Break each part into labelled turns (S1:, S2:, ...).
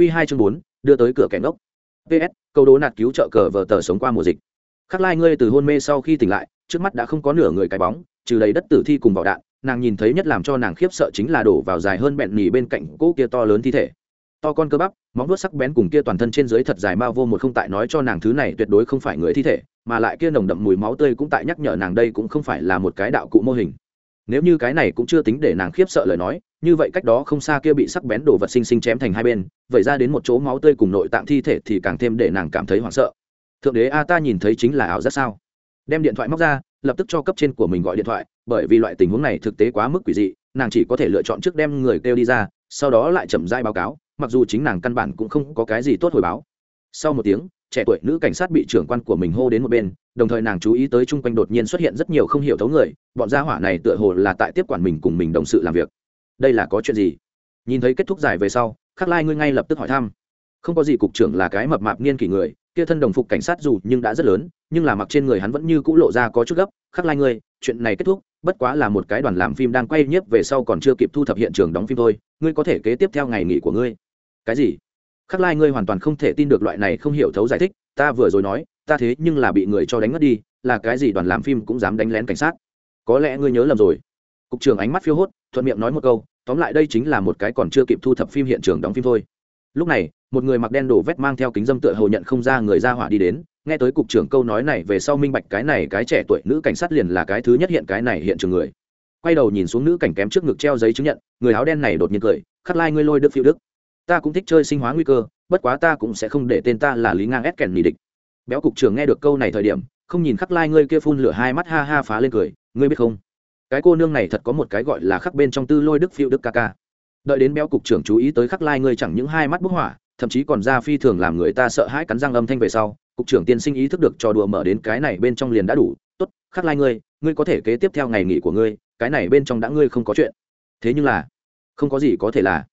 S1: q hai chương bốn, đưa tới cửa kẻ ngốc. Ps câu đố nạt cứu trợ cờ vờ tờ sống qua mùa dịch. Khắc lai ngươi từ hôn mê sau khi tỉnh lại, trước mắt đã không có nửa người cái bóng, trừ lấy đất tử thi cùng vỏ đạn, nàng nhìn thấy nhất làm cho nàng khiếp sợ chính là đổ vào dài hơn bẹn nhì bên cạnh cỗ kia to lớn thi thể. To con cơ bắp, móng vuốt sắc bén cùng kia toàn thân trên dưới thật dài mao vô một không tại nói cho nàng thứ này tuyệt đối không phải người thi thể, mà lại kia nồng đậm mùi máu tươi cũng tại nhắc nhở nàng đây cũng không phải là một cái đạo cụ mô hình nếu như cái này cũng chưa tính để nàng khiếp sợ lời nói, như vậy cách đó không xa kia bị sắc bén đồ vật sinh sinh chém thành hai bên vậy ra đến một chỗ máu tươi cùng nội tạng thi thể thì càng thêm để nàng cảm thấy hoảng sợ. Thượng đế a ta nhìn thấy chính là ảo giác sao? Đem điện thoại móc ra, lập tức cho cấp trên của mình gọi điện thoại, bởi vì loại tình huống này thực tế quá mức quỷ dị, nàng chỉ có thể lựa chọn trước đem người kêu đi ra, sau đó lại chậm dai báo cáo, mặc dù chính nàng căn bản cũng không có cái gì tốt hồi báo. Sau một tiếng trẻ tuổi nữ cảnh sát bị trưởng quan của mình hô đến một bên, đồng thời nàng chú ý tới chung quanh đột nhiên xuất hiện rất nhiều không hiểu thấu người, bọn gia hỏa này tựa hồ là tại tiếp quản mình cùng mình đồng sự làm việc. Đây là có chuyện gì? Nhìn thấy kết thúc giải về sau, khắc lai ngươi ngay lập tức hỏi thăm. Không có gì cục trưởng là cái mập mạp niên kỷ người, kia thân đồng phục cảnh sát dù nhưng đã rất lớn, nhưng là mặc trên người hắn vẫn như cũ lộ ra có chút gấp. Khắc lai ngươi, chuyện này kết thúc, bất quá là một cái đoàn làm phim đang quay nhiếp về sau còn chưa kịp thu thập hiện trường đóng phim thôi, ngươi có thể kế tiếp theo ngày nghỉ của ngươi. Cái gì? Khắc lai ngươi hoàn toàn không thể tin được loại này không hiểu thấu giải thích, ta vừa rồi nói, ta thế nhưng là bị người cho đánh mất đi, là cái gì đoàn làm phim cũng dám đánh lén cảnh sát. Có lẽ ngươi nhớ lầm rồi. Cục trưởng ánh mắt phiêu hốt, thuận miệng nói một câu, tóm lại đây chính là một cái còn chưa kịp thu thập phim hiện trường đóng phim thôi. Lúc này, một người mặc đen đổ vét mang theo kính dâm tựa hồ nhận không ra người ra hỏa đi đến, nghe tới cục trưởng câu nói này về sau minh bạch cái này cái trẻ tuổi nữ cảnh sát liền là cái thứ nhất hiện cái này hiện trường người. Quay đầu nhìn xuống nữ cảnh kém trước ngực treo giấy chứng nhận, người áo đen này đột nhiên cười, khắc ngươi lôi đức phiêu đức ta cũng thích chơi sinh hóa nguy cơ, bất quá ta cũng sẽ không để tên ta là lý ngang ép kèn nỉ địch. Béo cục trưởng nghe được câu này thời điểm, không nhìn khắc lai、like、ngươi kia phun lửa hai mắt ha ha phá lên cười, ngươi biết không? Cái cô nương này thật có một cái gọi là khắc bên trong tư lôi đức phiêu đức ca ca. Đợi đến béo cục trưởng chú ý tới khắc lai、like、ngươi chẳng những hai mắt bức hỏa, thậm chí còn ra phi thường làm người ta sợ hãi cắn răng âm thanh về sau, cục trưởng tiên sinh ý thức được trò đùa mở đến cái này bên trong liền đã đủ, tốt, khắc lai ngươi có thể kế tiếp theo ngày nghỉ của ngươi, cái này bên trong đã ngươi không có chuyện. Thế nhưng là, không có gì có thể là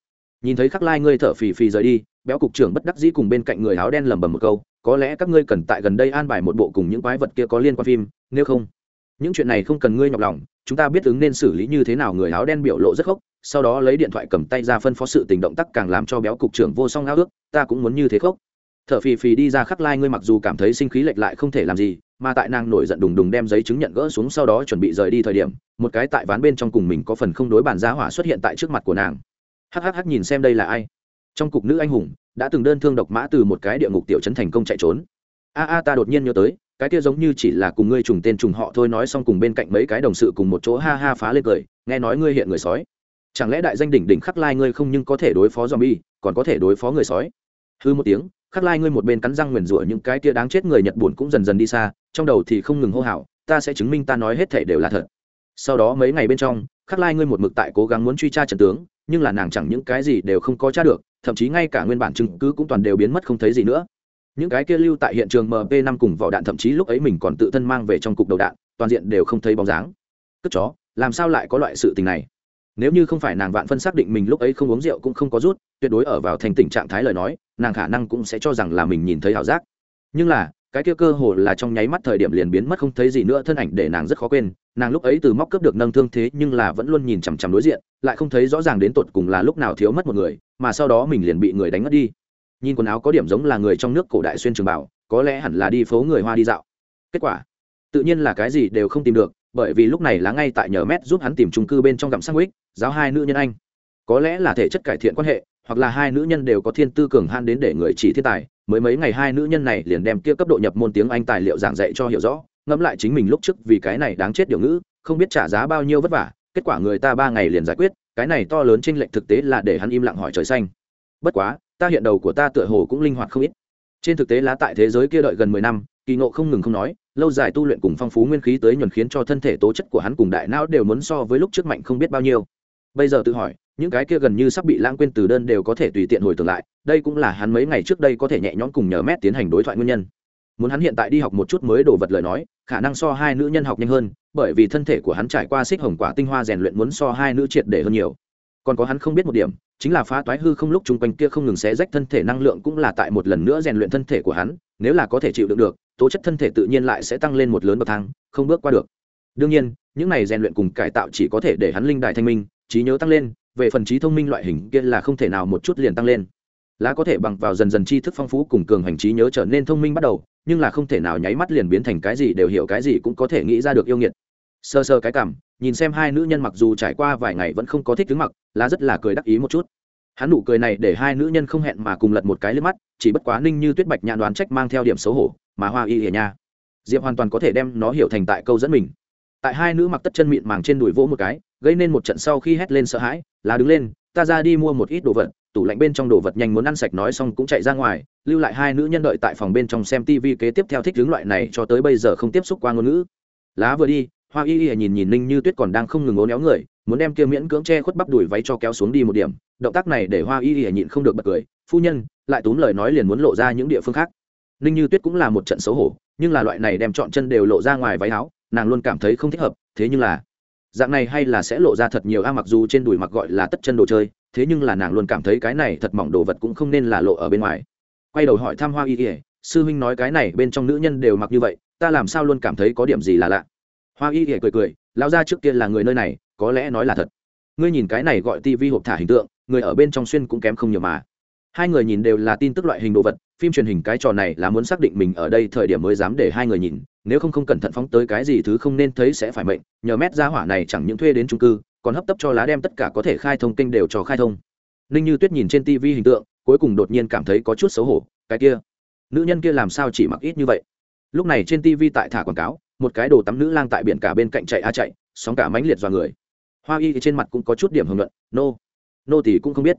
S1: nhìn thấy khắc lai ngươi thở phì phì rời đi, béo cục trưởng bất đắc dĩ cùng bên cạnh người áo đen lầm bầm một câu, có lẽ các ngươi cần tại gần đây an bài một bộ cùng những quái vật kia có liên quan phim, nếu không, những chuyện này không cần ngươi nhọc lòng, chúng ta biết ứng nên xử lý như thế nào người áo đen biểu lộ rất khóc sau đó lấy điện thoại cầm tay ra phân phó sự tình động tác càng làm cho béo cục trưởng vô song ao ước, ta cũng muốn như thế khóc thở phì phì đi ra khắc lai ngươi mặc dù cảm thấy sinh khí lệch lại không thể làm gì, mà tại nàng nổi giận đùng đùng đem giấy chứng nhận gỡ xuống sau đó chuẩn bị rời đi thời điểm, một cái tại ván bên trong cùng mình có phần không đối bàn giá hỏa xuất hiện tại trước mặt của nàng hhh nhìn xem đây là ai. Trong cục nữ anh hùng, đã từng đơn thương độc mã từ một cái địa ngục tiểu trấn thành công chạy trốn. A a, ta đột nhiên nhớ tới, cái kia giống như chỉ là cùng ngươi trùng tên trùng họ thôi nói xong cùng bên cạnh mấy cái đồng sự cùng một chỗ ha ha phá lên cười, nghe nói ngươi hiện người sói. Chẳng lẽ đại danh đỉnh đỉnh khắc lai ngươi không nhưng có thể đối phó zombie, còn có thể đối phó người sói? Hư một tiếng, khắc lai ngươi một bên cắn răng nguyền rủa những cái kia đáng chết người nhật buồn cũng dần dần đi xa, trong đầu thì không ngừng hô hào, ta sẽ chứng minh ta nói hết thể đều là thật. Sau đó mấy ngày bên trong, khắc lai ngươi một mực tại cố gắng muốn truy tra trận tướng nhưng là nàng chẳng những cái gì đều không có tra được, thậm chí ngay cả nguyên bản chứng cứ cũng toàn đều biến mất không thấy gì nữa. Những cái kia lưu tại hiện trường mp 5 cùng vỏ đạn thậm chí lúc ấy mình còn tự thân mang về trong cục đầu đạn, toàn diện đều không thấy bóng dáng. Cất chó, làm sao lại có loại sự tình này? Nếu như không phải nàng vạn phân xác định mình lúc ấy không uống rượu cũng không có rút, tuyệt đối ở vào thành tình trạng thái lời nói, nàng khả năng cũng sẽ cho rằng là mình nhìn thấy ảo giác. Nhưng là cái kia cơ hồ là trong nháy mắt thời điểm liền biến mất không thấy gì nữa, thân ảnh để nàng rất khó quên. Nàng lúc ấy từ móc cướp được nâng thương thế nhưng là vẫn luôn nhìn chằm chằm đối diện, lại không thấy rõ ràng đến tột cùng là lúc nào thiếu mất một người, mà sau đó mình liền bị người đánh mất đi. Nhìn quần áo có điểm giống là người trong nước cổ đại xuyên trường bảo, có lẽ hẳn là đi phố người hoa đi dạo. Kết quả, tự nhiên là cái gì đều không tìm được, bởi vì lúc này là ngay tại nhờ mét giúp hắn tìm trung cư bên trong gặm sang ích giáo hai nữ nhân anh. Có lẽ là thể chất cải thiện quan hệ, hoặc là hai nữ nhân đều có thiên tư cường han đến để người chỉ thiên tài mới mấy ngày hai nữ nhân này liền đem kia cấp độ nhập môn tiếng anh tài liệu giảng dạy cho hiểu rõ, ngẫm lại chính mình lúc trước vì cái này đáng chết điều ngữ, không biết trả giá bao nhiêu vất vả, kết quả người ta ba ngày liền giải quyết, cái này to lớn trên lệnh thực tế là để hắn im lặng hỏi trời xanh. Bất quá, ta hiện đầu của ta tựa hồ cũng linh hoạt không ít. Trên thực tế lá tại thế giới kia đợi gần mười năm, kỳ ngộ không ngừng không nói, lâu dài tu luyện cùng phong phú nguyên khí tới nhuần khiến cho thân thể tố chất của hắn cùng đại não đều muốn so với lúc trước mạnh không biết bao nhiêu. Bây giờ tự hỏi những cái kia gần như sắp bị lãng quên từ đơn đều có thể tùy tiện hồi tưởng lại, đây cũng là hắn mấy ngày trước đây có thể nhẹ nhõm cùng nhờ mét tiến hành đối thoại nguyên nhân. Muốn hắn hiện tại đi học một chút mới đồ vật lời nói, khả năng so hai nữ nhân học nhanh hơn, bởi vì thân thể của hắn trải qua xích hồng quả tinh hoa rèn luyện muốn so hai nữ triệt để hơn nhiều. Còn có hắn không biết một điểm, chính là phá toái hư không lúc chung quanh kia không ngừng xé rách thân thể năng lượng cũng là tại một lần nữa rèn luyện thân thể của hắn, nếu là có thể chịu đựng được, tố chất thân thể tự nhiên lại sẽ tăng lên một lớn bậc thang, không bước qua được. Đương nhiên, những này rèn luyện cùng cải tạo chỉ có thể để hắn linh đài thanh minh, trí nhớ tăng lên về phần trí thông minh loại hình kia là không thể nào một chút liền tăng lên. Lá có thể bằng vào dần dần tri thức phong phú cùng cường hành trí nhớ trở nên thông minh bắt đầu, nhưng là không thể nào nháy mắt liền biến thành cái gì đều hiểu cái gì cũng có thể nghĩ ra được yêu nghiệt. Sơ sơ cái cảm, nhìn xem hai nữ nhân mặc dù trải qua vài ngày vẫn không có thích thứ mặc, lá rất là cười đắc ý một chút. Hắn nụ cười này để hai nữ nhân không hẹn mà cùng lật một cái lên mắt, chỉ bất quá ninh như tuyết bạch nhạn đoán trách mang theo điểm xấu hổ, mà hoa y hề nha. Diệp hoàn toàn có thể đem nó hiểu thành tại câu dẫn mình tại hai nữ mặc tất chân mịn màng trên đùi vỗ một cái, gây nên một trận sau khi hét lên sợ hãi, là đứng lên, ta ra đi mua một ít đồ vật. Tủ lạnh bên trong đồ vật nhanh muốn ăn sạch nói xong cũng chạy ra ngoài, lưu lại hai nữ nhân đợi tại phòng bên trong xem tv kế tiếp theo thích hướng loại này cho tới bây giờ không tiếp xúc qua ngôn ngữ. Lá vừa đi. Hoa y y nhìn nhìn ninh như tuyết còn đang không ngừng ố néo người, muốn đem kia miễn cưỡng che khuất bắp đùi váy cho kéo xuống đi một điểm. Động tác này để hoa y y nhịn không được bật cười, phu nhân, lại túm lời nói liền muốn lộ ra những địa phương khác. Ninh như tuyết cũng là một trận xấu hổ, nhưng là loại này đem chọn chân đều lộ ra ngoài váy áo nàng luôn cảm thấy không thích hợp, thế nhưng là, dạng này hay là sẽ lộ ra thật nhiều a, mặc dù trên đùi mặc gọi là tất chân đồ chơi, thế nhưng là nàng luôn cảm thấy cái này thật mỏng đồ vật cũng không nên là lộ ở bên ngoài. Quay đầu hỏi thăm hoa y ỉa sư huynh nói cái này bên trong nữ nhân đều mặc như vậy, ta làm sao luôn cảm thấy có điểm gì là lạ? Hoa y ỉa cười cười lao ra trước kia là người nơi này, có lẽ nói là thật. Ngươi nhìn cái này gọi tivi hộp thả hình tượng, người ở bên trong xuyên cũng kém không nhiều mà. Hai người nhìn đều là tin tức loại hình đồ vật, phim truyền hình cái trò này là muốn xác định mình ở đây thời điểm mới dám để hai người nhìn nếu không không cẩn thận phóng tới cái gì thứ không nên thấy sẽ phải mệnh, nhờ mét ra hỏa này chẳng những thuê đến trung cư, còn hấp tấp cho lá đem tất cả có thể khai thông kênh đều cho khai thông. Ninh như tuyết nhìn trên tv hình tượng, cuối cùng đột nhiên cảm thấy có chút xấu hổ, cái kia, nữ nhân kia làm sao chỉ mặc ít như vậy? Lúc này trên tv tại thả quảng cáo, một cái đồ tắm nữ lang tại biển cả bên cạnh chạy a chạy, sóng cả mãnh liệt dọa người. Hoa y trên mặt cũng có chút điểm hưởng luận, nô nô thì cũng không biết.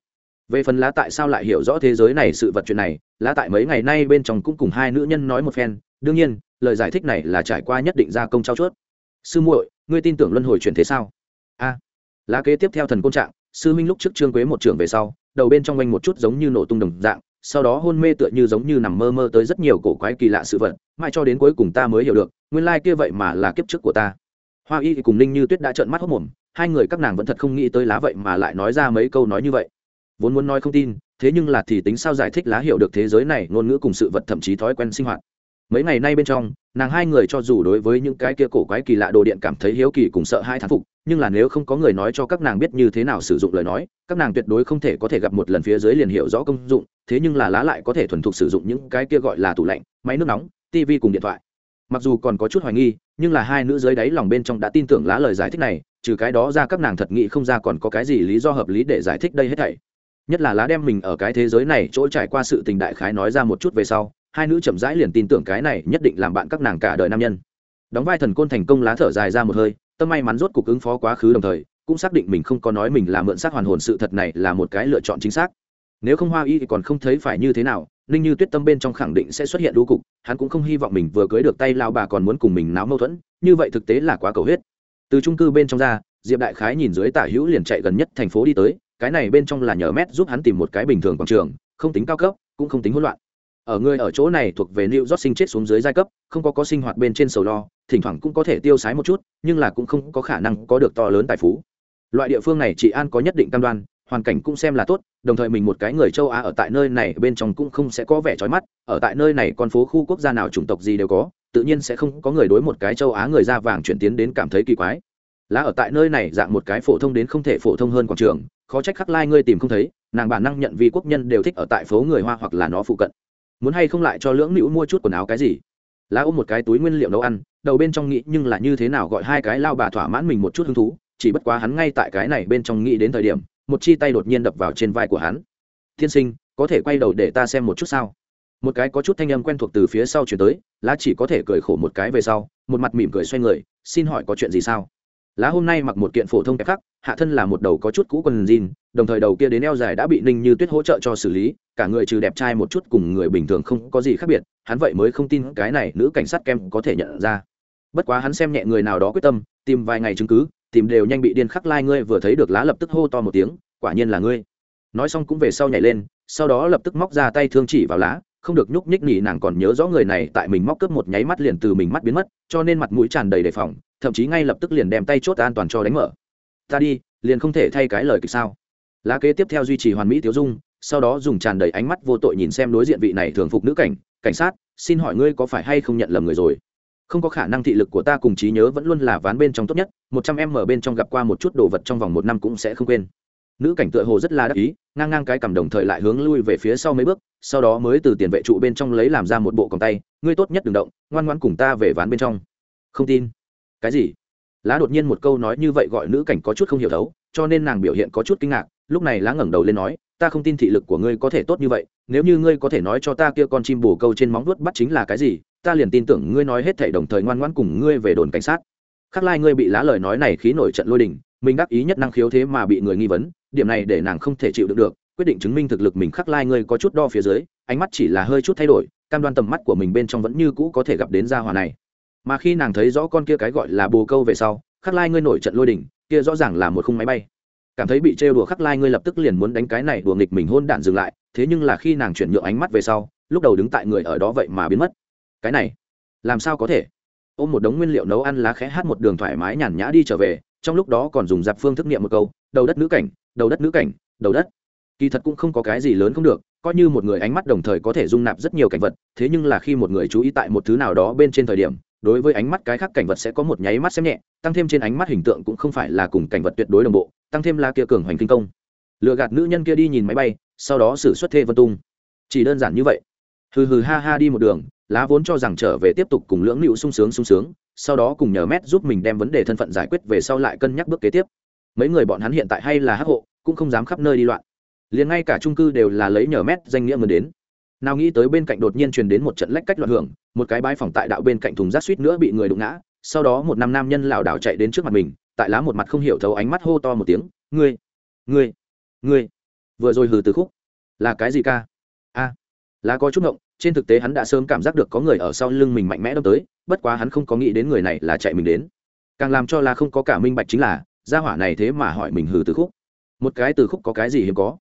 S1: Về phần lá tại sao lại hiểu rõ thế giới này sự vật chuyện này, lá tại mấy ngày nay bên trong cũng cùng hai nữ nhân nói một phen, đương nhiên lời giải thích này là trải qua nhất định gia công trao chuốt. Sư muội, ngươi tin tưởng luân hồi chuyển thế sao? A. Lá kế tiếp theo thần côn trạng, sư minh lúc trước trương quế một trường về sau, đầu bên trong quanh một chút giống như nổ tung đồng dạng, sau đó hôn mê tựa như giống như nằm mơ mơ tới rất nhiều cổ quái kỳ lạ sự vật, mãi cho đến cuối cùng ta mới hiểu được, nguyên lai kia vậy mà là kiếp trước của ta. Hoa y cùng ninh như tuyết đã trợn mắt hốc mồm, hai người các nàng vẫn thật không nghĩ tới lá vậy mà lại nói ra mấy câu nói như vậy. Vốn muốn nói không tin, thế nhưng là thì tính sao giải thích lá hiểu được thế giới này, ngôn ngữ cùng sự vật thậm chí thói quen sinh hoạt mấy ngày nay bên trong, nàng hai người cho dù đối với những cái kia cổ quái kỳ lạ đồ điện cảm thấy hiếu kỳ cùng sợ hai thán phục, nhưng là nếu không có người nói cho các nàng biết như thế nào sử dụng lời nói, các nàng tuyệt đối không thể có thể gặp một lần phía dưới liền hiểu rõ công dụng, thế nhưng là lá lại có thể thuần thục sử dụng những cái kia gọi là tủ lạnh, máy nước nóng tv cùng điện thoại. Mặc dù còn có chút hoài nghi, nhưng là hai nữ dưới đáy lòng bên trong đã tin tưởng lá lời giải thích này, trừ cái đó ra các nàng thật nghĩ không ra còn có cái gì lý do hợp lý để giải thích đây hết thảy. Nhất là lá đem mình ở cái thế giới này chỗ trải qua sự tình đại khái nói ra một chút về sau hai nữ chậm rãi liền tin tưởng cái này nhất định làm bạn các nàng cả đời nam nhân. Đóng vai thần côn thành công lá thở dài ra một hơi, tâm may mắn rốt cuộc ứng phó quá khứ đồng thời, cũng xác định mình không có nói mình là mượn xác hoàn hồn sự thật này là một cái lựa chọn chính xác. Nếu không hoa y thì còn không thấy phải như thế nào, ninh như tuyết tâm bên trong khẳng định sẽ xuất hiện đu cục, hắn cũng không hy vọng mình vừa cưới được tay lao bà còn muốn cùng mình náo mâu thuẫn, như vậy thực tế là quá cầu huyết. Từ trung cư bên trong ra, diệp đại khái nhìn dưới tả hữu liền chạy gần nhất thành phố đi tới, cái này bên trong là nhờ mét giúp hắn tìm một cái bình thường quảng trường, không tính cao cấp, cũng không tính hỗn loạn ở người ở chỗ này thuộc về New York sinh chết xuống dưới giai cấp, không có có sinh hoạt bên trên sầu lo, thỉnh thoảng cũng có thể tiêu sái một chút, nhưng là cũng không có khả năng có được to lớn tài phú. Loại địa phương này chỉ an có nhất định cam đoan, hoàn cảnh cũng xem là tốt, đồng thời mình một cái người châu Á ở tại nơi này bên trong cũng không sẽ có vẻ chói mắt, ở tại nơi này con phố khu quốc gia nào chủng tộc gì đều có, tự nhiên sẽ không có người đối một cái châu Á người da vàng chuyển tiến đến cảm thấy kỳ quái. Lá ở tại nơi này dạng một cái phổ thông đến không thể phổ thông hơn quảng trường, khó trách khắc lai like ngươi tìm không thấy, nàng bản năng nhận vì quốc nhân đều thích ở tại phố người Hoa hoặc là nó phụ cận muốn hay không lại cho lưỡng nữ mua chút quần áo cái gì? Lá ôm một cái túi nguyên liệu nấu ăn, đầu bên trong nghĩ nhưng là như thế nào gọi hai cái lao bà thỏa mãn mình một chút hứng thú, chỉ bất quá hắn ngay tại cái này bên trong nghĩ đến thời điểm, một chi tay đột nhiên đập vào trên vai của hắn. Thiên sinh, có thể quay đầu để ta xem một chút sao? Một cái có chút thanh âm quen thuộc từ phía sau chuyển tới, lá chỉ có thể cười khổ một cái về sau, một mặt mỉm cười xoay người, xin hỏi có chuyện gì sao? Lá hôm nay mặc một kiện phổ thông kẹp khắc, hạ thân là một đầu có chút cũ quần jean, đồng thời đầu kia đến eo dài đã bị ninh như tuyết hỗ trợ cho xử lý, cả người trừ đẹp trai một chút cùng người bình thường không có gì khác biệt, hắn vậy mới không tin cái này nữ cảnh sát kem có thể nhận ra. Bất quá hắn xem nhẹ người nào đó quyết tâm, tìm vài ngày chứng cứ, tìm đều nhanh bị điên khắc lai、like、ngươi vừa thấy được lá lập tức hô to một tiếng, quả nhiên là ngươi. Nói xong cũng về sau nhảy lên, sau đó lập tức móc ra tay thương chỉ vào lá, không được nhúc nhích nhỉ nàng còn nhớ rõ người này tại mình móc cướp một nháy mắt liền từ mình mắt biến mất, cho nên mặt mũi tràn đầy đề phòng thậm chí ngay lập tức liền đem tay chốt an toàn cho đánh mở. Ta đi, liền không thể thay cái lời kịch sao? Lá kế tiếp theo duy trì hoàn mỹ tiếu dung, sau đó dùng tràn đầy ánh mắt vô tội nhìn xem đối diện vị này thường phục nữ cảnh cảnh sát, xin hỏi ngươi có phải hay không nhận lầm người rồi? Không có khả năng thị lực của ta cùng trí nhớ vẫn luôn là ván bên trong tốt nhất, một trăm em ở bên trong gặp qua một chút đồ vật trong vòng một năm cũng sẽ không quên. Nữ cảnh tựa hồ rất là đắc ý, ngang ngang cái cầm đồng thời lại hướng lui về phía sau mấy bước, sau đó mới từ tiền vệ trụ bên trong lấy làm ra một bộ còng tay, ngươi tốt nhất đừng động, ngoan ngoan cùng ta về ván bên trong. Không tin cái gì? Lá đột nhiên một câu nói như vậy gọi nữ cảnh có chút không hiểu thấu, cho nên nàng biểu hiện có chút kinh ngạc, lúc này lá ngẩng đầu lên nói, ta không tin thị lực của ngươi có thể tốt như vậy, nếu như ngươi có thể nói cho ta kia con chim bù câu trên móng vuốt bắt chính là cái gì, ta liền tin tưởng ngươi nói hết thể đồng thời ngoan ngoãn cùng ngươi về đồn cảnh sát. Khắc lai ngươi bị lá lời nói này khí nổi trận lôi đình, mình đắc ý nhất năng khiếu thế mà bị người nghi vấn, điểm này để nàng không thể chịu được được, quyết định chứng minh thực lực mình khắc lai ngươi có chút đo phía dưới, ánh mắt chỉ là hơi chút thay đổi, cam đoan tầm mắt của mình bên trong vẫn như cũ có thể gặp đến gia hòa này mà khi nàng thấy rõ con kia cái gọi là bồ câu về sau, khắc lai ngươi nổi trận lôi đỉnh, kia rõ ràng là một khung máy bay. Cảm thấy bị trêu đùa khắc lai ngươi lập tức liền muốn đánh cái này đùa nghịch mình hôn đản dừng lại, thế nhưng là khi nàng chuyển nhượng ánh mắt về sau, lúc đầu đứng tại người ở đó vậy mà biến mất. Cái này, làm sao có thể? Ôm một đống nguyên liệu nấu ăn lá khẽ hát một đường thoải mái nhàn nhã đi trở về, trong lúc đó còn dùng dạp phương thức nghiệm một câu, đầu đất nữ cảnh, đầu đất nữ cảnh, đầu đất. Kỳ thật cũng không có cái gì lớn không được, coi như một người ánh mắt đồng thời có thể dung nạp rất nhiều cảnh vật, thế nhưng là khi một người chú ý tại một thứ nào đó bên trên thời điểm đối với ánh mắt cái khác cảnh vật sẽ có một nháy mắt xem nhẹ, tăng thêm trên ánh mắt hình tượng cũng không phải là cùng cảnh vật tuyệt đối đồng bộ, tăng thêm là kia cường hoành kinh công. Lựa gạt nữ nhân kia đi nhìn máy bay, sau đó xử xuất thê vân tung. Chỉ đơn giản như vậy. Hừ hừ ha ha đi một đường, lá vốn cho rằng trở về tiếp tục cùng lưỡng nịu sung sướng sung sướng, sau đó cùng nhờ mét giúp mình đem vấn đề thân phận giải quyết về sau lại cân nhắc bước kế tiếp. Mấy người bọn hắn hiện tại hay là hắc hộ, cũng không dám khắp nơi đi loạn. Liền ngay cả trung cư đều là lấy nhờ mét danh nghĩa người đến nào nghĩ tới bên cạnh đột nhiên truyền đến một trận lách cách loạn hưởng, một cái bãi phòng tại đạo bên cạnh thùng rác suýt nữa bị người đụng ngã, sau đó một năm nam nhân lảo đảo chạy đến trước mặt mình, tại lá một mặt không hiểu thấu ánh mắt hô to một tiếng, ngươi ngươi ngươi, vừa rồi hừ từ khúc, là cái gì ca? A, lá có chút ngộng, trên thực tế hắn đã sớm cảm giác được có người ở sau lưng mình mạnh mẽ đâm tới, bất quá hắn không có nghĩ đến người này là chạy mình đến. Càng làm cho là không có cả minh bạch chính là, gia hỏa này thế mà hỏi mình hừ từ khúc. Một cái từ khúc có cái gì hiếm có.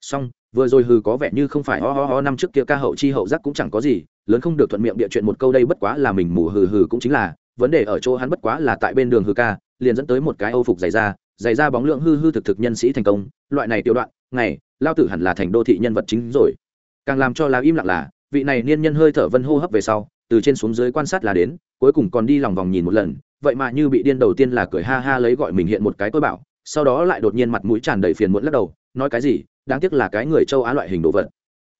S1: Song vừa rồi hừ có vẻ như không phải ho ho ho năm trước kia ca hậu chi hậu giác cũng chẳng có gì, lớn không được thuận miệng địa chuyện một câu đây bất quá là mình mù hừ hừ cũng chính là, vấn đề ở chỗ hắn bất quá là tại bên đường hừ ca, liền dẫn tới một cái âu phục dày ra dày ra bóng lượng hư hư thực thực nhân sĩ thành công, loại này tiêu đoạn, ngày, lao tử hẳn là thành đô thị nhân vật chính rồi. Càng làm cho lao im lặng là, vị này niên nhân hơi thở vân hô hấp về sau, từ trên xuống dưới quan sát là đến, cuối cùng còn đi lòng vòng nhìn một lần, vậy mà như bị điên đầu tiên là cười ha ha lấy gọi mình hiện một cái tôi bảo, sau đó lại đột nhiên mặt mũi tràn đầy phiền muộn lắc đầu, nói cái gì đáng tiếc là cái người châu á loại hình đồ vật.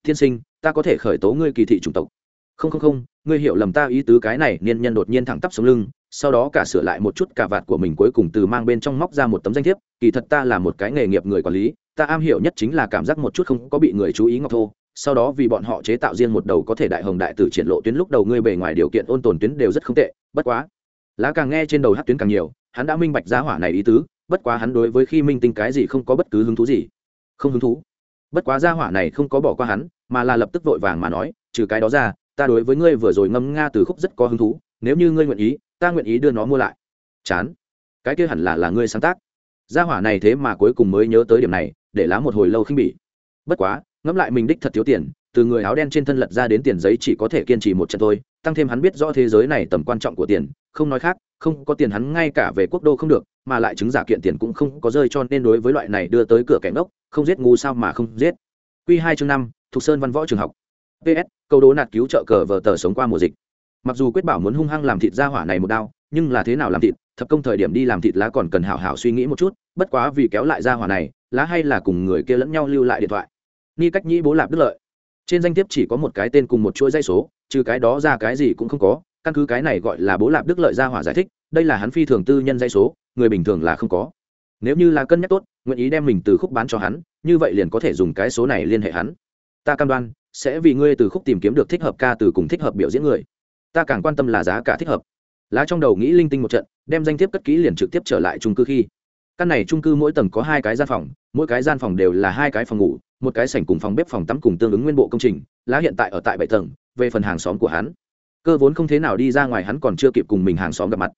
S1: Thiên sinh, ta có thể khởi tố ngươi kỳ thị chủng tộc. Không không không, ngươi hiểu lầm ta ý tứ cái này, niên nhân đột nhiên thẳng tắp sống lưng, sau đó cả sửa lại một chút cả vạt của mình cuối cùng từ mang bên trong móc ra một tấm danh thiếp, kỳ thật ta là một cái nghề nghiệp người quản lý, ta am hiểu nhất chính là cảm giác một chút không có bị người chú ý ngọc thô, sau đó vì bọn họ chế tạo riêng một đầu có thể đại hồng đại tử triển lộ tuyến lúc đầu ngươi bề ngoài điều kiện ôn tồn tuyến đều rất không tệ, bất quá. Lá càng nghe trên đầu hát tuyến càng nhiều, hắn đã minh bạch giá hỏa này ý tứ, bất quá hắn đối với khi minh tinh cái gì không có bất cứ hứng thú gì không hứng thú. Bất quá gia hỏa này không có bỏ qua hắn, mà là lập tức vội vàng mà nói, trừ cái đó ra, ta đối với ngươi vừa rồi ngâm nga từ khúc rất có hứng thú, nếu như ngươi nguyện ý, ta nguyện ý đưa nó mua lại. Chán. Cái kia hẳn là là ngươi sáng tác. Gia hỏa này thế mà cuối cùng mới nhớ tới điểm này, để lá một hồi lâu khinh bỉ. Bất quá, ngẫm lại mình đích thật thiếu tiền, từ người áo đen trên thân lật ra đến tiền giấy chỉ có thể kiên trì một trận thôi, tăng thêm hắn biết rõ thế giới này tầm quan trọng của tiền không nói khác, không có tiền hắn ngay cả về quốc đô không được, mà lại chứng giả kiện tiền cũng không có rơi cho nên đối với loại này đưa tới cửa kẻ ngốc, không giết ngu sao mà không giết. Q hai chương năm, thục sơn văn võ trường học. Ps câu đố nạt cứu trợ cờ vờ tờ sống qua mùa dịch. Mặc dù quyết bảo muốn hung hăng làm thịt ra hỏa này một đao, nhưng là thế nào làm thịt, thập công thời điểm đi làm thịt lá còn cần hảo hảo suy nghĩ một chút, bất quá vì kéo lại ra hỏa này, lá hay là cùng người kia lẫn nhau lưu lại điện thoại. Ni cách nhĩ bố lạp đức lợi. Trên danh thiếp chỉ có một cái tên cùng một chuỗi dây số, trừ cái đó ra cái gì cũng không có căn cứ cái này gọi là bố lạp đức lợi gia hỏa giải thích, đây là hắn phi thường tư nhân dây số, người bình thường là không có. Nếu như là cân nhắc tốt, nguyện ý đem mình từ khúc bán cho hắn, như vậy liền có thể dùng cái số này liên hệ hắn. Ta cam đoan, sẽ vì ngươi từ khúc tìm kiếm được thích hợp ca từ cùng thích hợp biểu diễn người. Ta càng quan tâm là giá cả thích hợp. Lá trong đầu nghĩ linh tinh một trận, đem danh thiếp cất kỹ liền trực tiếp trở lại trung cư khi. Căn này trung cư mỗi tầng có hai cái gian phòng, mỗi cái gian phòng đều là hai cái phòng ngủ, một cái sảnh cùng phòng bếp phòng tắm cùng tương ứng nguyên bộ công trình, lá hiện tại ở tại bảy tầng, về phần hàng xóm của hắn cơ vốn không thế nào đi ra ngoài, hắn còn chưa kịp cùng mình hàng xóm gặp mặt.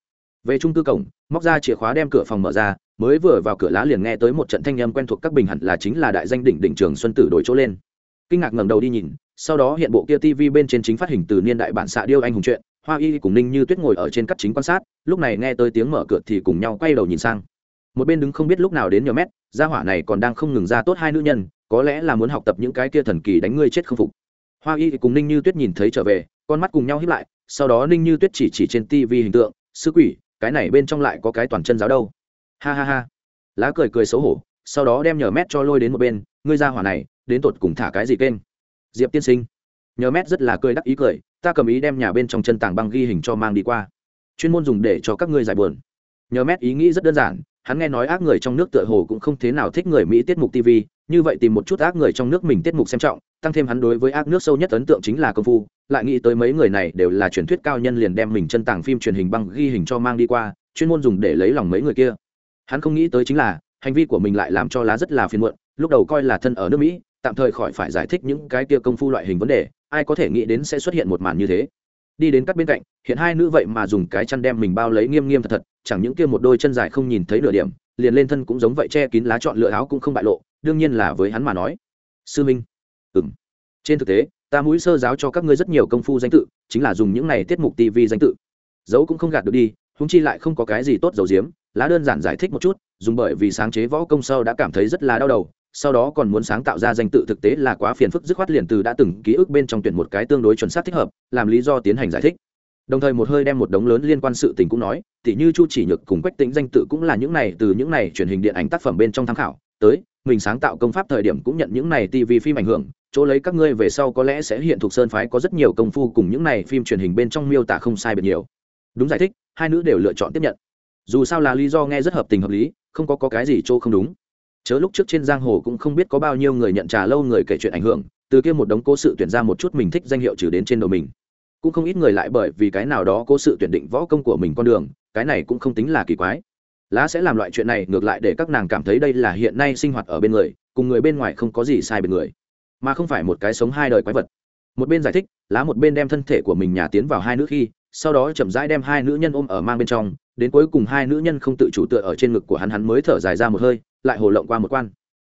S1: Về trung cư cổng, móc ra chìa khóa đem cửa phòng mở ra, mới vừa vào cửa lá liền nghe tới một trận thanh âm quen thuộc các bình hẳn là chính là đại danh đỉnh đỉnh trường xuân tử đổi chỗ lên. Kinh ngạc ngẩng đầu đi nhìn, sau đó hiện bộ kia tv bên trên chính phát hình từ niên đại bản xạ điêu anh hùng chuyện, hoa y cùng ninh như tuyết ngồi ở trên cắt chính quan sát, lúc này nghe tới tiếng mở cửa thì cùng nhau quay đầu nhìn sang. Một bên đứng không biết lúc nào đến nhiều mét, gia hỏa này còn đang không ngừng ra tốt hai nữ nhân, có lẽ là muốn học tập những cái kia thần kỳ đánh ngươi chết không phục. Hoa y cùng ninh như tuyết nhìn thấy trở về con mắt cùng nhau hiếp lại, sau đó ninh như tuyết chỉ chỉ trên tv hình tượng, sư quỷ, cái này bên trong lại có cái toàn chân giáo đâu. Ha ha ha. Lá cười cười xấu hổ, sau đó đem nhờ mét cho lôi đến một bên, ngươi ra hỏa này, đến tột cùng thả cái gì kênh? Diệp tiên sinh. Nhờ mét rất là cười đắc ý cười, ta cầm ý đem nhà bên trong chân tảng băng ghi hình cho mang đi qua. Chuyên môn dùng để cho các ngươi giải buồn. Nhờ mét ý nghĩ rất đơn giản, hắn nghe nói ác người trong nước tựa hồ cũng không thế nào thích người mỹ tiết mục tv như vậy tìm một chút ác người trong nước mình tiết mục xem trọng, tăng thêm hắn đối với ác nước sâu nhất ấn tượng chính là công phu, lại nghĩ tới mấy người này đều là truyền thuyết cao nhân liền đem mình chân tàng phim truyền hình băng ghi hình cho mang đi qua, chuyên môn dùng để lấy lòng mấy người kia. Hắn không nghĩ tới chính là, hành vi của mình lại làm cho lá rất là phiền muộn, lúc đầu coi là thân ở nước mỹ, tạm thời khỏi phải giải thích những cái kia công phu loại hình vấn đề, ai có thể nghĩ đến sẽ xuất hiện một màn như thế. Đi đến các bên cạnh, hiện hai nữ vậy mà dùng cái chăn đem mình bao lấy nghiêm nghiêm thật thật, chẳng những kia một đôi chân dài không nhìn thấy nửa điểm, liền lên thân cũng giống vậy che kín lá chọn lựa áo cũng không bại lộ đương nhiên là với hắn mà nói. Sư minh. Ừ m trên thực tế, ta mũi sơ giáo cho các ngươi rất nhiều công phu danh tự, chính là dùng những này tiết mục tv danh tự. Dấu cũng không gạt được đi húng chi lại không có cái gì tốt dầu diếm, lá đơn giản giải thích một chút, dùng bởi vì sáng chế võ công sâu đã cảm thấy rất là đau đầu, sau đó còn muốn sáng tạo ra danh tự thực tế là quá phiền phức, dứt khoát liền từ đã từng ký ức bên trong tuyển một cái tương đối chuẩn xác thích hợp, làm lý do tiến hành giải thích. Đồng thời một hơi đem một đống lớn liên quan sự tình cũng nói, tỉ như chu chỉ nhược cùng quách tính danh tự cũng là những này, từ những này truyền hình điện ảnh tác phẩm bên trong tham khảo tới mình sáng tạo công pháp thời điểm cũng nhận những này tv phim ảnh hưởng chỗ lấy các ngươi về sau có lẽ sẽ hiện thuộc sơn phái có rất nhiều công phu cùng những này phim truyền hình bên trong miêu tả không sai biệt nhiều. Đúng giải thích hai nữ đều lựa chọn tiếp nhận. Dù sao là lý do nghe rất hợp tình hợp lý không có, có cái gì chỗ không đúng. Chớ lúc trước trên giang hồ cũng không biết có bao nhiêu người nhận trà lâu người kể chuyện ảnh hưởng từ kia một đống cố sự tuyển ra một chút mình thích danh hiệu trừ đến trên đầu mình. Cũng không ít người lại bởi vì cái nào đó cố sự tuyển định võ công của mình con đường cái này cũng không tính là kỳ quái lá sẽ làm loại chuyện này ngược lại để các nàng cảm thấy đây là hiện nay sinh hoạt ở bên người, cùng người bên ngoài không có gì sai bên người. Mà không phải một cái sống hai đời quái vật. Một bên giải thích, lá một bên đem thân thể của mình nhà tiến vào hai nữ khi, sau đó chậm rãi đem hai nữ nhân ôm ở mang bên trong, đến cuối cùng hai nữ nhân không tự chủ tựa ở trên ngực của hắn hắn mới thở dài ra một hơi, lại hồ lộng qua một quan.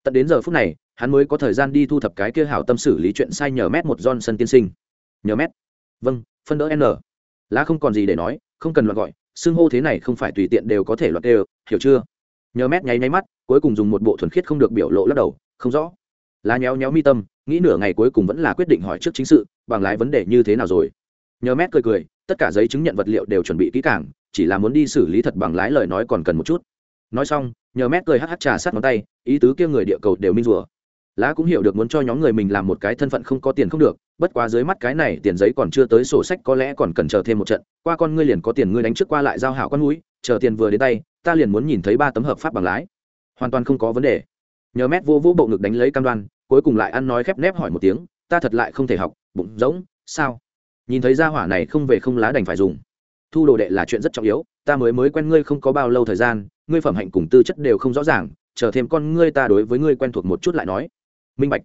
S1: Tận đến giờ phút này, hắn mới có thời gian đi thu thập cái kia hảo tâm xử lý chuyện sai nhờ mét một johnson tiên sinh. Nhờ mét. Vâng phân đỡ n. Lá không còn gì để nói, không cần loạt gọi xưng hô thế này không phải tùy tiện đều có thể loạt đều, hiểu chưa? Nhờ mét nháy nháy mắt, cuối cùng dùng một bộ thuần khiết không được biểu lộ lắc đầu, không rõ. Lá nhéo nhéo mi tâm, nghĩ nửa ngày cuối cùng vẫn là quyết định hỏi trước chính sự, bằng lái vấn đề như thế nào rồi? Nhờ mét cười cười, tất cả giấy chứng nhận vật liệu đều chuẩn bị kỹ càng, chỉ là muốn đi xử lý thật bằng lái lời nói còn cần một chút. Nói xong, nhờ mét cười hắc hắc trà sát ngón tay, ý tứ kia người địa cầu đều minh rùa lá cũng hiểu được muốn cho nhóm người mình làm một cái thân phận không có tiền không được, bất quá dưới mắt cái này tiền giấy còn chưa tới sổ sách có lẽ còn cần chờ thêm một trận, qua con ngươi liền có tiền ngươi đánh trước qua lại giao hảo con núi chờ tiền vừa đến tay, ta liền muốn nhìn thấy ba tấm hợp pháp bằng lái. Hoàn toàn không có vấn đề. Nhờ mét vô vũ bộ ngực đánh lấy cam đoan, cuối cùng lại ăn nói khép nép hỏi một tiếng, ta thật lại không thể học, bụng rỗng, sao? Nhìn thấy gia hỏa này không về không lá đành phải dùng. Thu đồ đệ là chuyện rất trọng yếu, ta mới mới quen ngươi không có bao lâu thời gian, ngươi phẩm hạnh cùng tư chất đều không rõ ràng, chờ thêm con ngươi ta đối với ngươi quen thuộc một chút lại nói minh bạch.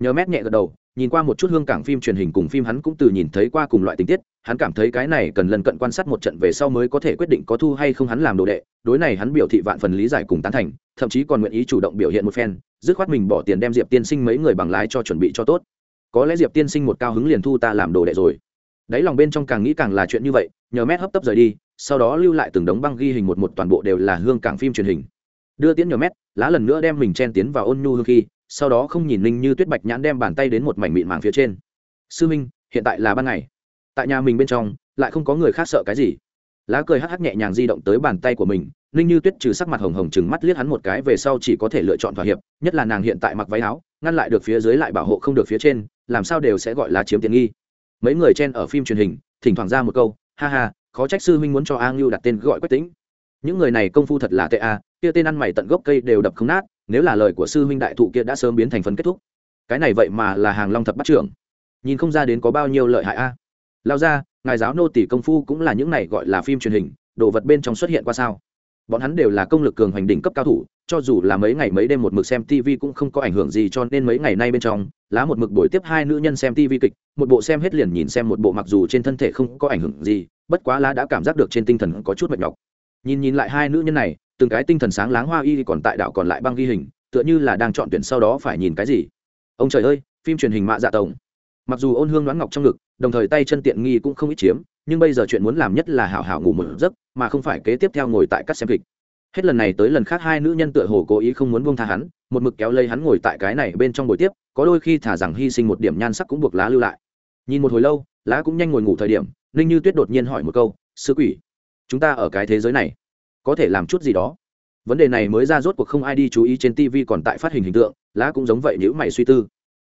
S1: Nhờ mét nhẹ gật đầu, nhìn qua một chút hương cảng phim truyền hình cùng phim hắn cũng từ nhìn thấy qua cùng loại tình tiết, hắn cảm thấy cái này cần lần cận quan sát một trận về sau mới có thể quyết định có thu hay không hắn làm đồ đệ, đối này hắn biểu thị vạn phần lý giải cùng tán thành, thậm chí còn nguyện ý chủ động biểu hiện một phen, dứt khoát mình bỏ tiền đem diệp tiên sinh mấy người bằng lái cho chuẩn bị cho tốt. Có lẽ diệp tiên sinh một cao hứng liền thu ta làm đồ đệ rồi. Đáy lòng bên trong càng nghĩ càng là chuyện như vậy, nhờ mét hấp tấp rời đi, sau đó lưu lại từng đống băng ghi hình một một toàn bộ đều là hương cảng phim truyền hình. Đưa tiến nhờ mét, lá lần nữa đem mình chen tiến vào ôn nhu hương khi sau đó không nhìn ninh như tuyết bạch nhãn đem bàn tay đến một mảnh mịn màng phía trên. Sư minh, hiện tại là ban ngày. Tại nhà mình bên trong, lại không có người khác sợ cái gì. Lá cười hắc hắc nhẹ nhàng di động tới bàn tay của mình, ninh như tuyết trừ sắc mặt hồng hồng chừng mắt liếc hắn một cái về sau chỉ có thể lựa chọn thỏa hiệp, nhất là nàng hiện tại mặc váy áo, ngăn lại được phía dưới lại bảo hộ không được phía trên, làm sao đều sẽ gọi là chiếm tiện nghi. Mấy người chen ở phim truyền hình, thỉnh thoảng ra một câu, ha ha, khó trách sư minh muốn cho a ngưu đặt tên gọi quách tính. Những người này công phu thật là tệ a, kia tên ăn mày tận gốc cây đều đập không nát nếu là lời của sư huynh đại thụ kia đã sớm biến thành phần kết thúc, cái này vậy mà là hàng long thập bắt trưởng. Nhìn không ra đến có bao nhiêu lợi hại a. Lao ra, ngài giáo nô tỷ công phu cũng là những này gọi là phim truyền hình, đồ vật bên trong xuất hiện qua sao? Bọn hắn đều là công lực cường hoành đỉnh cấp cao thủ, cho dù là mấy ngày mấy đêm một mực xem tv cũng không có ảnh hưởng gì cho nên mấy ngày nay bên trong, lá một mực buổi tiếp hai nữ nhân xem tv kịch, một bộ xem hết liền nhìn xem một bộ mặc dù trên thân thể không có ảnh hưởng gì, bất quá lá đã cảm giác được trên tinh thần có chút mệt nhọc. Nhìn nhìn lại hai nữ nhân này từng cái tinh thần sáng láng hoa y còn tại đạo còn lại băng ghi hình, tựa như là đang chọn tuyển sau đó phải nhìn cái gì. Ông trời ơi, phim truyền hình mạ dạ tổng. Mặc dù ôn hương đoán ngọc trong ngực, đồng thời tay chân tiện nghi cũng không ít chiếm, nhưng bây giờ chuyện muốn làm nhất là hảo hảo ngủ một giấc, mà không phải kế tiếp theo ngồi tại các xem kịch. Hết lần này tới lần khác hai nữ nhân tựa hồ cố ý không muốn buông tha hắn, một mực kéo lấy hắn ngồi tại cái này bên trong buổi tiếp, có đôi khi thả rằng hy sinh một điểm nhan sắc cũng buộc lá lưu lại. Nhìn một hồi lâu, lá cũng nhanh ngồi ngủ thời điểm, ninh như tuyết đột nhiên hỏi một câu sứ quỷ, chúng ta ở cái thế giới này? Có thể làm chút gì đó. Vấn đề này mới ra rốt cuộc không ai đi chú ý trên tv còn tại phát hình hình tượng, lá cũng giống vậy nếu mày suy tư.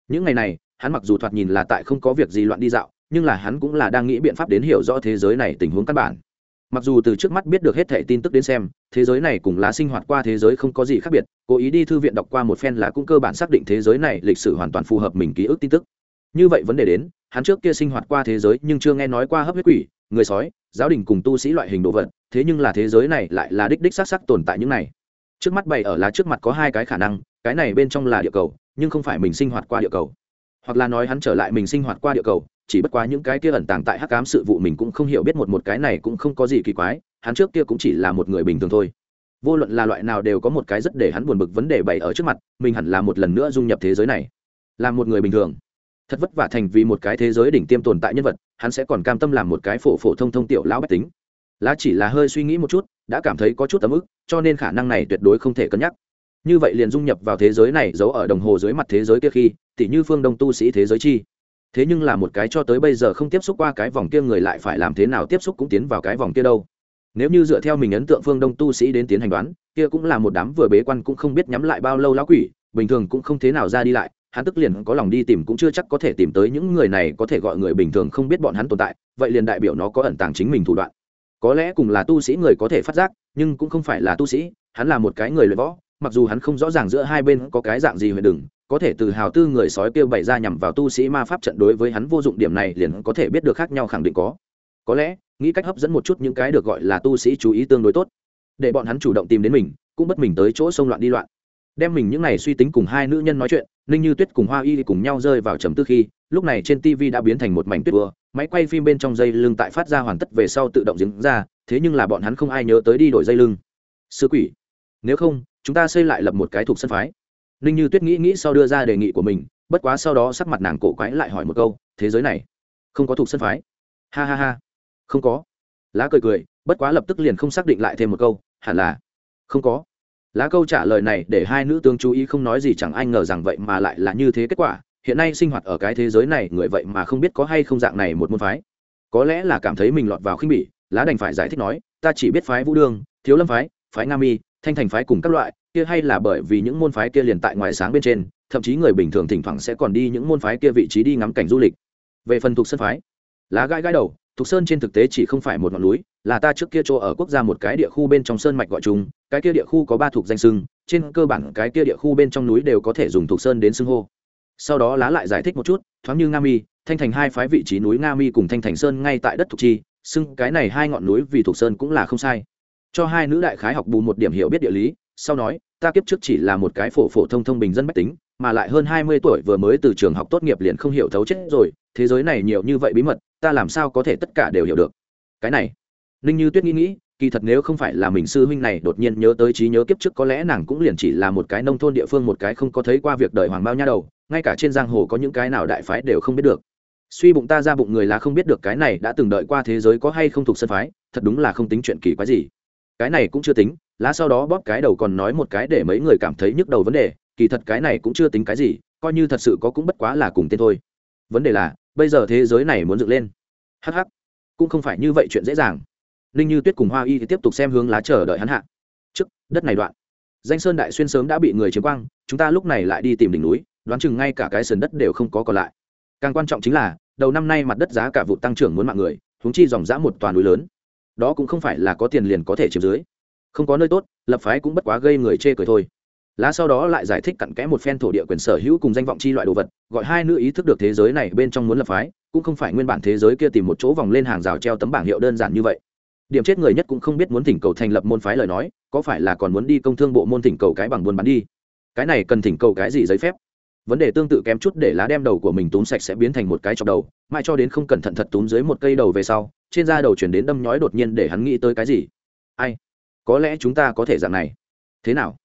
S1: Những ngày này, hắn mặc dù thoạt nhìn là tại không có việc gì loạn đi dạo, nhưng là hắn cũng là đang nghĩ biện pháp đến hiểu rõ thế giới này tình huống căn bản. Mặc dù từ trước mắt biết được hết thẻ tin tức đến xem, thế giới này cùng lá sinh hoạt qua thế giới không có gì khác biệt, cố ý đi thư viện đọc qua một phen lá cũng cơ bản xác định thế giới này lịch sử hoàn toàn phù hợp mình ký ức tin tức. Như vậy vấn đề đến, hắn trước kia sinh hoạt qua thế giới nhưng chưa nghe nói qua hấp huyết quỷ người sói, giáo đình cùng tu sĩ loại hình đồ vật, thế nhưng là thế giới này lại là đích đích xác sắc tồn tại những này. Trước mắt bày ở lá trước mặt có hai cái khả năng, cái này bên trong là địa cầu, nhưng không phải mình sinh hoạt qua địa cầu. Hoặc là nói hắn trở lại mình sinh hoạt qua địa cầu, chỉ bất quá những cái kia ẩn tàng tại hắc cám sự vụ mình cũng không hiểu biết một một cái này cũng không có gì kỳ quái, hắn trước kia cũng chỉ là một người bình thường thôi. Vô luận là loại nào đều có một cái rất để hắn buồn bực vấn đề bày ở trước mặt, mình hẳn là một lần nữa dung nhập thế giới này. Là một người bình thường. Thật vất vả thành vì một cái thế giới đỉnh tiêm tồn tại nhân vật hắn sẽ còn cam tâm làm một cái phổ phổ thông thông tiểu lão bách tính. Lá chỉ là hơi suy nghĩ một chút, đã cảm thấy có chút ấm ức, cho nên khả năng này tuyệt đối không thể cân nhắc. Như vậy liền dung nhập vào thế giới này giấu ở đồng hồ dưới mặt thế giới kia khi, tỉ như phương đông tu sĩ thế giới chi. Thế nhưng là một cái cho tới bây giờ không tiếp xúc qua cái vòng kia người lại phải làm thế nào tiếp xúc cũng tiến vào cái vòng kia đâu. Nếu như dựa theo mình ấn tượng phương đông tu sĩ đến tiến hành đoán, kia cũng là một đám vừa bế quan cũng không biết nhắm lại bao lâu lão quỷ, bình thường cũng không thế nào ra đi lại hắn tức liền có lòng đi tìm cũng chưa chắc có thể tìm tới những người này có thể gọi người bình thường không biết bọn hắn tồn tại, vậy liền đại biểu nó có ẩn tàng chính mình thủ đoạn. Có lẽ cùng là tu sĩ người có thể phát giác, nhưng cũng không phải là tu sĩ, hắn là một cái người luyện võ, mặc dù hắn không rõ ràng giữa hai bên có cái dạng gì huyền đừng, có thể từ hào tư người sói kêu bày ra nhằm vào tu sĩ ma pháp trận đối với hắn vô dụng điểm này liền có thể biết được khác nhau khẳng định có. Có lẽ, nghĩ cách hấp dẫn một chút những cái được gọi là tu sĩ chú ý tương đối tốt, để bọn hắn chủ động tìm đến mình, cũng bất mình tới chỗ xông loạn đi loạn đem mình những n à y suy tính cùng hai nữ nhân nói chuyện, ninh như tuyết cùng hoa y cùng nhau rơi vào trầm tư khi, lúc này trên tv đã biến thành một mảnh tuyết vừa máy quay phim bên trong dây lưng tại phát ra hoàn tất về sau tự động diễn ra, thế nhưng là bọn hắn không ai nhớ tới đi đổi dây lưng. Sứ quỷ, nếu không, chúng ta xây lại lập một cái thuộc sân phái. Ninh như tuyết nghĩ nghĩ sau đưa ra đề nghị của mình, bất quá sau đó sắc mặt nàng cổ quái lại hỏi một câu, thế giới này, không có thuộc sân phái? Ha ha ha, không có. Lá cười cười, bất quá lập tức liền không xác định lại thêm một câu, hẳn là không có lá câu trả lời này để hai nữ tướng chú ý không nói gì chẳng ai ngờ rằng vậy mà lại là như thế kết quả. Hiện nay sinh hoạt ở cái thế giới này, người vậy mà không biết có hay không dạng này một môn phái. Có lẽ là cảm thấy mình lọt vào khinh bỉ, lá đành phải giải thích nói, ta chỉ biết phái vũ đương, thiếu lâm phái phái nga mi, thanh thành phái cùng các loại, kia hay là bởi vì những môn phái kia liền tại ngoài sáng bên trên, thậm chí người bình thường thỉnh thoảng sẽ còn đi những môn phái kia vị trí đi ngắm cảnh du lịch. Về phần thuộc sơn phái, lá gãi gãi đầu thuộc sơn trên thực tế chỉ không phải một ngọn núi, là ta trước kia chỗ ở quốc gia một cái địa khu bên trong sơn mạch gọi chúng cái kia địa khu có ba thuộc danh sưng, trên cơ bản cái kia địa khu bên trong núi đều có thể dùng thuộc sơn đến xưng hô. Sau đó lá lại giải thích một chút, thoáng như nga mi, thanh thành hai phái vị trí núi nga mi cùng thanh thành sơn ngay tại đất thuộc chi, xưng cái này hai ngọn núi vì thuộc sơn cũng là không sai. Cho hai nữ đại khái học bù một điểm hiểu biết địa lý, sau nói, ta kiếp trước chỉ là một cái phổ phổ thông thông bình dân bách tính, mà lại hơn hai mươi tuổi vừa mới từ trường học tốt nghiệp liền không hiểu thấu chết rồi, thế giới này nhiều như vậy bí mật, ta làm sao có thể tất cả đều hiểu được. Cái này, ninh như tuyết nghĩ nghĩ kỳ thật nếu không phải là mình sư huynh này đột nhiên nhớ tới trí nhớ kiếp trước có lẽ nàng cũng liền chỉ là một cái nông thôn địa phương, một cái không có thấy qua việc đời hoàng bao nha đầu, ngay cả trên giang hồ có những cái nào đại phái đều không biết được. Suy bụng ta ra bụng người là không biết được cái này đã từng đợi qua thế giới có hay không thuộc sân phái, thật đúng là không tính chuyện kỳ quái gì. Cái này cũng chưa tính, lá sau đó bóp cái đầu còn nói một cái để mấy người cảm thấy nhức đầu vấn đề, kỳ thật cái này cũng chưa tính cái gì, coi như thật sự có cũng bất quá là cùng tên thôi. Vấn đề là, bây giờ thế giới này muốn dựng lên. Hh cũng không phải như vậy chuyện dễ dàng ninh như tuyết cùng hoa y thì tiếp tục xem hướng lá chờ đợi hắn hạ. Trước, đất này đoạn. Danh sơn đại xuyên sớm đã bị người chiếm quang, chúng ta lúc này lại đi tìm đỉnh núi, đoán chừng ngay cả cái sườn đất đều không có còn lại. Càng quan trọng chính là, đầu năm nay mặt đất giá cả vụ tăng trưởng muốn mạng người húng chi dòng giã một toàn núi lớn. Đó cũng không phải là có tiền liền có thể chiếm dưới. Không có nơi tốt, lập phái cũng bất quá gây người chê cười thôi. Lá sau đó lại giải thích cặn kẽ một phen thổ địa quyền sở hữu cùng danh vọng chi loại đồ vật, gọi hai nữ ý thức được thế giới này bên trong muốn lập phái, cũng không phải nguyên bản thế giới kia tìm một chỗ vòng lên hàng rào treo tấm bảng hiệu đơn giản như vậy điểm chết người nhất cũng không biết muốn thỉnh cầu thành lập môn phái lời nói, có phải là còn muốn đi công thương bộ môn thỉnh cầu cái bằng buôn bán đi? Cái này cần thỉnh cầu cái gì giấy phép? Vấn đề tương tự kém chút để lá đem đầu của mình túm sạch sẽ biến thành một cái chọc đầu, mãi cho đến không cẩn thận thật túm dưới một cây đầu về sau, trên da đầu chuyển đến đâm nhói đột nhiên để hắn nghĩ tới cái gì? Ai? Có lẽ chúng ta có thể dạng này. Thế nào?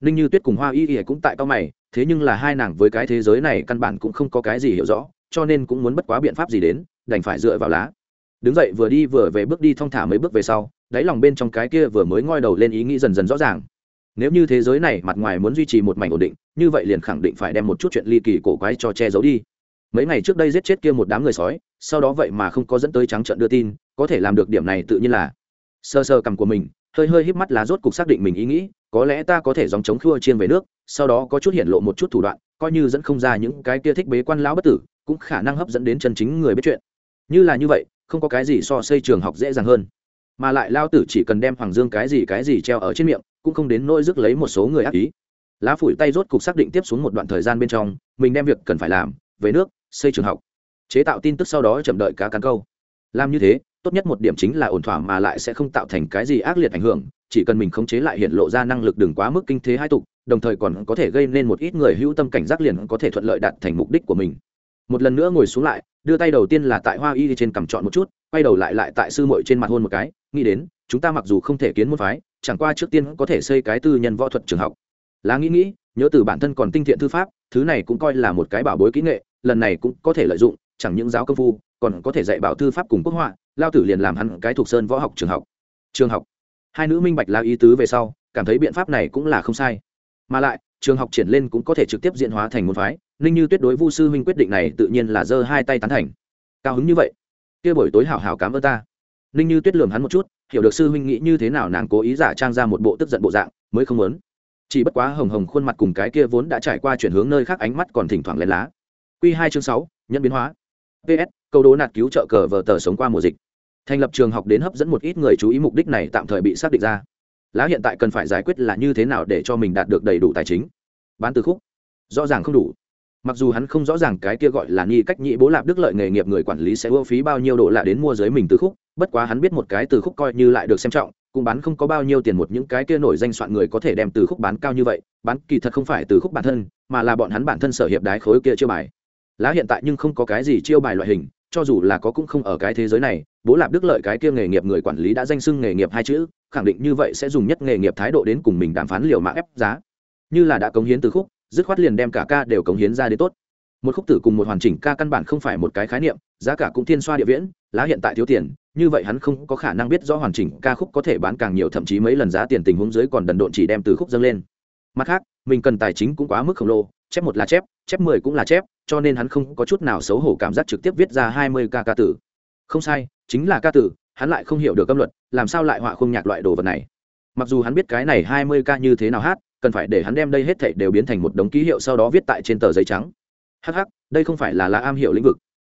S1: Ninh như tuyết cùng hoa y y cũng tại cao mày, thế nhưng là hai nàng với cái thế giới này căn bản cũng không có cái gì hiểu rõ, cho nên cũng muốn bất quá biện pháp gì đến, đành phải dựa vào lá đứng dậy vừa đi vừa về bước đi thong thả mấy bước về sau, đáy lòng bên trong cái kia vừa mới ngoi đầu lên ý nghĩ dần dần rõ ràng. Nếu như thế giới này mặt ngoài muốn duy trì một mảnh ổn định, như vậy liền khẳng định phải đem một chút chuyện ly kỳ cổ quái cho che giấu đi. Mấy ngày trước đây giết chết kia một đám người sói, sau đó vậy mà không có dẫn tới trắng trận đưa tin, có thể làm được điểm này tự nhiên là sơ sơ cằm của mình, hơi hơi híp mắt lá rốt cục xác định mình ý nghĩ, có lẽ ta có thể dòng chống khua chiên về nước, sau đó có chút hiện lộ một chút thủ đoạn, coi như dẫn không ra những cái kia thích bế quan lão bất tử, cũng khả năng hấp dẫn đến chân chính người biết chuyện. Như là như vậy không có cái gì so xây trường học dễ dàng hơn. Mà lại lao tử chỉ cần đem hoàng dương cái gì cái gì treo ở trên miệng, cũng không đến nỗi rước lấy một số người ác ý. Lá phủi tay rốt cục xác định tiếp xuống một đoạn thời gian bên trong, mình đem việc cần phải làm, về nước, xây trường học. Chế tạo tin tức sau đó chậm đợi cá cắn câu. Làm như thế, tốt nhất một điểm chính là ổn thỏa mà lại sẽ không tạo thành cái gì ác liệt ảnh hưởng, chỉ cần mình khống chế lại hiện lộ ra năng lực đừng quá mức kinh thế hai tục, đồng thời còn có thể gây nên một ít người hữu tâm cảnh giác liền có thể thuận lợi đạt thành mục đích của mình. Một lần nữa ngồi xuống lại đưa tay đầu tiên là tại hoa y trên cầm chọn một chút, quay đầu lại lại tại sư muội trên mặt hôn một cái, nghĩ đến, chúng ta mặc dù không thể kiến môn phái, chẳng qua trước tiên có thể xây cái tư nhân võ thuật trường học. Lá nghĩ nghĩ, nhớ từ bản thân còn tinh thiện thư pháp, thứ này cũng coi là một cái bảo bối kỹ nghệ, lần này cũng có thể lợi dụng, chẳng những giáo công phu, còn có thể dạy bảo thư pháp cùng quốc họa, lao tử liền làm hẳn cái thuộc sơn võ học trường học. Trường học. Hai nữ minh bạch la ý tứ về sau, cảm thấy biện pháp này cũng là không sai. Mà lại trường học triển lên cũng có thể trực tiếp diễn hóa thành môn phái. Ninh như tuyết đối vu sư huynh quyết định này tự nhiên là giơ hai tay tán thành. Cao hứng như vậy, kia buổi tối hảo hảo cám ơn ta. Ninh như tuyết lường hắn một chút, hiểu được sư huynh nghĩ như thế nào nàng cố ý giả trang ra một bộ tức giận bộ dạng, mới không muốn. Chỉ bất quá hồng hồng khuôn mặt cùng cái kia vốn đã trải qua chuyển hướng nơi khác ánh mắt còn thỉnh thoảng lên lá. Q hai chương sáu, nhân biến hóa. Ps câu đố nạt cứu trợ cờ vờ tờ sống qua mùa dịch. Thành lập trường học đến hấp dẫn một ít người chú ý mục đích này tạm thời bị xác định ra lá hiện tại cần phải giải quyết là như thế nào để cho mình đạt được đầy đủ tài chính? Bán từ khúc. Rõ ràng không đủ. Mặc dù hắn không rõ ràng cái kia gọi là nghi cách nhị bố lạp đức lợi nghề nghiệp người quản lý sẽ ưa phí bao nhiêu độ lạ đến mua giới mình từ khúc, bất quá hắn biết một cái từ khúc coi như lại được xem trọng, cũng bán không có bao nhiêu tiền một những cái kia nổi danh soạn người có thể đem từ khúc bán cao như vậy, bán kỳ thật không phải từ khúc bản thân, mà là bọn hắn bản thân sở hiệp đái khối kia chiêu bài. Lá hiện tại nhưng không có cái gì chiêu bài loại hình, cho dù là có cũng không ở cái thế giới này, bố lạp đức lợi cái kia nghề nghiệp người quản lý đã danh xưng nghề nghiệp hai chữ khẳng định như vậy sẽ dùng nhất nghề nghiệp thái độ đến cùng mình đàm phán liều mạng ép giá. Như là đã cống hiến từ khúc, dứt khoát liền đem cả ca đều cống hiến ra đến tốt. Một khúc tử cùng một hoàn chỉnh ca căn bản không phải một cái khái niệm, giá cả cũng thiên xoa địa viễn, lá hiện tại thiếu tiền, như vậy hắn không có khả năng biết rõ hoàn chỉnh ca khúc có thể bán càng nhiều, thậm chí mấy lần giá tiền tình huống dưới còn đần độn chỉ đem từ khúc dâng lên. Mặt khác, mình cần tài chính cũng quá mức khổng lồ, chép một là chép chép mười cũng là chép, cho nên hắn không có chút nào xấu hổ cảm giác trực tiếp viết ra hai mươi ca ca tử. Không sai, chính là ca tử, hắn lại không hiểu được âm luật làm sao lại họa khung nhạc loại đồ vật này? Mặc dù hắn biết cái này hai mươi ca như thế nào hát, cần phải để hắn đem đây hết thảy đều biến thành một đống ký hiệu sau đó viết tại trên tờ giấy trắng. Hh đây không phải là lá am hiểu lĩnh vực.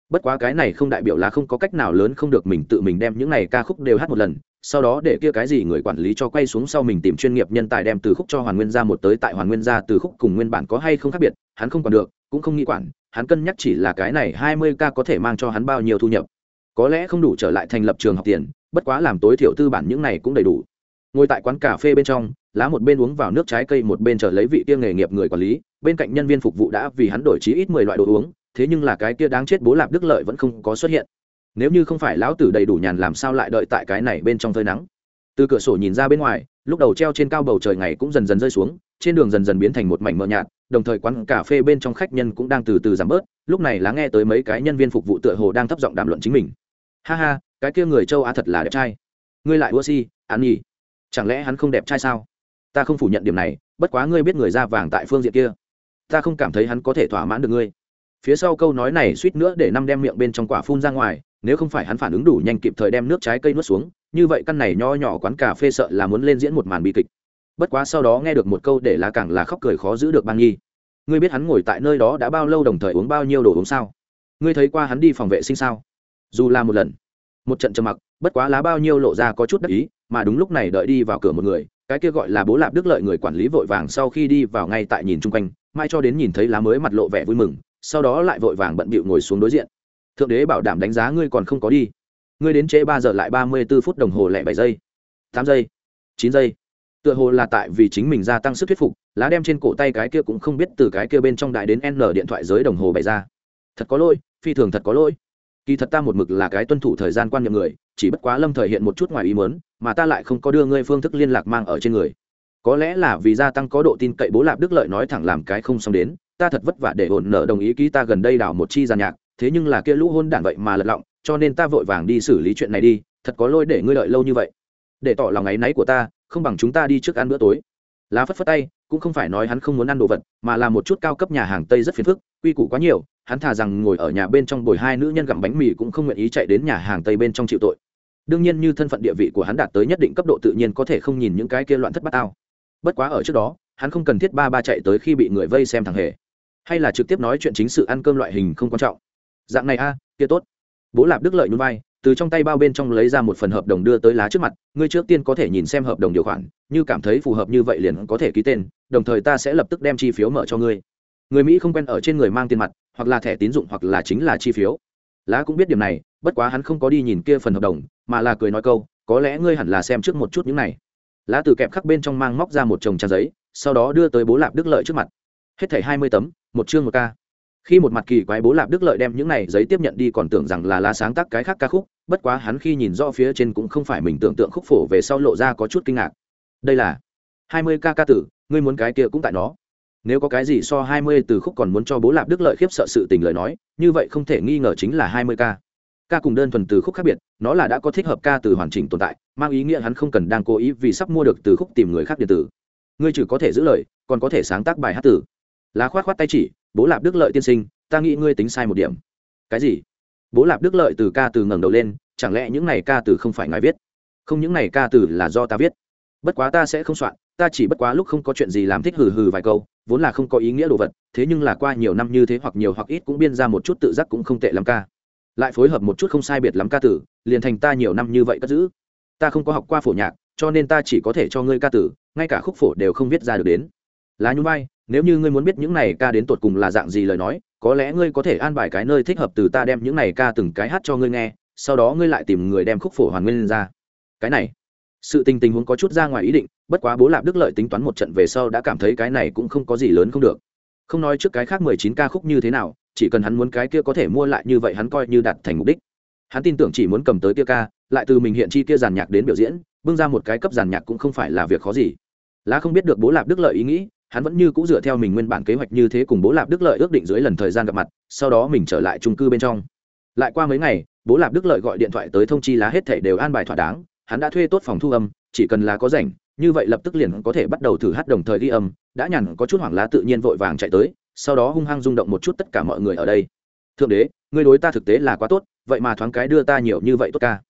S1: Bất quá cái này không đại biểu là không có cách nào lớn không được mình tự mình đem những này ca khúc đều hát một lần, sau đó để kia cái gì người quản lý cho quay xuống sau mình tìm chuyên nghiệp nhân tài đem từ khúc cho hoàn nguyên ra một tới tại hoàn nguyên ra từ khúc cùng nguyên bản có hay không khác biệt, hắn không còn được, cũng không nghĩ quản, hắn cân nhắc chỉ là cái này hai mươi ca có thể mang cho hắn bao nhiêu thu nhập. Có lẽ không đủ trở lại thành lập trường học tiền bất quá làm tối thiểu tư bản những này cũng đầy đủ. Ngồi tại quán cà phê bên trong, lá một bên uống vào nước trái cây một bên chờ lấy vị kia nghề nghiệp người quản lý, bên cạnh nhân viên phục vụ đã vì hắn đổi chí ít mười loại đồ uống, thế nhưng là cái kia đáng chết bố lạp đức lợi vẫn không có xuất hiện. Nếu như không phải lão tử đầy đủ nhàn làm sao lại đợi tại cái này bên trong phơi nắng. Từ cửa sổ nhìn ra bên ngoài, lúc đầu treo trên cao bầu trời ngày cũng dần dần rơi xuống, trên đường dần dần biến thành một mảnh mờ nhạt, đồng thời quán cà phê bên trong khách nhân cũng đang từ từ giảm bớt, lúc này lá nghe tới mấy cái nhân viên phục vụ tựa hồ đang thấp giọng đàm luận chính mình ha ha, cái kia người châu á thật là đẹp trai. Ngươi lại đua si ăn nhỉ? Chẳng lẽ hắn không đẹp trai sao? Ta không phủ nhận điểm này, bất quá ngươi biết người da vàng tại phương diện kia. Ta không cảm thấy hắn có thể thỏa mãn được ngươi. Phía sau câu nói này suýt nữa để năm đem miệng bên trong quả phun ra ngoài, nếu không phải hắn phản ứng đủ nhanh kịp thời đem nước trái cây nuốt xuống, như vậy căn này nho nhỏ quán cà phê sợ là muốn lên diễn một màn bi kịch. Bất quá sau đó nghe được một câu để lá càng là khóc cười khó giữ được bang nhi. Ngươi biết hắn ngồi tại nơi đó đã bao lâu đồng thời uống bao nhiêu đồ uống sao? Ngươi thấy qua hắn đi phòng vệ sinh sao? Dù là một lần. Một trận trầm mặc, bất quá lá bao nhiêu lộ ra có chút đắc ý, mà đúng lúc này đợi đi vào cửa một người, cái kia gọi là bố lạp đức lợi người quản lý vội vàng sau khi đi vào ngay tại nhìn chung quanh, mai cho đến nhìn thấy lá mới mặt lộ vẻ vui mừng, sau đó lại vội vàng bận bịu ngồi xuống đối diện. Thượng đế bảo đảm đánh giá ngươi còn không có đi. Ngươi đến trễ ba giờ lại ba mươi b ố phút đồng hồ lẻ bảy giây, tám giây, chín giây. Tựa hồ là tại vì chính mình gia tăng sức thuyết phục, lá đem trên cổ tay cái kia cũng không biết từ cái kia bên trong đại đến n điện thoại giới đồng hồ bày ra. Thật có lỗi, phi thường thật có lỗi kỳ thật ta một mực là cái tuân thủ thời gian quan niệm người, chỉ bất quá lâm thời hiện một chút ngoài ý mớn mà ta lại không có đưa ngươi phương thức liên lạc mang ở trên người. Có lẽ là vì gia tăng có độ tin cậy bố lạp đức lợi nói thẳng làm cái không xong đến, ta thật vất vả để ổn nợ đồng ý ký ta gần đây đào một chi giàn nhạc, thế nhưng là kia lũ hôn đản vậy mà lật lọng, cho nên ta vội vàng đi xử lý chuyện này đi, thật có lỗi để ngươi đợi lâu như vậy. Để tỏ lòng áy náy của ta, không bằng chúng ta đi trước ăn bữa tối. Lá phất phất tay, cũng không phải nói hắn không muốn ăn đồ vật, mà là một chút cao cấp nhà hàng tây rất phiền phức, quy củ quá nhiều hắn thà rằng ngồi ở nhà bên trong bồi hai nữ nhân gặm bánh mì cũng không nguyện ý chạy đến nhà hàng tây bên trong chịu tội. Đương nhiên như thân phận địa vị của hắn đạt tới nhất định cấp độ tự nhiên có thể không nhìn những cái kia loạn thất bát tao. Bất quá ở trước đó, hắn không cần thiết ba ba chạy tới khi bị người vây xem thằng hề. Hay là trực tiếp nói chuyện chính sự ăn cơm loại hình không quan trọng. Dạng này a à, kia tốt. Bố lạp đức lợi nhún vai, từ trong tay bao bên trong lấy ra một phần hợp đồng đưa tới lá trước mặt, ngươi trước tiên có thể nhìn xem hợp đồng điều khoản, như cảm thấy phù hợp như vậy liền có thể ký tên, đồng thời ta sẽ lập tức đem chi phiếu mở cho ngươi. Người mỹ không quen ở trên người mang tiền mặt hoặc là thẻ tín dụng hoặc là chính là chi phiếu. Lá cũng biết điểm này, bất quá hắn không có đi nhìn kia phần hợp đồng, mà là cười nói câu, có lẽ ngươi hẳn là xem trước một chút những này. Lá từ kẹp khắc bên trong mang móc ra một chồng trang giấy, sau đó đưa tới bố lạp đức lợi trước mặt. Hết thảy hai mươi tấm, một chương một ca. Khi một mặt kỳ quái bố lạp đức lợi đem những này giấy tiếp nhận đi còn tưởng rằng là lá sáng tác cái khác ca khúc, bất quá hắn khi nhìn rõ phía trên cũng không phải mình tưởng tượng khúc phổ về sau lộ ra có chút kinh ngạc. Đây là hai mươi ca ca tử, ngươi muốn cái kia cũng tại nó nếu có cái gì so hai mươi từ khúc còn muốn cho bố lạp đức lợi khiếp sợ sự tình lời nói, như vậy không thể nghi ngờ chính là hai mươi ca. Ca cùng đơn thuần từ khúc khác biệt, nó là đã có thích hợp ca từ hoàn chỉnh tồn tại, mang ý nghĩa hắn không cần đang cố ý vì sắp mua được từ khúc tìm người khác điện tử. Ngươi chỉ có thể giữ lời, còn có thể sáng tác bài hát tử. Lá khoát khoát tay chỉ, bố lạp đức lợi tiên sinh, ta nghĩ ngươi tính sai một điểm. Cái gì? Bố lạp đức lợi từ ca từ ngẩng đầu lên, chẳng lẽ những này ca từ không phải ngài viết? Không, những này ca từ là do ta viết bất quá ta sẽ không soạn, ta chỉ bất quá lúc không có chuyện gì làm thích hừ hừ vài câu, vốn là không có ý nghĩa đồ vật, thế nhưng là qua nhiều năm như thế hoặc nhiều hoặc ít cũng biên ra một chút tự giác cũng không tệ lắm ca. Lại phối hợp một chút không sai biệt lắm ca tử, liền thành ta nhiều năm như vậy cất giữ. Ta không có học qua phổ nhạc, cho nên ta chỉ có thể cho ngươi ca tử, ngay cả khúc phổ đều không viết ra được đến. Lá nhún vai, nếu như ngươi muốn biết những này ca đến tột cùng là dạng gì lời nói, có lẽ ngươi có thể an bài cái nơi thích hợp từ ta đem những này ca từng cái hát cho ngươi nghe, sau đó ngươi lại tìm người đem khúc phổ hoàn nguyên ra. Cái này sự tình tình huống có chút ra ngoài ý định, bất quá bố lạp đức lợi tính toán một trận về sau đã cảm thấy cái này cũng không có gì lớn không được. Không nói trước cái khác mười chín ca khúc như thế nào, chỉ cần hắn muốn cái kia có thể mua lại như vậy hắn coi như đạt thành mục đích. Hắn tin tưởng chỉ muốn cầm tới kia ca, lại từ mình hiện chi kia giàn nhạc đến biểu diễn, bưng ra một cái cấp giàn nhạc cũng không phải là việc khó gì. Lá không biết được bố lạp đức lợi ý nghĩ, hắn vẫn như c ũ dựa theo mình nguyên bản kế hoạch như thế cùng bố lạp đức lợi ước định dưới lần thời gian gặp mặt, sau đó mình trở lại trung cư bên trong. Lại qua mấy ngày, bố lạp đức lợi gọi điện thoại tới thông chi lá hết thể đều an bài thỏa đáng hắn đã thuê tốt phòng thu âm, chỉ cần là có rảnh, như vậy lập tức liền có thể bắt đầu thử hát đồng thời ghi âm, đã nhằn có chút hoảng lá tự nhiên vội vàng chạy tới, sau đó hung hăng rung động một chút tất cả mọi người ở đây thượng đế, ngươi đối ta thực tế là quá tốt, vậy mà thoáng cái đưa ta nhiều như vậy tốt ca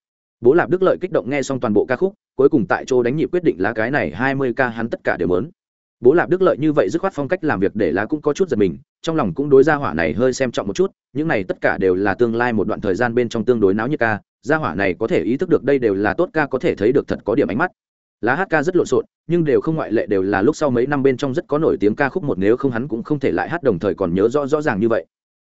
S1: bố lạp đức lợi kích động nghe xong toàn bộ ca khúc, cuối cùng tại chỗ đánh nhịp quyết định lá cái này hai mươi ca hắn tất cả đều muốn. bố lạp đức lợi như vậy dứt khoát phong cách làm việc để lá cũng có chút giật mình, trong lòng cũng đối gia hỏa này hơi xem trọng một chút, những này tất cả đều là tương lai một đoạn thời gian bên trong tương đối náo nhiệt ca gia hỏa này có thể ý thức được đây đều là tốt ca có thể thấy được thật có điểm ánh mắt. Lá hát ca rất lộn xộn, nhưng đều không ngoại lệ đều là lúc sau mấy năm bên trong rất có nổi tiếng ca khúc một nếu không hắn cũng không thể lại hát đồng thời còn nhớ rõ rõ ràng như vậy.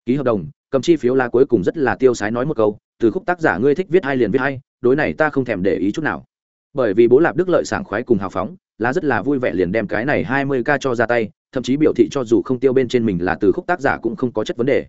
S1: Ký hợp đồng, cầm chi phiếu lá cuối cùng rất là tiêu sái nói một câu, từ khúc tác giả ngươi thích viết hay liền viết hay, đối này ta không thèm để ý chút nào. Bởi vì bố lạp đức lợi sảng khoái cùng hào phóng, lá rất là vui vẻ liền đem cái này hai mươi ca cho ra tay, thậm chí biểu thị cho dù không tiêu bên trên mình là từ khúc tác giả cũng không có chất vấn đề.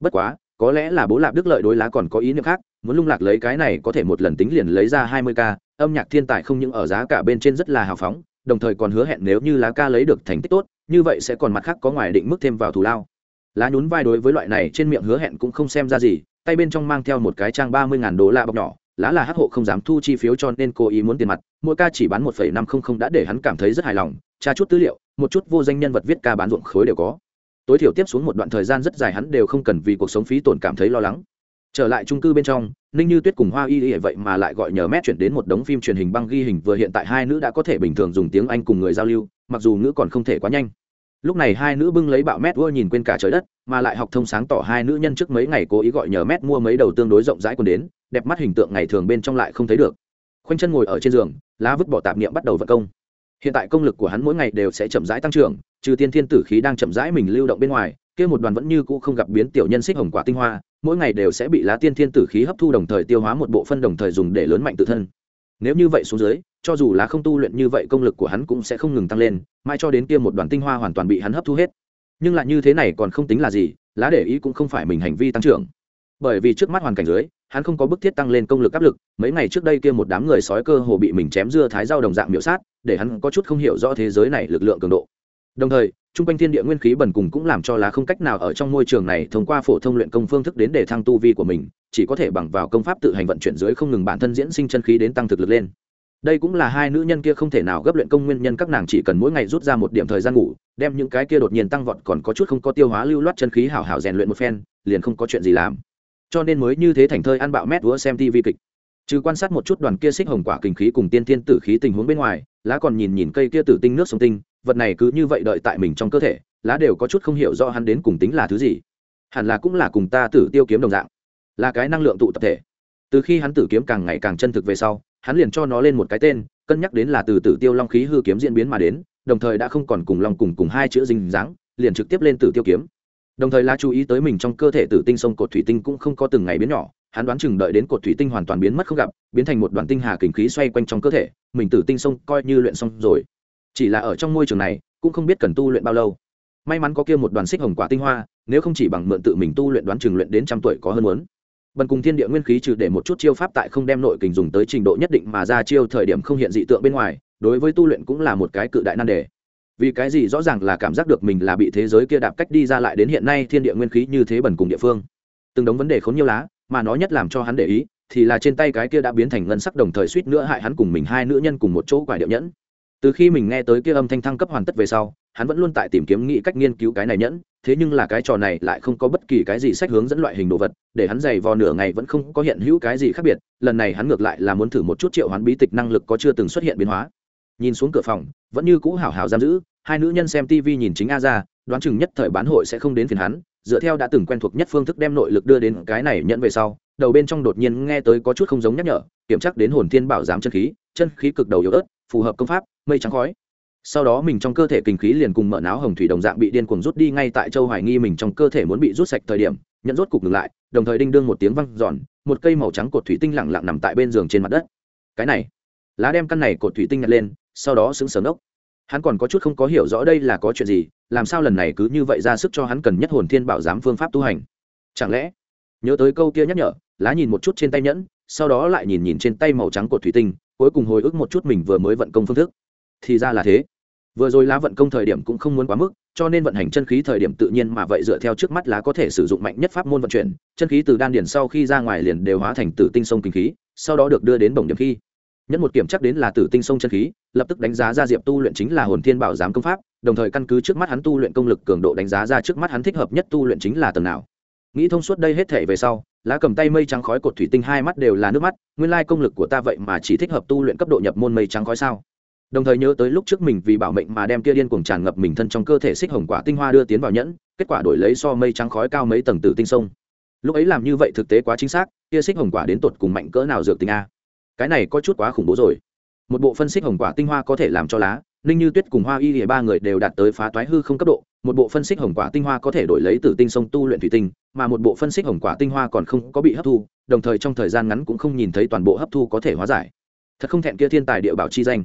S1: Bất quá có lẽ là bố lạp đức lợi đối lá còn có ý niệm khác, muốn lung lạc lấy cái này có thể một lần tính liền lấy ra hai mươi ca, âm nhạc thiên tài không những ở giá cả bên trên rất là hào phóng, đồng thời còn hứa hẹn nếu như lá ca lấy được thành tích tốt, như vậy sẽ còn mặt khác có ngoài định mức thêm vào thù lao. Lá nhún vai đối với loại này trên miệng hứa hẹn cũng không xem ra gì, tay bên trong mang theo một cái trang ba mươi ngàn đô la bọc nhỏ, lá là hát hộ không dám thu chi phiếu cho nên cố ý muốn tiền mặt, mỗi ca chỉ bán một phẩy năm không không đã để hắn cảm thấy rất hài lòng, tra chút tư liệu, một chút vô danh nhân vật viết ca bán ruộng khối đều có tối thiểu tiếp xuống một đoạn thời gian rất dài hắn đều không cần vì cuộc sống phí tổn cảm thấy lo lắng. Trở lại trung cư bên trong, ninh như tuyết cùng hoa y y vậy mà lại gọi nhờ mét chuyển đến một đống phim truyền hình băng ghi hình vừa hiện tại hai nữ đã có thể bình thường dùng tiếng anh cùng người giao lưu, mặc dù nữ còn không thể quá nhanh. Lúc này hai nữ bưng lấy bạo mét vua nhìn quên cả trời đất, mà lại học thông sáng tỏ hai nữ nhân trước mấy ngày cố ý gọi nhờ mét mua mấy đầu tương đối rộng rãi còn đến, đẹp mắt hình tượng ngày thường bên trong lại không thấy được. Khoanh chân ngồi ở trên giường, lá vứt bỏ tạp niệm bắt đầu vận công hiện tại công lực của hắn mỗi ngày đều sẽ chậm rãi tăng trưởng, trừ tiên thiên tử khí đang chậm rãi mình lưu động bên ngoài, kia một đoàn vẫn như cũ không gặp biến tiểu nhân xích hồng quả tinh hoa, mỗi ngày đều sẽ bị lá tiên thiên tử khí hấp thu đồng thời tiêu hóa một bộ phân đồng thời dùng để lớn mạnh tự thân. Nếu như vậy xuống dưới, cho dù là không tu luyện như vậy công lực của hắn cũng sẽ không ngừng tăng lên, mai cho đến kia một đoàn tinh hoa hoàn toàn bị hắn hấp thu hết. Nhưng lại như thế này còn không tính là gì, lá để ý cũng không phải mình hành vi tăng trưởng. Bởi vì trước mắt hoàn cảnh dưới, hắn không có bức thiết tăng lên công lực áp lực, mấy ngày trước đây kia một đám người sói cơ hồ bị mình chém dưa thái dao đồng dạng miễu sát để hắn có chút không hiểu rõ thế giới này lực lượng cường độ. Đồng thời trung quanh thiên địa nguyên khí bẩn cùng cũng làm cho lá không cách nào ở trong môi trường này thông qua phổ thông luyện công phương thức đến để thăng tu vi của mình, chỉ có thể bằng vào công pháp tự hành vận chuyển dưới không ngừng bản thân diễn sinh chân khí đến tăng thực lực lên. Đây cũng là hai nữ nhân kia không thể nào gấp luyện công nguyên nhân các nàng chỉ cần mỗi ngày rút ra một điểm thời gian ngủ, đem những cái kia đột nhiên tăng vọt còn có chút không có tiêu hóa lưu loát chân khí hảo hảo rèn luyện một phen, liền không có chuyện gì làm. Cho nên mới như thế thành thơi ăn bạo mét vúa xem tv kịch trừ quan sát một chút đoàn kia xích hồng quả kinh khí cùng tiên tiên tử khí tình huống bên ngoài, lá còn nhìn nhìn cây kia tử tinh nước sông tinh, vật này cứ như vậy đợi tại mình trong cơ thể, lá đều có chút không hiểu rõ hắn đến cùng tính là thứ gì. Hẳn là cũng là cùng ta tử tiêu kiếm đồng dạng, là cái năng lượng tụ tập thể. Từ khi hắn tử kiếm càng ngày càng chân thực về sau, hắn liền cho nó lên một cái tên, cân nhắc đến là từ tử tiêu long khí hư kiếm diễn biến mà đến, đồng thời đã không còn cùng long cùng cùng hai chữ dinh dáng, liền trực tiếp lên tử tiêu kiếm. Đồng thời lá chú ý tới mình trong cơ thể tử tinh sông cột thủy tinh cũng không có từng ngày biến nhỏ hắn đoán chừng đợi đến cột thủy tinh hoàn toàn biến mất không gặp, biến thành một đoàn tinh hà kình khí xoay quanh trong cơ thể, mình tử tinh sông coi như luyện xong rồi. Chỉ là ở trong môi trường này, cũng không biết cần tu luyện bao lâu. May mắn có kia một đoàn xích hồng quả tinh hoa, nếu không chỉ bằng mượn tự mình tu luyện đoán chừng luyện đến trăm tuổi có hơn muốn. Bần cùng thiên địa nguyên khí trừ để một chút chiêu pháp tại không đem nội kình dùng tới trình độ nhất định mà ra chiêu thời điểm không hiện dị tượng bên ngoài, đối với tu luyện cũng là một cái cự đại nan đề. Vì cái gì rõ ràng là cảm giác được mình là bị thế giới kia đạp cách đi ra lại đến hiện nay thiên địa nguyên khí như thế bần cùng địa phương. Từng đống vấn đề khốn nhiều lá mà nó nhất làm cho hắn để ý, thì là trên tay cái kia đã biến thành ngân sắc đồng thời suýt nữa hại hắn cùng mình hai nữ nhân cùng một chỗ quả điệu nhẫn. Từ khi mình nghe tới kia âm thanh thăng cấp hoàn tất về sau, hắn vẫn luôn tại tìm kiếm nghĩ cách nghiên cứu cái này nhẫn, thế nhưng là cái trò này lại không có bất kỳ cái gì sách hướng dẫn loại hình đồ vật, để hắn dày vò nửa ngày vẫn không có hiện hữu cái gì khác biệt, lần này hắn ngược lại là muốn thử một chút triệu hoán bí tịch năng lực có chưa từng xuất hiện biến hóa. Nhìn xuống cửa phòng, vẫn như cũ hảo hảo giam giữ, hai nữ nhân xem tv nhìn chính a ra đoán chừng nhất thời bán hội sẽ không đến phiền hắn dựa theo đã từng quen thuộc nhất phương thức đem nội lực đưa đến cái này nhận về sau, đầu bên trong đột nhiên nghe tới có chút không giống nhắc nhở, kiểm tra đến hồn thiên bảo giám chân khí chân khí cực đầu yếu ớt, phù hợp công pháp, mây trắng khói. Sau đó mình trong cơ thể kinh khí liền cùng mở náo hồng thủy đồng dạng bị điên cuồng rút đi ngay tại châu hoài nghi mình trong cơ thể muốn bị rút sạch thời điểm nhận rốt cục ngừng lại, đồng thời đinh đương một tiếng văng giòn một cây màu trắng cột thủy tinh lẳng lặng nằm tại bên giường trên mặt đất. Cái này, lá đem căn này cột thủy tinh nhặt lên, sau đó xứng sờ nốc hắn còn có chút không có hiểu rõ đây là có chuyện gì, làm sao lần này cứ như vậy ra sức cho hắn cần nhất hồn thiên bảo giám phương pháp tu hành. Chẳng lẽ, nhớ tới câu kia nhắc nhở, lá nhìn một chút trên tay nhẫn, sau đó lại nhìn nhìn trên tay màu trắng của thủy tinh, cuối cùng hồi ức một chút mình vừa mới vận công phương thức. Thì ra là thế. Vừa rồi lá vận công thời điểm cũng không muốn quá mức, cho nên vận hành chân khí thời điểm tự nhiên mà vậy dựa theo trước mắt lá có thể sử dụng mạnh nhất pháp môn vận chuyển, chân khí từ đan điển sau khi ra ngoài liền đều hóa thành tử tinh sông kinh khí, sau đó được đưa đến bổng điểm khi nhất một kiểm chắc đến là tử tinh sông chân khí, lập tức đánh giá ra diệp tu luyện chính là hồn thiên bảo giám công pháp, đồng thời căn cứ trước mắt hắn tu luyện công lực cường độ đánh giá ra trước mắt hắn thích hợp nhất tu luyện chính là tầng nào. Nghĩ thông suốt đây hết thể về sau, lá cầm tay mây trắng khói cột thủy tinh hai mắt đều là nước mắt, nguyên lai công lực của ta vậy mà chỉ thích hợp tu luyện cấp độ nhập môn mây trắng khói sao? Đồng thời nhớ tới lúc trước mình vì bảo mệnh mà đem kia điên cuồng tràn ngập mình thân trong cơ thể xích hồng quả tinh hoa đưa tiến vào nhẫn, kết quả đổi lấy so mây trắng khói cao mấy tầng tử tinh sông. Lúc ấy làm như vậy thực tế quá chính xác, kia xích hồng quả đến tột cùng mạnh cỡ nào dược tinh a? Cái này có chút quá khủng bố rồi. Một bộ phân xích hồng quả tinh hoa có thể làm cho lá, ninh như tuyết cùng hoa y thì ba người đều đạt tới phá toái hư không cấp độ, một bộ phân xích hồng quả tinh hoa có thể đổi lấy từ tinh sông tu luyện thủy tinh, mà một bộ phân xích hồng quả tinh hoa còn không có bị hấp thu, đồng thời trong thời gian ngắn cũng không nhìn thấy toàn bộ hấp thu có thể hóa giải. Thật không thẹn kia thiên tài địa bảo chi danh.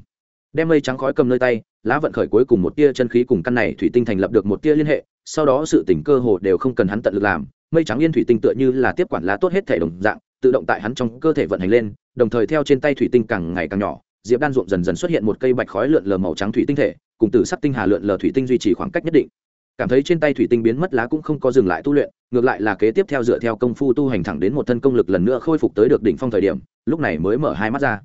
S1: Đem mây trắng khói cầm nơi tay, lá vận khởi cuối cùng một tia chân khí cùng căn này thủy tinh thành lập được một tia liên hệ, sau đó sự tỉnh cơ hồ đều không cần hắn tận lực làm, mây trắng yên thủy tinh tựa như là tiếp quản lá tốt hết thể đồng dạng tự động tại hắn trong cơ thể vận hành lên đồng thời theo trên tay thủy tinh càng ngày càng nhỏ diệp đan ruộng dần dần xuất hiện một cây bạch khói lượn lờ màu trắng thủy tinh thể cùng từ sắc tinh hà lượn lờ thủy tinh duy trì khoảng cách nhất định. Cảm thấy trên tay thủy tinh biến mất lá cũng không có dừng lại tu luyện ngược lại là kế tiếp theo dựa theo công phu tu hành thẳng đến một thân công lực lần nữa khôi phục tới được đỉnh phong thời điểm lúc này mới mở hai mắt ra.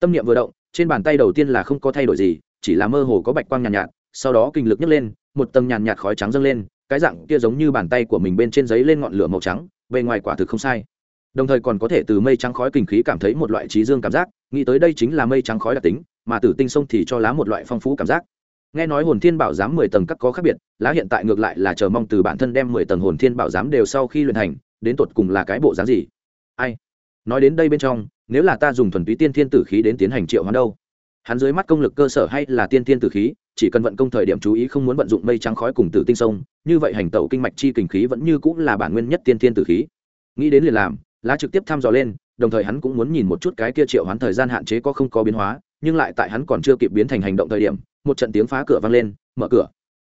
S1: Tâm niệm vừa động trên bàn tay đầu tiên là không có thay đổi gì chỉ là mơ hồ có bạch quang nhàn nhạt, nhạt sau đó kinh lực nhấc lên một tầng nhàn nhạt khói trắng dâng lên cái dạng kia giống như bàn tay của mình bên trên giấy lên ngọn lửa màu trắng bề ngoài quả thực không sai đồng thời còn có thể từ mây trắng khói kinh khí cảm thấy một loại trí dương cảm giác, nghĩ tới đây chính là mây trắng khói đặc tính, mà tử tinh sông thì cho lá một loại phong phú cảm giác. Nghe nói hồn thiên bảo giám mười tầng các có khác biệt, lá hiện tại ngược lại là chờ mong từ bản thân đem mười tầng hồn thiên bảo giám đều sau khi luyện thành, đến tột cùng là cái bộ dáng gì? Ai? Nói đến đây bên trong, nếu là ta dùng thuần túy tiên thiên tử khí đến tiến hành triệu hoán đâu? Hắn dưới mắt công lực cơ sở hay là tiên thiên tử khí, chỉ cần vận công thời điểm chú ý không muốn vận dụng mây trắng khói cùng tử tinh sông, như vậy hành tẩu kinh mạch chi kình khí vẫn như cũng là bản nguyên nhất tiên thiên tử khí. Nghĩ đến liền làm lá trực tiếp thăm dò lên, đồng thời hắn cũng muốn nhìn một chút cái kia triệu hoán thời gian hạn chế có không có biến hóa, nhưng lại tại hắn còn chưa kịp biến thành hành động thời điểm, một trận tiếng phá cửa vang lên, mở cửa.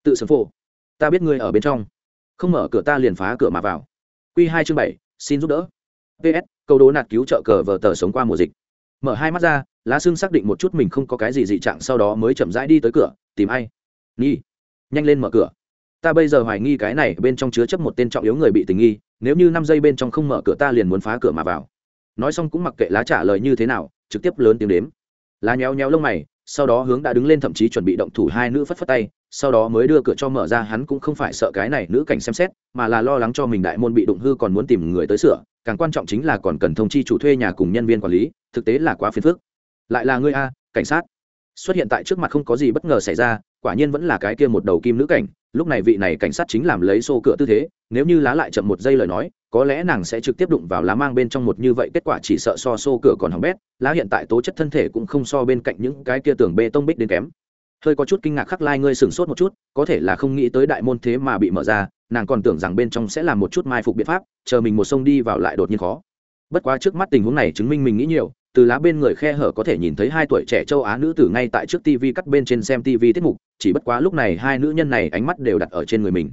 S1: Tự sướng phô ta biết ngươi ở bên trong. Không mở cửa ta liền phá cửa mà vào. Q hai chương bảy, xin giúp đỡ. Ps câu đố nạt cứu trợ cờ vờ tờ sống qua mùa dịch. Mở hai mắt ra, lá xương xác định một chút mình không có cái gì dị trạng, sau đó mới chậm rãi đi tới cửa, tìm ai? Nghi. Nhanh lên mở cửa. Ta bây giờ hoài nghi cái này bên trong chứa chấp một tên trọng yếu người bị tình nghi nếu như năm giây bên trong không mở cửa ta liền muốn phá cửa mà vào. Nói xong cũng mặc kệ lá trả lời như thế nào, trực tiếp lớn tiếng đếm. Lá nhéo nhéo lông mày, sau đó hướng đã đứng lên thậm chí chuẩn bị động thủ hai nữ phất phất tay, sau đó mới đưa cửa cho mở ra, hắn cũng không phải sợ cái này nữ cảnh xem xét, mà là lo lắng cho mình đại môn bị đụng hư còn muốn tìm người tới sửa, càng quan trọng chính là còn cần thông chi chủ thuê nhà cùng nhân viên quản lý, thực tế là quá phiền phức. Lại là ngươi a, cảnh sát. Xuất hiện tại trước mặt không có gì bất ngờ xảy ra, quả nhiên vẫn là cái kia một đầu kim nữ cảnh, lúc này vị này cảnh sát chính làm lấy xô cửa tư thế nếu như lá lại chậm một giây lời nói, có lẽ nàng sẽ trực tiếp đụng vào lá mang bên trong một như vậy, kết quả chỉ sợ so xô cửa còn hỏng bét, lá hiện tại tố chất thân thể cũng không so bên cạnh những cái kia tường bê tông bích đến kém. Hơi có chút kinh ngạc khắc lai、like、ngươi sửng sốt một chút, có thể là không nghĩ tới đại môn thế mà bị mở ra, nàng còn tưởng rằng bên trong sẽ là một chút mai phục biện pháp, chờ mình một sông đi vào lại đột nhiên khó. Bất quá trước mắt tình huống này chứng minh mình nghĩ nhiều, từ lá bên người khe hở có thể nhìn thấy hai tuổi trẻ châu á nữ tử ngay tại trước tv cắt bên trên xem tv tiết mục, chỉ bất quá lúc này hai nữ nhân này ánh mắt đều đặt ở trên người mình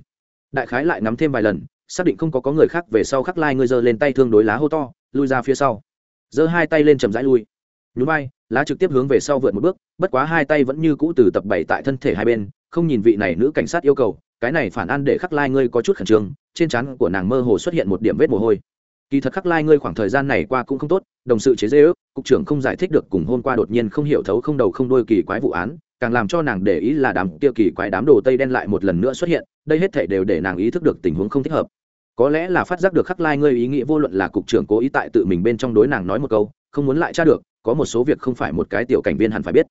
S1: đại khái lại ngắm thêm vài lần, xác định không có có người khác về sau khắc lai、like、ngươi giơ lên tay thương đối lá hô to, lui ra phía sau. Giơ hai tay lên chầm rãi lui. Nhún vai, lá trực tiếp hướng về sau vượt một bước, bất quá hai tay vẫn như cũ từ tập bảy tại thân thể hai bên, không nhìn vị này nữ cảnh sát yêu cầu, cái này phản ăn để khắc lai ngươi có chút khẩn trương, trên trán của nàng mơ hồ xuất hiện một điểm vết mồ hôi. Kỳ thật khắc lai ngươi khoảng thời gian này qua cũng không tốt, đồng sự chế dễ ước, cục trưởng không giải thích được cùng hôm qua đột nhiên không hiểu thấu không đầu không đôi kỳ quái vụ án, càng làm cho nàng để ý là đám kia kỳ quái đám đồ tây đen lại một lần nữa xuất hiện đây hết thể đều để nàng ý thức được tình huống không thích hợp. Có lẽ là phát giác được khắc lai ngươi ý nghĩ vô luận là cục trưởng cố ý tại tự mình bên trong đối nàng nói một câu, không muốn lại tra được, có một số việc không phải một cái tiểu cảnh viên hẳn phải biết.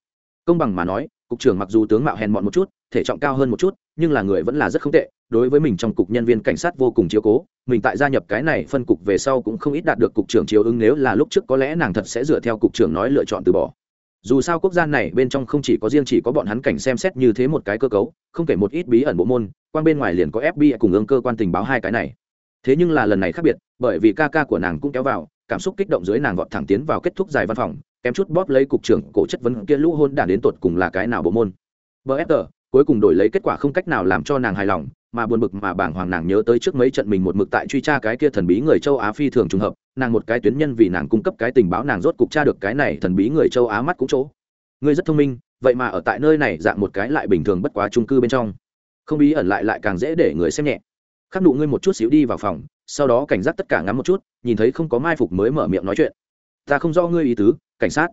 S1: Công bằng mà nói, cục trưởng mặc dù tướng mạo hèn mọn một chút, thể trọng cao hơn một chút, nhưng là người vẫn là rất không tệ, đối với mình trong cục nhân viên cảnh sát vô cùng chiếu cố, mình tại gia nhập cái này phân cục về sau cũng không ít đạt được cục trưởng chiếu ứng, nếu là lúc trước có lẽ nàng thật sẽ dựa theo cục trưởng nói lựa chọn từ bỏ dù sao quốc gia này bên trong không chỉ có riêng chỉ có bọn hắn cảnh xem xét như thế một cái cơ cấu, không kể một ít bí ẩn bộ môn, quan bên ngoài liền có fbi cùng ương cơ quan tình báo hai cái này. Thế nhưng là lần này khác biệt, bởi vì ca ca của nàng cũng kéo vào, cảm xúc kích động dưới nàng gọn thẳng tiến vào kết thúc dài văn phòng, kém chút bóp lấy cục trưởng cổ chất vấn kia lũ hôn đản đến tột cùng là cái nào bộ môn. Bờ cuối cùng đổi lấy kết quả không cách nào làm cho nàng hài lòng, mà buồn bực mà bảng hoàng nàng nhớ tới trước mấy trận mình một mực tại truy tra cái kia thần bí người châu á phi thường trùng hợp nàng một cái tuyến nhân vì nàng cung cấp cái tình báo nàng rốt cục tra được cái này thần bí người châu á mắt cũng chỗ. Ngươi rất thông minh, vậy mà ở tại nơi này dạng một cái lại bình thường bất quá trung cư bên trong. Không bí ẩn lại lại càng dễ để người xem nhẹ. Khắc nụ ngươi một chút xíu đi vào phòng, sau đó cảnh giác tất cả ngắm một chút, nhìn thấy không có mai phục mới mở miệng nói chuyện. Ta không do ngươi ý tứ, cảnh sát.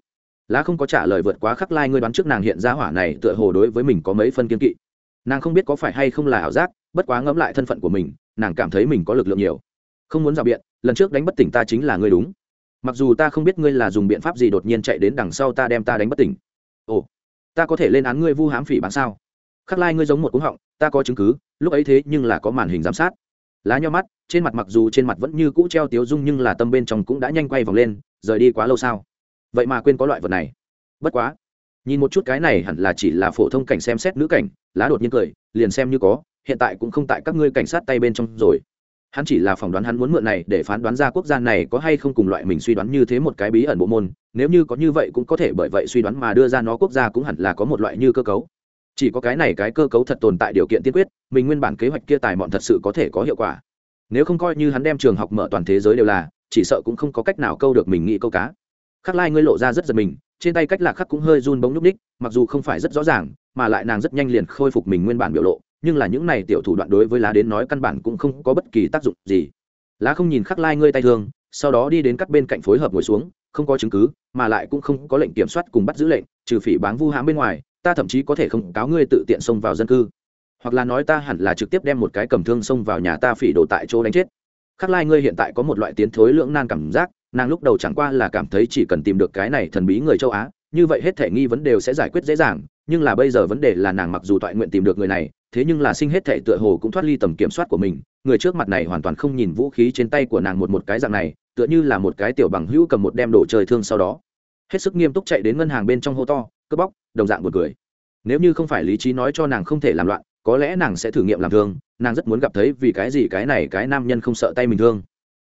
S1: Lá không có trả lời vượt quá khắc lai ngươi đoán trước nàng hiện ra hỏa này tựa hồ đối với mình có mấy phân kiên kỵ. Nàng không biết có phải hay không là ảo giác, bất quá ngẫm lại thân phận của mình, nàng cảm thấy mình có lực lượng nhiều. Không muốn rào biện lần trước đánh bất tỉnh ta chính là ngươi đúng. Mặc dù ta không biết ngươi là dùng biện pháp gì đột nhiên chạy đến đằng sau ta đem ta đánh bất tỉnh. Ồ, ta có thể lên án ngươi vu hám phỉ bán sao? Khắc lai ngươi giống một cúng họng, ta có chứng cứ, lúc ấy thế nhưng là có màn hình giám sát. Lá nho mắt, trên mặt mặc dù trên mặt vẫn như cũ treo tiếu dung nhưng là tâm bên trong cũng đã nhanh quay vòng lên, rời đi quá lâu sao? Vậy mà quên có loại vật này. Bất quá, nhìn một chút cái này hẳn là chỉ là phổ thông cảnh xem xét nữ cảnh, lá đột nhiên cười, liền xem như có, hiện tại cũng không tại các ngươi cảnh sát tay bên trong rồi hắn chỉ là phỏng đoán hắn muốn mượn này để phán đoán ra quốc gia này có hay không cùng loại mình suy đoán như thế một cái bí ẩn bộ môn. Nếu như có như vậy cũng có thể bởi vậy suy đoán mà đưa ra nó quốc gia cũng hẳn là có một loại như cơ cấu. Chỉ có cái này cái cơ cấu thật tồn tại điều kiện tiên quyết, mình nguyên bản kế hoạch kia tài mọn thật sự có thể có hiệu quả. Nếu không coi như hắn đem trường học mở toàn thế giới đều là, chỉ sợ cũng không có cách nào câu được mình nghĩ câu cá. Khắc lai ngươi lộ ra rất giật mình, trên tay cách lạc khắc cũng hơi run bóng nhúc ních mặc dù không phải rất rõ ràng, mà lại nàng rất nhanh liền khôi phục mình nguyên bản biểu lộ nhưng là những này tiểu thủ đoạn đối với lá đến nói căn bản cũng không có bất kỳ tác dụng gì. Lá không nhìn khắc lai ngươi tay thương sau đó đi đến các bên cạnh phối hợp ngồi xuống, không có chứng cứ, mà lại cũng không có lệnh kiểm soát cùng bắt giữ lệnh, trừ phỉ báng vu hãm bên ngoài, ta thậm chí có thể không cáo ngươi tự tiện xông vào dân cư. Hoặc là nói ta hẳn là trực tiếp đem một cái cầm thương xông vào nhà ta phỉ đổ tại chỗ đánh chết. Khắc lai ngươi hiện tại có một loại tiến thối lưỡng nan cảm giác, nàng lúc đầu chẳng qua là cảm thấy chỉ cần tìm được cái này thần bí người châu á, như vậy hết thể nghi vấn đều sẽ giải quyết dễ dàng, nhưng là bây giờ vấn đề là nàng mặc dù toại nguyện tìm được người này thế nhưng là sinh hết thể tựa hồ cũng thoát ly tầm kiểm soát của mình, người trước mặt này hoàn toàn không nhìn vũ khí trên tay của nàng một một cái dạng này, tựa như là một cái tiểu bằng hữu cầm một đem đồ chơi thương sau đó. Hết sức nghiêm túc chạy đến ngân hàng bên trong hô to, cướp bóc, đồng dạng một cười. Nếu như không phải lý trí nói cho nàng không thể làm loạn, có lẽ nàng sẽ thử nghiệm làm thương, nàng rất muốn gặp thấy vì cái gì cái này cái nam nhân không sợ tay mình thương.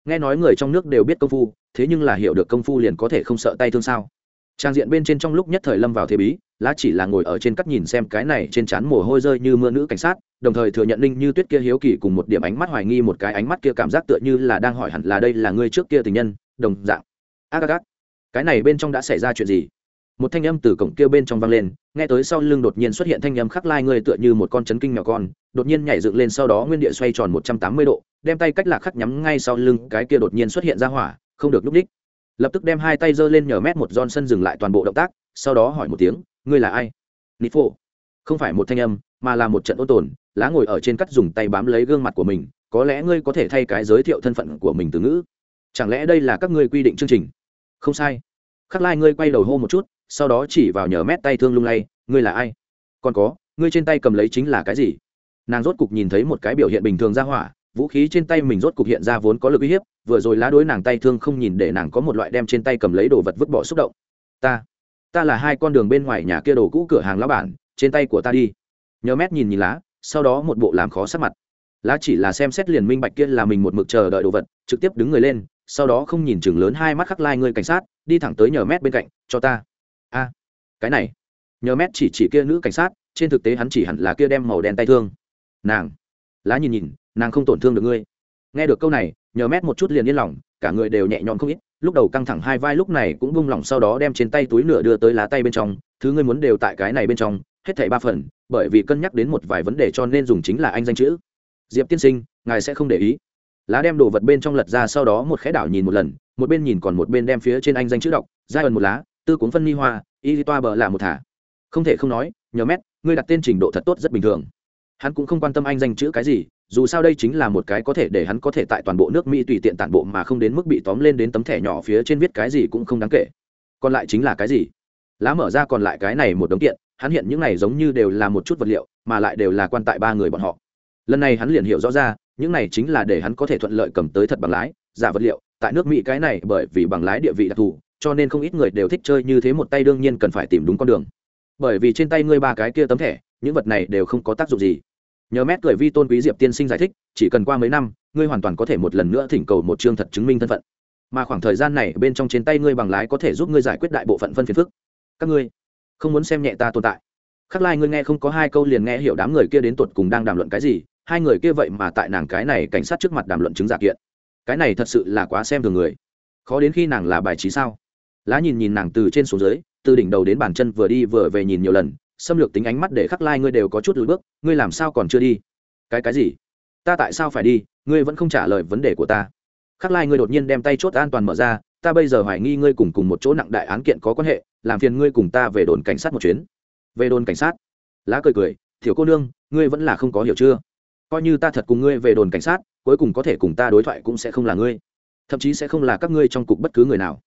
S1: Nghe nói người trong nước đều biết công phu, thế nhưng là hiểu được công phu liền có thể không sợ tay thương sao? Trang diện bên trên trong lúc nhất thời lâm vào thế bí lá chỉ là ngồi ở trên cắt nhìn xem cái này trên trán mồ hôi rơi như mưa nữ cảnh sát, đồng thời thừa nhận linh như tuyết kia hiếu kỳ cùng một điểm ánh mắt hoài nghi một cái ánh mắt kia cảm giác tựa như là đang hỏi hẳn là đây là ngươi trước kia tình nhân, đồng dạng. Ác ác cái này bên trong đã xảy ra chuyện gì? Một thanh âm từ cổng kia bên trong vang lên, nghe tới sau lưng đột nhiên xuất hiện thanh âm khắc lai ngươi tựa như một con chấn kinh nhỏ con, đột nhiên nhảy dựng lên sau đó nguyên địa xoay tròn một trăm tám mươi độ, đem tay cách lạc khắc nhắm ngay sau lưng cái kia đột nhiên xuất hiện ra hỏa, không được núp đích lập tức đem hai tay giơ lên nhờ mét một giòn sân dừng lại toàn bộ động tác, sau đó hỏi một tiếng ngươi là ai? Nít phô không phải một thanh âm, mà là một trận ôn tồn, lá ngồi ở trên cắt dùng tay bám lấy gương mặt của mình, có lẽ ngươi có thể thay cái giới thiệu thân phận của mình từ ngữ. Chẳng lẽ đây là các ngươi quy định chương trình? Không sai. Khắc lai ngươi quay đầu hô một chút, sau đó chỉ vào nhờ mét tay thương lung lay, ngươi là ai? Còn có, ngươi trên tay cầm lấy chính là cái gì? Nàng rốt cục nhìn thấy một cái biểu hiện bình thường ra hỏa, vũ khí trên tay mình rốt cục hiện ra vốn có lực uy hiếp, vừa rồi lá đối nàng tay thương không nhìn để nàng có một loại đem trên tay cầm lấy đồ vật vứt bỏ xúc động. Ta ta là hai con đường bên ngoài nhà kia đồ cũ cửa hàng lá bản, trên tay của ta đi. Nhớ mét nhìn nhìn lá, sau đó một bộ làm khó sắc mặt. Lá chỉ là xem xét liền minh bạch kia là mình một mực chờ đợi đồ vật, trực tiếp đứng người lên, sau đó không nhìn chừng lớn hai mắt khắc lai người cảnh sát, đi thẳng tới nhờ mét bên cạnh, cho ta. A, cái này. Nhờ mét chỉ chỉ kia nữ cảnh sát, trên thực tế hắn chỉ hẳn là kia đem màu đen tay thương. Nàng. Lá nhìn nhìn, nàng không tổn thương được ngươi. Nghe được câu này, nhờ mét một chút liền yên lòng, cả người đều nhẹ nhõm không ít lúc đầu căng thẳng hai vai lúc này cũng bung lỏng sau đó đem trên tay túi nửa đưa tới lá tay bên trong, thứ ngươi muốn đều tại cái này bên trong, hết thảy ba phần, bởi vì cân nhắc đến một vài vấn đề cho nên dùng chính là anh danh chữ. Diệp tiên sinh, ngài sẽ không để ý. Lá đem đồ vật bên trong lật ra sau đó một khẽ đảo nhìn một lần, một bên nhìn còn một bên đem phía trên anh danh chữ đọc, giai ẩn một lá, tư cuốn phân ni hoa, y toa bờ là một thả. Không thể không nói nhớ mét, ngươi đặt tên trình độ thật tốt rất bình thường. Hắn cũng không quan tâm anh danh chữ cái gì dù sao đây chính là một cái có thể để hắn có thể tại toàn bộ nước mỹ tùy tiện tản bộ mà không đến mức bị tóm lên đến tấm thẻ nhỏ phía trên viết cái gì cũng không đáng kể. Còn lại chính là cái gì? Lá mở ra còn lại cái này một đống kiện, hắn hiện những này giống như đều là một chút vật liệu, mà lại đều là quan tại ba người bọn họ. Lần này hắn liền hiểu rõ ra, những này chính là để hắn có thể thuận lợi cầm tới thật bằng lái, giả vật liệu. Tại nước mỹ cái này bởi vì bằng lái địa vị đặc thù, cho nên không ít người đều thích chơi như thế một tay đương nhiên cần phải tìm đúng con đường. Bởi vì trên tay ngươi ba cái kia tấm thẻ, những vật này đều không có tác dụng gì nhờ mét cười vi tôn quý diệp tiên sinh giải thích, chỉ cần qua mấy năm, ngươi hoàn toàn có thể một lần nữa thỉnh cầu một chương thật chứng minh thân phận. Mà khoảng thời gian này, bên trong trên tay ngươi bằng lái có thể giúp ngươi giải quyết đại bộ phận phân phiền phức. Các ngươi không muốn xem nhẹ ta tồn tại. Khắc lai ngươi nghe không có hai câu liền nghe hiểu đám người kia đến tột cùng đang đàm luận cái gì, hai người kia vậy mà tại nàng cái này cảnh sát trước mặt đàm luận chứng giả kiện. Cái này thật sự là quá xem thường người. Khó đến khi nàng là bài trí sao? Lá nhìn nhìn nàng từ trên xuống dưới, từ đỉnh đầu đến bàn chân vừa đi vừa về nhìn nhiều lần xâm lược tính ánh mắt để khắc lai ngươi đều có chút lùi bước, ngươi làm sao còn chưa đi? Cái cái gì? Ta tại sao phải đi? Ngươi vẫn không trả lời vấn đề của ta. Khắc lai ngươi đột nhiên đem tay chốt an toàn mở ra, ta bây giờ hoài nghi ngươi cùng cùng một chỗ nặng đại án kiện có quan hệ, làm phiền ngươi cùng ta về đồn cảnh sát một chuyến. Về đồn cảnh sát? Lá cười cười thiểu cô nương, ngươi vẫn là không có hiểu chưa? Coi như ta thật cùng ngươi về đồn cảnh sát, cuối cùng có thể cùng ta đối thoại cũng sẽ không là ngươi. Thậm chí sẽ không là các ngươi trong cục bất cứ người nào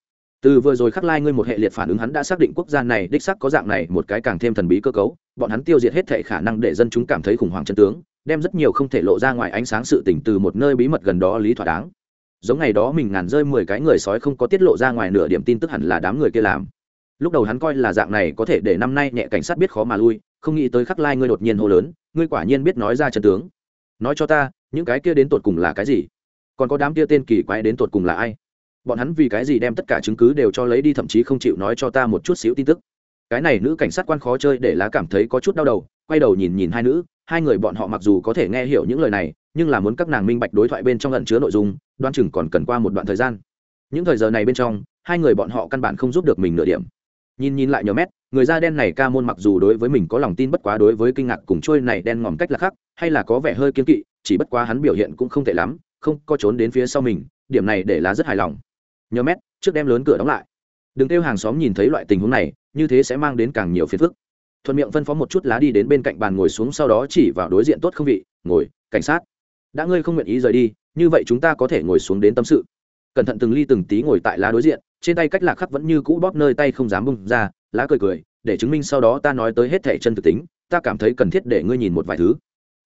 S1: từ vừa rồi khắc lai ngươi một hệ liệt phản ứng hắn đã xác định quốc gia này đích sắc có dạng này một cái càng thêm thần bí cơ cấu, bọn hắn tiêu diệt hết thệ khả năng để dân chúng cảm thấy khủng hoảng chân tướng, đem rất nhiều không thể lộ ra ngoài ánh sáng sự tỉnh từ một nơi bí mật gần đó lý thỏa đáng. Giống ngày đó mình ngàn rơi mười cái người sói không có tiết lộ ra ngoài nửa điểm tin tức hẳn là đám người kia làm. Lúc đầu hắn coi là dạng này có thể để năm nay nhẹ cảnh sát biết khó mà lui, không nghĩ tới khắc lai ngươi đột nhiên hô lớn, ngươi quả nhiên biết nói ra chân tướng. Nói cho ta, những cái kia đến tột cùng là cái gì? Còn có đám kia tên kỳ quái đến tột cùng là ai? Bọn hắn vì cái gì đem tất cả chứng cứ đều cho lấy đi, thậm chí không chịu nói cho ta một chút xíu tin tức. Cái này nữ cảnh sát quan khó chơi để lá cảm thấy có chút đau đầu, quay đầu nhìn nhìn hai nữ, hai người bọn họ mặc dù có thể nghe hiểu những lời này, nhưng là muốn các nàng minh bạch đối thoại bên trong lẫn chứa nội dung đoan chừng còn cần qua một đoạn thời gian. Những thời giờ này bên trong, hai người bọn họ căn bản không giúp được mình nửa điểm. Nhìn nhìn lại nhờ mét, người da đen này ca môn mặc dù đối với mình có lòng tin bất quá đối với kinh ngạc cùng trôi này đen ngòm cách là khác, hay là có vẻ hơi kiên kỵ, chỉ bất quá hắn biểu hiện cũng không tệ lắm, không có trốn đến phía sau mình, điểm này để lá rất hài lòng nhớ mét, trước đem lớn cửa đóng lại. Đừng kêu hàng xóm nhìn thấy loại tình huống này, như thế sẽ mang đến càng nhiều phiền phức. Thuận miệng phân phó một chút lá đi đến bên cạnh bàn ngồi xuống sau đó chỉ vào đối diện tốt không vị, ngồi, cảnh sát. Đã ngươi không nguyện ý rời đi, như vậy chúng ta có thể ngồi xuống đến tâm sự. Cẩn thận từng ly từng tí ngồi tại lá đối diện, trên tay cách lạc khắc vẫn như cũ bóp nơi tay không dám bung ra, lá cười cười, để chứng minh sau đó ta nói tới hết thẻ chân thực tính, ta cảm thấy cần thiết để ngươi nhìn một vài thứ.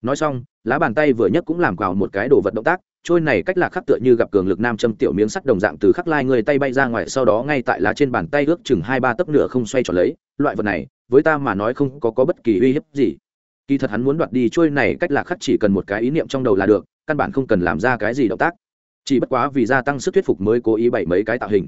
S1: Nói xong, lá bàn tay vừa nhất cũng làm quào một cái đồ vật động tác trôi này cách lạc khắc tựa như gặp cường lực nam châm tiểu miếng sắt đồng dạng từ khắc lai người tay bay ra ngoài sau đó ngay tại lá trên bàn tay ước chừng hai ba tấc nửa không xoay tròn lấy loại vật này với ta mà nói không có, có bất kỳ uy hiếp gì. Kỳ thật hắn muốn đoạt đi trôi này cách lạc khắc chỉ cần một cái ý niệm trong đầu là được căn bản không cần làm ra cái gì động tác. Chỉ bất quá vì gia tăng sức thuyết phục mới cố ý bày mấy cái tạo hình.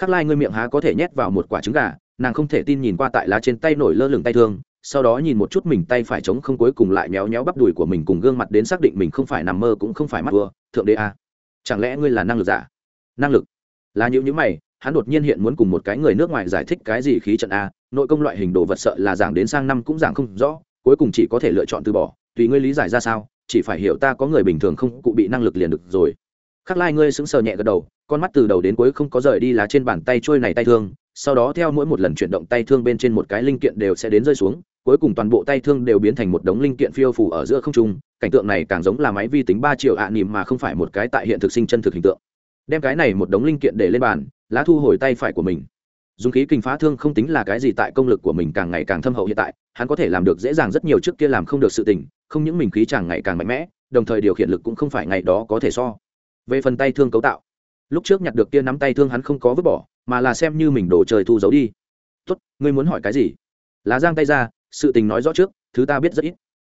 S1: Khắc lai ngươi miệng há có thể nhét vào một quả trứng gà nàng không thể tin nhìn qua tại lá trên tay nổi lơ lửng tay thương sau đó nhìn một chút mình tay phải chống không cuối cùng lại méo méo bắp đùi của mình cùng gương mặt đến xác định mình không phải nằm mơ cũng không phải mắt vừa thượng đế a. À. chẳng lẽ ngươi là năng lực giả? Năng lực? Là những những mày, hắn đột nhiên hiện muốn cùng một cái người nước ngoài giải thích cái gì khí trận a, nội công loại hình đồ vật sợ là giảng đến sang năm cũng giảng không rõ, cuối cùng chỉ có thể lựa chọn từ bỏ, tùy ngươi lý giải ra sao, chỉ phải hiểu ta có người bình thường không, cụ bị năng lực liền được rồi. Khắc lai ngươi sững sờ nhẹ gật đầu, con mắt từ đầu đến cuối không có rời đi lá trên bàn tay trôi này tay thương, sau đó theo mỗi một lần chuyển động tay thương bên trên một cái linh kiện đều sẽ đến rơi xuống cuối cùng toàn bộ tay thương đều biến thành một đống linh kiện phiêu phủ ở giữa không trung, cảnh tượng này càng giống là máy vi tính ba triệu ạ à mà không phải một cái tại hiện thực sinh chân thực hình tượng. Đem cái này một đống linh kiện để lên bàn, lá thu hồi tay phải của mình. Dùng khí kinh phá thương không tính là cái gì tại công lực của mình càng ngày càng thâm hậu hiện tại, hắn có thể làm được dễ dàng rất nhiều trước kia làm không được sự tình, không những mình khí càng ngày càng mạnh mẽ, đồng thời điều khiển lực cũng không phải ngày đó có thể so. Về phần tay thương cấu tạo, lúc trước nhặt được kia nắm tay thương hắn không có vứt bỏ, mà là xem như mình đổ trời thu giấu đi. Tốt, ngươi muốn hỏi cái gì? Lá giang tay ra sự tình nói rõ trước, thứ ta biết rất ít.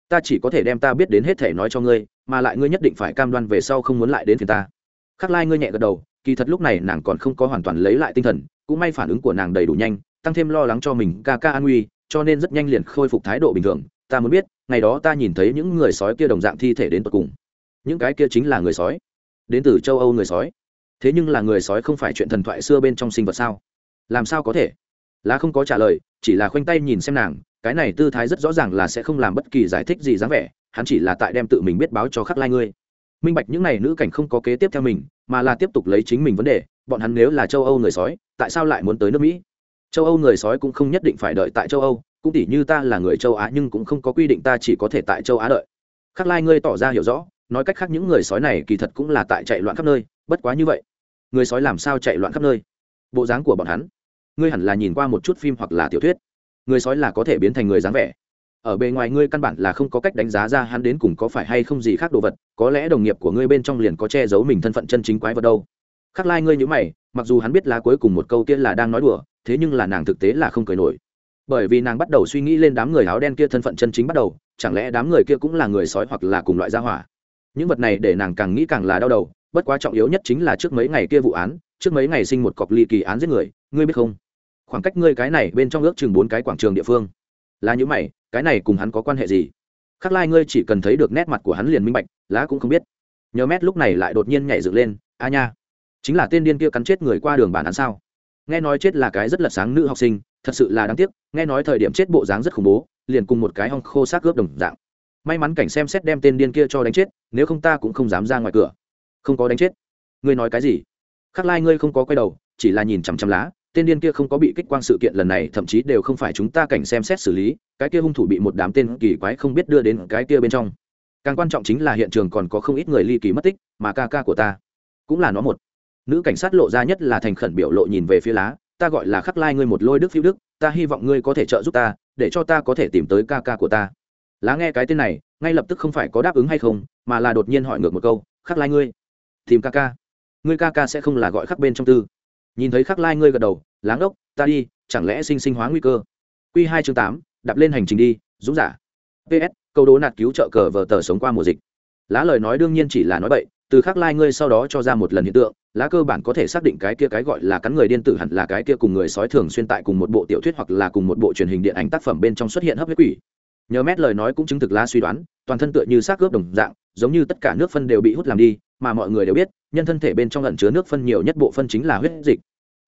S1: Ta chỉ có thể đem ta biết đến hết thể nói cho ngươi, mà lại ngươi nhất định phải cam đoan về sau không muốn lại đến phiền ta. Khắc lai ngươi nhẹ gật đầu, kỳ thật lúc này nàng còn không có hoàn toàn lấy lại tinh thần, cũng may phản ứng của nàng đầy đủ nhanh, tăng thêm lo lắng cho mình, ca ca an nguy, cho nên rất nhanh liền khôi phục thái độ bình thường. Ta muốn biết, ngày đó ta nhìn thấy những người sói kia đồng dạng thi thể đến tận cùng. Những cái kia chính là người sói. Đến từ châu âu người sói. Thế nhưng là người sói không phải chuyện thần thoại xưa bên trong sinh vật sao? Làm sao có thể? Lá không có trả lời, chỉ là khoanh tay nhìn xem nàng, cái này tư thái rất rõ ràng là sẽ không làm bất kỳ giải thích gì dáng vẻ, hắn chỉ là tại đem tự mình biết báo cho khắc lai ngươi. Minh bạch những n à y nữ cảnh không có kế tiếp theo mình, mà là tiếp tục lấy chính mình vấn đề, bọn hắn nếu là châu âu người sói, tại sao lại muốn tới nước mỹ? Châu âu người sói cũng không nhất định phải đợi tại châu âu, cũng tỉ như ta là người châu á nhưng cũng không có quy định ta chỉ có thể tại châu á đợi. Khắc lai ngươi tỏ ra hiểu rõ, nói cách khác những người sói này kỳ thật cũng là tại chạy loạn khắp nơi, bất quá như vậy. Người sói làm sao chạy loạn khắp nơi? Bộ dáng của bọn hắn ngươi hẳn là nhìn qua một chút phim hoặc là tiểu thuyết. Người sói là có thể biến thành người dáng vẻ. Ở bề ngoài ngươi căn bản là không có cách đánh giá ra hắn đến cùng có phải hay không gì khác đồ vật, có lẽ đồng nghiệp của ngươi bên trong liền có che giấu mình thân phận chân chính quái vật đâu. Khắc lai ngươi nhữ mày, mặc dù hắn biết lá cuối cùng một câu kia là đang nói đùa, thế nhưng là nàng thực tế là không cười nổi. Bởi vì nàng bắt đầu suy nghĩ lên đám người áo đen kia thân phận chân chính bắt đầu, chẳng lẽ đám người kia cũng là người sói hoặc là cùng loại gia hỏa. Những vật này để nàng càng nghĩ càng là đau đầu, bất quá trọng yếu nhất chính là trước mấy ngày kia vụ án, trước mấy ngày sinh một cọc ly kỳ án giết người, ngươi biết không? Khoảng cách ngươi cái này bên trong ước chừng bốn cái quảng trường địa phương. Là những mày, cái này cùng hắn có quan hệ gì? Khắc lai ngươi chỉ cần thấy được nét mặt của hắn liền minh bạch, lá cũng không biết. Nhớ mét lúc này lại đột nhiên nhảy dựng lên, a nha, chính là tên điên kia cắn chết người qua đường bản án sao? Nghe nói chết là cái rất là sáng nữ học sinh, thật sự là đáng tiếc, nghe nói thời điểm chết bộ dáng rất khủng bố, liền cùng một cái hong khô xác ướp đồng dạng. May mắn cảnh xem xét đem tên điên kia cho đánh chết, nếu không ta cũng không dám ra ngoài cửa. Không có đánh chết. Ngươi nói cái gì? Khắc lai ngươi không có quay đầu, chỉ là nhìn chằm chằm lá tên điên kia không có bị kích quang sự kiện lần này, thậm chí đều không phải chúng ta cảnh xem xét xử lý, cái kia hung thủ bị một đám tên kỳ quái không biết đưa đến cái kia bên trong. Càng quan trọng chính là hiện trường còn có không ít người ly kỳ mất tích, mà ca ca của ta cũng là nó một. Nữ cảnh sát lộ ra nhất là thành khẩn biểu lộ nhìn về phía lá, ta gọi là khắc lai ngươi một lôi đức phiêu đức, ta hy vọng ngươi có thể trợ giúp ta, để cho ta có thể tìm tới ca ca của ta. Lá nghe cái tên này, ngay lập tức không phải có đáp ứng hay không, mà là đột nhiên hỏi ngược một câu, khắc lai ngươi, tìm ca ca? Ngươi ca ca sẽ không là gọi khắc bên trong tư? Nhìn thấy khắc lai ngươi gật đầu, láng ốc ta đi, chẳng lẽ sinh sinh hóa nguy cơ? Q hai chương tám, đạp lên hành trình đi, dũng giả. Ps câu đố nạt cứu trợ cờ vờ tờ sống qua mùa dịch. Lá lời nói đương nhiên chỉ là nói bậy, từ khắc lai ngươi sau đó cho ra một lần hiện tượng, lá cơ bản có thể xác định cái kia cái gọi là cắn người điên tử hẳn là cái kia cùng người sói thường xuyên tại cùng một bộ tiểu thuyết hoặc là cùng một bộ truyền hình điện ảnh tác phẩm bên trong xuất hiện hấp huyết quỷ. Nhờ mét lời nói cũng chứng thực lá suy đoán, toàn thân tựa như xác ướp đồng dạng, giống như tất cả nước phân đều bị hút làm đi, mà mọi người đều biết, nhân thân thể bên trong ẩn chứa nước phân nhiều nhất bộ phân chính là huyết dịch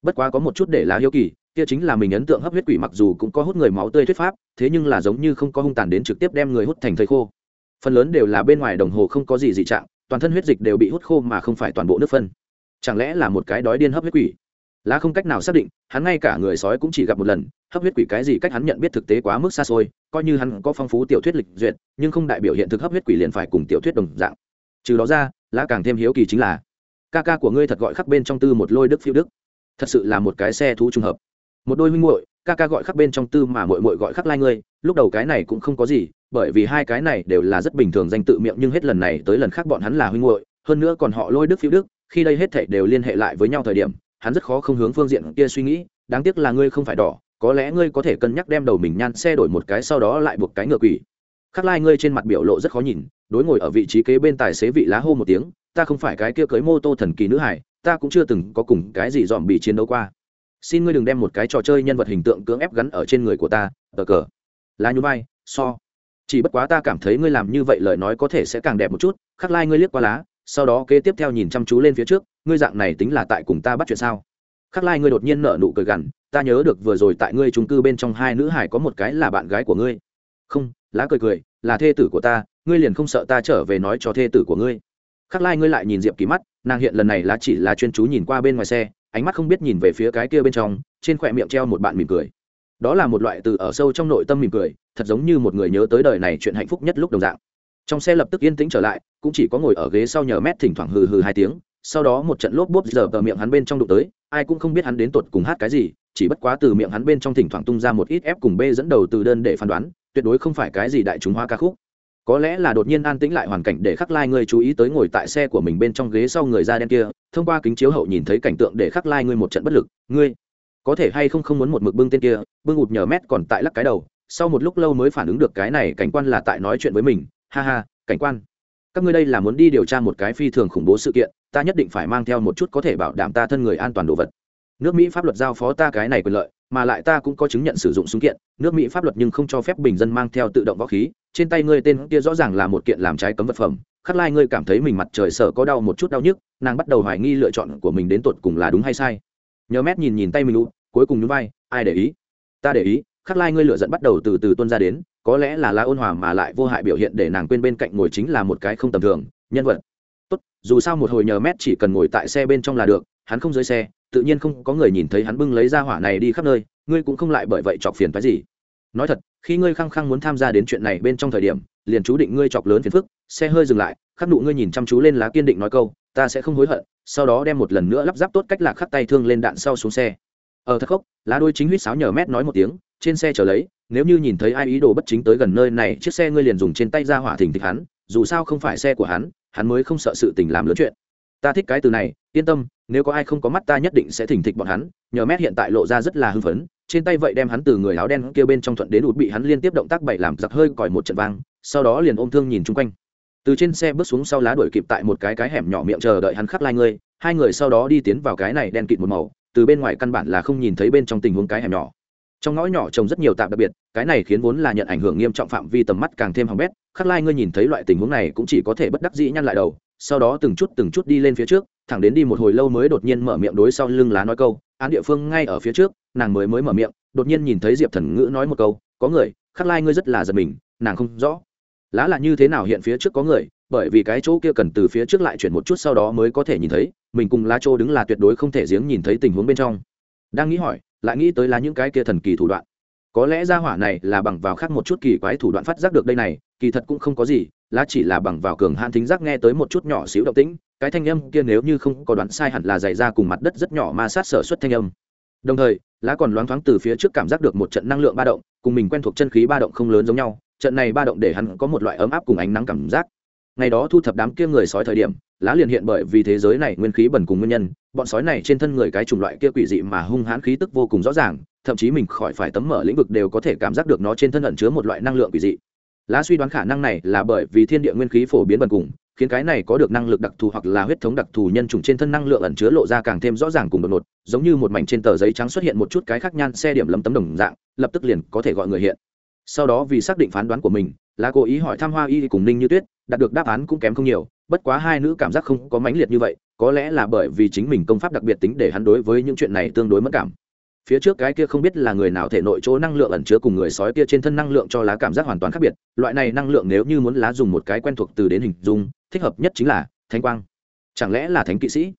S1: bất quá có một chút để lá hiếu kỳ, kia chính là mình ấn tượng hấp huyết quỷ mặc dù cũng có hút người máu tươi thuyết pháp, thế nhưng là giống như không có hung tàn đến trực tiếp đem người hút thành thầy khô. Phần lớn đều là bên ngoài đồng hồ không có gì dị trạng, toàn thân huyết dịch đều bị hút khô mà không phải toàn bộ nước phân. Chẳng lẽ là một cái đói điên hấp huyết quỷ? Lá không cách nào xác định, hắn ngay cả người sói cũng chỉ gặp một lần, hấp huyết quỷ cái gì cách hắn nhận biết thực tế quá mức xa xôi, coi như hắn có phong phú tiểu thuyết lịch duyệt, nhưng không đại biểu hiện thực hấp huyết quỷ liền phải cùng tiểu thuyết đồng dạng. Trừ đó ra, lá càng thêm hiếu kỳ chính là, ca ca của ngươi thật gọi khắc bên trong tư một lôi đức phiêu đức thật sự là một cái xe thú trùng hợp. Một đôi huynh muội, ca ca gọi khắc bên trong tư mà muội muội gọi khắc lai ngươi, lúc đầu cái này cũng không có gì, bởi vì hai cái này đều là rất bình thường danh tự miệng nhưng hết lần này tới lần khác bọn hắn là huynh muội, hơn nữa còn họ lôi đức phiêu đức, khi đây hết thảy đều liên hệ lại với nhau thời điểm, hắn rất khó không hướng phương diện kia suy nghĩ, đáng tiếc là ngươi không phải đỏ, có lẽ ngươi có thể cân nhắc đem đầu mình nhan xe đổi một cái sau đó lại buộc cái ngựa quỷ. Khắc lai ngươi trên mặt biểu lộ rất khó nhìn, đối ngồi ở vị trí kế bên tài xế vị lá hô một tiếng, ta không phải cái kia cưới mô tô thần kỳ nữ hải ta cũng chưa từng có cùng cái gì dòm bị chiến đấu qua. Xin ngươi đừng đem một cái trò chơi nhân vật hình tượng cưỡng ép gắn ở trên người của ta, tờ cờ. Là nhún vai, so. Chỉ bất quá ta cảm thấy ngươi làm như vậy lời nói có thể sẽ càng đẹp một chút, khắc lai ngươi liếc qua lá, sau đó kế tiếp theo nhìn chăm chú lên phía trước, ngươi dạng này tính là tại cùng ta bắt chuyện sao? Khắc lai ngươi đột nhiên nở nụ cười gằn, ta nhớ được vừa rồi tại ngươi trung cư bên trong hai nữ hải có một cái là bạn gái của ngươi. Không, lá cười cười, là thê tử của ta, ngươi liền không sợ ta trở về nói cho thê tử của ngươi khắc lai ngươi lại nhìn diệp kỳ mắt, nàng hiện lần này là chỉ là chuyên chú nhìn qua bên ngoài xe, ánh mắt không biết nhìn về phía cái kia bên trong, trên khỏe miệng treo một bạn mỉm cười. Đó là một loại từ ở sâu trong nội tâm mỉm cười, thật giống như một người nhớ tới đời này chuyện hạnh phúc nhất lúc đồng dạng. Trong xe lập tức yên tĩnh trở lại, cũng chỉ có ngồi ở ghế sau nhờ mét thỉnh thoảng hừ hừ hai tiếng, sau đó một trận lốp bốp giờ tờ miệng hắn bên trong đụng tới, ai cũng không biết hắn đến tột cùng hát cái gì, chỉ bất quá từ miệng hắn bên trong thỉnh thoảng tung ra một ít ép cùng b dẫn đầu từ đơn để phán đoán, tuyệt đối không phải cái gì đại chúng hoa ca khúc có lẽ là đột nhiên an tĩnh lại hoàn cảnh để khắc lai ngươi chú ý tới ngồi tại xe của mình bên trong ghế sau người da đen kia, thông qua kính chiếu hậu nhìn thấy cảnh tượng để khắc lai ngươi một trận bất lực. Ngươi, có thể hay không không muốn một mực bưng tên kia, bưng ụt nhờ mét còn tại lắc cái đầu, sau một lúc lâu mới phản ứng được cái này, cảnh quan là tại nói chuyện với mình. Ha ha, cảnh quan, các ngươi đây là muốn đi điều tra một cái phi thường khủng bố sự kiện, ta nhất định phải mang theo một chút có thể bảo đảm ta thân người an toàn đồ vật. Nước mỹ pháp luật giao phó ta cái này quyền lợi mà lại ta cũng có chứng nhận sử dụng súng kiện, nước mỹ pháp luật nhưng không cho phép bình dân mang theo tự động võ khí, trên tay ngươi tên kia rõ ràng là một kiện làm trái cấm vật phẩm, khắc lai ngươi cảm thấy mình mặt trời sợ có đau một chút đau nhức, nàng bắt đầu hoài nghi lựa chọn của mình đến tột cùng là đúng hay sai. Nhớ mét nhìn nhìn tay mình lụ cuối cùng nhún vai, ai để ý? Ta để ý, khắc lai ngươi lựa dẫn bắt đầu từ từ tuân ra đến, có lẽ là la ôn hòa mà lại vô hại biểu hiện để nàng quên bên cạnh ngồi chính là một cái không tầm thường, nhân vật. Tốt, dù sao một hồi nhờ mét chỉ cần ngồi tại xe bên trong là được, hắn không dưới xe tự nhiên không có người nhìn thấy hắn bưng lấy ra hỏa này đi khắp nơi, ngươi cũng không lại bởi vậy chọc phiền phái gì. Nói thật, khi ngươi khăng khăng muốn tham gia đến chuyện này bên trong thời điểm, liền chú định ngươi chọc lớn phiền phức, xe hơi dừng lại, khắc nụ ngươi nhìn chăm chú lên lá kiên định nói câu, ta sẽ không hối hận, sau đó đem một lần nữa lắp ráp tốt cách lạc khắc tay thương lên đạn sau xuống xe. Ở thật khốc, lá đôi chính huýt sáo nhờ mét nói một tiếng, trên xe chờ lấy, nếu như nhìn thấy ai ý đồ bất chính tới gần nơi này, chiếc xe ngươi liền dùng trên tay ra hỏa thỉnh thịch hắn, dù sao không phải xe của hắn hắn mới không sợ sự tình làm lớn chuyện ta thích cái từ này, yên tâm, nếu có ai không có mắt ta nhất định sẽ thỉnh thịch bọn hắn, nhờ mét hiện tại lộ ra rất là hưng phấn, trên tay vậy đem hắn từ người áo đen kia bên trong thuận đến ụt bị hắn liên tiếp động tác bậy làm giặc hơi còi một trận vang, sau đó liền ôm thương nhìn chung quanh. Từ trên xe bước xuống sau lá đuổi kịp tại một cái cái hẻm nhỏ miệng chờ đợi hắn khắc lai ngươi hai người sau đó đi tiến vào cái này đen kịt một màu, từ bên ngoài căn bản là không nhìn thấy bên trong tình huống cái hẻm nhỏ. Trong ngõ nhỏ trồng rất nhiều tạm đặc biệt, cái này khiến vốn là nhận ảnh hưởng nghiêm trọng phạm vi tầm mắt càng thêm hỏng bét khắc lai ngươi nhìn thấy loại tình huống này cũng chỉ có thể bất đắc dĩ nhăn lại đầu sau đó từng chút từng chút đi lên phía trước, thẳng đến đi một hồi lâu mới đột nhiên mở miệng đối sau lưng lá nói câu, án địa phương ngay ở phía trước, nàng mới mới mở miệng, đột nhiên nhìn thấy diệp thần ngữ nói một câu, có người, khắc lai ngươi rất là giật mình, nàng không rõ. Lá là như thế nào hiện phía trước có người, bởi vì cái chỗ kia cần từ phía trước lại chuyển một chút sau đó mới có thể nhìn thấy, mình cùng lá chỗ đứng là tuyệt đối không thể giếng nhìn thấy tình huống bên trong. Đang nghĩ hỏi, lại nghĩ tới là những cái kia thần kỳ thủ đoạn. Có lẽ ra hỏa này là bằng vào khác một chút kỳ quái thủ đoạn phát giác được đây này kỳ thật cũng không có gì, lá chỉ là bằng vào cường hạn thính giác nghe tới một chút nhỏ xíu động tĩnh, cái thanh âm kia nếu như không có đoán sai hẳn là dày ra cùng mặt đất rất nhỏ ma sát sở xuất thanh âm. Đồng thời, lá còn loáng thoáng từ phía trước cảm giác được một trận năng lượng ba động, cùng mình quen thuộc chân khí ba động không lớn giống nhau, trận này ba động để hắn có một loại ấm áp cùng ánh nắng cảm giác. Ngày đó thu thập đám kia người sói thời điểm, lá liền hiện bởi vì thế giới này nguyên khí bẩn cùng nguyên nhân, bọn sói này trên thân người cái chủng loại kia quỷ dị mà hung hãn khí tức vô cùng rõ ràng, thậm chí mình khỏi phải tấm mở lĩnh vực đều có thể cảm giác được nó trên thân ẩn chứa một loại năng lượng quỷ dị lá suy đoán khả năng này là bởi vì thiên địa nguyên khí phổ biến bần cùng, khiến cái này có được năng lực đặc thù hoặc là huyết thống đặc thù nhân chủng trên thân năng lượng ẩn chứa lộ ra càng thêm rõ ràng cùng đột ngột, giống như một mảnh trên tờ giấy trắng xuất hiện một chút cái khác nhan xe điểm lấm tấm đồng dạng, lập tức liền có thể gọi người hiện. Sau đó vì xác định phán đoán của mình là cố ý hỏi thăm hoa y cùng ninh như tuyết, đạt được đáp án cũng kém không nhiều, bất quá hai nữ cảm giác không có mãnh liệt như vậy, có lẽ là bởi vì chính mình công pháp đặc biệt tính để hắn đối với những chuyện này tương đối mất cảm phía trước cái kia không biết là người nào thể nội chỗ năng lượng ẩn chứa cùng người sói kia trên thân năng lượng cho lá cảm giác hoàn toàn khác biệt, loại này năng lượng nếu như muốn lá dùng một cái quen thuộc từ đến hình dung, thích hợp nhất chính là thánh quang. Chẳng lẽ là thánh kỵ sĩ?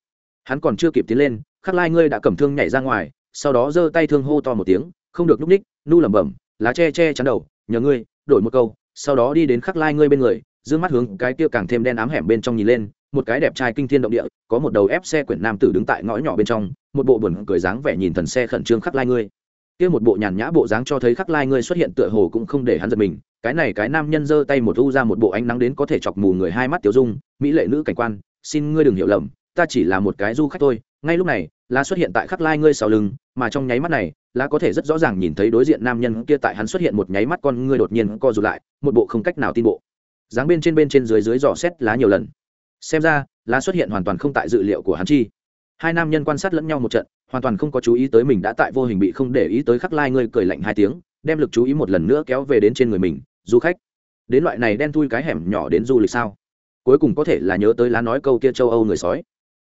S1: Hắn còn chưa kịp tiến lên, khắc lai ngươi đã cầm thương nhảy ra ngoài, sau đó giơ tay thương hô to một tiếng, không được núp ních, nu lẩm bẩm, lá che che chắn đầu, nhờ ngươi, đổi một câu, sau đó đi đến khắc lai ngươi bên người d mắt hướng cái kia càng thêm đen ám hẻm bên trong nhìn lên một cái đẹp trai kinh thiên động địa, có một đầu ép xe quyển nam tử đứng tại ngõ nhỏ bên trong, một bộ buồn cười dáng vẻ nhìn thần xe khẩn trương khắc lai ngươi. Kia một bộ nhàn nhã bộ dáng cho thấy khắc lai ngươi xuất hiện tựa hồ cũng không để hắn giật mình, cái này cái nam nhân giơ tay một u ra một bộ ánh nắng đến có thể chọc mù người hai mắt tiểu dung, mỹ lệ nữ cảnh quan, xin ngươi đừng hiểu lầm, ta chỉ là một cái du khách thôi, ngay lúc này, lá xuất hiện tại khắc lai ngươi sau lưng, mà trong nháy mắt này, lá có thể rất rõ ràng nhìn thấy đối diện nam nhân kia tại hắn xuất hiện một nháy mắt con ngươi đột nhiên co rụt lại, một bộ không cách nào tin bộ. Dáng bên trên bên trên dưới dưới dò xét lá nhiều lần xem ra, lá xuất hiện hoàn toàn không tại dự liệu của hắn chi. Hai nam nhân quan sát lẫn nhau một trận, hoàn toàn không có chú ý tới mình đã tại vô hình bị không để ý tới khắc lai ngươi cười lạnh hai tiếng, đem lực chú ý một lần nữa kéo về đến trên người mình, du khách. Đến loại này đen thui cái hẻm nhỏ đến du lịch sao? Cuối cùng có thể là nhớ tới lá nói câu kia châu âu người sói.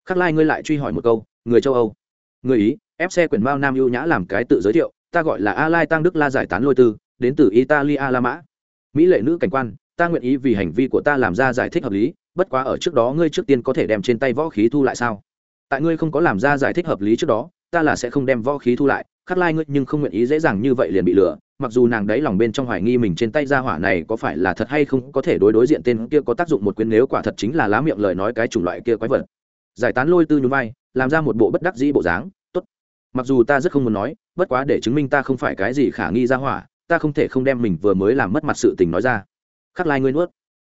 S1: Khắc lai ngươi lại truy hỏi một câu, người châu âu? Người ý, ép xe quyển mao nam ưu nhã làm cái tự giới thiệu, ta gọi là a lai tăng đức la giải tán lôi tư, đến từ italia la mã. Mỹ lệ nữ cảnh quan, ta nguyện ý vì hành vi của ta làm ra giải thích hợp lý bất quá ở trước đó ngươi trước tiên có thể đem trên tay võ khí thu lại sao? Tại ngươi không có làm ra giải thích hợp lý trước đó, ta là sẽ không đem võ khí thu lại, khắc lai ngươi nhưng không nguyện ý dễ dàng như vậy liền bị lừa. Mặc dù nàng đấy lòng bên trong hoài nghi mình trên tay ra hỏa này có phải là thật hay không có thể đối đối diện tên kia có tác dụng một quyến nếu quả thật chính là lá miệng lời nói cái chủng loại kia quái vật. Giải tán lôi tư nhún vai, làm ra một bộ bất đắc dĩ bộ dáng, tốt. Mặc dù ta rất không muốn nói, bất quá để chứng minh ta không phải cái gì khả nghi ra hỏa, ta không thể không đem mình vừa mới làm mất mặt sự tình nói ra. Khắc lai ngươi nuốt.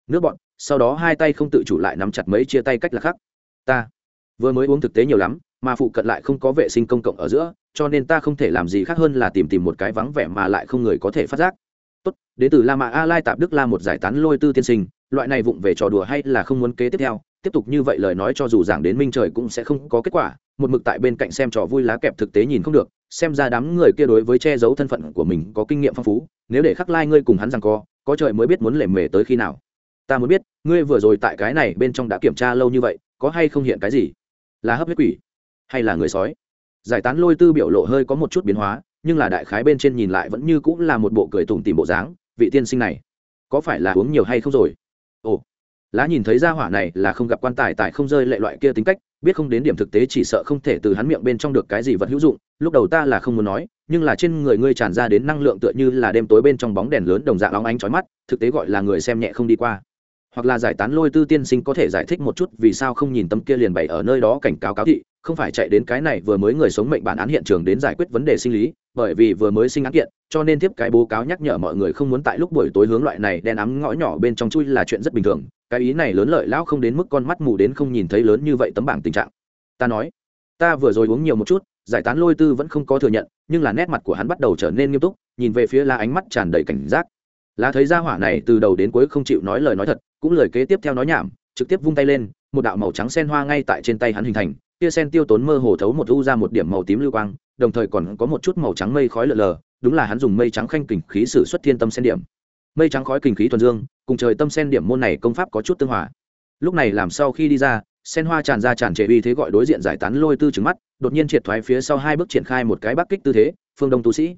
S1: Nước bọn sau đó hai tay không tự chủ lại nắm chặt mấy chia tay cách là khác ta vừa mới uống thực tế nhiều lắm, mà phụ cận lại không có vệ sinh công cộng ở giữa, cho nên ta không thể làm gì khác hơn là tìm tìm một cái vắng vẻ mà lại không người có thể phát giác. Tốt, đến từ la mã a lai tạp đức la một giải tán lôi tư tiên sinh, loại này vụng về trò đùa hay là không muốn kế tiếp theo, tiếp tục như vậy lời nói cho dù giảng đến minh trời cũng sẽ không có kết quả, một mực tại bên cạnh xem trò vui lá kẹp thực tế nhìn không được, xem ra đám người kia đối với che giấu thân phận của mình có kinh nghiệm phong phú, nếu để khắc lai ngươi cùng hắn rằng co, có trời mới biết muốn lề mề tới khi nào ta muốn biết, ngươi vừa rồi tại cái này bên trong đã kiểm tra lâu như vậy, có hay không hiện cái gì? Là hấp huyết quỷ hay là người sói? Giải tán lôi tư biểu lộ hơi có một chút biến hóa, nhưng là đại khái bên trên nhìn lại vẫn như cũng là một bộ cười tủm tìm bộ dáng, vị tiên sinh này, có phải là uống nhiều hay không rồi? Ồ, lá nhìn thấy ra hỏa này là không gặp quan tài tại không rơi lệ loại kia tính cách, biết không đến điểm thực tế chỉ sợ không thể từ hắn miệng bên trong được cái gì vật hữu dụng, lúc đầu ta là không muốn nói, nhưng là trên người ngươi tràn ra đến năng lượng tựa như là đêm tối bên trong bóng đèn lớn đồng dạng óng ánh chói mắt, thực tế gọi là người xem nhẹ không đi qua hoặc là giải tán lôi tư tiên sinh có thể giải thích một chút vì sao không nhìn tâm kia liền bày ở nơi đó cảnh cáo cáo thị, không phải chạy đến cái này vừa mới người sống mệnh bản án hiện trường đến giải quyết vấn đề sinh lý, bởi vì vừa mới sinh án kiện, cho nên tiếp cái bố cáo nhắc nhở mọi người không muốn tại lúc buổi tối hướng loại này đen ấm ngõ nhỏ bên trong chui là chuyện rất bình thường, cái ý này lớn lợi lão không đến mức con mắt mù đến không nhìn thấy lớn như vậy tấm bảng tình trạng. Ta nói, ta vừa rồi uống nhiều một chút, giải tán lôi tư vẫn không có thừa nhận, nhưng là nét mặt của hắn bắt đầu trở nên nghiêm túc, nhìn về phía la ánh mắt tràn đầy cảnh giác. Lá thấy ra hỏa này từ đầu đến cuối không chịu nói lời nói thật cũng lời kế tiếp theo nói nhảm, trực tiếp vung tay lên, một đạo màu trắng sen hoa ngay tại trên tay hắn hình thành kia sen tiêu tốn mơ hồ thấu một u ra một điểm màu tím lưu quang, đồng thời còn có một chút màu trắng mây khói lờ lờ, đúng là hắn dùng mây trắng khanh kình khí sử xuất thiên tâm sen điểm. Mây trắng khói kình khí thuần dương, cùng trời tâm sen điểm môn này công pháp có chút tương hòa. Lúc này làm sau khi đi ra, sen hoa tràn ra tràn trề uy thế gọi đối diện giải tán lôi tư trứng mắt, đột nhiên triệt thoái phía sau hai bước triển khai một cái bắc kích tư thế, phương đông tu sĩ.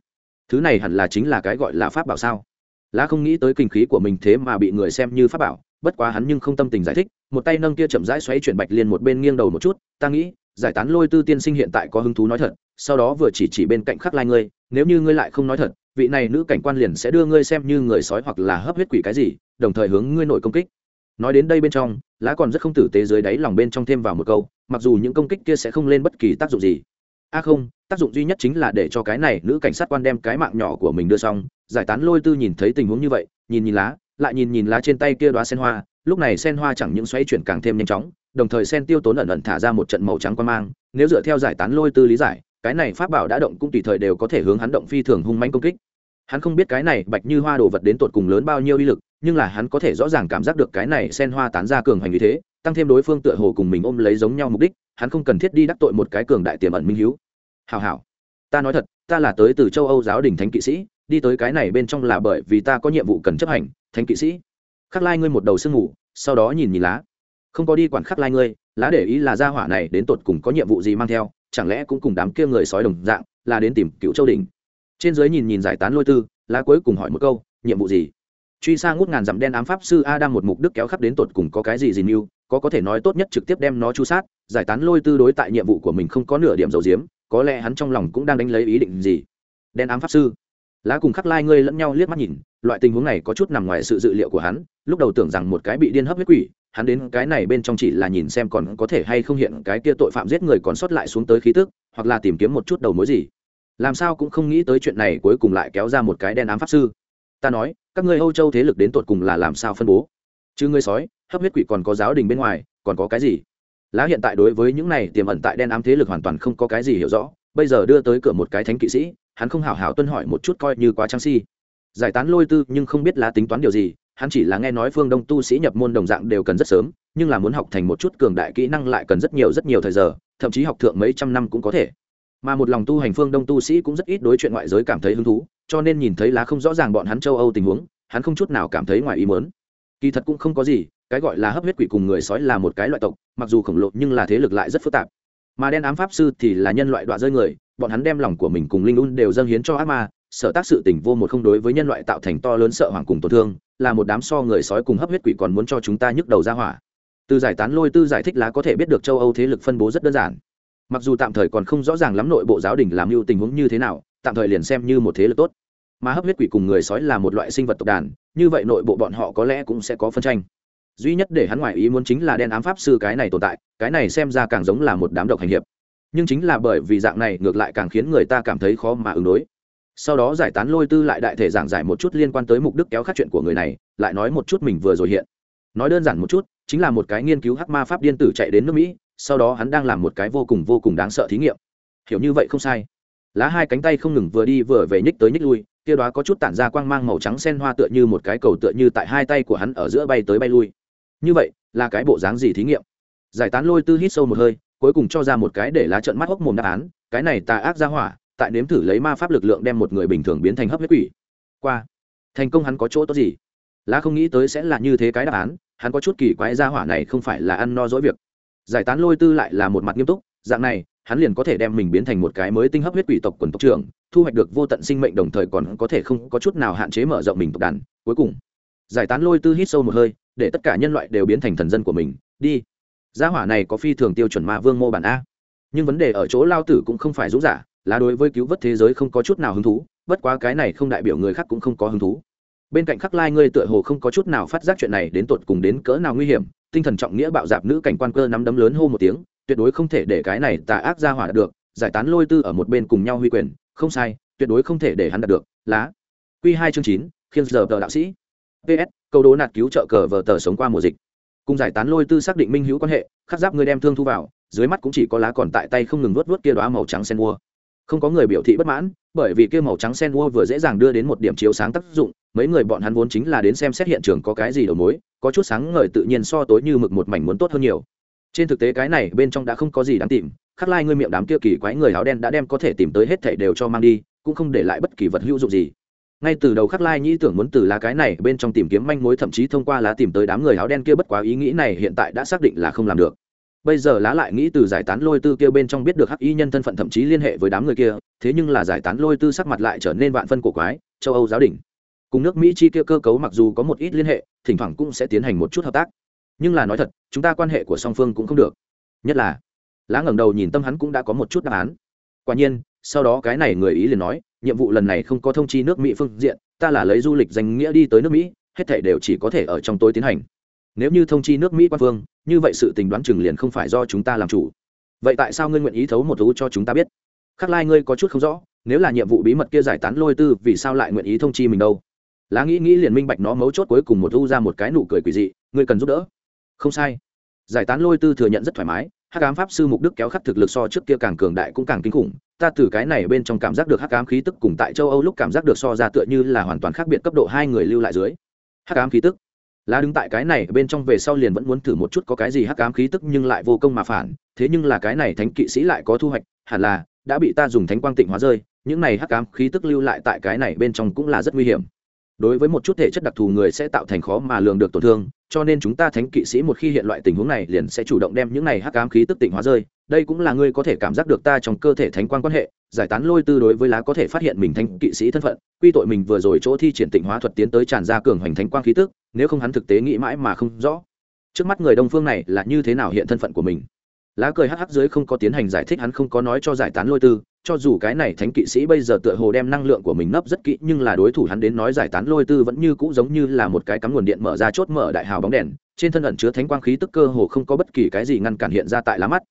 S1: Thứ này hẳn là chính là cái gọi là pháp bảo sao? Lá không nghĩ tới kinh khí của mình thế mà bị người xem như pháp bảo bất quá hắn nhưng không tâm tình giải thích, một tay nâng kia chậm rãi xoáy chuyển bạch liên một bên nghiêng đầu một chút, ta nghĩ, giải tán lôi tư tiên sinh hiện tại có hứng thú nói thật, sau đó vừa chỉ chỉ bên cạnh khắc lai ngươi, nếu như ngươi lại không nói thật, vị này nữ cảnh quan liền sẽ đưa ngươi xem như người sói hoặc là hấp huyết quỷ cái gì, đồng thời hướng ngươi nội công kích. Nói đến đây bên trong, lá còn rất không tử tế dưới đáy lòng bên trong thêm vào một câu, mặc dù những công kích kia sẽ không lên bất kỳ tác dụng gì. A không, tác dụng duy nhất chính là để cho cái này nữ cảnh sát quan đem cái mạng nhỏ của mình đưa xong. Giải tán lôi tư nhìn thấy tình huống như vậy, nhìn nhìn lá lại nhìn nhìn lá trên tay kia đoá sen hoa, lúc này sen hoa chẳng những xoay chuyển càng thêm nhanh chóng, đồng thời sen tiêu tốn ẩn ẩn thả ra một trận màu trắng quan mang, nếu dựa theo giải tán lôi tư lý giải, cái này pháp bảo đã động cũng tùy thời đều có thể hướng hắn động phi thường hung manh công kích. Hắn không biết cái này bạch như hoa đồ vật đến tột cùng lớn bao nhiêu uy lực, nhưng là hắn có thể rõ ràng cảm giác được cái này sen hoa tán ra cường hành như thế, tăng thêm đối phương tựa hồ cùng mình ôm lấy giống nhau mục đích, hắn không cần thiết đi đắc tội một cái cường đại tiềm ẩn minh hiếu. Hào hào ta nói thật, ta là tới từ châu âu giáo đình thánh kỵ sĩ đi tới cái này bên trong là bởi vì ta có nhiệm vụ cần chấp hành, thánh kỵ sĩ. Khắc lai ngươi một đầu sương ngủ, sau đó nhìn nhìn lá. Không có đi quản khắc lai ngươi, lá để ý là gia hỏa này đến tột cùng có nhiệm vụ gì mang theo, chẳng lẽ cũng cùng đám kia người sói đồng dạng, là đến tìm cựu châu đình trên dưới nhìn nhìn giải tán lôi tư, lá cuối cùng hỏi một câu, nhiệm vụ gì? Truy xa ngút ngàn dặm đen ám pháp sư a đang một mục đức kéo khắp đến tột cùng có cái gì gì mưu có có thể nói tốt nhất trực tiếp đem nó chu sát, giải tán lôi tư đối tại nhiệm vụ của mình không có nửa điểm dầu diếm, có lẽ hắn trong lòng cũng đang đánh lấy ý định gì. Đen ám pháp sư lá cùng khắc lai ngươi lẫn nhau liếc mắt nhìn, loại tình huống này có chút nằm ngoài sự dự liệu của hắn, lúc đầu tưởng rằng một cái bị điên hấp huyết quỷ, hắn đến cái này bên trong chỉ là nhìn xem còn có thể hay không hiện cái kia tội phạm giết người còn sót lại xuống tới khí tức, hoặc là tìm kiếm một chút đầu mối gì. Làm sao cũng không nghĩ tới chuyện này cuối cùng lại kéo ra một cái đen ám pháp sư. Ta nói, các ngươi âu châu thế lực đến tột cùng là làm sao phân bố? Chứ ngươi sói, hấp huyết quỷ còn có giáo đình bên ngoài, còn có cái gì? Lá hiện tại đối với những này tiềm ẩn tại đen ám thế lực hoàn toàn không có cái gì hiểu rõ, bây giờ đưa tới cửa một cái thánh kỵ sĩ hắn không hảo hảo tuân hỏi một chút coi như quá trang si. Giải tán lôi tư nhưng không biết lá tính toán điều gì, hắn chỉ là nghe nói phương đông tu sĩ nhập môn đồng dạng đều cần rất sớm, nhưng là muốn học thành một chút cường đại kỹ năng lại cần rất nhiều rất nhiều thời giờ, thậm chí học thượng mấy trăm năm cũng có thể. Mà một lòng tu hành phương đông tu sĩ cũng rất ít đối chuyện ngoại giới cảm thấy hứng thú, cho nên nhìn thấy lá không rõ ràng bọn hắn châu âu tình huống, hắn không chút nào cảm thấy ngoài ý mớn kỳ thật cũng không có gì, cái gọi là hấp huyết quỷ cùng người sói là một cái loại tộc, mặc dù khổng lồ nhưng là thế lực lại rất phức tạp. Mà đen ám pháp sư thì là nhân loại đoạn rơi người bọn hắn đem lòng của mình cùng linh un đều dâng hiến cho ác ma, sở tác sự tình vô một không đối với nhân loại tạo thành to lớn sợ hoàng cùng tổn thương, là một đám so người sói cùng hấp huyết quỷ còn muốn cho chúng ta nhức đầu ra hỏa. Từ giải tán lôi tư giải thích lá có thể biết được châu âu thế lực phân bố rất đơn giản. Mặc dù tạm thời còn không rõ ràng lắm nội bộ giáo đình làm mưu tình huống như thế nào, tạm thời liền xem như một thế lực tốt. Mà hấp huyết quỷ cùng người sói là một loại sinh vật tộc đàn, như vậy nội bộ bọn họ có lẽ cũng sẽ có phân tranh. Duy nhất để hắn ngoại ý muốn chính là đen ám pháp sư cái này tồn tại, cái này xem ra càng giống là một đám độc hành hiệp nhưng chính là bởi vì dạng này ngược lại càng khiến người ta cảm thấy khó mà ứng đối. Sau đó giải tán lôi tư lại đại thể giảng giải một chút liên quan tới mục đích kéo khắc chuyện của người này, lại nói một chút mình vừa rồi hiện. Nói đơn giản một chút, chính là một cái nghiên cứu hắc ma pháp điên tử chạy đến nước mỹ, sau đó hắn đang làm một cái vô cùng vô cùng đáng sợ thí nghiệm. Hiểu như vậy không sai. Lá hai cánh tay không ngừng vừa đi vừa về nhích tới nhích lui, kia đó có chút tản ra quang mang màu trắng sen hoa tựa như một cái cầu tựa như tại hai tay của hắn ở giữa bay tới bay lui. Như vậy, là cái bộ dáng gì thí nghiệm? Giải tán lôi tư hít sâu một hơi cuối cùng cho ra một cái để lá trận mắt hốc mồm đáp án, cái này tà ác ra hỏa, tại nếm thử lấy ma pháp lực lượng đem một người bình thường biến thành hấp huyết quỷ. Qua. Thành công hắn có chỗ tốt gì? Lá không nghĩ tới sẽ là như thế cái đáp án, hắn có chút kỳ quái ra hỏa này không phải là ăn no dỗi việc. Giải tán lôi tư lại là một mặt nghiêm túc, dạng này, hắn liền có thể đem mình biến thành một cái mới tinh hấp huyết quỷ tộc quần tộc trưởng, thu hoạch được vô tận sinh mệnh đồng thời còn có thể không có chút nào hạn chế mở rộng mình tộc đàn. Cuối cùng, giải tán lôi tư hít sâu một hơi, để tất cả nhân loại đều biến thành thần dân của mình. Đi gia hỏa này có phi thường tiêu chuẩn ma vương mô bản a. Nhưng vấn đề ở chỗ lao tử cũng không phải dũng giả, là đối với cứu vớt thế giới không có chút nào hứng thú, bất quá cái này không đại biểu người khác cũng không có hứng thú. Bên cạnh khắc lai ngươi tựa hồ không có chút nào phát giác chuyện này đến tột cùng đến cỡ nào nguy hiểm, tinh thần trọng nghĩa bạo dạp nữ cảnh quan cơ nắm đấm lớn hô một tiếng, tuyệt đối không thể để cái này tà ác ra hỏa được, giải tán lôi tư ở một bên cùng nhau huy quyền, không sai, tuyệt đối không thể để hắn đạt được lá q hai chương chín, khiên giờ tờ đạo sĩ. Ps câu đố nạt cứu trợ cờ vờ tờ sống qua mùa dịch cùng giải tán lôi tư xác định minh hữu quan hệ, khắc giáp ngươi đem thương thu vào, dưới mắt cũng chỉ có lá còn tại tay không ngừng vớt vớt kia đoá màu trắng sen mua không có người biểu thị bất mãn, bởi vì kia màu trắng sen mua vừa dễ dàng đưa đến một điểm chiếu sáng tác dụng, mấy người bọn hắn vốn chính là đến xem xét hiện trường có cái gì đầu mối, có chút sáng ngời tự nhiên so tối như mực một mảnh muốn tốt hơn nhiều. Trên thực tế cái này bên trong đã không có gì đáng tìm, khắc lai ngươi miệng đám kia kỳ quái người áo đen đã đem có thể tìm tới hết thảy đều cho mang đi, cũng không để lại bất kỳ vật hữu dụng gì ngay từ đầu khắc lai nhĩ tưởng muốn từ lá cái này bên trong tìm kiếm manh mối, thậm chí thông qua lá tìm tới đám người áo đen kia bất quá ý nghĩ này hiện tại đã xác định là không làm được. Bây giờ lá lại nghĩ từ giải tán lôi tư kia bên trong biết được hắc y nhân thân phận thậm chí liên hệ với đám người kia, thế nhưng là giải tán lôi tư sắc mặt lại trở nên vạn phân cổ quái, châu âu giáo đình. Cùng nước mỹ chi kia cơ cấu mặc dù có một ít liên hệ, thỉnh thoảng cũng sẽ tiến hành một chút hợp tác. Nhưng là nói thật, chúng ta quan hệ của song phương cũng không được. Nhất là, lá ngẩng đầu nhìn tâm hắn cũng đã có một chút đáp án. Quả nhiên sau đó cái này người ý liền nói, nhiệm vụ lần này không có thông chi nước mỹ phương diện, ta là lấy du lịch danh nghĩa đi tới nước mỹ, hết thể đều chỉ có thể ở trong tối tiến hành. Nếu như thông chi nước mỹ quan phương, như vậy sự tình đoán chừng liền không phải do chúng ta làm chủ. Vậy tại sao ngươi nguyện ý thấu một thú cho chúng ta biết? Khắc lai ngươi có chút không rõ, nếu là nhiệm vụ bí mật kia giải tán lôi tư, vì sao lại nguyện ý thông chi mình đâu? Lá nghĩ nghĩ liền minh bạch nó mấu chốt cuối cùng một u ra một cái nụ cười quỷ dị, ngươi cần giúp đỡ. Không sai. Giải tán lôi tư thừa nhận rất thoải mái hắc ám pháp sư mục đức kéo khắc thực lực so trước kia càng cường đại cũng càng kinh khủng. Ta từ cái này bên trong cảm giác được hắc ám khí tức cùng tại châu âu lúc cảm giác được so ra tựa như là hoàn toàn khác biệt cấp độ hai người lưu lại dưới. Hắc ám khí tức. Lá đứng tại cái này bên trong về sau liền vẫn muốn thử một chút có cái gì hắc ám khí tức nhưng lại vô công mà phản. Thế nhưng là cái này thánh kỵ sĩ lại có thu hoạch, hẳn là đã bị ta dùng thánh quang tịnh hóa rơi, những này hắc ám khí tức lưu lại tại cái này bên trong cũng là rất nguy hiểm đối với một chút thể chất đặc thù người sẽ tạo thành khó mà lường được tổn thương, cho nên chúng ta thánh kỵ sĩ một khi hiện loại tình huống này liền sẽ chủ động đem những này hắc ám khí tức tỉnh hóa rơi. Đây cũng là ngươi có thể cảm giác được ta trong cơ thể thánh quan quan hệ, giải tán lôi tư đối với lá có thể phát hiện mình thánh kỵ sĩ thân phận, quy tội mình vừa rồi chỗ thi triển tịnh hóa thuật tiến tới tràn ra cường hoành thánh quang khí tức, nếu không hắn thực tế nghĩ mãi mà không rõ. Trước mắt người đông phương này là như thế nào hiện thân phận của mình? Lá cười hắc hắc dưới không có tiến hành giải thích, hắn không có nói cho giải tán lôi tư, cho dù cái này thánh kỵ sĩ bây giờ tựa hồ đem năng lượng của mình nấp rất kỹ, nhưng là đối thủ hắn đến nói giải tán lôi tư vẫn như cũ giống như là một cái cắm nguồn điện mở ra chốt mở đại hào bóng đèn, trên thân ẩn chứa thánh quang khí tức cơ hồ không có bất kỳ cái gì ngăn cản hiện ra tại lá mắt.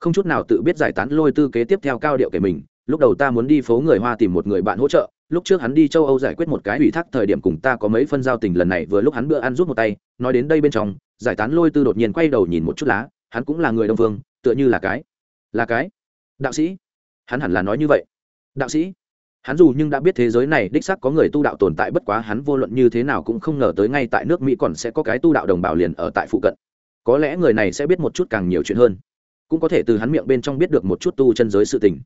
S1: Không chút nào tự biết giải tán lôi tư kế tiếp theo cao điệu kể mình, lúc đầu ta muốn đi phố người hoa tìm một người bạn hỗ trợ, lúc trước hắn đi châu âu giải quyết một cái ủy thác thời điểm cùng ta có mấy phân giao tình lần này, vừa lúc hắn bữa ăn rút một tay, nói đến đây bên trong, giải tán lôi tư đột nhiên quay đầu nhìn một chút lá, hắn cũng là người đông phương tựa như là cái. Là cái. Đạo sĩ. Hắn hẳn là nói như vậy. Đạo sĩ. Hắn dù nhưng đã biết thế giới này đích xác có người tu đạo tồn tại bất quá hắn vô luận như thế nào cũng không ngờ tới ngay tại nước mỹ còn sẽ có cái tu đạo đồng bào liền ở tại phụ cận. Có lẽ người này sẽ biết một chút càng nhiều chuyện hơn. Cũng có thể từ hắn miệng bên trong biết được một chút tu chân giới sự tình.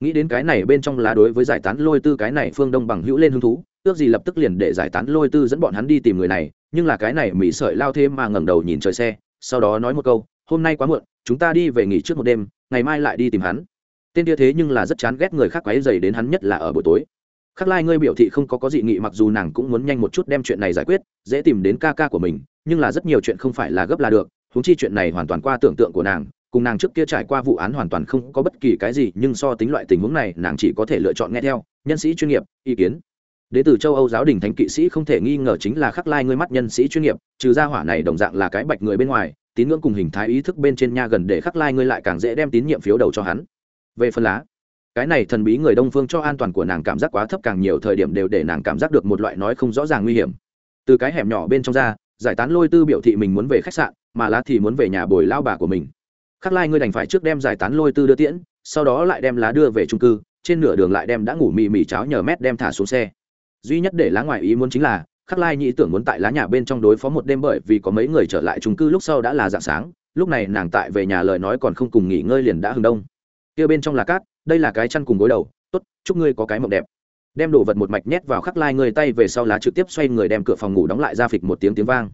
S1: Nghĩ đến cái này bên trong lá đối với giải tán lôi tư cái này phương đông bằng hữu lên hứng thú, ước gì lập tức liền để giải tán lôi tư dẫn bọn hắn đi tìm người này, nhưng là cái này mỹ sợi lao thêm mà ngẩng đầu nhìn trời xe, sau đó nói một câu hôm nay quá muộn, chúng ta đi về nghỉ trước một đêm, ngày mai lại đi tìm hắn. Tên kia thế nhưng là rất chán ghét người khác quấy dày đến hắn nhất là ở buổi tối. Khắc lai, ngươi biểu thị không có có dị nghị mặc dù nàng cũng muốn nhanh một chút đem chuyện này giải quyết, dễ tìm đến ca ca của mình, nhưng là rất nhiều chuyện không phải là gấp là được húng chi chuyện này hoàn toàn qua tưởng tượng của nàng, cùng nàng trước kia trải qua vụ án hoàn toàn không có bất kỳ cái gì, nhưng so tính loại tình huống này, nàng chỉ có thể lựa chọn nghe theo, nhân sĩ chuyên nghiệp, ý kiến. Đến từ châu âu giáo đình thánh kỵ sĩ không thể nghi ngờ chính là khắc lai, ngươi mắt nhân sĩ chuyên nghiệp, trừ gia hỏa này đồng dạng là cái bạch người bên ngoài tín ngưỡng cùng hình thái ý thức bên trên nha gần để khắc lai ngươi lại càng dễ đem tín nhiệm phiếu đầu cho hắn. Về phần lá, cái này thần bí người đông phương cho an toàn của nàng cảm giác quá thấp, càng nhiều thời điểm đều để nàng cảm giác được một loại nói không rõ ràng nguy hiểm. Từ cái hẻm nhỏ bên trong ra, giải tán lôi tư biểu thị mình muốn về khách sạn, mà lá thì muốn về nhà bồi lao bà của mình. Khắc lai ngươi đành phải trước đem giải tán lôi tư đưa tiễn, sau đó lại đem lá đưa về trung cư, trên nửa đường lại đem đã ngủ mì mì cháo nhờ mét đem thả xuống xe. Duy nhất để lá ngoài ý muốn chính là khắc lai nhị tưởng muốn tại lá nhà bên trong đối phó một đêm bởi vì có mấy người trở lại trung cư lúc sau đã là dạng sáng, lúc này nàng tại về nhà lời nói còn không cùng nghỉ ngơi liền đã hừng đông. Kia bên trong là cát, đây là cái chăn cùng gối đầu, tốt, chúc ngươi có cái mộng đẹp. Đem đồ vật một mạch nhét vào khắc lai người tay về sau lá trực tiếp xoay người đem cửa phòng ngủ đóng lại ra phịch một tiếng tiếng vang.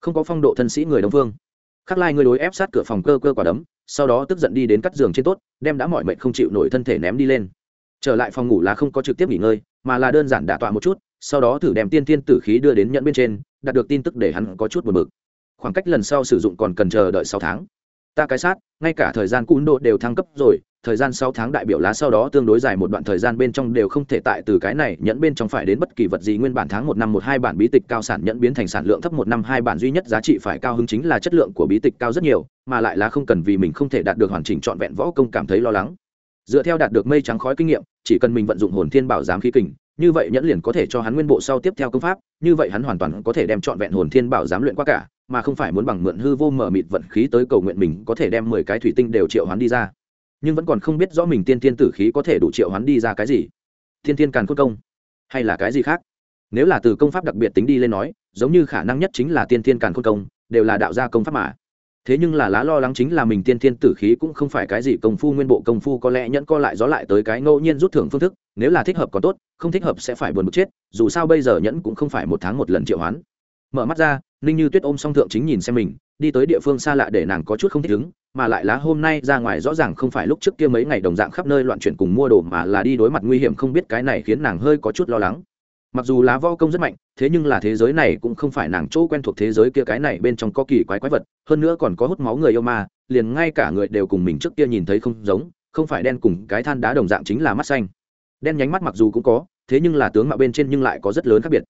S1: Không có phong độ thân sĩ người đông phương khắc lai người đối ép sát cửa phòng cơ cơ quả đấm, sau đó tức giận đi đến cắt giường trên tốt, đem đã mọi mệnh không chịu nổi thân thể ném đi lên. Trở lại phòng ngủ là không có trực tiếp nghỉ ngơi, mà là đơn giản đả tọa một chút sau đó thử đem tiên tiên tử khí đưa đến nhận bên trên, đạt được tin tức để hắn có chút buồn bực. Khoảng cách lần sau sử dụng còn cần chờ đợi sáu tháng. Ta cái sát, ngay cả thời gian cún độ đều thăng cấp rồi, thời gian sáu tháng đại biểu lá sau đó tương đối dài một đoạn thời gian bên trong đều không thể tại từ cái này nhẫn bên trong phải đến bất kỳ vật gì nguyên bản tháng một năm một hai bản bí tịch cao sản nhẫn biến thành sản lượng thấp một năm hai bản duy nhất giá trị phải cao hứng chính là chất lượng của bí tịch cao rất nhiều, mà lại là không cần vì mình không thể đạt được hoàn chỉnh trọn vẹn võ công cảm thấy lo lắng. Dựa theo đạt được mây trắng khói kinh nghiệm, chỉ cần mình vận dụng hồn thiên bảo giám khí kình như vậy nhẫn liền có thể cho hắn nguyên bộ sau tiếp theo công pháp, như vậy hắn hoàn toàn có thể đem trọn vẹn hồn thiên bảo giám luyện qua cả, mà không phải muốn bằng mượn hư vô mở mịt vận khí tới cầu nguyện mình có thể đem mười cái thủy tinh đều triệu hoán đi ra. Nhưng vẫn còn không biết rõ mình tiên tiên tử khí có thể đủ triệu hoán đi ra cái gì. Thiên tiên càn cốt công, hay là cái gì khác? Nếu là từ công pháp đặc biệt tính đi lên nói, giống như khả năng nhất chính là tiên tiên càn cốt công, đều là đạo gia công pháp mà thế nhưng là lá lo lắng chính là mình tiên thiên tử khí cũng không phải cái gì công phu, nguyên bộ công phu có lẽ nhẫn co lại gió lại tới cái ngẫu nhiên rút thưởng phương thức, nếu là thích hợp còn tốt, không thích hợp sẽ phải buồn bực chết, dù sao bây giờ nhẫn cũng không phải một tháng một lần triệu hoán. Mở mắt ra, ninh như tuyết ôm song thượng chính nhìn xem mình, đi tới địa phương xa lạ để nàng có chút không thích ứng, mà lại lá hôm nay ra ngoài rõ ràng không phải lúc trước kia mấy ngày đồng dạng khắp nơi loạn chuyển cùng mua đồ mà là đi đối mặt nguy hiểm không biết cái này khiến nàng hơi có chút lo lắng mặc dù lá vo công rất mạnh, thế nhưng là thế giới này cũng không phải nàng chỗ quen thuộc thế giới kia cái này bên trong có kỳ quái quái vật, hơn nữa còn có hút máu người yêu ma, liền ngay cả người đều cùng mình trước kia nhìn thấy không giống, không phải đen cùng cái than đá đồng dạng chính là mắt xanh. Đen nhánh mắt mặc dù cũng có, thế nhưng là tướng mạo bên trên nhưng lại có rất lớn khác biệt.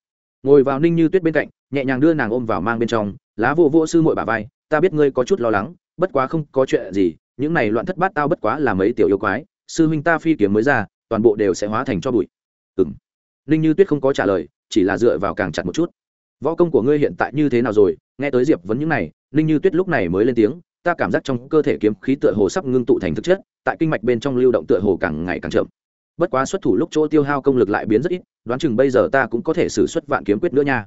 S1: Ngồi vào ninh như tuyết bên cạnh, nhẹ nhàng đưa nàng ôm vào mang bên trong, lá vô vô sư mội bà vai, ta biết ngươi có chút lo lắng, bất quá không có chuyện gì, những này loạn thất bát tao bất quá là mấy tiểu yêu quái, sư huynh ta phi kiếm mới ra, toàn bộ đều sẽ hóa thành cho bụi. Ừng ninh như tuyết không có trả lời, chỉ là dựa vào càng chặt một chút. Võ công của ngươi hiện tại như thế nào rồi? Nghe tới diệp vấn những này ninh như tuyết lúc này mới lên tiếng, ta cảm giác trong cơ thể kiếm khí tựa hồ sắp ngưng tụ thành thực chất, tại kinh mạch bên trong lưu động tựa hồ càng ngày càng chậm. Bất quá xuất thủ lúc chỗ tiêu hao công lực lại biến rất ít, đoán chừng bây giờ ta cũng có thể xử xuất vạn kiếm quyết nữa nha.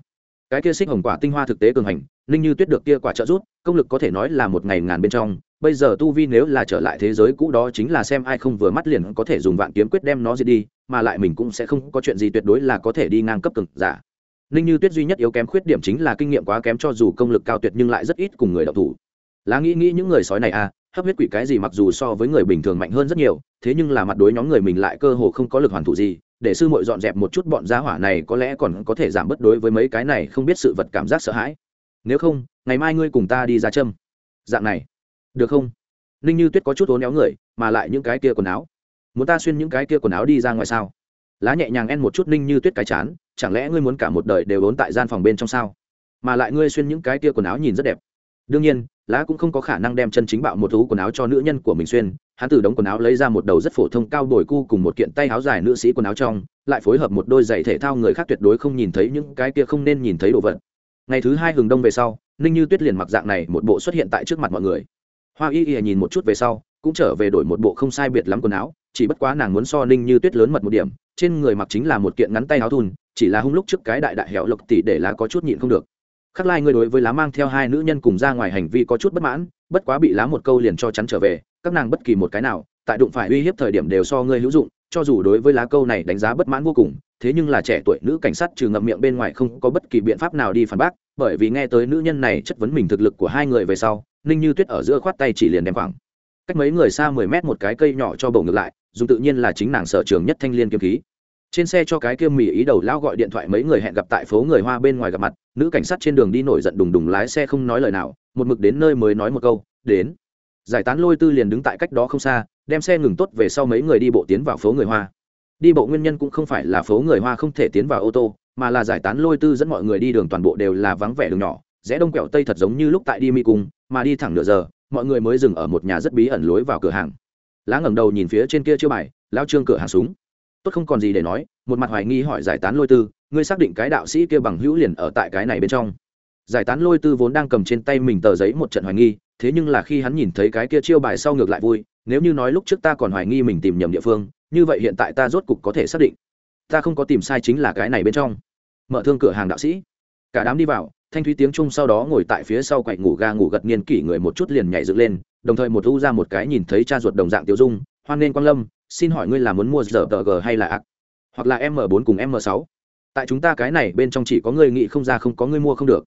S1: Cái kia xích hồng quả tinh hoa thực tế cường hành ninh như tuyết được kia quả trợ rút công lực có thể nói là một ngày ngàn bên trong bây giờ tu vi nếu là trở lại thế giới cũ đó chính là xem ai không vừa mắt liền có thể dùng vạn kiếm quyết đem nó diệt đi, mà lại mình cũng sẽ không có chuyện gì tuyệt đối là có thể đi ngang cấp cực giả. Ninh như tuyết duy nhất yếu kém khuyết điểm chính là kinh nghiệm quá kém cho dù công lực cao tuyệt nhưng lại rất ít cùng người đọc thủ. Lá nghĩ nghĩ những người sói này à hấp huyết quỷ cái gì mặc dù so với người bình thường mạnh hơn rất nhiều, thế nhưng là mặt đối nhóm người mình lại cơ hồ không có lực hoàn thủ gì, để sư muội dọn dẹp một chút bọn giá hỏa này có lẽ còn có thể giảm bớt đối với mấy cái này không biết sự vật cảm giác sợ hãi. Nếu không, ngày mai ngươi cùng ta đi ra châm. Dạng này được không? Ninh như tuyết có chút ố néo người, mà lại những cái kia quần áo. Muốn ta xuyên những cái kia quần áo đi ra ngoài sao? Lá nhẹ nhàng en một chút ninh như tuyết cái chán, chẳng lẽ ngươi muốn cả một đời đều ốn tại gian phòng bên trong sao? Mà lại ngươi xuyên những cái kia quần áo nhìn rất đẹp. Đương nhiên, lá cũng không có khả năng đem chân chính bạo một thú quần áo cho nữ nhân của mình xuyên. Hắn từ đống quần áo lấy ra một đầu rất phổ thông cao đổi cu cùng một kiện tay áo dài nữ sĩ quần áo trong, lại phối hợp một đôi giày thể thao người khác tuyệt đối không nhìn thấy những cái kia không nên nhìn thấy đồ vật. Ngày thứ hai hừng đông về sau, ninh như tuyết liền mặc dạng này một bộ xuất hiện tại trước mặt mọi người hoa y y nhìn một chút về sau, cũng trở về đổi một bộ không sai biệt lắm quần áo, chỉ bất quá nàng muốn so ninh như tuyết lớn mật một điểm, trên người mặc chính là một kiện ngắn tay áo thun, chỉ là hung lúc trước cái đại đại hẹo lộc tỷ để lá có chút nhịn không được. Khắc lai người đối với lá mang theo hai nữ nhân cùng ra ngoài hành vi có chút bất mãn, bất quá bị lá một câu liền cho chắn trở về, các nàng bất kỳ một cái nào, tại đụng phải uy hiếp thời điểm đều so ngươi hữu dụng cho dù đối với lá câu này đánh giá bất mãn vô cùng, thế nhưng là trẻ tuổi nữ cảnh sát trừ ngậm miệng bên ngoài không có bất kỳ biện pháp nào đi phản bác, bởi vì nghe tới nữ nhân này chất vấn mình thực lực của hai người về sau, ninh như tuyết ở giữa khoát tay chỉ liền đem khoảng cách mấy người xa mười mét một cái cây nhỏ cho bầu ngược lại, dùng tự nhiên là chính nàng sở trường nhất thanh liên kiếm khí. Trên xe cho cái kia mỉ ý đầu lao gọi điện thoại mấy người hẹn gặp tại phố người hoa bên ngoài gặp mặt, nữ cảnh sát trên đường đi nổi giận đùng đùng lái xe không nói lời nào, một mực đến nơi mới nói một câu, đến giải tán lôi tư liền đứng tại cách đó không xa, đem xe ngừng tốt về sau mấy người đi bộ tiến vào phố người hoa. Đi bộ nguyên nhân cũng không phải là phố người hoa không thể tiến vào ô tô, mà là giải tán lôi tư dẫn mọi người đi đường toàn bộ đều là vắng vẻ đường nhỏ, rẽ đông quẹo tây thật giống như lúc tại đi mi cung, mà đi thẳng nửa giờ, mọi người mới dừng ở một nhà rất bí ẩn lối vào cửa hàng. Lá ngẩng đầu nhìn phía trên kia chưa bài, lao trương cửa hàng súng. Tốt không còn gì để nói, một mặt hoài nghi hỏi giải tán lôi tư, ngươi xác định cái đạo sĩ kia bằng hữu liền ở tại cái này bên trong. Giải tán lôi tư vốn đang cầm trên tay mình tờ giấy một trận hoài nghi thế nhưng là khi hắn nhìn thấy cái kia chiêu bài sau ngược lại vui, nếu như nói lúc trước ta còn hoài nghi mình tìm nhầm địa phương, như vậy hiện tại ta rốt cục có thể xác định. Ta không có tìm sai chính là cái này bên trong. Mở thương cửa hàng đạo sĩ. Cả đám đi vào, thanh thúy tiếng chung sau đó ngồi tại phía sau quạnh ngủ ga ngủ gật niên kỷ người một chút liền nhảy dựng lên, đồng thời một u ra một cái nhìn thấy cha ruột đồng dạng tiêu dung, hoan nên quang lâm, xin hỏi ngươi là muốn mua giờ tờ g hay là ác? Hoặc là m 4 cùng m 6 tại chúng ta cái này bên trong chỉ có ngươi nghĩ không ra không có ngươi mua không được.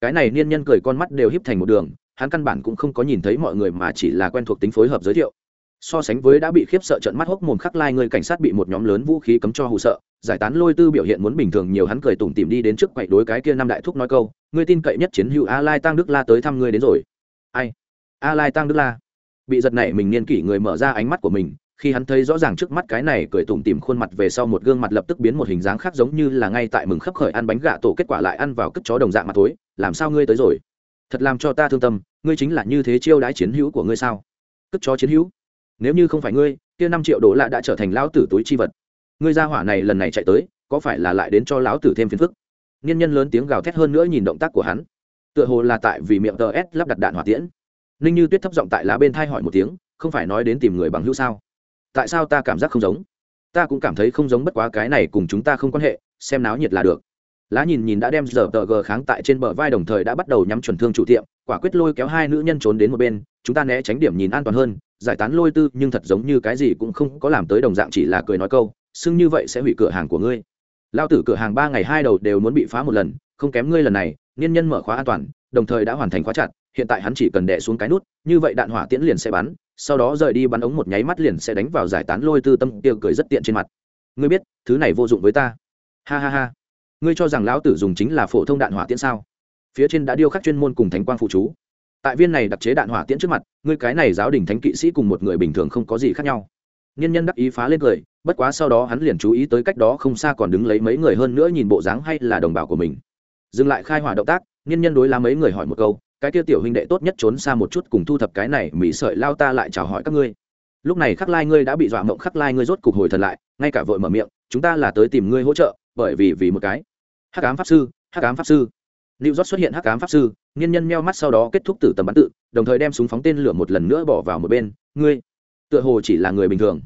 S1: Cái này niên nhân cười con mắt đều híp thành một đường hắn căn bản cũng không có nhìn thấy mọi người mà chỉ là quen thuộc tính phối hợp giới thiệu. So sánh với đã bị khiếp sợ trận mắt hốc mồm khắc lai, người cảnh sát bị một nhóm lớn vũ khí cấm cho hụ sợ, giải tán lôi tư biểu hiện muốn bình thường nhiều, hắn cười tủm tìm đi đến trước quậy đối cái kia năm đại thúc nói câu, ngươi tin cậy nhất chiến hữu a lai tăng đức la tới thăm ngươi đến rồi. Ai? A lai tăng đức la? Bị giật này mình niên kỷ, người mở ra ánh mắt của mình, khi hắn thấy rõ ràng trước mắt cái này cười tủm tìm khuôn mặt về sau một gương mặt lập tức biến một hình dáng khác giống như là ngay tại mừng khấp khởi ăn bánh gà tổ, kết quả lại ăn vào cất chó đồng dạng mặt tối làm sao ngươi tới rồi? Thật làm cho ta thương tâm, ngươi chính là như thế chiêu đãi chiến hữu của ngươi sao? Cất chó chiến hữu? Nếu như không phải ngươi, kia năm triệu đô la đã trở thành lão tử túi chi vật. Ngươi ra hỏa này lần này chạy tới, có phải là lại đến cho lão tử thêm phiền phức? Nghiên nhân lớn tiếng gào thét hơn nữa nhìn động tác của hắn. Tựa hồ là tại vì miệng tờ s lắp đặt đạn hỏa tiễn. Ninh như tuyết thấp giọng tại lá bên thai hỏi một tiếng, không phải nói đến tìm người bằng hữu sao? Tại sao ta cảm giác không giống? Ta cũng cảm thấy không giống bất quá cái này cùng chúng ta không quan hệ, xem náo nhiệt là được lá nhìn nhìn đã đem giờ tờ g kháng tại trên bờ vai đồng thời đã bắt đầu nhắm chuẩn thương chủ tiệm, quả quyết lôi kéo hai nữ nhân trốn đến một bên, chúng ta né tránh điểm nhìn an toàn hơn, giải tán lôi tư, nhưng thật giống như cái gì cũng không có làm tới đồng dạng chỉ là cười nói câu, xưng như vậy sẽ hủy cửa hàng của ngươi. Lao tử cửa hàng ba ngày hai đầu đều muốn bị phá một lần, không kém ngươi lần này, niên nhân mở khóa an toàn, đồng thời đã hoàn thành khóa chặt, hiện tại hắn chỉ cần đẻ xuống cái nút, như vậy đạn hỏa tiễn liền sẽ bắn, sau đó rời đi bắn ống một nháy mắt liền sẽ đánh vào giải tán lôi tư tâm, tiêu cười rất tiện trên mặt. Ngươi biết, thứ này vô dụng với ta. Ha ha ha ngươi cho rằng lão tử dùng chính là phổ thông đạn hỏa tiễn sao? Phía trên đã điêu khắc chuyên môn cùng thánh quang phụ chú. Tại viên này đặc chế đạn hỏa tiễn trước mặt, ngươi cái này giáo đình thánh kỵ sĩ cùng một người bình thường không có gì khác nhau. Nhân nhân đắc ý phá lên cười, bất quá sau đó hắn liền chú ý tới cách đó không xa còn đứng lấy mấy người hơn nữa nhìn bộ dáng hay là đồng bào của mình. Dừng lại khai hỏa động tác, nhân nhân đối lá mấy người hỏi một câu, cái kia tiểu huynh đệ tốt nhất trốn xa một chút cùng thu thập cái này mỹ sợi lao ta lại chào hỏi các ngươi. Lúc này khắc lai ngươi đã bị dọa mộng, khắc lai ngươi rốt cục hồi thần lại, ngay cả vội mở miệng, chúng ta là tới tìm ngươi hỗ trợ, bởi vì vì một cái hắc ám pháp sư, hắc ám pháp sư. Lưu rót xuất hiện hắc ám pháp sư, nghiên nhân meo mắt sau đó kết thúc tử tầm bắn tự, đồng thời đem súng phóng tên lửa một lần nữa bỏ vào một bên. Ngươi, tựa hồ chỉ là người bình thường.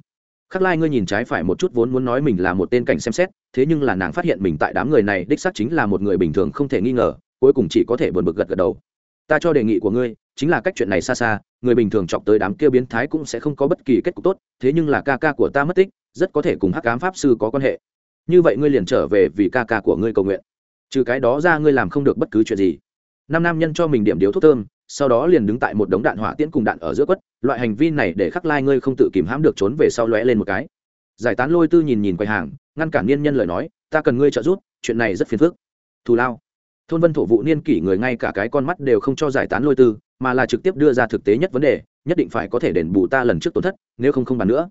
S1: Khắc lai, ngươi nhìn trái phải một chút vốn muốn nói mình là một tên cảnh xem xét, thế nhưng là nàng phát hiện mình tại đám người này đích xác chính là một người bình thường không thể nghi ngờ, cuối cùng chỉ có thể buồn bực gật gật đầu. Ta cho đề nghị của ngươi, chính là cách chuyện này xa xa, người bình thường chọc tới đám kia biến thái cũng sẽ không có bất kỳ kết cục tốt, thế nhưng là ca ca của ta mất tích, rất có thể cùng hắc ám pháp sư có quan hệ như vậy ngươi liền trở về vì ca ca của ngươi cầu nguyện. Trừ cái đó ra ngươi làm không được bất cứ chuyện gì. Năm nam nhân cho mình điểm điếu thuốc thơm, sau đó liền đứng tại một đống đạn hỏa tiễn cùng đạn ở giữa quất, loại hành vi này để khắc lai ngươi không tự kìm hãm được trốn về sau lóe lên một cái. Giải tán lôi tư nhìn nhìn quầy hàng, ngăn cản niên nhân lời nói, ta cần ngươi trợ giúp, chuyện này rất phiền phức. Thù lao. Thôn vân thổ vụ niên kỷ người ngay cả cái con mắt đều không cho giải tán lôi tư, mà là trực tiếp đưa ra thực tế nhất vấn đề, nhất định phải có thể đền bù ta lần trước tổn thất, nếu không không bàn nữa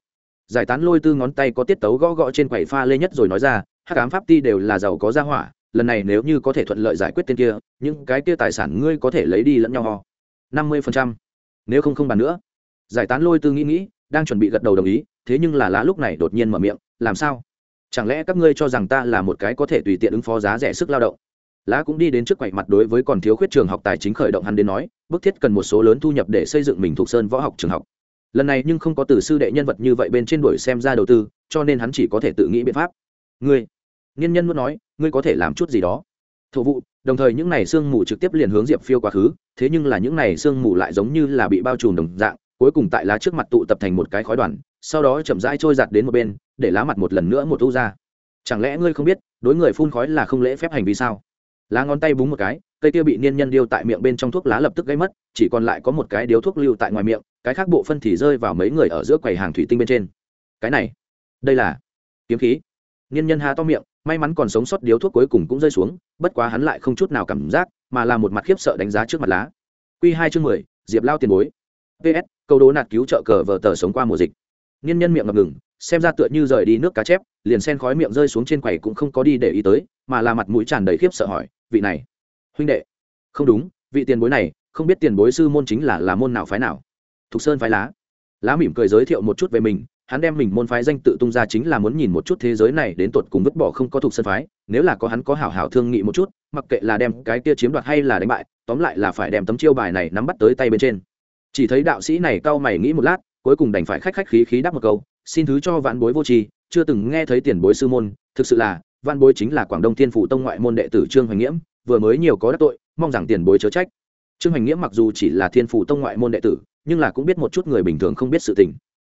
S1: giải tán lôi tư ngón tay có tiết tấu gõ gõ trên quầy pha lê nhất rồi nói ra, hắc ám pháp ti đều là giàu có gia hỏa, lần này nếu như có thể thuận lợi giải quyết tên kia, những cái kia tài sản ngươi có thể lấy đi lẫn nhau ho. Năm mươi phần trăm. Nếu không không bàn nữa. Giải tán lôi tư nghĩ nghĩ, đang chuẩn bị gật đầu đồng ý, thế nhưng là lá lúc này đột nhiên mở miệng, làm sao? Chẳng lẽ các ngươi cho rằng ta là một cái có thể tùy tiện ứng phó giá rẻ sức lao động? Lá cũng đi đến trước quầy mặt đối với còn thiếu khuyết trường học tài chính khởi động hắn đến nói, bức thiết cần một số lớn thu nhập để xây dựng mình thuộc sơn võ học trường học lần này nhưng không có từ sư đệ nhân vật như vậy bên trên đuổi xem ra đầu tư, cho nên hắn chỉ có thể tự nghĩ biện pháp. Ngươi nghiên nhân muốn nói, ngươi có thể làm chút gì đó. Thổ vụ, đồng thời những này sương mù trực tiếp liền hướng diệp phiêu quá khứ, thế nhưng là những này sương mù lại giống như là bị bao trùm đồng dạng, cuối cùng tại lá trước mặt tụ tập thành một cái khói đoàn, sau đó chậm rãi trôi giặt đến một bên, để lá mặt một lần nữa một thu ra. Chẳng lẽ ngươi không biết, đối người phun khói là không lễ phép hành vi sao? Lá ngón tay búng một cái, cây kia bị niên nhân điêu tại miệng bên trong thuốc lá lập tức gây mất, chỉ còn lại có một cái điếu thuốc lưu tại ngoài miệng cái khác bộ phân thì rơi vào mấy người ở giữa quầy hàng thủy tinh bên trên. Cái này, đây là kiếm khí. Niên nhân há to miệng, may mắn còn sống sót điếu thuốc cuối cùng cũng rơi xuống, bất quá hắn lại không chút nào cảm giác, mà là một mặt khiếp sợ đánh giá trước mặt lá. Q hai chương mười, diệp lao tiền bối. Ps câu đố nạt cứu trợ cờ vờ tờ sống qua mùa dịch. Niên nhân miệng ngập ngừng, xem ra tựa như rời đi nước cá chép, liền sen khói miệng rơi xuống trên quầy cũng không có đi để ý tới, mà là mặt mũi tràn đầy khiếp sợ hỏi, vị này, huynh đệ, không đúng, vị tiền bối này, không biết tiền bối sư môn chính là là môn nào phái nào? Thục sơn phái lá. Lá mỉm cười giới thiệu một chút về mình, hắn đem mình môn phái danh tự tung ra chính là muốn nhìn một chút thế giới này đến tột cùng vứt bỏ không có thuộc sân phái, nếu là có hắn có hảo hảo thương nghị một chút, mặc kệ là đem cái kia chiếm đoạt hay là đánh bại, tóm lại là phải đem tấm chiêu bài này nắm bắt tới tay bên trên. Chỉ thấy đạo sĩ này cau mày nghĩ một lát, cuối cùng đành phải khách khách khí khí đáp một câu, xin thứ cho vạn bối vô tri, chưa từng nghe thấy tiền bối sư môn, thực sự là, vạn bối chính là quảng đông thiên phủ tông ngoại môn đệ tử trương hoành nghiễm, vừa mới nhiều có đắc tội, mong rằng tiền bối chớ trách. Trương hoành nghiễm mặc dù chỉ là thiên phủ tông ngoại môn đệ tử nhưng là cũng biết một chút người bình thường không biết sự tình.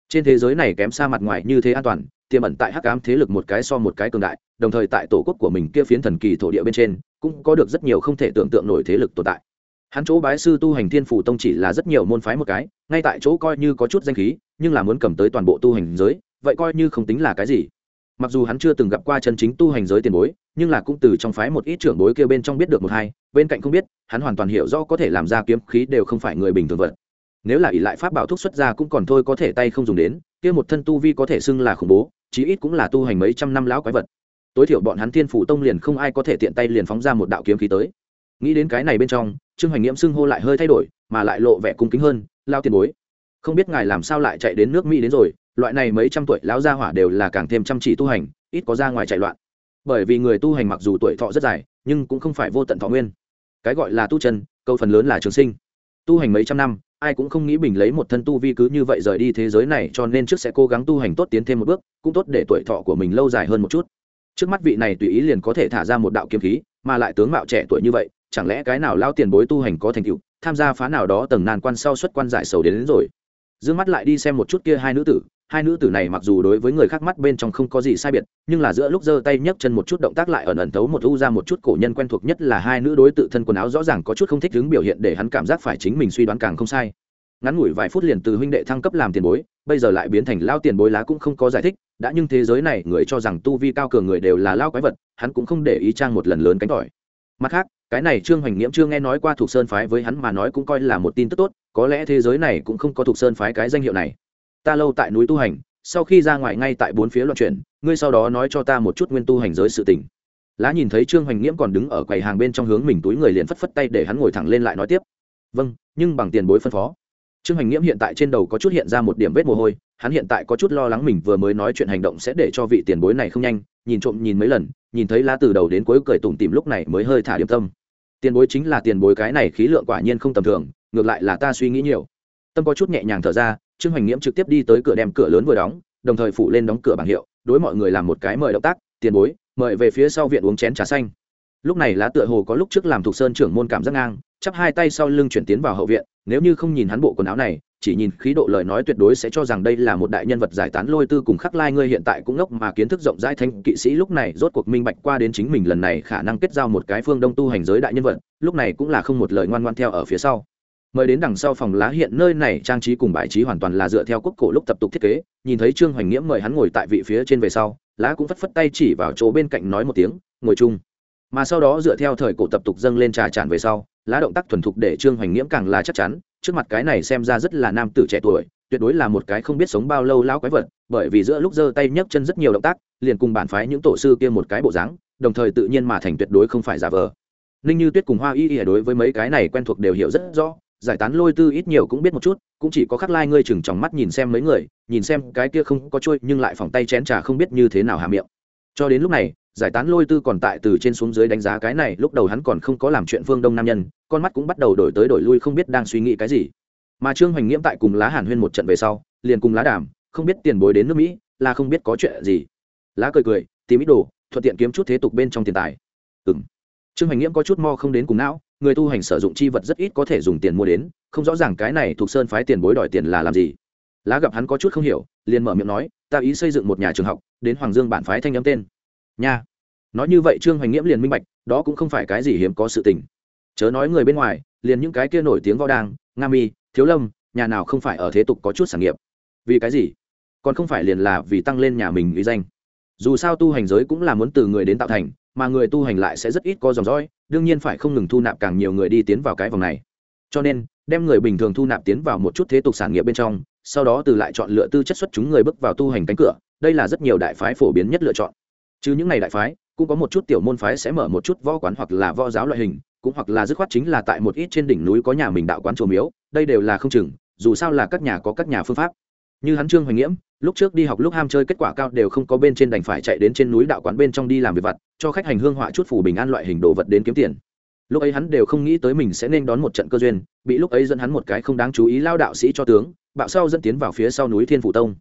S1: Trên thế giới này kém xa mặt ngoài như thế an toàn, tiềm ẩn tại hắc ám thế lực một cái so một cái cường đại, đồng thời tại tổ quốc của mình kia phiến thần kỳ thổ địa bên trên, cũng có được rất nhiều không thể tưởng tượng nổi thế lực tồn tại. Hắn chỗ bái sư tu hành thiên phủ tông chỉ là rất nhiều môn phái một cái, ngay tại chỗ coi như có chút danh khí, nhưng là muốn cầm tới toàn bộ tu hành giới, vậy coi như không tính là cái gì. Mặc dù hắn chưa từng gặp qua chân chính tu hành giới tiền bối, nhưng là cũng từ trong phái một ít trưởng bối kia bên trong biết được một hai, bên cạnh không biết, hắn hoàn toàn hiểu rõ có thể làm ra kiếm khí đều không phải người bình thường vật nếu là ỷ lại pháp bảo thuốc xuất ra cũng còn thôi có thể tay không dùng đến, kia một thân tu vi có thể xưng là khủng bố, chí ít cũng là tu hành mấy trăm năm lão quái vật. Tối thiểu bọn hắn thiên phủ tông liền không ai có thể tiện tay liền phóng ra một đạo kiếm khí tới. Nghĩ đến cái này bên trong, trương hoành nghiễm xưng hô lại hơi thay đổi, mà lại lộ vẻ cung kính hơn lao tiền bối, không biết ngài làm sao lại chạy đến nước mỹ đến rồi, loại này mấy trăm tuổi lão gia hỏa đều là càng thêm chăm chỉ tu hành, ít có ra ngoài chạy loạn. Bởi vì người tu hành mặc dù tuổi thọ rất dài, nhưng cũng không phải vô tận thọ nguyên. Cái gọi là tu chân, câu phần lớn là trường sinh. Tu hành mấy trăm năm ai cũng không nghĩ bình lấy một thân tu vi cứ như vậy rời đi thế giới này cho nên trước sẽ cố gắng tu hành tốt tiến thêm một bước cũng tốt để tuổi thọ của mình lâu dài hơn một chút. Trước mắt vị này tùy ý liền có thể thả ra một đạo kiếm khí mà lại tướng mạo trẻ tuổi như vậy chẳng lẽ cái nào lao tiền bối tu hành có thành tựu tham gia phá nào đó tầng nan quan sau xuất quan giải sầu đến, đến rồi? Dương mắt lại đi xem một chút kia hai nữ tử. Hai nữ tử này mặc dù đối với người khác mắt bên trong không có gì sai biệt, nhưng là giữa lúc giơ tay nhấc chân một chút động tác lại ẩn ẩn thấu một u ra một chút cổ nhân quen thuộc, nhất là hai nữ đối tự thân quần áo rõ ràng có chút không thích đứng biểu hiện để hắn cảm giác phải chính mình suy đoán càng không sai. Ngắn ngủi vài phút liền từ huynh đệ thăng cấp làm tiền bối, bây giờ lại biến thành lao tiền bối lá cũng không có giải thích, đã nhưng thế giới này, người cho rằng tu vi cao cường người đều là lao quái vật, hắn cũng không để ý trang một lần lớn cánh tỏi mặt khác, cái này trương hoành nghiễm chưa nghe nói qua thuộc sơn phái với hắn mà nói cũng coi là một tin tức tốt có lẽ thế giới này cũng không có thuộc sơn phái cái danh hiệu này. Ta lâu tại núi tu hành, sau khi ra ngoài ngay tại bốn phía loạn chuyển, ngươi sau đó nói cho ta một chút nguyên tu hành giới sự tình. Lá nhìn thấy trương hoành nghiễm còn đứng ở quầy hàng bên trong hướng mình túi người liền phất phất tay để hắn ngồi thẳng lên lại nói tiếp. Vâng nhưng bằng tiền bối phân phó. Trương hoành nghiễm hiện tại trên đầu có chút hiện ra một điểm vết mồ hôi, hắn hiện tại có chút lo lắng mình vừa mới nói chuyện hành động sẽ để cho vị tiền bối này không nhanh, nhìn trộm nhìn mấy lần, nhìn thấy lá từ đầu đến cuối cười tủm tìm lúc này mới hơi thả điểm tâm. Tiền bối chính là tiền bối cái này khí lượng quả nhiên không tầm thường ngược lại là ta suy nghĩ nhiều. Tâm có chút nhẹ nhàng thở ra, trương hoành nghiễm trực tiếp đi tới cửa đem cửa lớn vừa đóng, đồng thời phủ lên đóng cửa bảng hiệu, đối mọi người làm một cái mời động tác, tiền bối, mời về phía sau viện uống chén trà xanh. Lúc này lá tựa hồ có lúc trước làm thuộc sơn trưởng môn cảm giác ngang, chắp hai tay sau lưng chuyển tiến vào hậu viện, nếu như không nhìn hắn bộ quần áo này, chỉ nhìn khí độ lời nói tuyệt đối sẽ cho rằng đây là một đại nhân vật giải tán lôi tư cùng khắc lai ngươi hiện tại cũng ngốc mà kiến thức rộng rãi thanh kỵ sĩ lúc này rốt cuộc minh bạch qua đến chính mình lần này khả năng kết giao một cái phương đông tu hành giới đại nhân vật, lúc này cũng là không một lời ngoan ngoan theo ở phía sau mời đến đằng sau phòng lá hiện nơi này, trang trí cùng bài trí hoàn toàn là dựa theo quốc cổ lúc tập tục thiết kế. Nhìn thấy trương hoành nghiễm mời hắn ngồi tại vị phía trên về sau, lá cũng phất phất tay chỉ vào chỗ bên cạnh nói một tiếng, ngồi chung. Mà sau đó dựa theo thời cổ tập tục dâng lên trà tràn về sau, lá động tác thuần thục để trương hoành nghiễm càng là chắc chắn. Trước mặt cái này xem ra rất là nam tử trẻ tuổi, tuyệt đối là một cái không biết sống bao lâu lao quái vật, bởi vì giữa lúc giơ tay nhấc chân rất nhiều động tác, liền cùng bản phái những tổ sư kia một cái bộ dáng, đồng thời tự nhiên mà thành tuyệt đối không phải giả vờ. Ninh như tuyết cùng hoa y y đối với mấy cái này quen thuộc đều hiểu rất rõ giải tán lôi tư ít nhiều cũng biết một chút, cũng chỉ có khắc lai ngươi chừng trong mắt nhìn xem mấy người, nhìn xem cái kia không có trôi nhưng lại phòng tay chén trà không biết như thế nào hà miệng. Cho đến lúc này, giải tán lôi tư còn tại từ trên xuống dưới đánh giá cái này, lúc đầu hắn còn không có làm chuyện phương đông nam nhân, con mắt cũng bắt đầu đổi tới đổi lui không biết đang suy nghĩ cái gì. Mà trương hoành nghiễm tại cùng lá hàn huyên một trận về sau, liền cùng lá đàm, không biết tiền bối đến nước mỹ, là không biết có chuyện gì. Lá cười cười, tìm ít đồ, thuận tiện kiếm chút thế tục bên trong tiền tài. Ừng trương hoành nghiễm có chút mo không đến cùng não người tu hành sử dụng chi vật rất ít có thể dùng tiền mua đến, không rõ ràng cái này thuộc sơn phái tiền bối đòi tiền là làm gì. Lá gặp hắn có chút không hiểu, liền mở miệng nói, ta ý xây dựng một nhà trường học, đến hoàng dương bản phái thanh âm tên. Nha. Nói như vậy trương hoành nghiễm liền minh bạch, đó cũng không phải cái gì hiếm có sự tình. Chớ nói người bên ngoài, liền những cái kia nổi tiếng võ đang nga mi, thiếu lâm, nhà nào không phải ở thế tục có chút sản nghiệp. Vì cái gì? Còn không phải liền là vì tăng lên nhà mình uy danh dù sao tu hành giới cũng là muốn từ người đến tạo thành, mà người tu hành lại sẽ rất ít có dòng dõi, đương nhiên phải không ngừng thu nạp càng nhiều người đi tiến vào cái vòng này. Cho nên, đem người bình thường thu nạp tiến vào một chút thế tục sản nghiệp bên trong, sau đó từ lại chọn lựa tư chất xuất chúng người bước vào tu hành cánh cửa, đây là rất nhiều đại phái phổ biến nhất lựa chọn. Chứ những ngày đại phái, cũng có một chút tiểu môn phái sẽ mở một chút võ quán hoặc là võ giáo loại hình, cũng hoặc là dứt khoát chính là tại một ít trên đỉnh núi có nhà mình đạo quán chùa miếu, đây đều là không chừng, dù sao là các nhà có các nhà phương pháp như hắn trương hoành nghiễm, lúc trước đi học lúc ham chơi kết quả cao đều không có bên trên đành phải chạy đến trên núi đạo quán bên trong đi làm việc vặt, cho khách hành hương họa chút phủ bình an loại hình đồ vật đến kiếm tiền. Lúc ấy hắn đều không nghĩ tới mình sẽ nên đón một trận cơ duyên, bị lúc ấy dẫn hắn một cái không đáng chú ý lao đạo sĩ cho tướng, bạo sau dẫn tiến vào phía sau núi thiên phủ tông.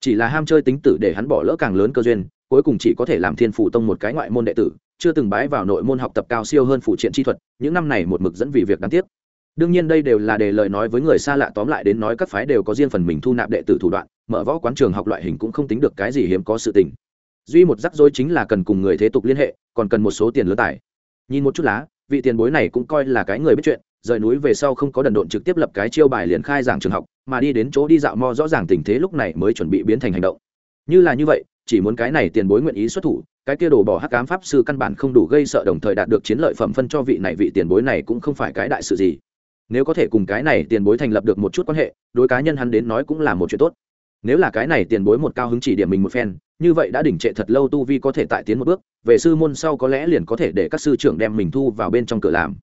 S1: Chỉ là ham chơi tính tử để hắn bỏ lỡ càng lớn cơ duyên, cuối cùng chỉ có thể làm thiên phủ tông một cái ngoại môn đệ tử, chưa từng bái vào nội môn học tập cao siêu hơn phụ triện chi thuật, những năm này một mực dẫn vì việc đáng tiếc đương nhiên đây đều là để lời nói với người xa lạ, tóm lại đến nói các phái đều có riêng phần mình thu nạp đệ tử thủ đoạn, mở võ quán trường học loại hình cũng không tính được cái gì hiếm có sự tình. Duy một rắc rối chính là cần cùng người thế tục liên hệ, còn cần một số tiền lớn tài. Nhìn một chút lá, vị tiền bối này cũng coi là cái người biết chuyện, rời núi về sau không có đần độn trực tiếp lập cái chiêu bài liền khai giảng trường học, mà đi đến chỗ đi dạo mo rõ ràng tình thế lúc này mới chuẩn bị biến thành hành động. Như là như vậy, chỉ muốn cái này tiền bối nguyện ý xuất thủ, cái kia đổ bỏ hắc cám pháp sư căn bản không đủ gây sợ đồng thời đạt được chiến lợi phẩm phân cho vị này vị tiền bối này cũng không phải cái đại sự gì nếu có thể cùng cái này tiền bối thành lập được một chút quan hệ, đối cá nhân hắn đến nói cũng là một chuyện tốt. Nếu là cái này tiền bối một cao hứng chỉ điểm mình một phen, như vậy đã đỉnh trệ thật lâu tu vi có thể tại tiến một bước, về sư môn sau có lẽ liền có thể để các sư trưởng đem mình thu vào bên trong cửa làm.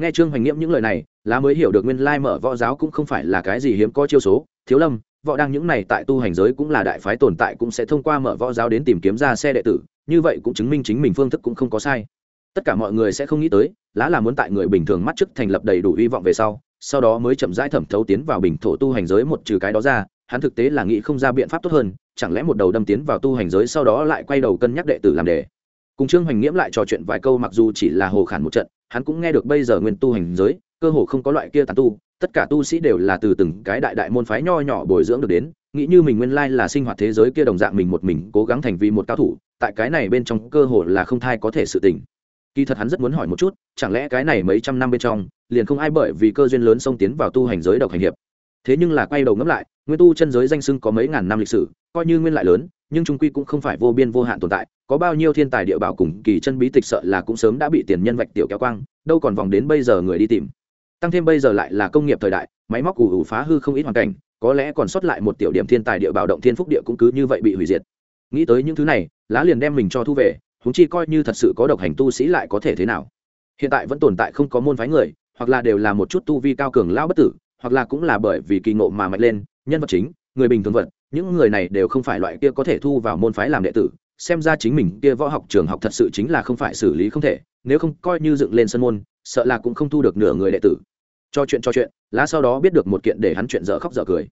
S1: Nghe trương hoành nghiễm những lời này, lá mới hiểu được nguyên lai mở võ giáo cũng không phải là cái gì hiếm có chiêu số, thiếu lâm, võ đang những này tại tu hành giới cũng là đại phái tồn tại cũng sẽ thông qua mở võ giáo đến tìm kiếm ra xe đệ tử, như vậy cũng chứng minh chính mình phương thức cũng không có sai tất cả mọi người sẽ không nghĩ tới, lá là muốn tại người bình thường mắt chức thành lập đầy đủ hy vọng về sau sau đó mới chậm rãi thẩm thấu tiến vào bình thổ tu hành giới một trừ cái đó ra, hắn thực tế là nghĩ không ra biện pháp tốt hơn, chẳng lẽ một đầu đâm tiến vào tu hành giới sau đó lại quay đầu cân nhắc đệ tử làm đề. Cùng trương hoành nghiễm lại trò chuyện vài câu mặc dù chỉ là hồ khản một trận, hắn cũng nghe được bây giờ nguyên tu hành giới, cơ hồ không có loại kia tàn tu, tất cả tu sĩ đều là từ từng cái đại đại môn phái nho nhỏ bồi dưỡng được đến, nghĩ như mình nguyên lai là sinh hoạt thế giới kia đồng dạng mình một mình cố gắng thành vì một cao thủ, tại cái này bên trong cơ hồ là không thai có thể sự tình kỳ thật hắn rất muốn hỏi một chút, chẳng lẽ cái này mấy trăm năm bên trong, liền không ai bởi vì cơ duyên lớn xông tiến vào tu hành giới độc hành hiệp. Thế nhưng là quay đầu ngẫm lại, nguyên tu chân giới danh sưng có mấy ngàn năm lịch sử, coi như nguyên lại lớn, nhưng trung quy cũng không phải vô biên vô hạn tồn tại, có bao nhiêu thiên tài địa bảo cùng kỳ chân bí tịch sợ là cũng sớm đã bị tiền nhân vạch tiểu kéo quang, đâu còn vòng đến bây giờ người đi tìm. Tăng thêm bây giờ lại là công nghiệp thời đại, máy móc ủ ủ phá hư không ít hoàn cảnh, có lẽ còn sót lại một tiểu điểm thiên tài địa bảo động thiên phúc địa cũng cứ như vậy bị hủy diệt. Nghĩ tới những thứ này, lá liền đem mình cho thu về húng chi coi như thật sự có độc hành tu sĩ lại có thể thế nào? Hiện tại vẫn tồn tại không có môn phái người, hoặc là đều là một chút tu vi cao cường lao bất tử, hoặc là cũng là bởi vì kỳ ngộ mà mạnh lên, nhân vật chính, người bình thường vật, những người này đều không phải loại kia có thể thu vào môn phái làm đệ tử, xem ra chính mình kia võ học trường học thật sự chính là không phải xử lý không thể, nếu không coi như dựng lên sân môn, sợ là cũng không thu được nửa người đệ tử. Cho chuyện cho chuyện, lá sau đó biết được một kiện để hắn chuyện dở khóc dở cười.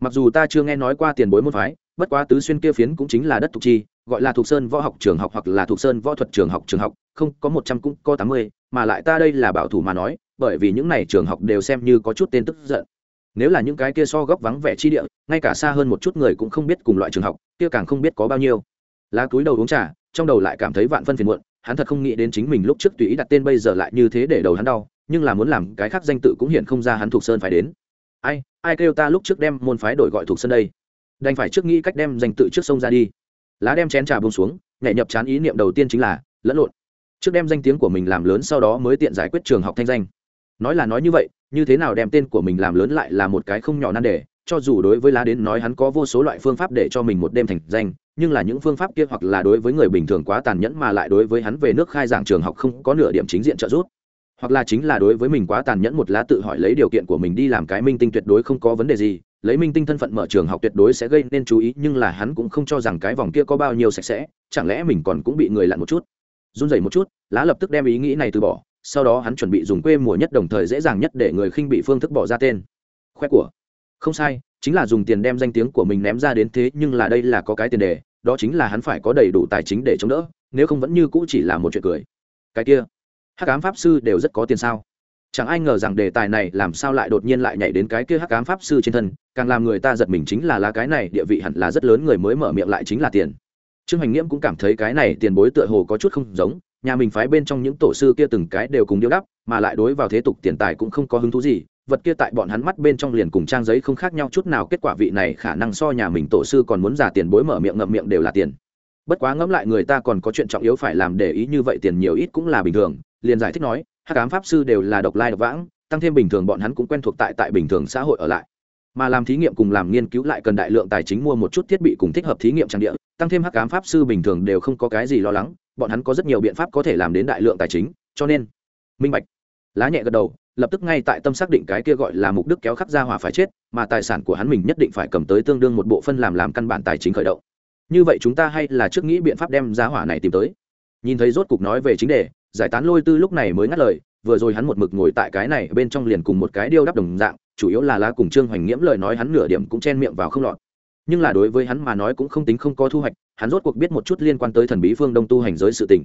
S1: Mặc dù ta chưa nghe nói qua tiền bối môn phái bất quá tứ xuyên kia phiến cũng chính là đất thục chi, gọi là thuộc sơn võ học trường học hoặc là thuộc sơn võ thuật trường học trường học, không, có một trăm cũng có tám mươi, mà lại ta đây là bảo thủ mà nói, bởi vì những này trường học đều xem như có chút tên tức giận. Nếu là những cái kia so góc vắng vẻ chi địa, ngay cả xa hơn một chút người cũng không biết cùng loại trường học, kia càng không biết có bao nhiêu. Lá cúi đầu uống trà, trong đầu lại cảm thấy vạn phân phiền muộn, hắn thật không nghĩ đến chính mình lúc trước tùy ý đặt tên bây giờ lại như thế để đầu hắn đau, nhưng là muốn làm cái khác danh tự cũng hiện không ra hắn thuộc sơn phải đến. Ai ai kêu ta lúc trước đem môn phái đổi gọi thuộc sơn đây? Đành phải trước nghĩ cách đem danh tự trước sông ra đi. Lá đem chén trà bông xuống, nhảy nhập chán ý niệm đầu tiên chính là, lẫn lộn. Trước đem danh tiếng của mình làm lớn sau đó mới tiện giải quyết trường học thanh danh. Nói là nói như vậy, như thế nào đem tên của mình làm lớn lại là một cái không nhỏ nan đề, cho dù đối với lá đến nói hắn có vô số loại phương pháp để cho mình một đêm thành danh, nhưng là những phương pháp kia hoặc là đối với người bình thường quá tàn nhẫn mà lại đối với hắn về nước khai giảng trường học không có nửa điểm chính diện trợ giúp. Hoặc là chính là đối với mình quá tàn nhẫn một lá tự hỏi lấy điều kiện của mình đi làm cái minh tinh tuyệt đối không có vấn đề gì lấy minh tinh thân phận mở trường học tuyệt đối sẽ gây nên chú ý, nhưng là hắn cũng không cho rằng cái vòng kia có bao nhiêu sạch sẽ, chẳng lẽ mình còn cũng bị người lặn một chút? Run rẩy một chút, lá lập tức đem ý nghĩ này từ bỏ, sau đó hắn chuẩn bị dùng quê mùa nhất đồng thời dễ dàng nhất để người khinh bị phương thức bỏ ra tên. Khoe của. Không sai, chính là dùng tiền đem danh tiếng của mình ném ra đến thế, nhưng là đây là có cái tiền đề, đó chính là hắn phải có đầy đủ tài chính để chống đỡ, nếu không vẫn như cũ chỉ là một chuyện cười. Cái kia, hắc ám pháp sư đều rất có tiền sao? Chẳng ai ngờ rằng đề tài này làm sao lại đột nhiên lại nhảy đến cái kia hắc ám pháp sư trên thân, càng làm người ta giật mình chính là lá cái này, địa vị hẳn là rất lớn người mới mở miệng lại chính là tiền. Trương hành nghiễm cũng cảm thấy cái này tiền bối tựa hồ có chút không giống, nhà mình phái bên trong những tổ sư kia từng cái đều cùng điêu đắp mà lại đối vào thế tục tiền tài cũng không có hứng thú gì, vật kia tại bọn hắn mắt bên trong liền cùng trang giấy không khác nhau chút nào, kết quả vị này khả năng so nhà mình tổ sư còn muốn giả tiền bối mở miệng ngậm miệng đều là tiền. Bất quá ngẫm lại người ta còn có chuyện trọng yếu phải làm để ý như vậy tiền nhiều ít cũng là bình thường, liền giải thích nói hát cám pháp sư đều là độc lai độc vãng, tăng thêm bình thường bọn hắn cũng quen thuộc tại tại bình thường xã hội ở lại. Mà làm thí nghiệm cùng làm nghiên cứu lại cần đại lượng tài chính mua một chút thiết bị cùng thích hợp thí nghiệm trang địa, tăng thêm hắc cám pháp sư bình thường đều không có cái gì lo lắng, bọn hắn có rất nhiều biện pháp có thể làm đến đại lượng tài chính, cho nên, minh bạch. Lá nhẹ gật đầu, lập tức ngay tại tâm xác định cái kia gọi là mục đức kéo khắc ra hỏa phải chết, mà tài sản của hắn mình nhất định phải cầm tới tương đương một bộ phân làm làm căn bản tài chính khởi động. Như vậy chúng ta hay là trước nghĩ biện pháp đem giá hỏa này tìm tới nhìn thấy rốt cục nói về chính đề, giải tán lôi tư lúc này mới ngắt lời, vừa rồi hắn một mực ngồi tại cái này bên trong liền cùng một cái điêu đắp đồng dạng, chủ yếu là lá cùng trương hoành nghiễm lời nói hắn nửa điểm cũng chen miệng vào không lọt. Nhưng là đối với hắn mà nói cũng không tính không có thu hoạch, hắn rốt cuộc biết một chút liên quan tới thần bí phương đông tu hành giới sự tình.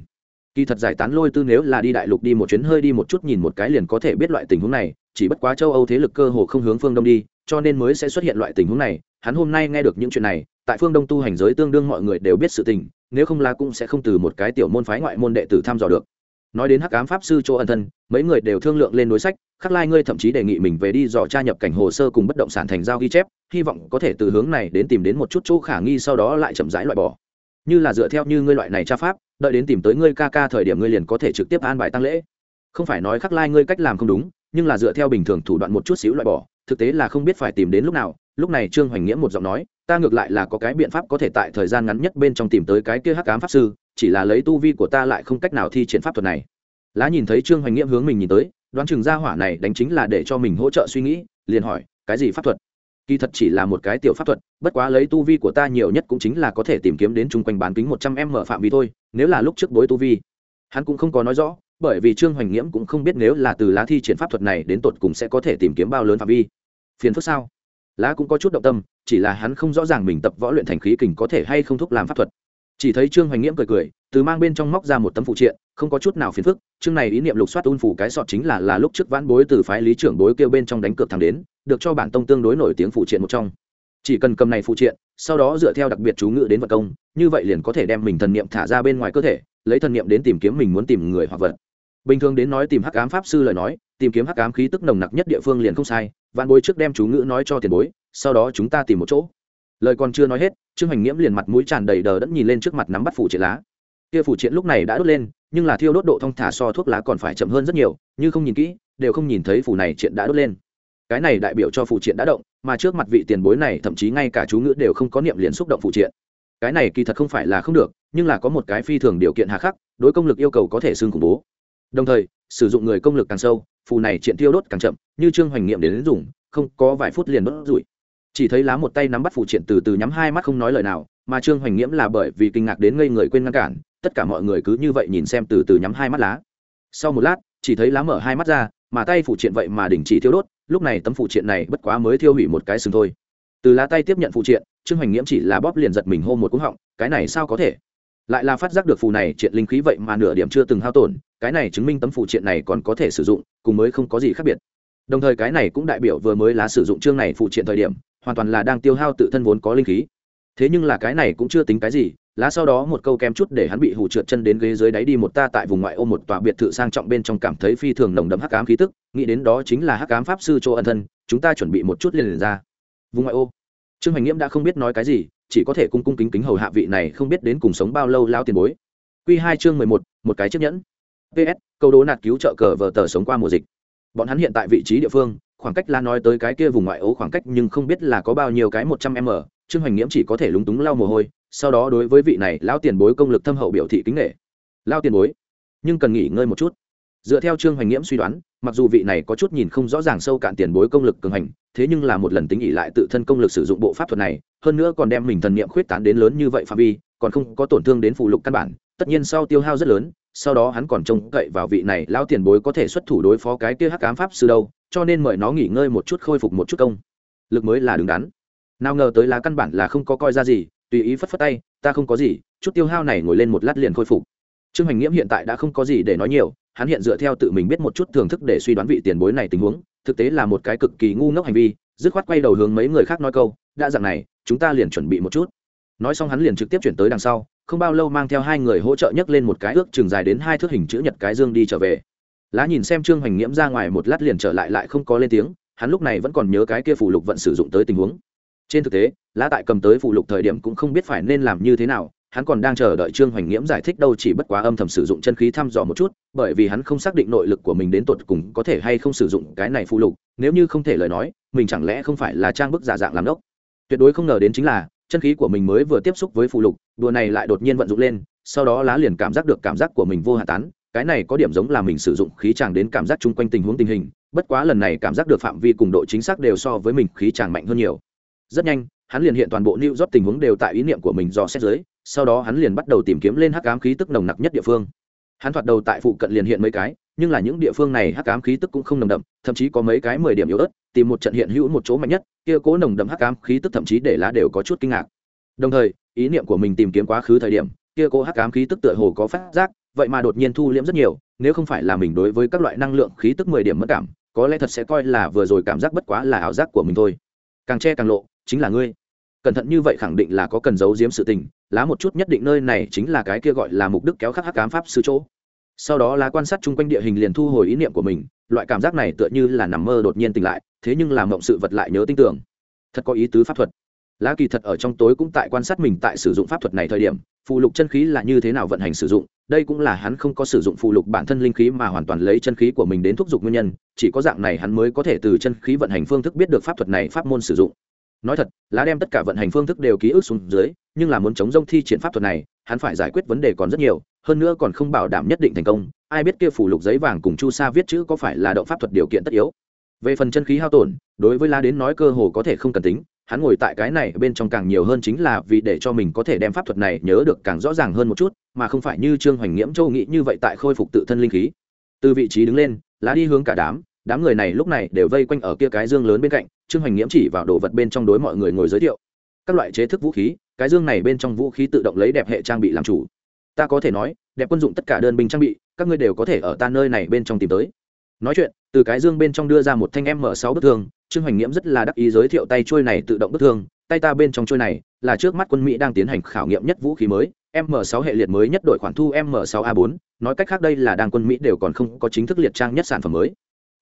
S1: Kỳ thật giải tán lôi tư nếu là đi đại lục đi một chuyến hơi đi một chút nhìn một cái liền có thể biết loại tình huống này, chỉ bất quá châu âu thế lực cơ hồ không hướng phương đông đi, cho nên mới sẽ xuất hiện loại tình huống này. Hắn hôm nay nghe được những chuyện này, tại phương đông tu hành giới tương đương mọi người đều biết sự tình nếu không là cũng sẽ không từ một cái tiểu môn phái ngoại môn đệ tử thăm dò được. Nói đến hắc ám pháp sư chỗ ân thân, mấy người đều thương lượng lên đối sách, khắc lai ngươi thậm chí đề nghị mình về đi dò tra nhập cảnh hồ sơ cùng bất động sản thành giao ghi chép, hy vọng có thể từ hướng này đến tìm đến một chút chỗ khả nghi sau đó lại chậm rãi loại bỏ. Như là dựa theo như ngươi loại này tra pháp, đợi đến tìm tới ngươi ca ca thời điểm ngươi liền có thể trực tiếp an bài tăng lễ. Không phải nói khắc lai ngươi cách làm không đúng, nhưng là dựa theo bình thường thủ đoạn một chút xíu loại bỏ, thực tế là không biết phải tìm đến lúc nào, lúc này trương hoành nghĩa một giọng nói ta ngược lại là có cái biện pháp có thể tại thời gian ngắn nhất bên trong tìm tới cái kia hắc ám pháp sư, chỉ là lấy tu vi của ta lại không cách nào thi triển pháp thuật này. Lá nhìn thấy trương hoành nghĩa hướng mình nhìn tới, đoán chừng ra hỏa này đánh chính là để cho mình hỗ trợ suy nghĩ, liền hỏi, cái gì pháp thuật? Kỳ thật chỉ là một cái tiểu pháp thuật, bất quá lấy tu vi của ta nhiều nhất cũng chính là có thể tìm kiếm đến chung quanh bán kính một trăm em mở phạm vi thôi, nếu là lúc trước bối tu vi. Hắn cũng không có nói rõ, bởi vì trương hoành nghiễm cũng không biết nếu là từ lá thi triển pháp thuật này đến tột cùng sẽ có thể tìm kiếm bao lớn phạm vi. Phiền phức sao? Lá cũng có chút động tâm, chỉ là hắn không rõ ràng mình tập võ luyện thành khí kình có thể hay không thúc làm pháp thuật. Chỉ thấy trương hoành nghiễm cười cười, từ mang bên trong móc ra một tấm phụ triện, không có chút nào phiền phức, chương này ý niệm lục soát un phủ cái sọt chính là là lúc trước vãn bối từ phái lý trưởng bối kêu bên trong đánh cược thẳng đến, được cho bản tông tương đối nổi tiếng phụ triện một trong. Chỉ cần cầm này phụ triện, sau đó dựa theo đặc biệt chú ngự đến vật công, như vậy liền có thể đem mình thần niệm thả ra bên ngoài cơ thể, lấy thần niệm đến tìm kiếm mình muốn tìm người hoặc vật bình thường đến nói tìm hắc ám pháp sư lời nói, tìm kiếm hắc ám khí tức nồng nặc nhất địa phương liền không sai, vạn bối trước đem chú ngữ nói cho tiền bối, sau đó chúng ta tìm một chỗ. Lời còn chưa nói hết, trương hành nghiễm liền mặt mũi tràn đầy đờ đẫn nhìn lên trước mặt nắm bắt phủ triện lá. Kia phủ triện lúc này đã đốt lên, nhưng là thiêu đốt độ thông thả so thuốc lá còn phải chậm hơn rất nhiều, như không nhìn kỹ, đều không nhìn thấy phủ này triện đã đốt lên. Cái này đại biểu cho phụ triện đã động, mà trước mặt vị tiền bối này thậm chí ngay cả chú ngữ đều không có niệm liền xúc động phụ triện cái này kỳ thật không phải là không được, nhưng là có một cái phi thường điều kiện hà khắc, đối công lực yêu cầu có thể xương khủng bố đồng thời sử dụng người công lực càng sâu phù này triện tiêu đốt càng chậm như trương hoành nghiệm đến, đến dùng không có vài phút liền đốt rủi. Chỉ thấy lá một tay nắm bắt phù triện từ từ nhắm hai mắt không nói lời nào mà trương hoành nghiễm là bởi vì kinh ngạc đến ngây người quên ngăn cản tất cả mọi người cứ như vậy nhìn xem từ từ nhắm hai mắt lá. Sau một lát chỉ thấy lá mở hai mắt ra mà tay phụ triện vậy mà đình chỉ thiêu đốt lúc này tấm phụ triện này bất quá mới thiêu hủy một cái sừng thôi. Từ lá tay tiếp nhận phụ triện trương hoành nghiễm chỉ là bóp liền giật mình hô một cúng họng cái này sao có thể? Lại là phát giác được phù này triện linh khí vậy mà nửa điểm chưa từng hao tổn cái này chứng minh tấm phù triện này còn có thể sử dụng cùng mới không có gì khác biệt. Đồng thời cái này cũng đại biểu vừa mới lá sử dụng chương này phụ triện thời điểm hoàn toàn là đang tiêu hao tự thân vốn có linh khí. Thế nhưng là cái này cũng chưa tính cái gì lá sau đó một câu kem chút để hắn bị hủ trượt chân đến ghế dưới đáy đi một ta tại vùng ngoại ô một tòa biệt thự sang trọng bên trong cảm thấy phi thường nồng đậm hắc ám khí tức nghĩ đến đó chính là hắc ám pháp sư chỗ ân thân chúng ta chuẩn bị một chút liền, liền ra. Vùng ngoại ô. Trương hoành nghiễm đã không biết nói cái gì chỉ có thể cung cung kính kính hầu hạ vị này không biết đến cùng sống bao lâu lao tiền bối. Q hai chương mười một một cái chiếc nhẫn. Ps câu đố nạt cứu trợ cờ vờ tờ sống qua mùa dịch. Bọn hắn hiện tại vị trí địa phương, khoảng cách la nói tới cái kia vùng ngoại ố khoảng cách nhưng không biết là có bao nhiêu cái một trăm m, trương hoành nghiễm chỉ có thể lúng túng lau mồ hôi, sau đó đối với vị này lão tiền bối công lực thâm hậu biểu thị kính nghệ lao tiền bối, nhưng cần nghỉ ngơi một chút dựa theo trương hoành nghiễm suy đoán, mặc dù vị này có chút nhìn không rõ ràng sâu cạn tiền bối công lực cường hành, thế nhưng là một lần tính ỉ lại tự thân công lực sử dụng bộ pháp thuật này, hơn nữa còn đem mình thần niệm khuyết tán đến lớn như vậy phạm vi, còn không có tổn thương đến phụ lục căn bản, tất nhiên sau tiêu hao rất lớn, sau đó hắn còn trông cậy vào vị này lão tiền bối có thể xuất thủ đối phó cái kia hắc ám pháp sư đâu, cho nên mời nó nghỉ ngơi một chút khôi phục một chút công. Lực mới là đứng đắn. Nào ngờ tới lá căn bản là không có coi ra gì, tùy ý phất phất tay, ta không có gì, chút tiêu hao này ngồi lên một lát liền khôi phục. Trương hành nghiễm hiện tại đã không có gì để nói nhiều hắn hiện dựa theo tự mình biết một chút thưởng thức để suy đoán vị tiền bối này tình huống, thực tế là một cái cực kỳ ngu ngốc hành vi, dứt khoát quay đầu hướng mấy người khác nói câu, đã dặn này, chúng ta liền chuẩn bị một chút. Nói xong hắn liền trực tiếp chuyển tới đằng sau, không bao lâu mang theo hai người hỗ trợ nhấc lên một cái ước chừng dài đến hai thước hình chữ nhật cái dương đi trở về. Lá nhìn xem trương hoành nghiễm ra ngoài một lát liền trở lại lại không có lên tiếng, hắn lúc này vẫn còn nhớ cái kia phụ lục vận sử dụng tới tình huống. Trên thực tế, lá tại cầm tới phụ lục thời điểm cũng không biết phải nên làm như thế nào hắn còn đang chờ đợi trương hoành nghiễm giải thích đâu chỉ bất quá âm thầm sử dụng chân khí thăm dò một chút, bởi vì hắn không xác định nội lực của mình đến tột cùng có thể hay không sử dụng cái này phụ lục, nếu như không thể lời nói, mình chẳng lẽ không phải là trang bức giả dạng làm đốc? Tuyệt đối không ngờ đến chính là, chân khí của mình mới vừa tiếp xúc với phụ lục, đùa này lại đột nhiên vận dụng lên, sau đó lá liền cảm giác được cảm giác của mình vô hạ tán, cái này có điểm giống là mình sử dụng khí tràng đến cảm giác chung quanh tình huống tình hình, bất quá lần này cảm giác được phạm vi cùng độ chính xác đều so với mình khí tràng mạnh hơn nhiều. Rất nhanh, hắn liền hiện toàn bộ new job tình huống đều tại ý niệm của mình do xét giới sau đó hắn liền bắt đầu tìm kiếm lên hắc ám khí tức nồng nặc nhất địa phương. Hắn thoạt đầu tại phụ cận liền hiện mấy cái, nhưng là những địa phương này hắc ám khí tức cũng không nồng đậm, thậm chí có mấy cái mười điểm yếu ớt, tìm một trận hiện hữu một chỗ mạnh nhất, kia cố nồng đậm hắc ám khí tức thậm chí để lá đều có chút kinh ngạc. Đồng thời, ý niệm của mình tìm kiếm quá khứ thời điểm, kia cố hắc ám khí tức tựa hồ có phát giác, vậy mà đột nhiên thu liễm rất nhiều, nếu không phải là mình đối với các loại năng lượng khí tức mười điểm mất cảm, có lẽ thật sẽ coi là vừa rồi cảm giác bất quá là ảo giác của mình thôi. Càng che càng lộ, chính là ngươi. Cẩn thận như vậy khẳng định là có cần giấu giếm sự tình lá một chút nhất định nơi này chính là cái kia gọi là mục đức kéo khắc hắc cám pháp sư chỗ. Sau đó lá quan sát chung quanh địa hình liền thu hồi ý niệm của mình, loại cảm giác này tựa như là nằm mơ đột nhiên tỉnh lại, thế nhưng làm mộng sự vật lại nhớ tin tưởng. Thật có ý tứ pháp thuật. Lá kỳ thật ở trong tối cũng tại quan sát mình tại sử dụng pháp thuật này thời điểm phụ lục chân khí là như thế nào vận hành sử dụng, đây cũng là hắn không có sử dụng phụ lục bản thân linh khí mà hoàn toàn lấy chân khí của mình đến thúc giục nguyên nhân, chỉ có dạng này hắn mới có thể từ chân khí vận hành phương thức biết được pháp thuật này pháp môn sử dụng nói thật, lá đem tất cả vận hành phương thức đều ký ức xuống dưới, nhưng là muốn chống rông thi triển pháp thuật này, hắn phải giải quyết vấn đề còn rất nhiều, hơn nữa còn không bảo đảm nhất định thành công. Ai biết kia phủ lục giấy vàng cùng chu sa viết chữ có phải là động pháp thuật điều kiện tất yếu? Về phần chân khí hao tổn, đối với lá đến nói cơ hồ có thể không cần tính, hắn ngồi tại cái này bên trong càng nhiều hơn chính là vì để cho mình có thể đem pháp thuật này nhớ được càng rõ ràng hơn một chút, mà không phải như trương hoành nghiễm châu nghĩ như vậy tại khôi phục tự thân linh khí. Từ vị trí đứng lên, lá đi hướng cả đám đám người này lúc này đều vây quanh ở kia cái dương lớn bên cạnh, trương hoành nghiễm chỉ vào đồ vật bên trong đối mọi người ngồi giới thiệu. Các loại chế thức vũ khí, cái dương này bên trong vũ khí tự động lấy đẹp hệ trang bị làm chủ. Ta có thể nói, đẹp quân dụng tất cả đơn binh trang bị, các ngươi đều có thể ở ta nơi này bên trong tìm tới. Nói chuyện, từ cái dương bên trong đưa ra một thanh m sáu bức thương, trương hoành nghiễm rất là đắc ý giới thiệu tay trôi này tự động bức thương, tay ta bên trong trôi này là trước mắt quân mỹ đang tiến hành khảo nghiệm nhất vũ khí mới, m 6 hệ liệt mới nhất đổi khoản thu m 6 a 4 nói cách khác đây là đang quân mỹ đều còn không có chính thức liệt trang nhất sản phẩm mới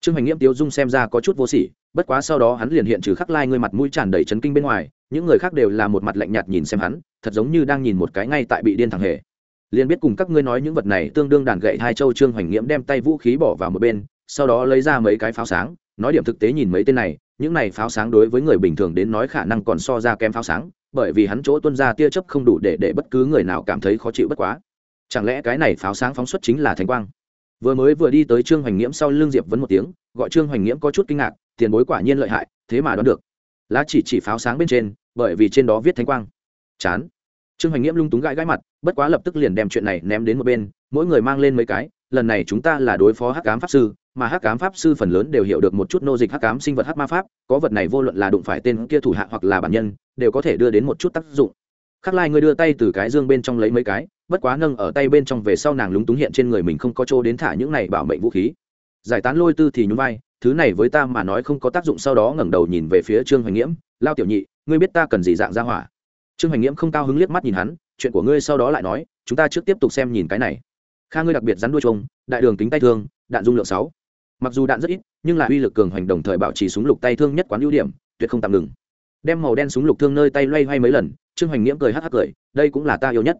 S1: trương hoành nghiễm tiêu dung xem ra có chút vô sỉ, bất quá sau đó hắn liền hiện trừ khắc lai ngươi mặt mũi tràn đầy chấn kinh bên ngoài, những người khác đều là một mặt lạnh nhạt nhìn xem hắn, thật giống như đang nhìn một cái ngay tại bị điên thằng hề. Liền biết cùng các ngươi nói những vật này tương đương đàn gậy hai châu trương hoành nghiễm đem tay vũ khí bỏ vào một bên, sau đó lấy ra mấy cái pháo sáng, nói điểm thực tế nhìn mấy tên này, những này pháo sáng đối với người bình thường đến nói khả năng còn so ra kém pháo sáng, bởi vì hắn chỗ tuân ra tia chấp không đủ để để bất cứ người nào cảm thấy khó chịu bất quá. Chẳng lẽ cái này pháo sáng phóng xuất chính là thánh quang? Vừa mới vừa đi tới trương hoành nghiễm sau l ư n g diệp vấn một tiếng, gọi trương hoành nghiễm có chút kinh ngạc, tiền bối quả nhiên lợi hại, thế mà đoán được. Lá chỉ chỉ pháo sáng bên trên, bởi vì trên đó viết thánh quang. Chán. Trương hoành nghiễm lung túng gãi gãi mặt, bất quá lập tức liền đem chuyện này ném đến một bên, mỗi người mang lên mấy cái, lần này chúng ta là đối phó hắc cám pháp sư, mà hắc cám pháp sư phần lớn đều hiểu được một chút nô dịch hắc cám sinh vật hắc ma pháp, có vật này vô luận là đụng phải tên kia thủ hạ hoặc là bản nhân, đều có thể đưa đến một chút tác dụng khắc lai ngươi đưa tay từ cái dương bên trong lấy mấy cái, bất quá nâng ở tay bên trong về sau nàng lúng túng hiện trên người mình không có chỗ đến thả những này bảo mệnh vũ khí. Giải tán lôi tư thì nhún vai, thứ này với ta mà nói không có tác dụng sau đó ngẩng đầu nhìn về phía trương hoành nghiễm, lao tiểu nhị, ngươi biết ta cần gì dạng ra hỏa? Trương hoành nghiễm không cao hứng liếc mắt nhìn hắn, chuyện của ngươi sau đó lại nói, chúng ta trước tiếp tục xem nhìn cái này. Kha ngươi đặc biệt rắn đuôi trông đại đường kính tay thương, đạn dung lượng sáu. Mặc dù đạn rất ít, nhưng là uy lực cường hoành đồng thời bảo trì súng lục tay thương nhất quán ưu điểm, tuyệt không tạm ngừng. Đem màu đen súng lục thương nơi tay loay hoay mấy lần trương hoành nghiễm cười hắc hắc cười, đây cũng là ta yêu nhất.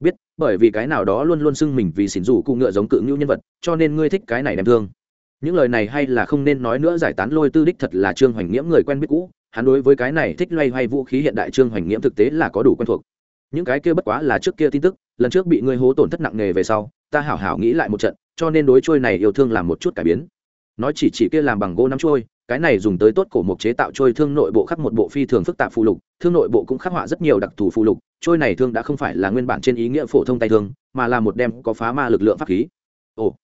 S1: Biết, bởi vì cái nào đó luôn luôn xưng mình vì xỉn rủ cụ ngựa giống cự ngưu nhân vật, cho nên ngươi thích cái này đem thương. Những lời này hay là không nên nói nữa, giải tán lôi tư đích thật là trương hoành nghiễm người quen biết cũ. Hắn đối với cái này thích loay hoay vũ khí hiện đại trương hoành nghiễm thực tế là có đủ quen thuộc. Những cái kia bất quá là trước kia tin tức, lần trước bị ngươi hố tổn thất nặng nề về sau, ta hảo hảo nghĩ lại một trận, cho nên đối trôi này yêu thương làm một chút cải biến. Nói chỉ chỉ kia làm bằng gỗ nắm trôi cái này dùng tới tốt cổ mục chế tạo trôi thương nội bộ khắc một bộ phi thường phức tạp phụ lục, thương nội bộ cũng khắc họa rất nhiều đặc thù phụ lục, trôi này thương đã không phải là nguyên bản trên ý nghĩa phổ thông tay thương, mà là một đem có phá ma lực lượng pháp khí. Ồ,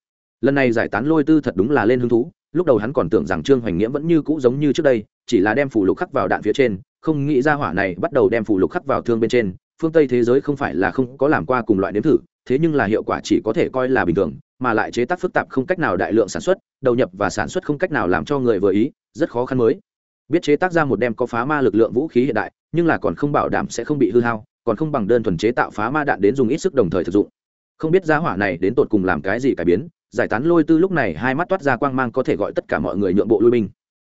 S1: lần này giải tán lôi tư thật đúng là lên hứng thú, lúc đầu hắn còn tưởng rằng trương hoành nghiễm vẫn như cũ giống như trước đây, chỉ là đem phụ lục khắc vào đạn phía trên, không nghĩ ra hỏa này bắt đầu đem phụ lục khắc vào thương bên trên, phương tây thế giới không phải là không có làm qua cùng loại nếm thử, thế nhưng là hiệu quả chỉ có thể coi là bình thường mà lại chế tác phức tạp không cách nào đại lượng sản xuất, đầu nhập và sản xuất không cách nào làm cho người vừa ý, rất khó khăn mới. Biết chế tác ra một đem có phá ma lực lượng vũ khí hiện đại, nhưng là còn không bảo đảm sẽ không bị hư hao, còn không bằng đơn thuần chế tạo phá ma đạn đến dùng ít sức đồng thời thực dụng. Không biết giá hỏa này đến tột cùng làm cái gì cải biến, giải tán lôi tư lúc này hai mắt toát ra quang mang có thể gọi tất cả mọi người nhượng bộ lui binh.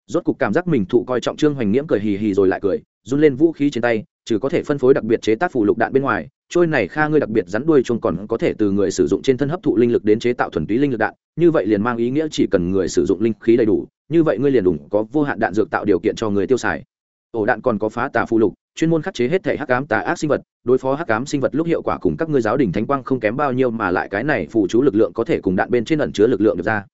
S1: Rốt cục cảm giác mình thụ coi trọng trương hoành nghiễm cười hì hì rồi lại cười, run lên vũ khí trên tay, trừ có thể phân phối đặc biệt chế tác phủ lục đạn bên ngoài trôi này kha ngươi đặc biệt rắn đuôi chuông còn có thể từ người sử dụng trên thân hấp thụ linh lực đến chế tạo thuần túy linh lực đạn, như vậy liền mang ý nghĩa chỉ cần người sử dụng linh khí đầy đủ, như vậy ngươi liền đủ có vô hạn đạn dược tạo điều kiện cho người tiêu xài. Ổ đạn còn có phá tà phụ lục, chuyên môn khắc chế hết thể hắc ám tà ác sinh vật, đối phó hắc ám sinh vật lúc hiệu quả cùng các ngươi giáo đình thánh quang không kém bao nhiêu mà lại cái này phụ chú lực lượng có thể cùng đạn bên trên ẩn chứa lực lượng được ra.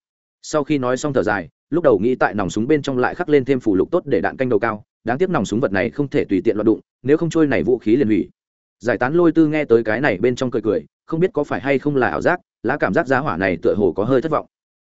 S1: Sau khi nói xong thở dài, lúc đầu nghĩ tại nòng súng bên trong lại khắc lên thêm phụ lục tốt để đạn canh đầu cao, đáng tiếc nòng súng vật này không thể tùy tiện loạt đụng, nếu không trôi này vũ khí liền hủy giải tán lôi tư nghe tới cái này bên trong cười cười, không biết có phải hay không là ảo giác, lá cảm giác giá hỏa này tựa hồ có hơi thất vọng.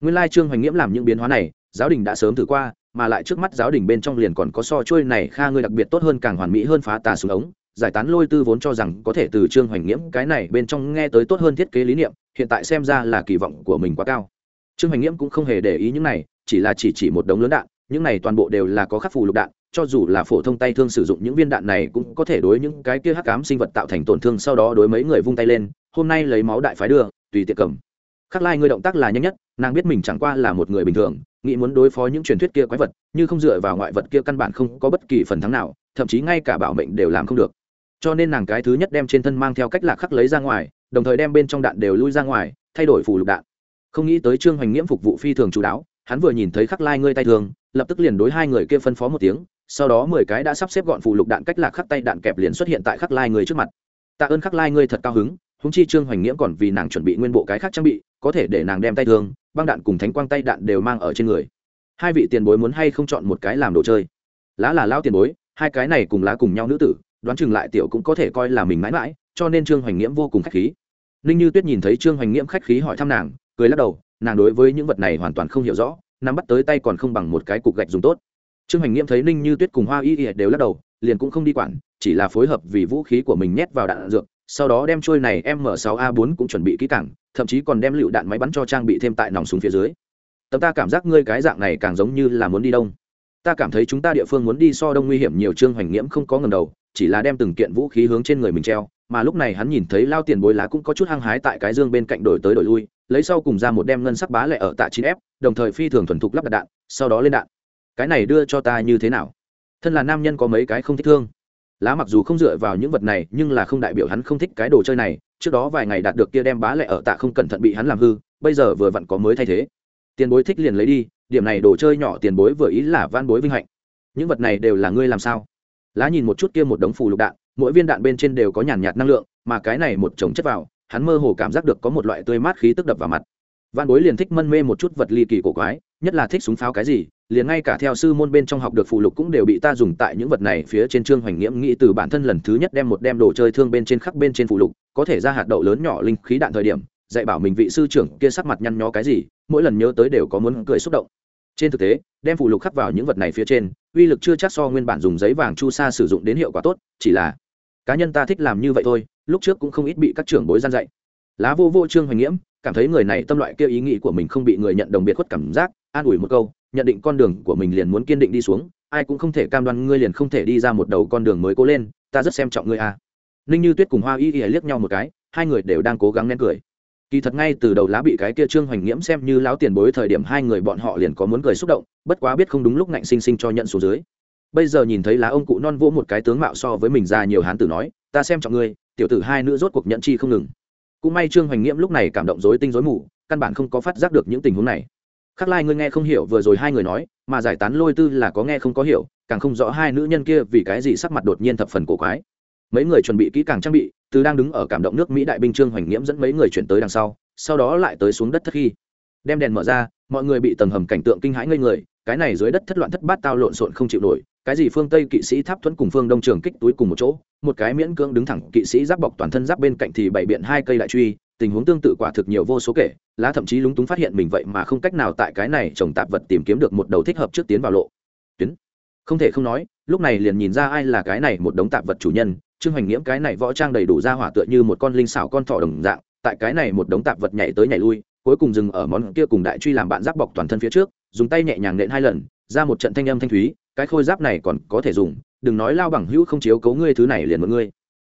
S1: Nguyên lai trương hoành nghiễm làm những biến hóa này, giáo đình đã sớm thử qua, mà lại trước mắt giáo đình bên trong liền còn có so trôi này kha ngươi đặc biệt tốt hơn càng hoàn mỹ hơn phá tà xuống ống. Giải tán lôi tư vốn cho rằng có thể từ trương hoành nghiễm cái này bên trong nghe tới tốt hơn thiết kế lý niệm, hiện tại xem ra là kỳ vọng của mình quá cao. Trương hoành nghiễm cũng không hề để ý những này, chỉ là chỉ chỉ một đống lớn đạn, những này toàn bộ đều là có khắc phù lục đạn cho dù là phổ thông tay thương sử dụng, những viên đạn này cũng có thể đối những cái kia hắc ám sinh vật tạo thành tổn thương, sau đó đối mấy người vung tay lên, hôm nay lấy máu đại phái đưa, tùy tiệc cầm. Khắc lai ngươi động tác là nhanh nhất, nàng biết mình chẳng qua là một người bình thường, nghĩ muốn đối phó những truyền thuyết kia quái vật, như không dựa vào ngoại vật kia căn bản không có bất kỳ phần thắng nào, thậm chí ngay cả bảo mệnh đều làm không được. Cho nên nàng cái thứ nhất đem trên thân mang theo cách lạc khắc lấy ra ngoài, đồng thời đem bên trong đạn đều lui ra ngoài, thay đổi phù lục đạn. Không nghĩ tới trương hoành nghiễm phục vụ phi thường chú đáo, hắn vừa nhìn thấy khắc lai ngươi tay thường, lập tức liền đối hai người kia phân phó một tiếng sau đó mười cái đã sắp xếp gọn phụ lục đạn cách lạc khắc tay đạn kẹp liền xuất hiện tại khắc lai người trước mặt. Tạ ơn khắc lai ngươi thật cao hứng húng chi trương hoành nghiễm còn vì nàng chuẩn bị nguyên bộ cái khác trang bị, có thể để nàng đem tay thương, băng đạn cùng thánh quang tay đạn đều mang ở trên người. Hai vị tiền bối muốn hay không chọn một cái làm đồ chơi? Lá là lao tiền bối, hai cái này cùng lá cùng nhau nữ tử, đoán chừng lại tiểu cũng có thể coi là mình mãi mãi, cho nên trương hoành nghiễm vô cùng khách khí. Ninh như tuyết nhìn thấy trương hoành nghiễm khách khí hỏi thăm nàng, cười lắc đầu, nàng đối với những vật này hoàn toàn không hiểu rõ, nắm bắt tới tay còn không bằng một cái cục gạch dùng tốt trương hoành nghiêm thấy ninh như tuyết cùng hoa y y đều lắc đầu, liền cũng không đi quản, chỉ là phối hợp vì vũ khí của mình nhét vào đạn dược, sau đó đem trôi này m 6 a 4 cũng chuẩn bị kỹ càng, thậm chí còn đem lựu đạn máy bắn cho trang bị thêm tại nòng súng phía dưới. Tầm ta cảm giác ngươi cái dạng này càng giống như là muốn đi đông. Ta cảm thấy chúng ta địa phương muốn đi so đông nguy hiểm nhiều, trương hoành nghiễm không có ngần đầu, chỉ là đem từng kiện vũ khí hướng trên người mình treo, mà lúc này hắn nhìn thấy lao tiền bối lá cũng có chút hăng hái tại cái dương bên cạnh đổi tới đổi lui, lấy sau cùng ra một đem ngân sắc bá lệ ở tạ chín f, đồng thời phi thường thuần thục lắp đặt đạn, sau đó lên đạn cái này đưa cho ta như thế nào? Thân là nam nhân có mấy cái không thích thương. Lá mặc dù không dựa vào những vật này, nhưng là không đại biểu hắn không thích cái đồ chơi này. Trước đó vài ngày đạt được kia đem bá lệ ở tạ không cẩn thận bị hắn làm hư, bây giờ vừa vặn có mới thay thế. Tiền bối thích liền lấy đi, điểm này đồ chơi nhỏ tiền bối vừa ý là van bối vinh hạnh. Những vật này đều là ngươi làm sao? Lá nhìn một chút kia một đống phù lục đạn, mỗi viên đạn bên trên đều có nhàn nhạt năng lượng, mà cái này một chồng chất vào, hắn mơ hồ cảm giác được có một loại tươi mát khí tức đập vào mặt. Van bối liền thích mân mê một chút vật ly kỳ cổ quái, nhất là thích súng pháo cái gì liền ngay cả theo sư môn bên trong học được phụ lục cũng đều bị ta dùng tại những vật này phía trên trương hoành nghiễm nghĩ từ bản thân lần thứ nhất đem một đem đồ chơi thương bên trên khắc bên trên phụ lục, có thể ra hạt đậu lớn nhỏ linh khí đạn thời điểm, dạy bảo mình vị sư trưởng kia sắc mặt nhăn nhó cái gì, mỗi lần nhớ tới đều có muốn cười xúc động. Trên thực tế, đem phụ lục khắc vào những vật này phía trên, uy lực chưa chắc so nguyên bản dùng giấy vàng chu sa sử dụng đến hiệu quả tốt, chỉ là cá nhân ta thích làm như vậy thôi, lúc trước cũng không ít bị các trưởng bối gian dạy. Lá vô vô trương hoành nghiễm, cảm thấy người này tâm loại kia ý nghĩ của mình không bị người nhận đồng biệt khuất cảm giác, an ủi một câu nhận định con đường của mình liền muốn kiên định đi xuống, ai cũng không thể cam đoan ngươi liền không thể đi ra một đầu con đường mới cố lên, ta rất xem trọng ngươi à. ninh như tuyết cùng hoa y y liếc nhau một cái, hai người đều đang cố gắng nén cười. Kỳ thật ngay từ đầu lá bị cái kia trương hoành nghiễm xem như láo tiền bối thời điểm hai người bọn họ liền có muốn cười xúc động, bất quá biết không đúng lúc ngạnh sinh sinh cho nhận số dưới. Bây giờ nhìn thấy lá ông cụ non vỗ một cái tướng mạo so với mình ra nhiều hán tử nói, ta xem trọng ngươi, tiểu tử hai nữ rốt cuộc nhận chi không ngừng. Cũng may trương hoành nghiễm lúc này cảm động dối tinh dối mù, căn bản không có phát giác được những tình huống này khắc lai ngươi nghe không hiểu, vừa rồi hai người nói, mà giải tán lôi tư là có nghe không có hiểu, càng không rõ hai nữ nhân kia vì cái gì sắc mặt đột nhiên thập phần cổ quái. Mấy người chuẩn bị kỹ càng trang bị, từ đang đứng ở cảm động nước mỹ đại binh trương hoành nghiễm dẫn mấy người chuyển tới đằng sau sau đó lại tới xuống đất thất khi. Đem đèn mở ra, mọi người bị tầng hầm cảnh tượng kinh hãi ngây người, cái này dưới đất thất loạn thất bát tao lộn xộn không chịu nổi, cái gì phương tây kỵ sĩ tháp thuẫn cùng phương đông trường kích túi cùng một chỗ, một cái miễn cưỡng đứng thẳng kỵ sĩ giáp bọc toàn thân giáp bên cạnh thì bảy biện hai cây đại truy tình huống tương tự quả thực nhiều vô số kể, lá thậm chí lúng túng phát hiện mình vậy mà không cách nào tại cái này trồng tạp vật tìm kiếm được một đầu thích hợp trước tiến vào lộ. Tuyến. Không thể không nói, lúc này liền nhìn ra ai là cái này một đống tạp vật chủ nhân, trương hoành nghiễm cái này võ trang đầy đủ ra hỏa tựa như một con linh xảo con thỏ đồng dạng, tại cái này một đống tạp vật nhảy tới nhảy lui, cuối cùng dừng ở món kia cùng đại truy làm bạn giáp bọc toàn thân phía trước, dùng tay nhẹ nhàng nện hai lần, ra một trận thanh âm thanh thúy, cái khôi giáp này còn có thể dùng, đừng nói lao bằng hữu không chiếu cấu ngươi thứ này liền mọi ngươi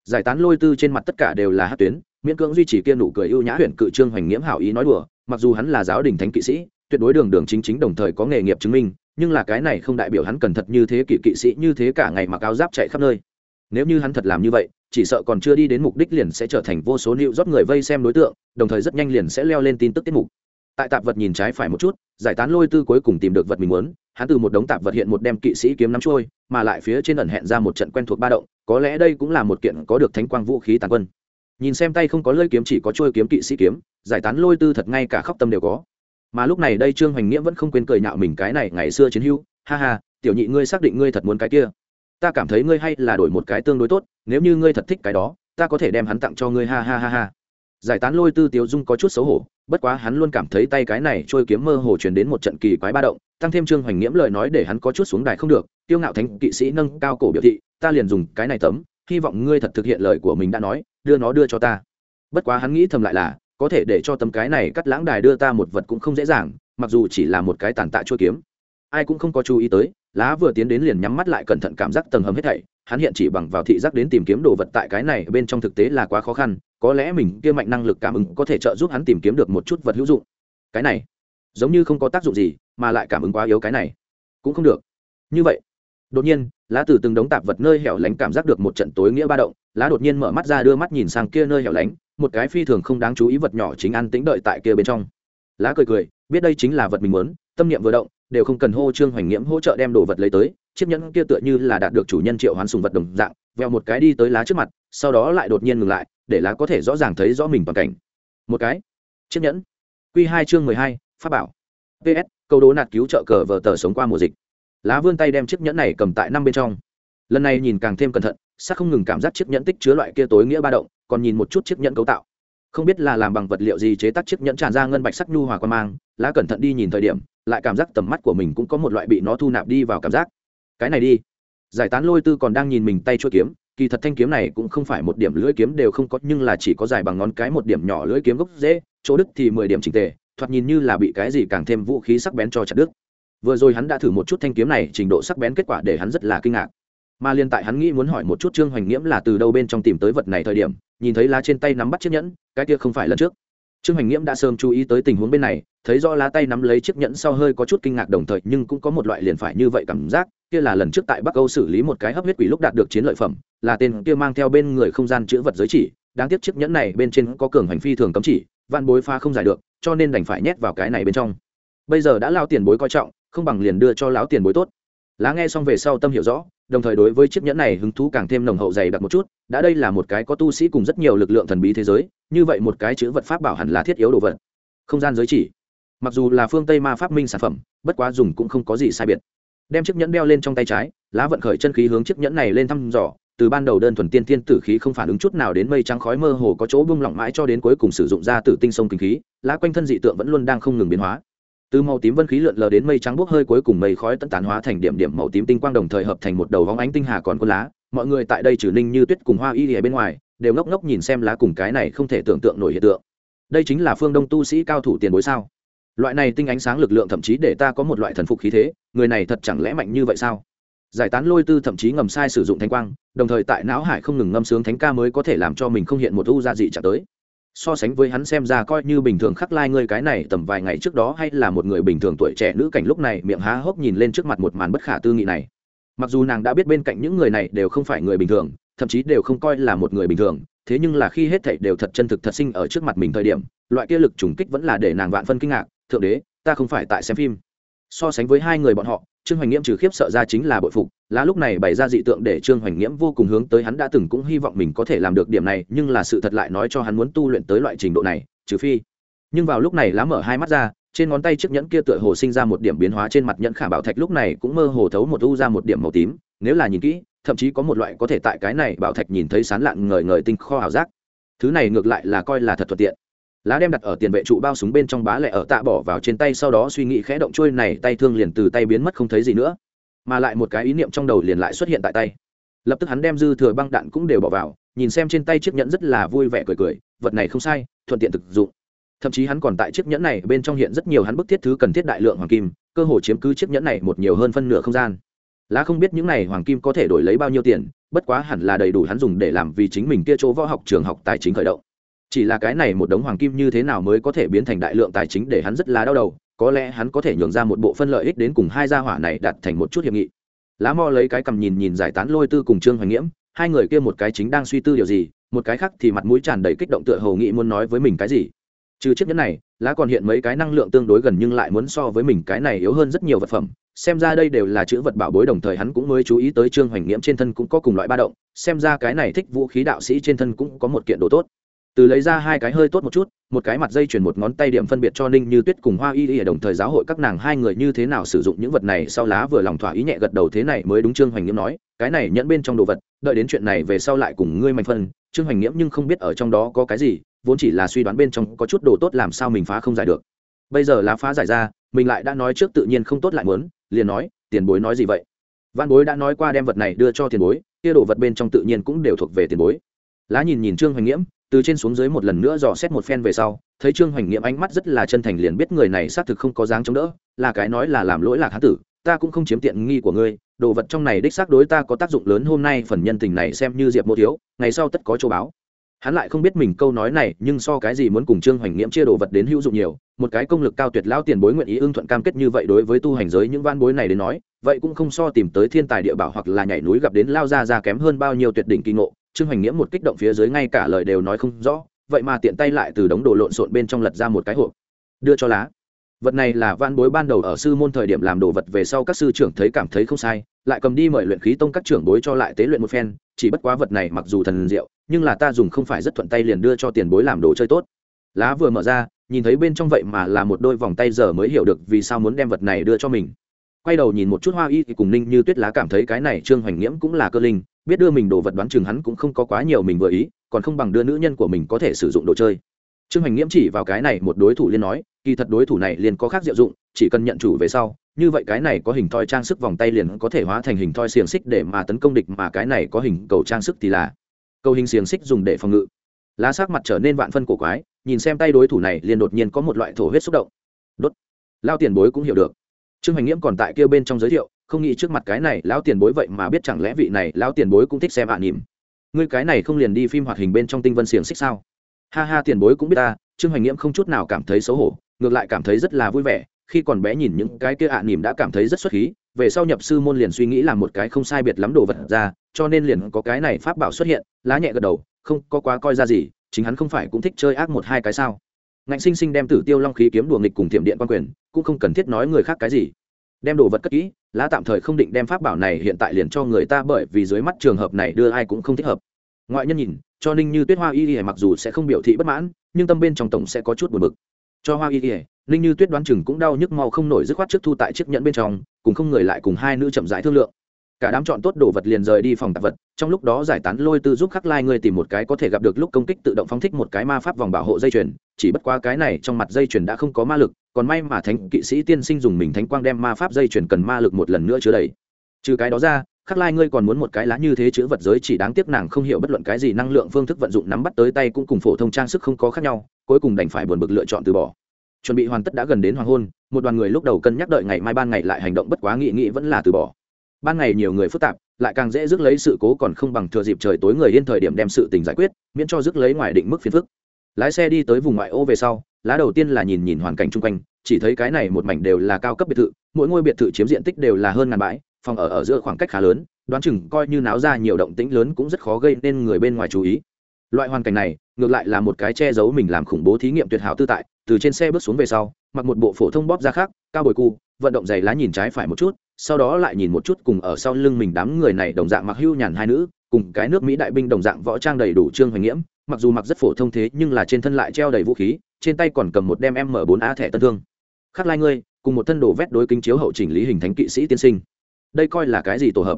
S1: giải tán lôi tư trên mặt tất cả đều là hát tuyến miễn cưỡng duy trì kia nụ cười ưu nhã huyện cự trương hoành nghiễm hảo ý nói đùa, mặc dù hắn là giáo đình thánh kỵ sĩ, tuyệt đối đường đường chính chính đồng thời có nghề nghiệp chứng minh, nhưng là cái này không đại biểu hắn cần thật như thế kỵ kỵ sĩ, như thế cả ngày mặc áo giáp chạy khắp nơi. Nếu như hắn thật làm như vậy, chỉ sợ còn chưa đi đến mục đích liền sẽ trở thành vô số nịu rót người vây xem đối tượng, đồng thời rất nhanh liền sẽ leo lên tin tức tiết mục. Tại tạp vật nhìn trái phải một chút, giải tán lôi tư cuối cùng tìm được vật mình muốn, hắn từ một đống tạp vật hiện một đem kỵ sĩ kiếm nắm trôi, mà lại phía trên ẩn hẹn ra một trận quen thuộc ba động, có lẽ đây cũng là một kiện có được thánh quang vũ khí tàn quân nhìn xem tay không có lơi kiếm chỉ có trôi kiếm kỵ sĩ kiếm, giải tán lôi tư thật ngay cả khóc tâm đều có. Mà lúc này đây trương hoành nghĩa vẫn không quên cười nhạo mình cái này ngày xưa chiến hữu ha ha, tiểu nhị ngươi xác định ngươi thật muốn cái kia. Ta cảm thấy ngươi hay là đổi một cái tương đối tốt, nếu như ngươi thật thích cái đó, ta có thể đem hắn tặng cho ngươi, ha ha ha ha. Giải tán lôi tư tiếu dung có chút xấu hổ, bất quá hắn luôn cảm thấy tay cái này trôi kiếm mơ hồ truyền đến một trận kỳ quái ba động, tăng thêm trương hoành nghiễm lời nói để hắn có chút xuống đài không được, tiêu ngạo thánh, kỵ sĩ nâng cao cổ biểu thị, ta liền dùng cái này tấm hy vọng ngươi thật thực hiện lời của mình đã nói, đưa nó đưa cho ta. Bất quá hắn nghĩ thầm lại là, có thể để cho tấm cái này cắt lãng đài đưa ta một vật cũng không dễ dàng, mặc dù chỉ là một cái tàn tạ chua kiếm. Ai cũng không có chú ý tới, lá vừa tiến đến liền nhắm mắt lại cẩn thận cảm giác tầng hầm hết thảy, hắn hiện chỉ bằng vào thị giác đến tìm kiếm đồ vật tại cái này bên trong thực tế là quá khó khăn, có lẽ mình kia mạnh năng lực cảm ứng có thể trợ giúp hắn tìm kiếm được một chút vật hữu dụng. Cái này, giống như không có tác dụng gì, mà lại cảm ứng quá yếu cái này. Cũng không được. Như vậy, đột nhiên lá từ từng đống tạp vật nơi hẻo lánh cảm giác được một trận tối nghĩa ba động, lá đột nhiên mở mắt ra đưa mắt nhìn sang kia nơi hẻo lánh, một cái phi thường không đáng chú ý vật nhỏ chính ăn tĩnh đợi tại kia bên trong. Lá cười cười, biết đây chính là vật mình muốn, tâm niệm vừa động, đều không cần hô trương hoành nghiễm hỗ trợ đem đồ vật lấy tới, chiếc nhẫn kia tựa như là đạt được chủ nhân triệu hoán sùng vật đồng dạng, veo một cái đi tới lá trước mặt, sau đó lại đột nhiên ngừng lại, để lá có thể rõ ràng thấy rõ mình toàn cảnh. Một cái, chiếc nhẫn. Q hai chương mười hai, pháp bảo. Ps câu đố nạt cứu trợ cờ vờ tờ sống qua mùa dịch lá vươn tay đem chiếc nhẫn này cầm tại năm bên trong. Lần này nhìn càng thêm cẩn thận sắc không ngừng cảm giác chiếc nhẫn tích chứa loại kia tối nghĩa ba động, còn nhìn một chút chiếc nhẫn cấu tạo. Không biết là làm bằng vật liệu gì chế tác chiếc nhẫn tràn ra ngân bạch sắc nhu hòa quan mang, lá cẩn thận đi nhìn thời điểm, lại cảm giác tầm mắt của mình cũng có một loại bị nó thu nạp đi vào cảm giác. Cái này đi. Giải tán lôi tư còn đang nhìn mình tay chuỗi kiếm, kỳ thật thanh kiếm này cũng không phải một điểm lưỡi kiếm đều không có, nhưng là chỉ có dài bằng ngón cái một điểm nhỏ lưỡi kiếm gốc dễ chỗ đức thì mười điểm trình tề, thoạt nhìn như là bị cái gì càng thêm vũ khí sắc bén cho chặt đứt vừa rồi hắn đã thử một chút thanh kiếm này, trình độ sắc bén kết quả để hắn rất là kinh ngạc. Mà liên tại hắn nghĩ muốn hỏi một chút trương hoành nghiễm là từ đâu bên trong tìm tới vật này thời điểm, nhìn thấy lá trên tay nắm bắt chiếc nhẫn, cái kia không phải lần trước. Trương hoành nghiễm đã sớm chú ý tới tình huống bên này, thấy do lá tay nắm lấy chiếc nhẫn sau hơi có chút kinh ngạc đồng thời, nhưng cũng có một loại liền phải như vậy cảm giác, kia là lần trước tại bắc âu xử lý một cái hấp huyết quỷ lúc đạt được chiến lợi phẩm, là tên kia mang theo bên người không gian chữ vật giới chỉ, đáng tiếc chiếc nhẫn này bên trên có cường hành phi thường cấm chỉ van bối pha không giải được, cho nên đành phải nhét vào cái này bên trong. Bây giờ đã lao tiền bối coi trọng không bằng liền đưa cho lão tiền bối tốt. Lá nghe xong về sau tâm hiểu rõ, đồng thời đối với chiếc nhẫn này hứng thú càng thêm nồng hậu dày đặc một chút, đã đây là một cái có tu sĩ cùng rất nhiều lực lượng thần bí thế giới, như vậy một cái chữ vật pháp bảo hẳn là thiết yếu đồ vật. Không gian giới chỉ. Mặc dù là phương tây ma phát minh sản phẩm, bất quá dùng cũng không có gì sai biệt. Đem chiếc nhẫn đeo lên trong tay trái, lá vận khởi chân khí hướng chiếc nhẫn này lên thăm dò, từ ban đầu đơn thuần tiên tiên tử khí không phản ứng chút nào đến mây trắng khói mơ hồ có chỗ bung lỏng mãi cho đến cuối cùng sử dụng ra tử tinh sông kinh khí, lá quanh thân dị tượng vẫn luôn đang không ngừng biến hóa từ màu tím vân khí lượn lờ đến mây trắng bốc hơi cuối cùng mây khói tận tán hóa thành điểm điểm màu tím tinh quang đồng thời hợp thành một đầu vóng ánh tinh hà còn có lá. Mọi người tại đây trừ ninh như tuyết cùng hoa y ở bên ngoài, đều ngốc ngốc nhìn xem lá cùng cái này không thể tưởng tượng nổi hiện tượng. Đây chính là phương đông tu sĩ cao thủ tiền bối sao? Loại này tinh ánh sáng lực lượng thậm chí để ta có một loại thần phục khí thế, người này thật chẳng lẽ mạnh như vậy sao? Giải tán lôi tư thậm chí ngầm sai sử dụng thanh quang, đồng thời tại não hải không ngừng ngâm sướng thánh ca mới có thể làm cho mình không hiện một u gia dị trả tới so sánh với hắn xem ra coi như bình thường khắc lai ngươi cái này tầm vài ngày trước đó hay là một người bình thường tuổi trẻ nữ cảnh lúc này miệng há hốc nhìn lên trước mặt một màn bất khả tư nghị này. Mặc dù nàng đã biết bên cạnh những người này đều không phải người bình thường, thậm chí đều không coi là một người bình thường, thế nhưng là khi hết thảy đều thật chân thực thật sinh ở trước mặt mình thời điểm, loại kia lực trùng kích vẫn là để nàng vạn phân kinh ngạc, thượng đế, ta không phải tại xem phim. So sánh với hai người bọn họ trương hoành nghiễm trừ khiếp sợ ra chính là bội phục, lá lúc này bày ra dị tượng để trương hoành nghiễm vô cùng hướng tới hắn đã từng cũng hy vọng mình có thể làm được điểm này, nhưng là sự thật lại nói cho hắn muốn tu luyện tới loại trình độ này, trừ phi. Nhưng vào lúc này lá mở hai mắt ra, trên ngón tay chiếc nhẫn kia tựa hồ sinh ra một điểm biến hóa trên mặt nhẫn khả bảo thạch lúc này cũng mơ hồ thấu một u ra một điểm màu tím, nếu là nhìn kỹ, thậm chí có một loại có thể tại cái này bảo thạch nhìn thấy sán lạng ngời ngời tinh kho ảo giác. Thứ này ngược lại là coi là thật thuận tiện lá đem đặt ở tiền vệ trụ bao súng bên trong bá lẹ ở tạ bỏ vào trên tay sau đó suy nghĩ khẽ động trôi này tay thương liền từ tay biến mất không thấy gì nữa. Mà lại một cái ý niệm trong đầu liền lại xuất hiện tại tay. Lập tức hắn đem dư thừa băng đạn cũng đều bỏ vào, nhìn xem trên tay chiếc nhẫn rất là vui vẻ cười cười, vật này không sai, thuận tiện thực dụng. Thậm chí hắn còn tại chiếc nhẫn này bên trong hiện rất nhiều hắn bức thiết thứ cần thiết đại lượng hoàng kim, cơ hồ chiếm cứ chiếc nhẫn này một nhiều hơn phân nửa không gian. Lá không biết những này hoàng kim có thể đổi lấy bao nhiêu tiền, bất quá hẳn là đầy đủ hắn dùng để làm vì chính mình kia chỗ võ học trường học tài chính khởi động chỉ là cái này một đống hoàng kim như thế nào mới có thể biến thành đại lượng tài chính để hắn rất là đau đầu, có lẽ hắn có thể nhường ra một bộ phân lợi ích đến cùng hai gia hỏa này đặt thành một chút hiệp nghị. Lá mo lấy cái cầm nhìn nhìn giải tán lôi tư cùng trương hoành nghiễm, hai người kia một cái chính đang suy tư điều gì, một cái khác thì mặt mũi tràn đầy kích động tựa hầu nghị muốn nói với mình cái gì. Trừ chiếc nhẫn này, lá còn hiện mấy cái năng lượng tương đối gần nhưng lại muốn so với mình cái này yếu hơn rất nhiều vật phẩm. Xem ra đây đều là chữ vật bảo bối đồng thời hắn cũng mới chú ý tới trương hoành nghiễm trên thân cũng có cùng loại ba động, xem ra cái này thích vũ khí đạo sĩ trên thân cũng có một kiện đồ tốt từ lấy ra hai cái hơi tốt một chút, một cái mặt dây chuyển một ngón tay điểm phân biệt cho ninh như tuyết cùng hoa y y đồng thời giáo hội các nàng hai người như thế nào sử dụng những vật này sau lá vừa lòng thỏa ý nhẹ gật đầu thế này mới đúng trương hoành nghiễm nói, cái này nhẫn bên trong đồ vật, đợi đến chuyện này về sau lại cùng ngươi mạnh phân. Trương hoành nghiễm nhưng không biết ở trong đó có cái gì, vốn chỉ là suy đoán bên trong có chút đồ tốt làm sao mình phá không giải được. Bây giờ lá phá giải ra, mình lại đã nói trước tự nhiên không tốt lại muốn, liền nói, tiền bối nói gì vậy? Văn bối đã nói qua đem vật này đưa cho tiền bối, kia đồ vật bên trong tự nhiên cũng đều thuộc về tiền bối. Lá nhìn nhìn trương hoành nghiễm từ trên xuống dưới một lần nữa dò xét một phen về sau, thấy trương hoành nghiệm ánh mắt rất là chân thành liền biết người này xác thực không có dáng chống đỡ, là cái nói là làm lỗi lạc hán tử, ta cũng không chiếm tiện nghi của ngươi, đồ vật trong này đích xác đối ta có tác dụng lớn, hôm nay phần nhân tình này xem như diệp mô thiếu, ngày sau tất có châu báo. Hắn lại không biết mình câu nói này, nhưng so cái gì muốn cùng trương hoành nghiễm chia đồ vật đến hữu dụng nhiều, một cái công lực cao tuyệt lão tiền bối nguyện ý ưng thuận cam kết như vậy đối với tu hành giới những van bối này đến nói vậy cũng không so tìm tới thiên tài địa bảo hoặc là nhảy núi gặp đến lao ra ra kém hơn bao nhiêu tuyệt đỉnh kỳ ngộ. Trương hoành nghiễm một kích động phía dưới ngay cả lời đều nói không rõ, vậy mà tiện tay lại từ đống đồ lộn xộn bên trong lật ra một cái hộp. Đưa cho lá. Vật này là van bối ban đầu ở sư môn thời điểm làm đồ vật về sau các sư trưởng thấy cảm thấy không sai, lại cầm đi mời luyện khí tông các trưởng bối cho lại tế luyện một phen, chỉ bất quá vật này mặc dù thần diệu, nhưng là ta dùng không phải rất thuận tay liền đưa cho tiền bối làm đồ chơi tốt. Lá vừa mở ra, nhìn thấy bên trong vậy mà là một đôi vòng tay giờ mới hiểu được vì sao muốn đem vật này đưa cho mình quay đầu nhìn một chút hoa y thì cùng ninh như tuyết lá cảm thấy cái này trương hoành nghiễm cũng là cơ linh, biết đưa mình đồ vật đoán chừng hắn cũng không có quá nhiều mình vừa ý, còn không bằng đưa nữ nhân của mình có thể sử dụng đồ chơi. Trương hoành nghiễm chỉ vào cái này một đối thủ liên nói, kỳ thật đối thủ này liền có khác diệu dụng, chỉ cần nhận chủ về sau, như vậy cái này có hình thoi trang sức vòng tay liền có thể hóa thành hình thoi xiềng xích để mà tấn công địch mà cái này có hình cầu trang sức thì là cầu hình xiềng xích dùng để phòng ngự. Lá sắc mặt trở nên vạn phân cổ quái, nhìn xem tay đối thủ này liền đột nhiên có một loại thổ huyết xúc động. Đốt. Lao tiền bối cũng hiểu được trương hoành nghiễm còn tại kia bên trong giới thiệu, không nghĩ trước mặt cái này lão tiền bối vậy mà biết chẳng lẽ vị này lão tiền bối cũng thích xem ạ à nỉm. Ngươi cái này không liền đi phim hoạt hình bên trong tinh vân xiềng xích sao? Ha ha, tiền bối cũng biết ta, trương hoành nghiễm không chút nào cảm thấy xấu hổ, ngược lại cảm thấy rất là vui vẻ, khi còn bé nhìn những cái kia ạ à nỉm đã cảm thấy rất xuất khí, về sau nhập sư môn liền suy nghĩ làm một cái không sai biệt lắm đồ vật ra, cho nên liền có cái này pháp bảo xuất hiện, lá nhẹ gật đầu, không có quá coi ra gì, chính hắn không phải cũng thích chơi ác một hai cái sao? Ngạnh sinh sinh đem tử tiêu long khí kiếm đùa nghịch cùng thiểm điện quan quyền, cũng không cần thiết nói người khác cái gì. Đem đồ vật cất kỹ, lá tạm thời không định đem pháp bảo này hiện tại liền cho người ta bởi vì dưới mắt trường hợp này đưa ai cũng không thích hợp. Ngoại nhân nhìn, cho ninh như tuyết hoa y y mặc dù sẽ không biểu thị bất mãn, nhưng tâm bên trong tổng sẽ có chút buồn bực. Cho hoa y y, ninh như tuyết đoán chừng cũng đau nhức mau không nổi dứt khoát trước thu tại chiếc nhẫn bên trong, cùng không người lại cùng hai nữ chậm rãi thương lượng cả đám chọn tốt đồ vật liền rời đi phòng tạp vật, trong lúc đó giải tán lôi tư giúp khắc lai ngươi tìm một cái có thể gặp được lúc công kích tự động phóng thích một cái ma pháp vòng bảo hộ dây chuyền, chỉ bất qua cái này trong mặt dây chuyền đã không có ma lực, còn may mà thánh kỵ sĩ tiên sinh dùng mình thánh quang đem ma pháp dây chuyền cần ma lực một lần nữa chứa đầy. Trừ cái đó ra, khắc lai ngươi còn muốn một cái lá như thế chữ vật giới chỉ đáng tiếc nàng không hiểu bất luận cái gì năng lượng phương thức vận dụng nắm bắt tới tay cũng cùng phổ thông trang sức không có khác nhau, cuối cùng đành phải buồn bực lựa chọn từ bỏ. Chuẩn bị hoàn tất đã gần đến hoàng hôn, một đoàn người lúc đầu cân nhắc đợi ngày mai ban ngày lại hành động bất quá nghị nghị vẫn là từ bỏ ban ngày nhiều người phức tạp, lại càng dễ rước lấy sự cố còn không bằng thừa dịp trời tối người yên thời điểm đem sự tình giải quyết, miễn cho rước lấy ngoài định mức phiền phức. Lái xe đi tới vùng ngoại ô về sau, lá đầu tiên là nhìn nhìn hoàn cảnh chung quanh, chỉ thấy cái này một mảnh đều là cao cấp biệt thự, mỗi ngôi biệt thự chiếm diện tích đều là hơn ngàn bãi, phòng ở ở giữa khoảng cách khá lớn, đoán chừng coi như náo ra nhiều động tĩnh lớn cũng rất khó gây nên người bên ngoài chú ý. Loại hoàn cảnh này, ngược lại là một cái che giấu mình làm khủng bố thí nghiệm tuyệt hảo tư tại, từ trên xe bước xuống về sau, mặc một bộ phổ thông bóp ra khác, cao bồi cu vận động giày lá nhìn trái phải một chút, sau đó lại nhìn một chút cùng ở sau lưng mình đám người này đồng dạng mặc hưu nhàn hai nữ, cùng cái nước mỹ đại binh đồng dạng võ trang đầy đủ trương hoành nghiễm, mặc dù mặc rất phổ thông thế nhưng là trên thân lại treo đầy vũ khí, trên tay còn cầm một đem m 4 a thẻ tân thương. Khắc lai ngươi, cùng một thân đồ vét đối kính chiếu hậu chỉnh lý hình thánh kỵ sĩ tiên sinh. Đây coi là cái gì tổ hợp?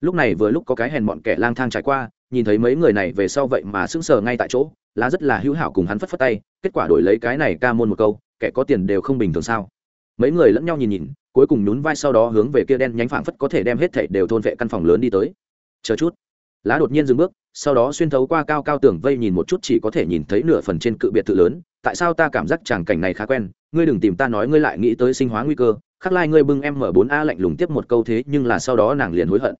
S1: Lúc này vừa lúc có cái hèn bọn kẻ lang thang trải qua, nhìn thấy mấy người này về sau vậy mà sững sờ ngay tại chỗ, lá rất là hữu hảo cùng hắn phất phất tay, kết quả đổi lấy cái này ca môn một câu, kẻ có tiền đều không bình thường sao? Mấy người lẫn nhau nhìn nhìn, cuối cùng nhún vai sau đó hướng về kia đen nhánh phảng phất có thể đem hết thảy đều thôn vệ căn phòng lớn đi tới. Chờ chút. Lá đột nhiên dừng bước, sau đó xuyên thấu qua cao cao tường vây nhìn một chút chỉ có thể nhìn thấy nửa phần trên cự biệt thự lớn. Tại sao ta cảm giác tràng cảnh này khá quen? Ngươi đừng tìm ta nói ngươi lại nghĩ tới sinh hóa nguy cơ. Khắc lai ngươi bưng em mở bốn a lạnh lùng tiếp một câu thế nhưng là sau đó nàng liền hối hận.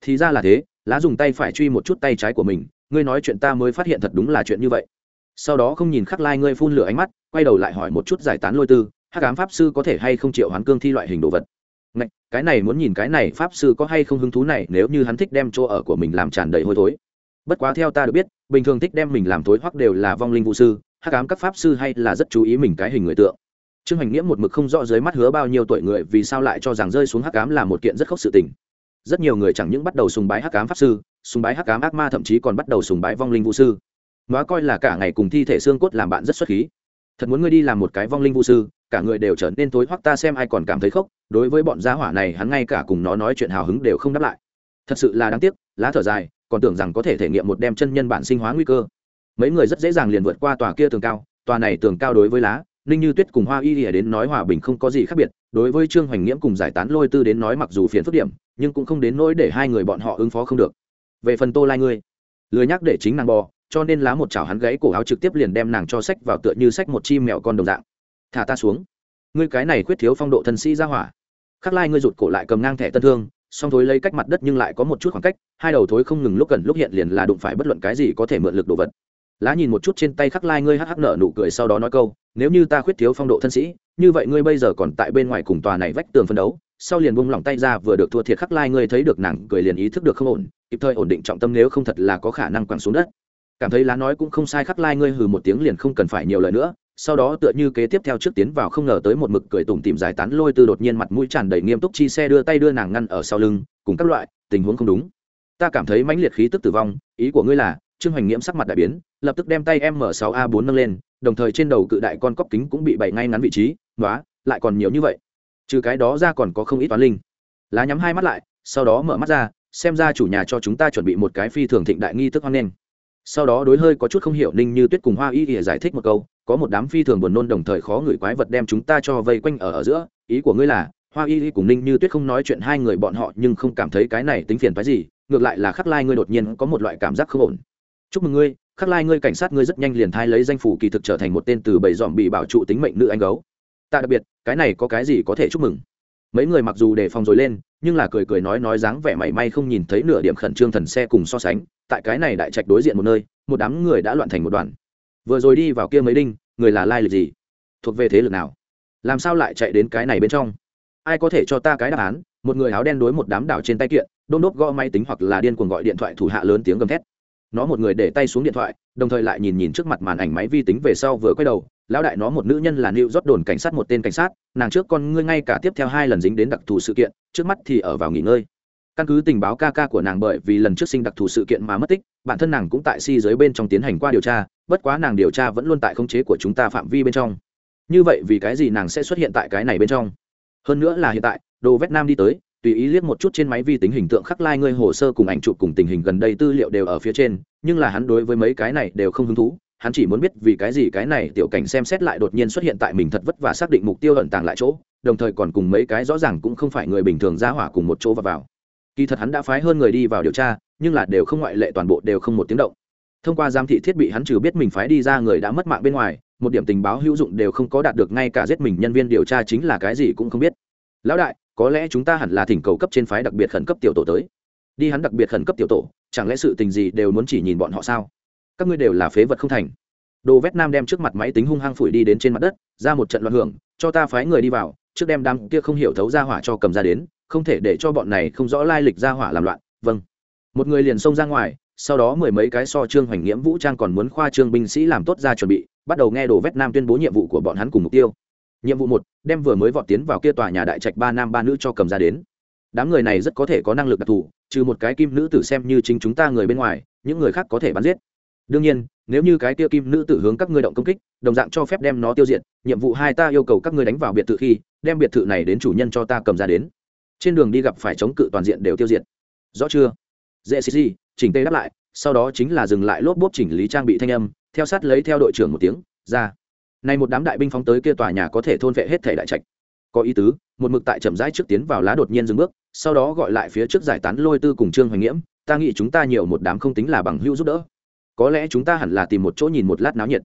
S1: Thì ra là thế, lá dùng tay phải truy một chút tay trái của mình, ngươi nói chuyện ta mới phát hiện thật đúng là chuyện như vậy. Sau đó không nhìn khắc lai ngươi phun lửa ánh mắt, quay đầu lại hỏi một chút giải tán lôi tư hắc ám pháp sư có thể hay không triệu hoán cương thi loại hình đồ vật? Ngạch, cái này muốn nhìn cái này pháp sư có hay không hứng thú này nếu như hắn thích đem chỗ ở của mình làm tràn đầy hôi thối. Bất quá theo ta được biết bình thường thích đem mình làm thối hoặc đều là vong linh vũ sư hắc ám các pháp sư hay là rất chú ý mình cái hình người tượng. Trương hành nghĩa một mực không rõ dưới mắt hứa bao nhiêu tuổi người vì sao lại cho rằng rơi xuống hắc ám là một kiện rất khốc sự tình. Rất nhiều người chẳng những bắt đầu sùng bái hắc ám pháp sư sùng bái hắc ám ác ma thậm chí còn bắt đầu sùng bái vong linh vũ sư. Nó coi là cả ngày cùng thi thể xương cốt làm bạn rất xuất khí. Thật muốn ngươi đi làm một cái vong linh vũ sư cả người đều trở nên tối hoắc, ta xem ai còn cảm thấy khóc, đối với bọn gia hỏa này hắn ngay cả cùng nó nói chuyện hào hứng đều không đáp lại. Thật sự là đáng tiếc, lá thở dài, còn tưởng rằng có thể thể nghiệm một đem chân nhân bản sinh hóa nguy cơ. Mấy người rất dễ dàng liền vượt qua tòa kia tường cao, tòa này tường cao đối với lá, ninh như tuyết cùng hoa y ỉa đến nói hòa bình không có gì khác biệt, đối với trương hoành nghiễm cùng giải tán lôi tư đến nói mặc dù phiền phức điểm, nhưng cũng không đến nỗi để hai người bọn họ ứng phó không được. Về phần tô lai ngươi, lười nhắc để chính nàng bò, cho nên lá một chảo hắn gãy cổ áo trực tiếp liền đem nàng cho sách vào tựa như sách một chim mèo con đồng dạng thả ta xuống. Ngươi cái này khuyết thiếu phong độ thân sĩ ra hỏa. Khắc lai ngươi rụt cổ lại cầm ngang thẻ tân thương, song thối lấy cách mặt đất nhưng lại có một chút khoảng cách, hai đầu thối không ngừng lúc gần lúc hiện liền là đụng phải bất luận cái gì có thể mượn lực đồ vật. Lá nhìn một chút trên tay khắc lai ngươi hắc hắc nở nụ cười sau đó nói câu, nếu như ta khuyết thiếu phong độ thân sĩ, như vậy ngươi bây giờ còn tại bên ngoài cùng tòa này vách tường phân đấu. Sau liền buông lỏng tay ra vừa được thua thiệt khắc lai ngươi thấy được nàng cười liền ý thức được không ổn, kịp thời ổn định trọng tâm nếu không thật là có khả năng quẳng xuống đất. Cảm thấy lá nói cũng không sai khắc lai ngươi hừ một tiếng liền không cần phải nhiều lời nữa sau đó tựa như kế tiếp theo trước tiến vào không ngờ tới một mực cười tủm tìm giải tán lôi từ đột nhiên mặt mũi tràn đầy nghiêm túc chi xe đưa tay đưa nàng ngăn ở sau lưng, cùng các loại, tình huống không đúng. Ta cảm thấy mãnh liệt khí tức tử vong, ý của ngươi là, trương hoành nghiễm sắc mặt đại biến, lập tức đem tay m 6 a 4 nâng lên, đồng thời trên đầu cự đại con cóc kính cũng bị bày ngay ngắn vị trí nói lại còn nhiều như vậy. Trừ cái đó ra còn có không ít toán linh. Lá nhắm hai mắt lại, sau đó mở mắt ra, xem ra chủ nhà cho chúng ta chuẩn bị một cái phi thường thịnh đại nghi thức hoan nghênh sau đó đối hơi có chút không hiểu ninh như tuyết cùng hoa y ỉa giải thích một câu, có một đám phi thường buồn nôn đồng thời khó ngửi quái vật đem chúng ta cho vây quanh ở ở giữa. Ý của ngươi là, hoa y cùng ninh như tuyết không nói chuyện hai người bọn họ nhưng không cảm thấy cái này tính phiền phái gì, ngược lại là khắc lai ngươi đột nhiên có một loại cảm giác không ổn. Chúc mừng ngươi, khắc lai ngươi cảnh sát ngươi rất nhanh liền thai lấy danh phủ kỳ thực trở thành một tên từ bảy dòm bị bảo trụ tính mệnh nữ anh gấu. Tạ đặc biệt, cái này có cái gì có thể chúc mừng? Mấy người mặc dù đề phòng rồi lên, nhưng là cười cười nói nói dáng vẻ mảy may không nhìn thấy nửa điểm khẩn trương thần xe cùng so sánh, tại cái này đại trạch đối diện một nơi, một đám người đã loạn thành một đoàn. Vừa rồi đi vào kia mấy đinh, người là lai lịch gì? Thuộc về thế lực nào? Làm sao lại chạy đến cái này bên trong? Ai có thể cho ta cái đáp án? Một người áo đen đối một đám đảo trên tay kiện, đôn đốt gõ máy tính hoặc là điên cuồng gọi điện thoại thủ hạ lớn tiếng gầm thét. Nó một người để tay xuống điện thoại, đồng thời lại nhìn nhìn trước mặt màn ảnh máy vi tính về sau vừa quay đầu lão đại nó một nữ nhân là nữ rót đồn cảnh sát một tên cảnh sát, nàng trước con ngươi ngay cả tiếp theo hai lần dính đến đặc thù sự kiện, trước mắt thì ở vào nghỉ ngơi. Căn cứ tình báo ca ca của nàng bởi vì lần trước sinh đặc thù sự kiện mà mất tích, bản thân nàng cũng tại si giới bên trong tiến hành qua điều tra, bất quá nàng điều tra vẫn luôn tại khống chế của chúng ta phạm vi bên trong. Như vậy vì cái gì nàng sẽ xuất hiện tại cái này bên trong? Hơn nữa là hiện tại, đồ vét nam đi tới, tùy ý liếc một chút trên máy vi tính hình tượng khắc lai、like、ngươi hồ sơ cùng ảnh chụp cùng tình hình gần đây tư liệu đều ở phía trên, nhưng là hắn đối với mấy cái này đều không hứng thú hắn chỉ muốn biết vì cái gì cái này tiểu cảnh xem xét lại đột nhiên xuất hiện tại mình thật vất và xác định mục tiêu ẩn tàng lại chỗ, đồng thời còn cùng mấy cái rõ ràng cũng không phải người bình thường ra hỏa cùng một chỗ và vào. Kỳ thật hắn đã phái hơn người đi vào điều tra, nhưng là đều không ngoại lệ toàn bộ đều không một tiếng động. Thông qua giám thị thiết bị hắn trừ biết mình phái đi ra người đã mất mạng bên ngoài, một điểm tình báo hữu dụng đều không có đạt được, ngay cả giết mình nhân viên điều tra chính là cái gì cũng không biết. Lão đại, có lẽ chúng ta hẳn là thỉnh cầu cấp trên phái đặc biệt khẩn cấp tiểu tổ tới. Đi hắn đặc biệt khẩn cấp tiểu tổ, chẳng lẽ sự tình gì đều muốn chỉ nhìn bọn họ sao? Các ngươi đều là phế vật không thành. Đồ vét nam đem trước mặt máy tính hung hăng phủi đi đến trên mặt đất, ra một trận loạn hưởng, cho ta phái người đi vào, trước đem đám kia không hiểu thấu ra hỏa cho cầm ra đến, không thể để cho bọn này không rõ lai lịch ra hỏa làm loạn. Vâng. Một người liền xông ra ngoài, sau đó mười mấy cái so trương hoành nghiễm vũ trang còn muốn khoa trương binh sĩ làm tốt ra chuẩn bị, bắt đầu nghe đồ vét nam tuyên bố nhiệm vụ của bọn hắn cùng mục tiêu. Nhiệm vụ một, đem vừa mới vọt tiến vào kia tòa nhà đại trạch ba nam ba nữ cho cầm ra đến. Đám người này rất có thể có năng lực đặc thù, trừ một cái kim nữ tử xem như chính chúng ta người bên ngoài, những người khác có thể bắn giết đương nhiên, nếu như cái tiêu kim nữ tử hướng các ngươi động công kích, đồng dạng cho phép đem nó tiêu diệt, nhiệm vụ hai ta yêu cầu các ngươi đánh vào biệt thự khi, đem biệt thự này đến chủ nhân cho ta cầm ra đến. Trên đường đi gặp phải chống cự toàn diện đều tiêu diệt. Rõ chưa? Dễ xì xì, chỉnh tê đáp lại, sau đó chính là dừng lại lốp bốp chỉnh lý trang bị thanh âm, theo sát lấy theo đội trưởng một tiếng, ra. Này một đám đại binh phóng tới kia tòa nhà có thể thôn vệ hết thể đại trạch. Có ý tứ, một mực tại chậm rãi trước tiến vào lá đột nhiên dừng bước, sau đó gọi lại phía trước giải tán lôi tư cùng trương hoành nghiễm, ta nghĩ chúng ta nhiều một đám không tính là bằng hữu giúp đỡ có lẽ chúng ta hẳn là tìm một chỗ nhìn một lát náo nhiệt.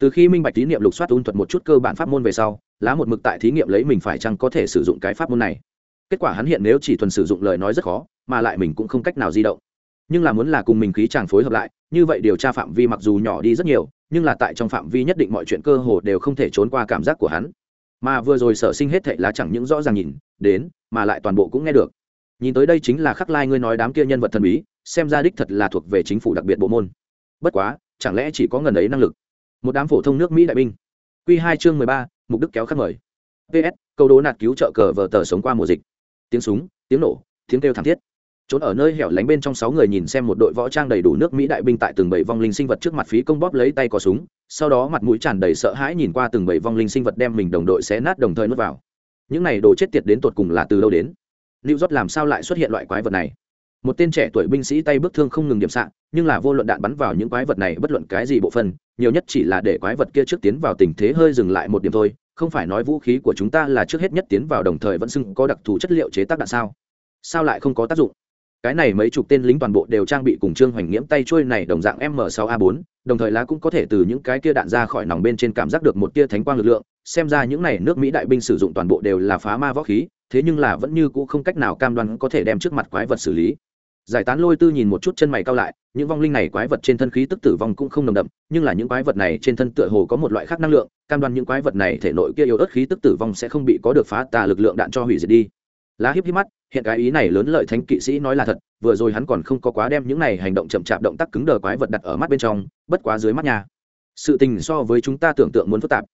S1: Từ khi minh bạch thí nghiệm lục soát ung thuật một chút cơ bản pháp môn về sau, lá một mực tại thí nghiệm lấy mình phải chăng có thể sử dụng cái pháp môn này. Kết quả hắn hiện nếu chỉ thuần sử dụng lời nói rất khó, mà lại mình cũng không cách nào di động. Nhưng là muốn là cùng mình khí chàng phối hợp lại, như vậy điều tra phạm vi mặc dù nhỏ đi rất nhiều, nhưng là tại trong phạm vi nhất định mọi chuyện cơ hồ đều không thể trốn qua cảm giác của hắn. Mà vừa rồi sở sinh hết thệ lá chẳng những rõ ràng nhìn, đến, mà lại toàn bộ cũng nghe được. Nhìn tới đây chính là khắc lai ngươi nói đám kia nhân vật thần bí, xem ra đích thật là thuộc về chính phủ đặc biệt bộ môn bất quá, chẳng lẽ chỉ có ngần ấy năng lực? Một đám phổ thông nước mỹ đại binh. Q hai chương mười ba, mục đức kéo khắc mời. Ps câu đố nạt cứu trợ cờ vờ tờ sống qua mùa dịch. Tiếng súng, tiếng nổ, tiếng kêu thảm thiết. Trốn ở nơi hẻo lánh bên trong sáu người nhìn xem một đội võ trang đầy đủ nước mỹ đại binh tại từng bảy vong linh sinh vật trước mặt phí công bóp lấy tay có súng, sau đó mặt mũi tràn đầy sợ hãi nhìn qua từng bảy vong linh sinh vật đem mình đồng đội xé nát đồng thời nuốt vào. Những này đồ chết tiệt đến tột cùng là từ đâu đến? Lưu rót làm sao lại xuất hiện loại quái vật này? Một tên trẻ tuổi binh sĩ tay bước thương không ngừng điểm xạ, nhưng là vô luận đạn bắn vào những quái vật này bất luận cái gì bộ phân nhiều nhất chỉ là để quái vật kia trước tiến vào tình thế hơi dừng lại một điểm thôi, không phải nói vũ khí của chúng ta là trước hết nhất tiến vào đồng thời vẫn xưng có đặc thù chất liệu chế tác đạn sao? Sao lại không có tác dụng? Cái này mấy chục tên lính toàn bộ đều trang bị cùng trương hoành nghiễm tay trôi này đồng dạng m 6 a 4 đồng thời lá cũng có thể từ những cái kia đạn ra khỏi nòng bên trên cảm giác được một tia thánh quang lực lượng, xem ra những này nước mỹ đại binh sử dụng toàn bộ đều là phá ma võ khí, thế nhưng là vẫn như cũ không cách nào cam đoan có thể đem trước mặt quái vật xử lý giải tán lôi tư nhìn một chút chân mày cao lại, những vong linh này quái vật trên thân khí tức tử vong cũng không nồng đậm, nhưng là những quái vật này trên thân tựa hồ có một loại khác năng lượng, cam đoan những quái vật này thể nội kia yếu ớt khí tức tử vong sẽ không bị có được phá tà lực lượng đạn cho hủy diệt đi. Lá hiếp hiếp mắt, hiện cái ý này lớn lợi thánh kỵ sĩ nói là thật, vừa rồi hắn còn không có quá đem những này hành động chậm chạp động tác cứng đờ quái vật đặt ở mắt bên trong, bất quá dưới mắt nhà sự tình so với chúng ta tưởng tượng muốn phức tạp.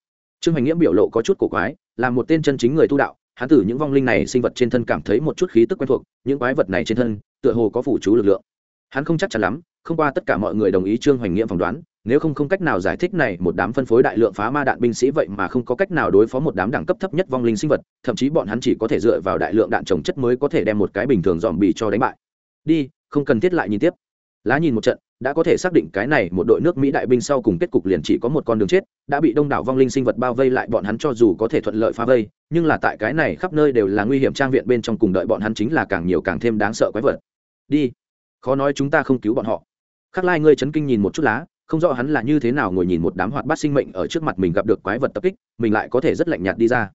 S1: Trương hành nghĩa biểu lộ có chút cổ quái, là một tên chân chính người tu đạo, hắn từ những vong linh này sinh vật trên thân cảm thấy một chút khí tức quen thuộc, những quái vật này trên thân tựa hồ có phủ chú lực lượng. Hắn không chắc chắn lắm, không qua tất cả mọi người đồng ý trương hoành nghĩa phỏng đoán, nếu không không cách nào giải thích này một đám phân phối đại lượng phá ma đạn binh sĩ vậy mà không có cách nào đối phó một đám đẳng cấp thấp nhất vong linh sinh vật, thậm chí bọn hắn chỉ có thể dựa vào đại lượng đạn trồng chất mới có thể đem một cái bình thường dòm bì cho đánh bại. Đi, không cần thiết lại nhìn tiếp. Lá nhìn một trận, đã có thể xác định cái này một đội nước mỹ đại binh sau cùng kết cục liền chỉ có một con đường chết, đã bị đông đảo vong linh sinh vật bao vây lại bọn hắn cho dù có thể thuận lợi phá vây, nhưng là tại cái này khắp nơi đều là nguy hiểm trang viện bên trong cùng đợi bọn hắn chính là càng nhiều càng thêm đáng sợ quái vật đi. Khó nói chúng ta không cứu bọn họ. Khắc lai ngươi chấn kinh nhìn một chút lá, không rõ hắn là như thế nào ngồi nhìn một đám hoạt bát sinh mệnh ở trước mặt mình gặp được quái vật tập kích, mình lại có thể rất lạnh nhạt đi ra.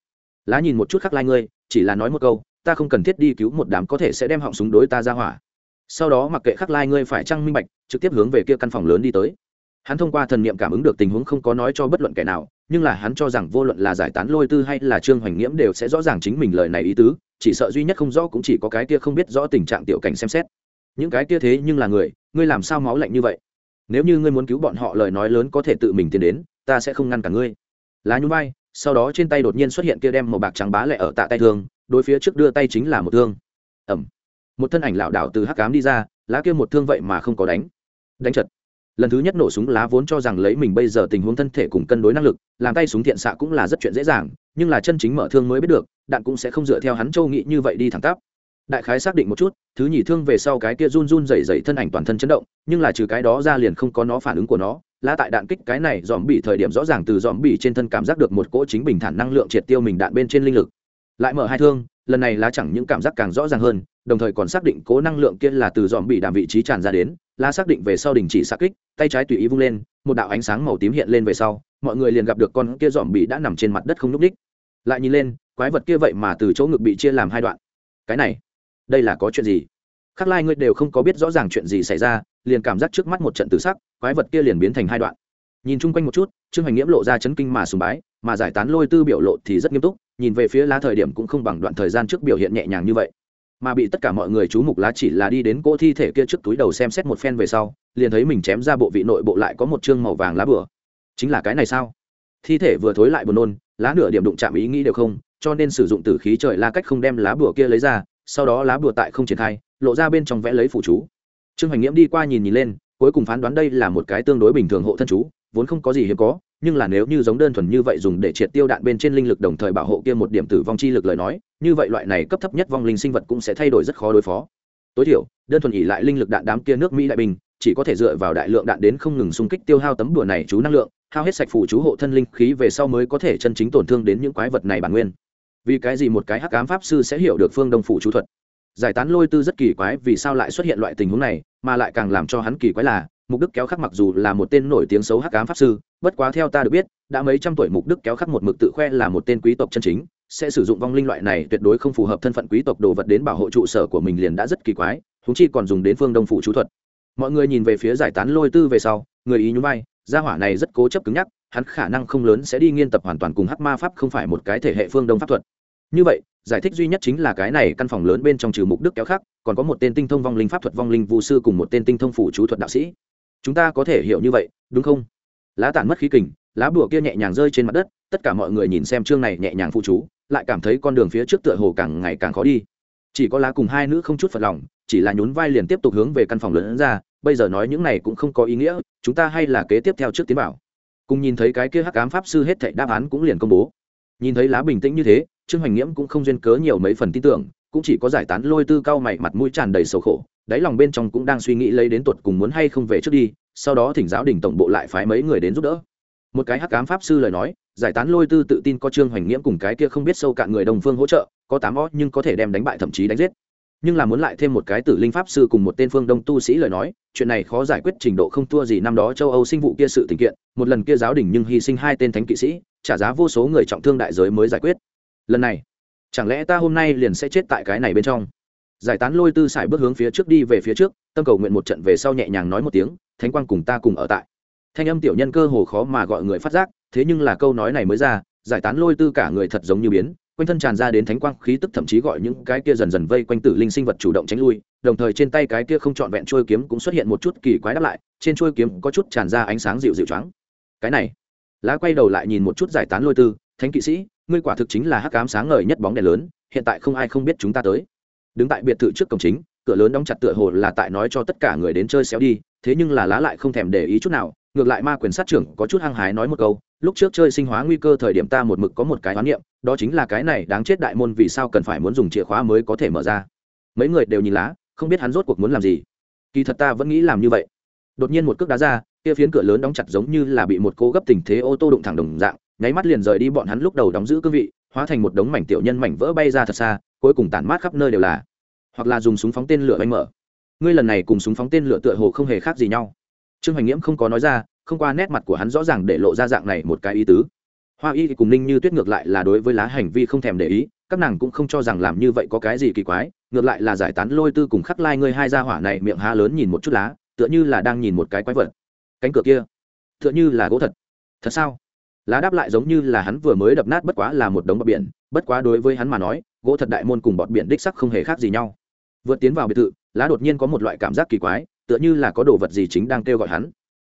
S1: Lá nhìn một chút khắc lai ngươi, chỉ là nói một câu, ta không cần thiết đi cứu một đám có thể sẽ đem họng súng đối ta ra hỏa. Sau đó mặc kệ khắc lai ngươi phải trăng minh bạch, trực tiếp hướng về kia căn phòng lớn đi tới. Hắn thông qua thần niệm cảm ứng được tình huống không có nói cho bất luận kẻ nào, nhưng là hắn cho rằng vô luận là giải tán lôi tư hay là trương hoành nghiễm đều sẽ rõ ràng chính mình lời này ý tứ, chỉ sợ duy nhất không rõ cũng chỉ có cái kia không biết rõ tình trạng tiểu cảnh xem xét những cái kia thế nhưng là người, ngươi làm sao máu lạnh như vậy? Nếu như ngươi muốn cứu bọn họ, lời nói lớn có thể tự mình tiến đến, ta sẽ không ngăn cả ngươi. Lá nhún vai, sau đó trên tay đột nhiên xuất hiện kia đem màu bạc trắng bá lẹ ở tạ tay thương, đối phía trước đưa tay chính là một thương. Ẩm một thân ảnh lảo đảo từ hắc cám đi ra, lá kia một thương vậy mà không có đánh. Đánh chật. Lần thứ nhất nổ súng lá vốn cho rằng lấy mình bây giờ tình huống thân thể cùng cân đối năng lực, làm tay súng thiện xạ cũng là rất chuyện dễ dàng, nhưng là chân chính mở thương mới biết được, đạn cũng sẽ không dựa theo hắn châu nghĩ như vậy đi thẳng tắp đại khái xác định một chút, thứ nhì thương về sau cái kia run run dày dày thân ảnh toàn thân chấn động, nhưng là trừ cái đó ra liền không có nó phản ứng của nó, lá tại đạn kích cái này dòm bị thời điểm rõ ràng từ dòm bị trên thân cảm giác được một cỗ chính bình thản năng lượng triệt tiêu mình đạn bên trên linh lực. Lại mở hai thương, lần này lá chẳng những cảm giác càng rõ ràng hơn, đồng thời còn xác định cố năng lượng kia là từ dòm bị đạm vị trí tràn ra đến, lá xác định về sau đình chỉ xa kích, tay trái tùy ý vung lên, một đạo ánh sáng màu tím hiện lên về sau, mọi người liền gặp được con kia dòm bị đã nằm trên mặt đất không n ú c đích lại nhìn lên, quái vật kia vậy mà từ chỗ ngực bị chia làm hai đoạn. Cái này đây là có chuyện gì? Khắc lai ngươi đều không có biết rõ ràng chuyện gì xảy ra, liền cảm giác trước mắt một trận tự sắc, quái vật kia liền biến thành hai đoạn. Nhìn chung quanh một chút, trương hoành nghiễm lộ ra chấn kinh mà sùng bái, mà giải tán lôi tư biểu lộ thì rất nghiêm túc, nhìn về phía lá thời điểm cũng không bằng đoạn thời gian trước biểu hiện nhẹ nhàng như vậy. Mà bị tất cả mọi người chú mục lá chỉ là đi đến cỗ thi thể kia trước túi đầu xem xét một phen về sau, liền thấy mình chém ra bộ vị nội bộ lại có một chương màu vàng lá bửa chính là cái này sao? Thi thể vừa thối lại buồn nôn, lá nửa điểm đụng chạm ý nghĩ đều không, cho nên sử dụng tử khí trời la cách không đem lá bùa kia lấy ra sau đó lá bùa tại không triển khai, lộ ra bên trong vẽ lấy phụ chú. Trương hoành nghiễm đi qua nhìn nhìn lên, cuối cùng phán đoán đây là một cái tương đối bình thường hộ thân chú, vốn không có gì hiếm có, nhưng là nếu như giống đơn thuần như vậy dùng để triệt tiêu đạn bên trên linh lực đồng thời bảo hộ kia một điểm tử vong chi lực lời nói, như vậy loại này cấp thấp nhất vong linh sinh vật cũng sẽ thay đổi rất khó đối phó. Tối thiểu, đơn thuần ỉ lại linh lực đạn đám kia nước mỹ đại bình, chỉ có thể dựa vào đại lượng đạn đến không ngừng xung kích tiêu hao tấm đùa này chú năng lượng, hao hết sạch phụ chú hộ thân linh khí về sau mới có thể chân chính tổn thương đến những quái vật này bản nguyên vì cái gì một cái hắc ám pháp sư sẽ hiểu được phương đông phủ chú thuật? Giải tán lôi tư rất kỳ quái, vì sao lại xuất hiện loại tình huống này, mà lại càng làm cho hắn kỳ quái là, mục đức kéo khắc mặc dù là một tên nổi tiếng xấu hắc ám pháp sư, bất quá theo ta được biết, đã mấy trăm tuổi mục đức kéo khắc một mực tự khoe là một tên quý tộc chân chính, sẽ sử dụng vong linh loại này tuyệt đối không phù hợp thân phận quý tộc đồ vật đến bảo hộ trụ sở của mình liền đã rất kỳ quái húng chi còn dùng đến phương đông phủ chú thuật. Mọi người nhìn về phía giải tán lôi tư về sau, người ý nhún vai, gia hỏa này rất cố chấp cứng nhắc, hắn khả năng không lớn sẽ đi nghiên tập hoàn toàn cùng hắc ma pháp không phải một cái thể hệ phương đông pháp thuật như vậy, giải thích duy nhất chính là cái này căn phòng lớn bên trong trừ mục đức kéo khác, còn có một tên tinh thông vong linh pháp thuật vong linh vũ sư cùng một tên tinh thông phủ chú thuật đạo sĩ. Chúng ta có thể hiểu như vậy, đúng không? Lá tản mất khí kình, lá bùa kia nhẹ nhàng rơi trên mặt đất, tất cả mọi người nhìn xem chương này nhẹ nhàng phụ chú, lại cảm thấy con đường phía trước tựa hồ càng ngày càng khó đi. Chỉ có lá cùng hai nữ không chút phật lòng, chỉ là nhún vai liền tiếp tục hướng về căn phòng lớn ra, bây giờ nói những này cũng không có ý nghĩa, chúng ta hay là kế tiếp theo trước tiến bảo cùng nhìn thấy cái kia hắc ám pháp sư hết thảy đáp án cũng liền công bố. Nhìn thấy lá bình tĩnh như thế trương hoành nghiễm cũng không duyên cớ nhiều mấy phần tin tưởng, cũng chỉ có giải tán lôi tư cao mày mặt mũi tràn đầy sầu khổ, đáy lòng bên trong cũng đang suy nghĩ lấy đến tuột cùng muốn hay không về trước đi, sau đó thỉnh giáo đình tổng bộ lại phái mấy người đến giúp đỡ. Một cái hắc cám pháp sư lời nói, giải tán lôi tư tự tin có trương hoành nghiễm cùng cái kia không biết sâu cạn người đồng phương hỗ trợ, có tám ó nhưng có thể đem đánh bại thậm chí đánh giết. Nhưng là muốn lại thêm một cái tử linh pháp sư cùng một tên phương đông tu sĩ lời nói, chuyện này khó giải quyết trình độ không thua gì năm đó châu âu sinh vụ kia sự tình kiện, một lần kia giáo đình nhưng hy sinh hai tên thánh kỵ sĩ, trả giá vô số người trọng thương đại giới mới giải quyết lần này, chẳng lẽ ta hôm nay liền sẽ chết tại cái này bên trong? Giải tán lôi tư sải bước hướng phía trước đi về phía trước, tâm cầu nguyện một trận về sau nhẹ nhàng nói một tiếng, thánh quang cùng ta cùng ở tại. Thanh âm tiểu nhân cơ hồ khó mà gọi người phát giác, thế nhưng là câu nói này mới ra, giải tán lôi tư cả người thật giống như biến, quanh thân tràn ra đến thánh quang khí tức thậm chí gọi những cái kia dần dần vây quanh tử linh sinh vật chủ động tránh lui, đồng thời trên tay cái kia không trọn vẹn trôi kiếm cũng xuất hiện một chút kỳ quái đáp lại, trên trôi kiếm có chút tràn ra ánh sáng dịu dịu trắng cái này, lá quay đầu lại nhìn một chút giải tán lôi tư thánh kỵ sĩ, ngươi quả thực chính là hắc cám sáng ngời nhất bóng đèn lớn, hiện tại không ai không biết chúng ta tới. Đứng tại biệt thự trước cổng chính, cửa lớn đóng chặt tựa hồ là tại nói cho tất cả người đến chơi xéo đi, thế nhưng là lá lại không thèm để ý chút nào, ngược lại ma quyền sát trưởng có chút hăng hái nói một câu, lúc trước chơi sinh hóa nguy cơ thời điểm ta một mực có một cái hoán niệm, đó chính là cái này đáng chết đại môn vì sao cần phải muốn dùng chìa khóa mới có thể mở ra. Mấy người đều nhìn lá, không biết hắn rốt cuộc muốn làm gì. Kỳ thật ta vẫn nghĩ làm như vậy. Đột nhiên một cước đá ra, kia phiến cửa lớn đóng chặt giống như là bị một cô gấp tình thế ô tô đụng thẳng đồng dạng nháy mắt liền rời đi bọn hắn lúc đầu đóng giữ cương vị, hóa thành một đống mảnh tiểu nhân mảnh vỡ bay ra thật xa, cuối cùng tản mát khắp nơi đều là. Hoặc là dùng súng phóng tên lửa bay mở. Ngươi lần này cùng súng phóng tên lửa tựa hồ không hề khác gì nhau. Trương hoành nghiễm không có nói ra, không qua nét mặt của hắn rõ ràng để lộ ra dạng này một cái ý tứ. Hoa y cùng ninh như tuyết ngược lại là đối với lá hành vi không thèm để ý, các nàng cũng không cho rằng làm như vậy có cái gì kỳ quái, ngược lại là giải tán lôi tư cùng khắc lai ngươi hai gia hỏa này miệng há lớn nhìn một chút lá, tựa như là đang nhìn một cái quái vật. Cánh cửa kia, tựa như là gỗ thật. Thật sao? Lá đáp lại giống như là hắn vừa mới đập nát bất quá là một đống bọt biển bất quá đối với hắn mà nói gỗ thật đại môn cùng bọt biển đích sắc không hề khác gì nhau. Vượt tiến vào biệt thự lá đột nhiên có một loại cảm giác kỳ quái tựa như là có đồ vật gì chính đang kêu gọi hắn.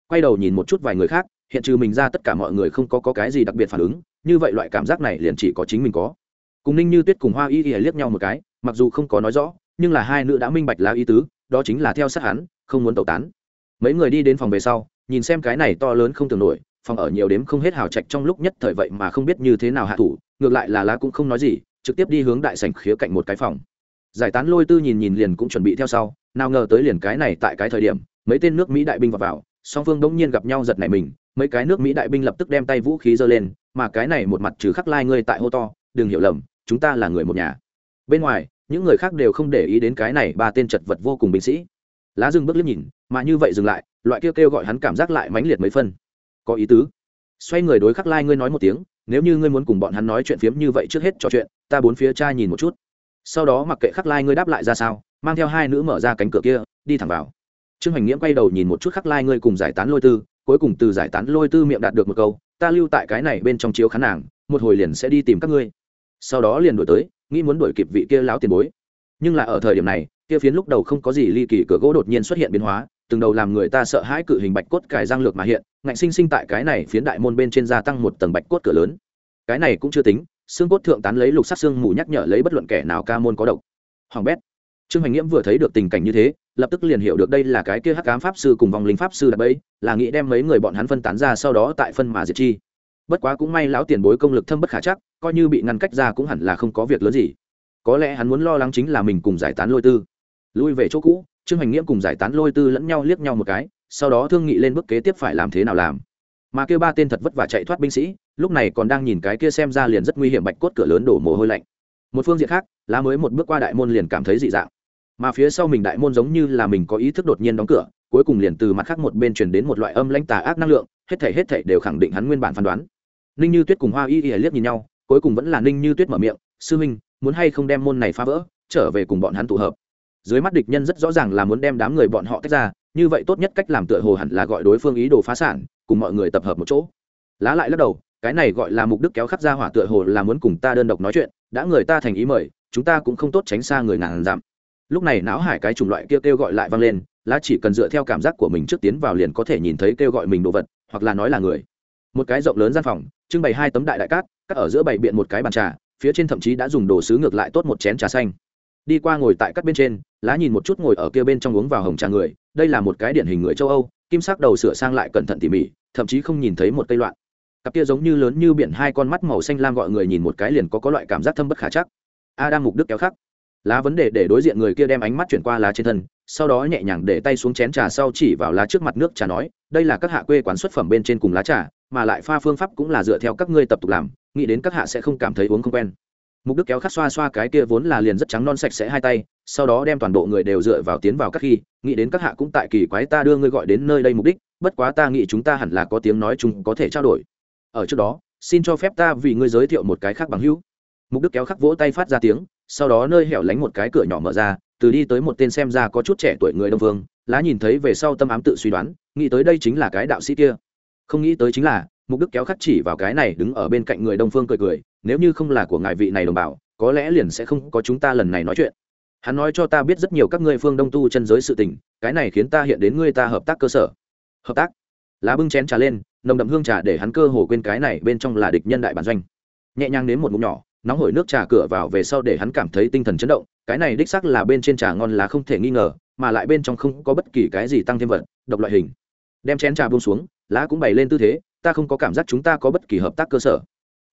S1: Quay đầu nhìn một chút vài người khác hiện trừ mình ra tất cả mọi người không có, có cái gì đặc biệt phản ứng như vậy loại cảm giác này liền chỉ có chính mình có. Cùng ninh như tuyết cùng hoa y y liếc nhau một cái mặc dù không có nói rõ nhưng là hai nữ đã minh bạch lá ý tứ đó chính là theo sát hắn không muốn tẩu tán. Mấy người đi đến phòng về sau nhìn xem cái này to lớn không tưởng nổi phòng ở nhiều đếm không hết hào trạch trong lúc nhất thời vậy mà không biết như thế nào hạ thủ ngược lại là lá cũng không nói gì trực tiếp đi hướng đại sảnh khía cạnh một cái phòng. Giải tán lôi tư nhìn nhìn liền cũng chuẩn bị theo sau nào ngờ tới liền cái này tại cái thời điểm mấy tên nước mỹ đại binh vào, vào song phương bỗng nhiên gặp nhau giật nảy mình mấy cái nước mỹ đại binh lập tức đem tay vũ khí giơ lên mà cái này một mặt trừ khắc lai ngươi tại hô to đừng hiểu lầm chúng ta là người một nhà. Bên ngoài những người khác đều không để ý đến cái này ba tên chật vật vô cùng binh sĩ. Lá dừng bước liếc nhìn mà như vậy dừng lại loại kêu kêu gọi hắn cảm giác lại mãnh liệt mấy phân có ý tứ. Xoay người đối khắc lai ngươi nói một tiếng, nếu như ngươi muốn cùng bọn hắn nói chuyện phiếm như vậy trước hết trò chuyện, ta bốn phía trai nhìn một chút. Sau đó mặc kệ khắc lai ngươi đáp lại ra sao, mang theo hai nữ mở ra cánh cửa kia, đi thẳng vào. Trương hoành nghiễm quay đầu nhìn một chút khắc lai ngươi cùng giải tán lôi tư, cuối cùng từ giải tán lôi tư miệng đạt được một câu, ta lưu tại cái này bên trong chiếu khán nàng, một hồi liền sẽ đi tìm các ngươi. Sau đó liền đổi tới, nghĩ muốn đuổi kịp vị kia láo tiền bối. Nhưng là ở thời điểm này, kia phiến lúc đầu không có gì ly kỳ cửa gỗ đột nhiên xuất hiện biến hóa từng đầu làm người ta sợ hãi cự hình bạch cốt cải răng lược mà hiện, ngạnh sinh sinh tại cái này phiến đại môn bên trên gia tăng một tầng bạch cốt cửa lớn. Cái này cũng chưa tính, xương cốt thượng tán lấy lục sắc xương mù nhắc nhở lấy bất luận kẻ nào ca môn có độc. Hoàng bét. Trương hoành nghiễm vừa thấy được tình cảnh như thế, lập tức liền hiểu được đây là cái kia hắc ám pháp sư cùng vòng linh pháp sư đặt bẫy, là nghĩ đem mấy người bọn hắn phân tán ra sau đó tại phân mà diệt chi. Bất quá cũng may lão tiền bối công lực thâm bất khả chắc, coi như bị ngăn cách ra cũng hẳn là không có việc lớn gì. Có lẽ hắn muốn lo lắng chính là mình cùng giải tán lôi tư. Lui về chỗ cũ trương hoành nghiễm cùng giải tán lôi tư lẫn nhau liếc nhau một cái, sau đó thương nghị lên bước kế tiếp phải làm thế nào làm. Mà kêu ba tên thật vất vả chạy thoát binh sĩ, lúc này còn đang nhìn cái kia xem ra liền rất nguy hiểm bạch cốt cửa lớn đổ mồ hôi lạnh. Một phương diện khác, lá mới một bước qua đại môn liền cảm thấy dị dạng. Mà phía sau mình đại môn giống như là mình có ý thức đột nhiên đóng cửa, cuối cùng liền từ mặt khác một bên truyền đến một loại âm lãnh tà ác năng lượng, hết thể hết thể đều khẳng định hắn nguyên bản phán đoán. Ninh như tuyết cùng hoa y y liếc nhìn nhau, cuối cùng vẫn là ninh như tuyết mở miệng, sư huynh, muốn hay không đem môn này phá vỡ, trở về cùng bọn hắn tụ hợp? Dưới mắt địch nhân rất rõ ràng là muốn đem đám người bọn họ tách ra như vậy tốt nhất cách làm tựa hồ hẳn là gọi đối phương ý đồ phá sản cùng mọi người tập hợp một chỗ. Lá lại lắc đầu cái này gọi là mục đích kéo khắc ra hỏa tựa hồ là muốn cùng ta đơn độc nói chuyện đã người ta thành ý mời chúng ta cũng không tốt tránh xa người ngàn dặm. Lúc này não hải cái chủng loại kia kêu, gọi lại vang lên lá chỉ cần dựa theo cảm giác của mình trước tiến vào liền có thể nhìn thấy kêu gọi mình đồ vật hoặc là nói là người. Một cái rộng lớn gian phòng trưng bày hai tấm đại đại cát cắt ở giữa bày biện một cái bàn trà phía trên thậm chí đã dùng đồ sứ ngược lại tốt một chén trà xanh đi qua ngồi tại các bên trên, lá nhìn một chút ngồi ở kia bên trong uống vào hồng trà người, đây là một cái điển hình người châu âu, kim sắc đầu sửa sang lại cẩn thận tỉ mỉ, thậm chí không nhìn thấy một cây loạn. Cặp kia giống như lớn như biển hai con mắt màu xanh lam gọi người nhìn một cái liền có có loại cảm giác thâm bất khả chắc. A đang mục đức kéo khắc. Lá vấn đề để đối diện người kia đem ánh mắt chuyển qua lá trên thân, sau đó nhẹ nhàng để tay xuống chén trà sau chỉ vào lá trước mặt nước trà nói, đây là các hạ quê quán xuất phẩm bên trên cùng lá trà, mà lại pha phương pháp cũng là dựa theo các ngươi tập tục làm, nghĩ đến các hạ sẽ không cảm thấy uống không quen mục đức kéo khắc xoa xoa cái kia vốn là liền rất trắng non sạch sẽ hai tay sau đó đem toàn bộ người đều dựa vào tiến vào các khi nghĩ đến các hạ cũng tại kỳ quái ta đưa ngươi gọi đến nơi đây mục đích bất quá ta nghĩ chúng ta hẳn là có tiếng nói chúng có thể trao đổi. Ở trước đó xin cho phép ta vì ngươi giới thiệu một cái khác bằng hữu. Mục đức kéo khắc vỗ tay phát ra tiếng sau đó nơi hẻo lánh một cái cửa nhỏ mở ra từ đi tới một tên xem ra có chút trẻ tuổi người đông Vương, lá nhìn thấy về sau tâm ám tự suy đoán nghĩ tới đây chính là cái đạo sĩ kia. Không nghĩ tới chính là mục đức kéo khắc chỉ vào cái này đứng ở bên cạnh người đông phương cười cười nếu như không là của ngài vị này đồng bào, có lẽ liền sẽ không có chúng ta lần này nói chuyện. Hắn nói cho ta biết rất nhiều các ngươi phương đông tu chân giới sự tình, cái này khiến ta hiện đến ngươi ta hợp tác cơ sở. Hợp tác? Lá bưng chén trà lên, nồng đậm hương trà để hắn cơ hồ quên cái này bên trong là địch nhân đại bản doanh. Nhẹ nhàng đến một mụn nhỏ, nóng hổi nước trà cửa vào về sau để hắn cảm thấy tinh thần chấn động, cái này đích xác là bên trên trà ngon lá không thể nghi ngờ, mà lại bên trong không có bất kỳ cái gì tăng thêm vật, độc loại hình. Đem chén trà buông xuống, lá cũng bày lên tư thế, ta không có cảm giác chúng ta có bất kỳ hợp tác cơ sở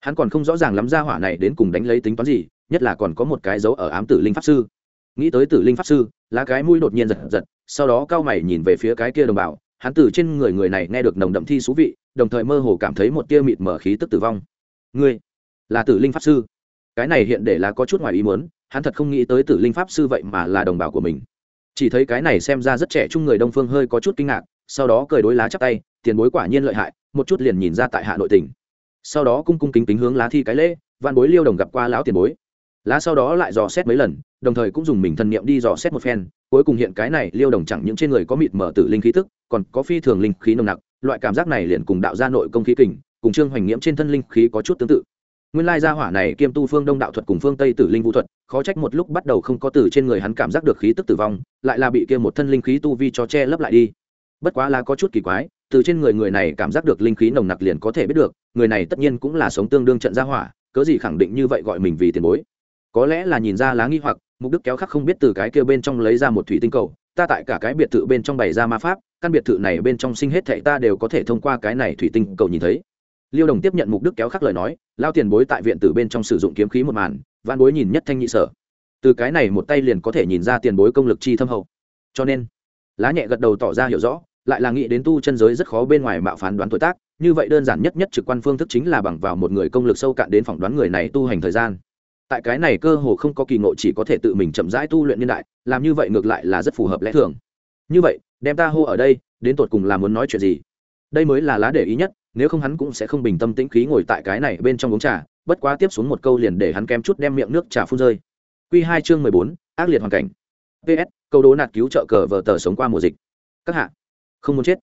S1: hắn còn không rõ ràng lắm ra hỏa này đến cùng đánh lấy tính toán gì, nhất là còn có một cái dấu ở ám tử linh pháp sư. Nghĩ tới tử linh pháp sư, lá cái mũi đột nhiên giật giật, sau đó cao mày nhìn về phía cái kia đồng bào. Hắn từ trên người người này nghe được nồng đậm thi thú vị, đồng thời mơ hồ cảm thấy một tia mịt mở khí tức tử vong. Ngươi là tử linh pháp sư? Cái này hiện để là có chút ngoài ý muốn, hắn thật không nghĩ tới tử linh pháp sư vậy mà là đồng bào của mình. Chỉ thấy cái này xem ra rất trẻ trung người đông phương hơi có chút kinh ngạc, sau đó cười đối lá chắp tay, tiền bối quả nhiên lợi hại, một chút liền nhìn ra tại hạ nội tỉnh sau đó cung cung kính kính hướng lá thi cái lễ văn bối liêu đồng gặp qua lão tiền bối. Lá sau đó lại dò xét mấy lần, đồng thời cũng dùng mình thần niệm đi dò xét một phen, cuối cùng hiện cái này liêu đồng chẳng những trên người có mịt mở tử linh khí tức, còn có phi thường linh khí nồng nặc, loại cảm giác này liền cùng đạo gia nội công khí kình, cùng trương hoành nghiễm trên thân linh khí có chút tương tự. Nguyên lai gia hỏa này kiêm tu phương đông đạo thuật cùng phương tây tử linh vũ thuật, khó trách một lúc bắt đầu không có từ trên người hắn cảm giác được khí tức tử vong, lại là bị kia một thân linh khí tu vi cho che lấp lại đi. Bất quá là có chút kỳ quái từ trên người người này cảm giác được linh khí nồng nặc liền có thể biết được, người này tất nhiên cũng là sống tương đương trận gia hỏa, cớ gì khẳng định như vậy gọi mình vì tiền bối. Có lẽ là nhìn ra lá nghi hoặc, mục đức kéo khắc không biết từ cái kia bên trong lấy ra một thủy tinh cầu, ta tại cả cái biệt thự bên trong bày ra ma pháp, căn biệt thự này bên trong sinh hết thệ ta đều có thể thông qua cái này thủy tinh cầu nhìn thấy. Liêu đồng tiếp nhận mục đức kéo khắc lời nói, lao tiền bối tại viện tử bên trong sử dụng kiếm khí một màn văn bối nhìn nhất thanh nhị sở. Từ cái này một tay liền có thể nhìn ra tiền bối công lực chi thâm hậu. Cho nên, lá nhẹ gật đầu tỏ ra hiểu rõ lại là nghĩ đến tu chân giới rất khó bên ngoài mạo phán đoán tuổi tác, như vậy đơn giản nhất nhất trực quan phương thức chính là bằng vào một người công lực sâu cạn đến phỏng đoán người này tu hành thời gian. Tại cái này cơ hồ không có kỳ ngộ chỉ có thể tự mình chậm rãi tu luyện niên đại, làm như vậy ngược lại là rất phù hợp lẽ thường. Như vậy, đem ta hô ở đây, đến tột cùng là muốn nói chuyện gì? Đây mới là lá để ý nhất, nếu không hắn cũng sẽ không bình tâm tĩnh khí ngồi tại cái này bên trong uống trà, bất quá tiếp xuống một câu liền để hắn kém chút đem miệng nước trà phun rơi. Q hai chương mười bốn, ác liệt hoàn cảnh. Ps câu đố nạt cứu trợ cờ vờ tờ sống qua mùa dịch. Các hạ không muốn chết.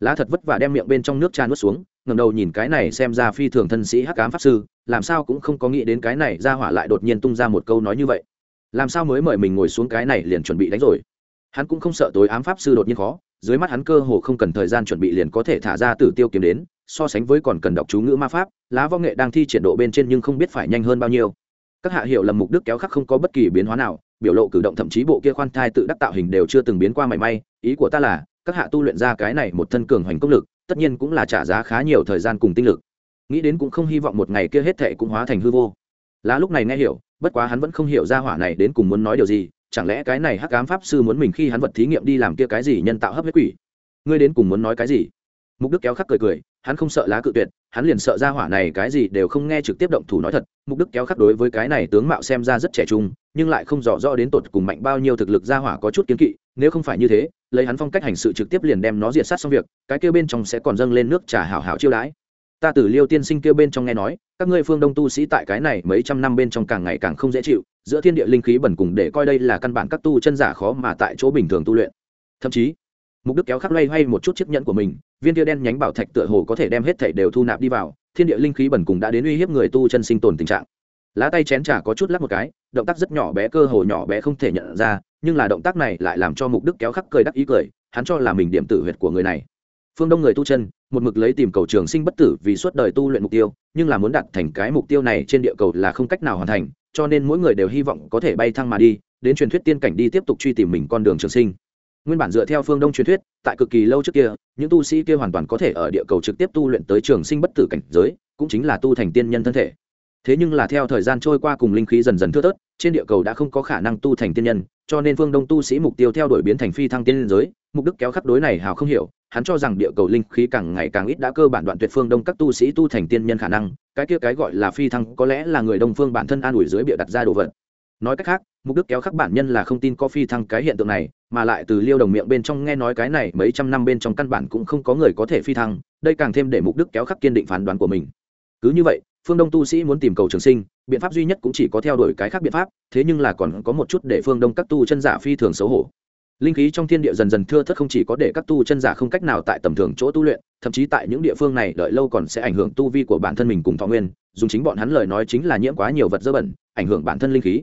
S1: Lá thật vất vả đem miệng bên trong nước trà nuốt xuống ngầm đầu nhìn cái này xem ra phi thường thân sĩ hắc cám pháp sư, làm sao cũng không có nghĩ đến cái này ra hỏa lại đột nhiên tung ra một câu nói như vậy. Làm sao mới mời mình ngồi xuống cái này liền chuẩn bị đánh rồi? Hắn cũng không sợ tối ám pháp sư đột nhiên khó, dưới mắt hắn cơ hồ không cần thời gian chuẩn bị liền có thể thả ra tử tiêu kiếm đến, so sánh với còn cần đọc chú ngữ ma pháp, lá võ nghệ đang thi triển độ bên trên nhưng không biết phải nhanh hơn bao nhiêu. Các hạ hiệu lầm mục đức kéo khắc không có bất kỳ biến hóa nào, biểu lộ cử động thậm chí bộ kia khoan thai tự đắc tạo hình đều chưa từng biến qua mảy may, ý của ta là các hạ tu luyện ra cái này một thân cường hoành công lực, tất nhiên cũng là trả giá khá nhiều thời gian cùng tinh lực. Nghĩ đến cũng không hy vọng một ngày kia hết thệ cũng hóa thành hư vô. Lá lúc này nghe hiểu, bất quá hắn vẫn không hiểu ra hỏa này đến cùng muốn nói điều gì, chẳng lẽ cái này hắc ám pháp sư muốn mình khi hắn vật thí nghiệm đi làm kia cái gì nhân tạo hấp huyết quỷ? Ngươi đến cùng muốn nói cái gì? Mục đức kéo khắc cười cười hắn không sợ lá cự tuyệt, hắn liền sợ ra hỏa này cái gì đều không nghe trực tiếp động thủ nói thật, mục đức kéo khắc đối với cái này tướng mạo xem ra rất trẻ trung, nhưng lại không rõ rõ đến tột cùng mạnh bao nhiêu thực lực ra hỏa có chút kiến kỵ, nếu không phải như thế, lấy hắn phong cách hành sự trực tiếp liền đem nó diệt sát xong việc, cái kêu bên trong sẽ còn dâng lên nước trà hảo hảo chiêu đãi. Ta từ liêu tiên sinh kêu bên trong nghe nói, các ngươi phương đông tu sĩ tại cái này mấy trăm năm bên trong càng ngày càng không dễ chịu, giữa thiên địa linh khí bẩn cùng để coi đây là căn bản các tu chân giả khó mà tại chỗ bình thường tu luyện. Thậm chí mục đức kéo khắc loay hoay một chút chiếc nhẫn của mình, viên tia đen nhánh bảo thạch tựa hồ có thể đem hết thảy đều thu nạp đi vào, thiên địa linh khí bẩn cùng đã đến uy hiếp người tu chân sinh tồn tình trạng. Lá tay chén trà có chút lắc một cái, động tác rất nhỏ bé cơ hồ nhỏ bé không thể nhận ra, nhưng là động tác này lại làm cho mục đức kéo khắc cười đắc ý cười, hắn cho là mình điểm tử huyệt của người này. Phương đông người tu chân, một mực lấy tìm cầu trường sinh bất tử vì suốt đời tu luyện mục tiêu, nhưng là muốn đạt thành cái mục tiêu này trên địa cầu là không cách nào hoàn thành, cho nên mỗi người đều hy vọng có thể bay thăng mà đi, đến truyền thuyết tiên cảnh đi tiếp tục truy tìm mình con đường trường sinh nguyên bản dựa theo phương đông truyền thuyết, tại cực kỳ lâu trước kia, những tu sĩ kia hoàn toàn có thể ở địa cầu trực tiếp tu luyện tới trường sinh bất tử cảnh giới, cũng chính là tu thành tiên nhân thân thể. Thế nhưng là theo thời gian trôi qua cùng linh khí dần dần thưa thớt, trên địa cầu đã không có khả năng tu thành tiên nhân, cho nên phương đông tu sĩ mục tiêu theo đuổi biến thành phi thăng tiên giới, mục đích kéo khắp đối này hào không hiểu, hắn cho rằng địa cầu linh khí càng ngày càng ít đã cơ bản đoạn tuyệt phương đông các tu sĩ tu thành tiên nhân khả năng, cái kia cái gọi là phi thăng có lẽ là người đông phương bản thân an ủi dưới bịa đặt ra đồ vật. Nói cách khác mục đích kéo khắc bản nhân là không tin có phi thăng cái hiện tượng này, mà lại từ liêu đồng miệng bên trong nghe nói cái này mấy trăm năm bên trong căn bản cũng không có người có thể phi thăng, đây càng thêm để mục đích kéo khắc kiên định phán đoán của mình. Cứ như vậy, phương đông tu sĩ muốn tìm cầu trường sinh, biện pháp duy nhất cũng chỉ có theo đuổi cái khác biện pháp, thế nhưng là còn có một chút để phương đông các tu chân giả phi thường xấu hổ. Linh khí trong thiên địa dần dần thưa thất không chỉ có để các tu chân giả không cách nào tại tầm thường chỗ tu luyện, thậm chí tại những địa phương này đợi lâu còn sẽ ảnh hưởng tu vi của bản thân mình cùng thọ nguyên, dùng chính bọn hắn lời nói chính là nhiễm quá nhiều vật dơ bẩn, ảnh hưởng bản thân linh khí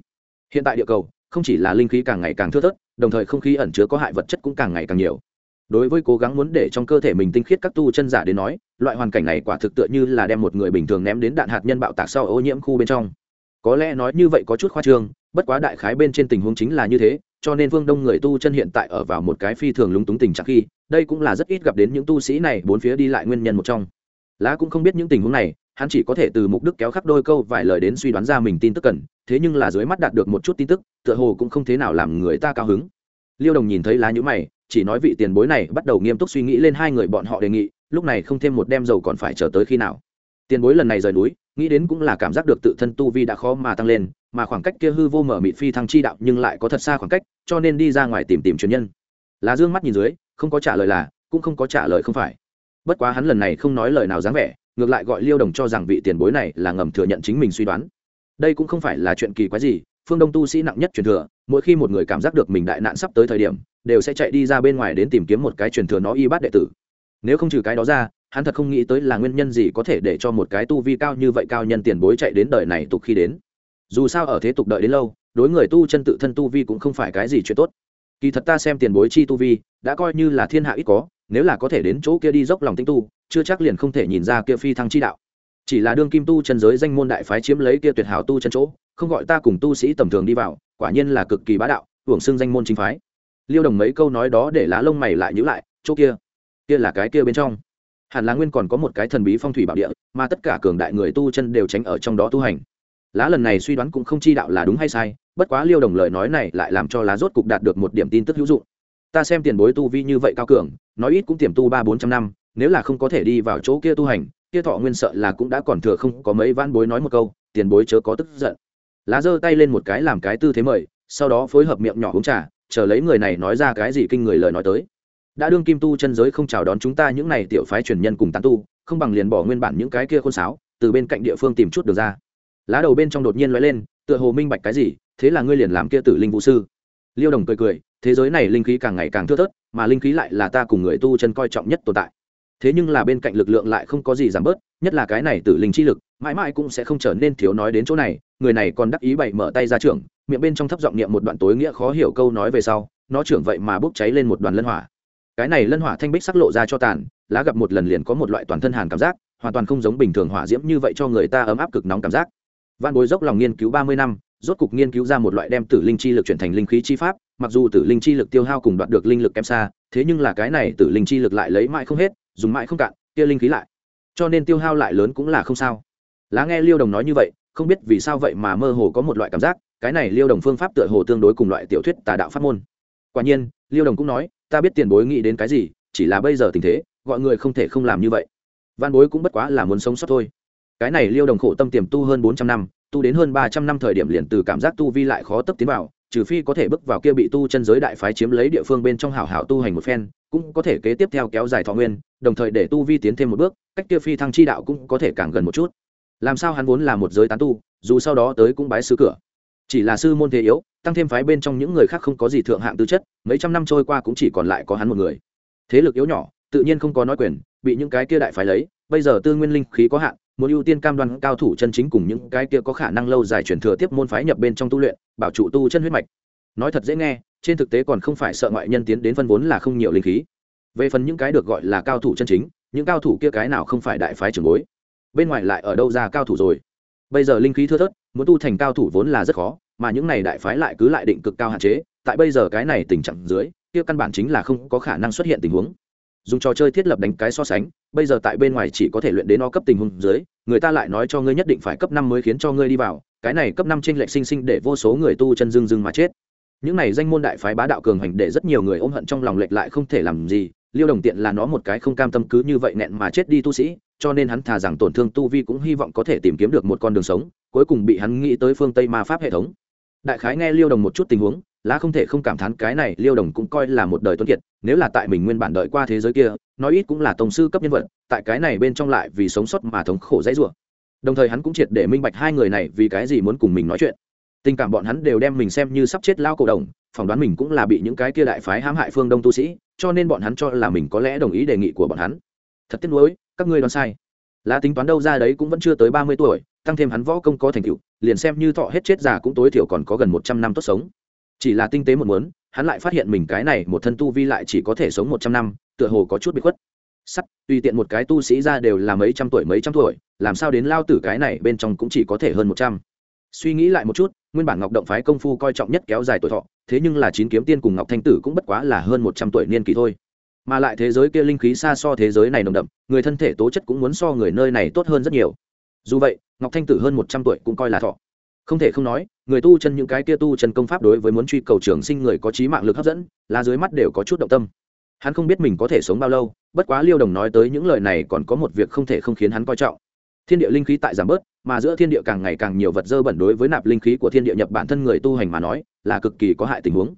S1: hiện tại địa cầu không chỉ là linh khí càng ngày càng thưa thớt, đồng thời không khí ẩn chứa có hại vật chất cũng càng ngày càng nhiều. Đối với cố gắng muốn để trong cơ thể mình tinh khiết các tu chân giả đến nói, loại hoàn cảnh này quả thực tựa như là đem một người bình thường ném đến đạn hạt nhân bạo tạc sau ô nhiễm khu bên trong. Có lẽ nói như vậy có chút khoa trương, bất quá đại khái bên trên tình huống chính là như thế, cho nên vương đông người tu chân hiện tại ở vào một cái phi thường lúng túng tình trạng khi, đây cũng là rất ít gặp đến những tu sĩ này bốn phía đi lại nguyên nhân một trong. Lá cũng không biết những tình huống này hắn chỉ có thể từ mục đức kéo khắc đôi câu vài lời đến suy đoán ra mình tin tức cần, thế nhưng là dưới mắt đạt được một chút tin tức, tựa hồ cũng không thế nào làm người ta cao hứng. Liêu đồng nhìn thấy lá nhũ mày, chỉ nói vị tiền bối này bắt đầu nghiêm túc suy nghĩ lên hai người bọn họ đề nghị, lúc này không thêm một đem dầu còn phải chờ tới khi nào. Tiền bối lần này rời núi, nghĩ đến cũng là cảm giác được tự thân tu vi đã khó mà tăng lên, mà khoảng cách kia hư vô mở mịt phi thăng chi đạo nhưng lại có thật xa khoảng cách, cho nên đi ra ngoài tìm tìm truyền nhân. Lá dương mắt nhìn dưới, không có trả lời là, cũng không có trả lời không phải. Bất quá hắn lần này không nói lời nào dáng vẻ ngược lại gọi liêu đồng cho rằng vị tiền bối này là ngầm thừa nhận chính mình suy đoán. Đây cũng không phải là chuyện kỳ quái gì, phương đông tu sĩ nặng nhất truyền thừa, mỗi khi một người cảm giác được mình đại nạn sắp tới thời điểm, đều sẽ chạy đi ra bên ngoài đến tìm kiếm một cái truyền thừa nó y bát đệ tử. Nếu không trừ cái đó ra, hắn thật không nghĩ tới là nguyên nhân gì có thể để cho một cái tu vi cao như vậy cao nhân tiền bối chạy đến đời này tục khi đến. Dù sao ở thế tục đợi đến lâu, đối người tu chân tự thân tu vi cũng không phải cái gì chuyện tốt. Kỳ thật ta xem tiền bối chi tu vi, đã coi như là thiên hạ ít có, nếu là có thể đến chỗ kia đi dốc lòng tinh tu chưa chắc liền không thể nhìn ra kia phi thăng chi đạo. Chỉ là đương kim tu chân giới danh môn đại phái chiếm lấy kia tuyệt hảo tu chân chỗ, không gọi ta cùng tu sĩ tầm thường đi vào, quả nhiên là cực kỳ bá đạo, hưởng xưng danh môn chính phái. Liêu đồng mấy câu nói đó để lá lông mày lại nhữ lại, chỗ kia kia là cái kia bên trong. Hẳn là nguyên còn có một cái thần bí phong thủy bảo địa, mà tất cả cường đại người tu chân đều tránh ở trong đó tu hành. Lá lần này suy đoán cũng không chi đạo là đúng hay sai, bất quá liêu đồng lời nói này lại làm cho lá rốt cục đạt được một điểm tin tức hữu dụng. Ta xem tiền bối tu vi như vậy cao cường, nói ít cũng tiềm tu ba bốn trăm năm nếu là không có thể đi vào chỗ kia tu hành, kia thọ nguyên sợ là cũng đã còn thừa không có mấy van bối nói một câu, tiền bối chớ có tức giận. Lá giơ tay lên một cái làm cái tư thế mời, sau đó phối hợp miệng nhỏ uống trà, chờ lấy người này nói ra cái gì kinh người lời nói tới. Đã đương kim tu chân giới không chào đón chúng ta những này tiểu phái truyền nhân cùng tán tu, không bằng liền bỏ nguyên bản những cái kia khôn sáo, từ bên cạnh địa phương tìm chút được ra. Lá đầu bên trong đột nhiên lóe lên, tựa hồ minh bạch cái gì, thế là ngươi liền làm kia tử linh vũ sư. Liêu đồng cười cười, thế giới này linh khí càng ngày càng thưa thớt, mà linh khí lại là ta cùng người tu chân coi trọng nhất tồn tại thế nhưng là bên cạnh lực lượng lại không có gì giảm bớt, nhất là cái này tử linh chi lực, mãi mãi cũng sẽ không trở nên thiếu nói đến chỗ này. Người này còn đắc ý bày mở tay ra trưởng, miệng bên trong thấp giọng niệm một đoạn tối nghĩa khó hiểu câu nói về sau, nó trưởng vậy mà bốc cháy lên một đoàn lân hỏa. Cái này lân hỏa thanh bích sắc lộ ra cho tàn, lá gặp một lần liền có một loại toàn thân hàn cảm giác, hoàn toàn không giống bình thường hỏa diễm như vậy cho người ta ấm áp cực nóng cảm giác. Văn bối dốc lòng nghiên cứu ba mươi năm, rốt cục nghiên cứu ra một loại đem tử linh chi lực chuyển thành linh khí chi pháp, mặc dù tử linh chi lực tiêu hao cùng đoạt được linh lực kém xa, thế nhưng là cái này tử linh chi lực lại lấy mãi không hết dùng mãi không cạn kia linh khí lại. Cho nên tiêu hao lại lớn cũng là không sao. Lá nghe liêu đồng nói như vậy, không biết vì sao vậy mà mơ hồ có một loại cảm giác, cái này liêu đồng phương pháp tựa hồ tương đối cùng loại tiểu thuyết tà đạo pháp môn. Quả nhiên, liêu đồng cũng nói, ta biết tiền bối nghĩ đến cái gì, chỉ là bây giờ tình thế, gọi người không thể không làm như vậy. Văn bối cũng bất quá là muốn sống sót thôi. Cái này liêu đồng khổ tâm tiềm tu hơn bốn trăm năm, tu đến hơn ba trăm năm thời điểm liền từ cảm giác tu vi lại khó tấp tiến vào, trừ phi có thể bước vào kia bị tu chân giới đại phái chiếm lấy địa phương bên trong hảo hảo tu hành một phen cũng có thể kế tiếp theo kéo dài thọ nguyên, đồng thời để tu vi tiến thêm một bước, cách kia phi thăng chi đạo cũng có thể càng gần một chút. Làm sao hắn vốn là một giới tán tu, dù sau đó tới cũng bái sứ cửa. Chỉ là sư môn thế yếu, tăng thêm phái bên trong những người khác không có gì thượng hạng tư chất, mấy trăm năm trôi qua cũng chỉ còn lại có hắn một người. Thế lực yếu nhỏ, tự nhiên không có nói quyền, bị những cái kia đại phái lấy, bây giờ tư nguyên linh khí có hạn, muốn ưu tiên cam đoan cao thủ chân chính cùng những cái kia có khả năng lâu dài truyền thừa tiếp môn phái nhập bên trong tu luyện, bảo trụ tu chân huyết mạch. Nói thật dễ nghe trên thực tế còn không phải sợ ngoại nhân tiến đến phân vốn là không nhiều linh khí. Về phần những cái được gọi là cao thủ chân chính, những cao thủ kia cái nào không phải đại phái trường bối? Bên ngoài lại ở đâu ra cao thủ rồi? Bây giờ linh khí thưa thớt, muốn tu thành cao thủ vốn là rất khó, mà những này đại phái lại cứ lại định cực cao hạn chế. Tại bây giờ cái này tình trạng dưới, kia căn bản chính là không có khả năng xuất hiện tình huống. Dùng trò chơi thiết lập đánh cái so sánh, bây giờ tại bên ngoài chỉ có thể luyện đến nó cấp tình huống dưới, người ta lại nói cho ngươi nhất định phải cấp năm mới khiến cho ngươi đi vào, cái này cấp năm trên lệch sinh sinh để vô số người tu chân dưng dưng mà chết những này danh môn đại phái bá đạo cường hành để rất nhiều người ôm hận trong lòng lệch lại không thể làm gì, liêu đồng tiện là nó một cái không cam tâm cứ như vậy nẹn mà chết đi tu sĩ, cho nên hắn thà rằng tổn thương tu vi cũng hy vọng có thể tìm kiếm được một con đường sống, cuối cùng bị hắn nghĩ tới phương tây ma pháp hệ thống. Đại khái nghe liêu đồng một chút tình huống, lá không thể không cảm thán cái này liêu đồng cũng coi là một đời tuấn kiệt, nếu là tại mình nguyên bản đợi qua thế giới kia, nói ít cũng là tổng sư cấp nhân vật, tại cái này bên trong lại vì sống sót mà thống khổ dãy rủa. Đồng thời hắn cũng triệt để minh bạch hai người này vì cái gì muốn cùng mình nói chuyện tình cảm bọn hắn đều đem mình xem như sắp chết lao cổ đồng, phỏng đoán mình cũng là bị những cái kia đại phái hãm hại phương đông tu sĩ, cho nên bọn hắn cho là mình có lẽ đồng ý đề nghị của bọn hắn. Thật tiếc nuối, các ngươi đoán sai. Lá tính toán đâu ra đấy cũng vẫn chưa tới ba mươi tuổi, tăng thêm hắn võ công có thành tựu, liền xem như thọ hết chết già cũng tối thiểu còn có gần một trăm năm tốt sống. Chỉ là tinh tế một muốn, hắn lại phát hiện mình cái này một thân tu vi lại chỉ có thể sống một trăm năm, tựa hồ có chút bị khuất. Sắt, tùy tiện một cái tu sĩ ra đều là mấy trăm tuổi, mấy trăm tuổi, làm sao đến lao tử cái này bên trong cũng chỉ có thể hơn một trăm suy nghĩ lại một chút, nguyên bản ngọc động phái công phu coi trọng nhất kéo dài tuổi thọ, thế nhưng là chín kiếm tiên cùng ngọc thanh tử cũng bất quá là hơn một trăm tuổi niên kỷ thôi. Mà lại thế giới kia linh khí xa so thế giới này nồng đậm, người thân thể tố chất cũng muốn so người nơi này tốt hơn rất nhiều. Dù vậy, ngọc thanh tử hơn một trăm tuổi cũng coi là thọ. Không thể không nói, người tu chân những cái kia tu chân công pháp đối với muốn truy cầu trường sinh người có trí mạng lực hấp dẫn là dưới mắt đều có chút động tâm. Hắn không biết mình có thể sống bao lâu, bất quá liêu đồng nói tới những lời này còn có một việc không thể không khiến hắn coi trọng thiên địa linh khí tại giảm bớt, mà giữa thiên địa càng ngày càng nhiều vật dơ bẩn đối với nạp linh khí của thiên địa nhập bản thân người tu hành mà nói, là cực kỳ có hại tình huống.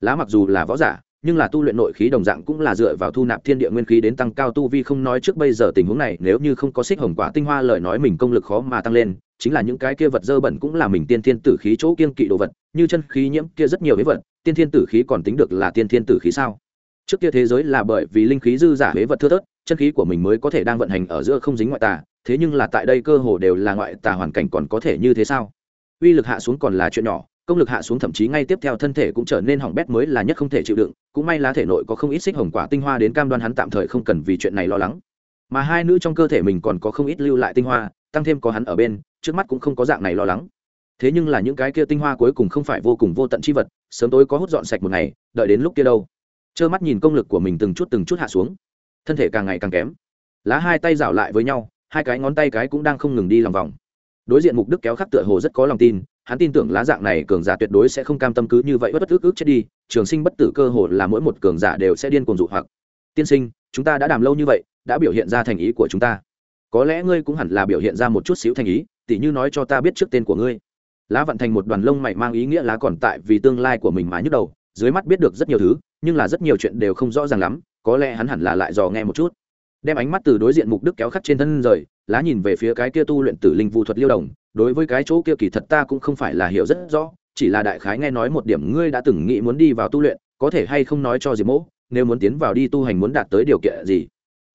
S1: Lá mặc dù là võ giả, nhưng là tu luyện nội khí đồng dạng cũng là dựa vào thu nạp thiên địa nguyên khí đến tăng cao tu vi không nói trước bây giờ tình huống này, nếu như không có xích hồng quả tinh hoa lời nói mình công lực khó mà tăng lên, chính là những cái kia vật dơ bẩn cũng là mình tiên thiên tử khí chỗ kiên kỵ đồ vật, như chân khí nhiễm kia rất nhiều với vật, tiên thiên tử khí còn tính được là tiên thiên tử khí sao? Trước kia thế giới là bởi vì linh khí dư giả huế vật thưa thớt, chân khí của mình mới có thể đang vận hành ở giữa không dính ngoại tà thế nhưng là tại đây cơ hồ đều là ngoại tà hoàn cảnh còn có thể như thế sao? Uy lực hạ xuống còn là chuyện nhỏ, công lực hạ xuống thậm chí ngay tiếp theo thân thể cũng trở nên hỏng bét mới là nhất không thể chịu đựng, cũng may lá thể nội có không ít xích hồng quả tinh hoa đến cam đoan hắn tạm thời không cần vì chuyện này lo lắng. Mà hai nữ trong cơ thể mình còn có không ít lưu lại tinh hoa, tăng thêm có hắn ở bên, trước mắt cũng không có dạng này lo lắng. Thế nhưng là những cái kia tinh hoa cuối cùng không phải vô cùng vô tận chi vật, sớm tối có hút dọn sạch một ngày, đợi đến lúc kia đâu. Trơ mắt nhìn công lực của mình từng chút từng chút hạ xuống. Thân thể càng ngày càng kém. Lá hai tay rảo lại với nhau hai cái ngón tay cái cũng đang không ngừng đi lòng vòng. Đối diện mục đức kéo khắc tựa hồ rất có lòng tin, hắn tin tưởng lá dạng này cường giả tuyệt đối sẽ không cam tâm cứ như vậy bất bất ức ức chết đi, trường sinh bất tử cơ hồ là mỗi một cường giả đều sẽ điên cuồng dụ hoặc. Tiên sinh, chúng ta đã đàm lâu như vậy, đã biểu hiện ra thành ý của chúng ta. Có lẽ ngươi cũng hẳn là biểu hiện ra một chút xíu thành ý, tỉ như nói cho ta biết trước tên của ngươi. Lá vận thành một đoàn lông mày mang ý nghĩa lá còn tại vì tương lai của mình mà nhức đầu, dưới mắt biết được rất nhiều thứ, nhưng là rất nhiều chuyện đều không rõ ràng lắm, có lẽ hắn hẳn là lại dò nghe một chút đem ánh mắt từ đối diện mục đức kéo khắc trên thân rời, lá nhìn về phía cái kia tu luyện tử linh vụ thuật liêu đồng, đối với cái chỗ kia kỳ thật ta cũng không phải là hiểu rất rõ, chỉ là đại khái nghe nói một điểm ngươi đã từng nghĩ muốn đi vào tu luyện, có thể hay không nói cho diệp mỗ, nếu muốn tiến vào đi tu hành muốn đạt tới điều kiện gì.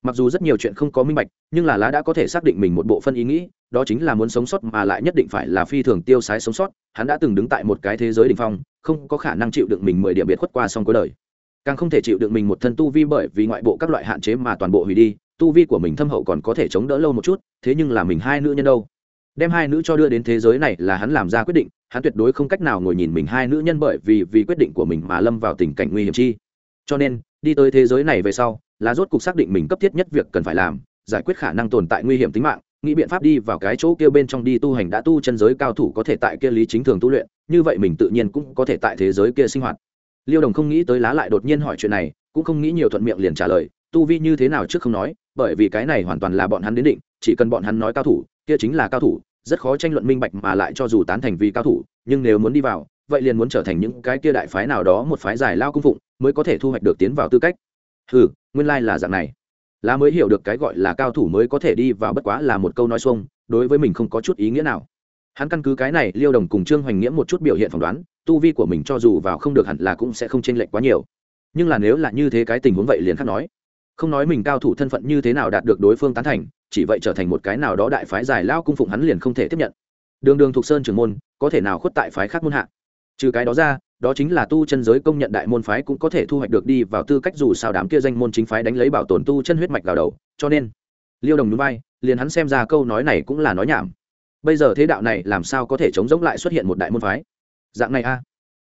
S1: Mặc dù rất nhiều chuyện không có minh bạch, nhưng là lá đã có thể xác định mình một bộ phân ý nghĩ, đó chính là muốn sống sót mà lại nhất định phải là phi thường tiêu sái sống sót, hắn đã từng đứng tại một cái thế giới đ ỉ n h phong, không có khả năng chịu đựng mình mười điểm biệt khuất qua xong cuối đời càng không thể chịu được mình một thân tu vi bởi vì ngoại bộ các loại hạn chế mà toàn bộ hủy đi, tu vi của mình thâm hậu còn có thể chống đỡ lâu một chút, thế nhưng là mình hai nữ nhân đâu? Đem hai nữ cho đưa đến thế giới này là hắn làm ra quyết định, hắn tuyệt đối không cách nào ngồi nhìn mình hai nữ nhân bởi vì vì quyết định của mình mà lâm vào tình cảnh nguy hiểm chi. Cho nên, đi tới thế giới này về sau, là rốt cuộc xác định mình cấp thiết nhất việc cần phải làm, giải quyết khả năng tồn tại nguy hiểm tính mạng, nghĩ biện pháp đi vào cái chỗ kia bên trong đi tu hành đã tu chân giới cao thủ có thể tại kia lý chính thường tu luyện, như vậy mình tự nhiên cũng có thể tại thế giới kia sinh hoạt liêu đồng không nghĩ tới lá lại đột nhiên hỏi chuyện này, cũng không nghĩ nhiều thuận miệng liền trả lời, tu vi như thế nào trước không nói, bởi vì cái này hoàn toàn là bọn hắn đến định, chỉ cần bọn hắn nói cao thủ, kia chính là cao thủ, rất khó tranh luận minh bạch mà lại cho dù tán thành vì cao thủ, nhưng nếu muốn đi vào, vậy liền muốn trở thành những cái kia đại phái nào đó một phái giải lao cung phụng, mới có thể thu hoạch được tiến vào tư cách. Ừ nguyên lai、like、là dạng này. Lá mới hiểu được cái gọi là cao thủ mới có thể đi vào bất quá là một câu nói xuông, đối với mình không có chút ý nghĩa nào hắn căn cứ cái này liêu đồng cùng trương hoành nghĩa một chút biểu hiện phỏng đoán, tu vi của mình cho dù vào không được hẳn là cũng sẽ không chênh lệch quá nhiều. Nhưng là nếu là như thế cái tình huống vậy liền khác nói. Không nói mình cao thủ thân phận như thế nào đạt được đối phương tán thành, chỉ vậy trở thành một cái nào đó đại phái giải lao cung phụng hắn liền không thể tiếp nhận. Đường đường thuộc sơn trưởng môn, có thể nào khuất tại phái khác môn hạ? Trừ cái đó ra, đó chính là tu chân giới công nhận đại môn phái cũng có thể thu hoạch được đi vào tư cách dù sao đám kia danh môn chính phái đánh lấy bảo tồn tu chân huyết mạch vào đầu, cho nên liêu đồng núi bay liền hắn xem ra câu nói này cũng là nói nhảm bây giờ thế đạo này làm sao có thể chống giống lại xuất hiện một đại môn phái? Dạng này a.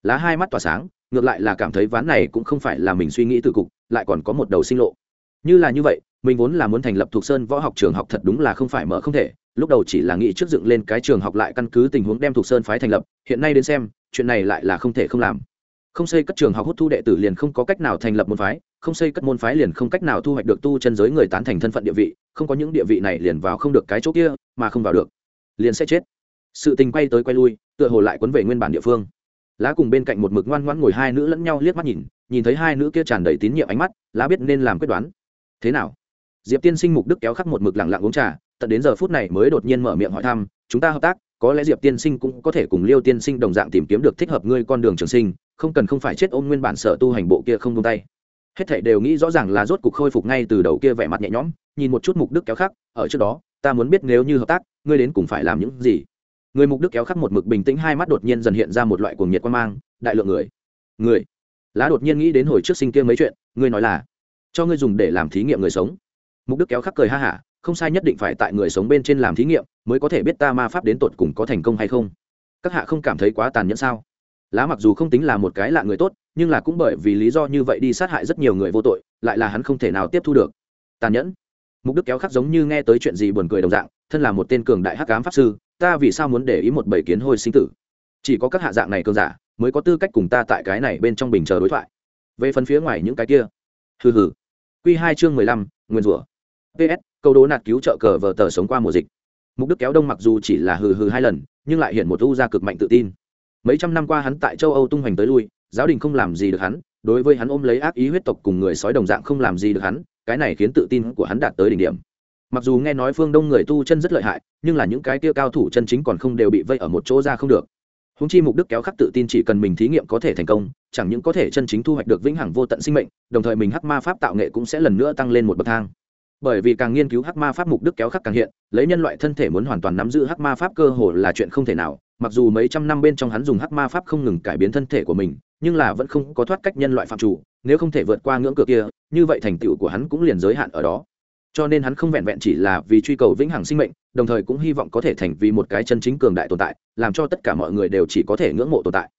S1: Lá hai mắt tỏa sáng, ngược lại là cảm thấy ván này cũng không phải là mình suy nghĩ từ cục, lại còn có một đầu sinh lộ. Như là như vậy, mình vốn là muốn thành lập thuộc sơn võ học trường học thật đúng là không phải mở không thể, lúc đầu chỉ là nghĩ trước dựng lên cái trường học lại căn cứ tình huống đem thuộc sơn phái thành lập, hiện nay đến xem, chuyện này lại là không thể không làm. Không xây các trường học hút thu đệ tử liền không có cách nào thành lập môn phái, không xây các môn phái liền không cách nào thu hoạch được tu chân giới người tán thành thân phận địa vị, không có những địa vị này liền vào không được cái chỗ kia, mà không vào được liền sẽ chết. Sự tình quay tới quay lui, tựa hồ lại quấn về nguyên bản địa phương. Lá cùng bên cạnh một mực ngoan ngoãn ngồi hai nữ lẫn nhau liếc mắt nhìn nhìn thấy hai nữ kia tràn đầy tín nhiệm ánh mắt, lá biết nên làm quyết đoán. Thế nào? Diệp tiên sinh mục đức kéo khắc một mực lẳng lặng uống trà, tận đến giờ phút này mới đột nhiên mở miệng hỏi thăm, chúng ta hợp tác, có lẽ diệp tiên sinh cũng có thể cùng liêu tiên sinh đồng dạng tìm kiếm được thích hợp ngươi con đường trường sinh, không cần không phải chết ôm nguyên bản sở tu hành bộ kia không tung tay. Hết thảy đều nghĩ rõ ràng là rốt cục khôi phục ngay từ đầu kia vẻ mặt nhẹ nhõm, nhìn một chút mục đức kéo khắc ở trước đó ta muốn biết nếu như hợp tác, ngươi đến cùng phải làm những gì? Người mục đức kéo khắc một mực bình tĩnh hai mắt đột nhiên dần hiện ra một loại cuồng nhiệt quan mang, đại lượng người. Người. Lá đột nhiên nghĩ đến hồi trước sinh kia mấy chuyện, ngươi nói là, cho ngươi dùng để làm thí nghiệm người sống. Mục đức kéo khắc cười ha hả, không sai nhất định phải tại người sống bên trên làm thí nghiệm, mới có thể biết ta ma pháp đến tột cùng có thành công hay không. Các hạ không cảm thấy quá tàn nhẫn sao? Lá mặc dù không tính là một cái lạ người tốt, nhưng là cũng bởi vì lý do như vậy đi sát hại rất nhiều người vô tội, lại là hắn không thể nào tiếp thu được. Tàn nhẫn mục đức kéo khắc giống như nghe tới chuyện gì buồn cười đồng dạng, thân là một tên cường đại hắc ám pháp sư, ta vì sao muốn để ý một bầy kiến hôi sinh tử? Chỉ có các hạ dạng này cường giả mới có tư cách cùng ta tại cái này bên trong bình chờ đối thoại. Về phần phía ngoài những cái kia, hừ hừ. Q hai chương mười lăm, nguyên rủa. Ps câu đố nạt cứu trợ cờ vờ tờ sống qua mùa dịch. Mục đức kéo đông mặc dù chỉ là hừ hừ hai lần, nhưng lại hiện một u gia cực mạnh tự tin. Mấy trăm năm qua hắn tại châu âu tung hoành tới lui, giáo đình không làm gì được hắn, đối với hắn ôm lấy ác ý huyết tộc cùng người sói đồng dạng không làm gì được hắn cái này khiến tự tin của hắn đạt tới đỉnh điểm. Mặc dù nghe nói phương đông người tu chân rất lợi hại, nhưng là những cái kia cao thủ chân chính còn không đều bị vây ở một chỗ ra không được. Húng chi mục đức kéo khắc tự tin chỉ cần mình thí nghiệm có thể thành công, chẳng những có thể chân chính thu hoạch được vĩnh hằng vô tận sinh mệnh, đồng thời mình hắc ma pháp tạo nghệ cũng sẽ lần nữa tăng lên một bậc thang. Bởi vì càng nghiên cứu hắc ma pháp mục đức kéo khắc càng hiện, lấy nhân loại thân thể muốn hoàn toàn nắm giữ hắc ma pháp cơ hồ là chuyện không thể nào, mặc dù mấy trăm năm bên trong hắn dùng hắc ma pháp không ngừng cải biến thân thể của mình nhưng là vẫn không có thoát cách nhân loại phạm chủ, nếu không thể vượt qua ngưỡng cửa kia, như vậy thành tựu của hắn cũng liền giới hạn ở đó. Cho nên hắn không vẹn vẹn chỉ là vì truy cầu vĩnh hằng sinh mệnh, đồng thời cũng hy vọng có thể thành vì một cái chân chính cường đại tồn tại, làm cho tất cả mọi người đều chỉ có thể ngưỡng mộ tồn tại.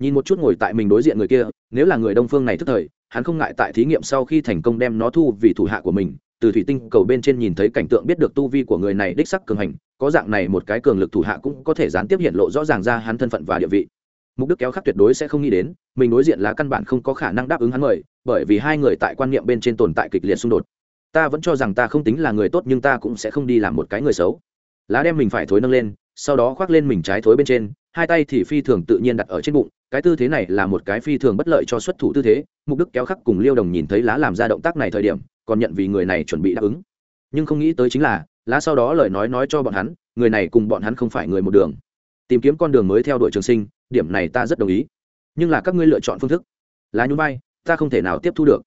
S1: Nhìn một chút ngồi tại mình đối diện người kia, nếu là người đông phương này thức thời, hắn không ngại tại thí nghiệm sau khi thành công đem nó thu vì thủ hạ của mình, từ thủy tinh cầu bên trên nhìn thấy cảnh tượng biết được tu vi của người này đích sắc cường hành, có dạng này một cái cường lực thủ hạ cũng có thể gián tiếp hiện lộ rõ ràng ra hắn thân phận và địa vị mục đức kéo khắc tuyệt đối sẽ không nghĩ đến, mình đối diện là căn bản không có khả năng đáp ứng hắn mời, bởi vì hai người tại quan niệm bên trên tồn tại kịch liệt xung đột. Ta vẫn cho rằng ta không tính là người tốt nhưng ta cũng sẽ không đi làm một cái người xấu. Lá đem mình phải thối nâng lên, sau đó khoác lên mình trái thối bên trên, hai tay thì phi thường tự nhiên đặt ở trên bụng, cái tư thế này là một cái phi thường bất lợi cho xuất thủ tư thế, mục đức kéo khắc cùng liêu đồng nhìn thấy lá làm ra động tác này thời điểm, còn nhận vì người này chuẩn bị đáp ứng. Nhưng không nghĩ tới chính là, lá sau đó lời nói nói cho bọn hắn, người này cùng bọn hắn không phải người một đường tìm kiếm con đường mới theo đuổi trường sinh, điểm này ta rất đồng ý. Nhưng là các ngươi lựa chọn phương thức. Lá nhún vai, ta không thể nào tiếp thu được.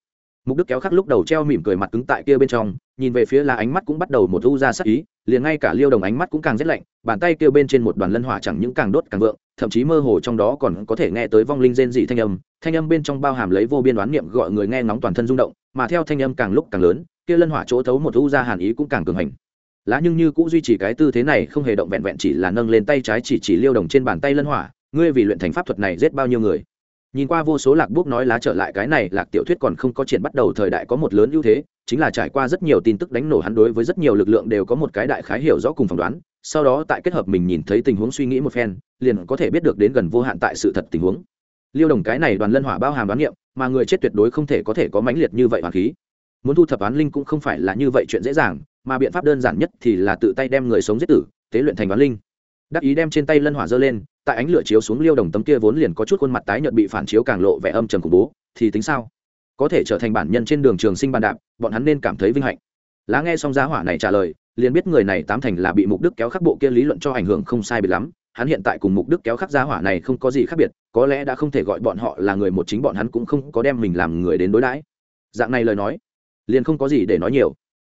S1: Mục đức kéo khắc lúc đầu treo mỉm cười mặt cứng tại kia bên trong, nhìn về phía là ánh mắt cũng bắt đầu một thu ra sắc ý, liền ngay cả liêu đồng ánh mắt cũng càng rét lạnh, bàn tay kêu bên trên một đoàn lân hỏa chẳng những càng đốt càng vượng, thậm chí mơ hồ trong đó còn có thể nghe tới vong linh rên dị thanh âm thanh âm bên trong bao hàm lấy vô biên đoán niệm gọi người nghe ngóng toàn thân rung động, mà theo thanh âm càng lúc càng lớn, kia lân hỏa chỗ thấu một thu ra hàn ý cũng càng cường hành lá nhưng như cũng duy trì cái tư thế này, không hề động vẹn vẹn chỉ là nâng lên tay trái chỉ chỉ liêu đồng trên bàn tay lân hỏa. Ngươi vì luyện thành pháp thuật này giết bao nhiêu người? Nhìn qua vô số lạc bút nói lá trở lại cái này, lạc tiểu thuyết còn không có triển bắt đầu thời đại có một lớn ưu thế, chính là trải qua rất nhiều tin tức đánh nổ hắn đối với rất nhiều lực lượng đều có một cái đại khái hiểu rõ cùng phỏng đoán. Sau đó tại kết hợp mình nhìn thấy tình huống suy nghĩ một phen, liền có thể biết được đến gần vô hạn tại sự thật tình huống. Liêu đồng cái này đoàn lân hỏa bao hàm đoán niệm mà người chết tuyệt đối không thể có thể có mãnh liệt như vậy hoàn khí. Muốn thu thập án linh cũng không phải là như vậy chuyện dễ dàng mà biện pháp đơn giản nhất thì là tự tay đem người sống giết tử, tế luyện thành đoán linh. Đắc ý đem trên tay lân hỏa dơ lên, tại ánh lửa chiếu xuống liêu đồng tấm kia vốn liền có chút khuôn mặt tái nhợt bị phản chiếu càng lộ vẻ âm trầm khủng bố, thì tính sao? Có thể trở thành bản nhân trên đường trường sinh bàn đạp, bọn hắn nên cảm thấy vinh hạnh. Lá nghe xong giá hỏa này trả lời, liền biết người này tám thành là bị mục đức kéo khắc bộ kia lý luận cho ảnh hưởng không sai biệt lắm, hắn hiện tại cùng mục đức kéo khắc giá hỏa này không có gì khác biệt, có lẽ đã không thể gọi bọn họ là người một chính bọn hắn cũng không có đem mình làm người đến đối đãi. Dạng này lời nói, liền không có gì để nói nhiều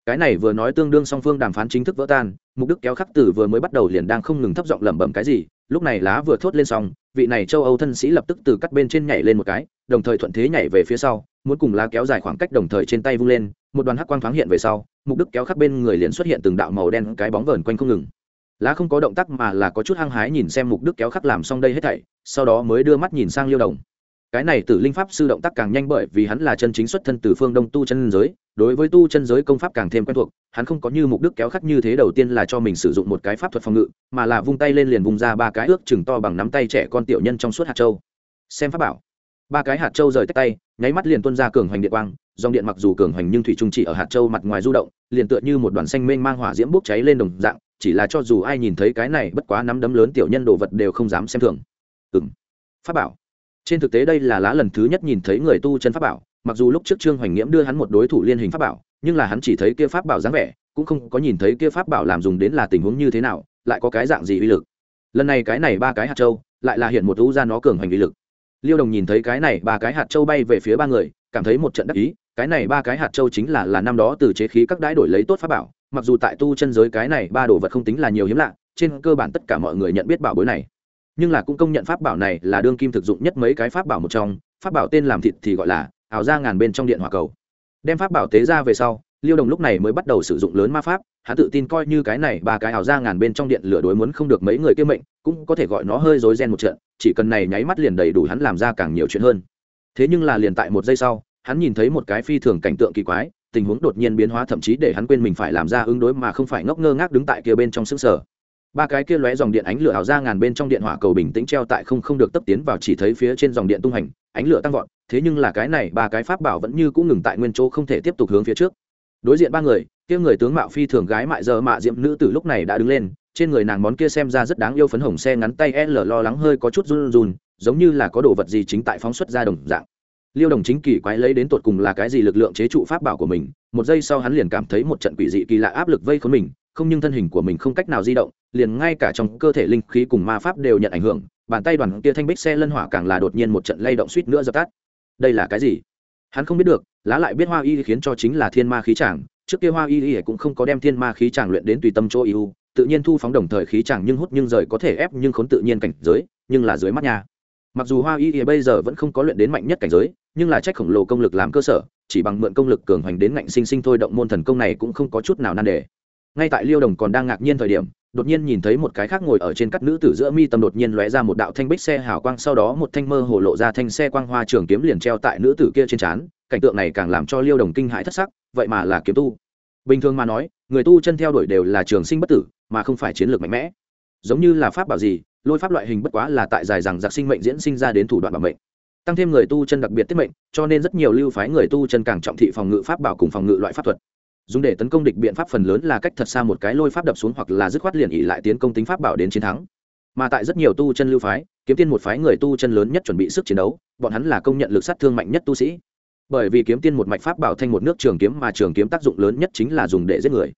S1: cái này vừa nói tương đương song phương đàm phán chính thức vỡ tan, mục đức kéo khắc tử vừa mới bắt đầu liền đang không ngừng thấp giọng lẩm bẩm cái gì, lúc này lá vừa thốt lên xong, vị này châu âu thân sĩ lập tức từ cắt bên trên nhảy lên một cái, đồng thời thuận thế nhảy về phía sau, muốn cùng lá kéo dài khoảng cách đồng thời trên tay vung lên, một đoàn hắc quang thoáng hiện về sau, mục đức kéo khắc bên người liền xuất hiện từng đạo màu đen cái bóng vờn quanh không ngừng. Lá không có động tác mà là có chút hăng hái nhìn xem mục đức kéo khắc làm xong đây hết thảy, sau đó mới đưa mắt nhìn sang liêu đồng cái này tử linh pháp sư động tác càng nhanh bởi vì hắn là chân chính xuất thân từ phương đông tu chân giới, đối với tu chân giới công pháp càng thêm quen thuộc, hắn không có như mục đức kéo khắc như thế đầu tiên là cho mình sử dụng một cái pháp thuật phòng ngự, mà là vung tay lên liền vùng ra ba cái ước chừng to bằng nắm tay trẻ con tiểu nhân trong suốt hạt châu. Xem pháp bảo. Ba cái hạt châu rời tách tay, nháy mắt liền tuân ra cường hoành điện quang, dòng điện mặc dù cường hoành nhưng thủy trung chỉ ở hạt châu mặt ngoài du động, liền tựa như một đoàn xanh mênh mang hỏa diễm bốc cháy lên đồng dạng, chỉ là cho dù ai nhìn thấy cái này bất quá nắm đấm lớn tiểu nhân đồ vật đều không dám xem thường. Ừ m pháp bảo trên thực tế đây là lá lần thứ nhất nhìn thấy người tu chân pháp bảo, mặc dù lúc trước trương hoành nghiễm đưa hắn một đối thủ liên hình pháp bảo, nhưng là hắn chỉ thấy kia pháp bảo dáng vẻ, cũng không có nhìn thấy kia pháp bảo làm dùng đến là tình huống như thế nào, lại có cái dạng gì uy lực. Lần này cái này ba cái hạt châu, lại là hiện một u ra nó cường hoành uy lực. Liêu đồng nhìn thấy cái này ba cái hạt châu bay về phía ba người, cảm thấy một trận đắc ý, cái này ba cái hạt châu chính là là năm đó từ chế khí các đãi đổi lấy tốt pháp bảo, mặc dù tại tu chân giới cái này ba đồ vật không tính là nhiều hiếm lạ, trên cơ bản tất cả mọi người nhận biết bảo bối này nhưng là cũng công nhận pháp bảo này là đương kim thực dụng nhất mấy cái pháp bảo một trong, pháp bảo tên làm thịt thì gọi là ảo ra ngàn bên trong điện hỏa cầu. Đem pháp bảo tế ra về sau, liêu đồng lúc này mới bắt đầu sử dụng lớn ma pháp, hắn tự tin coi như cái này ba cái ảo ra ngàn bên trong điện lửa đối muốn không được mấy người kia mệnh, cũng có thể gọi nó hơi rối ren một trận, chỉ cần này nháy mắt liền đầy đủ hắn làm ra càng nhiều chuyện hơn. Thế nhưng là liền tại một giây sau, hắn nhìn thấy một cái phi thường cảnh tượng kỳ quái, tình huống đột nhiên biến hóa thậm chí để hắn quên mình phải làm ra ứng đối mà không phải ngốc ngơ ngác đứng tại kia bên trong xứng sở ba cái kia lóe dòng điện ánh lửa hào ra ngàn bên trong điện hỏa cầu bình tĩnh treo tại không không được tấp tiến vào chỉ thấy phía trên dòng điện tung hành, ánh lửa tăng vọt, thế nhưng là cái này ba cái pháp bảo vẫn như cũng ngừng tại nguyên chỗ không thể tiếp tục hướng phía trước. Đối diện ba người, kia người tướng mạo phi thường gái mại giờ mạ diệm nữ từ lúc này đã đứng lên, trên người nàng món kia xem ra rất đáng yêu phấn hồng xe ngắn tay l lo lắng hơi có chút run run, giống như là có đồ vật gì chính tại phóng xuất ra đồng dạng. Liêu đồng chính kỳ quái lấy đến tột cùng là cái gì lực lượng chế trụ pháp bảo của mình, một giây sau hắn liền cảm thấy một trận quỷ dị kỳ lạ áp lực vây khốn mình không nhưng thân hình của mình không cách nào di động, liền ngay cả trong cơ thể linh khí cùng ma pháp đều nhận ảnh hưởng, bàn tay đoàn kia thanh bích xe lân hỏa càng là đột nhiên một trận lay động suýt nữa dập tắt. Đây là cái gì? Hắn không biết được, lá lại biết hoa y khiến cho chính là thiên ma khí tràng trước kia hoa y y cũng không có đem thiên ma khí tràng luyện đến tùy tâm chỗ ưu tự nhiên thu phóng đồng thời khí tràng nhưng hút nhưng rời có thể ép nhưng khốn tự nhiên cảnh giới, nhưng là dưới mắt nhà. mặc dù hoa y y bây giờ vẫn không có luyện đến mạnh nhất cảnh giới, nhưng là trách khổng lồ công lực làm cơ sở, chỉ bằng mượn công lực cường hoành đến ngạnh sinh sinh thôi động môn thần công này cũng không có chút nào nan đề ngay tại liêu đồng còn đang ngạc nhiên thời điểm, đột nhiên nhìn thấy một cái khác ngồi ở trên cắt nữ tử giữa mi tâm đột nhiên lóe ra một đạo thanh bích xe hào quang, sau đó một thanh mơ hồ lộ ra thanh xe quang hoa trường kiếm liền treo tại nữ tử kia trên trán, cảnh tượng này càng làm cho liêu đồng kinh hãi thất sắc, vậy mà là kiếm tu. Bình thường mà nói, người tu chân theo đuổi đều là trường sinh bất tử, mà không phải chiến lược mạnh mẽ. Giống như là pháp bảo gì, lôi pháp loại hình bất quá là tại dài rằng giặc sinh mệnh diễn sinh ra đến thủ đoạn bảo mệnh. Tăng thêm người tu chân đặc biệt tiết mệnh, cho nên rất nhiều lưu phái người tu chân càng trọng thị phòng ngự pháp bảo cùng phòng ngự loại pháp thuật dùng để tấn công địch biện pháp phần lớn là cách thật xa một cái lôi pháp đập xuống hoặc là dứt khoát liền ỉ lại tiến công tính pháp bảo đến chiến thắng. Mà tại rất nhiều tu chân lưu phái, kiếm tiên một phái người tu chân lớn nhất chuẩn bị sức chiến đấu, bọn hắn là công nhận lực sát thương mạnh nhất tu sĩ. Bởi vì kiếm tiên một mạch pháp bảo thanh một nước trường kiếm mà trường kiếm tác dụng lớn nhất chính là dùng để giết người.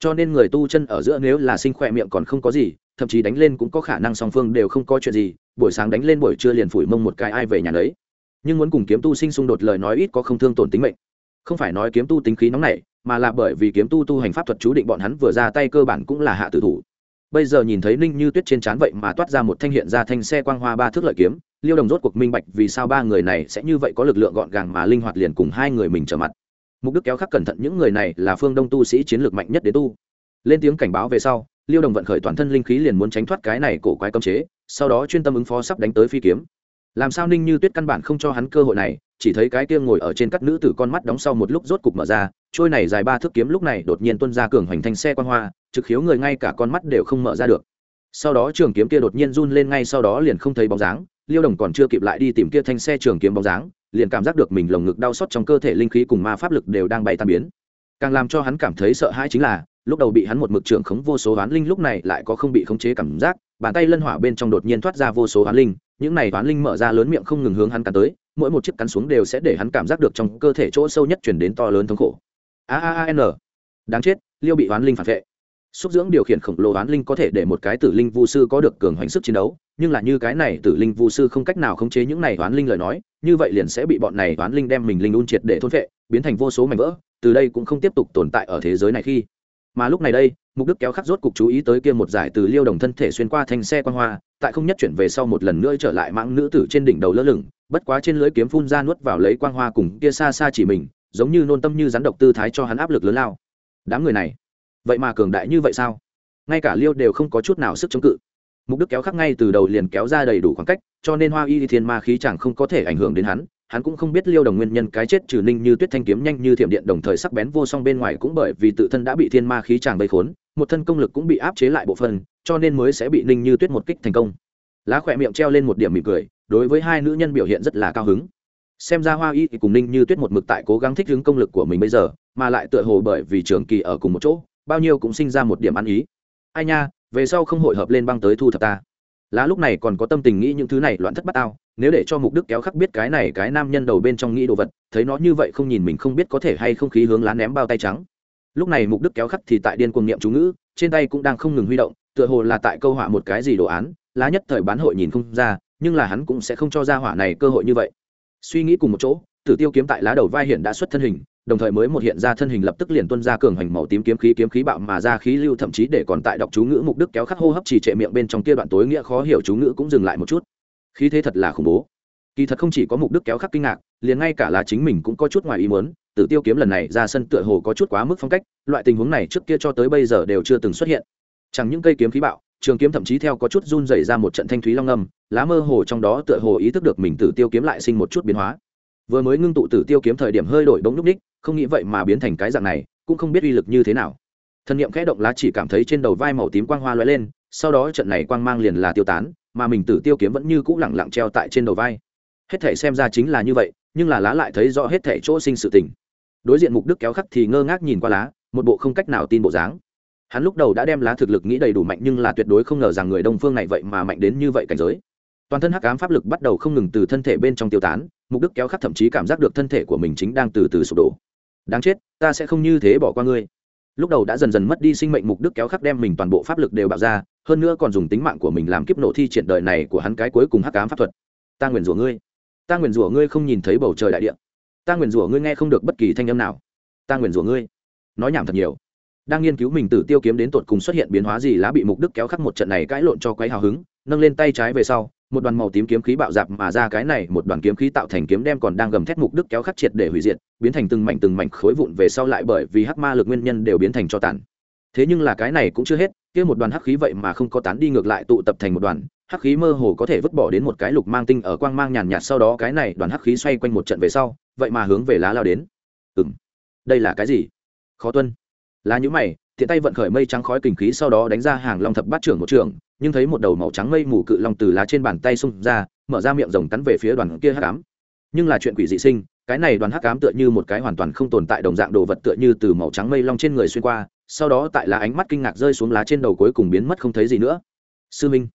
S1: Cho nên người tu chân ở giữa nếu là sinh khỏe miệng còn không có gì, thậm chí đánh lên cũng có khả năng song phương đều không có chuyện gì, buổi sáng đánh lên buổi trưa liền phủi mông một cái ai về nhà đấy nhưng muốn cùng kiếm tu sinh xung đột lời nói ít có không thương tổn tính mệnh. Không phải nói kiếm tu tính khí nóng nảy mà là bởi vì kiếm tu tu hành pháp thuật chú định bọn hắn vừa ra tay cơ bản cũng là hạ tử thủ. Bây giờ nhìn thấy ninh như tuyết trên trán vậy mà toát ra một thanh hiện ra thanh xe quang hoa ba thước lợi kiếm, liêu đồng rốt cuộc minh bạch vì sao ba người này sẽ như vậy có lực lượng gọn gàng mà linh hoạt liền cùng hai người mình trở mặt. Mục đức kéo khắc cẩn thận những người này là phương đông tu sĩ chiến lược mạnh nhất đến tu. Lên tiếng cảnh báo về sau, liêu đồng vận khởi toàn thân linh khí liền muốn tránh thoát cái này cổ quái cấm chế, sau đó chuyên tâm ứng phó sắp đánh tới phi kiếm. Làm sao ninh như tuyết căn bản không cho hắn cơ hội này chỉ thấy cái kia ngồi ở trên các nữ tử con mắt đóng sau một lúc rốt cục mở ra, trôi này dài ba thước kiếm lúc này đột nhiên tuân ra cường hoành thành xe quan hoa, trực khiếu người ngay cả con mắt đều không mở ra được. Sau đó trường kiếm kia đột nhiên run lên ngay sau đó liền không thấy bóng dáng, liêu đồng còn chưa kịp lại đi tìm kia thanh xe trường kiếm bóng dáng, liền cảm giác được mình lồng ngực đau xót trong cơ thể linh khí cùng ma pháp lực đều đang bày tan biến. Càng làm cho hắn cảm thấy sợ hãi chính là, lúc đầu bị hắn một mực trưởng khống vô số oán linh lúc này lại có không bị khống chế cảm giác, bàn tay lân hỏa bên trong đột nhiên thoát ra vô số oán linh những này toán linh mở ra lớn miệng không ngừng hướng hắn cắn tới, mỗi một chiếc cắn xuống đều sẽ để hắn cảm giác được trong cơ thể chỗ sâu nhất chuyển đến to lớn thống khổ. A a a n. Đáng chết, liêu bị toán linh phản vệ. Xúc dưỡng điều khiển khổng lồ toán linh có thể để một cái tử linh vu sư có được cường hoành sức chiến đấu, nhưng là như cái này tử linh vu sư không cách nào khống chế những này toán linh lời nói, như vậy liền sẽ bị bọn này toán linh đem mình linh un triệt để thôn vệ biến thành vô số mảnh vỡ, từ đây cũng không tiếp tục tồn tại ở thế giới này khi mà lúc này đây, mục đức kéo khắc rốt cục chú ý tới kia một giải từ liêu đồng thân thể xuyên qua thành xe quan hoa, tại không nhất chuyển về sau một lần nữa trở lại mãng nữ tử trên đỉnh đầu lơ lửng, bất quá trên lưới kiếm phun ra nuốt vào lấy quang hoa cùng kia xa xa chỉ mình, giống như nôn tâm như rắn độc tư thái cho hắn áp lực lớn lao. Đám người này, vậy mà cường đại như vậy sao? Ngay cả liêu đều không có chút nào sức chống cự. Mục đức kéo khắc ngay từ đầu liền kéo ra đầy đủ khoảng cách, cho nên hoa y thiên ma khí chẳng không có thể ảnh hưởng đến hắn hắn cũng không biết liêu đồng nguyên nhân cái chết trừ ninh như tuyết thanh kiếm nhanh như thiểm điện đồng thời sắc bén vô song bên ngoài cũng bởi vì tự thân đã bị thiên ma khí tràng bầy khốn, một thân công lực cũng bị áp chế lại bộ phần cho nên mới sẽ bị ninh như tuyết một kích thành công. Lá khỏe miệng treo lên một điểm mỉm cười, đối với hai nữ nhân biểu hiện rất là cao hứng. Xem ra hoa y thì cùng ninh như tuyết một mực tại cố gắng thích ứng công lực của mình bây giờ, mà lại tựa hồ bởi vì trường kỳ ở cùng một chỗ, bao nhiêu cũng sinh ra một điểm ăn ý. Ai nha, về sau không hội hợp lên băng tới thu thập ta lá lúc này còn có tâm tình nghĩ những thứ này loạn thất bát ao nếu để cho mục đức kéo khắc biết cái này cái nam nhân đầu bên trong nghĩ đồ vật, thấy nó như vậy không nhìn mình không biết có thể hay không khí hướng lá ném bao tay trắng. Lúc này mục đức kéo khắc thì tại điên cuồng niệm chú ngữ, trên tay cũng đang không ngừng huy động, tựa hồ là tại câu họa một cái gì đồ án, lá nhất thời bán hội nhìn không ra, nhưng là hắn cũng sẽ không cho ra hỏa này cơ hội như vậy. Suy nghĩ cùng một chỗ, tử tiêu kiếm tại lá đầu vai hiện đã xuất thân hình đồng thời mới một hiện ra thân hình lập tức liền tuân ra cường hành màu tím kiếm khí kiếm khí bạo mà ra khí lưu, thậm chí để còn tại đọc chú ngữ mục đức kéo khắc hô hấp chỉ trệ miệng bên trong kia đoạn tối nghĩa khó hiểu chú ngữ cũng dừng lại một chút. Khí thế thật là khủng bố. Kỳ thật không chỉ có mục đức kéo khắc kinh ngạc, liền ngay cả là chính mình cũng có chút ngoài ý muốn, tử tiêu kiếm lần này ra sân tựa hồ có chút quá mức phong cách, loại tình huống này trước kia cho tới bây giờ đều chưa từng xuất hiện. Chẳng những cây kiếm khí bạo, trường kiếm thậm chí theo có chút run dày ra một trận thanh thúy long âm, lá mơ hồ trong đó tựa hồ ý thức được mình tử tiêu kiếm lại sinh một chút biến hóa vừa mới ngưng tụ tử tiêu kiếm thời điểm hơi đổi bóng núp ních không nghĩ vậy mà biến thành cái dạng này, cũng không biết uy lực như thế nào. Thần niệm khẽ động lá chỉ cảm thấy trên đầu vai màu tím quang hoa lóe lên, sau đó trận này quang mang liền là tiêu tán, mà mình tử tiêu kiếm vẫn như cũ lẳng lặng treo tại trên đầu vai. Hết thể xem ra chính là như vậy, nhưng là lá lại thấy rõ hết thể chỗ sinh sự tình. Đối diện mục đức kéo khắc thì ngơ ngác nhìn qua lá, một bộ không cách nào tin bộ dáng. Hắn lúc đầu đã đem lá thực lực nghĩ đầy đủ mạnh nhưng là tuyệt đối không ngờ rằng người đông phương này vậy mà mạnh đến như vậy cảnh giới. Toàn thân hắc ám pháp lực bắt đầu không ngừng từ thân thể bên trong tiêu tán mục đức kéo khắc thậm chí cảm giác được thân thể của mình chính đang từ từ sụp đổ. Đáng chết, ta sẽ không như thế bỏ qua ngươi. Lúc đầu đã dần dần mất đi sinh mệnh mục đức kéo khắc đem mình toàn bộ pháp lực đều bạo ra, hơn nữa còn dùng tính mạng của mình làm kiếp nổ thi triển đời này của hắn cái cuối cùng hắc ám pháp thuật. Ta nguyền rủa ngươi. Ta nguyền rủa ngươi không nhìn thấy bầu trời đại địa. Ta nguyền rủa ngươi nghe không được bất kỳ thanh âm nào. Ta nguyền rủa ngươi. Nói nhảm thật nhiều. Đang nghiên cứu mình tử tiêu kiếm đến tột cùng xuất hiện biến hóa gì lá bị mục đức kéo khắc một trận này cãi lộn cho quấy hào hứng, nâng lên tay trái về sau một đoàn màu tím kiếm khí bạo dạp mà ra cái này một đoàn kiếm khí tạo thành kiếm đem còn đang gầm thét mục đức kéo khắc triệt để hủy diệt, biến thành từng mảnh từng mảnh khối vụn về sau lại bởi vì hắc ma lực nguyên nhân đều biến thành cho tàn. Thế nhưng là cái này cũng chưa hết, kia một đoàn hắc khí vậy mà không có tán đi ngược lại tụ tập thành một đoàn, hắc khí mơ hồ có thể vứt bỏ đến một cái lục mang tinh ở quang mang nhàn nhạt sau đó cái này đoàn hắc khí xoay quanh một trận về sau, vậy mà hướng về lá lao đến. Ừng đây là cái gì? Khó tuân. Lá nhũ mày thiện tay vận khởi mây trắng khói kình khí sau đó đánh ra hàng long thập bát trưởng một trường nhưng thấy một đầu màu trắng mây mù cự long từ lá trên bàn tay xông ra, mở ra miệng rồng cắn về phía đoàn kia hắc ám. Nhưng là chuyện quỷ dị sinh, cái này đoàn hắc ám tựa như một cái hoàn toàn không tồn tại đồng dạng đồ vật tựa như từ màu trắng mây long trên người xuyên qua, sau đó tại lá ánh mắt kinh ngạc rơi xuống lá trên đầu cuối cùng biến mất không thấy gì nữa. Sư minh,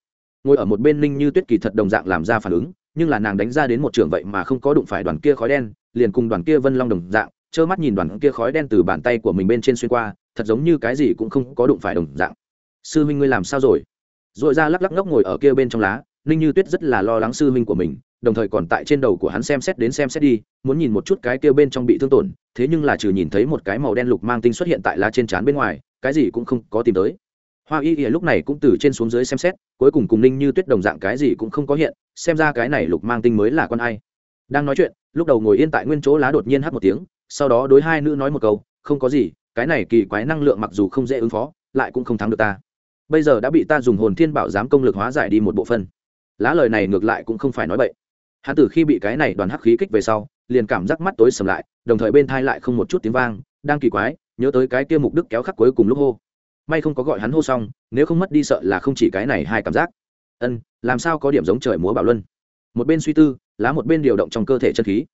S1: ngồi ở một bên ninh như tuyết kỳ thật đồng dạng làm ra phản ứng, nhưng là nàng đánh ra đến một trường vậy mà không có đụng phải đoàn kia khói đen, liền cùng đoàn kia vân long đồng dạng, trơ mắt nhìn đoàn kia khói đen từ bàn tay của mình bên trên xuyên qua, thật giống như cái gì cũng không có đụng phải đồng dạng. Sư minh, ngươi làm sao rồi? Rồi ra lắc lắc ngốc ngồi ở kia bên trong lá, ninh như tuyết rất là lo lắng sư huynh của mình, đồng thời còn tại trên đầu của hắn xem xét đến xem xét đi, muốn nhìn một chút cái kia bên trong bị thương tổn, thế nhưng là trừ nhìn thấy một cái màu đen lục mang tinh xuất hiện tại lá trên trán bên ngoài, cái gì cũng không có tìm tới. Hoa y ỉa lúc này cũng từ trên xuống dưới xem xét, cuối cùng cùng ninh như tuyết đồng dạng cái gì cũng không có hiện, xem ra cái này lục mang tinh mới là con ai. Đang nói chuyện, lúc đầu ngồi yên tại nguyên chỗ lá đột nhiên hát một tiếng, sau đó đối hai nữ nói một câu, không có gì, cái này kỳ quái năng lượng mặc dù không dễ ứng phó, lại cũng không thắng được ta bây giờ đã bị ta dùng hồn thiên bảo giám công lực hóa giải đi một bộ phân lá lời này ngược lại cũng không phải nói bậy. Hắn từ khi bị cái này đoàn hắc khí kích về sau, liền cảm giác mắt tối sầm lại, đồng thời bên thai lại không một chút tiếng vang, đang kỳ quái, nhớ tới cái kia mục đức kéo khắc cuối cùng lúc hô. May không có gọi hắn hô xong, nếu không mất đi sợ là không chỉ cái này hai cảm giác. Ân, làm sao có điểm giống trời múa bảo luân? Một bên suy tư, lá một bên điều động trong cơ thể chân khí.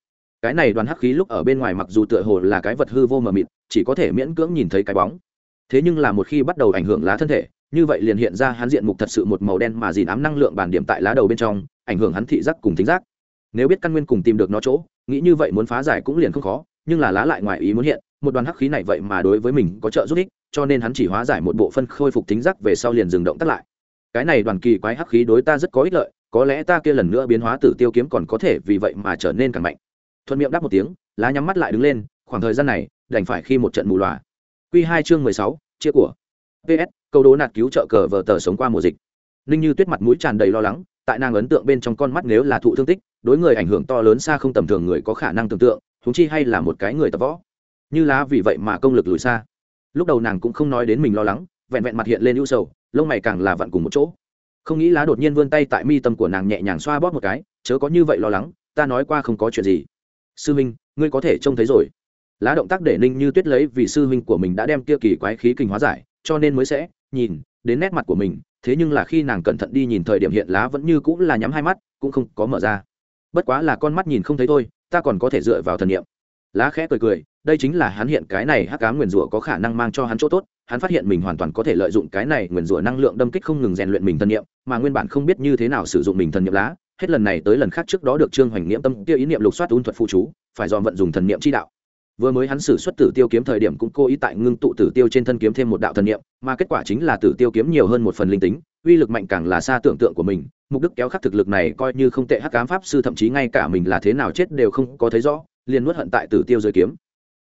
S1: Cái này đoàn hắc khí lúc ở bên ngoài mặc dù tựa hồ là cái vật hư vô mờ mịt, chỉ có thể miễn cưỡng nhìn thấy cái bóng. Thế nhưng là một khi bắt đầu ảnh hưởng lá thân thể như vậy liền hiện ra hắn diện mục thật sự một màu đen mà dìn ám năng lượng bản điểm tại lá đầu bên trong, ảnh hưởng hắn thị giác cùng tính giác. Nếu biết căn nguyên cùng tìm được nó chỗ, nghĩ như vậy muốn phá giải cũng liền không khó, nhưng là lá lại ngoài ý muốn hiện, một đoàn hắc khí này vậy mà đối với mình có trợ giúp ích, cho nên hắn chỉ hóa giải một bộ phân khôi phục tính giác về sau liền dừng động tắt lại. Cái này đoàn kỳ quái hắc khí đối ta rất có ích lợi, có lẽ ta kia lần nữa biến hóa tử tiêu kiếm còn có thể vì vậy mà trở nên càng mạnh. Thuận miệng đáp một tiếng, lá nhắm mắt lại đứng lên, khoảng thời gian này, đành phải khi một trận mù loà. Q hai chương mười sáu, chia của. Ps câu đố nạt cứu trợ cờ vờ tờ sống qua mùa dịch. Ninh như tuyết mặt mũi tràn đầy lo lắng, tại nàng ấn tượng bên trong con mắt nếu là thụ thương tích, đối người ảnh hưởng to lớn xa không tầm thường người có khả năng tưởng tượng thúng chi hay là một cái người tập võ. Như lá vì vậy mà công lực lùi xa. Lúc đầu nàng cũng không nói đến mình lo lắng, vẹn vẹn mặt hiện lên ưu sầu, lông mày càng là vặn cùng một chỗ. Không nghĩ lá đột nhiên vươn tay tại mi tâm của nàng nhẹ nhàng xoa bóp một cái, chớ có như vậy lo lắng, ta nói qua không có chuyện gì. Sư minh, ngươi có thể trông thấy rồi. Lá động tác để ninh như tuyết lấy vì sư minh của mình đã đem kia kỳ quái khí kinh hóa giải, cho nên mới sẽ nhìn, đến nét mặt của mình, thế nhưng là khi nàng cẩn thận đi nhìn thời điểm hiện lá vẫn như cũng là nhắm hai mắt, cũng không có mở ra. Bất quá là con mắt nhìn không thấy thôi, ta còn có thể dựa vào thần niệm. Lá khẽ cười cười, đây chính là hắn hiện cái này hắc cá nguyền rủa có khả năng mang cho hắn chỗ tốt, hắn phát hiện mình hoàn toàn có thể lợi dụng cái này nguyền rủa năng lượng đâm kích không ngừng rèn luyện mình thần niệm, mà nguyên bản không biết như thế nào sử dụng mình thần niệm lá, hết lần này tới lần khác trước đó được trương hoành niệm tâm kia ý niệm lục soát un thuật phụ chú, phải dòm vận dùng thần niệm chi đạo vừa mới hắn sử xuất tử tiêu kiếm thời điểm cũng cố ý tại ngưng tụ tử tiêu trên thân kiếm thêm một đạo thần niệm, mà kết quả chính là tử tiêu kiếm nhiều hơn một phần linh tính, uy lực mạnh càng là xa tưởng tượng của mình, mục đích kéo khắc thực lực này coi như không tệ hắc ám pháp sư thậm chí ngay cả mình là thế nào chết đều không có thấy rõ, liền nuốt hận tại tử tiêu dưới kiếm.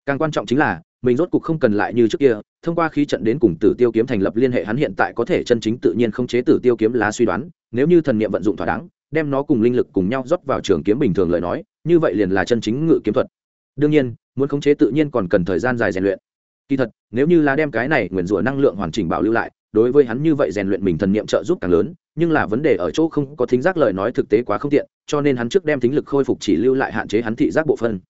S1: Càng quan trọng chính là, mình rốt cục không cần lại như trước kia, thông qua khí trận đến cùng tử tiêu kiếm thành lập liên hệ hắn hiện tại có thể chân chính tự nhiên không chế tử tiêu kiếm lá suy đoán, nếu như thần niệm vận dụng thỏa đáng, đem nó cùng linh lực cùng nhau rót vào trường kiếm bình thường lời nói, như vậy liền là chân chính ngự kiếm thuật đương nhiên, muốn khống chế tự nhiên còn cần thời gian dài rèn luyện. Kỳ thật, nếu như là đem cái này nguyền rủa năng lượng hoàn chỉnh bảo lưu lại, đối với hắn như vậy rèn luyện mình thần niệm trợ giúp càng lớn, nhưng là vấn đề ở chỗ không có thính giác lời nói thực tế quá không tiện, cho nên hắn trước đem thính lực khôi phục chỉ lưu lại hạn chế hắn thị giác bộ phân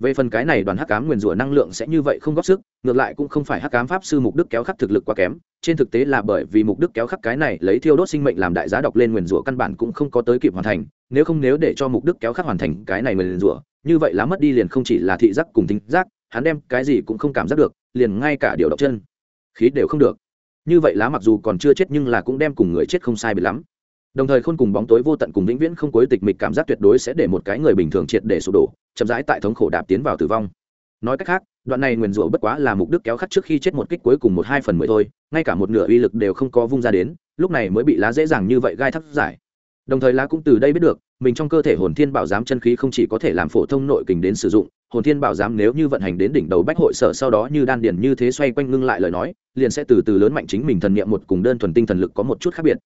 S1: về phần cái này đoàn hắc cám nguyền rủa năng lượng sẽ như vậy không góp sức, ngược lại cũng không phải hắc cám pháp sư mục đức kéo khắc thực lực quá kém, trên thực tế là bởi vì mục đức kéo khắc cái này lấy thiêu đốt sinh mệnh làm đại giá đọc lên nguyền rủa căn bản cũng không có tới kịp hoàn thành, nếu không nếu để cho mục đức kéo khắc hoàn thành cái này nguyền rủa như vậy lá mất đi liền không chỉ là thị giác cùng tính giác, hắn đem cái gì cũng không cảm giác được, liền ngay cả điều động chân, khí đều không được. Như vậy lá mặc dù còn chưa chết nhưng là cũng đem cùng người chết không sai biệt lắm. Đồng thời khôn cùng bóng tối vô tận cùng vĩnh viễn không cuối tịch mịch cảm giác tuyệt đối sẽ để một cái người bình thường triệt để sụp đổ, chậm rãi tại thống khổ đạp tiến vào tử vong. Nói cách khác, đoạn này nguyền rủa bất quá là mục đức kéo khắc trước khi chết một kích cuối cùng một hai phần mười thôi, ngay cả một nửa uy lực đều không có vung ra đến, lúc này mới bị lá dễ dàng như vậy gai thắt giải. Đồng thời lá cũng từ đây biết được mình trong cơ thể hồn thiên bảo giám chân khí không chỉ có thể làm phổ thông nội kình đến sử dụng, hồn thiên bảo giám nếu như vận hành đến đỉnh đầu bách hội sở sau đó như đan điền như thế xoay quanh ngưng lại lời nói, liền sẽ từ từ lớn mạnh chính mình thần niệm một cùng đơn thuần tinh thần lực có một chút khác biệt.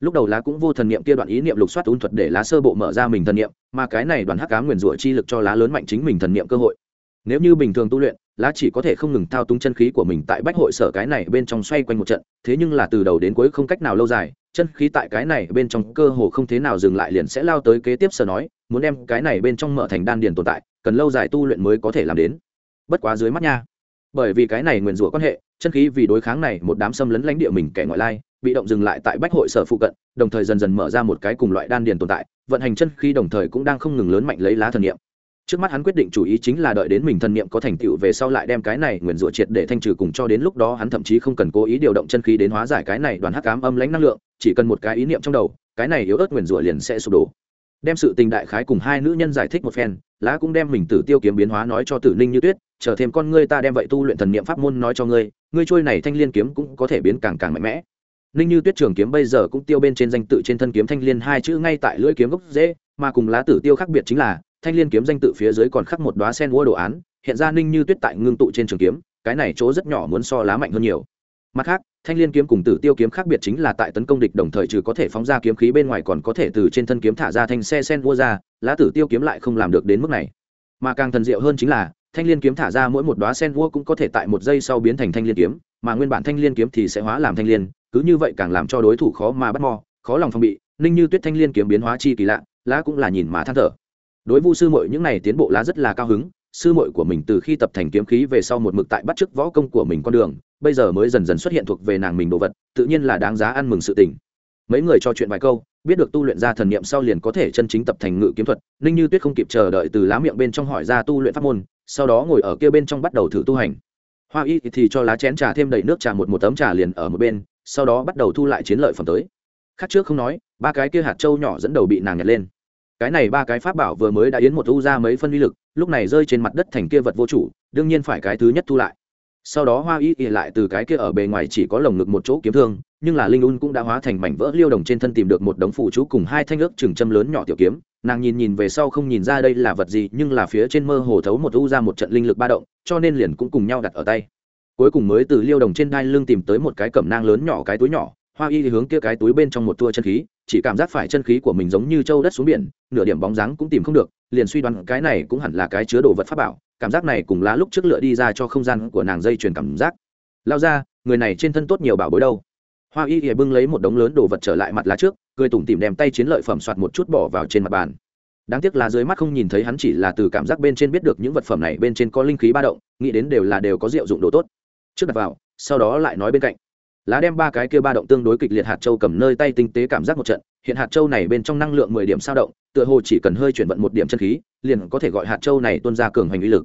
S1: Lúc đầu lá cũng vô thần niệm kia đoạn ý niệm lục soát ôn thuật để lá sơ bộ mở ra mình thần niệm, mà cái này đoàn hắc cá nguyền rủa chi lực cho lá lớn mạnh chính mình thần niệm cơ hội. Nếu như bình thường tu luyện, lá chỉ có thể không ngừng thao túng chân khí của mình tại bách hội sở cái này bên trong xoay quanh một trận, thế nhưng là từ đầu đến cuối không cách nào lâu dài chân khí tại cái này bên trong cơ hồ không thế nào dừng lại liền sẽ lao tới kế tiếp sở nói, muốn đem cái này bên trong mở thành đan điền tồn tại, cần lâu dài tu luyện mới có thể làm đến. Bất quá dưới mắt nha. Bởi vì cái này nguyền rủa quan hệ, chân khí vì đối kháng này một đám xâm lấn lãnh địa mình kẻ ngoại lai, bị động dừng lại tại bách hội sở phụ cận, đồng thời dần dần mở ra một cái cùng loại đan điền tồn tại, vận hành chân khí đồng thời cũng đang không ngừng lớn mạnh lấy lá thần niệm trước mắt hắn quyết định chủ ý chính là đợi đến mình thần niệm có thành tựu về sau lại đem cái này nguyền rủa triệt để thanh trừ cùng cho đến lúc đó hắn thậm chí không cần cố ý điều động chân khí đến hóa giải cái này đoàn hắc ám âm lãnh năng lượng, chỉ cần một cái ý niệm trong đầu, cái này yếu ớt nguyền rủa liền sẽ sụp đổ. Đem sự tình đại khái cùng hai nữ nhân giải thích một phen, lá cũng đem mình tử tiêu kiếm biến hóa nói cho tử ninh như tuyết, chờ thêm con ngươi ta đem vậy tu luyện thần niệm pháp môn nói cho ngươi ngươi trôi này thanh liên kiếm cũng có thể biến càng càng mạnh mẽ. Ninh như tuyết trường kiếm bây giờ cũng tiêu bên trên danh tự trên thân kiếm thanh liên hai chữ ngay tại lưỡi kiếm gốc dễ mà cùng lá tử tiêu khác biệt chính là thanh liên kiếm danh tự phía dưới còn khắc một đóa sen mua đồ án, hiện ra ninh như tuyết tại ngưng tụ trên trường kiếm, cái này chỗ rất nhỏ muốn so lá mạnh hơn nhiều. Mặt khác, thanh liên kiếm cùng tử tiêu kiếm khác biệt chính là tại tấn công địch đồng thời trừ có thể phóng ra kiếm khí bên ngoài còn có thể từ trên thân kiếm thả ra thanh xe sen mua ra, lá tử tiêu kiếm lại không làm được đến mức này. Mà càng thần diệu hơn chính là, thanh liên kiếm thả ra mỗi một đóa sen mua cũng có thể tại một giây sau biến thành thanh liên kiếm, mà nguyên bản thanh liên kiếm thì sẽ hóa làm thanh liên, cứ như vậy càng làm cho đối thủ khó mà bắt mò khó lòng phòng bị. Ninh như tuyết thanh liên kiếm biến hóa chi kỳ lạ, lá cũng là nhìn mà than thở đối vu sư mội những n à y tiến bộ lá rất là cao hứng, sư mội của mình từ khi tập thành kiếm khí về sau một mực tại bắt chước võ công của mình con đường, bây giờ mới dần dần xuất hiện thuộc về nàng mình đồ vật, tự nhiên là đáng giá ăn mừng sự tình. Mấy người trò chuyện vài câu, biết được tu luyện ra thần niệm sau liền có thể chân chính tập thành ngự kiếm thuật, ninh như tuyết không kịp chờ đợi từ lá miệng bên trong hỏi ra tu luyện pháp môn, sau đó ngồi ở kia bên trong bắt đầu thử tu hành. Hoa y thì cho lá chén trà thêm đầy nước trà một một tấm trà liền ở một bên, sau đó bắt đầu thu lại chiến lợi phẩm tới. Khác trước không nói, ba cái kia hạt trâu nhỏ dẫn đầu bị nàng nhặt lên cái này ba cái pháp bảo vừa mới đã yến một thu ra mấy phân uy lực, lúc này rơi trên mặt đất thành kia vật vô chủ, đương nhiên phải cái thứ nhất thu lại. Sau đó hoa y ỉ lại từ cái kia ở bề ngoài chỉ có lồng ngực một chỗ kiếm thương, nhưng là linh un cũng đã hóa thành mảnh vỡ liêu đồng trên thân tìm được một đống phụ chú cùng hai thanh ước trừng châm lớn nhỏ tiểu kiếm. Nàng nhìn nhìn về sau không nhìn ra đây là vật gì, nhưng là phía trên mơ hồ thấu một u ra một trận linh lực ba động, cho nên liền cũng cùng nhau đặt ở tay. Cuối cùng mới từ liêu đồng trên đai lưng tìm tới một cái cẩm nang lớn nhỏ cái túi nhỏ, hoa y hướng kia cái túi bên trong một tua chân khí chỉ cảm giác phải chân khí của mình giống như châu đất xuống biển, nửa điểm bóng dáng cũng tìm không được, liền suy đoán cái này cũng hẳn là cái chứa đồ vật pháp bảo, cảm giác này cùng lá lúc trước lựa đi ra cho không gian của nàng dây truyền cảm giác. Lao ra, người này trên thân tốt nhiều bảo bối đâu. Hoa y ỉa bưng lấy một đống lớn đồ vật trở lại mặt lá trước, cười tủm tìm đem tay chiến lợi phẩm soạt một chút bỏ vào trên mặt bàn. Đáng tiếc là dưới mắt không nhìn thấy hắn chỉ là từ cảm giác bên trên biết được những vật phẩm này bên trên có linh khí ba động, nghĩ đến đều là đều có rượu dụng đồ tốt. Trước đặt vào, sau đó lại nói bên cạnh lá đem ba cái kia ba động tương đối kịch liệt hạt châu cầm nơi tay tinh tế cảm giác một trận, hiện hạt châu này bên trong năng lượng mười điểm sao động, tựa hồ chỉ cần hơi chuyển vận một điểm chân khí, liền có thể gọi hạt châu này tuân ra cường hoành uy lực.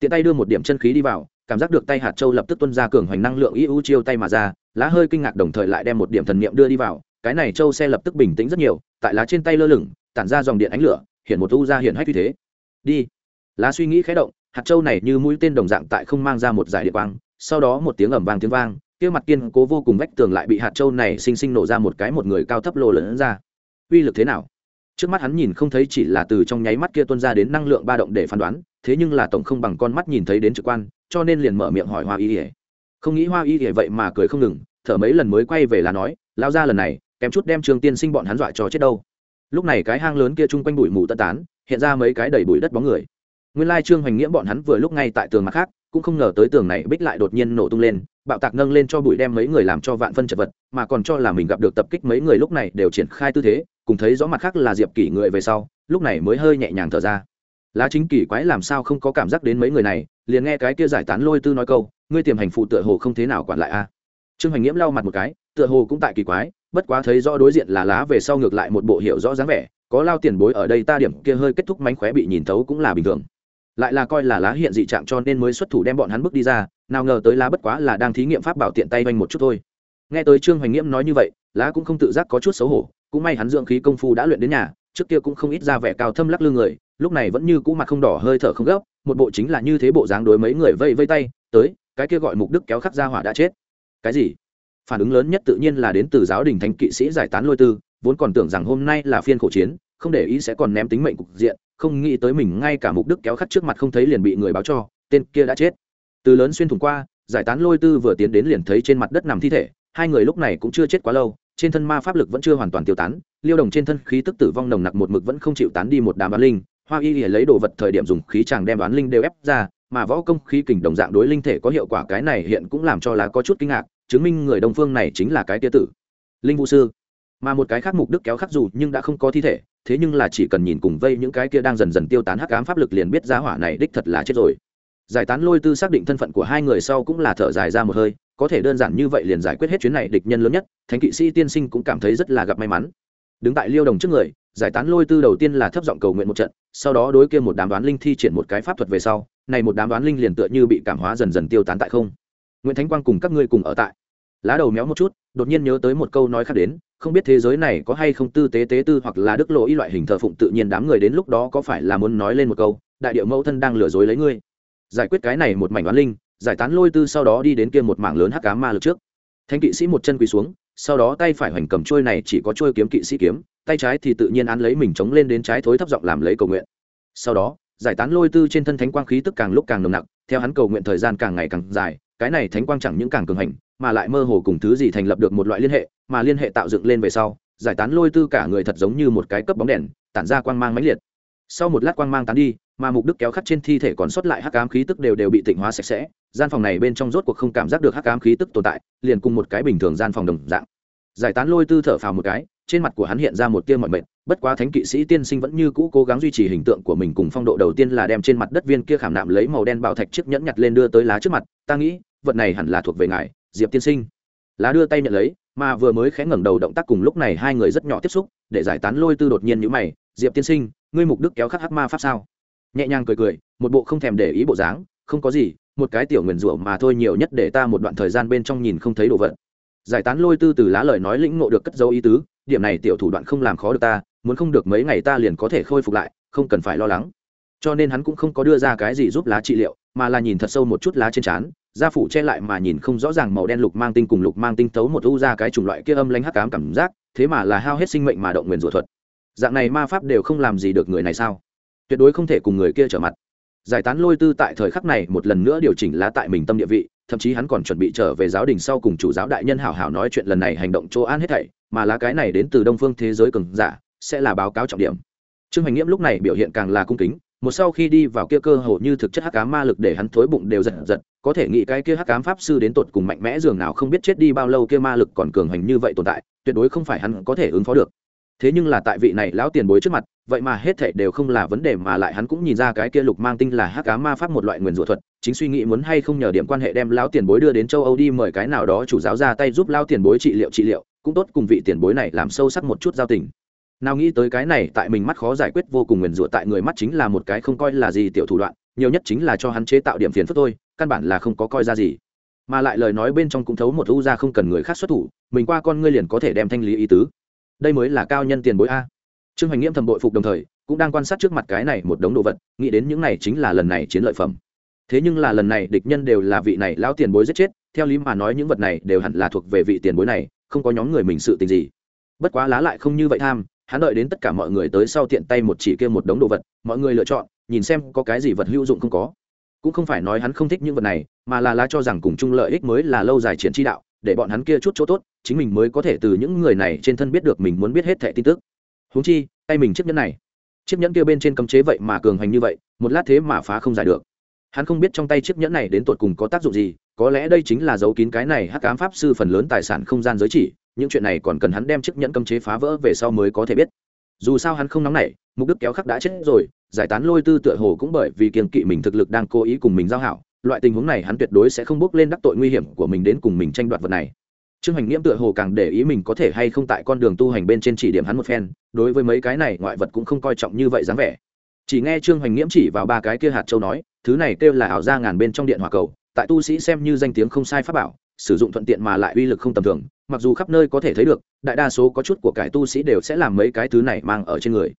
S1: Tiện tay đưa một điểm chân khí đi vào, cảm giác được tay hạt châu lập tức tuân ra cường hoành năng lượng ưu chiêu tay mà ra, lá hơi kinh ngạc đồng thời lại đem một điểm thần niệm đưa đi vào, cái này châu xe lập tức bình tĩnh rất nhiều, tại lá trên tay lơ lửng, tản ra dòng điện ánh lửa, hiện một u ra hiện hách như thế. Đi. Lá suy nghĩ khé động, hạt châu này như mũi tên đồng dạng tại không mang ra một giải điện quang, sau đó một tiếng ẩm vang tiếng vang kia mặt kiên cố vô cùng vách tường lại bị hạt châu này sinh sinh nổ ra một cái một người cao thấp lô lớn ra. Uy lực thế nào? Trước mắt hắn nhìn không thấy chỉ là từ trong nháy mắt kia tuân ra đến năng lượng ba động để phán đoán, thế nhưng là tổng không bằng con mắt nhìn thấy đến trực quan, cho nên liền mở miệng hỏi hoa y ỉa không nghĩ hoa y ỉa vậy mà cười không ngừng, thở mấy lần mới quay về là nói lao ra lần này, kém chút đem trường tiên sinh bọn hắn dọa cho chết đâu. Lúc này cái hang lớn kia chung quanh bụi mù tất tán, hiện ra mấy cái đầy bụi đất bóng người. Nguyên lai trương hoành nghĩa bọn hắn vừa lúc ngay tại tường mặt khác, cũng không ngờ tới tường này bích lại đột nhiên nổ tung lên bạo tạc nâng lên cho bụi đem mấy người làm cho vạn phân chật vật, mà còn cho là mình gặp được tập kích mấy người lúc này đều triển khai tư thế, cùng thấy rõ mặt khác là diệp kỷ người về sau, lúc này mới hơi nhẹ nhàng thở ra. Lá chính kỷ quái làm sao không có cảm giác đến mấy người này, liền nghe cái kia giải tán lôi tư nói câu, ngươi tiềm hành phụ tựa hồ không thế nào quản lại a. Trương hoành nghiễm lau mặt một cái, tựa hồ cũng tại kỳ quái, bất quá thấy rõ đối diện là lá về sau ngược lại một bộ hiệu rõ dáng vẻ, có lao tiền bối ở đây ta điểm kia hơi kết thúc mánh khóe bị nhìn thấu cũng là bình thường lại là coi là lá hiện dị trạng cho nên mới xuất thủ đem bọn hắn bước đi ra, nào ngờ tới lá bất quá là đang thí nghiệm pháp bảo tiện tay oanh một chút thôi. Nghe tới trương hoành nghiễm nói như vậy, lá cũng không tự giác có chút xấu hổ, cũng may hắn dưỡng khí công phu đã luyện đến nhà, trước kia cũng không ít ra vẻ cao thâm lắc lư người, lúc này vẫn như cũ mặt không đỏ hơi thở không gấp, một bộ chính là như thế bộ dáng đối mấy người vây vây tay, tới, cái kia gọi mục đức kéo khắc ra hỏa đã chết. Cái gì? Phản ứng lớn nhất tự nhiên là đến từ giáo đình thánh kỵ sĩ giải tán lôi tư, vốn còn tưởng rằng hôm nay là phiên khổ chiến, không để ý sẽ còn ném tính mệnh cục diện không nghĩ tới mình ngay cả mục đức kéo khắt trước mặt không thấy liền bị người báo cho, tên kia đã chết. Từ lớn xuyên thủng qua, giải tán lôi tư vừa tiến đến liền thấy trên mặt đất nằm thi thể, hai người lúc này cũng chưa chết quá lâu, trên thân ma pháp lực vẫn chưa hoàn toàn tiêu tán, liêu đồng trên thân khí tức tử vong nồng nặc một mực vẫn không chịu tán đi một đám bán linh, hoa y lấy đồ vật thời điểm dùng khí chàng đem bán linh đều ép ra, mà võ công khí kình đồng dạng đối linh thể có hiệu quả cái này hiện cũng làm cho lá có chút kinh ngạc, chứng minh người đồng phương này chính là cái tia tử. Linh vũ sư. Mà một cái khác mục đức kéo khắc dù nhưng đã không có thi thể thế nhưng là chỉ cần nhìn cùng vây những cái kia đang dần dần tiêu tán hắc ám pháp lực liền biết giá hỏa này đích thật là chết rồi. Giải tán lôi tư xác định thân phận của hai người sau cũng là thở dài ra một hơi, có thể đơn giản như vậy liền giải quyết hết chuyến này địch nhân lớn nhất, thánh kỵ sĩ tiên sinh cũng cảm thấy rất là gặp may mắn. Đứng tại liêu đồng trước người, giải tán lôi tư đầu tiên là thấp giọng cầu nguyện một trận, sau đó đối kia một đám đoán linh thi triển một cái pháp thuật về sau, này một đám đoán linh liền tựa như bị cảm hóa dần dần tiêu tán tại không. Nguyễn thánh quang cùng các ngươi cùng ở tại. Lá đầu méo một chút, đột nhiên nhớ tới một câu nói khác đến không biết thế giới này có hay không tư tế tế tư hoặc là đức lộ Y loại hình thờ phụng tự nhiên đám người đến lúc đó có phải là muốn nói lên một câu, đại điệu mẫu thân đang lừa dối lấy ngươi. Giải quyết cái này một mảnh oán linh, giải tán lôi tư sau đó đi đến kia một mảng lớn hắc cá ma lực trước. Thánh kỵ sĩ một chân quỳ xuống, sau đó tay phải hoành cầm trôi này chỉ có trôi kiếm kỵ sĩ kiếm, tay trái thì tự nhiên án lấy mình chống lên đến trái thối thấp giọng làm lấy cầu nguyện. Sau đó, giải tán lôi tư trên thân thánh quang khí tức càng lúc càng nồng nặc, theo hắn cầu nguyện thời gian càng ngày càng dài, cái này thánh quang chẳng những càng cường hành, mà lại mơ hồ cùng thứ gì thành lập được một loại liên hệ mà liên hệ tạo dựng lên về sau, giải tán lôi tư cả người thật giống như một cái cấp bóng đèn, tản ra quang mang mãnh liệt. Sau một lát quang mang tán đi, mà mục đức kéo khắc trên thi thể còn sót lại hắc ám khí tức đều đều bị tịnh hóa sạch sẽ, gian phòng này bên trong rốt cuộc không cảm giác được hắc ám khí tức tồn tại, liền cùng một cái bình thường gian phòng đồng dạng. Giải tán lôi tư thở phào một cái, trên mặt của hắn hiện ra một tia mọi mệt, bất quá thánh kỵ sĩ tiên sinh vẫn như cũ cố gắng duy trì hình tượng của mình cùng phong độ đầu tiên là đem trên mặt đất viên kia khảm nạm lấy màu đen bảo thạch chiếc nhẫn nhặt lên đưa tới lá trước mặt, ta nghĩ, vật này hẳn là thuộc về ngài, diệp tiên sinh. Lá đưa tay nhận lấy mà vừa mới khẽ ngẩng đầu động tác cùng lúc này hai người rất nhỏ tiếp xúc, để giải tán lôi tư đột nhiên nhữ mày, diệp tiên sinh, ngươi mục đức kéo khắc hắc ma pháp sao? Nhẹ nhàng cười cười, một bộ không thèm để ý bộ dáng, không có gì, một cái tiểu nguyền rủa mà thôi nhiều nhất để ta một đoạn thời gian bên trong nhìn không thấy đồ vật. Giải tán lôi tư từ lá lời nói lĩnh ngộ được cất dấu ý tứ, điểm này tiểu thủ đoạn không làm khó được ta, muốn không được mấy ngày ta liền có thể khôi phục lại, không cần phải lo lắng. Cho nên hắn cũng không có đưa ra cái gì giúp lá trị liệu, mà là nhìn thật sâu một chút lá trên trán da phủ che lại mà nhìn không rõ ràng màu đen lục mang tinh cùng lục mang tinh tấu một u ra cái chủng loại kia âm lanh hắc cám cảm giác, thế mà là hao hết sinh mệnh mà động nguyền rủa thuật. Dạng này ma pháp đều không làm gì được người này sao? Tuyệt đối không thể cùng người kia trở mặt. Giải tán lôi tư tại thời khắc này một lần nữa điều chỉnh lá tại mình tâm địa vị, thậm chí hắn còn chuẩn bị trở về giáo đình sau cùng chủ giáo đại nhân hảo hảo nói chuyện lần này hành động chỗ an hết thảy, mà lá cái này đến từ đông phương thế giới cường giả, sẽ là báo cáo trọng điểm. Trương hành nghiễm lúc này biểu hiện càng là cung kính một sau khi đi vào kia cơ hồ như thực chất hắc ám ma lực để hắn thối bụng đều giật giật, có thể nghĩ cái kia hắc ám pháp sư đến tột cùng mạnh mẽ dường nào không biết chết đi bao lâu kia ma lực còn cường hành như vậy tồn tại, tuyệt đối không phải hắn có thể ứng phó được. Thế nhưng là tại vị này lão tiền bối trước mặt, vậy mà hết thảy đều không là vấn đề mà lại hắn cũng nhìn ra cái kia lục mang tinh là hắc ám ma pháp một loại nguyền rủa thuật, chính suy nghĩ muốn hay không nhờ điểm quan hệ đem lão tiền bối đưa đến châu âu đi mời cái nào đó chủ giáo ra tay giúp lão tiền bối trị liệu trị liệu, cũng tốt cùng vị tiền bối này làm sâu sắc một chút giao tình nào nghĩ tới cái này, tại mình mắt khó giải quyết vô cùng nguyền rủa tại người mắt chính là một cái không coi là gì tiểu thủ đoạn, nhiều nhất chính là cho hắn chế tạo điểm phiền phức thôi, căn bản là không có coi ra gì. Mà lại lời nói bên trong cũng thấu một u ra không cần người khác xuất thủ, mình qua con ngươi liền có thể đem thanh lý ý tứ. Đây mới là cao nhân tiền bối a. Trương hoành nghiễm thầm bội phục đồng thời, cũng đang quan sát trước mặt cái này một đống đồ vật, nghĩ đến những này chính là lần này chiến lợi phẩm. Thế nhưng là lần này địch nhân đều là vị này lão tiền bối giết chết, theo lý mà nói những vật này đều hẳn là thuộc về vị tiền bối này, không có nhóm người mình sự tình gì. Bất quá lá lại không như vậy tham hắn đợi đến tất cả mọi người tới sau tiện tay một chỉ kia một đống đồ vật, mọi người lựa chọn, nhìn xem có cái gì vật hữu dụng không có. Cũng không phải nói hắn không thích những vật này, mà là lá cho rằng cùng chung lợi ích mới là lâu dài triển chi đạo, để bọn hắn kia chút chỗ tốt, chính mình mới có thể từ những người này trên thân biết được mình muốn biết hết thẻ tin tức. Húng chi, tay mình chiếc nhẫn này. Chiếc nhẫn kia bên trên cấm chế vậy mà cường hành như vậy, một lát thế mà phá không giải được. Hắn không biết trong tay chiếc nhẫn này đến tột cùng có tác dụng gì, có lẽ đây chính là dấu kín cái này hắc ám pháp sư phần lớn tài sản không gian giới chỉ những chuyện này còn cần hắn đem chiếc nhẫn cấm chế phá vỡ về sau mới có thể biết. Dù sao hắn không nóng nảy, mục đức kéo khắc đã chết rồi, giải tán lôi tư tựa hồ cũng bởi vì kiềng kỵ mình thực lực đang cố ý cùng mình giao hảo, loại tình huống này hắn tuyệt đối sẽ không bước lên đắc tội nguy hiểm của mình đến cùng mình tranh đoạt vật này. Trương hành nghiễm tựa hồ càng để ý mình có thể hay không tại con đường tu hành bên trên chỉ điểm hắn một phen, đối với mấy cái này ngoại vật cũng không coi trọng như vậy dáng vẻ. Chỉ nghe trương hành nghiễm chỉ vào ba cái kia hạt châu nói, thứ này kêu là ảo ra ngàn bên trong điện hỏa cầu, tại tu sĩ xem như danh tiếng không sai pháp bảo sử dụng thuận tiện mà lại uy lực không tầm thường, mặc dù khắp nơi có thể thấy được, đại đa số có chút của cải tu sĩ đều sẽ làm mấy cái thứ này mang ở trên người.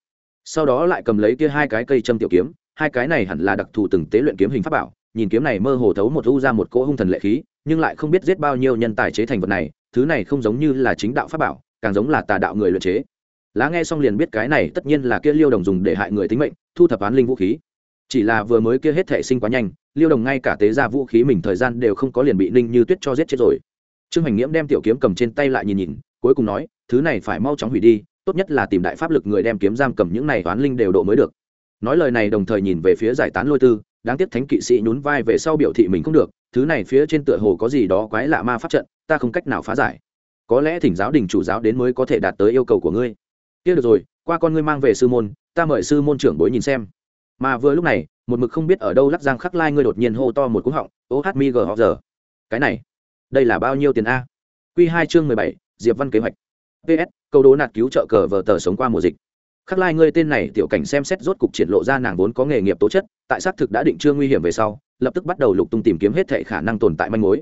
S1: Sau đó lại cầm lấy kia hai cái cây châm tiểu kiếm, hai cái này hẳn là đặc thù từng tế luyện kiếm hình pháp bảo, nhìn kiếm này mơ hồ thấu một u ra một cỗ hung thần lệ khí, nhưng lại không biết giết bao nhiêu nhân tài chế thành vật này, thứ này không giống như là chính đạo pháp bảo, càng giống là tà đạo người luyện chế. Lá nghe xong liền biết cái này tất nhiên là kia liêu đồng dùng để hại người tính mệnh, thu thập án linh vũ khí. Chỉ là vừa mới kia hết thể sinh quá nhanh liêu đồng ngay cả tế ra vũ khí mình thời gian đều không có liền bị ninh như tuyết cho giết chết rồi. Trương hành nghiễm đem tiểu kiếm cầm trên tay lại nhìn nhìn, cuối cùng nói, thứ này phải mau chóng hủy đi, tốt nhất là tìm đại pháp lực người đem kiếm giam cầm những này toán linh đều độ mới được. Nói lời này đồng thời nhìn về phía giải tán lôi tư, đáng tiếc thánh kỵ sĩ nhún vai về sau biểu thị mình không được, thứ này phía trên tựa hồ có gì đó quái lạ ma pháp trận, ta không cách nào phá giải. Có lẽ thỉnh giáo đình chủ giáo đến mới có thể đạt tới yêu cầu của ngươi. Kia được rồi, qua con ngươi mang về sư môn, ta mời sư môn trưởng bối nhìn xem. Mà vừa lúc này một mực không biết ở đâu lắc giang khắc lai ngươi đột nhiên hô to một cú họng, ô hát mi g họ giờ. Cái này, đây là bao nhiêu tiền a? Q hai chương mười bảy, diệp văn kế hoạch. Ps câu đố nạt cứu trợ cờ vờ tờ sống qua mùa dịch. Khắc lai ngươi tên này tiểu cảnh xem xét rốt cục triển lộ ra nàng vốn có nghề nghiệp tố chất, tại xác thực đã định chưa nguy hiểm về sau, lập tức bắt đầu lục tung tìm kiếm hết thệ khả năng tồn tại manh mối.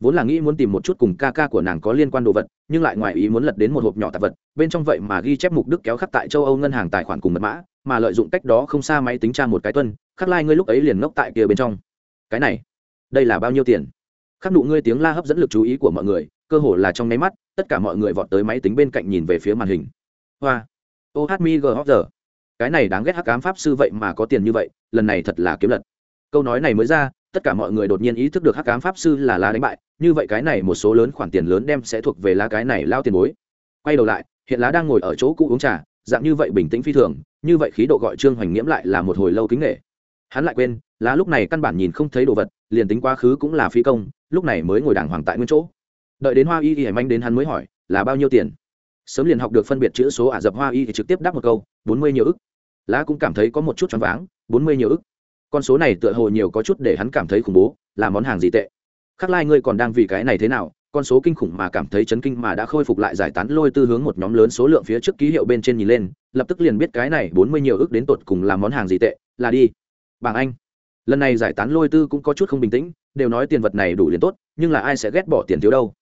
S1: Vốn là nghĩ muốn tìm một chút cùng ca ca của nàng có liên quan đồ vật, nhưng lại ngoài ý muốn lật đến một hộp nhỏ tạp vật, bên trong vậy mà ghi chép mục đức kéo khắc tại châu âu ngân hàng tài khoản cùng mật mã, mà lợi dụng cách đó không xa máy tính tra một cái tuân khắc ngươi lúc ấy liền ngốc tại kia bên trong. Cái này, đây là bao nhiêu tiền? Khắc nụ ngươi tiếng la hấp dẫn lực chú ý của mọi người, cơ hồ là trong nháy mắt, tất cả mọi người vọt tới máy tính bên cạnh nhìn về phía màn hình. Hoa. Ô hát mi g hóc giờ. Cái này đáng ghét hắc ám pháp sư vậy mà có tiền như vậy, lần này thật là kiếm lật. Câu nói này mới ra, tất cả mọi người đột nhiên ý thức được hắc ám pháp sư là lá đánh bại, như vậy cái này một số lớn khoản tiền lớn đem sẽ thuộc về lá cái này lao tiền bối. Quay đầu lại, hiện lá đang ngồi ở chỗ cũ uống trà, dạng như vậy bình tĩnh phi thường, như vậy khí độ gọi trương hoành nghiễm lại là một hồi lâu kính nghệ hắn lại quên lá lúc này căn bản nhìn không thấy đồ vật, liền tính quá khứ cũng là phi công, lúc này mới ngồi đàng hoàng tại nguyên chỗ. Đợi đến hoa y y hải manh đến hắn mới hỏi, là bao nhiêu tiền? Sớm liền học được phân biệt chữ số ả rập hoa y thì trực tiếp đáp một câu, bốn mươi nhiều ức. Lá cũng cảm thấy có một chút choáng váng, bốn mươi nhiều ức. Con số này tựa hồ nhiều có chút để hắn cảm thấy khủng bố, là món hàng gì tệ? Khắc lai ngươi còn đang vì cái này thế nào? Con số kinh khủng mà cảm thấy chấn kinh mà đã khôi phục lại giải tán lôi tư hướng một nhóm lớn số lượng phía trước ký hiệu bên trên nhìn lên, lập tức liền biết cái này bốn mươi nhiều ức đến tột cùng là món hàng gì tệ, là đi bảng anh. Lần này giải tán lôi tư cũng có chút không bình tĩnh, đều nói tiền vật này đủ liền tốt, nhưng là ai sẽ ghét bỏ tiền thiếu đâu.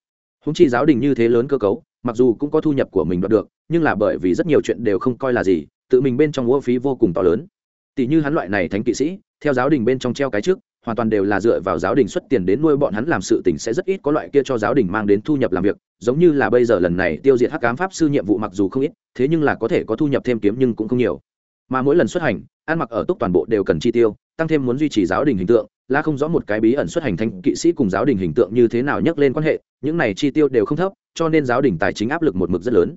S1: Húng chi giáo đình như thế lớn cơ cấu, mặc dù cũng có thu nhập của mình đoạt được, nhưng là bởi vì rất nhiều chuyện đều không coi là gì, tự mình bên trong vô phí vô cùng to lớn. Tỷ như hắn loại này thánh kỵ sĩ, theo giáo đình bên trong treo cái trước, hoàn toàn đều là dựa vào giáo đình xuất tiền đến nuôi bọn hắn làm sự tình sẽ rất ít có loại kia cho giáo đình mang đến thu nhập làm việc, giống như là bây giờ lần này tiêu diệt hắc cám pháp sư nhiệm vụ mặc dù không ít, thế nhưng là có thể có thu nhập thêm kiếm nhưng cũng không nhiều. Mà mỗi lần xuất hành ăn mặc ở túc toàn bộ đều cần chi tiêu, tăng thêm muốn duy trì giáo đình hình tượng La không rõ một cái bí ẩn xuất hành thanh kỵ sĩ cùng giáo đình hình tượng như thế nào nhắc lên quan hệ, những này chi tiêu đều không thấp, cho nên giáo đình tài chính áp lực một mực rất lớn.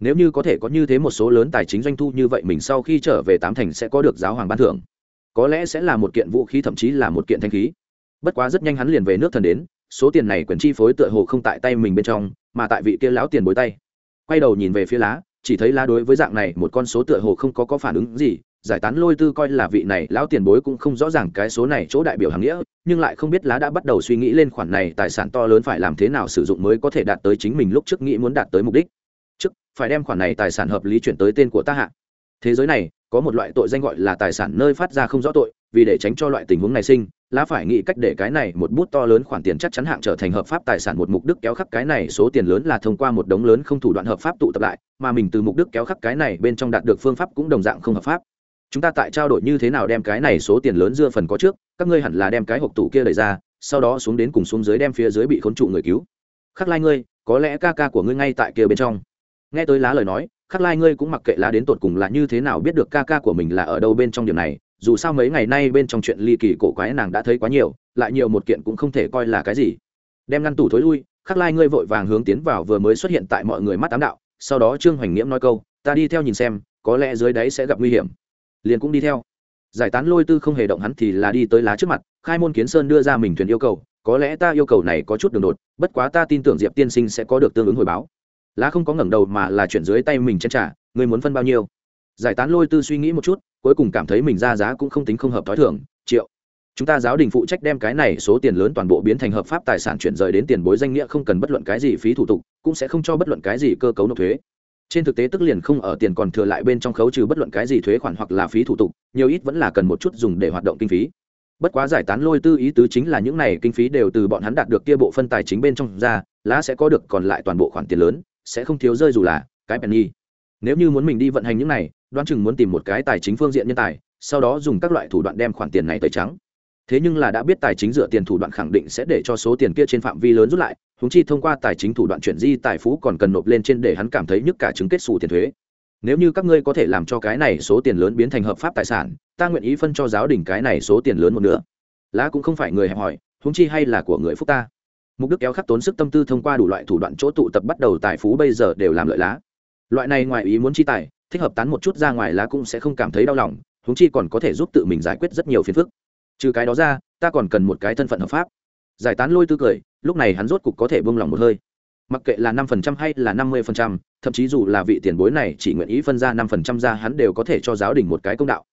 S1: Nếu như có thể có như thế một số lớn tài chính doanh thu như vậy mình sau khi trở về tám thành sẽ có được giáo hoàng ban thưởng. Có lẽ sẽ là một kiện vũ khí thậm chí là một kiện thanh khí. Bất quá rất nhanh hắn liền về nước thần đến, số tiền này quyền chi phối tựa hồ không tại tay mình bên trong, mà tại vị kia lão tiền bối tay. Quay đầu nhìn về phía lá, chỉ thấy lá đối với dạng này một con số tựa hồ không có có phản ứng gì giải tán lôi tư coi là vị này lão tiền bối cũng không rõ ràng cái số này chỗ đại biểu hàng nghĩa, nhưng lại không biết lá đã bắt đầu suy nghĩ lên khoản này tài sản to lớn phải làm thế nào sử dụng mới có thể đạt tới chính mình lúc trước nghĩ muốn đạt tới mục đích. Trước, phải đem khoản này tài sản hợp lý chuyển tới tên của ta hạ. Thế giới này, có một loại tội danh gọi là tài sản nơi phát ra không rõ tội, vì để tránh cho loại tình huống này sinh, lá phải nghĩ cách để cái này một bút to lớn khoản tiền chắc chắn hạng trở thành hợp pháp tài sản một mục đích kéo khắc cái này số tiền lớn là thông qua một đống lớn không thủ đoạn hợp pháp tụ tập lại, mà mình từ mục đích kéo khắc cái này bên trong đạt được phương pháp cũng đồng dạng không hợp pháp chúng ta tại trao đổi như thế nào đem cái này số tiền lớn dưa phần có trước, các ngươi hẳn là đem cái hộp tủ kia đẩy ra, sau đó xuống đến cùng xuống dưới đem phía dưới bị khốn trụ người cứu. Khắc lai ngươi, có lẽ ca ca của ngươi ngay tại kia bên trong. Nghe tới lá lời nói, khắc lai ngươi cũng mặc kệ lá đến tột cùng là như thế nào biết được ca ca của mình là ở đâu bên trong điểm này, dù sao mấy ngày nay bên trong chuyện ly kỳ cổ quái nàng đã thấy quá nhiều, lại nhiều một kiện cũng không thể coi là cái gì. Đem ngăn tủ thối lui, khắc lai ngươi vội vàng hướng tiến vào vừa mới xuất hiện tại mọi người mắt ám đạo, sau đó trương hoành nghiễm nói câu, ta đi theo nhìn xem, có lẽ dưới đáy sẽ gặp nguy hiểm liền cũng đi theo. Giải tán lôi tư không hề động hắn thì là đi tới lá trước mặt, khai môn kiến sơn đưa ra mình thuyền yêu cầu, có lẽ ta yêu cầu này có chút đường đột, bất quá ta tin tưởng diệp tiên sinh sẽ có được tương ứng hồi báo. Lá không có ngẩng đầu mà là chuyển dưới tay mình chân trả người muốn phân bao nhiêu? Giải tán lôi tư suy nghĩ một chút, cuối cùng cảm thấy mình ra giá cũng không tính không hợp t h o i thưởng triệu. Chúng ta giáo đình phụ trách đem cái này số tiền lớn toàn bộ biến thành hợp pháp tài sản chuyển rời đến tiền bối danh nghĩa không cần bất luận cái gì phí thủ tục, cũng sẽ không cho bất luận cái gì cơ cấu nộp thuế trên thực tế tức liền không ở tiền còn thừa lại bên trong khấu trừ bất luận cái gì thuế khoản hoặc là phí thủ tục, nhiều ít vẫn là cần một chút dùng để hoạt động kinh phí. Bất quá giải tán lôi tư ý tứ chính là những này kinh phí đều từ bọn hắn đạt được kia bộ phân tài chính bên trong ra, lá sẽ có được còn lại toàn bộ khoản tiền lớn, sẽ không thiếu rơi dù là cái penny. Nếu như muốn mình đi vận hành những này, đoán chừng muốn tìm một cái tài chính phương diện nhân tài, sau đó dùng các loại thủ đoạn đem khoản tiền này tới trắng thế nhưng là đã biết tài chính dựa tiền thủ đoạn khẳng định sẽ để cho số tiền kia trên phạm vi lớn rút lại húng chi thông qua tài chính thủ đoạn chuyển di tài phú còn cần nộp lên trên để hắn cảm thấy nhức cả chứng kết xù tiền thuế. Nếu như các ngươi có thể làm cho cái này số tiền lớn biến thành hợp pháp tài sản, ta nguyện ý phân cho giáo đình cái này số tiền lớn một nữa lá cũng không phải người hẹp hỏi húng chi hay là của người phúc ta. Mục đích kéo khắc tốn sức tâm tư thông qua đủ loại thủ đoạn chỗ tụ tập bắt đầu tài phú bây giờ đều làm lợi lá. Loại này ngoài ý muốn chi tài, thích hợp tán một chút ra ngoài lá cũng sẽ không cảm thấy đau lòng húng chi còn có thể giúp tự mình giải quyết rất nhiều phiền phức trừ cái đó ra, ta còn cần một cái thân phận hợp pháp. Giải tán lôi tư cười, lúc này hắn rốt cục có thể bông lòng một hơi. Mặc kệ là năm phần trăm hay là năm mươi phần trăm, thậm chí dù là vị tiền bối này chỉ nguyện ý phân ra năm phần trăm ra, hắn đều có thể cho giáo đình một cái công đạo.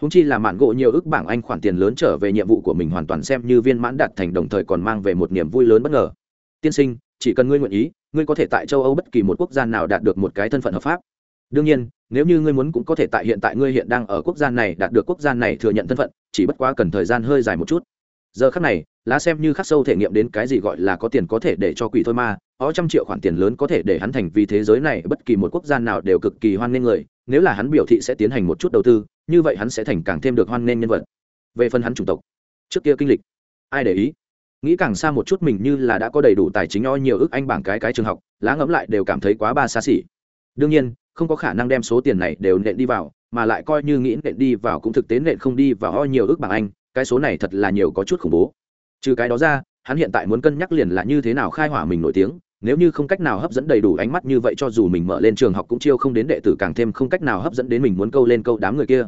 S1: Húng chi là mạn gỗ nhiều ước bảng anh khoản tiền lớn trở về nhiệm vụ của mình hoàn toàn xem như viên mãn đạt thành đồng thời còn mang về một niềm vui lớn bất ngờ. Tiên sinh, chỉ cần ngươi nguyện ý, ngươi có thể tại châu âu bất kỳ một quốc gia nào đạt được một cái thân phận hợp pháp. Đương nhiên, nếu như ngươi muốn cũng có thể tại hiện tại ngươi hiện đang ở quốc gia này đạt được quốc gia này thừa nhận thân phận chỉ bất quá cần thời gian hơi dài một chút. Giờ khắc này, lá xem như khắc sâu thể nghiệm đến cái gì gọi là có tiền có thể để cho quỷ thôi ma ó trăm triệu khoản tiền lớn có thể để hắn thành vì thế giới này bất kỳ một quốc gia nào đều cực kỳ hoan nghênh người, nếu là hắn biểu thị sẽ tiến hành một chút đầu tư, như vậy hắn sẽ thành càng thêm được hoan nghênh nhân vật. Về phần hắn chủng tộc, trước kia kinh lịch, ai để ý? Nghĩ càng xa một chút mình như là đã có đầy đủ tài chính o nhiều ước anh bảng cái cái trường học, lá ngẫm lại đều cảm thấy quá ba xa xỉ. Đương nhiên, không có khả năng đem số tiền này đều nện đi vào mà lại coi như nghĩ nện đi vào cũng thực tế nện không đi vào ho nhiều ước bảng anh, cái số này thật là nhiều có chút khủng bố. Trừ cái đó ra, hắn hiện tại muốn cân nhắc liền là như thế nào khai hỏa mình nổi tiếng, nếu như không cách nào hấp dẫn đầy đủ ánh mắt như vậy cho dù mình mở lên trường học cũng chiêu không đến đệ tử càng thêm không cách nào hấp dẫn đến mình muốn câu lên câu đám người kia.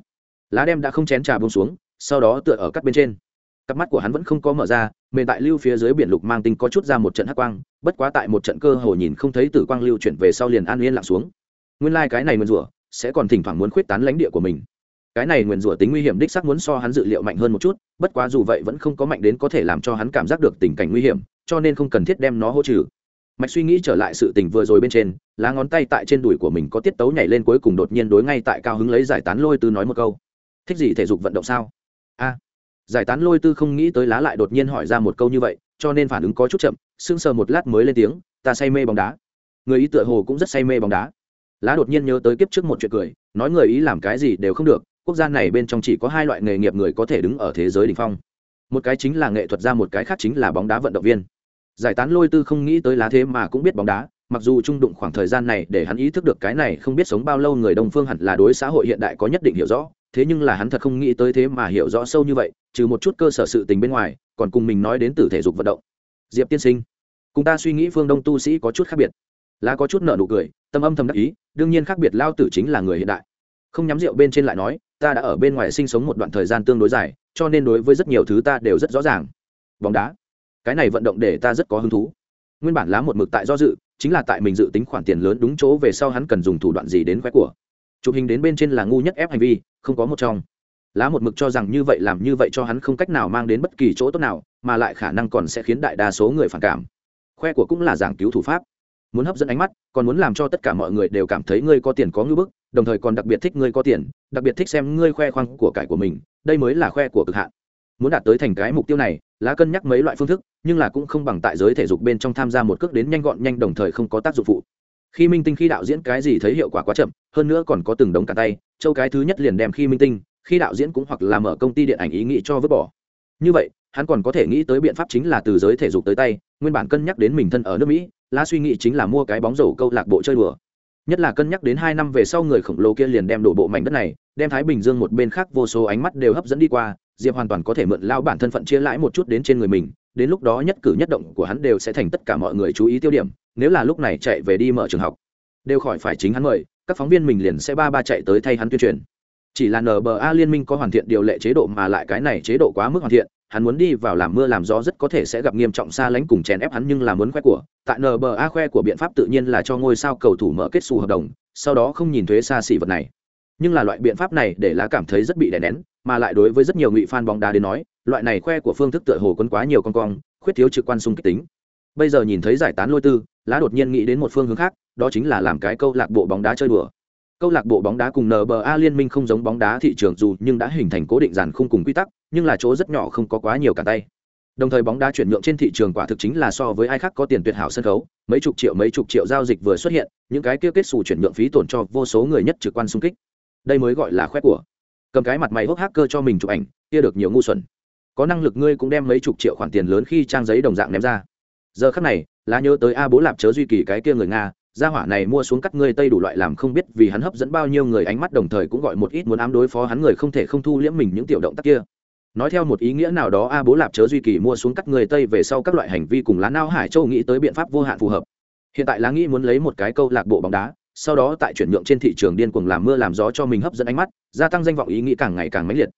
S1: Lá đem đã không chén trà bông xuống, sau đó tựa ở các bên trên. Cặp mắt của hắn vẫn không có mở ra, mềm tại lưu phía dưới biển lục mang tinh có chút ra một trận hắc quang, bất quá tại một trận cơ hồ nhìn không thấy tử quang lưu chuyển về sau liền an yên lặng xuống. Nguyên lai、like、cái này mượn rủa sẽ còn thỉnh thoảng muốn khuyết tán lãnh địa của mình. Cái này nguyền rủa tính nguy hiểm đích xác muốn so hắn dự liệu mạnh hơn một chút, bất quá dù vậy vẫn không có mạnh đến có thể làm cho hắn cảm giác được tình cảnh nguy hiểm, cho nên không cần thiết đem nó hỗ trừ. Mạch suy nghĩ trở lại sự tình vừa rồi bên trên, lá ngón tay tại trên đùi của mình có tiết tấu nhảy lên cuối cùng đột nhiên đối ngay tại cao hứng lấy giải tán lôi tư nói một câu. Thích gì thể dục vận động sao? A. Giải tán lôi tư không nghĩ tới lá lại đột nhiên hỏi ra một câu như vậy, cho nên phản ứng có chút chậm, sững sờ một lát mới lên tiếng, ta say mê bóng đá. Người ý tựa hồ cũng rất say mê bóng đá lá đột nhiên nhớ tới kiếp trước một chuyện cười, nói người ý làm cái gì đều không được, quốc gia này bên trong chỉ có hai loại nghề nghiệp người có thể đứng ở thế giới đ ỉ n h phong. Một cái chính là nghệ thuật ra một cái khác chính là bóng đá vận động viên. Giải tán lôi tư không nghĩ tới lá thế mà cũng biết bóng đá, mặc dù trung đụng khoảng thời gian này để hắn ý thức được cái này không biết sống bao lâu người đông phương hẳn là đối xã hội hiện đại có nhất định hiểu rõ, thế nhưng là hắn thật không nghĩ tới thế mà hiểu rõ sâu như vậy, trừ một chút cơ sở sự tình bên ngoài, còn cùng mình nói đến từ thể dục vận động. Diệp tiên sinh, cùng ta suy nghĩ phương đông tu sĩ có chút khác biệt. Lá có chút nợ nụ cười tâm âm thầm đắc ý, đương nhiên khác biệt lao tử chính là người hiện đại. Không nhắm rượu bên trên lại nói, ta đã ở bên ngoài sinh sống một đoạn thời gian tương đối dài, cho nên đối với rất nhiều thứ ta đều rất rõ ràng. Bóng đá. Cái này vận động để ta rất có hứng thú. Nguyên bản lá một mực tại do dự, chính là tại mình dự tính khoản tiền lớn đúng chỗ về sau hắn cần dùng thủ đoạn gì đến khoe của. Chụp hình đến bên trên là ngu nhất ép hành vi, không có một trong. Lá một mực cho rằng như vậy làm như vậy cho hắn không cách nào mang đến bất kỳ chỗ tốt nào, mà lại khả năng còn sẽ khiến đại đa số người phản cảm. Khoe của cũng là giảng cứu thủ pháp muốn hấp dẫn ánh mắt, còn muốn làm cho tất cả mọi người đều cảm thấy ngươi có tiền có ngưỡng bức, đồng thời còn đặc biệt thích ngươi có tiền, đặc biệt thích xem ngươi khoe khoang của cải của mình, đây mới là khoe của cực hạn. Muốn đạt tới thành cái mục tiêu này, lá cân nhắc mấy loại phương thức, nhưng là cũng không bằng tại giới thể dục bên trong tham gia một cước đến nhanh gọn nhanh đồng thời không có tác dụng phụ. Khi minh tinh khi đạo diễn cái gì thấy hiệu quả quá chậm, hơn nữa còn có từng đống cả tay, châu cái thứ nhất liền đem khi minh tinh, khi đạo diễn cũng hoặc là mở công ty điện ảnh ý nghĩ cho vứt bỏ. Như vậy, hắn còn có thể nghĩ tới biện pháp chính là từ giới thể dục tới tay, nguyên bản cân nhắc đến mình thân ở nước mỹ lá suy nghĩ chính là mua cái bóng rổ câu lạc bộ chơi đùa. Nhất là cân nhắc đến hai năm về sau người khổng lồ kia liền đem đổ bộ mảnh đất này, đem thái bình dương một bên khác vô số ánh mắt đều hấp dẫn đi qua, diệp hoàn toàn có thể mượn lao bản thân phận chia lãi một chút đến trên người mình, đến lúc đó nhất cử nhất động của hắn đều sẽ thành tất cả mọi người chú ý tiêu điểm, nếu là lúc này chạy về đi mở trường học. Đều khỏi phải chính hắn mời, các phóng viên mình liền sẽ ba ba chạy tới thay hắn tuyên truyền. Chỉ là nba liên minh có hoàn thiện điều lệ chế độ mà lại cái này chế độ quá mức hoàn thiện hắn muốn đi vào làm mưa làm gió rất có thể sẽ gặp nghiêm trọng xa lánh cùng chèn ép hắn nhưng là muốn khoe của. Tại nba khoe của biện pháp tự nhiên là cho ngôi sao cầu thủ mở kết xù hợp đồng, sau đó không nhìn thuế xa xỉ vật này. Nhưng là loại biện pháp này để lá cảm thấy rất bị đè nén, mà lại đối với rất nhiều ngụy fan bóng đá đến nói, loại này khoe của phương thức tựa hồ quấn quá nhiều con cong, khuyết thiếu trực quan sung kích tính. Bây giờ nhìn thấy giải tán lôi tư, lá đột nhiên nghĩ đến một phương hướng khác, đó chính là làm cái câu lạc bộ bóng đá chơi đùa câu lạc bộ bóng đá cùng nba liên minh không giống bóng đá thị trường dù nhưng đã hình thành cố định dàn khung cùng quy tắc, nhưng là chỗ rất nhỏ không có quá nhiều cả tay. Đồng thời bóng đá chuyển nhượng trên thị trường quả thực chính là so với ai khác có tiền tuyệt hảo sân khấu, mấy chục triệu mấy chục triệu giao dịch vừa xuất hiện, những cái kia kết sủ chuyển nhượng phí tổn cho vô số người nhất trực quan xung kích. Đây mới gọi là khoe của. Cầm cái mặt mày hốc hacker cho mình chụp ảnh, kia được nhiều ngu xuẩn. Có năng lực ngươi cũng đem mấy chục triệu khoản tiền lớn khi trang giấy đồng dạng ném ra. Giờ khắc này, lá nhớ tới a bố lạp chớ duy kỳ cái kia người nga gia hỏa này mua xuống cắt ngươi tây đủ loại làm không biết vì hắn hấp dẫn bao nhiêu người ánh mắt đồng thời cũng gọi một ít muốn ám đối phó hắn người không thể không thu liễm mình những tiểu động tác kia. Nói theo một ý nghĩa nào đó, a bố lạp chớ duy kỳ mua xuống cắt người tây về sau các loại hành vi cùng lá nao hải châu nghĩ tới biện pháp vô hạn phù hợp. Hiện tại lá nghĩ muốn lấy một cái câu lạc bộ bóng đá, sau đó tại chuyển nhượng trên thị trường điên cuồng làm mưa làm gió cho mình hấp dẫn ánh mắt, gia tăng danh vọng ý nghĩ càng ngày càng mãnh liệt.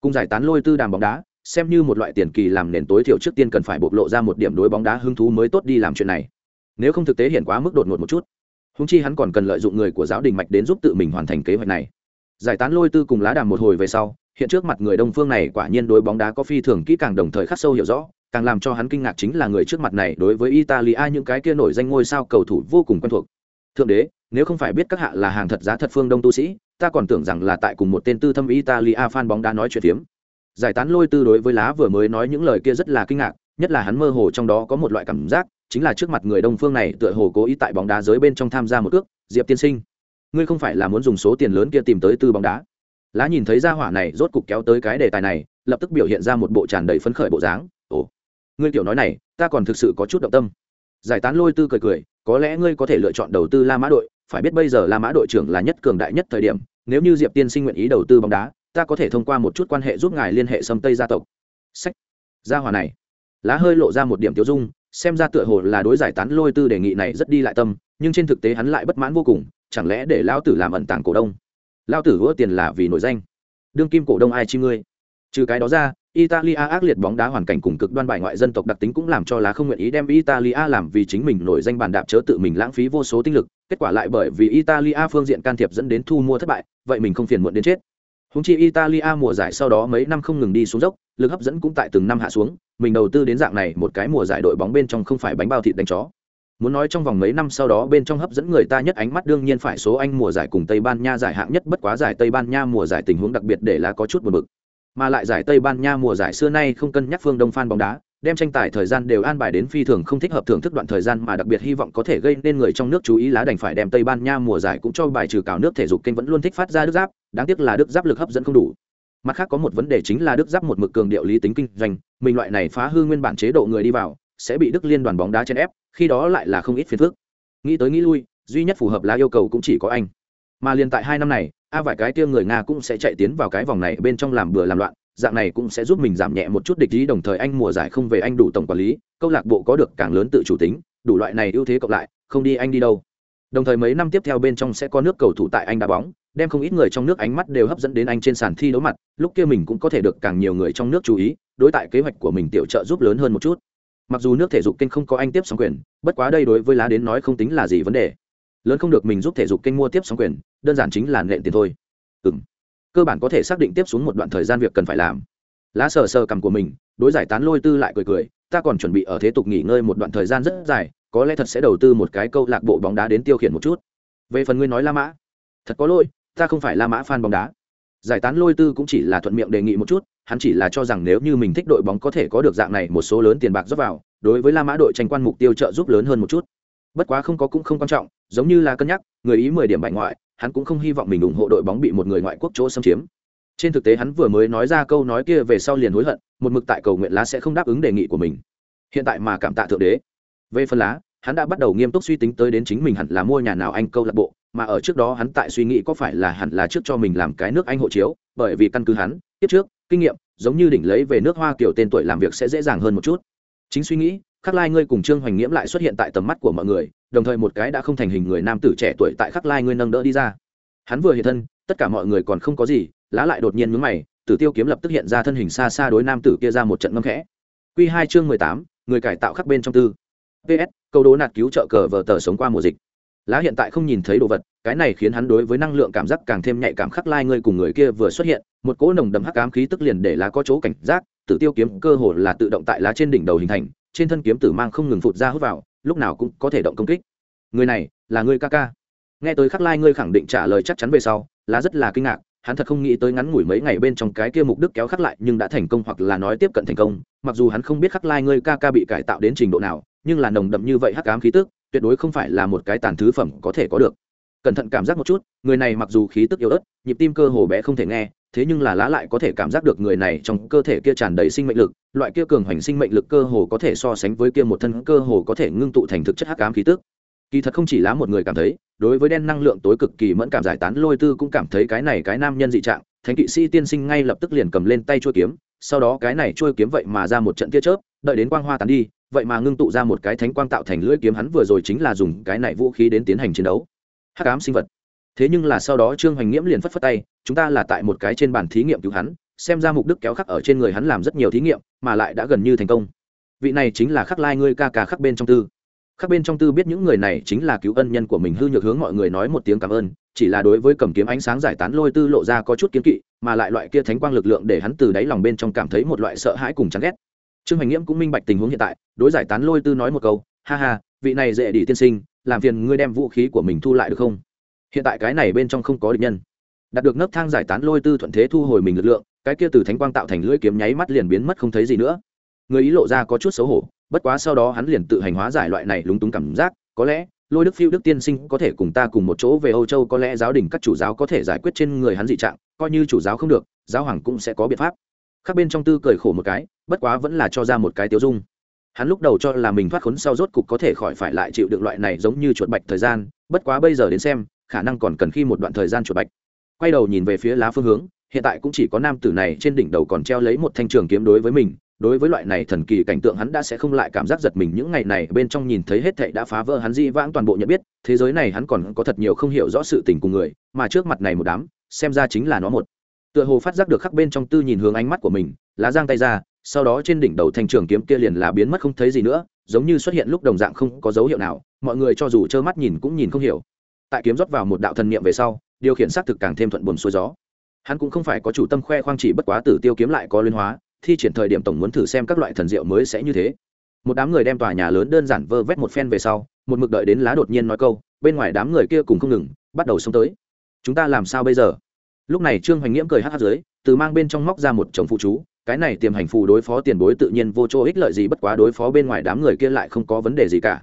S1: Cùng giải tán lôi tư đàm bóng đá, xem như một loại tiền kỳ làm nền tối thiểu trước tiên cần phải bộc lộ ra một điểm đối bóng đá hứng thú mới tốt đi làm chuyện này nếu không thực tế hiện quá mức đột ngột một chút. Húng chi hắn còn cần lợi dụng người của giáo đình mạch đến giúp tự mình hoàn thành kế hoạch này. Giải tán lôi tư cùng lá đàm một hồi về sau, hiện trước mặt người đông phương này quả nhiên đối bóng đá có phi thường kỹ càng đồng thời khắc sâu hiểu rõ, càng làm cho hắn kinh ngạc chính là người trước mặt này đối với italia những cái kia nổi danh ngôi sao cầu thủ vô cùng quen thuộc. Thượng đế, nếu không phải biết các hạ là hàng thật giá thật phương đông tu sĩ, ta còn tưởng rằng là tại cùng một tên tư thâm italia fan bóng đá nói chuyện phiếm. Giải tán lôi tư đối với lá vừa mới nói những lời kia rất là kinh ngạc, nhất là hắn mơ hồ trong đó có một loại cảm giác chính là trước mặt người đông phương này tựa hồ cố ý tại bóng đá giới bên trong tham gia một ước, diệp tiên sinh. Ngươi không phải là muốn dùng số tiền lớn kia tìm tới tư bóng đá? Lá nhìn thấy ra hỏa này rốt cục kéo tới cái đề tài này, lập tức biểu hiện ra một bộ tràn đầy phấn khởi bộ dáng. Ồ, ngươi kiểu nói này, ta còn thực sự có chút động tâm. Giải tán lôi tư cười cười, có lẽ ngươi có thể lựa chọn đầu tư la mã đội, phải biết bây giờ la mã đội trưởng là nhất cường đại nhất thời điểm, nếu như diệp tiên sinh nguyện ý đầu tư bóng đá, ta có thể thông qua một chút quan hệ giúp ngài liên hệ sâm tây gia tộc. Sách, gia hòa này. Lá hơi lộ ra một điểm tiêu dung xem ra tựa hồ là đối giải tán lôi tư đề nghị này rất đi lại tâm, nhưng trên thực tế hắn lại bất mãn vô cùng, chẳng lẽ để lao tử làm ẩn tàng cổ đông? Lao tử hứa tiền là vì nổi danh. Đương kim cổ đông ai chi ngươi? Trừ cái đó ra, italia ác liệt bóng đá hoàn cảnh cùng cực đoan bại ngoại dân tộc đặc tính cũng làm cho lá không nguyện ý đem italia làm vì chính mình nổi danh bàn đạp chớ tự mình lãng phí vô số tinh lực, kết quả lại bởi vì italia phương diện can thiệp dẫn đến thu mua thất bại, vậy mình không phiền muộn đến chết húng chi italia mùa giải sau đó mấy năm không ngừng đi xuống dốc, lực hấp dẫn cũng tại từng năm hạ xuống, mình đầu tư đến dạng này một cái mùa giải đội bóng bên trong không phải bánh bao thịt đánh chó. Muốn nói trong vòng mấy năm sau đó bên trong hấp dẫn người ta nhất ánh mắt đương nhiên phải số anh mùa giải cùng tây ban nha giải hạng nhất, bất quá giải tây ban nha mùa giải tình huống đặc biệt để là có chút buồn bực. Mà lại giải tây ban nha mùa giải xưa nay không cân nhắc phương đông phan bóng đá đem tranh tài thời gian đều an bài đến phi thường không thích hợp thưởng thức đoạn thời gian mà đặc biệt hy vọng có thể gây nên người trong nước chú ý lá đành phải đem tây ban nha mùa giải cũng cho bài trừ cào nước thể dục kênh vẫn luôn thích phát ra đức giáp, đáng tiếc là đức giáp lực hấp dẫn không đủ. Mặt khác có một vấn đề chính là đức giáp một mực cường điệu lý tính kinh doanh, mình loại này phá hư nguyên bản chế độ người đi vào, sẽ bị đức liên đoàn bóng đá chen ép, khi đó lại là không ít phiền phức. Nghĩ tới nghĩ lui, duy nhất phù hợp là yêu cầu cũng chỉ có anh. Mà liền tại hai năm này, a vài cái kia người nga cũng sẽ chạy tiến vào cái vòng này bên trong làm bừa làm loạn dạng này cũng sẽ giúp mình giảm nhẹ một chút địch ý, đồng thời anh mùa giải không về anh đủ tổng quản lý, câu lạc bộ có được càng lớn tự chủ tính, đủ loại này ưu thế cộng lại, không đi anh đi đâu. Đồng thời mấy năm tiếp theo bên trong sẽ có nước cầu thủ tại anh đá bóng, đem không ít người trong nước ánh mắt đều hấp dẫn đến anh trên sàn thi đấu mặt, lúc kia mình cũng có thể được càng nhiều người trong nước chú ý, đối tại kế hoạch của mình tiểu trợ giúp lớn hơn một chút. Mặc dù nước thể dục kênh không có anh tiếp sóng quyền, bất quá đây đối với lá đến nói không tính là gì vấn đề. Lớn không được mình giúp thể dục kênh mua tiếp sóng quyền, đơn giản chính là nện tiền thôi. Ừ m cơ bản có thể xác định tiếp xuống một đoạn thời gian việc cần phải làm. Lá sờ sờ cằm của mình, đối giải tán lôi tư lại cười cười, ta còn chuẩn bị ở thế tục nghỉ ngơi một đoạn thời gian rất dài, có lẽ thật sẽ đầu tư một cái câu lạc bộ bóng đá đến tiêu khiển một chút. Về phần ngươi nói la mã, thật có lỗi, ta không phải la mã fan bóng đá. Giải tán lôi tư cũng chỉ là thuận miệng đề nghị một chút, hắn chỉ là cho rằng nếu như mình thích đội bóng có thể có được dạng này một số lớn tiền bạc rót vào, đối với la mã đội tranh quan mục tiêu trợ giúp lớn hơn một chút. Bất quá không có cũng không quan trọng, giống như là cân nhắc, người ý mười điểm bại ngoại hắn cũng không hy vọng mình ủng hộ đội bóng bị một người ngoại quốc chỗ xâm chiếm. Trên thực tế hắn vừa mới nói ra câu nói kia về sau liền hối hận, một mực tại cầu nguyện lá sẽ không đáp ứng đề nghị của mình. Hiện tại mà cảm tạ thượng đế. Về phần lá, hắn đã bắt đầu nghiêm túc suy tính tới đến chính mình hẳn là mua nhà nào anh câu lạc bộ, mà ở trước đó hắn tại suy nghĩ có phải là hẳn là trước cho mình làm cái nước anh hộ chiếu, bởi vì căn cứ hắn, tiếp trước, kinh nghiệm, giống như đỉnh lấy về nước hoa kiểu tên tuổi làm việc sẽ dễ dàng hơn một chút. Chính suy nghĩ khắc lai ngươi cùng trương hoành nghiễm lại xuất hiện tại tầm mắt của mọi người, đồng thời một cái đã không thành hình người nam tử trẻ tuổi tại khắc lai ngươi nâng đỡ đi ra. Hắn vừa hiện thân, tất cả mọi người còn không có gì, lá lại đột nhiên mướn mày, tử tiêu kiếm lập tức hiện ra thân hình xa xa đối nam tử kia ra một trận ngâm khẽ. Q hai chương mười tám, người cải tạo khắc bên trong tư. Ps câu đố nạt cứu trợ cờ vờ tờ sống qua mùa dịch. Lá hiện tại không nhìn thấy đồ vật, cái này khiến hắn đối với năng lượng cảm giác càng thêm nhạy cảm khắc lai ngươi cùng người kia vừa xuất hiện, một cỗ nồng đậm hắc ám khí tức liền để lá có chỗ cảnh giác, tử tiêu kiếm cơ hồ là tự động tại lá trên đỉnh đầu hình thành trên thân kiếm tử mang không ngừng phụt ra hút vào, lúc nào cũng có thể động công kích. Người này, là ngươi ca ca. Nghe tới khắc lai ngươi khẳng định trả lời chắc chắn về sau, lá rất là kinh ngạc, hắn thật không nghĩ tới ngắn ngủi mấy ngày bên trong cái kia mục đức kéo khắc lại nhưng đã thành công hoặc là nói tiếp cận thành công, mặc dù hắn không biết khắc lai ngươi ca ca bị cải tạo đến trình độ nào, nhưng là nồng đậm như vậy hắc ám khí tức, tuyệt đối không phải là một cái tàn thứ phẩm có thể có được cẩn thận cảm giác một chút, người này mặc dù khí tức yếu ớt, nhịp tim cơ hồ bé không thể nghe, thế nhưng là lá lại có thể cảm giác được người này trong cơ thể kia tràn đầy sinh mệnh lực, loại kia cường hoành sinh mệnh lực cơ hồ có thể so sánh với kia một thân cơ hồ có thể ngưng tụ thành thực chất hắc ám khí tức. Kỳ thật không chỉ lá một người cảm thấy, đối với đen năng lượng tối cực kỳ mẫn cảm giải tán lôi tư cũng cảm thấy cái này cái nam nhân dị trạng, thánh kỵ sĩ tiên sinh ngay lập tức liền cầm lên tay chuôi kiếm, sau đó cái này chuôi kiếm vậy mà ra một trận tia chớp, đợi đến quang hoa tán đi, vậy mà ngưng tụ ra một cái thánh quang tạo thành lưỡi kiếm hắn vừa rồi chính là dùng cái này vũ khí đến tiến hành chiến đấu hắc ám sinh vật. Thế nhưng là sau đó trương hoành nghiễm liền phất phất tay, chúng ta là tại một cái trên bàn thí nghiệm cứu hắn, xem ra mục đức kéo khắc ở trên người hắn làm rất nhiều thí nghiệm, mà lại đã gần như thành công. Vị này chính là khắc lai ngươi ca ca khắc bên trong tư. Khắc bên trong tư biết những người này chính là cứu ân nhân của mình hư nhược hướng mọi người nói một tiếng cảm ơn, chỉ là đối với cầm kiếm ánh sáng giải tán lôi tư lộ ra có chút kiếm kỵ, mà lại loại kia thánh quang lực lượng để hắn từ đáy lòng bên trong cảm thấy một loại sợ hãi cùng chán ghét. Trương hoành nghiễm cũng minh bạch tình huống hiện tại, đối giải tán lôi tư nói một câu, ha ha, vị này dễ đi tiên sinh làm phiền ngươi đem vũ khí của mình thu lại được không? Hiện tại cái này bên trong không có địch nhân. Đạt được nấc thang giải tán lôi tư thuận thế thu hồi mình lực lượng, cái kia từ thánh quang tạo thành lưỡi kiếm nháy mắt liền biến mất không thấy gì nữa. Người ý lộ ra có chút xấu hổ, bất quá sau đó hắn liền tự hành hóa giải loại này lúng túng cảm giác, có lẽ, lôi đức phiêu đức tiên sinh có thể cùng ta cùng một chỗ về âu châu, có lẽ giáo đình các chủ giáo có thể giải quyết trên người hắn dị trạng, coi như chủ giáo không được, giáo hoàng cũng sẽ có biện pháp. Khác bên trong tư cười khổ một cái, bất quá vẫn là cho ra một cái tiêu dung hắn lúc đầu cho là mình thoát khốn sau rốt cục có thể khỏi phải lại chịu được loại này giống như chuột bạch thời gian, bất quá bây giờ đến xem, khả năng còn cần khi một đoạn thời gian chuột bạch. Quay đầu nhìn về phía lá phương hướng, hiện tại cũng chỉ có nam tử này trên đỉnh đầu còn treo lấy một thanh trường kiếm đối với mình, đối với loại này thần kỳ cảnh tượng hắn đã sẽ không lại cảm giác giật mình. Những ngày này bên trong nhìn thấy hết thảy đã phá vỡ, hắn di vãng toàn bộ nhận biết, thế giới này hắn còn có thật nhiều không hiểu rõ sự tình cùng người, mà trước mặt này một đám, xem ra chính là nó một. Tựa hồ phát giác được khắc bên trong tư nhìn hướng ánh mắt của mình, lá giang tay ra sau đó trên đỉnh đầu thanh trường kiếm kia liền là biến mất không thấy gì nữa, giống như xuất hiện lúc đồng dạng không có dấu hiệu nào, mọi người cho dù trơ mắt nhìn cũng nhìn không hiểu. Tại kiếm rót vào một đạo thần niệm về sau, điều khiển xác thực càng thêm thuận buồn xuôi gió. Hắn cũng không phải có chủ tâm khoe khoang chỉ bất quá tử tiêu kiếm lại có liên hóa, thi triển thời điểm tổng muốn thử xem các loại thần diệu mới sẽ như thế. Một đám người đem tòa nhà lớn đơn giản vơ vét một phen về sau, một mực đợi đến lá đột nhiên nói câu, bên ngoài đám người kia cùng không ngừng, bắt đầu xông tới. Chúng ta làm sao bây giờ? Lúc này trương hoành nghiễm cười hát hát dưới, từ mang bên trong móc ra một chồng phụ chú cái này tiềm hành phù đối phó tiền bối tự nhiên vô chỗ ích lợi gì, bất quá đối phó bên ngoài đám người kia lại không có vấn đề gì cả.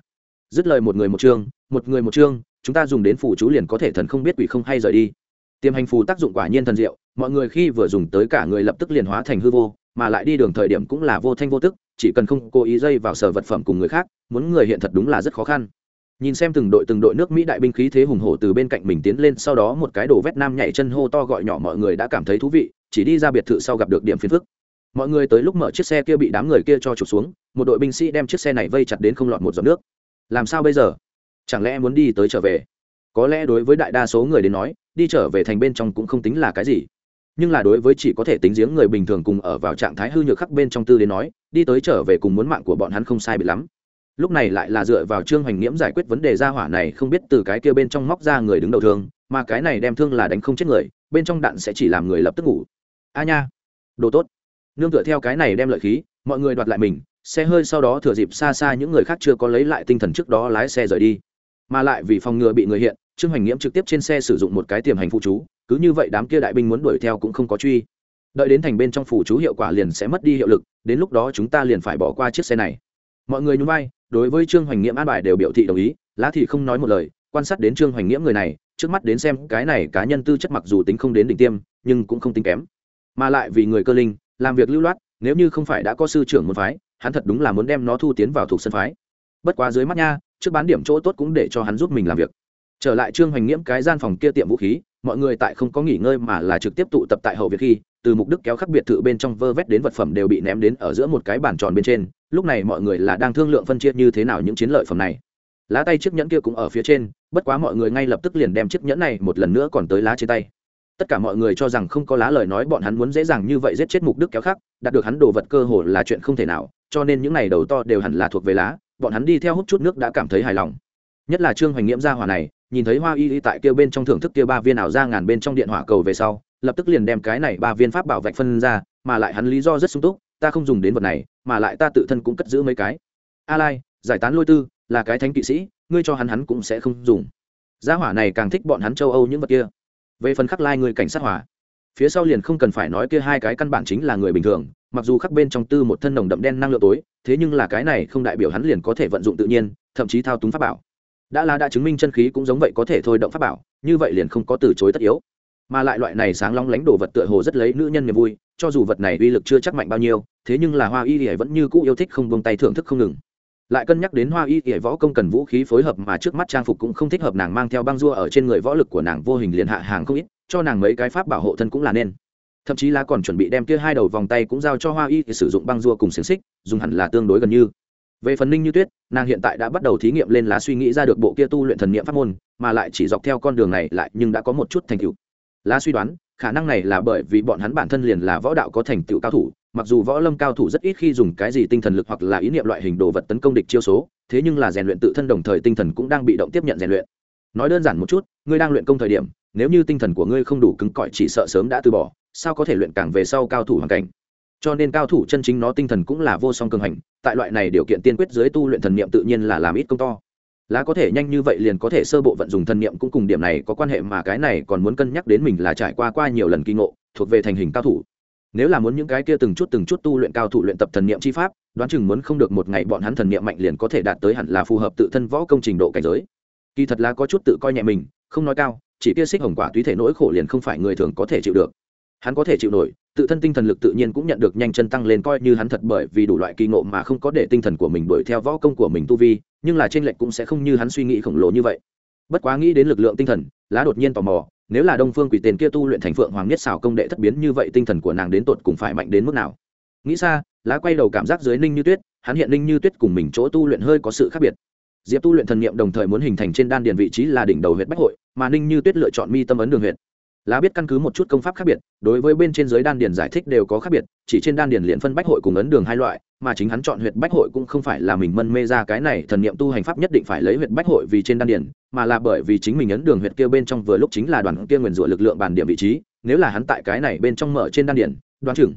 S1: Dứt lời một người một chương, một người một chương, chúng ta dùng đến phù chú liền có thể thần không biết quỷ không hay rời đi. Tiềm hành phù tác dụng quả nhiên thần diệu, mọi người khi vừa dùng tới cả người lập tức liền hóa thành hư vô, mà lại đi đường thời điểm cũng là vô thanh vô tức, chỉ cần không cố ý dây vào sở vật phẩm cùng người khác, muốn người hiện thật đúng là rất khó khăn. Nhìn xem từng đội từng đội nước mỹ đại binh khí thế hùng hổ từ bên cạnh mình tiến lên, sau đó một cái đồ vét nam nhảy chân hô to gọi nhỏ mọi người đã cảm thấy thú vị, chỉ đi ra biệt thự sau gặp được điểm phiền phức mọi người tới lúc mở chiếc xe kia bị đám người kia cho trục xuống, một đội binh sĩ đem chiếc xe này vây chặt đến không lọt một giọt nước. Làm sao bây giờ? Chẳng lẽ muốn đi tới trở về? Có lẽ đối với đại đa số người đến nói, đi trở về thành bên trong cũng không tính là cái gì. Nhưng là đối với chỉ có thể tính giếng người bình thường cùng ở vào trạng thái hư nhược khắc bên trong tư đến nói, đi tới trở về cùng muốn mạng của bọn hắn không sai bị lắm. Lúc này lại là dựa vào trương hoành nghiễm giải quyết vấn đề gia hỏa này không biết từ cái kia bên trong móc ra người đứng đầu thương, mà cái này đem thương là đánh không chết người, bên trong đạn sẽ chỉ làm người lập tức ngủ. A nha. Đồ tốt nương tựa theo cái này đem lợi khí, mọi người đoạt lại mình, xe hơi sau đó thừa dịp xa xa những người khác chưa có lấy lại tinh thần trước đó lái xe rời đi. Mà lại vì phòng ngừa bị người hiện, trương hoành nghiễm trực tiếp trên xe sử dụng một cái tiềm hành phụ chú, cứ như vậy đám kia đại binh muốn đuổi theo cũng không có truy. Đợi đến thành bên trong phụ chú hiệu quả liền sẽ mất đi hiệu lực, đến lúc đó chúng ta liền phải bỏ qua chiếc xe này. Mọi người nhún vai, đối với trương hoành nghiễm an bài đều biểu thị đồng ý, lá thì không nói một lời, quan sát đến trương hoành nghiễm người này, trước mắt đến xem cái này cá nhân tư chất mặc dù tính không đến đỉnh tiêm, nhưng cũng không tính kém. Mà lại vì người cơ linh làm việc lưu loát, nếu như không phải đã có sư trưởng môn phái, hắn thật đúng là muốn đem nó thu tiến vào thuộc sân phái. Bất quá dưới mắt nha, trước bán điểm chỗ tốt cũng để cho hắn giúp mình làm việc. Trở lại trương hoành nghiễm cái gian phòng kia tiệm vũ khí, mọi người tại không có nghỉ ngơi mà là trực tiếp tụ tập tại hậu việt khi, từ mục đức kéo khắc biệt thự bên trong vơ vét đến vật phẩm đều bị ném đến ở giữa một cái bàn tròn bên trên, lúc này mọi người là đang thương lượng phân chia như thế nào những chiến lợi phẩm này. Lá tay chiếc nhẫn kia cũng ở phía trên, bất quá mọi người ngay lập tức liền đem chiếc nhẫn này một lần nữa còn tới lá trên tay tất cả mọi người cho rằng không có lá lời nói, bọn hắn muốn dễ dàng như vậy giết chết mục đức kéo khắc, đạt được hắn đồ vật cơ hồ là chuyện không thể nào, cho nên những n à y đầu to đều hẳn là thuộc về lá, bọn hắn đi theo hút chút nước đã cảm thấy hài lòng. Nhất là trương hoành nghiễm gia hỏa này, nhìn thấy hoa y y tại kia bên trong thưởng thức kia ba viên ảo ra ngàn bên trong điện hỏa cầu về sau, lập tức liền đem cái này ba viên pháp bảo vạch phân ra, mà lại hắn lý do rất sung túc, ta không dùng đến vật này, mà lại ta tự thân cũng cất giữ mấy cái. A lai, giải tán lôi tư, là cái thánh kỵ sĩ, ngươi cho hắn hắn cũng sẽ không dùng. Gia hỏa này càng thích bọn hắn châu âu những vật kia về phần khắc lai người cảnh sát hòa. Phía sau liền không cần phải nói kia hai cái căn bản chính là người bình thường, mặc dù khắc bên trong tư một thân nồng đậm đen năng lượng tối, thế nhưng là cái này không đại biểu hắn liền có thể vận dụng tự nhiên, thậm chí thao túng pháp bảo. Đã là đã chứng minh chân khí cũng giống vậy có thể thôi động pháp bảo, như vậy liền không có từ chối tất yếu. Mà lại loại này sáng long lánh đồ vật tựa hồ rất lấy nữ nhân niềm vui, cho dù vật này uy lực chưa chắc mạnh bao nhiêu, thế nhưng là hoa y thì vẫn như cũ yêu thích không buông tay thưởng thức không ngừng lại cân nhắc đến hoa y ỉa võ công cần vũ khí phối hợp mà trước mắt trang phục cũng không thích hợp nàng mang theo băng dua ở trên người võ lực của nàng vô hình liền hạ hàng không ít, cho nàng mấy cái pháp bảo hộ thân cũng là nên. Thậm chí là còn chuẩn bị đem kia hai đầu vòng tay cũng giao cho hoa y thì sử dụng băng dua cùng xiềng xích, dùng hẳn là tương đối gần như. Về phần ninh như tuyết, nàng hiện tại đã bắt đầu thí nghiệm lên lá suy nghĩ ra được bộ kia tu luyện thần niệm pháp môn, mà lại chỉ dọc theo con đường này lại nhưng đã có một chút thành tựu. Lá suy đoán, khả năng này là bởi vì bọn hắn bản thân liền là võ đạo có thành tựu cao thủ mặc dù võ lâm cao thủ rất ít khi dùng cái gì tinh thần lực hoặc là ý niệm loại hình đồ vật tấn công địch chiêu số, thế nhưng là rèn luyện tự thân đồng thời tinh thần cũng đang bị động tiếp nhận rèn luyện. Nói đơn giản một chút, ngươi đang luyện công thời điểm, nếu như tinh thần của ngươi không đủ cứng cỏi chỉ sợ sớm đã từ bỏ, sao có thể luyện càng về sau cao thủ hoàn cảnh? Cho nên cao thủ chân chính nó tinh thần cũng là vô song cường hành, tại loại này điều kiện tiên quyết dưới tu luyện thần niệm tự nhiên là làm ít công to. Lá có thể nhanh như vậy liền có thể sơ bộ vận dụng thần niệm cũng cùng điểm này có quan hệ mà cái này còn muốn cân nhắc đến mình là trải qua qua nhiều lần kinh ngộ, thuộc về thành hình cao thủ nếu là muốn những cái kia từng chút từng chút tu luyện cao thủ luyện tập thần niệm chi pháp, đoán chừng muốn không được một ngày bọn hắn thần niệm mạnh liền có thể đạt tới hẳn là phù hợp tự thân võ công trình độ cảnh giới. Kỳ thật là có chút tự coi nhẹ mình, không nói cao, chỉ kia xích hồng quả túy thể nỗi khổ liền không phải người thường có thể chịu được. Hắn có thể chịu nổi, tự thân tinh thần lực tự nhiên cũng nhận được nhanh chân tăng lên coi như hắn thật bởi vì đủ loại kỳ ngộ mà không có để tinh thần của mình đuổi theo võ công của mình tu vi, nhưng là trên lệnh cũng sẽ không như hắn suy nghĩ khổng lồ như vậy. Bất quá nghĩ đến lực lượng tinh thần, lá đột nhiên tò mò nếu là đông phương quỷ tiền kia tu luyện thành phượng hoàng nhất xảo công đệ thất biến như vậy tinh thần của nàng đến tột cùng phải mạnh đến mức nào? Nghĩ xa, lá quay đầu cảm giác dưới ninh như tuyết, hắn hiện ninh như tuyết cùng mình chỗ tu luyện hơi có sự khác biệt. Diệp tu luyện thần niệm đồng thời muốn hình thành trên đan điền vị trí là đỉnh đầu huyện bách hội, mà ninh như tuyết lựa chọn mi tâm ấn đường huyện lá biết căn cứ một chút công pháp khác biệt, đối với bên trên giới đan điền giải thích đều có khác biệt, chỉ trên đan điền liền phân bách hội cùng ấn đường hai loại mà chính hắn chọn huyệt bách hội cũng không phải là mình mân mê ra cái này thần niệm tu hành pháp nhất định phải lấy huyệt bách hội vì trên đan điền, mà là bởi vì chính mình ấn đường huyệt kia bên trong vừa lúc chính là đoàn kia nguyền rủa lực lượng bàn điểm vị trí, nếu là hắn tại cái này bên trong mở trên đan điền, đoán chừng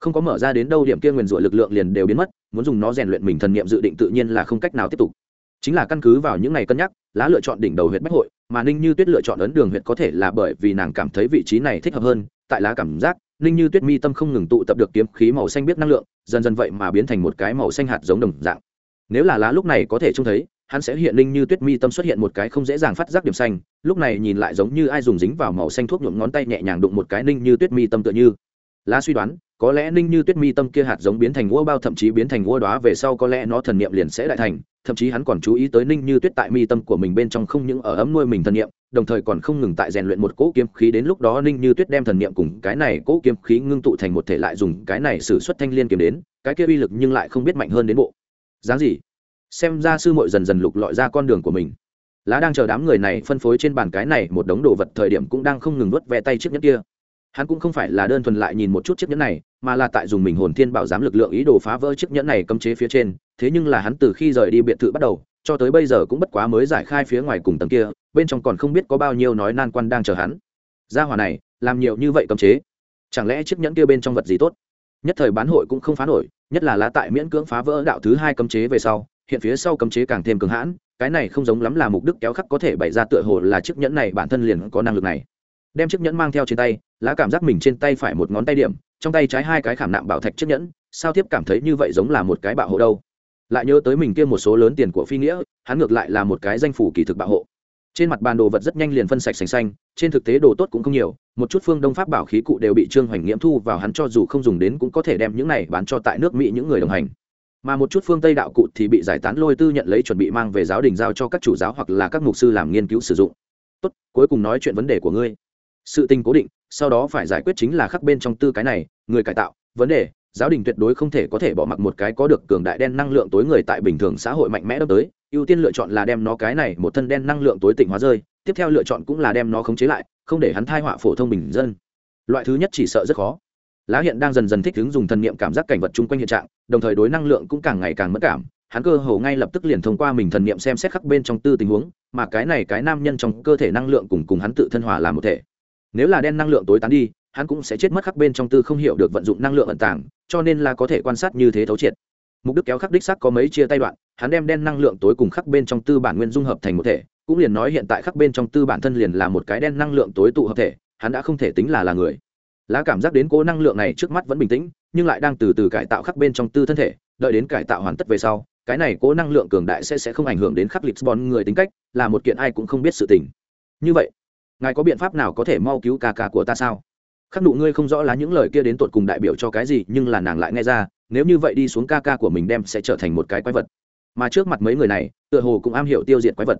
S1: không có mở ra đến đâu điểm kia nguyền rủa lực lượng liền đều biến mất, muốn dùng nó rèn luyện mình thần niệm dự định tự nhiên là không cách nào tiếp tục. Chính là căn cứ vào những ngày cân nhắc, lá lựa chọn đỉnh đầu huyệt bách hội, mà ninh như tuyết lựa chọn ấn đường huyệt có thể là bởi vì nàng cảm thấy vị trí này thích hợp hơn, tại lá cảm giác ninh như tuyết mi tâm không ngừng tụ tập được kiếm khí màu xanh biết năng lượng, dần dần vậy mà biến thành một cái màu xanh hạt giống đồng dạng. Nếu là lá lúc này có thể trông thấy, hắn sẽ hiện ninh như tuyết mi tâm xuất hiện một cái không dễ dàng phát giác điểm xanh, lúc này nhìn lại giống như ai dùng dính vào màu xanh thuốc nhuộm ngón tay nhẹ nhàng đụng một cái ninh như tuyết mi tâm tựa như. Lá suy đoán có lẽ ninh như tuyết mi tâm kia hạt giống biến thành ua bao, thậm chí biến thành ua đoá về sau có lẽ nó thần niệm liền sẽ đại thành, thậm chí hắn còn chú ý tới ninh như tuyết tại mi tâm của mình bên trong không những ở ấm nuôi mình thần niệm, đồng thời còn không ngừng tại rèn luyện một cỗ kiếm khí đến lúc đó ninh như tuyết đem thần niệm cùng cái này cỗ kiếm khí ngưng tụ thành một thể lại dùng cái này xử xuất thanh liên kiếm đến, cái kia uy lực nhưng lại không biết mạnh hơn đến bộ. Dáng gì? Xem ra sư muội dần dần lục lọi ra con đường của mình. Lá đang chờ đám người này phân phối trên bàn cái này một đống đồ vật thời điểm cũng đang không ngừng nuốt ve tay chiếc nhất kia hắn cũng không phải là đơn thuần lại nhìn một chút chiếc nhẫn này, mà là tại dùng mình hồn thiên bảo giám lực lượng ý đồ phá vỡ chiếc nhẫn này cấm chế phía trên. Thế nhưng là hắn từ khi rời đi biệt thự bắt đầu, cho tới bây giờ cũng bất quá mới giải khai phía ngoài cùng tầng kia, bên trong còn không biết có bao nhiêu nói nan quan đang chờ hắn. Gia hỏa này, làm nhiều như vậy cấm chế, chẳng lẽ chiếc nhẫn kia bên trong vật gì tốt? Nhất thời bán hội cũng không phá nổi, nhất là lá tại miễn cưỡng phá vỡ đạo thứ hai cấm chế về sau, hiện phía sau cấm chế càng thêm cường hãn, cái này không giống lắm là mục đức kéo khắc có thể bày ra tựa hồ là chiếc nhẫn này bản thân liền có năng lực này đem chiếc nhẫn mang theo trên tay, lá cảm giác mình trên tay phải một ngón tay điểm, trong tay trái hai cái khảm nạm bảo thạch chiếc nhẫn, sao tiếp cảm thấy như vậy giống là một cái bạo hộ đâu? Lại nhớ tới mình kia một số lớn tiền của phi nghĩa, hắn ngược lại là một cái danh phủ kỳ thực bạo hộ. Trên mặt bàn đồ vật rất nhanh liền phân sạch sành xanh, trên thực tế đồ tốt cũng không nhiều, một chút phương đông pháp bảo khí cụ đều bị trương hoành nghiễm thu vào hắn cho dù không dùng đến cũng có thể đem những này bán cho tại nước mỹ những người đồng hành. Mà một chút phương tây đạo cụ thì bị giải tán lôi tư nhận lấy chuẩn bị mang về giáo đình giao cho các chủ giáo hoặc là các mục sư làm nghiên cứu sử dụng. Tốt, cuối cùng nói chuyện vấn đề của ngươi sự tình cố định, sau đó phải giải quyết chính là khắc bên trong tư cái này, người cải tạo, vấn đề, giáo đình tuyệt đối không thể có thể bỏ mặc một cái có được cường đại đen năng lượng tối người tại bình thường xã hội mạnh mẽ đâm tới, ưu tiên lựa chọn là đem nó cái này một thân đen năng lượng tối tịnh hóa rơi, tiếp theo lựa chọn cũng là đem nó khống chế lại, không để hắn thai họa phổ thông bình dân. Loại thứ nhất chỉ sợ rất khó. Lá hiện đang dần dần thích ứng dùng thần niệm cảm giác cảnh vật chung quanh hiện trạng, đồng thời đối năng lượng cũng càng ngày càng mất cảm, hắn cơ hồ ngay lập tức liền thông qua mình thần niệm xem xét khắc bên trong tư tình huống, mà cái này cái nam nhân trong cơ thể năng lượng cùng cùng hắn tự thân hòa làm một thể nếu là đen năng lượng tối tán đi, hắn cũng sẽ chết mất khắc bên trong tư không hiểu được vận dụng năng lượng ẩn tàng, cho nên là có thể quan sát như thế thấu triệt. Mục đích kéo khắc đích sắc có mấy chia tay đoạn, hắn đem đen năng lượng tối cùng khắc bên trong tư bản nguyên dung hợp thành một thể, cũng liền nói hiện tại khắc bên trong tư bản thân liền là một cái đen năng lượng tối tụ hợp thể, hắn đã không thể tính là là người. Lá cảm giác đến cố năng lượng này trước mắt vẫn bình tĩnh, nhưng lại đang từ từ cải tạo khắc bên trong tư thân thể, đợi đến cải tạo hoàn tất về sau, cái này cố năng lượng cường đại sẽ sẽ không ảnh hưởng đến khắc lisbon người tính cách, là một kiện ai cũng không biết sự tình. Như vậy ngài có biện pháp nào có thể mau cứu ca ca của ta sao? Khắc nụ ngươi không rõ là những lời kia đến tột cùng đại biểu cho cái gì, nhưng là nàng lại nghe ra, nếu như vậy đi xuống ca ca của mình đem sẽ trở thành một cái quái vật. Mà trước mặt mấy người này, tựa hồ cũng am hiểu tiêu diệt quái vật.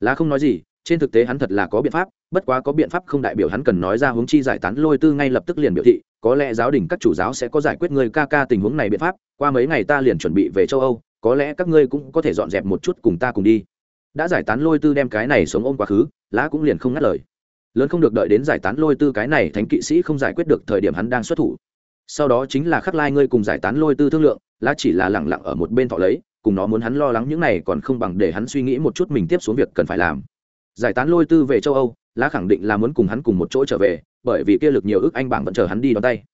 S1: Lá không nói gì, trên thực tế hắn thật là có biện pháp, bất quá có biện pháp không đại biểu hắn cần nói ra hướng chi giải tán lôi tư ngay lập tức liền biểu thị, có lẽ giáo đình các chủ giáo sẽ có giải quyết người ca ca tình huống này biện pháp, qua mấy ngày ta liền chuẩn bị về châu âu, có lẽ các ngươi cũng có thể dọn dẹp một chút cùng ta cùng đi. Đã giải tán lôi tư đem cái này sống ôm quá khứ, lá cũng liền không ngắt lời lớn không được đợi đến giải tán lôi tư cái này thánh kỵ sĩ không giải quyết được thời điểm hắn đang xuất thủ. Sau đó chính là khắc lai ngươi cùng giải tán lôi tư thương lượng, lá chỉ là lẳng lặng ở một bên thọ lấy, cùng nó muốn hắn lo lắng những này còn không bằng để hắn suy nghĩ một chút mình tiếp xuống việc cần phải làm. Giải tán lôi tư về châu âu, lá khẳng định là muốn cùng hắn cùng một chỗ trở về, bởi vì kia lực nhiều ước anh bảng vẫn chờ hắn đi đón tay.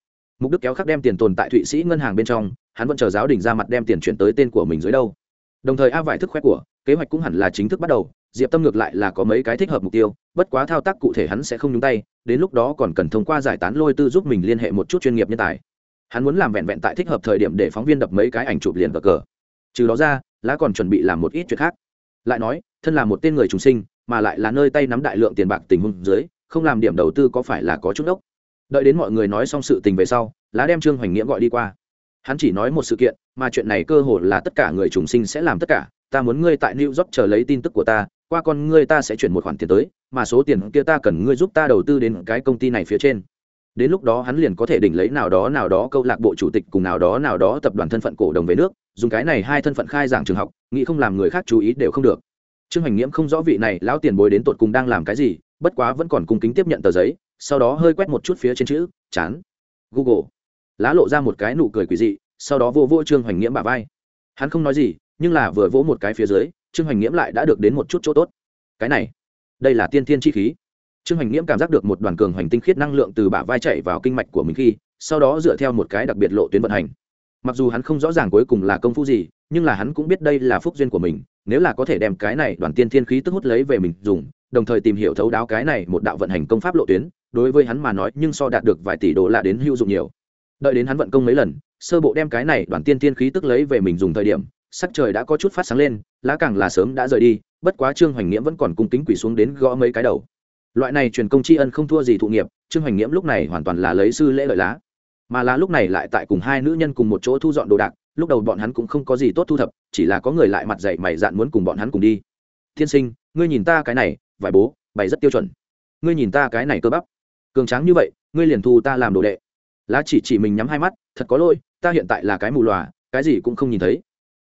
S1: Mục đích kéo khắc đem tiền tồn tại thụy sĩ ngân hàng bên trong, hắn vẫn chờ giáo đình ra mặt đem tiền chuyển tới tên của mình dưới đâu. Đồng thời a vải thức khoe của kế hoạch cũng hẳn là chính thức bắt đầu, diệp tâm ngược lại là có mấy cái thích hợp mục tiêu, bất quá thao tác cụ thể hắn sẽ không nhúng tay, đến lúc đó còn cần thông qua giải tán lôi tư giúp mình liên hệ một chút chuyên nghiệp nhân tài. Hắn muốn làm vẹn vẹn tại thích hợp thời điểm để phóng viên đập mấy cái ảnh chụp liền cờ cờ. Trừ đó ra, lá còn chuẩn bị làm một ít chuyện khác. Lại nói, thân là một tên người trùng sinh, mà lại là nơi tay nắm đại lượng tiền bạc tình huống dưới, không làm điểm đầu tư có phải là có chút ốc? Đợi đến mọi người nói xong sự tình về sau, lá đem trương hoành nghĩa gọi đi qua. Hắn chỉ nói một sự kiện, mà chuyện này cơ hồ là tất cả người trùng sinh sẽ làm tất cả ta muốn ngươi tại new york chờ lấy tin tức của ta, qua con ngươi ta sẽ chuyển một khoản tiền tới, mà số tiền kia ta cần ngươi giúp ta đầu tư đến cái công ty này phía trên. Đến lúc đó hắn liền có thể đỉnh lấy nào đó nào đó câu lạc bộ chủ tịch cùng nào đó nào đó tập đoàn thân phận cổ đồng về nước, dùng cái này hai thân phận khai giảng trường học, nghĩ không làm người khác chú ý đều không được. Trương hành nghiễm không rõ vị này lão tiền bối đến tột cùng đang làm cái gì, bất quá vẫn còn cung kính tiếp nhận tờ giấy, sau đó hơi quét một chút phía trên chữ, chán. Google. Lá lộ ra một cái nụ cười quỷ dị, sau đó vô vô trương hoành nghiễm bả vai. Hắn không nói gì nhưng là vừa vỗ một cái phía dưới, trương hoành nghiễm lại đã được đến một chút chỗ tốt. Cái này, đây là tiên thiên chi khí. Trương hoành nghiễm cảm giác được một đoàn cường hoành tinh khiết năng lượng từ bả vai chạy vào kinh mạch của mình khi, sau đó dựa theo một cái đặc biệt lộ tuyến vận hành. Mặc dù hắn không rõ ràng cuối cùng là công phu gì, nhưng là hắn cũng biết đây là phúc duyên của mình, nếu là có thể đem cái này đoàn tiên thiên khí tức hút lấy về mình dùng, đồng thời tìm hiểu thấu đáo cái này một đạo vận hành công pháp lộ tuyến, đối với hắn mà nói, nhưng so đạt được vài tỷ đô la đến hữu dụng nhiều. Đợi đến hắn vận công mấy lần, sơ bộ đem cái này đoàn tiên tiên khí tức lấy về mình dùng thời điểm sắc trời đã có chút phát sáng lên, lá càng là sớm đã rời đi, bất quá trương hoành nghiễm vẫn còn cung kính quỷ xuống đến gõ mấy cái đầu. Loại này truyền công tri ân không thua gì thụ nghiệp, trương hoành nghiễm lúc này hoàn toàn là lấy sư lễ lợi lá. Mà lá lúc này lại tại cùng hai nữ nhân cùng một chỗ thu dọn đồ đạc, lúc đầu bọn hắn cũng không có gì tốt thu thập, chỉ là có người lại mặt dậy mày dạn muốn cùng bọn hắn cùng đi. Thiên sinh, ngươi nhìn ta cái này, vải bố, bày rất tiêu chuẩn. Ngươi nhìn ta cái này cơ bắp. Cường tráng như vậy, ngươi liền thu ta làm đồ đệ. Lá chỉ chỉ mình nhắm hai mắt, thật có lỗi, ta hiện tại là cái mù lòa, cái gì cũng không nhìn thấy.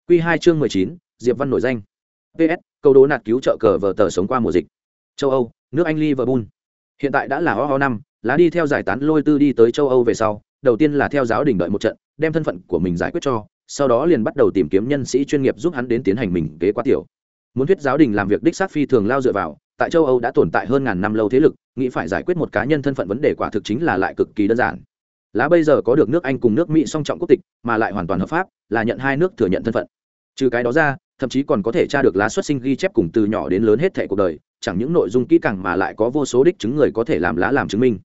S1: Q2 chương mười chín, diệp văn nổi danh. Ps câu đố nạt cứu trợ cờ vở tờ sống qua mùa dịch. Châu âu, nước anh liverpool. Hiện tại đã là ho ho năm, lá đi theo giải tán lôi tư đi tới châu âu về sau, đầu tiên là theo giáo đình đợi một trận, đem thân phận của mình giải quyết cho, sau đó liền bắt đầu tìm kiếm nhân sĩ chuyên nghiệp giúp hắn đến tiến hành mình kế quá tiểu. Muốn thuyết giáo đình làm việc đích xác phi thường lao dựa vào, tại châu âu đã tồn tại hơn ngàn năm lâu thế lực, nghĩ phải giải quyết một cá nhân thân phận vấn đề quả thực chính là lại cực kỳ đơn giản. Lá bây giờ có được nước anh cùng nước mỹ song trọng quốc tịch, mà lại hoàn toàn hợp pháp, là nhận hai nước thừa nhận thân phận trừ cái đó ra, thậm chí còn có thể tra được lá xuất sinh ghi chép cùng từ nhỏ đến lớn hết thẻ cuộc đời, chẳng những nội dung kỹ càng mà lại có vô số đích chứng người có thể làm lá làm chứng minh.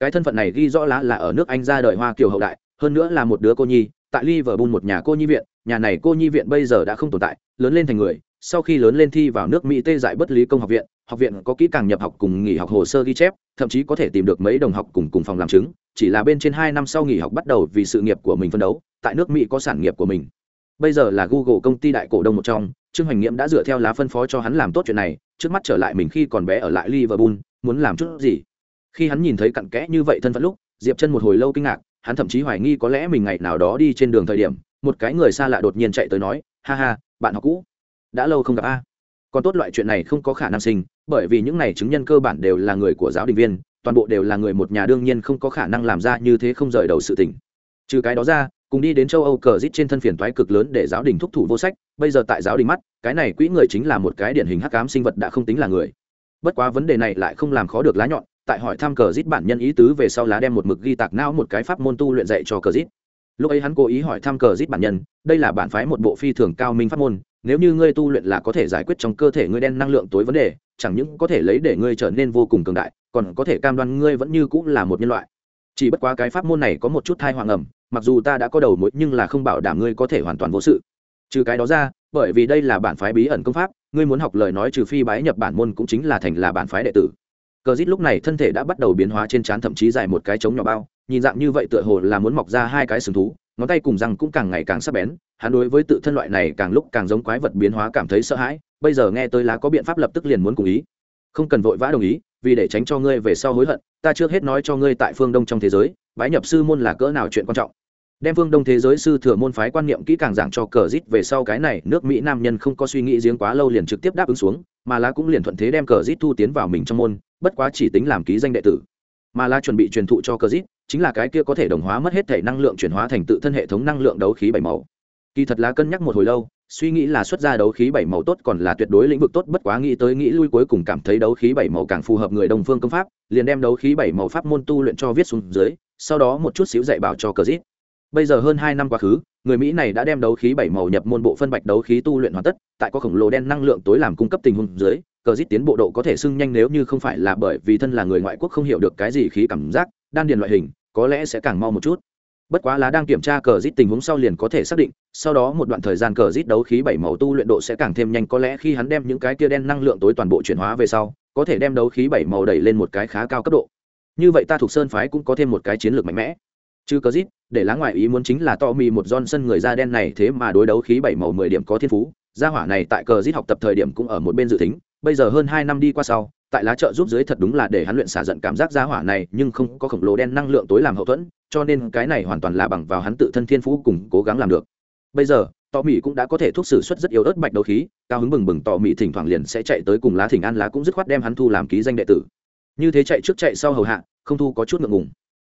S1: Cái thân phận này ghi rõ lá là ở nước anh ra đời hoa kiều hậu đại, hơn nữa là một đứa cô nhi, tại liverpool một nhà cô nhi viện, nhà này cô nhi viện bây giờ đã không tồn tại, lớn lên thành người, sau khi lớn lên thi vào nước mỹ tê dại bất lý công học viện học viện có kỹ càng nhập học cùng nghỉ học hồ sơ ghi chép, thậm chí có thể tìm được mấy đồng học cùng cùng phòng làm chứng, chỉ là bên trên hai năm sau nghỉ học bắt đầu vì sự nghiệp của mình phân đấu, tại nước mỹ có sản nghiệp của mình bây giờ là google công ty đại cổ đông một trong, trương hoành nghiễm đã dựa theo lá phân phó cho hắn làm tốt chuyện này, trước mắt trở lại mình khi còn bé ở lại liverpool, muốn làm chút gì? Khi hắn nhìn thấy cặn kẽ như vậy thân phận lúc, diệp chân một hồi lâu kinh ngạc, hắn thậm chí hoài nghi có lẽ mình ngày nào đó đi trên đường thời điểm, một cái người xa lạ đột nhiên chạy tới nói, ha ha, bạn học cũ, đã lâu không gặp a. Còn tốt loại chuyện này không có khả năng sinh, bởi vì những này chứng nhân cơ bản đều là người của giáo đình viên, toàn bộ đều là người một nhà đương nhiên không có khả năng làm ra như thế không rời đầu sự tình. Trừ cái đó ra cùng đi đến châu âu cờ rít trên thân phiền toái cực lớn để giáo đình thúc thủ vô sách. Bây giờ tại giáo đình mắt, cái này quỹ người chính là một cái điển hình hắc cám sinh vật đã không tính là người. Bất quá vấn đề này lại không làm khó được lá nhọn, tại hỏi thăm cờ rít bản nhân ý tứ về sau lá đem một mực ghi tạc não một cái pháp môn tu luyện dạy cho cờ rít. Lúc ấy hắn cố ý hỏi thăm cờ rít bản nhân, đây là bản phái một bộ phi thường cao minh pháp môn, nếu như ngươi tu luyện là có thể giải quyết trong cơ thể ngươi đen năng lượng tối vấn đề, chẳng những có thể lấy để ngươi trở nên vô cùng cường đại, còn có thể cam đoan ngươi vẫn như cũng là một nhân loại. Chỉ bất quá cái pháp môn này có một chút thai hoàng ẩm mặc dù ta đã có đầu mối nhưng là không bảo đảm ngươi có thể hoàn toàn vô sự. Trừ cái đó ra, bởi vì đây là bản phái bí ẩn công pháp, ngươi muốn học lời nói trừ phi bái nhập bản môn cũng chính là thành là bản phái đệ tử. Cờ dít lúc này thân thể đã bắt đầu biến hóa trên trán thậm chí dài một cái trống nhỏ bao, nhìn dạng như vậy tựa hồ là muốn mọc ra hai cái sừng thú, ngón tay cùng răng cũng càng ngày càng sắc bén, hắn đối với tự thân loại này càng lúc càng giống quái vật biến hóa cảm thấy sợ hãi, bây giờ nghe tới lá có biện pháp lập tức liền muốn cùng ý. Không cần vội vã đồng ý, vì để tránh cho ngươi về sau hối hận, ta trước hết nói cho ngươi tại phương đông trong thế giới bái nhập sư môn là cỡ nào chuyện quan trọng. Đem phương đông thế giới sư thừa môn phái quan niệm kỹ càng giảng cho cờ rít về sau cái này, nước mỹ nam nhân không có suy nghĩ giếng quá lâu liền trực tiếp đáp ứng xuống, mà lá cũng liền thuận thế đem cờ rít thu tiến vào mình trong môn, bất quá chỉ tính làm ký danh đệ tử. Mà lá chuẩn bị truyền thụ cho cờ rít, chính là cái kia có thể đồng hóa mất hết thể năng lượng chuyển hóa thành tự thân hệ thống năng lượng đấu khí bảy màu. Kỳ thật lá cân nhắc một hồi lâu suy nghĩ là xuất ra đấu khí bảy màu tốt còn là tuyệt đối lĩnh vực tốt, bất quá nghĩ tới nghĩ lui cuối cùng cảm thấy đấu khí bảy màu càng phù hợp người đồng phương công pháp, liền đem đấu khí bảy màu pháp môn tu luyện cho viết xuống dưới, sau đó một chút xíu dạy bảo cho cờ dít. Bây giờ hơn hai năm quá khứ, người mỹ này đã đem đấu khí bảy màu nhập môn bộ phân bạch đấu khí tu luyện hoàn tất, tại có khổng lồ đen năng lượng tối làm cung cấp tình huống dưới, cờ dít tiến bộ độ có thể sưng nhanh nếu như không phải là bởi vì thân là người ngoại quốc không hiểu được cái gì khí cảm giác, đan điền loại hình, có lẽ sẽ càng mau một chút bất quá lá đang kiểm tra cờ rít tình huống sau liền có thể xác định, sau đó một đoạn thời gian cờ rít đấu khí bảy màu tu luyện độ sẽ càng thêm nhanh. Có lẽ khi hắn đem những cái kia đen năng lượng tối toàn bộ chuyển hóa về sau, có thể đem đấu khí bảy màu đẩy lên một cái khá cao cấp độ. Như vậy ta thuộc sơn phái cũng có thêm một cái chiến lược mạnh mẽ. Chứ cờ rít, để lá ngoại ý muốn chính là to mì một sân người da đen này thế mà đối đấu khí bảy màu mười điểm có thiên phú. Gia hỏa này tại cờ rít học tập thời điểm cũng ở một bên dự tính, bây giờ hơn hai năm đi qua sau, tại lá trợ giúp dưới thật đúng là để hắn luyện xả giận cảm giác gia hỏa này, nhưng không có khổng lồ đen năng lượng tối làm hậu thuẫn cho nên cái này hoàn toàn là bằng vào hắn tự thân thiên phú cùng cố gắng làm được. Bây giờ tò mỹ cũng đã có thể thuốc sử xuất rất yếu ớt bạch đấu khí cao hứng bừng bừng tò mỹ thỉnh thoảng liền sẽ chạy tới cùng lá thỉnh an lá cũng dứt khoát đem hắn thu làm ký danh đệ tử. Như thế chạy trước chạy sau hầu hạ không thu có chút ngượng ngùng.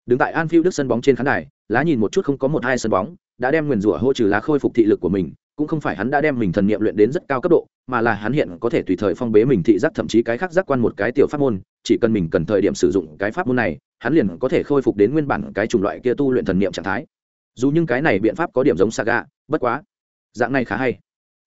S1: Đứng tại an phiêu Đức sân bóng trên khán đài, lá nhìn một chút không có một hai sân bóng, đã đem nguyền rủa hỗ trừ lá khôi phục thị lực của mình, cũng không phải hắn đã đem mình thần niệm luyện đến rất cao cấp độ, mà là hắn hiện có thể tùy thời phong bế mình thị giác thậm chí cái khác giác quan một cái tiểu pháp môn, chỉ cần mình cần thời điểm sử dụng cái pháp môn này, hắn liền có thể khôi phục đến nguyên bản cái chủng loại kia tu luyện thần niệm trạng thái. Dù những cái này biện pháp có điểm giống Saga, bất quá, dạng này khá hay.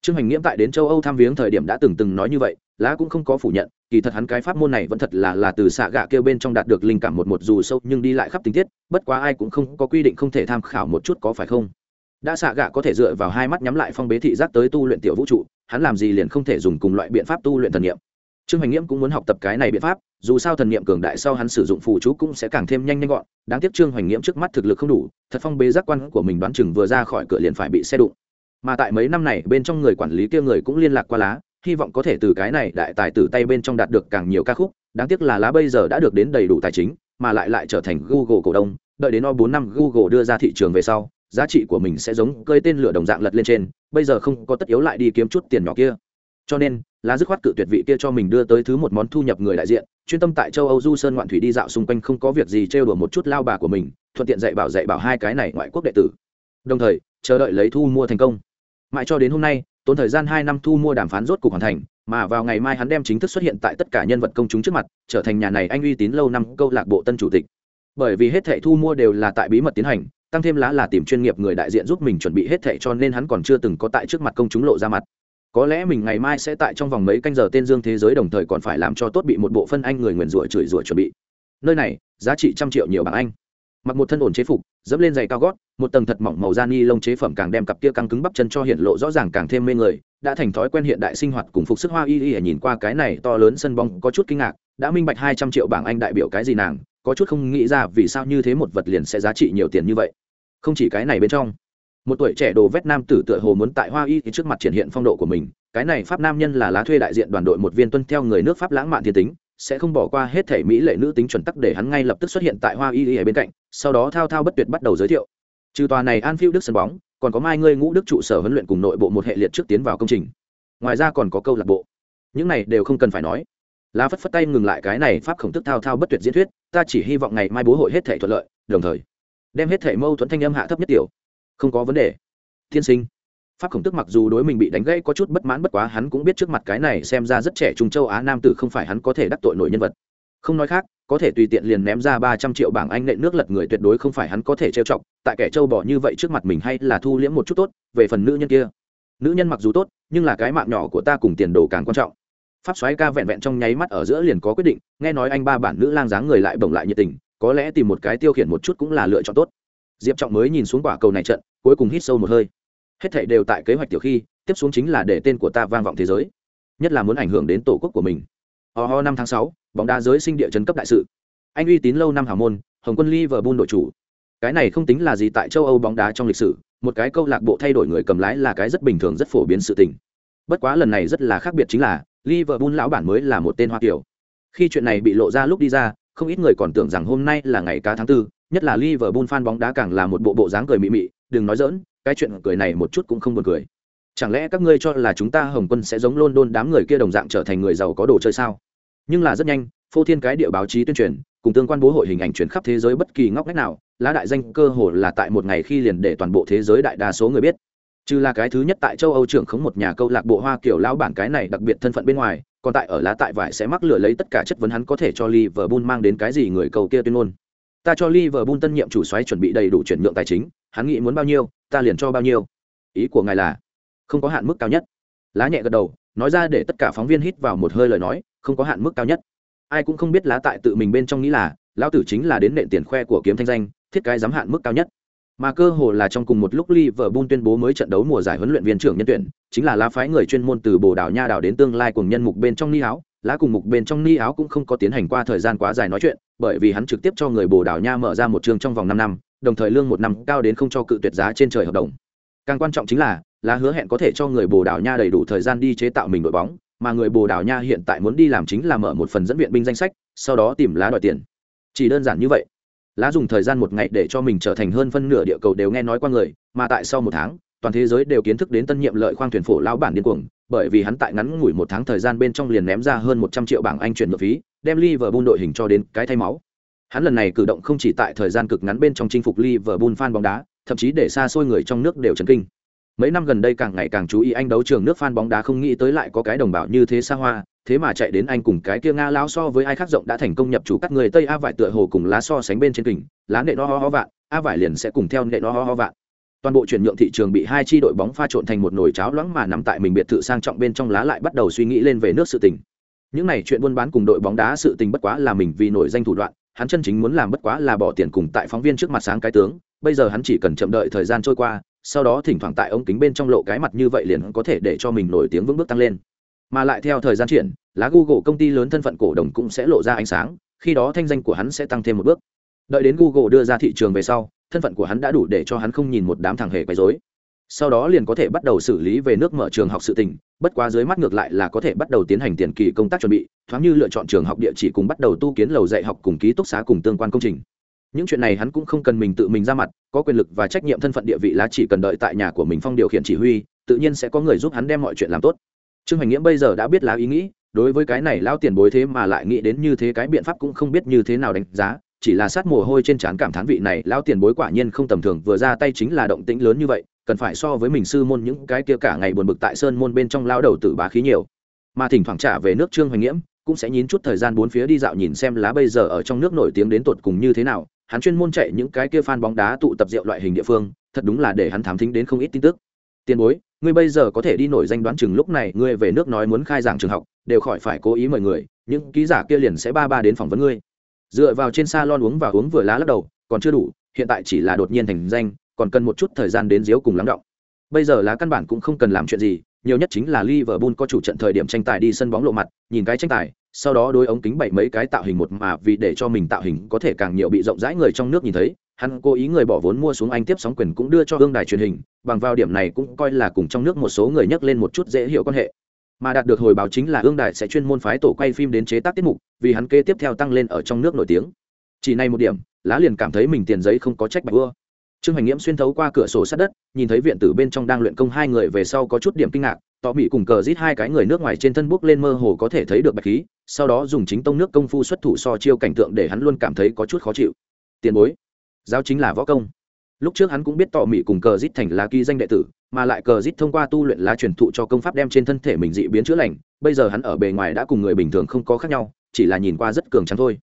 S1: Trương Hành Nghiễm tại đến châu Âu thăm viếng thời điểm đã từng từng nói như vậy, lá cũng không có phủ nhận, kỳ thật hắn cái pháp môn này vẫn thật là là từ xạ gạ kêu bên trong đạt được linh cảm một một dù sâu nhưng đi lại khắp tình tiết bất quá ai cũng không có quy định không thể tham khảo một chút có phải không đã xạ gạ có thể dựa vào hai mắt nhắm lại phong bế thị giác tới tu luyện tiểu vũ trụ, hắn làm gì liền không thể dùng cùng loại biện pháp tu luyện thần niệm. Trương hoành nghiễm cũng muốn học tập cái này biện pháp, dù sao thần niệm cường đại sau hắn sử dụng phù chú cũng sẽ càng thêm nhanh nhanh gọn, đáng tiếc trương hoành nghiễm trước mắt thực lực không đủ, thật phong bế giác quan của mình đoán chừng vừa ra khỏi cửa liền phải bị xe đụng. Mà tại mấy năm này, bên trong người quản lý kia người cũng liên lạc qua lá, hy vọng có thể từ cái này đại tài tử tay bên trong đạt được càng nhiều ca khúc, đáng tiếc là lá bây giờ đã được đến đầy đủ tài chính, mà lại lại trở thành google cổ đông, đợi đến o bốn năm google đưa ra thị trường về sau giá trị của mình sẽ giống cơi tên lửa đồng dạng lật lên trên, bây giờ không có tất yếu lại đi kiếm chút tiền nhỏ kia. Cho nên, lá dứt khoát cự tuyệt vị kia cho mình đưa tới thứ một món thu nhập người đại diện, chuyên tâm tại châu âu du sơn ngoạn thủy đi dạo xung quanh không có việc gì trêu đùa một chút lao bà của mình, thuận tiện dạy bảo dạy bảo hai cái này ngoại quốc đệ tử. Đồng thời, chờ đợi lấy thu mua thành công. Mãi cho đến hôm nay, tốn thời gian hai năm thu mua đàm phán rốt cục hoàn thành, mà vào ngày mai hắn đem chính thức xuất hiện tại tất cả nhân vật công chúng trước mặt, trở thành nhà này anh uy tín lâu năm câu lạc bộ tân chủ tịch. Bởi vì hết thệ thu mua đều là tại bí mật tiến hành tăng thêm lá là tìm chuyên nghiệp người đại diện giúp mình chuẩn bị hết thệ cho nên hắn còn chưa từng có tại trước mặt công chúng lộ ra mặt. Có lẽ mình ngày mai sẽ tại trong vòng mấy canh giờ tên dương thế giới đồng thời còn phải làm cho tốt bị một bộ phân anh người nguyền rủa chửi rủa chuẩn bị. Nơi này, giá trị trăm triệu nhiều bảng anh. Mặc một thân ổn chế phục, dẫm lên giày cao gót, một tầng thật mỏng màu da ni lông chế phẩm càng đem cặp kia căng cứng bắp chân cho hiện lộ rõ ràng càng thêm mê người, đã thành thói quen hiện đại sinh hoạt cùng phục sức hoa y y nhìn qua cái này to lớn sân bóng có chút kinh ngạc, đã minh bạch hai trăm triệu bảng anh đại biểu cái gì nàng, có chút không nghĩ ra vì sao như thế một vật liền sẽ giá trị nhiều tiền như vậy không chỉ cái này bên trong. Một tuổi trẻ đồ vét nam tử tựa hồ muốn tại hoa y thì trước mặt triển hiện phong độ của mình, cái này pháp nam nhân là lá thuê đại diện đoàn đội một viên tuân theo người nước pháp lãng mạn thiên tính, sẽ không bỏ qua hết thể mỹ lệ nữ tính chuẩn tắc để hắn ngay lập tức xuất hiện tại hoa y y bên cạnh, sau đó thao thao bất tuyệt bắt đầu giới thiệu. Trừ tòa này an phiêu đức sân bóng, còn có mai ngươi ngũ đức trụ sở huấn luyện cùng nội bộ một hệ liệt trước tiến vào công trình. Ngoài ra còn có câu lạc bộ. Những này đều không cần phải nói. Lá phất phất tay ngừng lại cái này pháp khổng tức thao thao bất tuyệt diễn thuyết, ta chỉ hy vọng ngày mai bố hội hết thể thuận lợi, đồng thời đem hết thể mâu thuẫn thanh âm hạ thấp nhất tiểu. Không có vấn đề. Tiên sinh. Pháp khổng tức mặc dù đối mình bị đánh gãy có chút bất mãn bất quá hắn cũng biết trước mặt cái này xem ra rất trẻ trung châu á nam tử không phải hắn có thể đắc tội nổi nhân vật. Không nói khác, có thể tùy tiện liền ném ra ba trăm triệu bảng anh nệ nước lật người tuyệt đối không phải hắn có thể trêu chọc, tại kẻ châu bỏ như vậy trước mặt mình hay là thu liễm một chút tốt, về phần nữ nhân kia. Nữ nhân mặc dù tốt, nhưng là cái mạng nhỏ của ta cùng tiền đồ càng quan trọng. Pháp xoáy ca vẹn vẹn trong nháy mắt ở giữa liền có quyết định, nghe nói anh ba bản nữ lang dáng người lại bồng lại nhiệt tình có lẽ tìm một cái tiêu khiển một chút cũng là lựa chọn tốt. Diệp trọng mới nhìn xuống quả cầu này trận, cuối cùng hít sâu một hơi. Hết thảy đều tại kế hoạch tiểu khi, tiếp xuống chính là để tên của ta vang vọng thế giới, nhất là muốn ảnh hưởng đến tổ quốc của mình. Ho ho, năm tháng sáu, bóng đá giới sinh địa chấn cấp đại sự. Anh uy tín lâu năm hào môn, hồng quân liverpool đội chủ. Cái này không tính là gì tại châu âu bóng đá trong lịch sử, một cái câu lạc bộ thay đổi người cầm lái là cái rất bình thường, rất phổ biến sự tình. Bất quá lần này rất là khác biệt chính là, liverpool lão bản mới là một tên hoa kiều khi chuyện này bị lộ ra lúc đi ra không ít người còn tưởng rằng hôm nay là ngày cá tháng tư, nhất là liverpool fan bóng đá càng là một bộ bộ dáng cười mị mị, đừng nói dỡn cái chuyện cười này một chút cũng không buồn cười. Chẳng lẽ các ngươi cho là chúng ta hồng quân sẽ giống london đám người kia đồng dạng trở thành người giàu có đồ chơi sao? Nhưng là rất nhanh, phô thiên cái địa báo chí tuyên truyền, cùng tương quan bố hội hình ảnh truyền khắp thế giới bất kỳ ngóc ngách nào, lá đại danh cơ hồ là tại một ngày khi liền để toàn bộ thế giới đại đa số người biết. Trừ là cái thứ nhất tại châu âu trưởng khống một nhà câu lạc bộ hoa kiểu lão bản cái này đặc biệt thân phận bên ngoài còn tại ở lá tại vải sẽ mắc lửa lấy tất cả chất vấn hắn có thể cho liverpool mang đến cái gì người cầu kia tuyên ngôn. Ta cho liverpool tân nhiệm chủ xoáy chuẩn bị đầy đủ chuyển nhượng tài chính, hắn nghĩ muốn bao nhiêu, ta liền cho bao nhiêu. Ý của ngài là, không có hạn mức cao nhất. Lá nhẹ gật đầu, nói ra để tất cả phóng viên hít vào một hơi lời nói, không có hạn mức cao nhất. Ai cũng không biết lá tại tự mình bên trong nghĩ là, lão tử chính là đến nện tiền khoe của kiếm thanh danh, thiết cái giám hạn mức cao nhất mà cơ hồ là trong cùng một lúc Liverpool tuyên bố mới trận đấu mùa giải huấn luyện viên trưởng nhân tuyển, chính là lá phái người chuyên môn từ Bồ Đào Nha đảo đến tương lai cùng nhân mục bên trong ni áo, lá cùng mục bên trong ni áo cũng không có tiến hành qua thời gian quá dài nói chuyện, bởi vì hắn trực tiếp cho người Bồ Đào Nha mở ra một trường trong vòng năm năm, đồng thời lương một năm cao đến không cho cự tuyệt giá trên trời hợp đồng. Càng quan trọng chính là, lá hứa hẹn có thể cho người Bồ Đào Nha đầy đủ thời gian đi chế tạo mình đội bóng, mà người Bồ Đào Nha hiện tại muốn đi làm chính là mở một phần dẫn viện binh danh sách, sau đó tìm lá đòi tiền. Chỉ đơn giản như vậy lá dùng thời gian một ngày để cho mình trở thành hơn phân nửa địa cầu đều nghe nói qua người, mà tại sau một tháng, toàn thế giới đều kiến thức đến tân nhiệm lợi khoang thuyền phổ lão bản điên cuồng, bởi vì hắn tại ngắn ngủi một tháng thời gian bên trong liền ném ra hơn một trăm triệu bảng anh chuyển nhượng phí, đem Liverpool đội hình cho đến cái thay máu. Hắn lần này cử động không chỉ tại thời gian cực ngắn bên trong chinh phục Liverpool fan bóng đá, thậm chí để xa xôi người trong nước đều chấn kinh. Mấy năm gần đây càng ngày càng chú ý anh đấu trường nước fan bóng đá không nghĩ tới lại có cái đồng bào như thế xa hoa thế mà chạy đến anh cùng cái kia nga lao so với ai khác rộng đã thành công nhập chủ các người tây a vải tựa hồ cùng lá so sánh bên trên kình, lá nệ no ho ho vạn, a vải liền sẽ cùng theo nệ no ho ho vạn. Toàn bộ chuyển nhượng thị trường bị hai chi đội bóng pha trộn thành một nồi cháo loãng mà nằm tại mình biệt thự sang trọng bên trong lá lại bắt đầu suy nghĩ lên về nước sự tình. Những này chuyện buôn bán cùng đội bóng đá sự tình bất quá là mình vì nổi danh thủ đoạn, hắn chân chính muốn làm bất quá là bỏ tiền cùng tại phóng viên trước mặt sáng cái tướng, bây giờ hắn chỉ cần chậm đợi thời gian trôi qua, sau đó thỉnh thoảng tại ống kính bên trong lộ cái mặt như vậy liền có thể để cho mình nổi tiếng vững bước tăng lên mà lại theo thời gian triển lá google công ty lớn thân phận cổ đồng cũng sẽ lộ ra ánh sáng, khi đó thanh danh của hắn sẽ tăng thêm một bước. Đợi đến google đưa ra thị trường về sau, thân phận của hắn đã đủ để cho hắn không nhìn một đám thằng hề quấy dối sau đó liền có thể bắt đầu xử lý về nước mở trường học sự tình, bất quá dưới mắt ngược lại là có thể bắt đầu tiến hành tiền kỳ công tác chuẩn bị, thoáng như lựa chọn trường học địa chỉ cùng bắt đầu tu kiến lầu dạy học cùng ký túc xá cùng tương quan công trình. Những chuyện này hắn cũng không cần mình tự mình ra mặt, có quyền lực và trách nhiệm thân phận địa vị lá chỉ cần đợi tại nhà của mình phong điều khiển chỉ huy, tự nhiên sẽ có người giúp hắn đem mọi chuyện làm tốt trương hoành nghiễm bây giờ đã biết lá ý nghĩ, đối với cái này lao tiền bối thế mà lại nghĩ đến như thế cái biện pháp cũng không biết như thế nào đánh giá, chỉ là sát mồ hôi trên trán cảm thán vị này lao tiền bối quả nhiên không tầm thường, vừa ra tay chính là động tĩnh lớn như vậy, cần phải so với mình sư môn những cái kia cả ngày buồn bực tại sơn môn bên trong lao đầu tử bá khí nhiều. Mà thỉnh thoảng trả về nước trương hoành nghiễm, cũng sẽ nhín chút thời gian bốn phía đi dạo nhìn xem lá bây giờ ở trong nước nổi tiếng đến tột cùng như thế nào, hắn chuyên môn chạy những cái kia fan bóng đá tụ tập rượu loại hình địa phương, thật đúng là để hắn thám thính đến không ít tin tức. Tiền bối ngươi bây giờ có thể đi nổi danh đoán chừng lúc này, ngươi về nước nói muốn khai giảng trường học, đều khỏi phải cố ý mời người, những ký giả kia liền sẽ ba ba đến phỏng vấn ngươi. Dựa vào trên salon uống và uống vừa lá lắc đầu, còn chưa đủ, hiện tại chỉ là đột nhiên thành danh, còn cần một chút thời gian đến diếu cùng lắng động. Bây giờ lá căn bản cũng không cần làm chuyện gì, nhiều nhất chính là Liverpool có chủ trận thời điểm tranh tài đi sân bóng lộ mặt, nhìn cái tranh tài, sau đó đối ống kính bảy mấy cái tạo hình một mà vì để cho mình tạo hình có thể càng nhiều bị rộng rãi người trong nước nhìn thấy hắn cố ý người bỏ vốn mua xuống anh tiếp sóng quyền cũng đưa cho hương đài truyền hình, bằng vào điểm này cũng coi là cùng trong nước một số người nhắc lên một chút dễ hiểu quan hệ. Mà đạt được hồi báo chính là hương đài sẽ chuyên môn phái tổ quay phim đến chế tác tiết mục, vì hắn kế tiếp theo tăng lên ở trong nước nổi tiếng. Chỉ này một điểm, lá liền cảm thấy mình tiền giấy không có trách bạch vua trương hành nghiễm xuyên thấu qua cửa sổ sát đất, nhìn thấy viện tử bên trong đang luyện công hai người về sau có chút điểm kinh ngạc, tỏ bị cùng cờ rít hai cái người nước ngoài trên thân bước lên mơ hồ có thể thấy được bạch khí, sau đó dùng chính tông nước công phu xuất thủ so chiêu cảnh tượng để hắn luôn cảm thấy có chút khó chịu. Tiền bối giáo chính là võ công. Lúc trước hắn cũng biết tỏ mỹ cùng cờ rít thành lá ký danh đệ tử, mà lại cờ rít thông qua tu luyện lá truyền thụ cho công pháp đem trên thân thể mình dị biến chữa lành, bây giờ hắn ở bề ngoài đã cùng người bình thường không có khác nhau, chỉ là nhìn qua rất cường trắng thôi.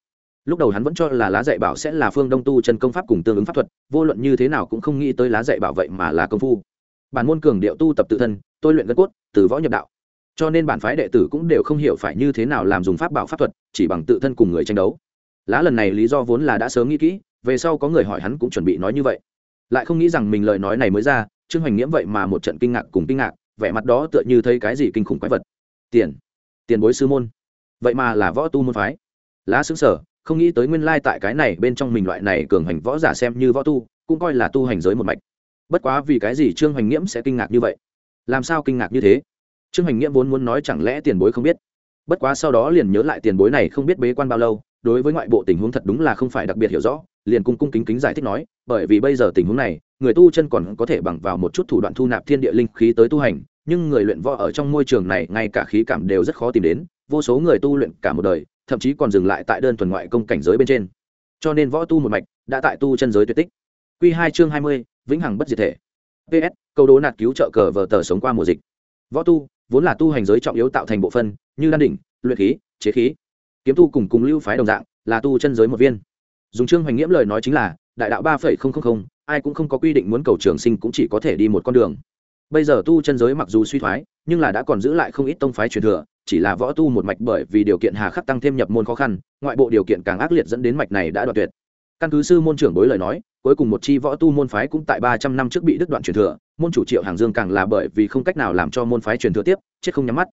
S1: Lúc đầu hắn vẫn cho là lá dạy bảo sẽ là phương đông tu chân công pháp cùng tương ứng pháp thuật, vô luận như thế nào cũng không nghĩ tới lá dạy bảo vậy mà là công phu. Bản môn cường điệu tu tập tự thân, tôi luyện gân cốt, từ võ nhập đạo. Cho nên bản phái đệ tử cũng đều không hiểu phải như thế nào làm dùng pháp bảo pháp thuật, chỉ bằng tự thân cùng người tranh đấu. Lá lần này lý do vốn là đã sớm nghĩ kỹ về sau có người hỏi hắn cũng chuẩn bị nói như vậy. Lại không nghĩ rằng mình lời nói này mới ra, trương hoành nghiễm vậy mà một trận kinh ngạc cùng kinh ngạc, vẻ mặt đó tựa như thấy cái gì kinh khủng quái vật. Tiền tiền bối sư môn. Vậy mà là võ tu môn phái. Lá xứng sở, không nghĩ tới nguyên lai tại cái này bên trong mình loại này cường hành võ giả xem như võ tu, cũng coi là tu hành giới một mạch. Bất quá vì cái gì trương hoành nghiễm sẽ kinh ngạc như vậy? Làm sao kinh ngạc như thế? Trương hoành nghiễm vốn muốn nói chẳng lẽ tiền bối không biết. Bất quá sau đó liền nhớ lại tiền bối này không biết bế quan bao lâu, đối với ngoại bộ tình huống thật đúng là không phải đặc biệt hiểu rõ liền cung cung kính kính giải thích nói, bởi vì bây giờ tình huống này, người tu chân còn có thể bằng vào một chút thủ đoạn thu nạp thiên địa linh khí tới tu hành, nhưng người luyện võ ở trong môi trường này ngay cả khí cảm đều rất khó tìm đến, vô số người tu luyện cả một đời, thậm chí còn dừng lại tại đơn thuần ngoại công cảnh giới bên trên. Cho nên võ tu một mạch đã tại tu chân giới tuyệt tích. Q hai chương hai mươi, vĩnh hằng bất diệt thể. Ps câu đố nạt cứu trợ cờ vờ tờ sống qua mùa dịch. Võ tu, vốn là tu hành giới trọng yếu tạo thành bộ phân, như đan đỉnh, luyện khí, chế khí. Kiếm tu cùng cùng lưu phái đồng dạng, là tu chân giới một viên dùng trương hoành nghiễm lời nói chính là, đại đạo ba phẩy không không không, ai cũng không có quy định muốn cầu trường sinh cũng chỉ có thể đi một con đường. Bây giờ tu chân giới mặc dù suy thoái, nhưng là đã còn giữ lại không ít tông phái truyền thừa, chỉ là võ tu một mạch bởi vì điều kiện hà khắc tăng thêm nhập môn khó khăn, ngoại bộ điều kiện càng ác liệt dẫn đến mạch này đã đoạt tuyệt. Căn cứ sư môn trưởng bối lời nói, cuối cùng một chi võ tu môn phái cũng tại ba trăm năm trước bị đứt đoạn truyền thừa, môn chủ triệu hàng dương càng là bởi vì không cách nào làm cho môn phái truyền thừa tiếp, chết không nhắm mắt.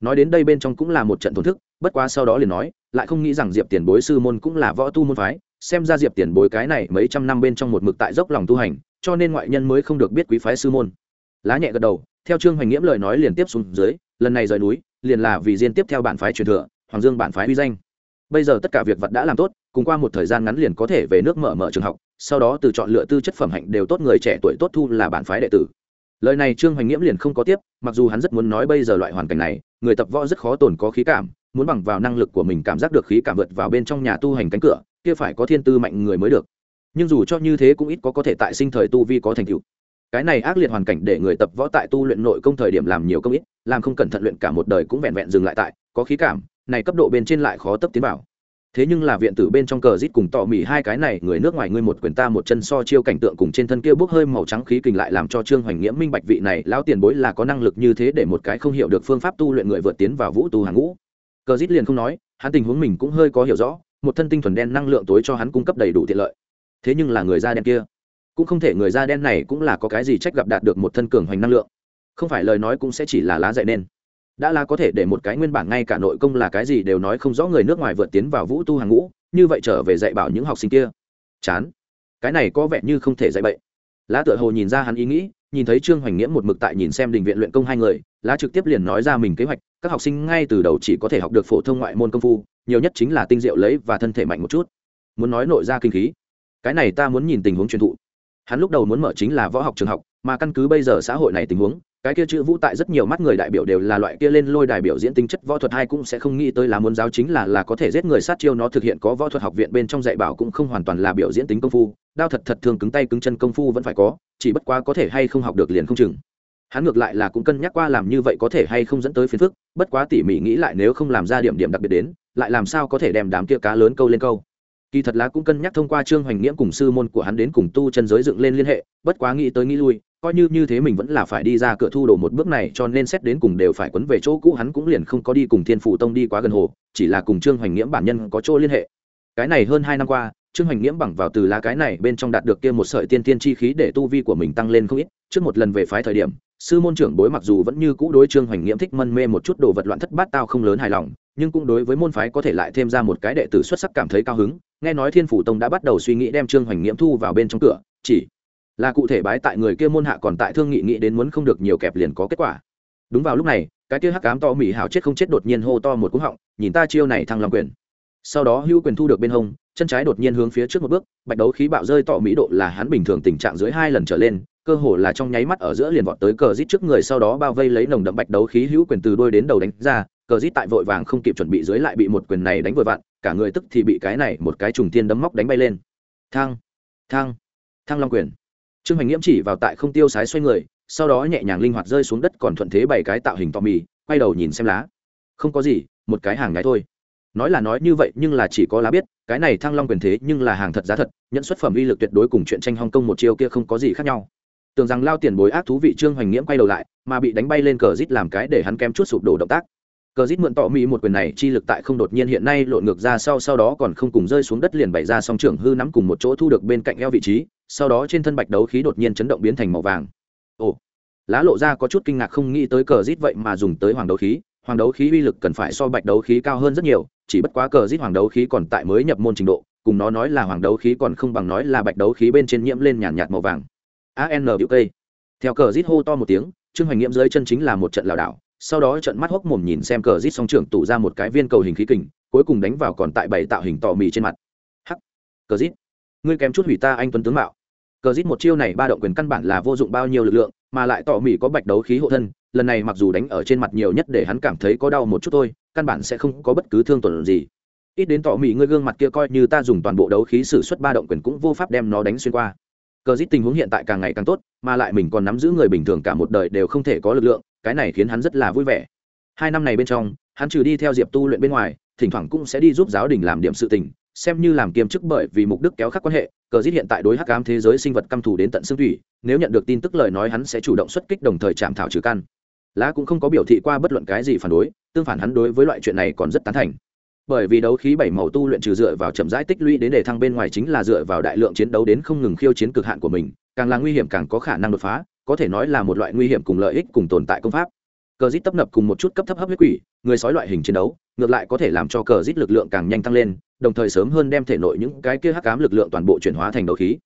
S1: Nói đến đây bên trong cũng là một trận thổn thức, bất quá sau đó liền nói, lại không nghĩ rằng diệp tiền bối sư môn cũng là võ tu môn phái xem ra diệp tiền bối cái này mấy trăm năm bên trong một mực tại dốc lòng tu hành, cho nên ngoại nhân mới không được biết quý phái sư môn. Lá nhẹ gật đầu, theo trương hoành nghiễm lời nói liền tiếp xuống dưới, lần này rời núi, liền là vì diên tiếp theo bản phái truyền thừa, hoàng dương bản phái uy danh. Bây giờ tất cả việc vật đã làm tốt, cùng qua một thời gian ngắn liền có thể về nước mở mở trường học, sau đó từ chọn lựa tư chất phẩm hạnh đều tốt, người trẻ tuổi tốt thu là bản phái đệ tử. Lời này trương hoành nghiễm liền không có tiếp, mặc dù hắn rất muốn nói bây giờ loại hoàn cảnh này, người tập võ rất khó tồn có khí cảm, muốn bằng vào năng lực của mình cảm giác được khí cảm vượt vào bên trong nhà tu hành cánh cửa kia phải có thiên tư mạnh người mới được. Nhưng dù cho như thế cũng ít có có thể tại sinh thời tu vi có thành tựu. Cái này ác liệt hoàn cảnh để người tập võ tại tu luyện nội công thời điểm làm nhiều công ít, làm không cẩn thận luyện cả một đời cũng vẹn vẹn dừng lại tại, có khí cảm, này cấp độ bên trên lại khó tấp tiến bảo thế nhưng là viện tử bên trong cờ rít cùng tỏ mỉ hai cái này, người nước ngoài ngươi một quyền ta một chân so chiêu cảnh tượng cùng trên thân kia bốc hơi màu trắng khí kình lại làm cho trương hoành nghĩa minh bạch vị này, lão tiền bối là có năng lực như thế để một cái không hiểu được phương pháp tu luyện người vượt tiến vào vũ tu hàng ngũ. Cờ rít liền không nói, hắn tình huống mình cũng hơi có hiểu rõ một thân tinh thuần đen năng lượng tối cho hắn cung cấp đầy đủ tiện lợi. Thế nhưng là người da đen kia, cũng không thể người da đen này cũng là có cái gì trách gặp đạt được một thân cường hoành năng lượng. Không phải lời nói cũng sẽ chỉ là lá dạy nên. Đã là có thể để một cái nguyên bản ngay cả nội công là cái gì đều nói không rõ người nước ngoài vượt tiến vào vũ tu hàng ngũ, như vậy trở về dạy bảo những học sinh kia. Chán. Cái này có vẻ như không thể dạy bậy. Lá tựa hồ nhìn ra hắn ý nghĩ nhìn thấy trương hoành nghĩa một mực tại nhìn xem đình viện luyện công hai người, lá trực tiếp liền nói ra mình kế hoạch, các học sinh ngay từ đầu chỉ có thể học được phổ thông ngoại môn công phu, nhiều nhất chính là tinh diệu lấy và thân thể mạnh một chút. Muốn nói nội ra kinh khí, cái này ta muốn nhìn tình huống truyền thụ. Hắn lúc đầu muốn mở chính là võ học trường học, mà căn cứ bây giờ xã hội này tình huống cái kia chữ vũ tại rất nhiều mắt người đại biểu đều là loại kia lên lôi đại biểu diễn tính chất võ thuật hai cũng sẽ không nghĩ tới là muốn giáo chính là là có thể giết người sát chiêu nó thực hiện có võ thuật học viện bên trong dạy bảo cũng không hoàn toàn là biểu diễn tính công phu. Đao thật thật thường cứng tay cứng chân công phu vẫn phải có, chỉ bất quá có thể hay không học được liền không chừng. Hắn ngược lại là cũng cân nhắc qua làm như vậy có thể hay không dẫn tới phiền phức, bất quá tỉ mỉ nghĩ lại nếu không làm ra điểm điểm đặc biệt đến, lại làm sao có thể đem đám kia cá lớn câu lên câu. Kỳ thật lá cũng cân nhắc thông qua trương hoành nghiễm cùng sư môn của hắn đến cùng tu chân giới dựng lên liên hệ, bất quá nghĩ tới nghĩ lui coi như như thế mình vẫn là phải đi ra cửa thu đồ một bước này, cho nên xét đến cùng đều phải quấn về chỗ cũ, hắn cũng liền không có đi cùng thiên phủ tông đi quá gần hồ, chỉ là cùng trương hoành nghiễm bản nhân có chỗ liên hệ. Cái này hơn hai năm qua, trương hoành nghiễm bằng vào từ lá cái này bên trong đạt được kia một sợi tiên tiên chi khí để tu vi của mình tăng lên không ít, trước một lần về phái thời điểm, sư môn trưởng bối mặc dù vẫn như cũ đối trương hoành nghiễm thích mân mê một chút đồ vật loạn thất bát tao không lớn hài lòng, nhưng cũng đối với môn phái có thể lại thêm ra một cái đệ tử xuất sắc cảm thấy cao hứng, nghe nói thiên phủ tông đã bắt đầu suy nghĩ đem trương hoành nghiễm thu vào bên trong cửa, chỉ là cụ thể bái tại người kia môn hạ còn tại thương nghị nghĩ đến muốn không được nhiều kẹp liền có kết quả. Đúng vào lúc này, cái kia hắc cám to mỹ hảo chết không chết đột nhiên hô to một cú họng, nhìn ta chiêu này thăng long quyền. Sau đó hữu quyền thu được bên hông, chân trái đột nhiên hướng phía trước một bước, bạch đấu khí bạo rơi tọ mỹ độ là hắn bình thường tình trạng dưới hai lần trở lên, cơ hồ là trong nháy mắt ở giữa liền vọt tới cờ rít trước người sau đó bao vây lấy nồng đậm bạch đấu khí hữu quyền từ đôi đến đầu đánh ra, cờ rít tại vội vàng không kịp chuẩn bị dưới lại bị một quyền này đánh vội vặn, cả người tức thì bị cái này một cái trùng tiên đấm móc đánh bay lên. Thang thang thang long quyền trương hoành nghiễm chỉ vào tại không tiêu sái xoay người, sau đó nhẹ nhàng linh hoạt rơi xuống đất còn thuận thế bảy cái tạo hình tò mì, quay đầu nhìn xem lá. Không có gì, một cái hàng nhái thôi. Nói là nói như vậy nhưng là chỉ có lá biết, cái này thăng long quyền thế nhưng là hàng thật giá thật nhận xuất phẩm uy lực tuyệt đối cùng chuyện tranh hong kông một chiêu kia không có gì khác nhau. Tưởng rằng lao tiền bối ác thú vị trương hoành nghiễm quay đầu lại, mà bị đánh bay lên cờ rít làm cái để hắn kém chút sụp đổ động tác cờ dít mượn tọ mỹ một quyền này chi lực tại không đột nhiên hiện nay lộn ngược ra sau sau đó còn không cùng rơi xuống đất liền bày ra song trưởng hư nắm cùng một chỗ thu được bên cạnh eo vị trí sau đó trên thân bạch đấu khí đột nhiên chấn động biến thành màu vàng. Ồ lá lộ ra có chút kinh ngạc không nghĩ tới cờ dít vậy mà dùng tới hoàng đấu khí hoàng đấu khí uy lực cần phải so bạch đấu khí cao hơn rất nhiều chỉ bất quá cờ dít hoàng đấu khí còn tại mới nhập môn trình độ cùng nó nói là hoàng đấu khí còn không bằng nói là bạch đấu khí bên trên nhiễm lên nhàn nhạt, màu vàng. An hữu cây theo cờ rít hô to một tiếng trương hoành nghiễm dưới chân chính là một trận lảo đảo sau đó trận mắt hốc mồm nhìn xem cờ rít song trưởng tủ ra một cái viên cầu hình khí kình, cuối cùng đánh vào còn tại bảy tạo hình tò mì trên mặt. Hắc! Cờ rít! Ngươi kém chút hủy ta anh tuấn tướng mạo. Cờ rít một chiêu này ba động quyền căn bản là vô dụng bao nhiêu lực lượng, mà lại tò mì có bạch đấu khí hộ thân, lần này mặc dù đánh ở trên mặt nhiều nhất để hắn cảm thấy có đau một chút thôi, căn bản sẽ không có bất cứ thương tổn gì. Ít đến tò mì ngươi gương mặt kia coi như ta dùng toàn bộ đấu khí sử xuất ba động quyền cũng vô pháp đem nó đánh xuyên qua. Cờ rít tình huống hiện tại càng ngày càng tốt, mà lại mình còn nắm giữ người bình thường cả một đời đều không thể có lực lượng cái này khiến hắn rất là vui vẻ. Hai năm này bên trong, hắn trừ đi theo diệp tu luyện bên ngoài, thỉnh thoảng cũng sẽ đi giúp giáo đình làm điểm sự tình, xem như làm kiêm chức bởi vì mục đích kéo khắc quan hệ, cờ giết hiện tại đối hắc ám thế giới sinh vật căm thù đến tận xương thủy, nếu nhận được tin tức lời nói hắn sẽ chủ động xuất kích đồng thời chạm thảo trừ căn. Lá cũng không có biểu thị qua bất luận cái gì phản đối, tương phản hắn đối với loại chuyện này còn rất tán thành. Bởi vì đấu khí bảy màu tu luyện trừ dựa vào chậm rãi tích lũy đến để thăng bên ngoài chính là dựa vào đại lượng chiến đấu đến không ngừng khiêu chiến cực hạn của mình, càng là nguy hiểm càng có khả năng đột phá có thể nói là một loại nguy hiểm cùng lợi ích cùng tồn tại công pháp. Cờ dít tấp nập cùng một chút cấp thấp hấp huyết quỷ, người sói loại hình chiến đấu, ngược lại có thể làm cho cờ dít lực lượng càng nhanh tăng lên, đồng thời sớm hơn đem thể nội những cái kia hắc cám lực lượng toàn bộ chuyển hóa thành đấu khí.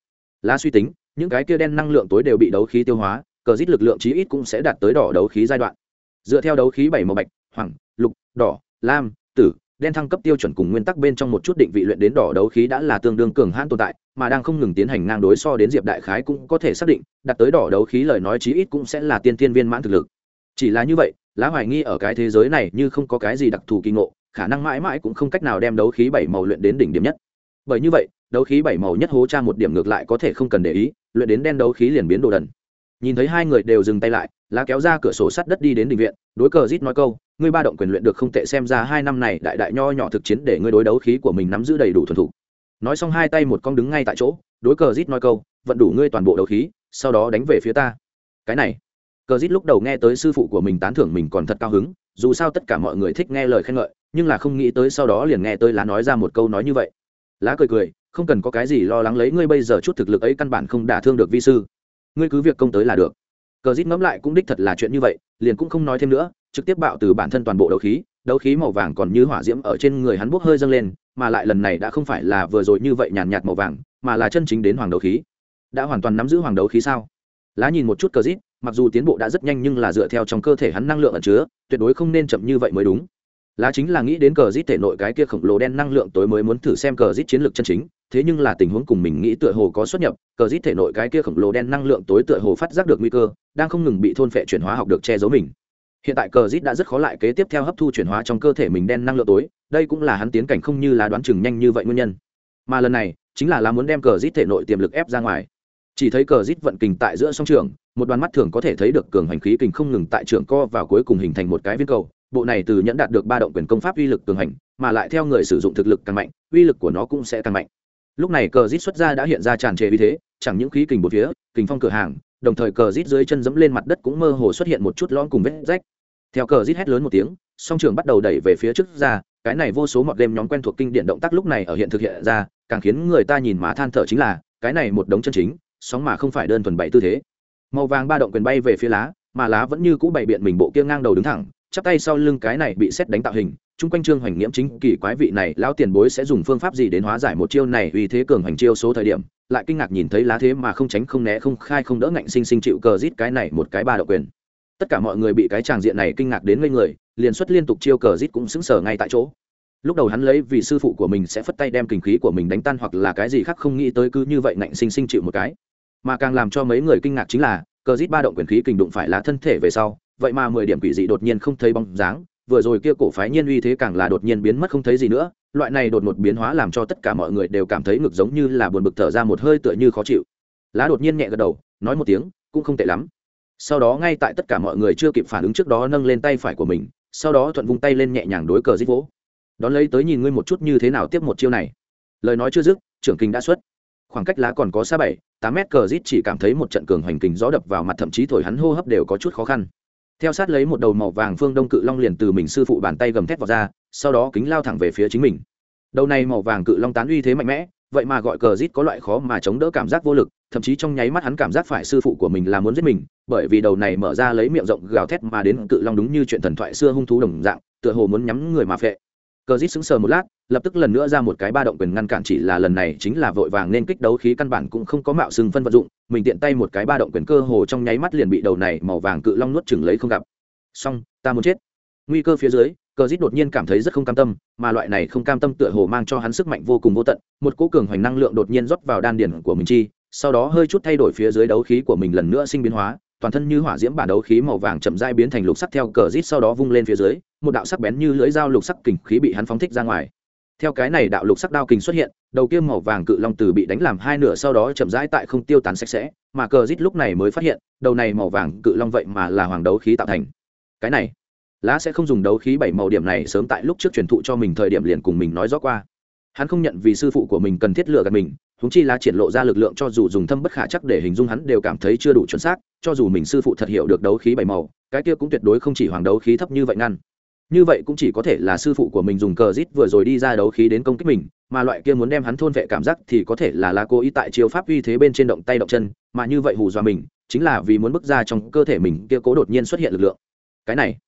S1: Lá suy tính, những cái kia đen năng lượng tối đều bị đấu khí tiêu hóa, cờ dít lực lượng chí ít cũng sẽ đạt tới đỏ đấu khí giai đoạn. Dựa theo đấu khí bảy màu bạch, hoàng, lục, đỏ, lam, tử, đen thăng cấp tiêu chuẩn cùng nguyên tắc bên trong một chút định vị luyện đến đỏ đấu khí đã là tương đương cường hãn tồn tại mà đang không ngừng tiến hành ngang đối so đến diệp đại khái cũng có thể xác định, đặt tới đỏ đấu khí lời nói chí ít cũng sẽ là tiên tiên viên mãn thực lực. Chỉ là như vậy, lá hoài nghi ở cái thế giới này như không có cái gì đặc thù kỳ ngộ, khả năng mãi mãi cũng không cách nào đem đấu khí bảy màu luyện đến đỉnh điểm nhất. Bởi như vậy, đấu khí bảy màu nhất hố tra một điểm ngược lại có thể không cần để ý, luyện đến đen đấu khí liền biến đồ đần. Nhìn thấy hai người đều dừng tay lại, lá kéo ra cửa sổ sắt đất đi đến định viện, đối cờ rít nói câu, ngươi ba động quyền luyện được không tệ xem ra hai năm này đại đại nho nhỏ thực chiến để ngươi đối đấu khí của mình nắm giữ đầy đủ thuần thục nói xong hai tay một con đứng ngay tại chỗ, đối cờ rít nói câu, vận đủ ngươi toàn bộ đấu khí, sau đó đánh về phía ta. Cái này, cờ rít lúc đầu nghe tới sư phụ của mình tán thưởng mình còn thật cao hứng, dù sao tất cả mọi người thích nghe lời khen ngợi, nhưng là không nghĩ tới sau đó liền nghe tới lá nói ra một câu nói như vậy. Lá cười cười, không cần có cái gì lo lắng lấy ngươi bây giờ chút thực lực ấy căn bản không đả thương được vi sư. Ngươi cứ việc công tới là được. Cờ rít ngẫm lại cũng đích thật là chuyện như vậy, liền cũng không nói thêm nữa, trực tiếp bạo từ bản thân toàn bộ đấu khí đấu khí màu vàng còn như hỏa diễm ở trên người hắn bốc hơi dâng lên mà lại lần này đã không phải là vừa rồi như vậy nhàn nhạt màu vàng, mà là chân chính đến hoàng đấu khí. Đã hoàn toàn nắm giữ hoàng đấu khí sao? Lá nhìn một chút cờ rít, mặc dù tiến bộ đã rất nhanh nhưng là dựa theo trong cơ thể hắn năng lượng ẩn chứa, tuyệt đối không nên chậm như vậy mới đúng. Lá chính là nghĩ đến cờ rít thể nội cái kia khổng lồ đen năng lượng tối mới muốn thử xem cờ rít chiến lược chân chính, thế nhưng là tình huống cùng mình nghĩ tựa hồ có xuất nhập, cờ rít thể nội cái kia khổng lồ đen năng lượng tối tựa hồ phát giác được nguy cơ, đang không ngừng bị thôn phệ chuyển hóa học được che giấu mình hiện tại cờ rít đã rất khó lại kế tiếp theo hấp thu chuyển hóa trong cơ thể mình đen năng lượng tối, đây cũng là hắn tiến cảnh không như là đoán chừng nhanh như vậy nguyên nhân. Mà lần này, chính là là muốn đem cờ rít thể nội tiềm lực ép ra ngoài. Chỉ thấy cờ rít vận kình tại giữa song trường, một đoàn mắt thường có thể thấy được cường hành khí kình không ngừng tại trường co và cuối cùng hình thành một cái viên cầu. Bộ này từ nhẫn đạt được ba động quyền công pháp uy lực cường hành, mà lại theo người sử dụng thực lực càng mạnh, uy lực của nó cũng sẽ càng mạnh. Lúc này cờ rít xuất ra đã hiện ra tràn trề uy thế, chẳng những khí kình bốn phía, kình phong cửa hàng đồng thời cờ rít dưới chân dẫm lên mặt đất cũng mơ hồ xuất hiện một chút lõm cùng vết rách. Theo cờ rít hét lớn một tiếng, song trường bắt đầu đẩy về phía trước ra, cái này vô số mọt game nhóm quen thuộc kinh điển động tác lúc này ở hiện thực hiện ra, càng khiến người ta nhìn má than thở chính là, cái này một đống chân chính, sóng mà không phải đơn thuần bảy tư thế. Màu vàng ba động quyền bay về phía lá, mà lá vẫn như cũ bày biện mình bộ kia ngang đầu đứng thẳng, chắp tay sau lưng cái này bị xét đánh tạo hình, chung quanh trương hoành nghiễm chính kỳ quái vị này, lão tiền bối sẽ dùng phương pháp gì đến hóa giải một chiêu này uy thế cường hoành chiêu số thời điểm lại kinh ngạc nhìn thấy lá thế mà không tránh không né không khai không đỡ ngạnh sinh sinh chịu cờ rít cái này một cái ba độc quyền. Tất cả mọi người bị cái tràng diện này kinh ngạc đến ngây người, liền xuất liên tục chiêu cờ rít cũng sững sờ ngay tại chỗ. Lúc đầu hắn lấy vì sư phụ của mình sẽ phất tay đem kinh khí của mình đánh tan hoặc là cái gì khác không nghĩ tới cứ như vậy ngạnh sinh sinh chịu một cái. Mà càng làm cho mấy người kinh ngạc chính là, cờ rít ba động quyền khí kình đụng phải lá thân thể về sau, vậy mà mười điểm quỷ dị đột nhiên không thấy bóng dáng vừa rồi kia cổ phái nhiên uy thế càng là đột nhiên biến mất không thấy gì nữa, loại này đột một biến hóa làm cho tất cả mọi người đều cảm thấy ngực giống như là buồn bực thở ra một hơi tựa như khó chịu. Lá đột nhiên nhẹ gật đầu, nói một tiếng, cũng không tệ lắm. Sau đó ngay tại tất cả mọi người chưa kịp phản ứng trước đó nâng lên tay phải của mình, sau đó thuận vung tay lên nhẹ nhàng đối cờ dích vỗ. Đón lấy tới nhìn ngươi một chút như thế nào tiếp một chiêu này. Lời nói chưa dứt, trưởng kinh đã xuất. Khoảng cách lá còn có xa bảy, tám mét cờ dít chỉ cảm thấy một trận cường hoành kình gió đập vào mặt thậm chí thổi hắn hô hấp đều có chút khó khăn theo sát lấy một đầu màu vàng phương đông cự long liền từ mình sư phụ bàn tay gầm thét vào ra, sau đó kính lao thẳng về phía chính mình. Đầu này màu vàng cự long tán uy thế mạnh mẽ, vậy mà gọi cờ rít có loại khó mà chống đỡ cảm giác vô lực, thậm chí trong nháy mắt hắn cảm giác phải sư phụ của mình là muốn giết mình, bởi vì đầu này mở ra lấy miệng rộng gào thét mà đến cự long đúng như chuyện thần thoại xưa hung thú đồng dạng, tựa hồ muốn nhắm người mà phệ cờ rít sững sờ một lát, lập tức lần nữa ra một cái ba động quyền ngăn cản chỉ là lần này chính là vội vàng nên kích đấu khí căn bản cũng không có mạo xưng phân vận dụng, mình tiện tay một cái ba động quyền cơ hồ trong nháy mắt liền bị đầu này màu vàng cự long nuốt chừng lấy không gặp. Xong, ta muốn chết. Nguy cơ phía dưới, cờ rít đột nhiên cảm thấy rất không cam tâm, mà loại này không cam tâm tựa hồ mang cho hắn sức mạnh vô cùng vô tận, một cỗ cường hoành năng lượng đột nhiên rót vào đan điển của mình chi, sau đó hơi chút thay đổi phía dưới đấu khí của mình lần nữa sinh biến hóa toàn thân như hỏa diễm bản đấu khí màu vàng chậm rãi biến thành lục sắc theo cờ rít sau đó vung lên phía dưới, một đạo sắc bén như lưỡi dao lục sắc kình khí bị hắn phóng thích ra ngoài. Theo cái này đạo lục sắc đao kình xuất hiện, đầu kia màu vàng cự long từ bị đánh làm hai nửa sau đó chậm rãi tại không tiêu tán sạch sẽ, mà cờ rít lúc này mới phát hiện, đầu này màu vàng cự long vậy mà là hoàng đấu khí tạo thành. Cái này, lá sẽ không dùng đấu khí bảy màu điểm này sớm tại lúc trước truyền thụ cho mình thời điểm liền cùng mình nói rõ qua. Hắn không nhận vì sư phụ của mình cần thiết lựa gạt mình húng chi lá triển lộ ra lực lượng cho dù dùng thâm bất khả chắc để hình dung hắn đều cảm thấy chưa đủ chuẩn xác, cho dù mình sư phụ thật hiểu được đấu khí bảy màu, cái kia cũng tuyệt đối không chỉ hoàng đấu khí thấp như vậy ngăn. Như vậy cũng chỉ có thể là sư phụ của mình dùng cờ rít vừa rồi đi ra đấu khí đến công kích mình, mà loại kia muốn đem hắn thôn vệ cảm giác thì có thể là lá cố ý tại chiêu pháp uy thế bên trên động tay động chân, mà như vậy hù dọa mình, chính là vì muốn bước ra trong cơ thể mình, kia cố đột nhiên xuất hiện lực lượng. Cái này,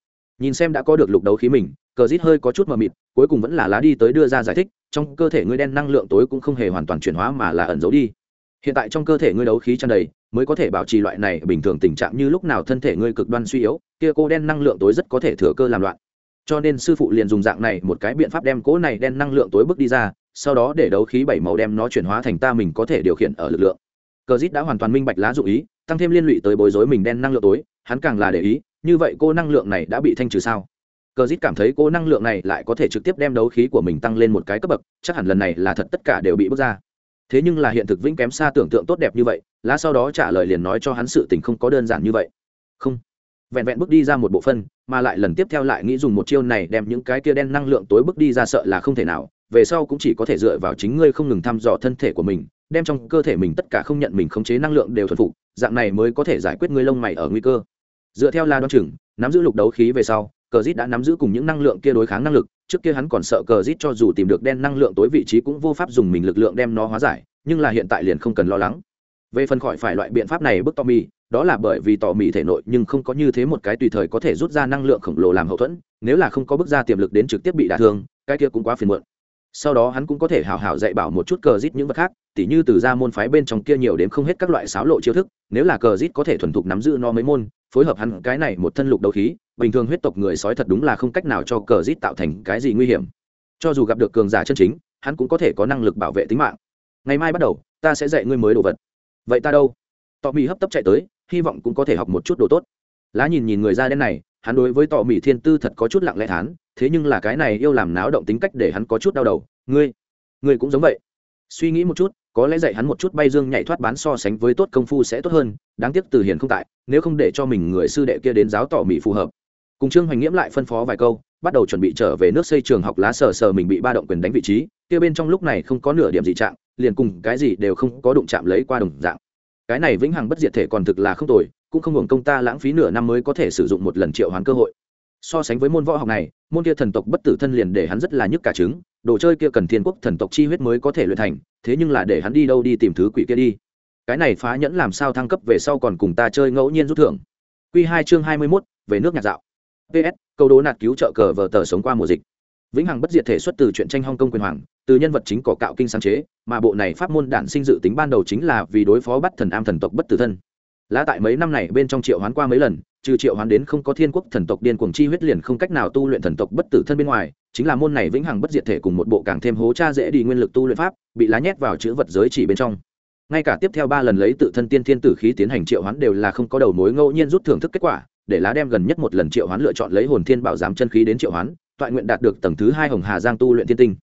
S1: nhìn xem đã có được lục đấu khí mình cờ rít hơi có chút mờ mịt, cuối cùng vẫn là lá đi tới đưa ra giải thích, trong cơ thể ngươi đen năng lượng tối cũng không hề hoàn toàn chuyển hóa mà là ẩn giấu đi. Hiện tại trong cơ thể ngươi đấu khí tràn đầy, mới có thể bảo trì loại này bình thường tình trạng như lúc nào thân thể ngươi cực đoan suy yếu, kia cô đen năng lượng tối rất có thể thừa cơ làm loạn. Cho nên sư phụ liền dùng dạng này một cái biện pháp đem cỗ này đen năng lượng tối bước đi ra, sau đó để đấu khí bảy màu đem nó chuyển hóa thành ta mình có thể điều khiển ở lực lượng. Cờ dít đã hoàn toàn minh bạch lá dụ ý, tăng thêm liên lụy tới bối rối mình đen năng lượng tối, hắn càng là để ý, như vậy cô năng lượng này đã bị thanh trừ sao? Cờ dít cảm thấy cô năng lượng này lại có thể trực tiếp đem đấu khí của mình tăng lên một cái cấp bậc, chắc hẳn lần này là thật tất cả đều bị bước ra. Thế nhưng là hiện thực vĩnh kém xa tưởng tượng tốt đẹp như vậy, lá sau đó trả lời liền nói cho hắn sự tình không có đơn giản như vậy. Không. Vẹn vẹn bước đi ra một bộ phân, mà lại lần tiếp theo lại nghĩ dùng một chiêu này đem những cái kia đen năng lượng tối bước đi ra sợ là không thể nào, về sau cũng chỉ có thể dựa vào chính ngươi không ngừng thăm dò thân thể của mình, đem trong cơ thể mình tất cả không nhận mình khống chế năng lượng đều thuần phục, dạng này mới có thể giải quyết ngươi lông mày ở nguy cơ. Dựa theo la đoan chừng, nắm giữ lục đấu khí về sau cờ rít đã nắm giữ cùng những năng lượng kia đối kháng năng lực, trước kia hắn còn sợ cờ rít cho dù tìm được đen năng lượng tối vị trí cũng vô pháp dùng mình lực lượng đem nó hóa giải, nhưng là hiện tại liền không cần lo lắng. Về phần khỏi phải loại biện pháp này bức tommy, đó là bởi vì tỏ mì thể nội nhưng không có như thế một cái tùy thời có thể rút ra năng lượng khổng lồ làm hậu thuẫn, nếu là không có bước ra tiềm lực đến trực tiếp bị đả thương, cái kia cũng quá phiền muộn. Sau đó hắn cũng có thể hào hào dạy bảo một chút cờ rít những vật khác, tỉ như từ ra môn phái bên trong kia nhiều đến không hết các loại sáo lộ chiêu thức, nếu là cờ rít có thể thuần thục nắm giữ nó mấy môn, phối hợp hắn cái này một thân lục đấu khí bình thường huyết tộc người sói thật đúng là không cách nào cho cờ rít tạo thành cái gì nguy hiểm. Cho dù gặp được cường giả chân chính, hắn cũng có thể có năng lực bảo vệ tính mạng. Ngày mai bắt đầu, ta sẽ dạy ngươi mới đồ vật. Vậy ta đâu? Tọ mì hấp tấp chạy tới, hy vọng cũng có thể học một chút đồ tốt. Lá nhìn nhìn người da đen này, hắn đối với tò mỹ thiên tư thật có chút lặng lẽ thán, thế nhưng là cái này yêu làm náo động tính cách để hắn có chút đau đầu. Ngươi ngươi cũng giống vậy. Suy nghĩ một chút, có lẽ dạy hắn một chút bay dương nhảy thoát bán so sánh với tốt công phu sẽ tốt hơn, đáng tiếc từ hiền không tại, nếu không để cho mình người sư đệ kia đến giáo tỏ mỹ phù hợp cùng trương hoành nghiễm lại phân phó vài câu, bắt đầu chuẩn bị trở về nước xây trường học lá sờ sờ mình bị ba động quyền đánh vị trí, kia bên trong lúc này không có nửa điểm gì trạng, liền cùng cái gì đều không có đụng chạm lấy qua đồng dạng. Cái này vĩnh hằng bất diệt thể còn thực là không tồi, cũng không hưởng công ta lãng phí nửa năm mới có thể sử dụng một lần triệu hoán cơ hội. So sánh với môn võ học này, môn kia thần tộc bất tử thân liền để hắn rất là nhức cả trứng, đồ chơi kia cần thiên quốc thần tộc chi huyết mới có thể luyện thành, thế nhưng là để hắn đi đâu đi tìm thứ quỷ kia đi. Cái này phá nhẫn làm sao thăng cấp về sau còn cùng ta chơi ngẫu nhiên rút thưởng. Q hai chương hai mươi mốt, về nước nhạc dạo ps câu đố nạt cứu trợ cờ vờ tờ sống qua mùa dịch. Vĩnh hằng bất diệt thể xuất từ chuyện tranh hong kông quyền hoàng, từ nhân vật chính cỏ cạo kinh sáng chế, mà bộ này pháp môn đản sinh dự tính ban đầu chính là vì đối phó bắt thần am thần tộc bất tử thân. Lá tại mấy năm này bên trong triệu hoán qua mấy lần, trừ triệu hoán đến không có thiên quốc thần tộc điên cuồng chi huyết liền không cách nào tu luyện thần tộc bất tử thân bên ngoài, chính là môn này vĩnh hằng bất diệt thể cùng một bộ càng thêm hố cha dễ đi nguyên lực tu luyện pháp, bị lá nhét vào chữ vật giới chỉ bên trong. Ngay cả tiếp theo ba lần lấy tự thân tiên thiên tử khí tiến hành triệu hoán đều là không có đầu mối ngẫu nhiên rút thưởng thức kết quả để lá đem gần nhất một lần triệu hoán lựa chọn lấy hồn thiên bảo giám chân khí đến triệu hoán, toại nguyện đạt được tầng thứ hai hồng hà giang tu luyện thiên tinh.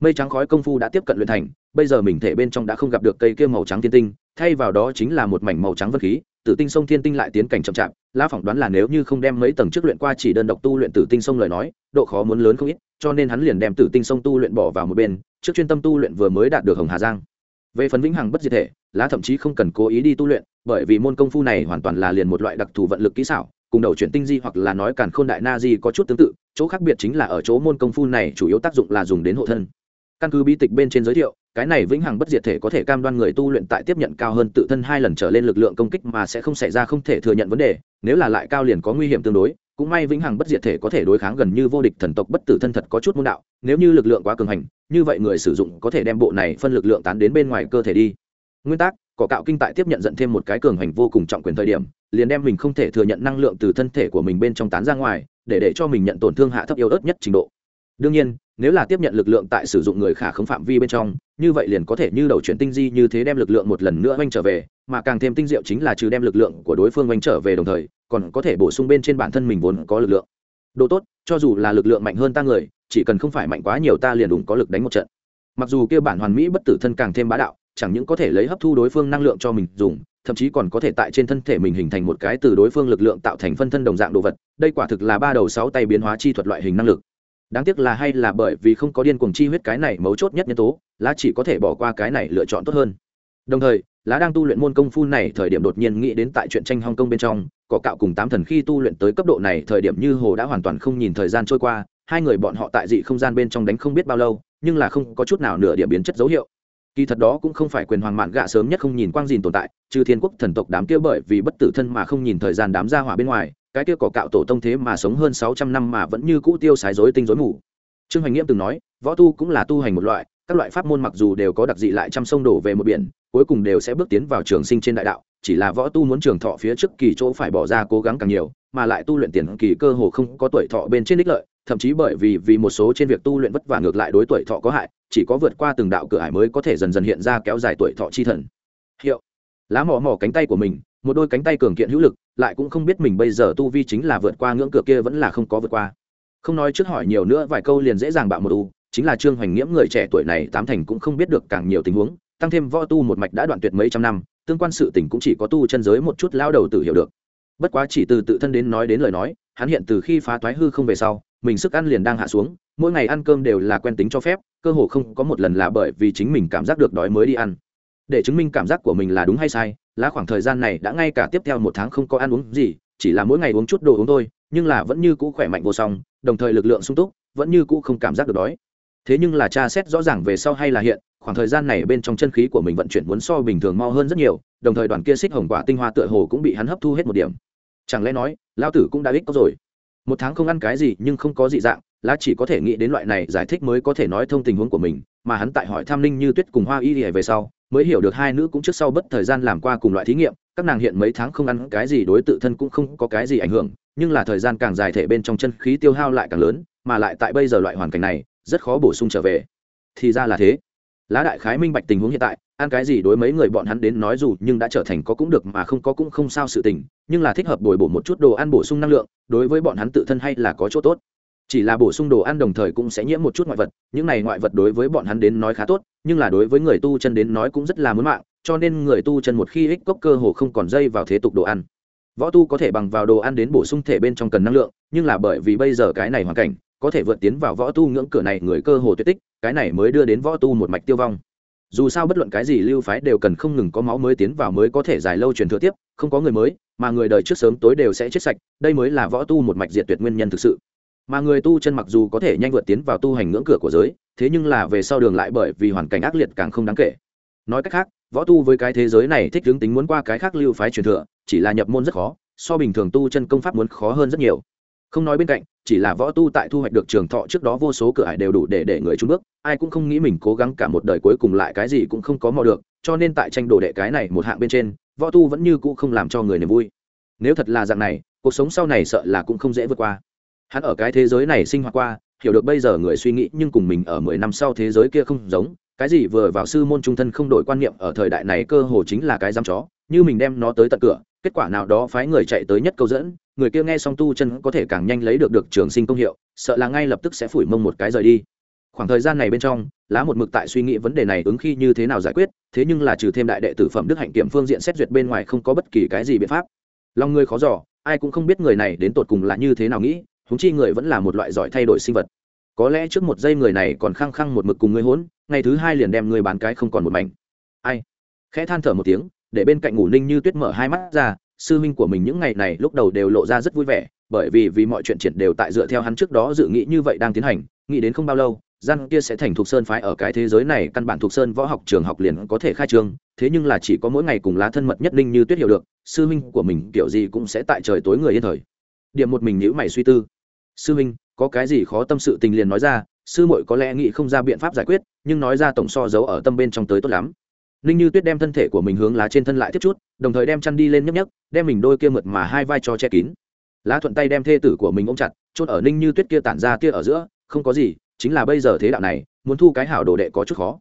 S1: Mây trắng khói công phu đã tiếp cận luyện thành, bây giờ mình thể bên trong đã không gặp được cây kia màu trắng thiên tinh, thay vào đó chính là một mảnh màu trắng vật khí, tử tinh sông thiên tinh lại tiến cảnh chậm chạp la phỏng đoán là nếu như không đem mấy tầng trước luyện qua chỉ đơn độc tu luyện tử tinh sông lời nói, độ khó muốn lớn không ít, cho nên hắn liền đem tử tinh sông tu luyện bỏ vào một bên, trước chuyên tâm tu luyện vừa mới đạt được hồng hà giang. Về phần vĩnh hằng bất diệt thể, lá thậm chí không cần cố ý đi tu luyện, bởi vì môn công phu này hoàn toàn là liền một loại đặc thù vận lực kỹ xảo cùng đầu chuyển tinh di hoặc là nói càn khôn đại na di có chút tương tự, chỗ khác biệt chính là ở chỗ môn công phu này chủ yếu tác dụng là dùng đến hộ thân. Căn cứ bi tịch bên trên giới thiệu, cái này vĩnh hằng bất diệt thể có thể cam đoan người tu luyện tại tiếp nhận cao hơn tự thân hai lần trở lên lực lượng công kích mà sẽ không xảy ra không thể thừa nhận vấn đề, nếu là lại cao liền có nguy hiểm tương đối, cũng may vĩnh hằng bất diệt thể có thể đối kháng gần như vô địch thần tộc bất tử thân thật có chút môn đạo, nếu như lực lượng quá cường hành, như vậy người sử dụng có thể đem bộ này phân lực lượng tán đến bên ngoài cơ thể đi. Nguyên tắc cỏ cạo kinh tại tiếp nhận dẫn thêm một cái cường hành vô cùng trọng quyền thời điểm, liền đem mình không thể thừa nhận năng lượng từ thân thể của mình bên trong tán ra ngoài, để để cho mình nhận tổn thương hạ thấp yếu ớt nhất trình độ. Đương nhiên, nếu là tiếp nhận lực lượng tại sử dụng người khả không phạm vi bên trong, như vậy liền có thể như đầu chuyển tinh di như thế đem lực lượng một lần nữa oanh trở về, mà càng thêm tinh diệu chính là trừ đem lực lượng của đối phương oanh trở về đồng thời, còn có thể bổ sung bên trên bản thân mình vốn có lực lượng. Độ tốt, cho dù là lực lượng mạnh hơn ta người, chỉ cần không phải mạnh quá nhiều ta liền đủ có lực đánh một trận. Mặc dù kia bản hoàn mỹ bất tử thân càng thêm bá đạo chẳng những có thể lấy hấp thu đối phương năng lượng cho mình dùng, thậm chí còn có thể tại trên thân thể mình hình thành một cái từ đối phương lực lượng tạo thành phân thân đồng dạng đồ vật, đây quả thực là ba đầu sáu tay biến hóa chi thuật loại hình năng lực. Đáng tiếc là hay là bởi vì không có điên cuồng chi huyết cái này mấu chốt nhất nhân tố, lá chỉ có thể bỏ qua cái này lựa chọn tốt hơn. Đồng thời, lá đang tu luyện môn công phu này thời điểm đột nhiên nghĩ đến tại chuyện tranh hong kong bên trong, có cạo cùng tám thần khi tu luyện tới cấp độ này thời điểm như hồ đã hoàn toàn không nhìn thời gian trôi qua, hai người bọn họ tại dị không gian bên trong đánh không biết bao lâu, nhưng là không có chút nào nửa điểm biến chất dấu hiệu kỳ thật đó cũng không phải quyền hoàng mạn gạ sớm nhất không nhìn quang dìn tồn tại, trừ thiên quốc thần tộc đám kia bởi vì bất tử thân mà không nhìn thời gian đám ra hỏa bên ngoài, cái kia có cạo tổ tông thế mà sống hơn sáu trăm năm mà vẫn như cũ tiêu sái rối tinh rối mù. Trương hoành nghiêm từng nói, võ tu cũng là tu hành một loại, các loại pháp môn mặc dù đều có đặc dị lại trăm sông đổ về một biển, cuối cùng đều sẽ bước tiến vào trường sinh trên đại đạo, chỉ là võ tu muốn trường thọ phía trước kỳ chỗ phải bỏ ra cố gắng càng nhiều, mà lại tu luyện tiền kỳ cơ hồ không có tuổi thọ bên trên đích lợi thậm chí bởi vì vì một số trên việc tu luyện vất vả ngược lại đối tuổi thọ có hại, chỉ có vượt qua từng đạo cửa ải mới có thể dần dần hiện ra kéo dài tuổi thọ chi thần. Hiệu. Lá mỏ mỏ cánh tay của mình, một đôi cánh tay cường kiện hữu lực, lại cũng không biết mình bây giờ tu vi chính là vượt qua ngưỡng cửa kia vẫn là không có vượt qua. Không nói trước hỏi nhiều nữa, vài câu liền dễ dàng bạo một u, chính là trương hoành nghiễm người trẻ tuổi này tám thành cũng không biết được càng nhiều tình huống, tăng thêm võ tu một mạch đã đoạn tuyệt mấy trăm năm, tương quan sự tình cũng chỉ có tu chân giới một chút lao đầu tử hiểu được. Bất quá chỉ từ tự thân đến nói đến lời nói, hắn hiện từ khi phá toái hư không về sau mình sức ăn liền đang hạ xuống, mỗi ngày ăn cơm đều là quen tính cho phép, cơ hồ không có một lần là bởi vì chính mình cảm giác được đói mới đi ăn. Để chứng minh cảm giác của mình là đúng hay sai lá khoảng thời gian này đã ngay cả tiếp theo một tháng không có ăn uống gì, chỉ là mỗi ngày uống chút đồ uống thôi, nhưng là vẫn như cũ khỏe mạnh vô song, đồng thời lực lượng sung túc, vẫn như cũ không cảm giác được đói. Thế nhưng là tra xét rõ ràng về sau hay là hiện, khoảng thời gian này bên trong chân khí của mình vận chuyển muốn so bình thường mau hơn rất nhiều, đồng thời đoàn kia xích hồng quả tinh hoa tựa hồ cũng bị hắn hấp thu hết một điểm. Chẳng lẽ nói lao tử cũng đã ích có rồi? Một tháng không ăn cái gì nhưng không có dị dạng, lá chỉ có thể nghĩ đến loại này giải thích mới có thể nói thông tình huống của mình, mà hắn tại hỏi tham linh như tuyết cùng hoa y ỉa về sau, mới hiểu được hai nữ cũng trước sau bất thời gian làm qua cùng loại thí nghiệm, các nàng hiện mấy tháng không ăn cái gì đối tự thân cũng không có cái gì ảnh hưởng, nhưng là thời gian càng dài thể bên trong chân khí tiêu hao lại càng lớn, mà lại tại bây giờ loại hoàn cảnh này, rất khó bổ sung trở về. Thì ra là thế. Lá đại khái minh bạch tình huống hiện tại ăn cái gì đối mấy người bọn hắn đến nói dù nhưng đã trở thành có cũng được mà không có cũng không sao sự tình, nhưng là thích hợp bồi bổ một chút đồ ăn bổ sung năng lượng, đối với bọn hắn tự thân hay là có chỗ tốt. Chỉ là bổ sung đồ ăn đồng thời cũng sẽ nhiễm một chút ngoại vật, những này ngoại vật đối với bọn hắn đến nói khá tốt, nhưng là đối với người tu chân đến nói cũng rất là muốn mạng, cho nên người tu chân một khi ích cốc cơ hồ không còn dây vào thế tục đồ ăn. Võ tu có thể bằng vào đồ ăn đến bổ sung thể bên trong cần năng lượng, nhưng là bởi vì bây giờ cái này hoàn cảnh, có thể vượt tiến vào võ tu ngưỡng cửa này người cơ hồ tuyệt tích, cái này mới đưa đến võ tu một mạch tiêu vong dù sao bất luận cái gì lưu phái đều cần không ngừng có máu mới tiến vào mới có thể dài lâu truyền thừa tiếp, không có người mới, mà người đời trước sớm tối đều sẽ chết sạch, đây mới là võ tu một mạch diệt tuyệt nguyên nhân thực sự. Mà người tu chân mặc dù có thể nhanh vượt tiến vào tu hành ngưỡng cửa của giới, thế nhưng là về sau đường lại bởi vì hoàn cảnh ác liệt càng không đáng kể. Nói cách khác, võ tu với cái thế giới này thích hướng tính muốn qua cái khác lưu phái truyền thừa, chỉ là nhập môn rất khó, so bình thường tu chân công pháp muốn khó hơn rất nhiều không nói bên cạnh, chỉ là võ tu tại thu hoạch được trường thọ trước đó vô số cửa ải đều đủ để để người trung bước, ai cũng không nghĩ mình cố gắng cả một đời cuối cùng lại cái gì cũng không có mò được, cho nên tại tranh đồ đệ cái này một hạng bên trên, võ tu vẫn như cũ không làm cho người niềm vui. Nếu thật là dạng này, cuộc sống sau này sợ là cũng không dễ vượt qua. Hắn ở cái thế giới này sinh hoạt qua, hiểu được bây giờ người suy nghĩ nhưng cùng mình ở mười năm sau thế giới kia không giống, cái gì vừa vào sư môn trung thân không đổi quan niệm ở thời đại này cơ hồ chính là cái giam chó như mình đem nó tới tận cửa, kết quả nào đó phái người chạy tới nhất câu dẫn, người kia nghe xong tu chân có thể càng nhanh lấy được được trường sinh công hiệu, sợ là ngay lập tức sẽ phủi mông một cái rời đi. Khoảng thời gian này bên trong, lá một mực tại suy nghĩ vấn đề này ứng khi như thế nào giải quyết, thế nhưng là trừ thêm đại đệ tử phẩm đức hạnh kiểm phương diện xét duyệt bên ngoài không có bất kỳ cái gì biện pháp. Lòng người khó giỏ ai cũng không biết người này đến tột cùng là như thế nào nghĩ húng chi người vẫn là một loại giỏi thay đổi sinh vật. Có lẽ trước một giây người này còn khăng khăng một mực cùng người hỗn, ngày thứ hai liền đem người bán cái không còn một mảnh. Ai? Khẽ than thở một tiếng để bên cạnh ngủ ninh như tuyết mở hai mắt ra, sư huynh của mình những ngày này lúc đầu đều lộ ra rất vui vẻ, bởi vì vì mọi chuyện triển đều tại dựa theo hắn trước đó dự nghĩ như vậy đang tiến hành, nghĩ đến không bao lâu, gian kia sẽ thành thuộc sơn phái ở cái thế giới này, căn bản thuộc sơn võ học trường học liền có thể khai trương, thế nhưng là chỉ có mỗi ngày cùng lá thân mật nhất ninh như tuyết hiểu được, sư huynh của mình kiểu gì cũng sẽ tại trời tối người yên thời. Điểm một mình nhữ mày suy tư. Sư huynh, có cái gì khó tâm sự tình liền nói ra, sư muội có lẽ nghĩ không ra biện pháp giải quyết, nhưng nói ra tổng so giấu ở tâm bên trong tới tốt lắm ninh như tuyết đem thân thể của mình hướng lá trên thân lại tiếp chút, đồng thời đem chăn đi lên nhấp nhấp đem mình đôi kia mượt mà hai vai cho che kín. Lá thuận tay đem thê tử của mình ôm chặt, chốt ở ninh như tuyết kia tản ra tia ở giữa, không có gì, chính là bây giờ thế đạo này, muốn thu cái hảo đồ đệ có chút khó.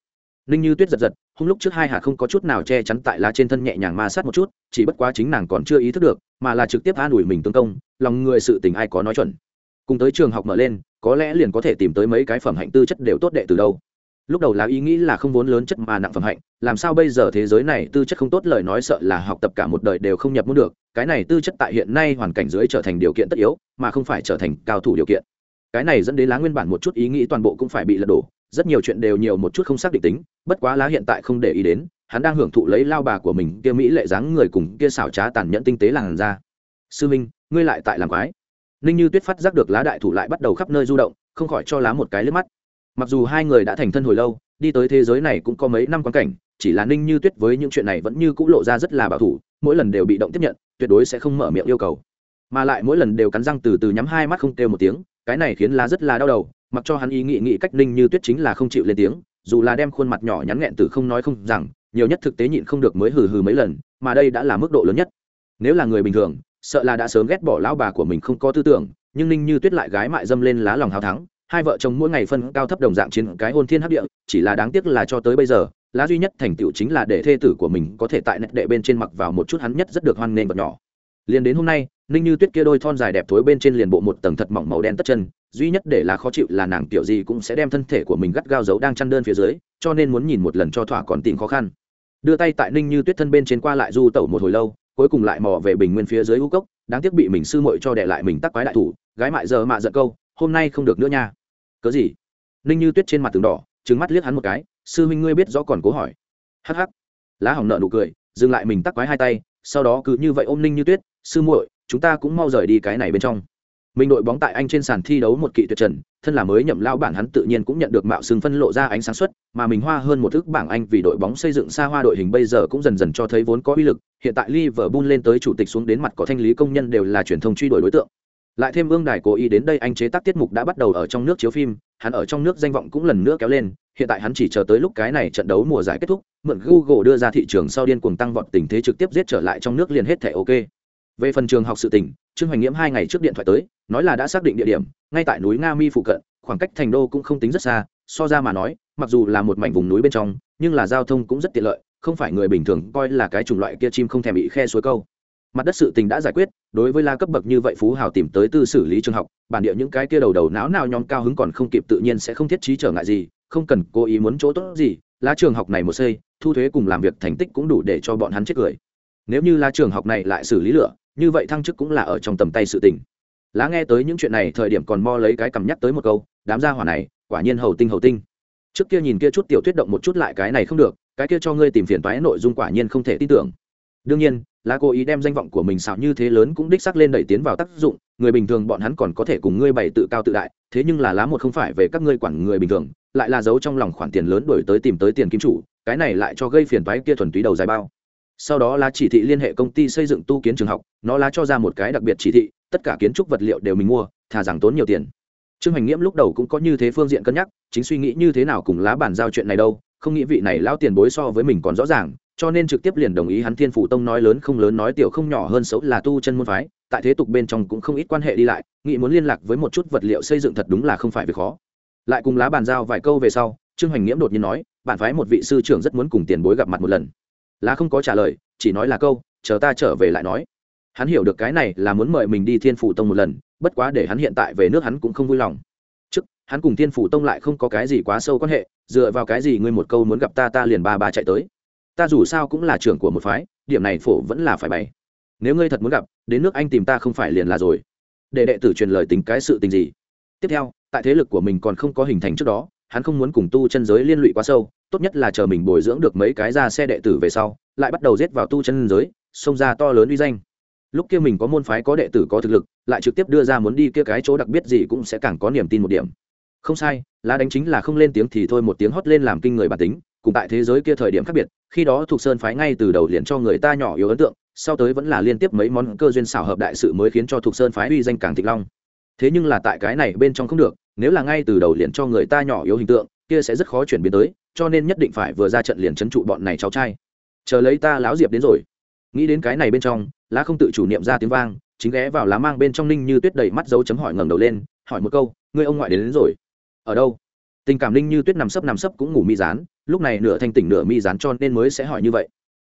S1: Ninh như tuyết giật giật hôm lúc trước hai hạt không có chút nào che chắn tại lá trên thân nhẹ nhàng ma sát một chút, chỉ bất quá chính nàng còn chưa ý thức được, mà là trực tiếp an ủi mình tương công, lòng người sự tình ai có nói chuẩn. Cùng tới trường học mở lên, có lẽ liền có thể tìm tới mấy cái phẩm hạnh tư chất đều tốt đệ từ đâu lúc đầu là ý nghĩ là không vốn lớn chất mà nặng phẩm hạnh, làm sao bây giờ thế giới này tư chất không tốt lời nói sợ là học tập cả một đời đều không nhập muốn được, cái này tư chất tại hiện nay hoàn cảnh dưới trở thành điều kiện tất yếu, mà không phải trở thành cao thủ điều kiện. Cái này dẫn đến lá nguyên bản một chút ý nghĩ toàn bộ cũng phải bị lật đổ, rất nhiều chuyện đều nhiều một chút không xác định tính, bất quá lá hiện tại không để ý đến, hắn đang hưởng thụ lấy lao bà của mình, kia mỹ lệ dáng người cùng kia xảo trá tàn nhẫn tinh tế làn ra sư minh, ngươi lại tại làm quái. Ninh như tuyết phát giác được lá đại thủ lại bắt đầu khắp nơi du động, không khỏi cho lá một cái lướt mắt mặc dù hai người đã thành thân hồi lâu, đi tới thế giới này cũng có mấy năm quan cảnh, chỉ là ninh như tuyết với những chuyện này vẫn như c ũ lộ ra rất là bảo thủ, mỗi lần đều bị động tiếp nhận, tuyệt đối sẽ không mở miệng yêu cầu. Mà lại mỗi lần đều cắn răng từ từ nhắm hai mắt không kêu một tiếng, cái này khiến lá rất là đau đầu, mặc cho hắn ý nghĩ nghĩ cách ninh như tuyết chính là không chịu lên tiếng, dù là đem khuôn mặt nhỏ nhắn nghẹn từ không nói không rằng, nhiều nhất thực tế nhịn không được mới hừ hừ mấy lần, mà đây đã là mức độ lớn nhất. Nếu là người bình thường, sợ là đã sớm ghét bỏ lão bà của mình không có tư tưởng, nhưng ninh như tuyết lại gái mại dâm lên lá lòng hào thắng hai vợ chồng mỗi ngày phân cao thấp đồng dạng chiến cái hôn thiên hấp địa, chỉ là đáng tiếc là cho tới bây giờ, lá duy nhất thành tựu chính là để thê tử của mình có thể tại nét đệ bên trên mặc vào một chút hắn nhất rất được hoan nghênh vật nhỏ. Liền đến hôm nay, ninh như tuyết kia đôi thon dài đẹp thối bên trên liền bộ một tầng thật mỏng màu đen tất chân, duy nhất để là khó chịu là nàng tiểu gì cũng sẽ đem thân thể của mình gắt gao giấu đang chăn đơn phía dưới, cho nên muốn nhìn một lần cho thỏa còn tìm khó khăn. Đưa tay tại ninh như tuyết thân bên trên qua lại du tẩu một hồi lâu, cuối cùng lại mò về bình nguyên phía dưới u cốc, đáng tiếc bị mình sư muội cho đệ lại mình tắc quái đại thủ, gái mại giờ mạ giận câu, hôm nay không được nữa nha cớ gì? Ninh như tuyết trên mặt tường đỏ trứng mắt liếc hắn một cái sư huynh ngươi biết rõ còn cố hỏi. Hắc hắc. Lá hỏng nợ nụ cười dừng lại mình tắc quái hai tay sau đó cứ như vậy ôm ninh như tuyết sư muội chúng ta cũng mau rời đi cái này bên trong. Mình đội bóng tại anh trên sàn thi đấu một kỵ tuyệt trần thân là mới nhậm lao bản hắn tự nhiên cũng nhận được mạo xương phân lộ ra ánh sáng xuất, mà mình hoa hơn một thước bảng anh vì đội bóng xây dựng xa hoa đội hình bây giờ cũng dần dần cho thấy vốn có uy lực hiện tại liverpool lên tới chủ tịch xuống đến mặt có thanh lý công nhân đều là truyền thông truy đuổi đối tượng lại thêm ương đài cố ý đến đây anh chế tác tiết mục đã bắt đầu ở trong nước chiếu phim, hắn ở trong nước danh vọng cũng lần nữa kéo lên, hiện tại hắn chỉ chờ tới lúc cái này trận đấu mùa giải kết thúc, mượn google đưa ra thị trường sau điên cuồng tăng vọt tình thế trực tiếp giết trở lại trong nước liền hết thẻ ok. Về phần trường học sự tỉnh trương hoành nghiễm hai ngày trước điện thoại tới, nói là đã xác định địa điểm, ngay tại núi nga mi phụ cận, khoảng cách thành đô cũng không tính rất xa, so ra mà nói, mặc dù là một mảnh vùng núi bên trong, nhưng là giao thông cũng rất tiện lợi, không phải người bình thường coi là cái chủng loại kia chim không thèm bị khe suối câu mặt đất sự tình đã giải quyết, đối với la cấp bậc như vậy phú hào tìm tới tư xử lý trường học, bản địa những cái kia đầu đầu não nào nhóm cao hứng còn không kịp tự nhiên sẽ không thiết trí trở ngại gì, không cần cố ý muốn chỗ tốt gì lá trường học này một xây, thu thuế cùng làm việc thành tích cũng đủ để cho bọn hắn chết cười. Nếu như lá trường học này lại xử lý lửa, như vậy thăng chức cũng là ở trong tầm tay sự tình. Lá nghe tới những chuyện này, thời điểm còn mo lấy cái cầm nhắc tới một câu, đám gia hỏa này, quả nhiên hầu tinh hầu tinh. Trước kia nhìn kia chút tiểu thuyết động một chút lại cái này không được, cái kia cho ngươi tìm phiền toái nội dung quả nhiên không thể tin tưởng đương nhiên, là cố ý đem danh vọng của mình xạo như thế lớn cũng đích sắc lên đẩy tiến vào tác dụng, người bình thường bọn hắn còn có thể cùng ngươi bày tự cao tự đại, thế nhưng là lá một không phải về các ngươi quản người bình thường, lại là giấu trong lòng khoản tiền lớn đổi tới tìm tới tiền kim chủ, cái này lại cho gây phiền toái kia thuần túy đầu dài bao. Sau đó lá chỉ thị liên hệ công ty xây dựng tu kiến trường học, nó lá cho ra một cái đặc biệt chỉ thị, tất cả kiến trúc vật liệu đều mình mua, thà rằng tốn nhiều tiền. Trương hành nghiễm lúc đầu cũng có như thế phương diện cân nhắc, chính suy nghĩ như thế nào cùng lá bàn giao chuyện này đâu, không nghĩ vị này lao tiền bối so với mình còn rõ ràng cho nên trực tiếp liền đồng ý hắn thiên phủ tông nói lớn không lớn nói tiểu không nhỏ hơn xấu là tu chân môn phái, tại thế tục bên trong cũng không ít quan hệ đi lại nghị muốn liên lạc với một chút vật liệu xây dựng thật đúng là không phải việc khó. Lại cùng lá bàn giao vài câu về sau, trương hoành nghiễm đột nhiên nói, bạn phái một vị sư trưởng rất muốn cùng tiền bối gặp mặt một lần. Lá không có trả lời, chỉ nói là câu, chờ ta trở về lại nói. Hắn hiểu được cái này là muốn mời mình đi thiên phủ tông một lần, bất quá để hắn hiện tại về nước hắn cũng không vui lòng. Trước, hắn cùng thiên phủ tông lại không có cái gì quá sâu quan hệ, dựa vào cái gì ngươi một câu muốn gặp ta ta liền ba ba chạy tới ta dù sao cũng là trưởng của một phái, điểm này phổ vẫn là phải bày. Nếu ngươi thật muốn gặp, đến nước anh tìm ta không phải liền là rồi. Để đệ tử truyền lời tính cái sự tình gì? Tiếp theo, tại thế lực của mình còn không có hình thành trước đó, hắn không muốn cùng tu chân giới liên lụy quá sâu, tốt nhất là chờ mình bồi dưỡng được mấy cái ra xe đệ tử về sau, lại bắt đầu giết vào tu chân giới, xông ra to lớn uy danh. Lúc kia mình có môn phái có đệ tử có thực lực, lại trực tiếp đưa ra muốn đi kia cái chỗ đặc biệt gì cũng sẽ càng có niềm tin một điểm. Không sai, lá đánh chính là không lên tiếng thì thôi một tiếng hót lên làm kinh người bản tính cùng tại thế giới kia thời điểm khác biệt khi đó thuộc sơn phái ngay từ đầu liền cho người ta nhỏ yếu ấn tượng sau tới vẫn là liên tiếp mấy món cơ duyên xảo hợp đại sự mới khiến cho thuộc sơn phái uy danh càng thịnh long. Thế nhưng là tại cái này bên trong không được nếu là ngay từ đầu liền cho người ta nhỏ yếu hình tượng kia sẽ rất khó chuyển biến tới cho nên nhất định phải vừa ra trận liền trấn trụ bọn này cháu trai. Chờ lấy ta láo diệp đến rồi. Nghĩ đến cái này bên trong lá không tự chủ niệm ra tiếng vang chính ghé vào lá mang bên trong ninh như tuyết đầy mắt dấu chấm hỏi ngẩng đầu lên hỏi một câu ngươi ông ngoại đến, đến rồi? Ở đâu? Tình cảm linh như tuyết nằm sấp nằm sấp cũng ngủ mi rán lúc này nửa thanh tỉnh nửa mi rán cho nên mới sẽ hỏi như vậy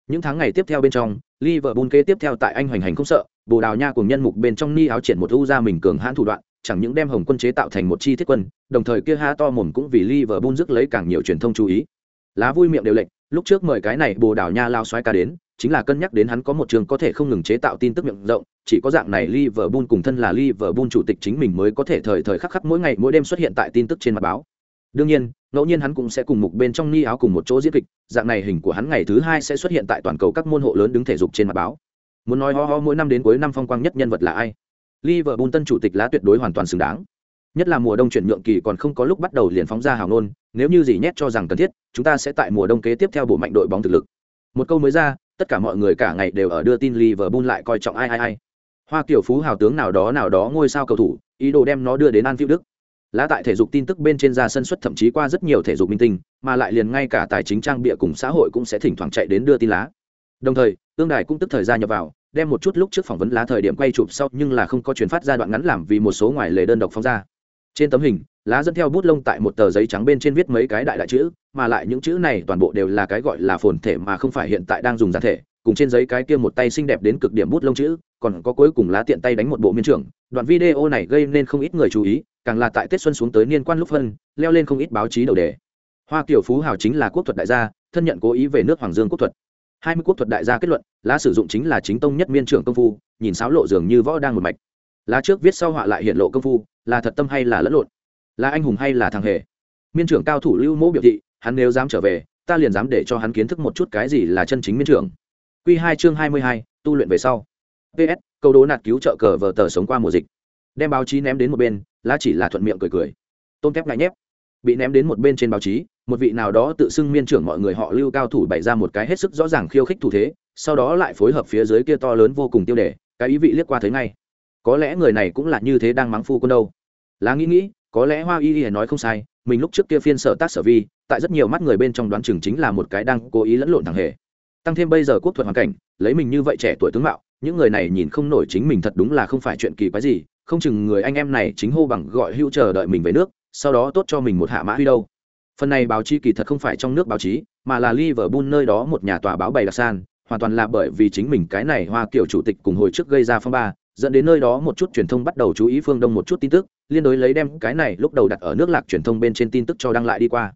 S1: những tháng ngày tiếp theo bên trong Liverpool kế tiếp theo tại Anh hoành hành không sợ, Bồ Đào Nha cùng nhân mục bên trong ni áo triển một u ra mình cường hãn thủ đoạn, chẳng những đem Hồng quân chế tạo thành một chi thiết quân, đồng thời kia ha to mồm cũng vì Liverpool rước lấy càng nhiều truyền thông chú ý. Lá vui miệng đều lệnh, lúc trước mời cái này Bồ Đào Nha lao xoái ca đến, chính là cân nhắc đến hắn có một trường có thể không ngừng chế tạo tin tức miệng rộng, chỉ có dạng này Liverpool cùng thân là Liverpool chủ tịch chính mình mới có thể thời thời khắc khắc mỗi ngày mỗi đêm xuất hiện tại tin tức trên mặt báo. Đương nhiên, ngẫu nhiên hắn cũng sẽ cùng mục bên trong ni áo cùng một chỗ diễn kịch, dạng này hình của hắn ngày thứ hai sẽ xuất hiện tại toàn cầu các môn hộ lớn đứng thể dục trên mặt báo. Muốn nói ho ho mỗi năm đến cuối năm phong quang nhất nhân vật là ai? Liverpool tân chủ tịch lá tuyệt đối hoàn toàn xứng đáng. Nhất là mùa đông chuyển nhượng kỳ còn không có lúc bắt đầu liền phóng ra hào nôn, nếu như gì nhét cho rằng cần thiết, chúng ta sẽ tại mùa đông kế tiếp theo bộ mạnh đội bóng thực lực. Một câu mới ra, tất cả mọi người cả ngày đều ở đưa tin Liverpool lại coi trọng ai ai ai. Hoa kiểu phú hào tướng nào đó nào đó ngôi sao cầu thủ, ý đồ đem nó đưa đến Anfield Đức. Lá tại thể dục tin tức bên trên ra sân xuất thậm chí qua rất nhiều thể dục minh tinh, mà lại liền ngay cả tài chính trang bịa cùng xã hội cũng sẽ thỉnh thoảng chạy đến đưa tin lá. Đồng thời, tương đài cũng tức thời gian nhập vào, đem một chút lúc trước phỏng vấn lá thời điểm quay chụp sau nhưng là không có truyền phát ra đoạn ngắn làm vì một số ngoài lề đơn độc phóng ra. Trên tấm hình, lá dẫn theo bút lông tại một tờ giấy trắng bên trên viết mấy cái đại đại chữ, mà lại những chữ này toàn bộ đều là cái gọi là phồn thể mà không phải hiện tại đang dùng giản thể, cùng trên giấy cái kia một tay xinh đẹp đến cực điểm bút lông chữ, còn có cuối cùng lá tiện tay đánh một bộ miên trưởng. Đoạn video này gây nên không ít người chú ý, càng là tại Tết xuân xuống tới niên quan lúc phân, leo lên không ít báo chí đầu đề. Hoa kiểu Phú Hào chính là quốc thuật đại gia, thân nhận cố ý về nước Hoàng Dương quốc thuật. hai mươi quốc thuật đại gia kết luận, lá sử dụng chính là chính tông nhất miên trưởng công phu, nhìn sáo lộ dường như võ đang một mạch. Lá trước viết sau họa lại hiện lộ công phu, là thật tâm hay là lẫn lộn, là anh hùng hay là thằng hề. Miên trưởng cao thủ Lưu Mỗ biểu thị, hắn nếu dám trở về, ta liền dám để cho hắn kiến thức một chút cái gì là chân chính miên trưởng. Quy hai chương hai mươi hai, tu luyện về sau. PS, câu đố nạt cứu trợ cờ vờ tờ sống qua mùa dịch. Đem báo chí ném đến một bên, lá chỉ là thuận miệng cười cười. Tôm kép ngại nhép. Bị ném đến một bên trên báo chí, một vị nào đó tự xưng miên trưởng mọi người họ Lưu cao thủ bày ra một cái hết sức rõ ràng khiêu khích thủ thế, sau đó lại phối hợp phía dưới kia to lớn vô cùng tiêu đề, cái ý vị liếc qua thấy ngay. Có lẽ người này cũng là như thế đang mắng phu quân đâu. Lá nghĩ nghĩ, có lẽ Hoa Y Y nói không sai, mình lúc trước kia phiên sở tác sở vi, tại rất nhiều mắt người bên trong đoán chừng chính là một cái đang cố ý lẫn lộn thằng hề tăng thêm bây giờ quốc thuật hoàn cảnh lấy mình như vậy trẻ tuổi tướng mạo những người này nhìn không nổi chính mình thật đúng là không phải chuyện kỳ quái gì, không chừng người anh em này chính hô bằng gọi hưu chờ đợi mình về nước, sau đó tốt cho mình một hạ mã huy đâu. Phần này báo chí kỳ thật không phải trong nước báo chí, mà là liverpool nơi đó một nhà tòa báo bày đặc san, hoàn toàn là bởi vì chính mình cái này hoa kiểu chủ tịch cùng hồi trước gây ra phong ba, dẫn đến nơi đó một chút truyền thông bắt đầu chú ý phương đông một chút tin tức, liên đối lấy đem cái này lúc đầu đặt ở nước lạc truyền thông bên trên tin tức cho đăng lại đi qua.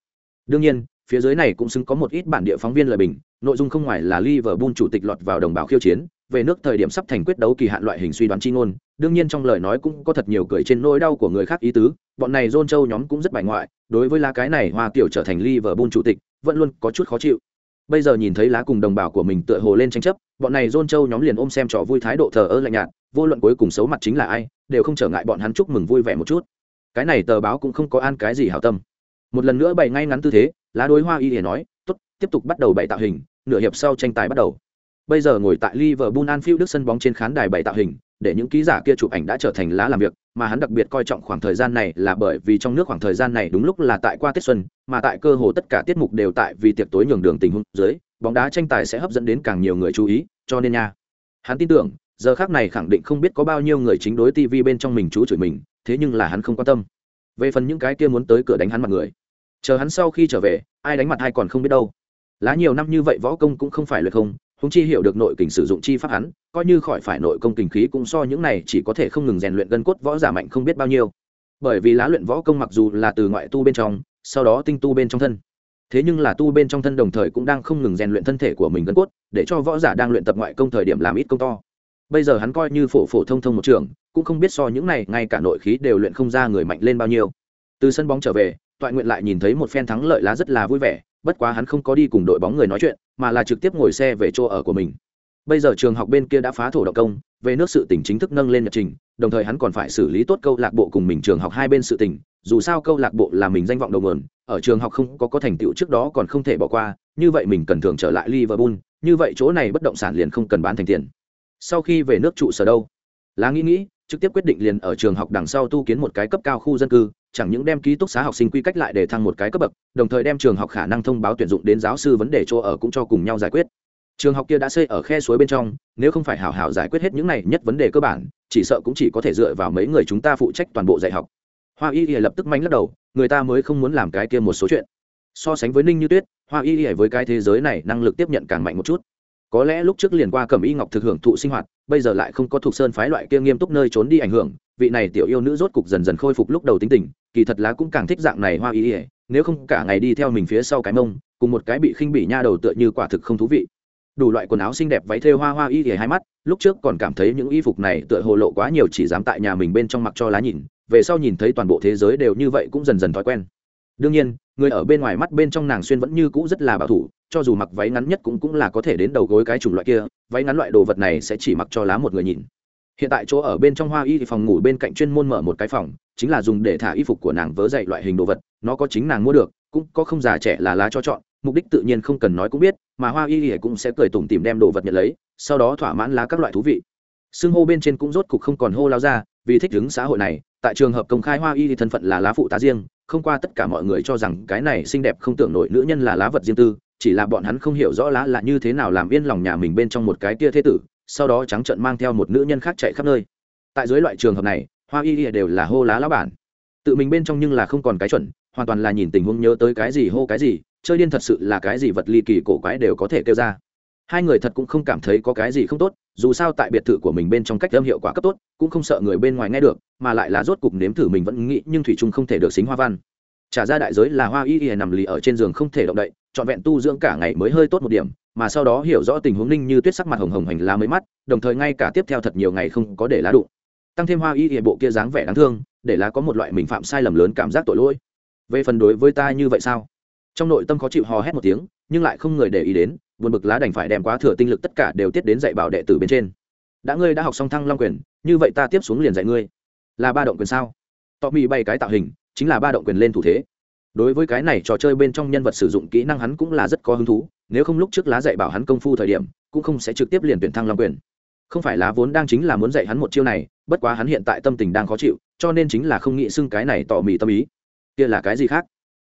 S1: Đương nhiên, phía dưới này cũng xứng có một ít bản địa phóng viên lời bình, nội dung không ngoài là liverpool chủ tịch lọt vào đồng bào khiêu chiến về nước thời điểm sắp thành quyết đấu kỳ hạn loại hình suy đoán chi ngôn, đương nhiên trong lời nói cũng có thật nhiều cười trên nỗi đau của người khác ý tứ, bọn này john châu nhóm cũng rất bài ngoại, đối với lá cái này hoa kiểu trở thành liverpool chủ tịch, vẫn luôn có chút khó chịu. Bây giờ nhìn thấy lá cùng đồng bào của mình tựa hồ lên tranh chấp, bọn này john châu nhóm liền ôm xem trò vui thái độ thờ ơ lạnh nhạt, vô luận cuối cùng xấu mặt chính là ai, đều không trở ngại bọn hắn chúc mừng vui vẻ một chút. Cái này tờ báo cũng không có an cái gì hảo tâm. Một lần nữa bày ngay ngắn tư thế, lá đối hoa y để nói, tốt, tiếp tục bắt đầu bày tạo hình, nửa hiệp sau tranh tài bắt đầu bây giờ ngồi tại liverpool anfield đức sân bóng trên khán đài bày tạo hình, để những ký giả kia chụp ảnh đã trở thành lá làm việc, mà hắn đặc biệt coi trọng khoảng thời gian này là bởi vì trong nước khoảng thời gian này đúng lúc là tại qua tết xuân, mà tại cơ hồ tất cả tiết mục đều tại vì tiệc tối nhường đường tình huống dưới, bóng đá tranh tài sẽ hấp dẫn đến càng nhiều người chú ý, cho nên nha. Hắn tin tưởng, giờ khác này khẳng định không biết có bao nhiêu người chính đối tv bên trong mình chú chửi mình, thế nhưng là hắn không quan tâm. Về phần những cái kia muốn tới cửa đánh hắn mặt người, chờ hắn sau khi trở về, ai đánh mặt hay còn không biết đâu. Lá nhiều năm như vậy võ công cũng không phải luyện không húng chi hiểu được nội kình sử dụng chi pháp hắn, coi như khỏi phải nội công kình khí cũng so những này chỉ có thể không ngừng rèn luyện gân cốt võ giả mạnh không biết bao nhiêu. Bởi vì lá luyện võ công mặc dù là từ ngoại tu bên trong, sau đó tinh tu bên trong thân. Thế nhưng là tu bên trong thân đồng thời cũng đang không ngừng rèn luyện thân thể của mình gân cốt, để cho võ giả đang luyện tập ngoại công thời điểm làm ít công to. Bây giờ hắn coi như phổ phổ thông thông một trường, cũng không biết so những này ngay cả nội khí đều luyện không ra người mạnh lên bao nhiêu. Từ sân bóng trở về, toại nguyện lại nhìn thấy một phen thắng lợi lá rất là vui vẻ bất quá hắn không có đi cùng đội bóng người nói chuyện, mà là trực tiếp ngồi xe về chỗ ở của mình. Bây giờ trường học bên kia đã phá thổ động công, về nước sự tỉnh chính thức nâng lên nhật trình, đồng thời hắn còn phải xử lý tốt câu lạc bộ cùng mình trường học hai bên sự tỉnh dù sao câu lạc bộ là mình danh vọng đầu nguồn, ở trường học không có có thành tựu trước đó còn không thể bỏ qua, như vậy mình cần thường trở lại liverpool, như vậy chỗ này bất động sản liền không cần bán thành tiền. Sau khi về nước trụ sở đâu? Lá nghĩ nghĩ, trực tiếp quyết định liền ở trường học đằng sau tu kiến một cái cấp cao khu dân cư chẳng những đem ký túc xá học sinh quy cách lại để thăng một cái cấp bậc, đồng thời đem trường học khả năng thông báo tuyển dụng đến giáo sư vấn đề chỗ ở cũng cho cùng nhau giải quyết. Trường học kia đã xây ở khe suối bên trong, nếu không phải hảo hảo giải quyết hết những này nhất vấn đề cơ bản, chỉ sợ cũng chỉ có thể dựa vào mấy người chúng ta phụ trách toàn bộ dạy học. Hoa y y lập tức manh lắc đầu, người ta mới không muốn làm cái kia một số chuyện. So sánh với ninh như tuyết, hoa y y với cái thế giới này năng lực tiếp nhận càng mạnh một chút. Có lẽ lúc trước liền qua cẩm y ngọc thực hưởng thụ sinh hoạt, bây giờ lại không có thuộc sơn phái loại kia nghiêm túc nơi trốn đi ảnh hưởng vị này tiểu yêu nữ rốt cục dần dần khôi phục lúc đầu tính tình, kỳ thật lá cũng càng thích dạng này hoa y ỉa nếu không cả ngày đi theo mình phía sau cái mông, cùng một cái bị khinh bỉ nha đầu tựa như quả thực không thú vị. Đủ loại quần áo xinh đẹp váy thêu hoa hoa y ỉa hai mắt, lúc trước còn cảm thấy những y phục này tựa hồ lộ quá nhiều chỉ dám tại nhà mình bên trong mặc cho lá nhìn, về sau nhìn thấy toàn bộ thế giới đều như vậy cũng dần dần thói quen. Đương nhiên, người ở bên ngoài mắt bên trong nàng xuyên vẫn như cũ rất là bảo thủ, cho dù mặc váy ngắn nhất cũng cũng là có thể đến đầu gối cái chủng loại kia, váy ngắn loại đồ vật này sẽ chỉ mặc cho lá một người nhìn hiện tại chỗ ở bên trong hoa y thì phòng ngủ bên cạnh chuyên môn mở một cái phòng, chính là dùng để thả y phục của nàng vớ dậy loại hình đồ vật, nó có chính nàng mua được, cũng có không già trẻ là lá cho chọn, mục đích tự nhiên không cần nói cũng biết, mà hoa y thì cũng sẽ cười tủm tìm đem đồ vật nhận lấy, sau đó thỏa mãn lá các loại thú vị. Xưng hô bên trên cũng rốt cục không còn hô lao ra, vì thích ứng xã hội này, tại trường hợp công khai hoa y thì thân phận là lá phụ tá riêng, không qua tất cả mọi người cho rằng cái này xinh đẹp không tưởng nổi nữ nhân là lá vật riêng tư, chỉ là bọn hắn không hiểu rõ lá là như thế nào làm yên lòng nhà mình bên trong một cái tia thế tử sau đó trắng trợn mang theo một nữ nhân khác chạy khắp nơi. Tại dưới loại trường hợp này, hoa y y đều là hô lá lá bản. Tự mình bên trong nhưng là không còn cái chuẩn, hoàn toàn là nhìn tình huống nhớ tới cái gì hô cái gì, chơi điên thật sự là cái gì vật ly kỳ cổ quái đều có thể kêu ra. Hai người thật cũng không cảm thấy có cái gì không tốt, dù sao tại biệt thự của mình bên trong cách âm hiệu quả cấp tốt, cũng không sợ người bên ngoài nghe được, mà lại là rốt cục nếm thử mình vẫn nghĩ, nhưng thủy trung không thể được xính hoa văn. Trả ra đại giới là hoa y y nằm lì ở trên giường không thể động đậy, trọn vẹn tu dưỡng cả ngày mới hơi tốt một điểm mà sau đó hiểu rõ tình huống ninh như tuyết sắc mặt hồng hồng hành lá mới mắt, đồng thời ngay cả tiếp theo thật nhiều ngày không có để lá đụng. Tăng thêm hoa y y bộ kia dáng vẻ đáng thương, để lá có một loại mình phạm sai lầm lớn cảm giác tội lỗi. Về phần đối với ta như vậy sao? Trong nội tâm khó chịu hò hét một tiếng, nhưng lại không người để ý đến, buồn bực lá đành phải đem quá thừa tinh lực tất cả đều tiết đến dạy bảo đệ tử bên trên. Đã ngươi đã học xong thăng long quyền, như vậy ta tiếp xuống liền dạy ngươi. Là ba động quyền sao? Tọ mì bay cái tạo hình, chính là ba động quyền lên thủ thế. Đối với cái này trò chơi bên trong nhân vật sử dụng kỹ năng hắn cũng là rất có hứng thú nếu không lúc trước lá dạy bảo hắn công phu thời điểm, cũng không sẽ trực tiếp liền tuyển thăng long quyền. Không phải lá vốn đang chính là muốn dạy hắn một chiêu này, bất quá hắn hiện tại tâm tình đang khó chịu, cho nên chính là không nghĩ xưng cái này tỏ mì tâm ý. Kia là cái gì khác?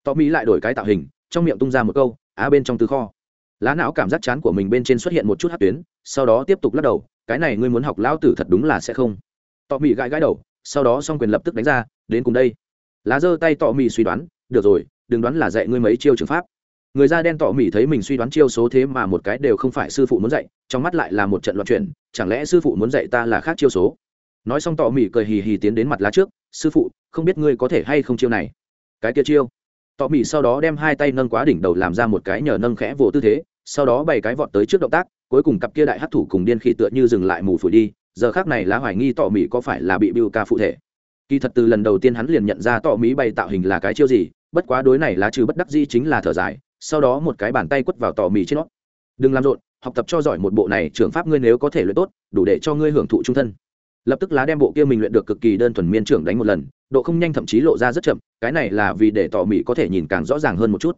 S1: Tỏ mì lại đổi cái tạo hình, trong miệng tung ra một câu, á, bên trong tư kho. Lá não cảm giác chán của mình bên trên xuất hiện một chút hát tuyến, sau đó tiếp tục lắc đầu, cái này ngươi muốn học lão tử thật đúng là sẽ không. Tỏ mì gãi gãi đầu, sau đó xong quyền lập tức đánh ra, đến cùng đây. Lá giơ tay tỏ mì suy đoán, được rồi, đừng đoán là dạy ngươi mấy chiêu trường pháp người da đen tỏ mỉ thấy mình suy đoán chiêu số thế mà một cái đều không phải sư phụ muốn dạy, trong mắt lại là một trận loạn chuyển, chẳng lẽ sư phụ muốn dạy ta là khác chiêu số? Nói xong tỏ mỉ cười hì hì tiến đến mặt lá trước, sư phụ, không biết ngươi có thể hay không chiêu này? Cái kia chiêu? Tỏ mỉ sau đó đem hai tay nâng quá đỉnh đầu làm ra một cái nhờ nâng khẽ vỗ tư thế, sau đó bày cái vọt tới trước động tác, cuối cùng cặp kia đại hát thủ cùng điên khỉ tựa như dừng lại mù phủi đi, giờ khác này lá hoài nghi tỏ mỉ có phải là bị bưu ca phụ thể. Kỳ thật từ lần đầu tiên hắn liền nhận ra tỏ mỹ bày tạo hình là cái chiêu gì, bất quá đối này lá trừ bất đắc di chính là thở dài sau đó một cái bàn tay quất vào tỏ mì trên nó. Đừng làm rộn, học tập cho giỏi một bộ này trưởng pháp ngươi nếu có thể luyện tốt, đủ để cho ngươi hưởng thụ trung thân. Lập tức lá đem bộ kia mình luyện được cực kỳ đơn thuần miên trưởng đánh một lần, độ không nhanh thậm chí lộ ra rất chậm, cái này là vì để tỏ mỹ có thể nhìn càng rõ ràng hơn một chút.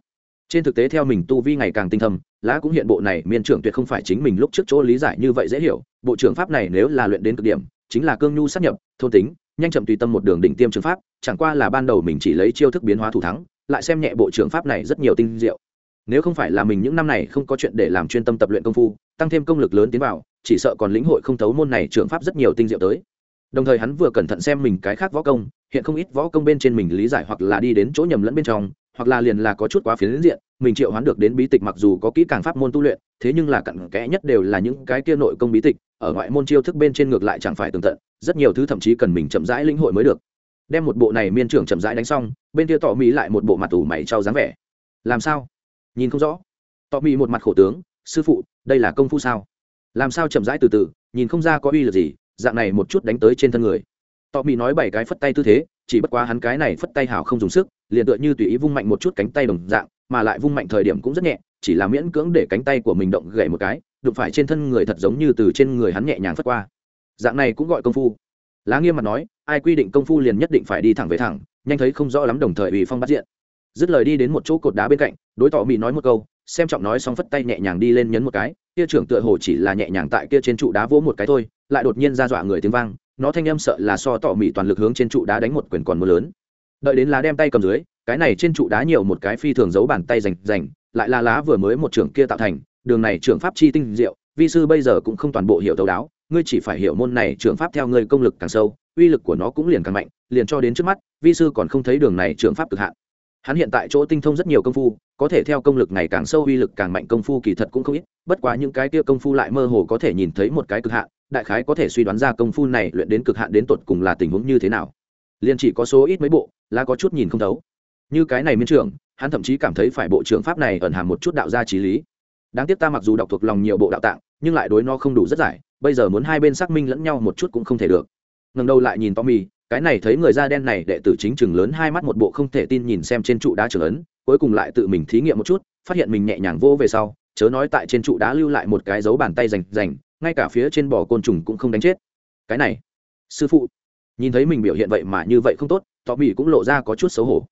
S1: Trên thực tế theo mình tu vi ngày càng tinh thầm lá cũng hiện bộ này miên trưởng tuyệt không phải chính mình lúc trước chỗ lý giải như vậy dễ hiểu, bộ trưởng pháp này nếu là luyện đến cực điểm, chính là cương nhu sát nhập, thôn tính, nhanh chậm tùy tâm một đường đỉnh tiêm trường pháp, chẳng qua là ban đầu mình chỉ lấy chiêu thức biến hóa thủ thắng, lại xem nhẹ bộ trưởng pháp này rất nhiều tinh diệu nếu không phải là mình những năm này không có chuyện để làm chuyên tâm tập luyện công phu, tăng thêm công lực lớn tiến vào, chỉ sợ còn lĩnh hội không thấu môn này trường pháp rất nhiều tinh diệu tới. Đồng thời hắn vừa cẩn thận xem mình cái khác võ công, hiện không ít võ công bên trên mình lý giải hoặc là đi đến chỗ nhầm lẫn bên trong, hoặc là liền là có chút quá phiến diện, mình triệu hoán được đến bí tịch mặc dù có kỹ càng pháp môn tu luyện, thế nhưng là cặn kẽ nhất đều là những cái kia nội công bí tịch, ở ngoại môn chiêu thức bên trên ngược lại chẳng phải tường tận, rất nhiều thứ thậm chí cần mình chậm rãi lĩnh hội mới được. Đem một bộ này miên trưởng chậm rãi đánh xong, bên kia tỏ mỹ lại một bộ mặt tủ mày trao dáng vẻ. Làm sao? Nhìn không rõ. Tỏ mỹ một mặt khổ tướng, sư phụ, đây là công phu sao? Làm sao chậm rãi từ từ, nhìn không ra có uy lực gì, dạng này một chút đánh tới trên thân người. Tỏ mỹ nói bảy cái phất tay tư thế, chỉ bất quá hắn cái này phất tay hảo không dùng sức, liền tựa như tùy ý vung mạnh một chút cánh tay đồng dạng, mà lại vung mạnh thời điểm cũng rất nhẹ, chỉ là miễn cưỡng để cánh tay của mình động gậy một cái, đụng phải trên thân người thật giống như từ trên người hắn nhẹ nhàng phất qua. Dạng này cũng gọi công phu. Lá nghiêm mặt nói, ai quy định công phu liền nhất định phải đi thẳng về thẳng, nhanh thấy không rõ lắm đồng thời ủy phong bắt diện dứt lời đi đến một chỗ cột đá bên cạnh, đối tỏ mỹ nói một câu, xem trọng nói xong phất tay nhẹ nhàng đi lên nhấn một cái, kia trưởng tựa hồ chỉ là nhẹ nhàng tại kia trên trụ đá vỗ một cái thôi, lại đột nhiên ra dọa người tiếng vang, nó thanh âm sợ là so tỏ mỹ toàn lực hướng trên trụ đá đánh một quyền còn mưa lớn. Đợi đến lá đem tay cầm dưới, cái này trên trụ đá nhiều một cái phi thường giấu bàn tay rành rành, lại là lá vừa mới một trưởng kia tạo thành, đường này trưởng pháp chi tinh diệu, vi sư bây giờ cũng không toàn bộ hiểu thấu đáo, ngươi chỉ phải hiểu môn này trưởng pháp theo ngươi công lực càng sâu, uy lực của nó cũng liền càng mạnh, liền cho đến trước mắt, vi sư còn không thấy đường này trưởng pháp cực hạn hắn hiện tại chỗ tinh thông rất nhiều công phu, có thể theo công lực ngày càng sâu, uy lực càng mạnh, công phu kỳ thật cũng không ít. Bất quá những cái kia công phu lại mơ hồ có thể nhìn thấy một cái cực hạn, đại khái có thể suy đoán ra công phu này luyện đến cực hạn đến tột cùng là tình huống như thế nào. Liền chỉ có số ít mấy bộ, là có chút nhìn không thấu. Như cái này miên trưởng, hắn thậm chí cảm thấy phải bộ trưởng pháp này ẩn hàm một chút đạo gia trí lý. Đáng tiếc ta mặc dù đọc thuộc lòng nhiều bộ đạo tạng, nhưng lại đối nó không đủ rất giải, bây giờ muốn hai bên xác minh lẫn nhau một chút cũng không thể được. Ngần đầu lại nhìn tommy cái này thấy người da đen này đệ tử chính chừng lớn hai mắt một bộ không thể tin nhìn xem trên trụ đá trường ấn, cuối cùng lại tự mình thí nghiệm một chút, phát hiện mình nhẹ nhàng vô về sau, chớ nói tại trên trụ đá lưu lại một cái dấu bàn tay rành rành, ngay cả phía trên bò côn trùng cũng không đánh chết. Cái này, sư phụ, nhìn thấy mình biểu hiện vậy mà như vậy không tốt tommy cũng lộ ra có chút xấu hổ.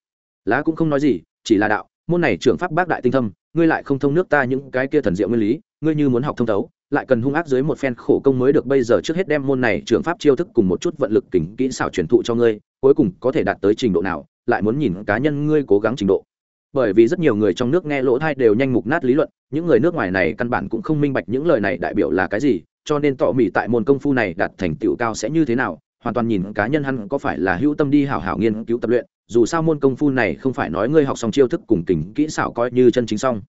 S1: Lá cũng không nói gì, chỉ là đạo, môn này trưởng pháp bác đại tinh thâm, ngươi lại không thông nước ta những cái kia thần diệu nguyên lý, ngươi như muốn học thông thấu lại cần hung ác dưới một phen khổ công mới được bây giờ trước hết đem môn này trường pháp chiêu thức cùng một chút vận lực kính kỹ xảo truyền thụ cho ngươi, cuối cùng có thể đạt tới trình độ nào, lại muốn nhìn cá nhân ngươi cố gắng trình độ. Bởi vì rất nhiều người trong nước nghe lỗ thai đều nhanh mục nát lý luận, những người nước ngoài này căn bản cũng không minh bạch những lời này đại biểu là cái gì, cho nên tỏ mỉ tại môn công phu này đạt thành tựu cao sẽ như thế nào, hoàn toàn nhìn cá nhân hắn có phải là hữu tâm đi hảo hảo nghiên cứu tập luyện, dù sao môn công phu này không phải nói ngươi học xong chiêu thức cùng kình kỹ xảo coi như chân chính xong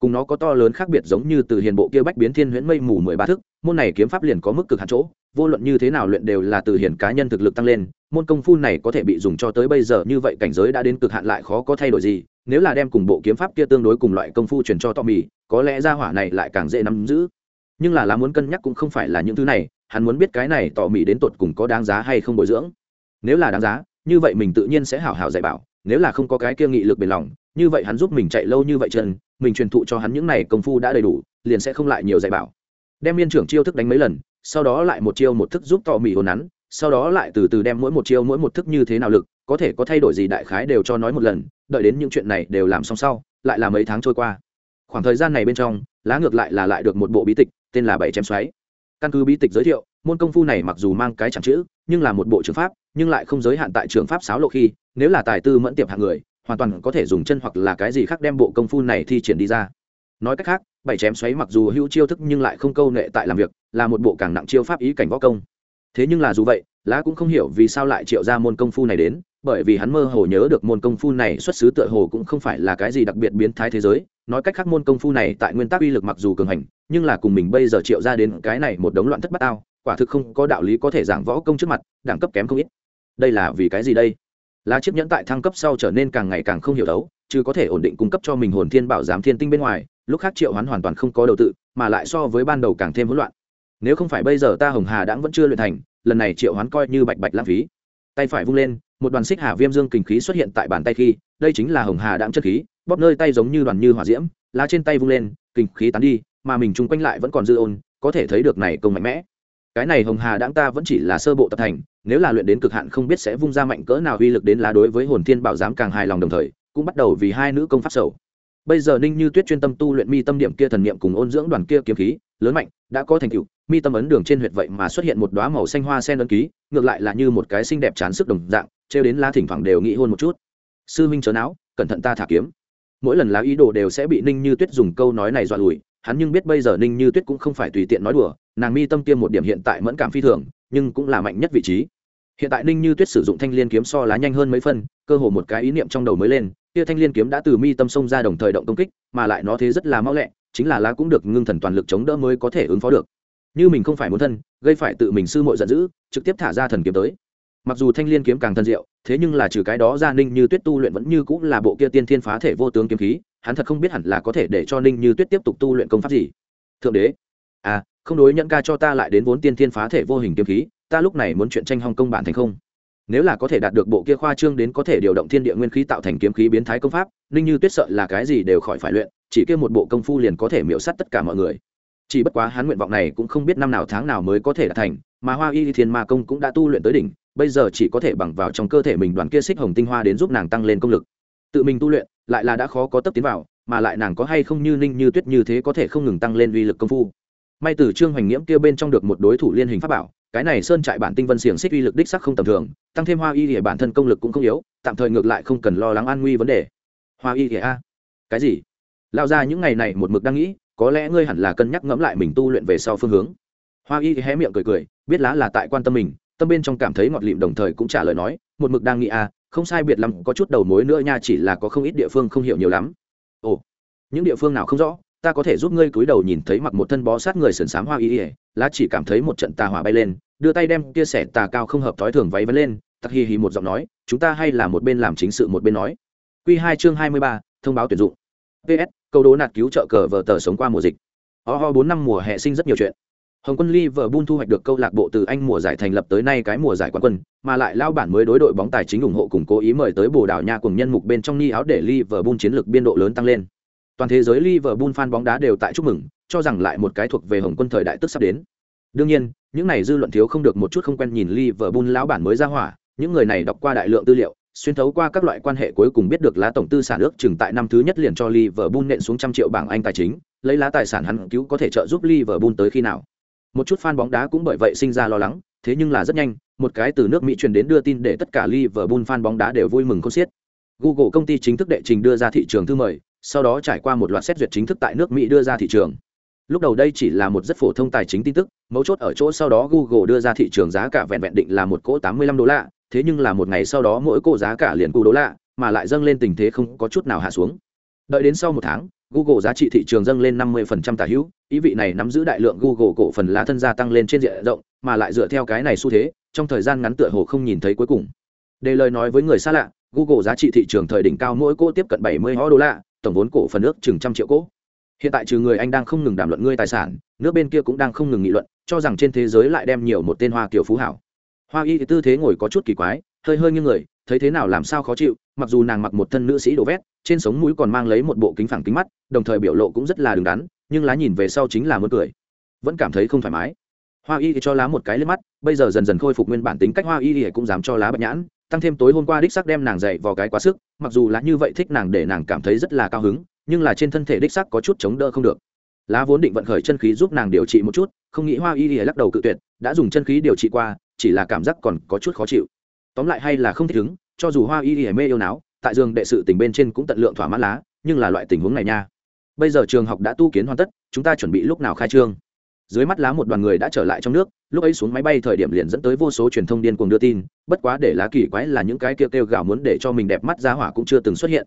S1: cùng nó có to lớn khác biệt giống như từ hiền bộ kia bách biến thiên huyễn mây mù mười ba thức, môn này kiếm pháp liền có mức cực hạn chỗ, vô luận như thế nào luyện đều là từ hiền cá nhân thực lực tăng lên, môn công phu này có thể bị dùng cho tới bây giờ, như vậy cảnh giới đã đến cực hạn lại khó có thay đổi gì, nếu là đem cùng bộ kiếm pháp kia tương đối cùng loại công phu truyền cho to mì có lẽ ra hỏa này lại càng dễ nắm giữ. Nhưng là lá muốn cân nhắc cũng không phải là những thứ này, hắn muốn biết cái này tỏ mỹ đến tột cùng có đáng giá hay không bồi dưỡng. Nếu là đáng giá, như vậy mình tự nhiên sẽ hảo hảo dạy bảo, nếu là không có cái kia nghị lực bền lòng như vậy hắn giúp mình chạy lâu như vậy chân, mình truyền thụ cho hắn những này công phu đã đầy đủ, liền sẽ không lại nhiều dạy bảo. Đem miên trưởng chiêu thức đánh mấy lần, sau đó lại một chiêu một thức giúp tỏ mì hồn nắn sau đó lại từ từ đem mỗi một chiêu mỗi một thức như thế nào lực, có thể có thay đổi gì đại khái đều cho nói một lần, đợi đến những chuyện này đều làm xong sau, lại là mấy tháng trôi qua. Khoảng thời gian này bên trong, lá ngược lại là lại được một bộ bí tịch, tên là bảy chém xoáy. Căn cứ bí tịch giới thiệu, môn công phu này mặc dù mang cái chẳng chữ, nhưng là một bộ trường pháp, nhưng lại không giới hạn tại trường pháp sáo lộ khi, nếu là tài tư mẫn tiệp hạng người hoàn toàn có thể dùng chân hoặc là cái gì khác đem bộ công phu này thi triển đi ra. Nói cách khác, bảy chém xoáy mặc dù hữu chiêu thức nhưng lại không câu nệ tại làm việc, là một bộ càng nặng chiêu pháp ý cảnh võ công. Thế nhưng là dù vậy, lá cũng không hiểu vì sao lại triệu ra môn công phu này đến, bởi vì hắn mơ hồ nhớ được môn công phu này xuất xứ tựa hồ cũng không phải là cái gì đặc biệt biến thái thế giới. Nói cách khác môn công phu này tại nguyên tắc uy lực mặc dù cường hành, nhưng là cùng mình bây giờ triệu ra đến cái này một đống loạn thất bát ao, quả thực không có đạo lý có thể giảng võ công trước mặt, đẳng cấp kém không ít. Đây là vì cái gì đây? Lá chiếc nhẫn tại thăng cấp sau trở nên càng ngày càng không hiểu đấu, chứ có thể ổn định cung cấp cho mình hồn thiên bảo giám thiên tinh bên ngoài, lúc khác triệu hoán hoàn toàn không có đầu tự, mà lại so với ban đầu càng thêm hỗn loạn. Nếu không phải bây giờ ta hồng hà đã vẫn chưa luyện thành, lần này triệu hoán coi như bạch bạch lãng phí. Tay phải vung lên, một đoàn xích hà viêm dương kình khí xuất hiện tại bàn tay khi, đây chính là hồng hà đạm chất khí, bóp nơi tay giống như đoàn như hỏa diễm, lá trên tay vung lên, kình khí tán đi, mà mình chung quanh lại vẫn còn dư ôn, có thể thấy được này công mạnh mẽ cái này hồng hà đãng ta vẫn chỉ là sơ bộ tập thành, nếu là luyện đến cực hạn không biết sẽ vung ra mạnh cỡ nào uy lực đến lá đối với hồn thiên bảo giám càng hài lòng đồng thời, cũng bắt đầu vì hai nữ công pháp sầu. Bây giờ ninh như tuyết chuyên tâm tu luyện mi tâm điểm kia thần niệm cùng ôn dưỡng đoàn kia kiếm khí, lớn mạnh, đã có thành tựu, mi tâm ấn đường trên huyệt vậy mà xuất hiện một đoá màu xanh hoa sen ấn ký, ngược lại là như một cái xinh đẹp chán sức đồng dạng, trêu đến lá thỉnh thoảng đều nghĩ hôn một chút. Sư minh chớ não cẩn thận ta thả kiếm. Mỗi lần lá ý đồ đều sẽ bị ninh như tuyết dùng câu nói này dọa lùi, hắn nhưng biết bây giờ ninh như tuyết cũng không phải tùy tiện nói đùa nàng mi tâm tiêm một điểm hiện tại mẫn cảm phi thường, nhưng cũng là mạnh nhất vị trí. Hiện tại ninh như tuyết sử dụng thanh l i ê n kiếm so lá nhanh hơn mấy phân cơ hồ một cái ý niệm trong đầu mới lên, kia thanh l i ê n kiếm đã từ mi tâm xông ra đồng thời động công kích, mà lại nó thế rất là mau lẹ, chính là lá cũng được ngưng thần toàn lực chống đỡ mới có thể ứng phó được. Như mình không phải muốn thân, gây phải tự mình sư mội giận dữ, trực tiếp thả ra thần kiếm tới. Mặc dù thanh l i ê n kiếm càng thân diệu, thế nhưng là trừ cái đó ra ninh như tuyết tu luyện vẫn như cũng là bộ kia tiên thiên phá thể vô tướng kiếm khí, hắn thật không biết hẳn là có thể để cho ninh như tuyết tiếp tục tu luyện công pháp gì. Thượng đế. À không đối nhẫn ca cho ta lại đến vốn tiên thiên phá thể vô hình kiếm khí, ta lúc này muốn chuyện tranh hong công bản thành không? Nếu là có thể đạt được bộ kia khoa trương đến có thể điều động thiên địa nguyên khí tạo thành kiếm khí biến thái công pháp, ninh như tuyết sợ là cái gì đều khỏi phải luyện, chỉ kia một bộ công phu liền có thể miễu sắt tất cả mọi người. Chỉ bất quá hắn nguyện vọng này cũng không biết năm nào tháng nào mới có thể đạt thành, mà hoa y thiên ma công cũng đã tu luyện tới đỉnh, bây giờ chỉ có thể bằng vào trong cơ thể mình đoàn kia xích hồng tinh hoa đến giúp nàng tăng lên công lực. Tự mình tu luyện, lại là đã khó có tấp tiến vào, mà lại nàng có hay không như ninh như tuyết như thế có thể không ngừng tăng lên uy lực công phu may từ trương hoành nghiễm kia bên trong được một đối thủ liên hình pháp bảo, cái này sơn trại bản tinh vân xiềng xích uy lực đích sắc không tầm thường, tăng thêm hoa y thì bản thân công lực cũng không yếu, tạm thời ngược lại không cần lo lắng an nguy vấn đề. Hoa y thì a? Cái gì? Lao ra những ngày này một mực đang nghĩ, có lẽ ngươi hẳn là cân nhắc ngẫm lại mình tu luyện về sau phương hướng. Hoa y thì hé miệng cười cười, biết lá là tại quan tâm mình, tâm bên trong cảm thấy ngọt lịm đồng thời cũng trả lời nói, một mực đang nghĩ a, không sai biệt lắm, có chút đầu mối nữa nha, chỉ là có không ít địa phương không hiểu nhiều lắm. Ồ, những địa phương nào không rõ? Ta có thể giúp ngươi cúi đầu nhìn thấy mặc một thân bó sát người sườn xám hoa y ỉa, lá chỉ cảm thấy một trận tà hỏa bay lên, đưa tay đem kia sẻ tà cao không hợp thói thường váy vấn lên, tặc hì hì một giọng nói, chúng ta hay là một bên làm chính sự một bên nói. Q hai chương hai mươi ba, thông báo tuyển dụng. Ps câu đố nạt cứu trợ cờ vờ tờ sống qua mùa dịch. Ho ho, bốn năm mùa hè sinh rất nhiều chuyện. Hồng quân liverpool thu hoạch được câu lạc bộ từ anh mùa giải thành lập tới nay cái mùa giải quán quân, mà lại lao bản mới đối đội bóng tài chính ủng hộ cùng cố ý mời tới bồ đào nha cùng nhân mục bên trong ni áo để liverpool chiến lược biên độ lớn tăng lên toàn thế giới Liverpool fan bóng đá đều tại chúc mừng, cho rằng lại một cái thuộc về Hồng Quân thời đại tức sắp đến. Đương nhiên, những này dư luận thiếu không được một chút không quen nhìn Liverpool lão bản mới ra hỏa, những người này đọc qua đại lượng tư liệu, xuyên thấu qua các loại quan hệ cuối cùng biết được lá tổng tư sản ước chừng tại năm thứ nhất liền cho Liverpool nện xuống trăm triệu bảng Anh tài chính, lấy lá tài sản hắn cứu có thể trợ giúp Liverpool tới khi nào. Một chút fan bóng đá cũng bởi vậy sinh ra lo lắng, thế nhưng là rất nhanh, một cái từ nước Mỹ truyền đến đưa tin để tất cả Liverpool fan bóng đá đều vui mừng khôn xiết. Google công ty chính thức đệ trình đưa ra thị trường thư mời, sau đó trải qua một loạt xét duyệt chính thức tại nước mỹ đưa ra thị trường. Lúc đầu đây chỉ là một rất phổ thông tài chính tin tức, mấu chốt ở chỗ sau đó google đưa ra thị trường giá cả vẹn vẹn định là một cỗ tám mươi lăm đô la, thế nhưng là một ngày sau đó mỗi cỗ giá cả liền cú đô la, mà lại dâng lên tình thế không có chút nào hạ xuống. Đợi đến sau một tháng, google giá trị thị trường dâng lên năm mươi phần trăm tả hữu, ý vị này nắm giữ đại lượng google cổ phần lá thân gia tăng lên trên diện rộng, mà lại dựa theo cái này xu thế, trong thời gian ngắn tựa hồ không nhìn thấy cuối cùng. Để lời nói với người xa lạ, google giá trị thị trường thời đỉnh cao mỗi cỗ tiếp cận bảy mươi đô la tổng vốn cổ phần nước chừng trăm triệu cỗ. Hiện tại trừ người anh đang không ngừng đàm luận ngươi tài sản, nước bên kia cũng đang không ngừng nghị luận, cho rằng trên thế giới lại đem nhiều một tên hoa kiểu phú hảo. Hoa y thì tư thế ngồi có chút kỳ quái, hơi hơi như người, thấy thế nào làm sao khó chịu, mặc dù nàng mặc một thân nữ sĩ đồ vét, trên sống mũi còn mang lấy một bộ kính phẳng kính mắt, đồng thời biểu lộ cũng rất là đứng đắn, nhưng lá nhìn về sau chính là muốn cười. Vẫn cảm thấy không thoải mái. Hoa y thì cho lá một cái lên mắt, bây giờ dần dần khôi phục nguyên bản tính cách, hoa y thì cũng dám cho lá bạch nhãn tăng thêm tối hôm qua đích sắc đem nàng dậy vào cái quá sức, mặc dù là như vậy thích nàng để nàng cảm thấy rất là cao hứng, nhưng là trên thân thể đích sắc có chút chống đỡ không được. Lá vốn định vận khởi chân khí giúp nàng điều trị một chút, không nghĩ hoa y y lắc đầu cự tuyệt, đã dùng chân khí điều trị qua, chỉ là cảm giác còn có chút khó chịu. Tóm lại hay là không thích ứng, cho dù hoa y y mê yêu não, tại giường đệ sự tình bên trên cũng tận lượng thỏa mãn lá, nhưng là loại tình huống này nha. Bây giờ trường học đã tu kiến hoàn tất, chúng ta chuẩn bị lúc nào khai trương? Dưới mắt lá một đoàn người đã trở lại trong nước lúc ấy xuống máy bay thời điểm liền dẫn tới vô số truyền thông điên cuồng đưa tin bất quá để lá kỳ quái là những cái kia kêu gào muốn để cho mình đẹp mắt ra hỏa cũng chưa từng xuất hiện.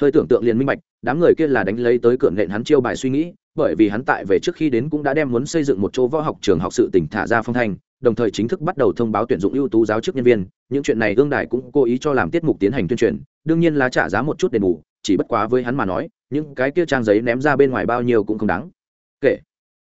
S1: Hơi tưởng tượng liền minh bạch đám người kia là đánh lấy tới cửa nện hắn chiêu bài suy nghĩ bởi vì hắn tại về trước khi đến cũng đã đem muốn xây dựng một chỗ võ học trường học sự tỉnh thả ra phong thành, đồng thời chính thức bắt đầu thông báo tuyển dụng ưu tú giáo chức nhân viên những chuyện này ương đài cũng cố ý cho làm tiết mục tiến hành tuyên truyền đương nhiên là trả giá một chút đền bù chỉ bất quá với hắn mà nói những cái kia trang giấy ném ra bên ngoài bao nhiêu cũng không đáng. Kể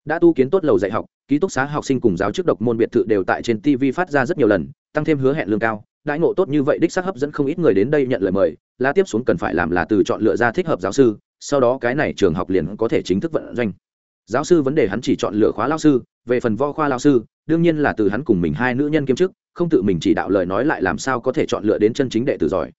S1: đã tu kiến tốt lầu dạy học, ký túc xá học sinh cùng giáo chức độc môn biệt thự đều tại trên tv phát ra rất nhiều lần, tăng thêm hứa hẹn lương cao. Đãi ngộ tốt như vậy đích xác hấp dẫn không ít người đến đây nhận lời mời la tiếp xuống cần phải làm là từ chọn lựa ra thích hợp giáo sư, sau đó cái này trường học liền có thể chính thức vận doanh. Giáo sư vấn đề hắn chỉ chọn lựa khóa lao sư, về phần vo khoa lao sư, đương nhiên là từ hắn cùng mình hai nữ nhân kiêm chức, không tự mình chỉ đạo lời nói lại làm sao có thể chọn lựa đến chân chính đệ tử giỏi.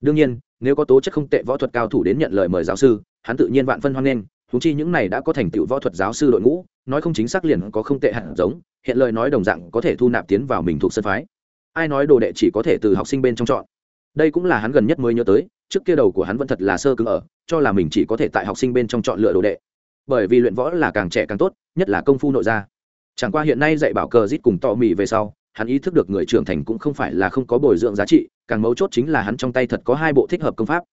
S1: Đương nhiên, nếu có tố chất không tệ võ thuật cao thủ đến nhận lời mời giáo sư, hắn tự nhiên vạn phân hoan nghênh thú chi những này đã có thành tựu võ thuật giáo sư đội ngũ nói không chính xác liền có không tệ hẳn giống, hiện lời nói đồng dạng có thể thu nạp tiến vào mình thuộc sân phái. Ai nói đồ đệ chỉ có thể từ học sinh bên trong chọn? Đây cũng là hắn gần nhất mới nhớ tới, trước kia đầu của hắn vẫn thật là sơ cứng ở, cho là mình chỉ có thể tại học sinh bên trong chọn lựa đồ đệ. Bởi vì luyện võ là càng trẻ càng tốt, nhất là công phu nội gia. Chẳng qua hiện nay dạy bảo cờ rít cùng tò mì về sau, hắn ý thức được người trưởng thành cũng không phải là không có bồi dưỡng giá trị, càng mấu chốt chính là hắn trong tay thật có hai bộ thích hợp công pháp.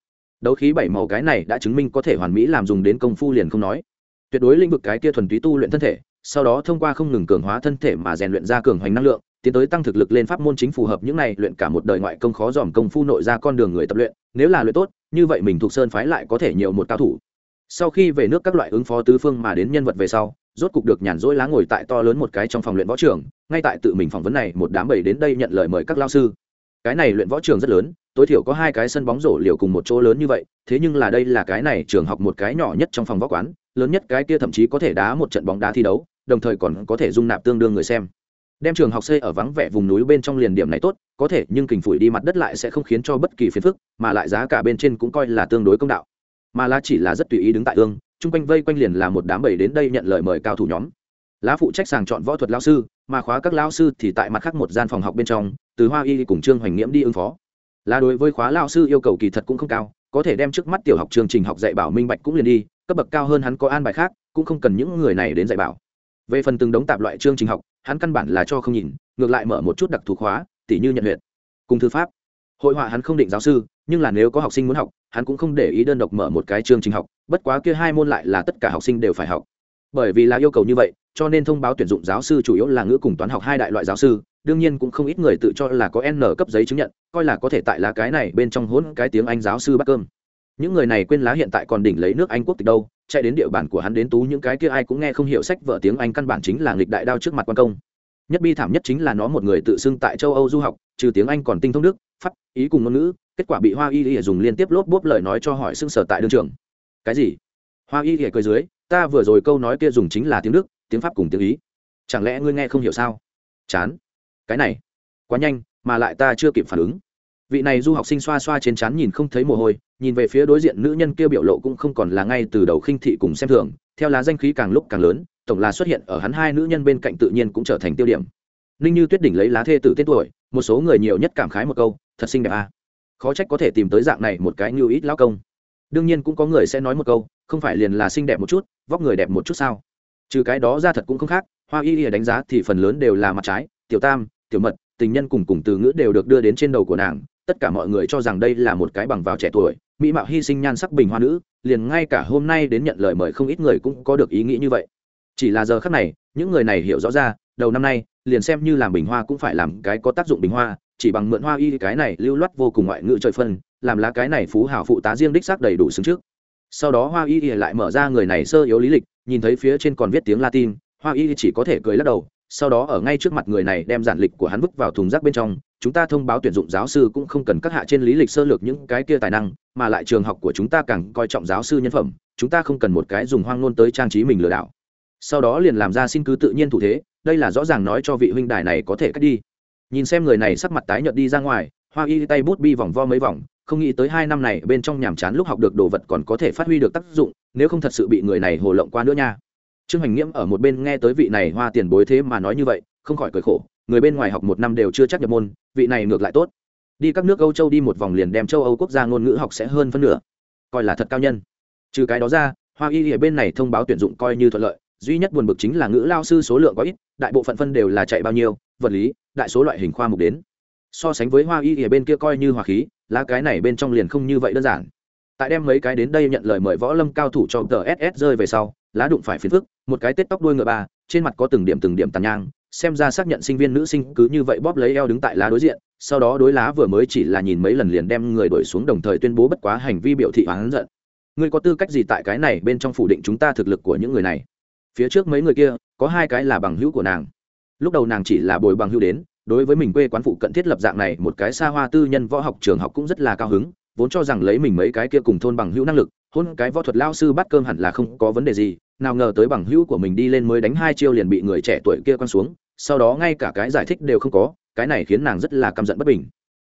S1: Đấu khí bảy màu cái này đã chứng minh có thể hoàn mỹ làm dùng đến công phu liền không nói tuyệt đối lĩnh vực cái kia thuần túy tu luyện thân thể, sau đó thông qua không ngừng cường hóa thân thể mà rèn luyện ra cường hoành năng lượng, tiến tới tăng thực lực lên pháp môn chính phù hợp những này luyện cả một đời ngoại công khó dòm công phu nội ra con đường người tập luyện, nếu là luyện tốt, như vậy mình thuộc sơn phái lại có thể nhiều một cao thủ. Sau khi về nước các loại ứng phó tứ phương mà đến nhân vật về sau, rốt cục được nhàn rỗi lá ngồi tại to lớn một cái trong phòng luyện võ trường, ngay tại tự mình phỏng vấn này một đám bầy đến đây nhận lời mời các lao sư. Cái này luyện võ trường rất lớn, tối thiểu có hai cái sân bóng rổ liều cùng một chỗ lớn như vậy, thế nhưng là đây là cái này trường học một cái nhỏ nhất trong phòng võ quán lớn nhất cái kia thậm chí có thể đá một trận bóng đá thi đấu, đồng thời còn có thể dung nạp tương đương người xem. Đem trường học xây ở vắng vẻ vùng núi bên trong liền điểm này tốt, có thể, nhưng kình phủi đi mặt đất lại sẽ không khiến cho bất kỳ phiền phức, mà lại giá cả bên trên cũng coi là tương đối công đạo. Mà lá chỉ là rất tùy ý đứng tại ương, chung quanh vây quanh liền là một đám bầy đến đây nhận lời mời cao thủ nhóm. Lá phụ trách sàng chọn võ thuật lao sư, mà khóa các lao sư thì tại mặt khác một gian phòng học bên trong, từ hoa y cùng trương hoành nghiễm đi ứng phó. Là đối với khóa lao sư yêu cầu kỳ thật cũng không cao, có thể đem trước mắt tiểu học chương trình học dạy bảo minh bạch cũng liền đi cấp bậc cao hơn hắn có an bài khác, cũng không cần những người này đến dạy bảo. Về phần từng đống tạp loại chương trình học, hắn căn bản là cho không nhìn, ngược lại mở một chút đặc thù khóa, tỉ như nhận huyện cùng thư pháp. Hội họa hắn không định giáo sư, nhưng là nếu có học sinh muốn học, hắn cũng không để ý đơn độc mở một cái chương trình học, bất quá kia hai môn lại là tất cả học sinh đều phải học. Bởi vì là yêu cầu như vậy, cho nên thông báo tuyển dụng giáo sư chủ yếu là ngữ cùng toán học hai đại loại giáo sư, đương nhiên cũng không ít người tự cho là có n cấp giấy chứng nhận, coi là có thể tại lá cái này bên trong hỗn cái tiếng anh giáo sư bắt cơm những người này quên lá hiện tại còn đỉnh lấy nước anh quốc tịch đâu, chạy đến địa bàn của hắn đến tú những cái kia ai cũng nghe không hiểu sách vở tiếng anh căn bản chính là nghịch đại đao trước mặt quan công. Nhất bi thảm nhất chính là nó một người tự xưng tại châu âu du học, trừ tiếng anh còn tinh thông đức, pháp, ý cùng ngôn ngữ, kết quả bị hoa y y dùng liên tiếp lốp bốp lời nói cho hỏi xưng sở tại đương trường. Cái gì? Hoa y y cười dưới, ta vừa rồi câu nói kia dùng chính là tiếng đức, tiếng pháp cùng tiếng ý. Chẳng lẽ ngươi nghe không hiểu sao? Chán. Cái này, quá nhanh, mà lại ta chưa kịp phản ứng. Vị này du học sinh xoa xoa trên chán nhìn không thấy mồ hôi nhìn về phía đối diện nữ nhân kia biểu lộ cũng không còn là ngay từ đầu khinh thị cùng xem thường, theo lá danh khí càng lúc càng lớn, tổng là xuất hiện ở hắn hai nữ nhân bên cạnh tự nhiên cũng trở thành tiêu điểm. Ninh như tuyết đỉnh lấy lá thê tử tên tuổi, một số người nhiều nhất cảm khái một câu, thật xinh đẹp à. khó trách có thể tìm tới dạng này một cái như ít lao công. Đương nhiên cũng có người sẽ nói một câu, không phải liền là xinh đẹp một chút, vóc người đẹp một chút sao? Trừ cái đó ra thật cũng không khác, hoa y y đánh giá thì phần lớn đều là mặt trái, tiểu tam, tiểu mật, tình nhân cùng cùng từ ngữ đều được đưa đến trên đầu của nàng, tất cả mọi người cho rằng đây là một cái bằng vào trẻ tuổi mỹ mạo hy sinh nhan sắc bình hoa nữ, liền ngay cả hôm nay đến nhận lời mời không ít người cũng có được ý nghĩ như vậy. Chỉ là giờ khác này, những người này hiểu rõ ra, đầu năm nay, liền xem như làm bình hoa cũng phải làm cái có tác dụng bình hoa, chỉ bằng mượn hoa y cái này lưu loát vô cùng ngoại ngữ trời phân, làm lá cái này phú hào phụ tá riêng đích xác đầy đủ xứng trước. Sau đó hoa y lại mở ra người này sơ yếu lý lịch, nhìn thấy phía trên còn viết tiếng latin, hoa y chỉ có thể cười lắc đầu, sau đó ở ngay trước mặt người này đem giản lịch của hắn vứt vào thùng rác bên trong chúng ta thông báo tuyển dụng giáo sư cũng không cần các hạ trên lý lịch sơ lược những cái kia tài năng, mà lại trường học của chúng ta càng coi trọng giáo sư nhân phẩm, chúng ta không cần một cái dùng hoang ngôn tới trang trí mình lừa đảo. Sau đó liền làm ra xin cứ tự nhiên thủ thế, đây là rõ ràng nói cho vị huynh đài này có thể cắt đi. Nhìn xem người này sắc mặt tái nhợt đi ra ngoài, hoa y tay bút bi vòng vo mấy vòng, không nghĩ tới hai năm này bên trong nhàm chán lúc học được đồ vật còn có thể phát huy được tác dụng, nếu không thật sự bị người này hồ lộng qua nữa nha. Trương hoành nghiễm ở một bên nghe tới vị này hoa tiền bối thế mà nói như vậy, không khỏi cười khổ người bên ngoài học một năm đều chưa chắc nhập môn, vị này ngược lại tốt. Đi các nước âu châu đi một vòng liền đem châu âu quốc gia ngôn ngữ học sẽ hơn phân nửa. Coi là thật cao nhân. Trừ cái đó ra, hoa y ở bên này thông báo tuyển dụng coi như thuận lợi, duy nhất buồn bực chính là ngữ lao sư số lượng có ít, đại bộ phận phân đều là chạy bao nhiêu, vật lý, đại số loại hình khoa mục đến. So sánh với hoa y ở bên kia coi như hòa khí, lá cái này bên trong liền không như vậy đơn giản. Tại đem mấy cái đến đây nhận lời mời võ lâm cao thủ cho tss rơi về sau lá đụng phải phiền phức, một cái tết tóc đuôi ngựa ba, trên mặt có từng điểm từng điểm tàn nhang, xem ra xác nhận sinh viên nữ sinh cứ như vậy bóp lấy eo đứng tại lá đối diện, sau đó đối lá vừa mới chỉ là nhìn mấy lần liền đem người đổi xuống đồng thời tuyên bố bất quá hành vi biểu thị oán giận. Ngươi có tư cách gì tại cái này bên trong phủ định chúng ta thực lực của những người này? Phía trước mấy người kia, có hai cái là bằng hữu của nàng. Lúc đầu nàng chỉ là bồi bằng hữu đến, đối với mình quê quán phụ cận thiết lập dạng này một cái xa hoa tư nhân võ học trường học cũng rất là cao hứng, vốn cho rằng lấy mình mấy cái kia cùng thôn bằng hữu năng lực hôn cái võ thuật lao sư bắt cơm hẳn là không có vấn đề gì, nào ngờ tới bằng hữu của mình đi lên mới đánh hai chiêu liền bị người trẻ tuổi kia quăng xuống, sau đó ngay cả cái giải thích đều không có, cái này khiến nàng rất là căm giận bất bình.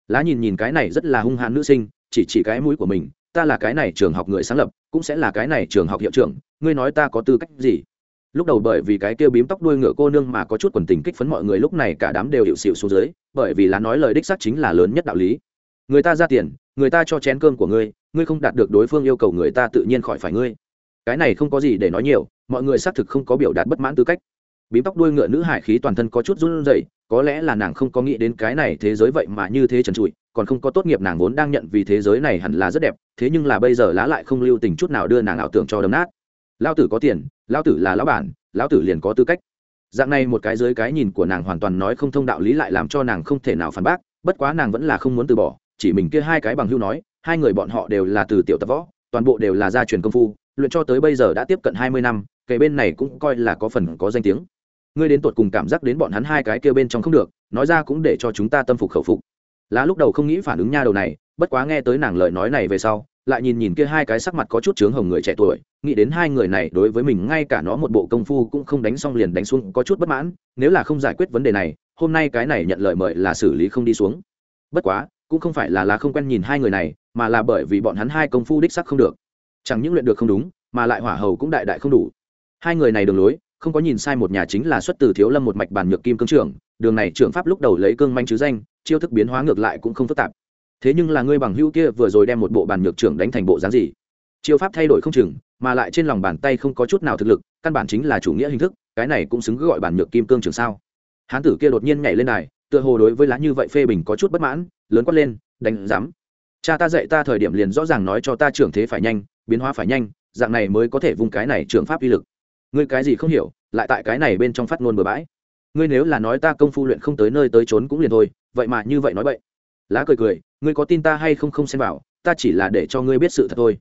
S1: Lá nhìn nhìn cái này rất là hung hãn nữ sinh, chỉ chỉ cái mũi của mình, ta là cái này trường học người sáng lập, cũng sẽ là cái này trường học hiệu trưởng, ngươi nói ta có tư cách gì? Lúc đầu bởi vì cái kêu bím tóc đuôi ngựa cô nương mà có chút quần tình kích phấn mọi người lúc này cả đám đều hiệu xịu xuống dưới, bởi vì lá nói lời đích xác chính là lớn nhất đạo lý người ta ra tiền, người ta cho chén cơm của ngươi ngươi không đạt được đối phương yêu cầu người ta tự nhiên khỏi phải ngươi. Cái này không có gì để nói nhiều, mọi người xác thực không có biểu đạt bất mãn tư cách. Bím tóc đuôi ngựa nữ hải khí toàn thân có chút run rẩy, có lẽ là nàng không có nghĩ đến cái này thế giới vậy mà như thế trần trụi, còn không có tốt nghiệp nàng vốn đang nhận vì thế giới này hẳn là rất đẹp, thế nhưng là bây giờ lá lại không lưu tình chút nào đưa nàng ảo tưởng cho đấm nát. Lao tử có tiền lao tử là lão bản, lão tử liền có tư cách. Dạng này một cái dưới cái nhìn của nàng hoàn toàn nói không thông đạo lý lại làm cho nàng không thể nào phản bác, bất quá nàng vẫn là không muốn từ bỏ chỉ mình kia hai cái bằng hưu nói, hai người bọn họ đều là từ tiểu tập võ, toàn bộ đều là gia truyền công phu, luyện cho tới bây giờ đã tiếp cận hai mươi năm, kể bên này cũng coi là có phần có danh tiếng. Ngươi đến tột cùng cảm giác đến bọn hắn hai cái kia bên trong không được, nói ra cũng để cho chúng ta tâm phục khẩu phục. Lá lúc đầu không nghĩ phản ứng nha đầu này, bất quá nghe tới nàng lời nói này về sau, lại nhìn nhìn kia hai cái sắc mặt có chút chướng hồng người trẻ tuổi, nghĩ đến hai người này đối với mình ngay cả nó một bộ công phu cũng không đánh xong liền đánh xuống, có chút bất mãn, nếu là không giải quyết vấn đề này, hôm nay cái này nhận lời mời là xử lý không đi xuống. Bất quá cũng không phải là lá không quen nhìn hai người này, mà là bởi vì bọn hắn hai công phu đích sắc không được. Chẳng những luyện được không đúng, mà lại hỏa hầu cũng đại đại không đủ. Hai người này đường lối, không có nhìn sai một nhà chính là xuất từ thiếu lâm một mạch bản nhược kim cương trưởng, đường này trưởng pháp lúc đầu lấy cương manh chứ danh, chiêu thức biến hóa ngược lại cũng không phức tạp. Thế nhưng là ngươi bằng hữu kia vừa rồi đem một bộ bàn nhược trưởng đánh thành bộ dáng gì? Chiêu pháp thay đổi không chừng, mà lại trên lòng bàn tay không có chút nào thực lực, căn bản chính là chủ nghĩa hình thức, cái này cũng xứng gọi bản nhược kim cương trưởng sao? Hán tử kia đột nhiên nhảy lên này tựa hồ đối với lá như vậy phê bình có chút bất mãn lớn quát lên, đánh dám cha ta dạy ta thời điểm liền rõ ràng nói cho ta trưởng thế phải nhanh, biến hóa phải nhanh, dạng này mới có thể vùng cái này trường pháp uy lực. Ngươi cái gì không hiểu, lại tại cái này bên trong phát ngôn bừa bãi. Ngươi nếu là nói ta công phu luyện không tới nơi tới trốn cũng liền thôi, vậy mà như vậy nói vậy lá cười cười, ngươi có tin ta hay không không xem vào, ta chỉ là để cho ngươi biết sự thật thôi.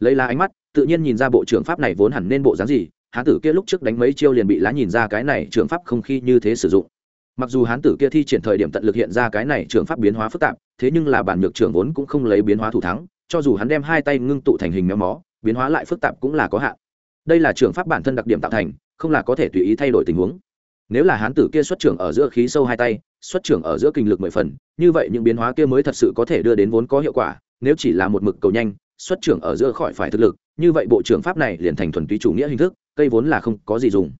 S1: Lấy lá ánh mắt, tự nhiên nhìn ra bộ trưởng pháp này vốn hẳn nên bộ dáng gì, hán tử kia lúc trước đánh mấy chiêu liền bị lá nhìn ra cái này trường pháp không khi như thế sử dụng mặc dù hán tử kia thi triển thời điểm tận lực hiện ra cái này trường pháp biến hóa phức tạp, thế nhưng là bản nhược trưởng vốn cũng không lấy biến hóa thủ thắng, cho dù hắn đem hai tay ngưng tụ thành hình méo mó, biến hóa lại phức tạp cũng là có hạn. Đây là trường pháp bản thân đặc điểm tạo thành, không là có thể tùy ý thay đổi tình huống. Nếu là hán tử kia xuất trưởng ở giữa khí sâu hai tay, xuất trưởng ở giữa kinh lực mười phần, như vậy những biến hóa kia mới thật sự có thể đưa đến vốn có hiệu quả, nếu chỉ là một mực cầu nhanh, xuất trưởng ở giữa khỏi phải thực lực, như vậy bộ trưởng pháp này liền thành thuần túy chủ nghĩa hình thức, cây vốn là không có gì dùng.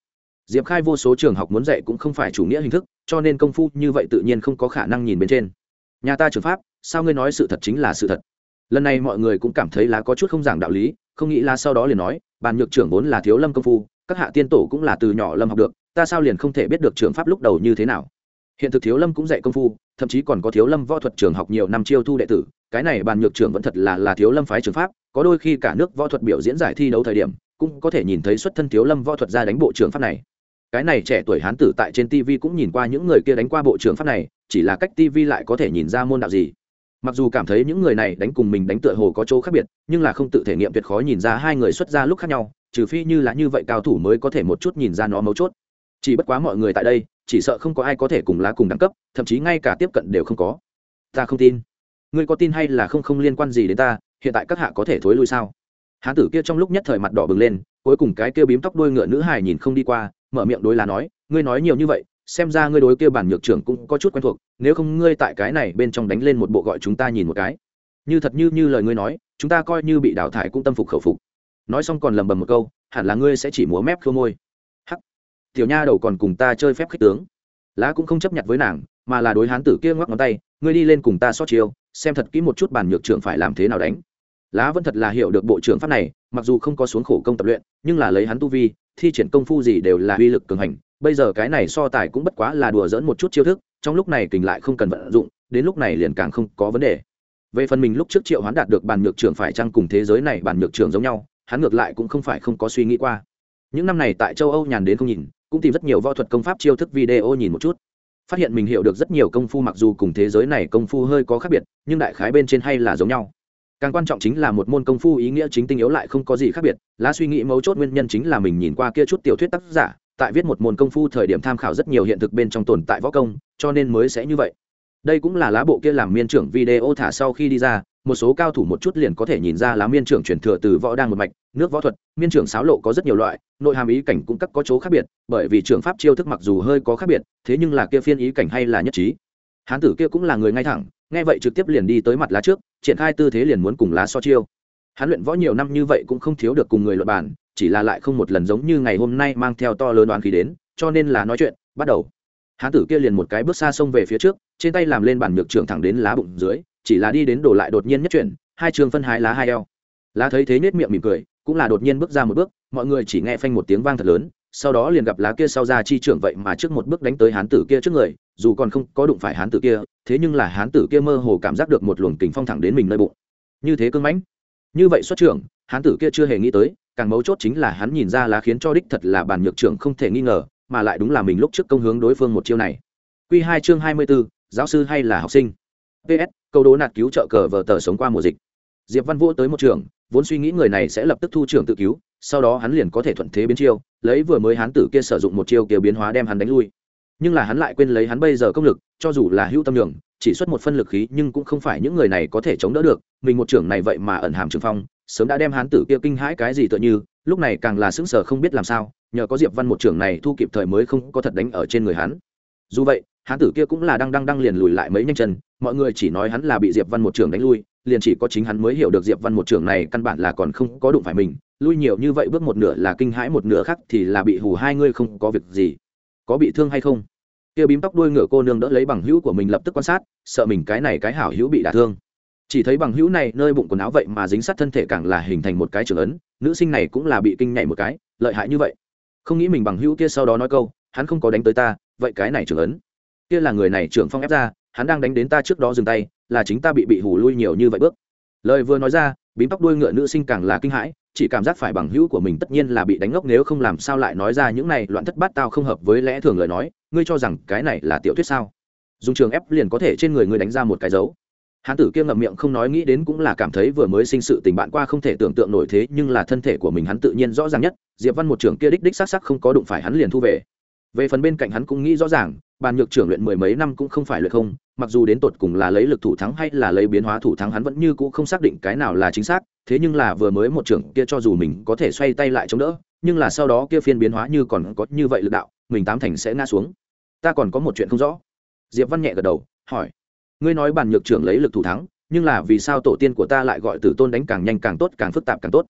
S1: Diệp khai vô số trường học muốn dạy cũng không phải chủ nghĩa hình thức cho nên công phu như vậy tự nhiên không có khả năng nhìn bên trên. Nhà ta trường pháp, sao ngươi nói sự thật chính là sự thật? Lần này mọi người cũng cảm thấy là có chút không giảng đạo lý, không nghĩ là sau đó liền nói, bàn nhược trưởng vốn là thiếu lâm công phu, các hạ tiên tổ cũng là từ nhỏ lâm học được, ta sao liền không thể biết được trường pháp lúc đầu như thế nào? Hiện thực thiếu lâm cũng dạy công phu, thậm chí còn có thiếu lâm võ thuật trường học nhiều năm chiêu thu đệ tử, cái này bàn nhược trưởng vẫn thật là là thiếu lâm phái trường pháp, có đôi khi cả nước võ thuật biểu diễn giải thi đấu thời điểm, cũng có thể nhìn thấy xuất thân thiếu lâm võ thuật ra đánh bộ trưởng pháp này cái này trẻ tuổi hán tử tại trên tv cũng nhìn qua những người kia đánh qua bộ trưởng pháp này, chỉ là cách tv lại có thể nhìn ra môn đạo gì. Mặc dù cảm thấy những người này đánh cùng mình đánh tựa hồ có chỗ khác biệt, nhưng là không tự thể nghiệm tuyệt khó nhìn ra hai người xuất ra lúc khác nhau, trừ phi như là như vậy cao thủ mới có thể một chút nhìn ra nó mấu chốt. Chỉ bất quá mọi người tại đây, chỉ sợ không có ai có thể cùng lá cùng đẳng cấp, thậm chí ngay cả tiếp cận đều không có. Ta không tin. Ngươi có tin hay là không không liên quan gì đến ta, hiện tại các hạ có thể thối lui sao? Hán tử kia trong lúc nhất thời mặt đỏ bừng lên, cuối cùng cái kia bím tóc đuôi ngựa nữ hài nhìn không đi qua mở miệng đối là nói, ngươi nói nhiều như vậy, xem ra ngươi đối kia bản nhược trưởng cũng có chút quen thuộc, nếu không ngươi tại cái này bên trong đánh lên một bộ gọi chúng ta nhìn một cái. Như thật như như lời ngươi nói, chúng ta coi như bị đào thải cũng tâm phục khẩu phục. Nói xong còn lầm bầm một câu, hẳn là ngươi sẽ chỉ múa mép khô môi. Hắc. Tiểu nha đầu còn cùng ta chơi phép khích tướng. Lá cũng không chấp nhận với nàng, mà là đối hán tử kia ngoắc ngón tay, ngươi đi lên cùng ta xót chiêu, xem thật kỹ một chút bản nhược trưởng phải làm thế nào đánh. Lá vẫn thật là hiểu được bộ trưởng pháp này, mặc dù không có xuống khổ công tập luyện, nhưng là lấy hắn tu vi thi triển công phu gì đều là uy lực cường hành. Bây giờ cái này so tài cũng bất quá là đùa dỡn một chút chiêu thức, trong lúc này kình lại không cần vận dụng, đến lúc này liền càng không có vấn đề. Về phần mình lúc trước triệu hoán đạt được bản nhược trưởng phải chăng cùng thế giới này bản nhược trưởng giống nhau, hắn ngược lại cũng không phải không có suy nghĩ qua. Những năm này tại châu âu nhàn đến không nhìn, cũng tìm rất nhiều võ thuật công pháp chiêu thức video nhìn một chút. Phát hiện mình hiểu được rất nhiều công phu mặc dù cùng thế giới này công phu hơi có khác biệt, nhưng đại khái bên trên hay là giống nhau càng quan trọng chính là một môn công phu ý nghĩa chính tinh yếu lại không có gì khác biệt. Lá suy nghĩ mấu chốt nguyên nhân chính là mình nhìn qua kia chút tiểu thuyết tác giả, tại viết một môn công phu thời điểm tham khảo rất nhiều hiện thực bên trong tồn tại võ công, cho nên mới sẽ như vậy. Đây cũng là lá bộ kia làm miên trưởng video thả sau khi đi ra, một số cao thủ một chút liền có thể nhìn ra lá miên trưởng truyền thừa từ võ đang một mạch, nước võ thuật, miên trưởng sáo lộ có rất nhiều loại, nội hàm ý cảnh cũng cắt có chỗ khác biệt, bởi vì trưởng pháp chiêu thức mặc dù hơi có khác biệt, thế nhưng là kia phiên ý cảnh hay là nhất trí. Hán tử kia cũng là người ngay thẳng nghe vậy trực tiếp liền đi tới mặt lá trước triển khai tư thế liền muốn cùng lá so chiêu. Hắn luyện võ nhiều năm như vậy cũng không thiếu được cùng người luận bản, chỉ là lại không một lần giống như ngày hôm nay mang theo to lớn đoán khí đến cho nên là nói chuyện bắt đầu. Hán tử kia liền một cái bước xa xông về phía trước trên tay làm lên bản nhược trưởng thẳng đến lá bụng dưới chỉ là đi đến đổ lại đột nhiên nhất chuyển hai trường phân hái lá hai eo. Lá thấy thế nết miệng mỉm cười cũng là đột nhiên bước ra một bước mọi người chỉ nghe phanh một tiếng vang thật lớn sau đó liền gặp lá kia sau ra chi trưởng vậy mà trước một bước đánh tới hán tử kia trước người dù còn không có đụng phải hán tử kia thế nhưng là hán tử kia mơ hồ cảm giác được một luồng kình phong thẳng đến mình nơi bụng. Như thế cưng mãnh. Như vậy xuất trưởng hán tử kia chưa hề nghĩ tới càng mấu chốt chính là hắn nhìn ra lá khiến cho đích thật là bản nhược trưởng không thể nghi ngờ mà lại đúng là mình lúc trước công hướng đối phương một chiêu này. Quy hai chương hai mươi 24, giáo sư hay là học sinh? Ps câu đố nạt cứu trợ cờ vờ tờ sống qua mùa dịch diệp văn vỗ tới một trường, vốn suy nghĩ người này sẽ lập tức thu trưởng tự cứu, sau đó hắn liền có thể thuận thế biến chiêu, lấy vừa mới hắn tử kia sử dụng một chiêu kiểu biến hóa đem hắn đánh lui. Nhưng là hắn lại quên lấy hắn bây giờ công lực, cho dù là hữu tâm đường chỉ xuất một phân lực khí nhưng cũng không phải những người này có thể chống đỡ được, mình một trưởng này vậy mà ẩn hàm trường phong, sớm đã đem hắn tử kia kinh hãi cái gì tựa như, lúc này càng là sững sờ không biết làm sao, nhờ có diệp văn một trưởng này thu kịp thời mới không có thật đánh ở trên người hắn. Dù vậy hán tử kia cũng là đang đang đang liền lùi lại mấy nhanh chân, mọi người chỉ nói hắn là bị diệp văn một trưởng đánh lui, liền chỉ có chính hắn mới hiểu được diệp văn một trưởng này căn bản là còn không có đụng phải mình, lui nhiều như vậy bước một nửa là kinh hãi, một nửa khác thì là bị hù hai ngươi không có việc gì. Có bị thương hay không? Kia bím tóc đuôi ngựa cô nương đỡ lấy bằng hữu của mình lập tức quan sát, sợ mình cái này cái hảo hữu bị đả thương. Chỉ thấy bằng hữu này nơi bụng quần áo vậy mà dính sát thân thể càng là hình thành một cái trường ấn, nữ sinh này cũng là bị kinh nhảy một cái, lợi hại như vậy. Không nghĩ mình bằng hữu kia sau đó nói câu, hắn không có đánh tới ta, vậy cái này trường ấn kia là người này trưởng phong ép ra, hắn đang đánh đến ta trước đó dừng tay, là chính ta bị bị hù lui nhiều như vậy bước. Lời vừa nói ra, bím tóc đuôi ngựa nữ sinh càng là kinh hãi, chỉ cảm giác phải bằng hữu của mình tất nhiên là bị đánh ngốc nếu không làm sao lại nói ra những này loạn thất bát tao không hợp với lẽ thường lời nói, ngươi cho rằng cái này là tiểu thuyết sao? Dùng trường ép liền có thể trên người ngươi đánh ra một cái dấu. Hán tử kia ngậm miệng không nói nghĩ đến cũng là cảm thấy vừa mới sinh sự tình bạn qua không thể tưởng tượng nổi thế, nhưng là thân thể của mình hắn tự nhiên rõ ràng nhất, diệp văn một trưởng kia đích đích xác sắc không có đụng phải hắn liền thu về về phần bên cạnh hắn cũng nghĩ rõ ràng, bàn nhược trưởng luyện mười mấy năm cũng không phải luyện không, mặc dù đến tột cùng là lấy lực thủ thắng hay là lấy biến hóa thủ thắng hắn vẫn như cũ không xác định cái nào là chính xác, thế nhưng là vừa mới một trưởng kia cho dù mình có thể xoay tay lại chống đỡ, nhưng là sau đó kia phiên biến hóa như còn có như vậy lực đạo, mình tám thành sẽ ngã xuống. Ta còn có một chuyện không rõ. Diệp văn nhẹ gật đầu, hỏi. Ngươi nói bàn nhược trưởng lấy lực thủ thắng, nhưng là vì sao tổ tiên của ta lại gọi tử tôn đánh càng nhanh càng tốt, càng phức tạp càng tốt?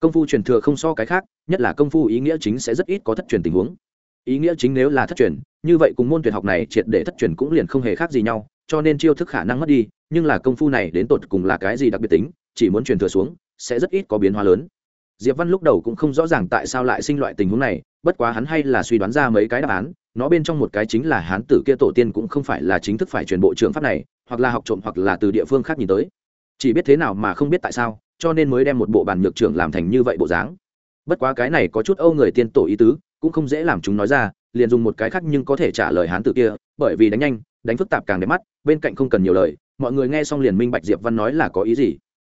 S1: Công phu truyền thừa không so cái khác, nhất là công phu ý nghĩa chính sẽ rất ít có thất truyền tình huống ý nghĩa chính nếu là thất truyền, như vậy cùng môn tuyệt học này triệt để thất truyền cũng liền không hề khác gì nhau, cho nên chiêu thức khả năng mất đi, nhưng là công phu này đến tột cùng là cái gì đặc biệt tính, chỉ muốn truyền thừa xuống, sẽ rất ít có biến hóa lớn. Diệp văn lúc đầu cũng không rõ ràng tại sao lại sinh loại tình huống này, bất quá hắn hay là suy đoán ra mấy cái đáp án, nó bên trong một cái chính là hán tử kia tổ tiên cũng không phải là chính thức phải truyền bộ trường pháp này, hoặc là học trộm hoặc là từ địa phương khác nhìn tới. Chỉ biết thế nào mà không biết tại sao, cho nên mới đem một bộ bàn nhược trưởng làm thành như vậy bộ dáng bất quá cái này có chút âu người tiên tổ ý tứ, cũng không dễ làm chúng nói ra, liền dùng một cái khác nhưng có thể trả lời hán tử kia, bởi vì đánh nhanh, đánh phức tạp càng đẹp mắt, bên cạnh không cần nhiều lời, mọi người nghe xong liền minh bạch diệp văn nói là có ý gì.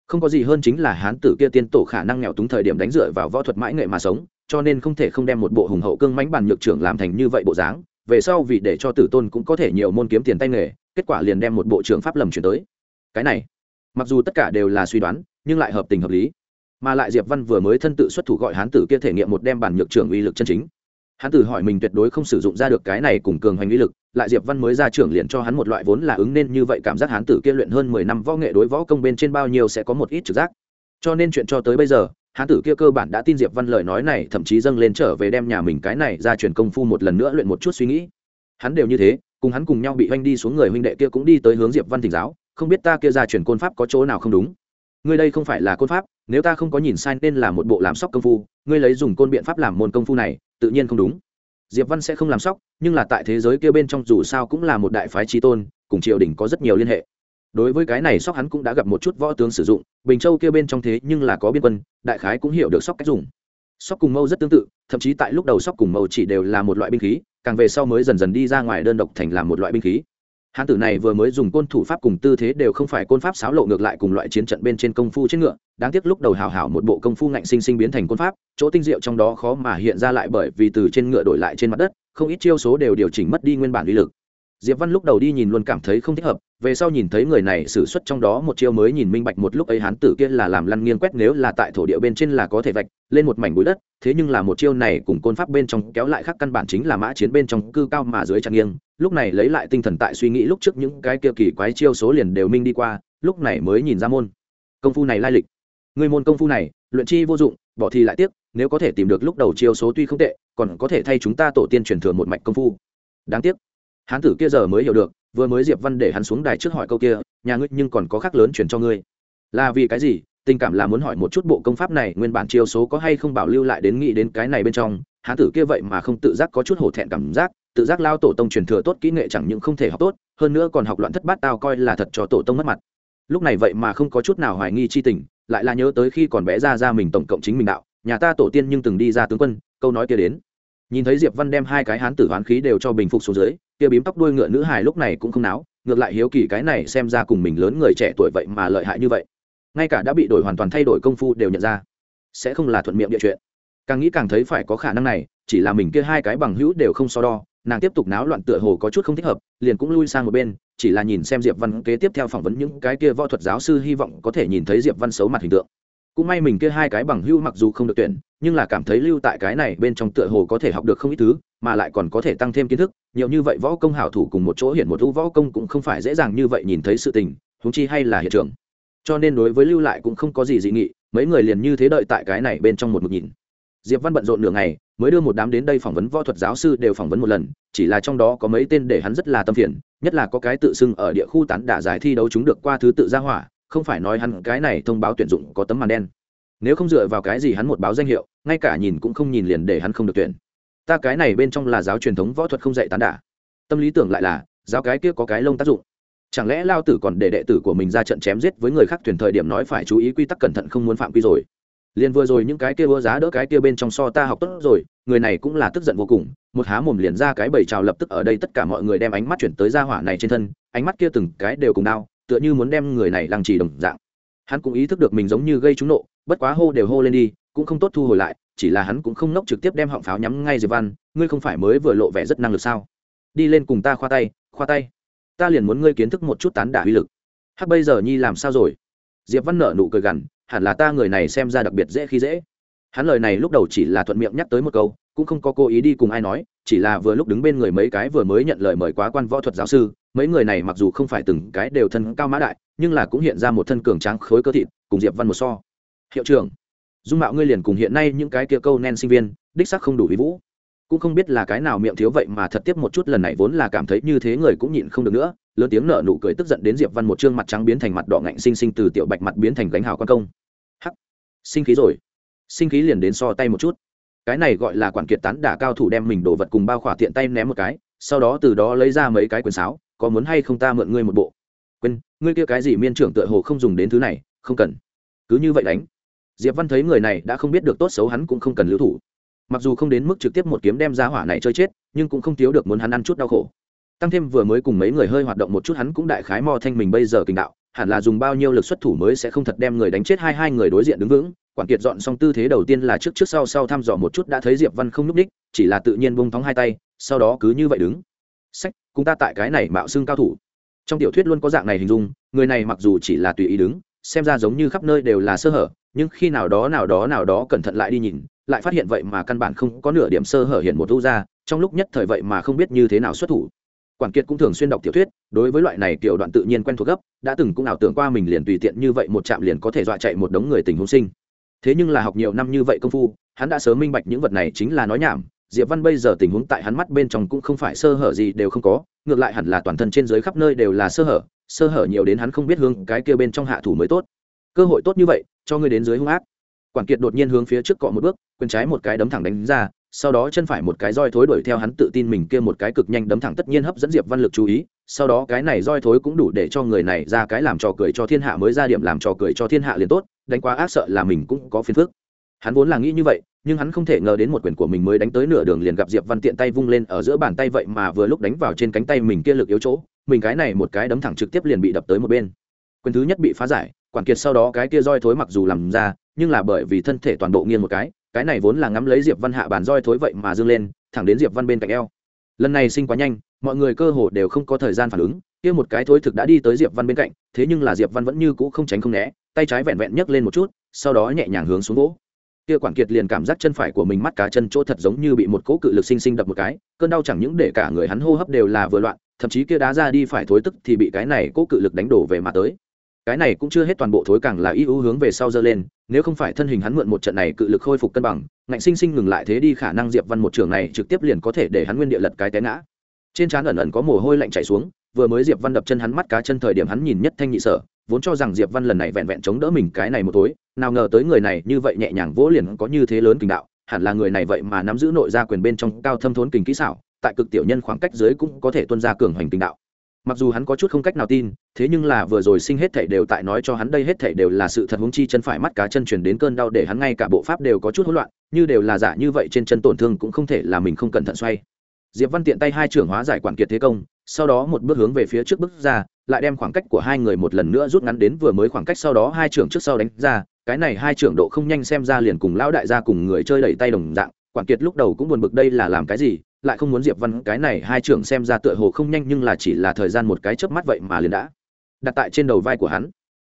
S1: Không có gì hơn chính là hán tử kia tiên tổ khả năng nghèo túng thời điểm đánh dựa vào võ thuật mãi nghệ mà sống, cho nên không thể không đem một bộ hùng hậu cương mãnh bàn nhược trưởng làm thành như vậy bộ dáng, về sau vì để cho tử tôn cũng có thể nhiều môn kiếm tiền tay nghề, kết quả liền đem một bộ trưởng pháp lầm chuyển tới. Cái này, mặc dù tất cả đều là suy đoán, nhưng lại hợp tình hợp lý mà lại diệp văn vừa mới thân tự xuất thủ gọi hán tử kia thể nghiệm một đem bản nhược trưởng uy lực chân chính. Hán tử hỏi mình tuyệt đối không sử dụng ra được cái này cùng cường hành uy lực, lại diệp văn mới ra trưởng liền cho hắn một loại vốn là ứng nên như vậy cảm giác hán tử kia luyện hơn mười năm võ nghệ đối võ công bên trên bao nhiêu sẽ có một ít trực giác. Cho nên chuyện cho tới bây giờ, hán tử kia cơ bản đã tin diệp văn lời nói này, thậm chí dâng lên trở về đem nhà mình cái này ra truyền công phu một lần nữa luyện một chút suy nghĩ. Hắn đều như thế, cùng hắn cùng nhau bị oanh đi xuống người huynh đệ kia cũng đi tới hướng diệp văn thỉnh giáo, không biết ta kia ra truyền côn pháp có chỗ nào không đúng ngươi đây không phải là côn pháp, nếu ta không có nhìn sai nên là một bộ làm sóc công phu, ngươi lấy dùng côn biện pháp làm môn công phu này, tự nhiên không đúng. Diệp văn sẽ không làm sóc, nhưng là tại thế giới kia bên trong dù sao cũng là một đại phái trí tôn, cùng triều đình có rất nhiều liên hệ. Đối với cái này sóc hắn cũng đã gặp một chút võ tướng sử dụng, bình châu kia bên trong thế nhưng là có biên quân, đại khái cũng hiểu được sóc cách dùng. Sóc cùng mâu rất tương tự, thậm chí tại lúc đầu sóc cùng mâu chỉ đều là một loại binh khí, càng về sau mới dần dần đi ra ngoài đơn độc thành làm một loại binh khí hán tử này vừa mới dùng côn thủ pháp cùng tư thế đều không phải côn pháp xáo lộ ngược lại cùng loại chiến trận bên trên công phu trên ngựa, đáng tiếc lúc đầu hào hảo một bộ công phu ngạnh sinh sinh biến thành côn pháp, chỗ tinh diệu trong đó khó mà hiện ra lại bởi vì từ trên ngựa đổi lại trên mặt đất, không ít chiêu số đều điều chỉnh mất đi nguyên bản uy lực diệp văn lúc đầu đi nhìn luôn cảm thấy không thích hợp, về sau nhìn thấy người này xử suất trong đó một chiêu mới nhìn minh bạch một lúc ấy hán tử kia là làm lăn nghiêng quét nếu là tại thổ địa bên trên là có thể vạch, lên một mảnh bụi đất, thế nhưng là một chiêu này cùng côn pháp bên trong kéo lại khác căn bản chính là mã chiến bên trong cư cao mà dưới chăn nghiêng, lúc này lấy lại tinh thần tại suy nghĩ lúc trước những cái kia kỳ quái chiêu số liền đều minh đi qua, lúc này mới nhìn ra môn. Công phu này lai lịch. Người môn công phu này, luyện chi vô dụng, bỏ thì lại tiếc, nếu có thể tìm được lúc đầu chiêu số tuy không tệ, còn có thể thay chúng ta tổ tiên truyền thừa một mạch công phu. Đáng tiếc hán tử kia giờ mới hiểu được, vừa mới diệp văn để hắn xuống đài trước hỏi câu kia, nhà ngươi nhưng còn có khác lớn chuyển cho ngươi. Là vì cái gì? Tình cảm là muốn hỏi một chút bộ công pháp này, nguyên bản chiêu số có hay không bảo lưu lại đến nghĩ đến cái này bên trong. Hán tử kia vậy mà không tự giác có chút hổ thẹn cảm giác, tự giác lao tổ tông truyền thừa tốt kỹ nghệ chẳng những không thể học tốt, hơn nữa còn học loạn thất bát tao coi là thật cho tổ tông mất mặt. Lúc này vậy mà không có chút nào hoài nghi chi tình, lại là nhớ tới khi còn bé ra ra mình tổng cộng chính mình đạo, nhà ta tổ tiên nhưng từng đi ra tướng quân, câu nói kia đến. Nhìn thấy diệp văn đem hai cái hán tử hoán khí đều cho bình phục xuống dưới kia bím tóc đuôi ngựa nữ hài lúc này cũng không náo, ngược lại hiếu kỳ cái này xem ra cùng mình lớn người trẻ tuổi vậy mà lợi hại như vậy. Ngay cả đã bị đổi hoàn toàn thay đổi công phu đều nhận ra, sẽ không là thuận miệng địa chuyện. Càng nghĩ càng thấy phải có khả năng này, chỉ là mình kia hai cái bằng hữu đều không so đo, nàng tiếp tục náo loạn tựa hồ có chút không thích hợp, liền cũng lui sang một bên, chỉ là nhìn xem diệp văn kế tiếp theo phỏng vấn những cái kia võ thuật giáo sư hy vọng có thể nhìn thấy diệp văn xấu mặt hình tượng cũng may mình kia hai cái bằng hưu mặc dù không được tuyển, nhưng là cảm thấy lưu tại cái này bên trong tựa hồ có thể học được không ít thứ, mà lại còn có thể tăng thêm kiến thức, nhiều như vậy võ công hảo thủ cùng một chỗ hiện một lũ võ công cũng không phải dễ dàng như vậy nhìn thấy sự tình húng chi hay là hiện trường. Cho nên đối với lưu lại cũng không có gì dị nghị, mấy người liền như thế đợi tại cái này bên trong một mực nhìn. Diệp văn bận rộn nửa ngày, mới đưa một đám đến đây phỏng vấn võ thuật giáo sư đều phỏng vấn một lần, chỉ là trong đó có mấy tên để hắn rất là tâm phiền, nhất là có cái tự xưng ở địa khu tán đả giải thi đấu chúng được qua thứ tự ra hỏa không phải nói hắn cái này thông báo tuyển dụng có tấm màn đen. Nếu không dựa vào cái gì hắn một báo danh hiệu, ngay cả nhìn cũng không nhìn liền để hắn không được tuyển. Ta cái này bên trong là giáo truyền thống võ thuật không dạy tán đả. Tâm lý tưởng lại là, giáo cái kia có cái lông tác dụng. Chẳng lẽ lao tử còn để đệ tử của mình ra trận chém giết với người khác tuyển thời điểm nói phải chú ý quy tắc cẩn thận không muốn phạm quy rồi. Liền vừa rồi những cái kia ưa giá đỡ cái kia bên trong so ta học tốt rồi, người này cũng là tức giận vô cùng, một há mồm liền ra cái bầy trào lập tức ở đây tất cả mọi người đem ánh mắt chuyển tới gia hỏa này trên thân, ánh mắt kia từng cái đều cùng đau tựa như muốn đem người này lăng trì đồng dạng. Hắn cũng ý thức được mình giống như gây trúng nộ, bất quá hô đều hô lên đi, cũng không tốt thu hồi lại, chỉ là hắn cũng không nốc trực tiếp đem họng pháo nhắm ngay diệp văn, ngươi không phải mới vừa lộ vẻ rất năng lực sao? Đi lên cùng ta khoa tay khoa tay. Ta liền muốn ngươi kiến thức một chút tán đả uy lực. Hắc bây giờ nhi làm sao rồi? Diệp văn nở nụ cười gằn, hẳn là ta người này xem ra đặc biệt dễ khi dễ. Hắn lời này lúc đầu chỉ là thuận miệng nhắc tới một câu cũng không có cố ý đi cùng ai nói, chỉ là vừa lúc đứng bên người mấy cái vừa mới nhận lời mời quá quan võ thuật giáo sư, mấy người này mặc dù không phải từng cái đều thân cao mã đại, nhưng là cũng hiện ra một thân cường tráng khối cơ thịt, cùng diệp văn một so. Hiệu trưởng, dung mạo ngươi liền cùng hiện nay những cái kia câu nen sinh viên, đích sắc không đủ ý vũ. Cũng không biết là cái nào miệng thiếu vậy mà thật tiếp một chút lần này vốn là cảm thấy như thế người cũng nhịn không được nữa, lớn tiếng nở nụ cười tức giận đến diệp văn một trương mặt trắng biến thành mặt đỏ ngạnh sinh sinh từ tiểu bạch mặt biến thành gánh hào quan công. Hắc, sinh khí rồi. Sinh khí liền đến so tay một chút cái này gọi là quản kiệt tán đả cao thủ đem mình đồ vật cùng bao khỏa tiện tay ném một cái, sau đó từ đó lấy ra mấy cái quyền sáo, có muốn hay không ta mượn ngươi một bộ? Quên, ngươi kia cái gì miên trưởng tựa hồ không dùng đến thứ này, không cần. Cứ như vậy đánh. Diệp văn thấy người này đã không biết được tốt xấu hắn cũng không cần lưu thủ. Mặc dù không đến mức trực tiếp một kiếm đem ra hỏa này chơi chết, nhưng cũng không thiếu được muốn hắn ăn chút đau khổ. Tăng thêm vừa mới cùng mấy người hơi hoạt động một chút hắn cũng đại khái mò thanh mình bây giờ kinh đạo, hẳn là dùng bao nhiêu lực xuất thủ mới sẽ không thật đem người đánh chết hai hai người đối diện đứng vững quản kiệt dọn xong tư thế đầu tiên là trước trước sau sau thăm dò một chút đã thấy diệp văn không n ú c đích, chỉ là tự nhiên bung thóng hai tay, sau đó cứ như vậy đứng. Sách cũng ta tại cái này mạo xưng cao thủ. Trong tiểu thuyết luôn có dạng này hình dung, người này mặc dù chỉ là tùy ý đứng, xem ra giống như khắp nơi đều là sơ hở, nhưng khi nào đó nào đó nào đó cẩn thận lại đi nhìn, lại phát hiện vậy mà căn bản không có nửa điểm sơ hở hiện một thu ra, trong lúc nhất thời vậy mà không biết như thế nào xuất thủ. Quản kiệt cũng thường xuyên đọc tiểu thuyết, đối với loại này kiểu đoạn tự nhiên quen thuộc gấp, đã từng cũng ảo tưởng qua mình liền tùy tiện như vậy một chạm liền có thể dọa chạy một đống người tình huống sinh thế nhưng là học nhiều năm như vậy công phu, hắn đã sớm minh bạch những vật này chính là nói nhảm. Diệp văn bây giờ tình huống tại hắn mắt bên trong cũng không phải sơ hở gì đều không có, ngược lại hẳn là toàn thân trên dưới khắp nơi đều là sơ hở sơ hở nhiều đến hắn không biết hướng cái kia bên trong hạ thủ mới tốt. Cơ hội tốt như vậy, cho ngươi đến dưới hung ác. Quản kiệt đột nhiên hướng phía trước cọ một bước, quyền trái một cái đấm thẳng đánh ra, sau đó chân phải một cái roi thối đuổi theo hắn tự tin mình kia một cái cực nhanh đấm thẳng tất nhiên hấp dẫn diệp văn lực chú ý sau đó cái này roi thối cũng đủ để cho người này ra cái làm trò cười cho thiên hạ mới ra điểm làm trò cười cho thiên hạ liền tốt, đánh quá ác sợ là mình cũng có phiền phức. Hắn vốn là nghĩ như vậy, nhưng hắn không thể ngờ đến một quyền của mình mới đánh tới nửa đường liền gặp diệp văn tiện tay vung lên ở giữa bàn tay vậy mà vừa lúc đánh vào trên cánh tay mình kia lực yếu chỗ, mình cái này một cái đấm thẳng trực tiếp liền bị đập tới một bên. Quyền thứ nhất bị phá giải, quản kiệt sau đó cái kia roi thối mặc dù làm ra, nhưng là bởi vì thân thể toàn bộ nghiêng một cái cái này vốn là ngắm lấy diệp văn hạ bàn roi thối vậy mà dương lên, thẳng đến diệp văn bên cạnh eo lần này sinh quá nhanh, mọi người cơ hồ đều không có thời gian phản ứng. Kia một cái thối thực đã đi tới diệp văn bên cạnh, thế nhưng là diệp văn vẫn như cũ không tránh không né, tay trái vẹn vẹn nhấc lên một chút, sau đó nhẹ nhàng hướng xuống gỗ. Kia quản kiệt liền cảm giác chân phải của mình mắt cá chân chỗ thật giống như bị một cỗ cự lực sinh sinh đập một cái, cơn đau chẳng những để cả người hắn hô hấp đều là vừa loạn, thậm chí kia đá ra đi phải thối tức thì bị cái này cỗ cự lực đánh đổ về mà tới cái này cũng chưa hết toàn bộ thối càng là y ưu hướng về sau dơ lên, nếu không phải thân hình hắn mượn một trận này cự lực khôi phục cân bằng, ngạnh sinh sinh ngừng lại thế đi, khả năng diệp văn một trường này trực tiếp liền có thể để hắn nguyên địa lật cái té ngã. Trên trán ẩn ẩn có mồ hôi lạnh chảy xuống, vừa mới diệp văn đập chân hắn mắt cá chân thời điểm hắn nhìn nhất thanh nhị sở, vốn cho rằng diệp văn lần này vẹn vẹn chống đỡ mình cái này một tối nào ngờ tới người này như vậy nhẹ nhàng vỗ liền có như thế lớn kình đạo, hẳn là người này vậy mà nắm giữ nội gia quyền bên trong cao thâm thốn kình kỹ xảo, tại cực tiểu nhân khoảng cách dưới cũng có thể tuân ra cường hoành kình đạo mặc dù hắn có chút không cách nào tin, thế nhưng là vừa rồi sinh hết thảy đều tại nói cho hắn đây hết thảy đều là sự thật huống chi chân phải mắt cá chân chuyển đến cơn đau để hắn ngay cả bộ pháp đều có chút hỗn loạn, như đều là giả như vậy trên chân tổn thương cũng không thể là mình không cẩn thận xoay. Diệp văn tiện tay hai trưởng hóa giải quản kiệt thế công, sau đó một bước hướng về phía trước bước ra, lại đem khoảng cách của hai người một lần nữa rút ngắn đến vừa mới khoảng cách sau đó hai trưởng trước sau đánh ra, cái này hai trưởng độ không nhanh xem ra liền cùng lão đại gia cùng người chơi đẩy tay đồng dạng, quản kiệt lúc đầu cũng buồn bực đây là làm cái gì lại không muốn diệp văn cái này hai trưởng xem ra tựa hồ không nhanh nhưng là chỉ là thời gian một cái chớp mắt vậy mà liền đã đặt tại trên đầu vai của hắn.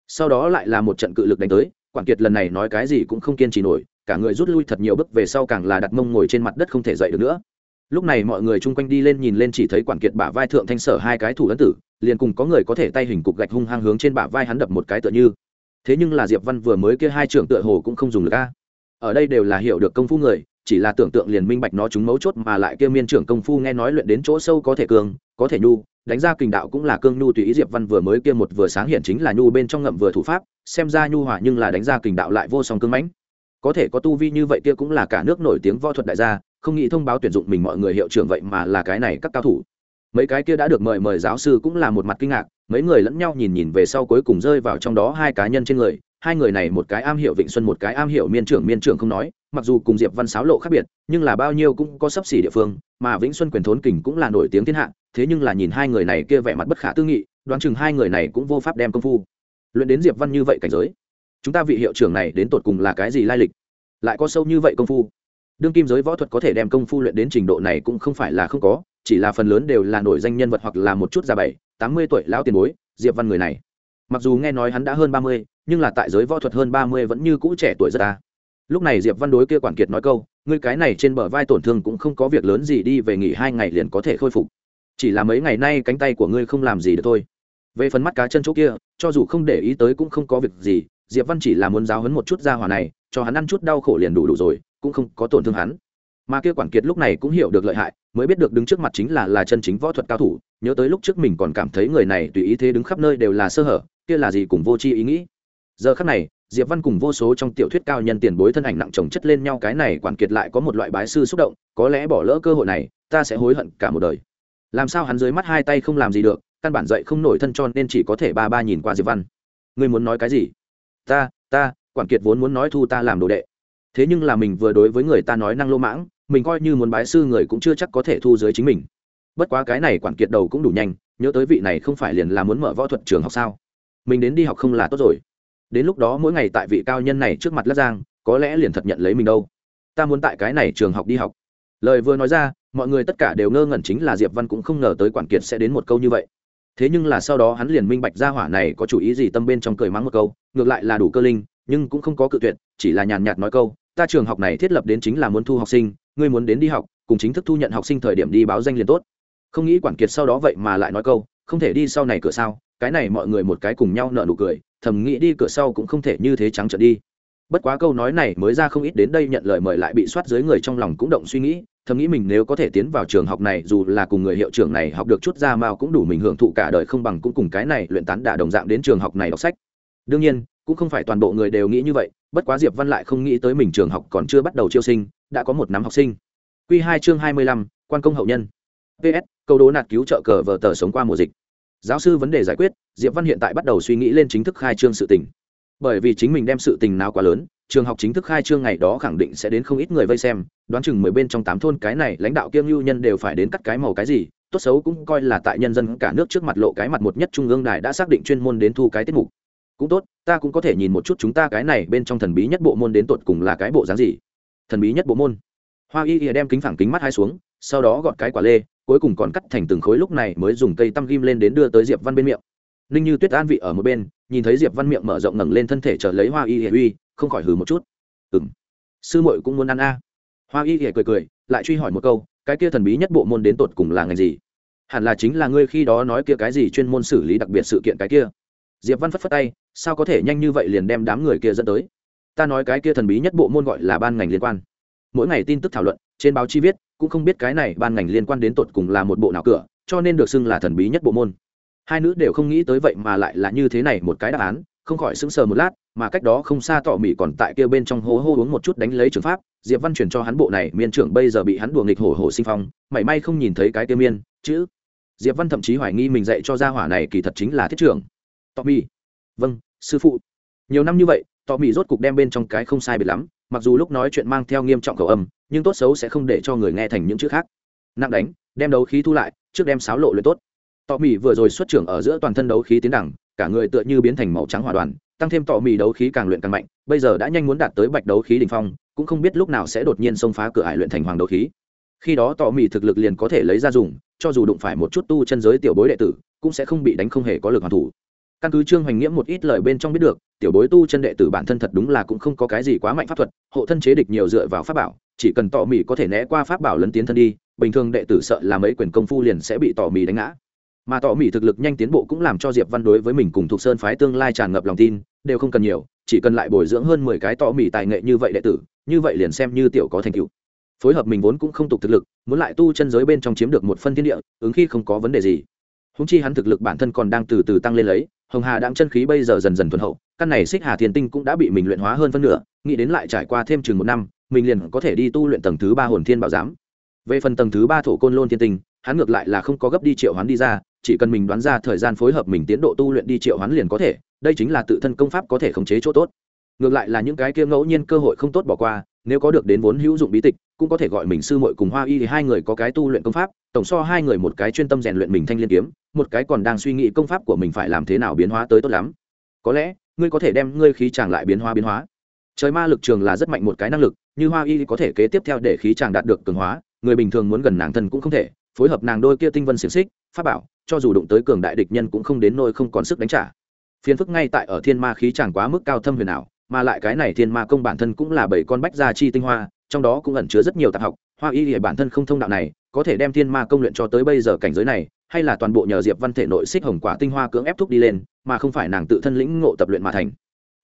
S1: Sau đó lại là một trận cự lực đánh tới quản kiệt lần này nói cái gì cũng không kiên trì nổi, cả người rút lui thật nhiều bước về sau càng là đặt mông ngồi trên mặt đất không thể dậy được nữa. Lúc này mọi người chung quanh đi lên nhìn lên chỉ thấy quản kiệt bả vai thượng thanh sở hai cái thủ ấn tử, liền cùng có người có thể tay hình cục gạch hung hăng hướng trên bả vai hắn đập một cái tựa như. Thế nhưng là diệp văn vừa mới kia hai trưởng tựa hồ cũng không dùng được a. Ở đây đều là hiểu được công phu người chỉ là tưởng tượng liền minh bạch nó chúng mấu chốt mà lại kia miên trưởng công phu nghe nói luyện đến chỗ sâu có thể cường, có thể nhu, đánh ra kình đạo cũng là cương nhu tùy ý diệp văn vừa mới kia một vừa sáng hiện chính là nhu bên trong ngậm vừa thủ pháp, xem ra nhu hỏa nhưng là đánh ra kình đạo lại vô song cương mãnh. Có thể có tu vi như vậy kia cũng là cả nước nổi tiếng võ thuật đại gia, không nghĩ thông báo tuyển dụng mình mọi người hiệu trưởng vậy mà là cái này các cao thủ. Mấy cái kia đã được mời mời giáo sư cũng là một mặt kinh ngạc, mấy người lẫn nhau nhìn nhìn về sau cuối cùng rơi vào trong đó hai cá nhân trên người hai người này một cái am hiểu vịnh xuân, một cái am hiểu miên trưởng miên trưởng không nói, mặc dù cùng diệp văn sáo lộ khác biệt, nhưng là bao nhiêu cũng có sấp xỉ địa phương, mà vĩnh xuân quyền thốn kình cũng là nổi tiếng thiên hạ, thế nhưng là nhìn hai người này kia vẻ mặt bất khả tư nghị, đoán chừng hai người này cũng vô pháp đem công phu. Luyện đến diệp văn như vậy cảnh giới, chúng ta vị hiệu trưởng này đến tột cùng là cái gì lai lịch? Lại có sâu như vậy công phu? Đương kim giới võ thuật có thể đem công phu luyện đến trình độ này cũng không phải là không có, chỉ là phần lớn đều là nổi danh nhân vật hoặc là một chút già bảy, tám mươi tuổi lão tiền bối, diệp văn người này. Mặc dù nghe nói hắn đã hơn ba mươi nhưng là tại giới võ thuật hơn ba mươi vẫn như cũ trẻ tuổi rất ta lúc này diệp văn đối kia quản kiệt nói câu, ngươi cái này trên bờ vai tổn thương cũng không có việc lớn gì đi, về nghỉ hai ngày liền có thể khôi phục. Chỉ là mấy ngày nay cánh tay của ngươi không làm gì được thôi. Về phần mắt cá chân chỗ kia, cho dù không để ý tới cũng không có việc gì, diệp văn chỉ là muốn giáo hấn một chút ra hỏa này, cho hắn ăn chút đau khổ liền đủ đủ rồi, cũng không có tổn thương hắn. Mà kia quản kiệt lúc này cũng hiểu được lợi hại, mới biết được đứng trước mặt chính là là chân chính võ thuật cao thủ, nhớ tới lúc trước mình còn cảm thấy người này tùy ý thế đứng khắp nơi đều là sơ hở, kia là gì cùng vô tri ý nghĩ giờ khắc này, diệp văn cùng vô số trong tiểu thuyết cao nhân tiền bối thân ảnh nặng chồng chất lên nhau, cái này quản kiệt lại có một loại bái sư xúc động, có lẽ bỏ lỡ cơ hội này, ta sẽ hối hận cả một đời. Làm sao hắn dưới mắt hai tay không làm gì được, căn bản dậy không nổi thân cho nên chỉ có thể ba ba nhìn qua diệp văn. Ngươi muốn nói cái gì? Ta ta, quản kiệt vốn muốn nói thu ta làm đồ đệ. Thế nhưng là mình vừa đối với người ta nói năng lô mãng, mình coi như muốn bái sư người cũng chưa chắc có thể thu dưới chính mình. Bất quá cái này quản kiệt đầu cũng đủ nhanh, nhớ tới vị này không phải liền là muốn mở võ thuật trường học sao? Mình đến đi học không là tốt rồi đến lúc đó mỗi ngày tại vị cao nhân này trước mặt lát giang, có lẽ liền thật nhận lấy mình đâu. Ta muốn tại cái này trường học đi học. Lời vừa nói ra, mọi người tất cả đều ngơ ngẩn chính là diệp văn cũng không ngờ tới quản kiệt sẽ đến một câu như vậy. Thế nhưng là sau đó hắn liền minh bạch ra hỏa này có chủ ý gì tâm bên trong cười mắng một câu, ngược lại là đủ cơ linh, nhưng cũng không có cự tuyệt, chỉ là nhàn nhạt nói câu, ta trường học này thiết lập đến chính là muốn thu học sinh, ngươi muốn đến đi học, cùng chính thức thu nhận học sinh thời điểm đi báo danh liền tốt. Không nghĩ quản kiệt sau đó vậy mà lại nói câu, không thể đi sau này cửa sao? cái này mọi người một cái cùng nhau nợ nụ cười thầm nghĩ đi, cửa sau cũng không thể như thế trắng trợn đi. Bất quá câu nói này mới ra không ít đến đây nhận lời mời lại bị soát dưới người trong lòng cũng động suy nghĩ, thầm nghĩ mình nếu có thể tiến vào trường học này, dù là cùng người hiệu trưởng này học được chút ra mao cũng đủ mình hưởng thụ cả đời không bằng cũng cùng cái này luyện tán đả đồng dạng đến trường học này đọc sách. Đương nhiên, cũng không phải toàn bộ người đều nghĩ như vậy, bất quá diệp văn lại không nghĩ tới mình trường học còn chưa bắt đầu chiêu sinh, đã có một năm học sinh. Q hai chương hai mươi lăm, quan công hậu nhân. Ps câu đố nạt cứu trợ cờ vờ tờ sống qua mùa dịch giáo sư vấn đề giải quyết, diệp văn hiện tại bắt đầu suy nghĩ lên chính thức khai trương sự tình. Bởi vì chính mình đem sự tình nào quá lớn, trường học chính thức khai trương ngày đó khẳng định sẽ đến không ít người vây xem, đoán chừng mười bên trong tám thôn cái này lãnh đạo kiêng lưu nhân đều phải đến cắt cái màu cái gì, tốt xấu cũng coi là tại nhân dân cả nước trước mặt lộ cái mặt một nhất trung ương đài đã xác định chuyên môn đến thu cái tiết mục. Cũng tốt, ta cũng có thể nhìn một chút chúng ta cái này bên trong thần bí nhất bộ môn đến tột cùng là cái bộ dáng gì. Thần bí nhất bộ môn. Hoa y ỉa đem kính phẳng kính mắt hai xuống, sau đó gọt cái quả lê cuối cùng còn cắt thành từng khối lúc này mới dùng cây tăm ghim lên đến đưa tới diệp văn bên miệng. Ninh như tuyết an vị ở một bên, nhìn thấy diệp văn miệng mở rộng ngẩng lên thân thể trở lấy hoa y ỉa uy, không khỏi hừ một chút. Ừng sư muội cũng muốn ăn a. Hoa y ỉa cười cười, lại truy hỏi một câu, cái kia thần bí nhất bộ môn đến tột cùng là ngành gì? Hẳn là chính là ngươi khi đó nói kia cái gì chuyên môn xử lý đặc biệt sự kiện cái kia. Diệp văn phất phất tay, sao có thể nhanh như vậy liền đem đám người kia dẫn tới? Ta nói cái kia thần bí nhất bộ môn gọi là ban ngành liên quan. Mỗi ngày tin tức thảo luận, trên báo chi viết cũng không biết cái này ban ngành liên quan đến tột cùng là một bộ nào cửa, cho nên được xưng là thần bí nhất bộ môn. Hai nữ đều không nghĩ tới vậy mà lại là như thế này một cái đáp án, không khỏi sững sờ một lát, mà cách đó không xa tỏ mỹ còn tại kia bên trong hố hô uống một chút đánh lấy trường pháp, diệp văn chuyển cho hắn bộ này, miên trưởng bây giờ bị hắn đùa nghịch hổ hổ sinh phong, mảy may không nhìn thấy cái kia miên, chữ. Diệp văn thậm chí hoài nghi mình dạy cho gia hỏa này kỳ thật chính là thiết trưởng. Tỏ mỹ vâng sư phụ. Nhiều năm như vậy tỏ mỹ rốt cục đem bên trong cái không sai biệt lắm, mặc dù lúc nói chuyện mang theo nghiêm trọng khẩu âm nhưng tốt xấu sẽ không để cho người nghe thành những chữ khác. Nặng đánh, đem đấu khí thu lại, trước đem sáo lộ luyện tốt. Tỏ mì vừa rồi xuất trưởng ở giữa toàn thân đấu khí tiến đẳng, cả người tựa như biến thành màu trắng hỏa đoàn, tăng thêm tỏ mì đấu khí càng luyện càng mạnh, bây giờ đã nhanh muốn đạt tới bạch đấu khí đỉnh phong, cũng không biết lúc nào sẽ đột nhiên xông phá cửa ải luyện thành hoàng đấu khí. Khi đó tỏ mì thực lực liền có thể lấy ra dùng, cho dù đụng phải một chút tu chân giới tiểu bối đệ tử, cũng sẽ không bị đánh không hề có lực hoàn thủ căn cứ trương hoành nghĩa một ít lời bên trong biết được, tiểu bối tu chân đệ tử bản thân thật đúng là cũng không có cái gì quá mạnh pháp thuật, hộ thân chế địch nhiều dựa vào pháp bảo, chỉ cần tỏ mỉ có thể né qua pháp bảo lấn tiến thân đi, bình thường đệ tử sợ là mấy quyền công phu liền sẽ bị tỏ mỉ đánh ngã. Mà tỏ mỉ thực lực nhanh tiến bộ cũng làm cho diệp văn đối với mình cùng thuộc sơn phái tương lai tràn ngập lòng tin, đều không cần nhiều, chỉ cần lại bồi dưỡng hơn mười cái tỏ mỉ tài nghệ như vậy đệ tử, như vậy liền xem như tiểu có thành tựu. Phối hợp mình vốn cũng không tục thực lực, muốn lại tu chân giới bên trong chiếm được một phân thiên địa, ứng khi không có vấn đề gì. Húng chi hắn thực lực bản thân còn đang từ từ tăng lên lấy hồng hà đang chân khí bây giờ dần dần thuần hậu, căn này xích hà thiền tinh cũng đã bị mình luyện hóa hơn phân nửa, nghĩ đến lại trải qua thêm chừng một năm, mình liền có thể đi tu luyện tầng thứ ba hồn thiên bảo giám. Về phần tầng thứ ba thổ côn lôn thiên tinh, hắn ngược lại là không có gấp đi triệu hoán đi ra, chỉ cần mình đoán ra thời gian phối hợp mình tiến độ tu luyện đi triệu hoán liền có thể, đây chính là tự thân công pháp có thể khống chế chỗ tốt. Ngược lại là những cái kia ngẫu nhiên cơ hội không tốt bỏ qua, nếu có được đến vốn hữu dụng bí tịch cũng có thể gọi mình sư muội cùng hoa y thì hai người có cái tu luyện công pháp, tổng so hai người một cái chuyên tâm rèn luyện mình thanh liên kiếm, một cái còn đang suy nghĩ công pháp của mình phải làm thế nào biến hóa tới tốt lắm. Có lẽ, ngươi có thể đem ngươi khí chàng lại biến hóa biến hóa. Trời ma lực trường là rất mạnh một cái năng lực, như hoa y có thể kế tiếp theo để khí chàng đạt được cường hóa, người bình thường muốn gần nàng thân cũng không thể, phối hợp nàng đôi kia tinh vân xiềng xích, pháp bảo, cho dù đụng tới cường đại địch nhân cũng không đến nôi không còn sức đánh trả. Phiền phức ngay tại ở thiên ma khí chàng quá mức cao thâm huyền ảo, mà lại cái này thiên ma công bản thân cũng là bảy con bách gia chi tinh hoa trong đó cũng ẩn chứa rất nhiều tạp học, hoa y thì bản thân không thông đạo này, có thể đem thiên ma công luyện cho tới bây giờ cảnh giới này, hay là toàn bộ nhờ diệp văn thể nội xích hồng quả tinh hoa cưỡng ép thúc đi lên, mà không phải nàng tự thân lĩnh ngộ tập luyện mà thành.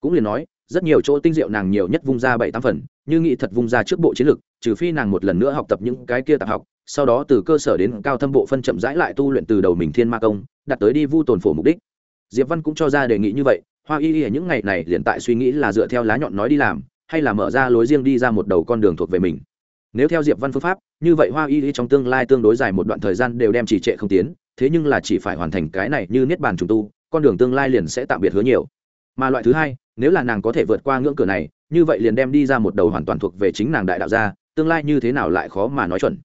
S1: Cũng liền nói, rất nhiều chỗ tinh diệu nàng nhiều nhất vung ra bảy tám phần, như nghĩ thật vung ra trước bộ chiến lược trừ phi nàng một lần nữa học tập những cái kia tạp học, sau đó từ cơ sở đến cao thâm bộ phân chậm rãi lại tu luyện từ đầu mình thiên ma công đặt tới đi vu tồn phổ mục đích. Diệp văn cũng cho ra đề nghị như vậy, hoa y y những ngày này liền tại suy nghĩ là dựa theo lá nhọn nói đi làm hay là mở ra lối riêng đi ra một đầu con đường thuộc về mình. Nếu theo diệp văn phương pháp, như vậy hoa y y trong tương lai tương đối dài một đoạn thời gian đều đem trì trệ không tiến, thế nhưng là chỉ phải hoàn thành cái này như niết bàn trùng tu, con đường tương lai liền sẽ tạm biệt hứa nhiều. Mà loại thứ hai, nếu là nàng có thể vượt qua ngưỡng cửa này, như vậy liền đem đi ra một đầu hoàn toàn thuộc về chính nàng đại đạo gia tương lai như thế nào lại khó mà nói chuẩn.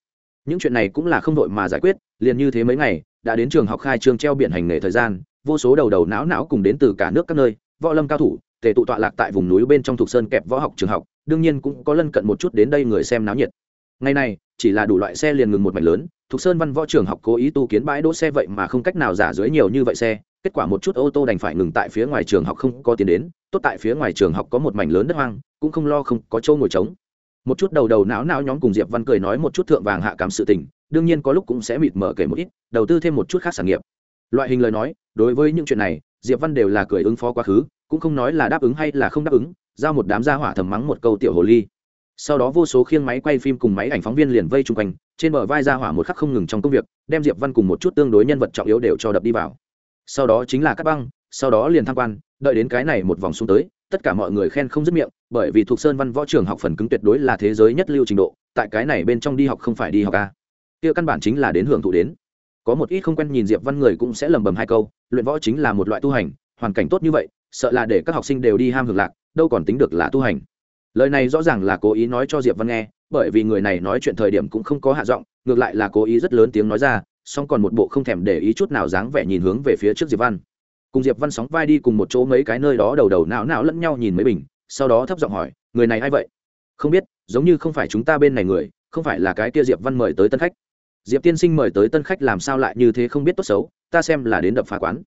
S1: Những chuyện này cũng là không đội mà giải quyết, liền như thế mấy ngày, đã đến trường học khai trường treo biển hành nghề thời gian, vô số đầu đầu não não cùng đến từ cả nước các nơi, võ lâm cao thủ tề tụ tọa lạc tại vùng núi bên trong thuộc sơn kẹp võ học trường học, đương nhiên cũng có lân cận một chút đến đây người xem náo nhiệt. Ngày này, chỉ là đủ loại xe liền ngừng một mảnh lớn, thuộc sơn văn võ trường học cố ý tu kiến bãi đỗ xe vậy mà không cách nào giả dưới nhiều như vậy xe, kết quả một chút ô tô đành phải ngừng tại phía ngoài trường học không có tiền đến, tốt tại phía ngoài trường học có một mảnh lớn đất hoang, cũng không lo không có chỗ ngồi trống. Một chút đầu đầu não não nhóm cùng diệp văn cười nói một chút thượng vàng hạ cám sự tình, đương nhiên có lúc cũng sẽ mịt mở kể một ít, đầu tư thêm một chút khác sản nghiệp. Loại hình lời nói, đối với những chuyện này, diệp văn đều là cười ứng phó quá khứ cũng không nói là đáp ứng hay là không đáp ứng, giao một đám gia hỏa thầm mắng một câu tiểu hồ ly. Sau đó vô số khiêng máy quay phim cùng máy ảnh phóng viên liền vây chung quanh, trên bờ vai gia hỏa một khắc không ngừng trong công việc, đem diệp văn cùng một chút tương đối nhân vật trọng yếu đều cho đập đi vào. Sau đó chính là cắt băng, sau đó liền tham quan, đợi đến cái này một vòng xuống tới, tất cả mọi người khen không dứt miệng, bởi vì thuộc sơn văn võ trường học phần cứng tuyệt đối là thế giới nhất lưu trình độ, tại cái này bên trong đi học không phải đi học a kia căn bản chính là đến hưởng thụ đến. Có một ít không quen nhìn diệp văn người cũng sẽ lầm bầm hai câu, luyện võ chính là một loại tu hành, hoàn cảnh tốt như vậy sợ là để các học sinh đều đi ham hưởng lạc, đâu còn tính được là tu hành. Lời này rõ ràng là cố ý nói cho diệp văn nghe, bởi vì người này nói chuyện thời điểm cũng không có hạ giọng, ngược lại là cố ý rất lớn tiếng nói ra, song còn một bộ không thèm để ý chút nào dáng vẻ nhìn hướng về phía trước diệp văn. Cùng diệp văn sóng vai đi cùng một chỗ mấy cái nơi đó đầu đầu não não lẫn nhau nhìn mấy bình, sau đó thấp giọng hỏi, người này a i vậy? Không biết, giống như không phải chúng ta bên này người, không phải là cái kia diệp văn mời tới tân khách. Diệp tiên sinh mời tới tân khách làm sao lại như thế không biết tốt xấu, ta xem là đến đập phá quán.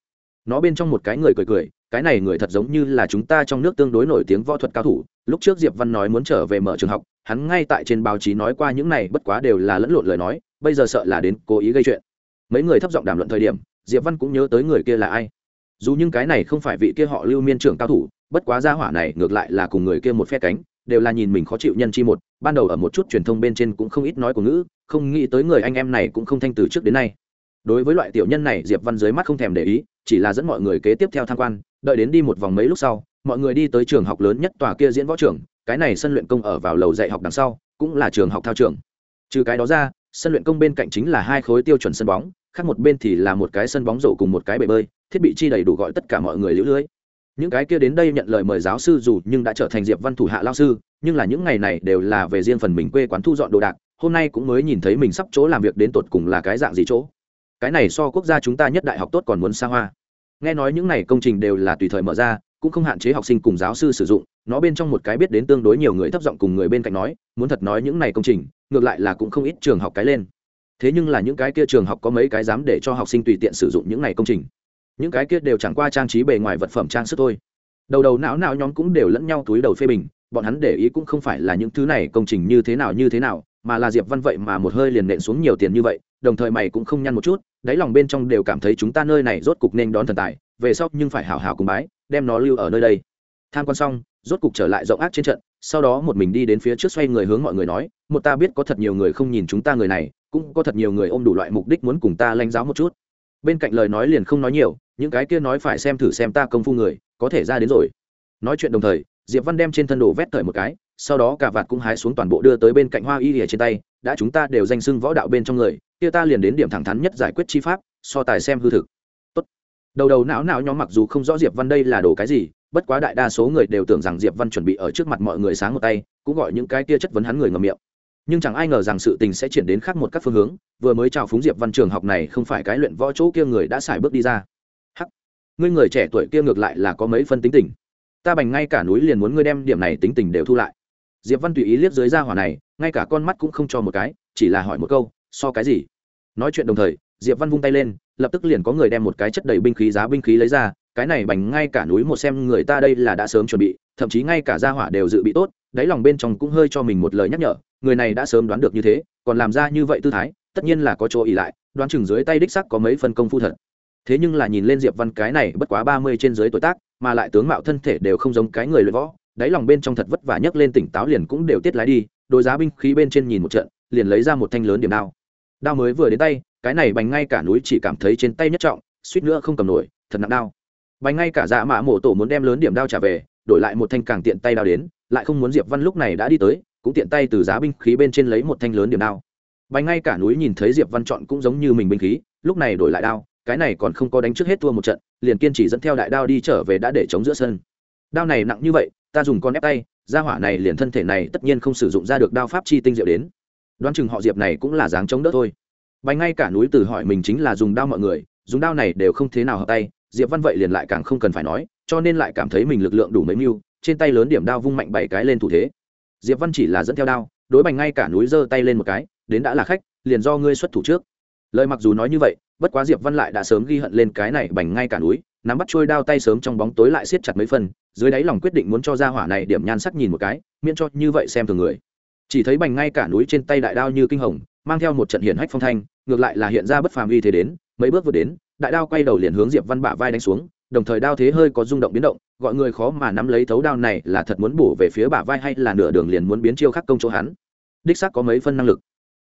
S1: Nó bên trong một cái người cười cười cái này người thật giống như là chúng ta trong nước tương đối nổi tiếng võ thuật cao thủ. Lúc trước diệp văn nói muốn trở về mở trường học, hắn ngay tại trên báo chí nói qua những này bất quá đều là lẫn lộn lời nói, bây giờ sợ là đến cố ý gây chuyện. Mấy người thấp giọng đàm luận thời điểm, diệp văn cũng nhớ tới người kia là ai. Dù những cái này không phải vị kia họ lưu miên trưởng cao thủ, bất quá gia hỏa này ngược lại là cùng người kia một phe cánh, đều là nhìn mình khó chịu nhân chi một, ban đầu ở một chút truyền thông bên trên cũng không ít nói của ngữ, không nghĩ tới người anh em này cũng không thanh từ trước đến nay. Đối với loại tiểu nhân này, diệp văn dưới mắt không thèm để ý, chỉ là dẫn mọi người kế tiếp theo tham quan đợi đến đi một vòng mấy lúc sau, mọi người đi tới trường học lớn nhất tòa kia diễn võ trường, cái này sân luyện công ở vào lầu dạy học đằng sau, cũng là trường học thao trường. Trừ cái đó ra, sân luyện công bên cạnh chính là hai khối tiêu chuẩn sân bóng, khác một bên thì là một cái sân bóng rổ cùng một cái bể bơi, thiết bị chi đầy đủ gọi tất cả mọi người lũ lưới. Những cái kia đến đây nhận lời mời giáo sư dù nhưng đã trở thành diệp văn thủ hạ lao sư, nhưng là những ngày này đều là về riêng phần mình quê quán thu dọn đồ đạc, hôm nay cũng mới nhìn thấy mình sắp chỗ làm việc đến tột cùng là cái dạng gì chỗ. Cái này so quốc gia chúng ta nhất đại học tốt còn muốn xa hoa nghe nói những này công trình đều là tùy thời mở ra, cũng không hạn chế học sinh cùng giáo sư sử dụng, nó bên trong một cái biết đến tương đối nhiều người thấp giọng cùng người bên cạnh nói, muốn thật nói những này công trình, ngược lại là cũng không ít trường học cái lên. Thế nhưng là những cái kia trường học có mấy cái dám để cho học sinh tùy tiện sử dụng những này công trình? Những cái kia đều chẳng qua trang trí bề ngoài vật phẩm trang sức thôi đầu đầu não não nhóm cũng đều lẫn nhau túi đầu phê bình, bọn hắn để ý cũng không phải là những thứ này công trình như thế nào như thế nào, mà là diệp văn vậy mà một hơi liền nện xuống nhiều tiền như vậy, đồng thời mày cũng không nhăn một chút, đáy lòng bên trong đều cảm thấy chúng ta nơi này rốt cục nên đón thần tài, về sau nhưng phải hảo hảo cùng bái, đem nó lưu ở nơi đây. Tham quan xong, rốt cục trở lại rộng ác trên trận, sau đó một mình đi đến phía trước xoay người hướng mọi người nói, một ta biết có thật nhiều người không nhìn chúng ta người này, cũng có thật nhiều người ôm đủ loại mục đích muốn cùng ta lãnh giáo một chút. Bên cạnh lời nói liền không nói nhiều, những cái kia nói phải xem thử xem ta công phu người có thể ra đến rồi. Nói chuyện đồng thời, diệp văn đem trên thân đồ vét thời một cái, sau đó cả vạt cũng hái xuống toàn bộ đưa tới bên cạnh hoa y lìa trên tay, đã chúng ta đều danh xưng võ đạo bên trong người, kia ta liền đến điểm thẳng thắn nhất giải quyết chi pháp, so tài xem hư thực. Tốt. đầu đầu não não nhóm mặc dù không rõ diệp văn đây là đồ cái gì, bất quá đại đa số người đều tưởng rằng diệp văn chuẩn bị ở trước mặt mọi người sáng một tay, cũng gọi những cái kia chất vấn hắn người ngầm miệng. Nhưng chẳng ai ngờ rằng sự tình sẽ chuyển đến khác một các phương hướng, vừa mới chào phúng diệp văn trường học này không phải cái luyện võ chỗ kia người đã xài bước đi ra ngươi người trẻ tuổi kia ngược lại là có mấy phân tính tình. Ta bành ngay cả núi liền muốn ngươi đem điểm này tính tình đều thu lại. Diệp văn tùy ý liếc dưới ra hỏa này, ngay cả con mắt cũng không cho một cái, chỉ là hỏi một câu, so cái gì? Nói chuyện đồng thời, diệp văn vung tay lên, lập tức liền có người đem một cái chất đầy binh khí giá binh khí lấy ra, cái này bành ngay cả núi một xem người ta đây là đã sớm chuẩn bị, thậm chí ngay cả gia hỏa đều dự bị tốt, đáy lòng bên trong cũng hơi cho mình một lời nhắc nhở, người này đã sớm đoán được như thế, còn làm ra như vậy tư thái, tất nhiên là có chỗ ỉ lại, đoán chừng dưới tay đích sắc có mấy phân công phu thật thế nhưng là nhìn lên diệp văn cái này bất quá ba mươi trên dưới tuổi tác, mà lại tướng mạo thân thể đều không giống cái người luyện võ, đáy lòng bên trong thật vất vả nhấc lên tỉnh táo liền cũng đều tiết lái đi đôi giá binh khí bên trên nhìn một trận, liền lấy ra một thanh lớn điểm đao. Đao mới vừa đến tay, cái này bành ngay cả núi chỉ cảm thấy trên tay nhất trọng, suýt nữa không cầm nổi, thật nặng đao. Bành ngay cả dạ mã mổ tổ muốn đem lớn điểm đao trả về, đổi lại một thanh càng tiện tay đao đến, lại không muốn diệp văn lúc này đã đi tới, cũng tiện tay từ giá binh khí bên trên lấy một thanh lớn điểm đao. Bành ngay cả núi nhìn thấy diệp văn chọn cũng giống như mình binh khí, lúc này đổi lại đao cái này còn không có đánh trước hết thua một trận, liền kiên trì dẫn theo đại đao đi trở về đã để chống giữa sân. Đao này nặng như vậy, ta dùng con ép tay, ra hỏa này liền thân thể này tất nhiên không sử dụng ra được đao pháp chi tinh diệu đến. Đoán chừng họ diệp này cũng là dáng chống đỡ thôi. Bành ngay cả núi từ hỏi mình chính là dùng đao mọi người, dùng đao này đều không thế nào hợp tay, diệp văn vậy liền lại càng không cần phải nói, cho nên lại cảm thấy mình lực lượng đủ mấy mưu, trên tay lớn điểm đao vung mạnh bảy cái lên thủ thế. Diệp văn chỉ là dẫn theo đao, đối bành ngay cả núi giơ tay lên một cái, đến đã là khách, liền do ngươi xuất thủ trước. Lời mặc dù nói như vậy bất quá diệp văn lại đã sớm ghi hận lên cái này bành ngay cả núi, nắm bắt trôi đao tay sớm trong bóng tối lại siết chặt mấy phần, dưới đáy lòng quyết định muốn cho ra hỏa này điểm nhan sắc nhìn một cái, miễn cho như vậy xem thường người. Chỉ thấy bành ngay cả núi trên tay đại đao như kinh hồng, mang theo một trận hiển hách phong thanh, ngược lại là hiện ra bất phàm uy thế đến, mấy bước vừa đến, đại đao quay đầu liền hướng diệp văn bả vai đánh xuống, đồng thời đao thế hơi có rung động biến động, gọi người khó mà nắm lấy thấu đao này là thật muốn bổ về phía bả vai hay là nửa đường liền muốn biến chiêu khắc công chỗ hắn. Đích xác có mấy phân năng lực.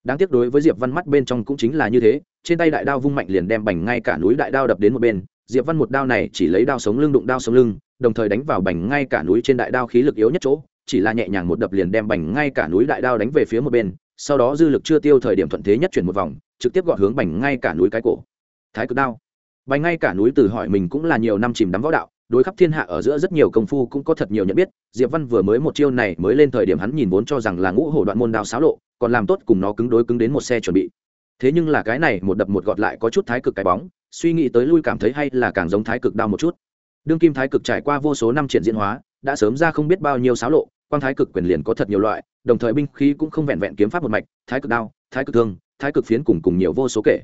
S1: Đáng tiếc đối với diệp văn mắt bên trong cũng chính là như thế trên tay đại đao vung mạnh liền đem bành ngay cả núi đại đao đập đến một bên, diệp văn một đao này chỉ lấy đao sống lưng đụng đao sống lưng, đồng thời đánh vào bành ngay cả núi trên đại đao khí lực yếu nhất chỗ, chỉ là nhẹ nhàng một đập liền đem bành ngay cả núi đại đao đánh về phía một bên, sau đó dư lực chưa tiêu thời điểm thuận thế nhất chuyển một vòng, trực tiếp gọn hướng bành ngay cả núi cái cổ. Thái cực đao. Bành ngay cả núi từ hỏi mình cũng là nhiều năm chìm đắm võ đạo, đối khắp thiên hạ ở giữa rất nhiều công phu cũng có thật nhiều nhận biết, diệp văn vừa mới một chiêu này mới lên thời điểm hắn nhìn vốn cho rằng là ngũ hổ đoạn môn đao xáo lộ, còn làm tốt cùng nó cứng đối cứng đến một xe chuẩn bị thế nhưng là cái này một đập một gọt lại có chút thái cực cái bóng suy nghĩ tới lui cảm thấy hay là càng giống thái cực đau một chút đương kim thái cực trải qua vô số năm triển diễn hóa đã sớm ra không biết bao nhiêu xáo lộ quang thái cực quyền liền có thật nhiều loại đồng thời binh khí cũng không vẹn vẹn kiếm pháp một mạch thái cực đao thái cực thương thái cực phiến cùng cùng nhiều vô số kể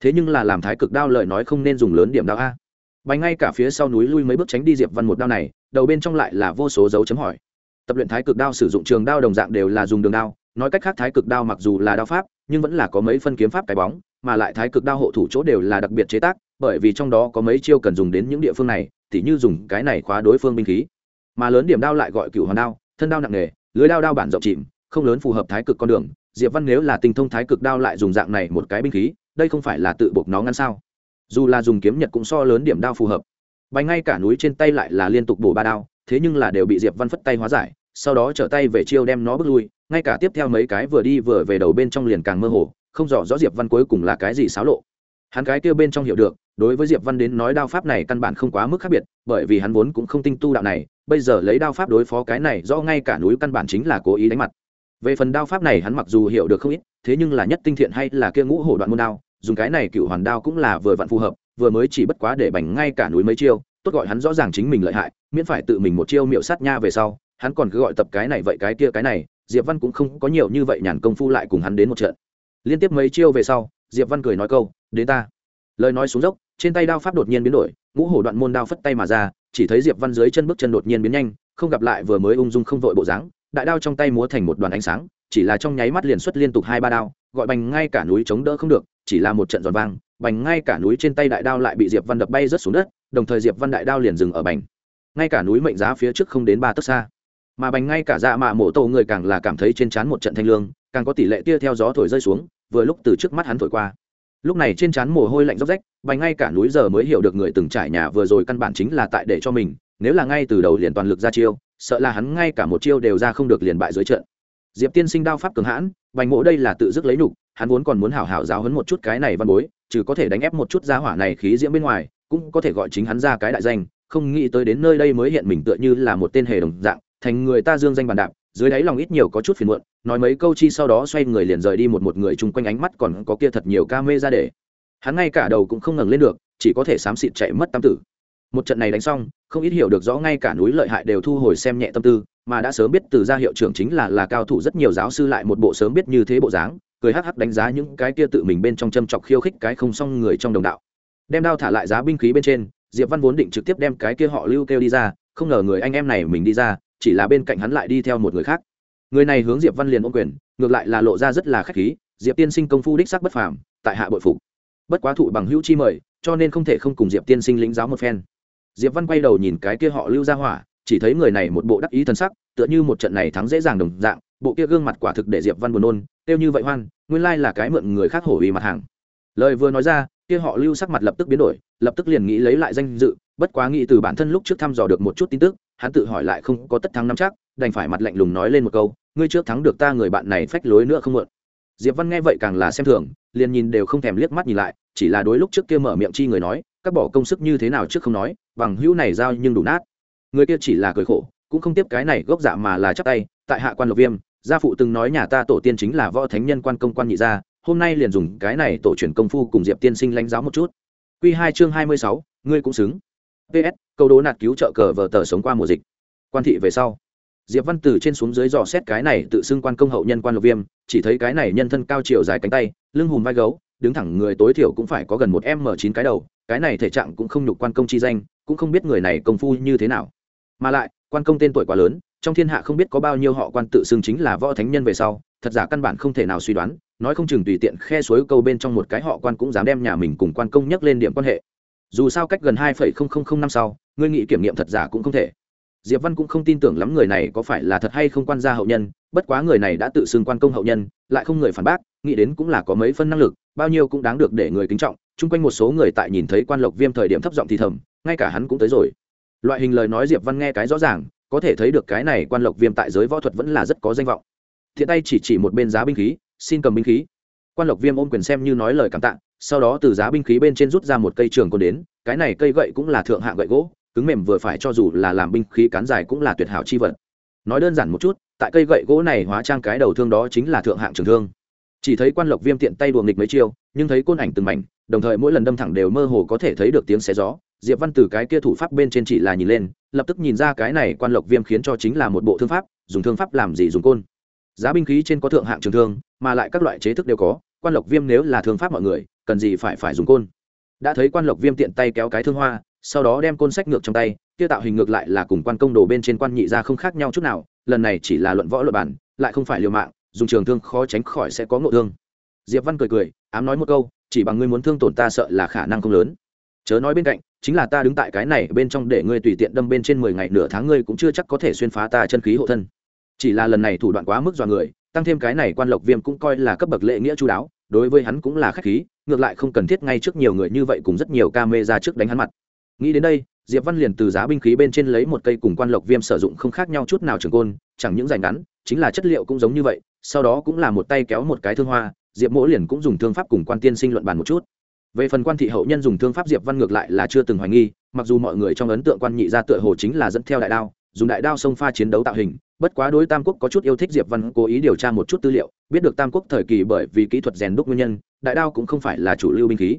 S1: thế nhưng là làm thái cực đao lời nói không nên dùng lớn điểm đao a bay ngay cả phía sau núi lui mấy bước tránh đi diệp văn một đao này đầu bên trong lại là vô số dấu chấm hỏi tập luyện thái cực đao sử dụng trường đao đồng dạng đều là dùng đường đao nói cách khác thái cực đao mặc dù là đao pháp nhưng vẫn là có mấy phân kiếm pháp cái bóng, mà lại thái cực đao hộ thủ chỗ đều là đặc biệt chế tác, bởi vì trong đó có mấy chiêu cần dùng đến những địa phương này, tỉ như dùng cái này khóa đối phương binh khí. Mà lớn điểm đao lại gọi cựu hoàn đao, thân đao nặng nghề lưới đao đao bản rộng chìm, không lớn phù hợp thái cực con đường. Diệp văn nếu là tinh thông thái cực đao lại dùng dạng này một cái binh khí, đây không phải là tự buộc nó ngăn sao? Dù là dùng kiếm nhật cũng so lớn điểm đao phù hợp. Bánh ngay cả núi trên tay lại là liên tục bổ ba đao, thế nhưng là đều bị diệp văn phất tay hóa giải sau đó trở tay về chiêu đem nó bước lui, ngay cả tiếp theo mấy cái vừa đi vừa về đầu bên trong liền càng mơ hồ, không rõ rõ diệp văn cuối cùng là cái gì xáo lộ. Hắn cái kia bên trong hiểu được, đối với diệp văn đến nói đao pháp này căn bản không quá mức khác biệt, bởi vì hắn vốn cũng không tinh tu đạo này, bây giờ lấy đao pháp đối phó cái này do ngay cả núi căn bản chính là cố ý đánh mặt. Về phần đao pháp này hắn mặc dù hiểu được không ít, thế nhưng là nhất tinh thiện hay là kia ngũ hổ đoạn môn đao, dùng cái này cựu hoàn đao cũng là vừa vặn phù hợp, vừa mới chỉ bất quá để bành ngay cả núi mấy chiêu, tốt gọi hắn rõ ràng chính mình lợi hại, miễn phải tự mình một chiêu miệu sát nha về sau hắn còn cứ gọi tập cái này vậy cái kia cái này, diệp văn cũng không có nhiều như vậy nhàn công phu lại cùng hắn đến một trận. Liên tiếp mấy chiêu về sau, diệp văn cười nói câu, đến ta. Lời nói xuống dốc, trên tay đao pháp đột nhiên biến đổi, ngũ hổ đoạn môn đao phất tay mà ra, chỉ thấy diệp văn dưới chân bước chân đột nhiên biến nhanh, không gặp lại vừa mới ung dung không vội bộ dáng, đại đao trong tay múa thành một đoàn ánh sáng, chỉ là trong nháy mắt liền xuất liên tục hai ba đao, gọi bành ngay cả núi chống đỡ không được, chỉ là một trận giòn vang, bành ngay cả núi trên tay đại đao lại bị diệp văn đập bay rớt xuống đất, đồng thời diệp văn đại đao liền dừng ở bành. Ngay cả núi mệnh giá phía trước không đến ba tấc xa mà bành ngay cả dạ mạ mộ tổ người càng là cảm thấy trên trán một trận thanh lương, càng có tỷ lệ tia theo gió thổi rơi xuống, vừa lúc từ trước mắt hắn thổi qua. Lúc này trên trán mồ hôi lạnh róc rách, bành ngay cả núi giờ mới hiểu được người từng trải nhà vừa rồi căn bản chính là tại để cho mình, nếu là ngay từ đầu liền toàn lực ra chiêu, sợ là hắn ngay cả một chiêu đều ra không được liền bại dưới trận. Diệp tiên sinh đao pháp cường hãn, bành mộ đây là tự dứt lấy nhục, hắn vốn còn muốn hảo hảo giáo hấn một chút cái này văn bối, trừ có thể đánh ép một chút gia hỏa này khí diễm bên ngoài, cũng có thể gọi chính hắn ra cái đại danh, không nghĩ tới đến nơi đây mới hiện mình tựa như là một tên hề đồng dạng thành người ta dương danh bàn đạp, dưới đáy lòng ít nhiều có chút phiền muộn, nói mấy câu chi sau đó xoay người liền rời đi một một người chung quanh ánh mắt còn có kia thật nhiều ca mê ra để. Hắn ngay cả đầu cũng không ngẩng lên được, chỉ có thể xám xịt chạy mất tam tử. Một trận này đánh xong, không ít hiểu được rõ ngay cả núi lợi hại đều thu hồi xem nhẹ tâm tư, mà đã sớm biết từ ra hiệu trưởng chính là là cao thủ rất nhiều giáo sư lại một bộ sớm biết như thế bộ dáng, cười hắc hắc đánh giá những cái kia tự mình bên trong châm chọc khiêu khích cái không xong người trong đồng đạo. Đem đao thả lại giá binh khí bên trên, diệp văn vốn định trực tiếp đem cái kia họ lưu kêu đi ra, không ngờ người anh em này mình đi ra chỉ là bên cạnh hắn lại đi theo một người khác. Người này hướng diệp văn liền ôm quyền, ngược lại là lộ ra rất là khách khí, diệp tiên sinh công phu đích sắc bất phàm, tại hạ bội phục. Bất quá thụ bằng hữu chi mời, cho nên không thể không cùng diệp tiên sinh lĩnh giáo một phen. Diệp văn quay đầu nhìn cái kia họ lưu ra hỏa, chỉ thấy người này một bộ đắc ý thần sắc, tựa như một trận này thắng dễ dàng đồng dạng, bộ kia gương mặt quả thực để diệp văn buồn nôn, tiêu như vậy hoan, nguyên lai là cái mượn người khác hổ uy mặt hàng. Lời vừa nói ra, kia họ lưu sắc mặt lập tức biến đổi, lập tức liền nghĩ lấy lại danh dự, bất quá nghĩ từ bản thân lúc trước thăm dò được một chút tin tức hắn tự hỏi lại không có tất thắng năm chắc, đành phải mặt lạnh lùng nói lên một câu, ngươi trước thắng được ta người bạn này phách lối nữa không mượn diệp văn nghe vậy càng là xem thường, liền nhìn đều không thèm liếc mắt nhìn lại, chỉ là đối lúc trước kia mở miệng chi người nói, các bỏ công sức như thế nào trước không nói, bằng hữu này giao nhưng đủ nát. Người kia chỉ là cười khổ, cũng không tiếp cái này gốc dạ mà là chắp tay, tại hạ quan lộc viêm, gia phụ từng nói nhà ta tổ tiên chính là võ thánh nhân quan công quan nhị gia, hôm nay liền dùng cái này tổ truyền công phu cùng diệp tiên sinh lãnh giáo một chút. Q hai chương hai mươi sáu, ngươi cũng xứng ps câu đố nạt cứu trợ cờ vờ tờ sống qua mùa dịch. Quan thị về sau. Diệp văn từ trên xuống dưới dò xét cái này tự xưng quan công hậu nhân quan lộc viêm, chỉ thấy cái này nhân thân cao chiều dài cánh tay, lưng hùm vai gấu, đứng thẳng người tối thiểu cũng phải có gần một m chín cái đầu, cái này thể trạng cũng không nhục quan công chi danh, cũng không biết người này công phu như thế nào. Mà lại, quan công tên tuổi quá lớn, trong thiên hạ không biết có bao nhiêu họ quan tự xưng chính là võ thánh nhân về sau, thật giả căn bản không thể nào suy đoán, nói không chừng tùy tiện khe suối câu bên trong một cái họ quan cũng dám đem nhà mình cùng quan công nhắc lên điểm quan hệ dù sao cách gần hai năm sau, ngươi nghĩ kiểm nghiệm thật giả cũng không thể. Diệp văn cũng không tin tưởng lắm người này có phải là thật hay không quan gia hậu nhân, bất quá người này đã tự xưng quan công hậu nhân, lại không người phản bác, nghĩ đến cũng là có mấy phân năng lực, bao nhiêu cũng đáng được để người kính trọng. Chung quanh một số người tại nhìn thấy quan lộc viêm thời điểm thấp giọng thì thầm, ngay cả hắn cũng tới rồi. Loại hình lời nói diệp văn nghe cái rõ ràng, có thể thấy được cái này quan lộc viêm tại giới võ thuật vẫn là rất có danh vọng. Thiện tay chỉ chỉ một bên giá binh khí, xin cầm binh khí. Quan lộc viêm ôm quyền xem như nói lời cảm tạ sau đó từ giá binh khí bên trên rút ra một cây trường côn đến, cái này cây gậy cũng là thượng hạng gậy gỗ, cứng mềm vừa phải cho dù là làm binh khí cán dài cũng là tuyệt hảo chi vật. Nói đơn giản một chút, tại cây gậy gỗ này hóa trang cái đầu thương đó chính là thượng hạng trường thương. Chỉ thấy quan lộc viêm tiện tay đùa nghịch mấy chiêu, nhưng thấy côn ảnh từng mảnh, đồng thời mỗi lần đâm thẳng đều mơ hồ có thể thấy được tiếng xé gió. Diệp văn từ cái kia thủ pháp bên trên chỉ là nhìn lên, lập tức nhìn ra cái này quan lộc viêm khiến cho chính là một bộ thương pháp, dùng thương pháp làm gì dùng côn. Giá binh khí trên có thượng hạng trường thương, mà lại các loại chế thức đều có, quan lộc viêm nếu là thương pháp mọi người cần gì phải phải dùng côn. Đã thấy quan lộc viêm tiện tay kéo cái thương hoa, sau đó đem côn sách ngược trong tay, kia tạo hình ngược lại là cùng quan công đồ bên trên quan nhị ra không khác nhau chút nào, lần này chỉ là luận võ luận bản, lại không phải liều mạng, dùng trường thương khó tránh khỏi sẽ có ngộ thương. Diệp văn cười cười, ám nói một câu, chỉ bằng ngươi muốn thương tổn ta sợ là khả năng không lớn. Chớ nói bên cạnh, chính là ta đứng tại cái này bên trong để ngươi tùy tiện đâm bên trên mười ngày nửa tháng ngươi cũng chưa chắc có thể xuyên phá ta chân khí hộ thân. Chỉ là lần này thủ đoạn quá mức dọa người, tăng thêm cái này quan lộc viêm cũng coi là cấp bậc lễ nghĩa chú đáo, đối với hắn cũng là khách khí ngược lại không cần thiết ngay trước nhiều người như vậy cùng rất nhiều ca mê ra trước đánh hắn mặt. Nghĩ đến đây, diệp văn liền từ giá binh khí bên trên lấy một cây cùng quan lộc viêm sử dụng không khác nhau chút nào trường côn, chẳng những dành ngắn, chính là chất liệu cũng giống như vậy, sau đó cũng là một tay kéo một cái thương hoa, diệp mỗ liền cũng dùng thương pháp cùng quan tiên sinh luận bàn một chút. Về phần quan thị hậu nhân dùng thương pháp diệp văn ngược lại là chưa từng hoài nghi, mặc dù mọi người trong ấn tượng quan nhị ra tựa hồ chính là dẫn theo đại đao dùng đại đao sông pha chiến đấu tạo hình, bất quá đối tam quốc có chút yêu thích diệp văn cố ý điều tra một chút tư liệu, biết được tam quốc thời kỳ bởi vì kỹ thuật rèn đúc nguyên nhân, đại đao cũng không phải là chủ lưu binh khí.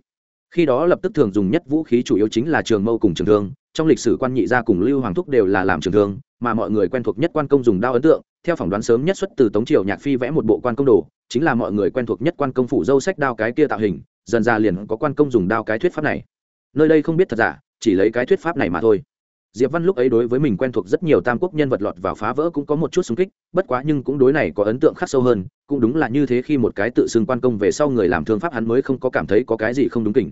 S1: Khi đó lập tức thường dùng nhất vũ khí chủ yếu chính là trường mâu cùng trường thương, trong lịch sử quan nhị gia cùng lưu hoàng thúc đều là làm trường thương, mà mọi người quen thuộc nhất quan công dùng đao ấn tượng, theo phỏng đoán sớm nhất xuất từ tống triều nhạc phi vẽ một bộ quan công đồ, chính là mọi người quen thuộc nhất quan công phủ dâu sách đao cái kia tạo hình, dần ra liền có quan công dùng đao cái thuyết pháp này. Nơi đây không biết thật giả, chỉ lấy cái thuyết pháp này mà thôi diệp văn lúc ấy đối với mình quen thuộc rất nhiều tam quốc nhân vật lọt vào phá vỡ cũng có một chút xung kích, bất quá nhưng cũng đối này có ấn tượng khắc sâu hơn, cũng đúng là như thế khi một cái tự xưng quan công về sau người làm thương pháp hắn mới không có cảm thấy có cái gì không đúng kỉnh.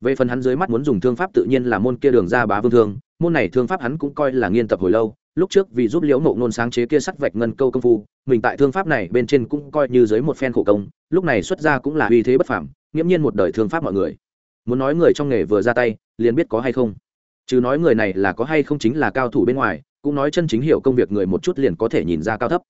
S1: Về phần hắn dưới mắt muốn dùng thương pháp tự nhiên là môn kia đường ra bá vương thương, môn này thương pháp hắn cũng coi là nghiên tập hồi lâu, lúc trước vì giúp liễu ngộ nôn sáng chế kia sắt vạch ngân câu công phu, mình tại thương pháp này bên trên cũng coi như dưới một phen khổ công, lúc này xuất ra cũng là uy thế bất phảm nghiễm nhiên một đời thương pháp mọi người. Muốn nói người trong nghề vừa ra tay, liền biết có hay không chứ nói người này là có hay không chính là cao thủ bên ngoài, cũng nói chân chính hiểu công việc người một chút liền có thể nhìn ra cao thấp.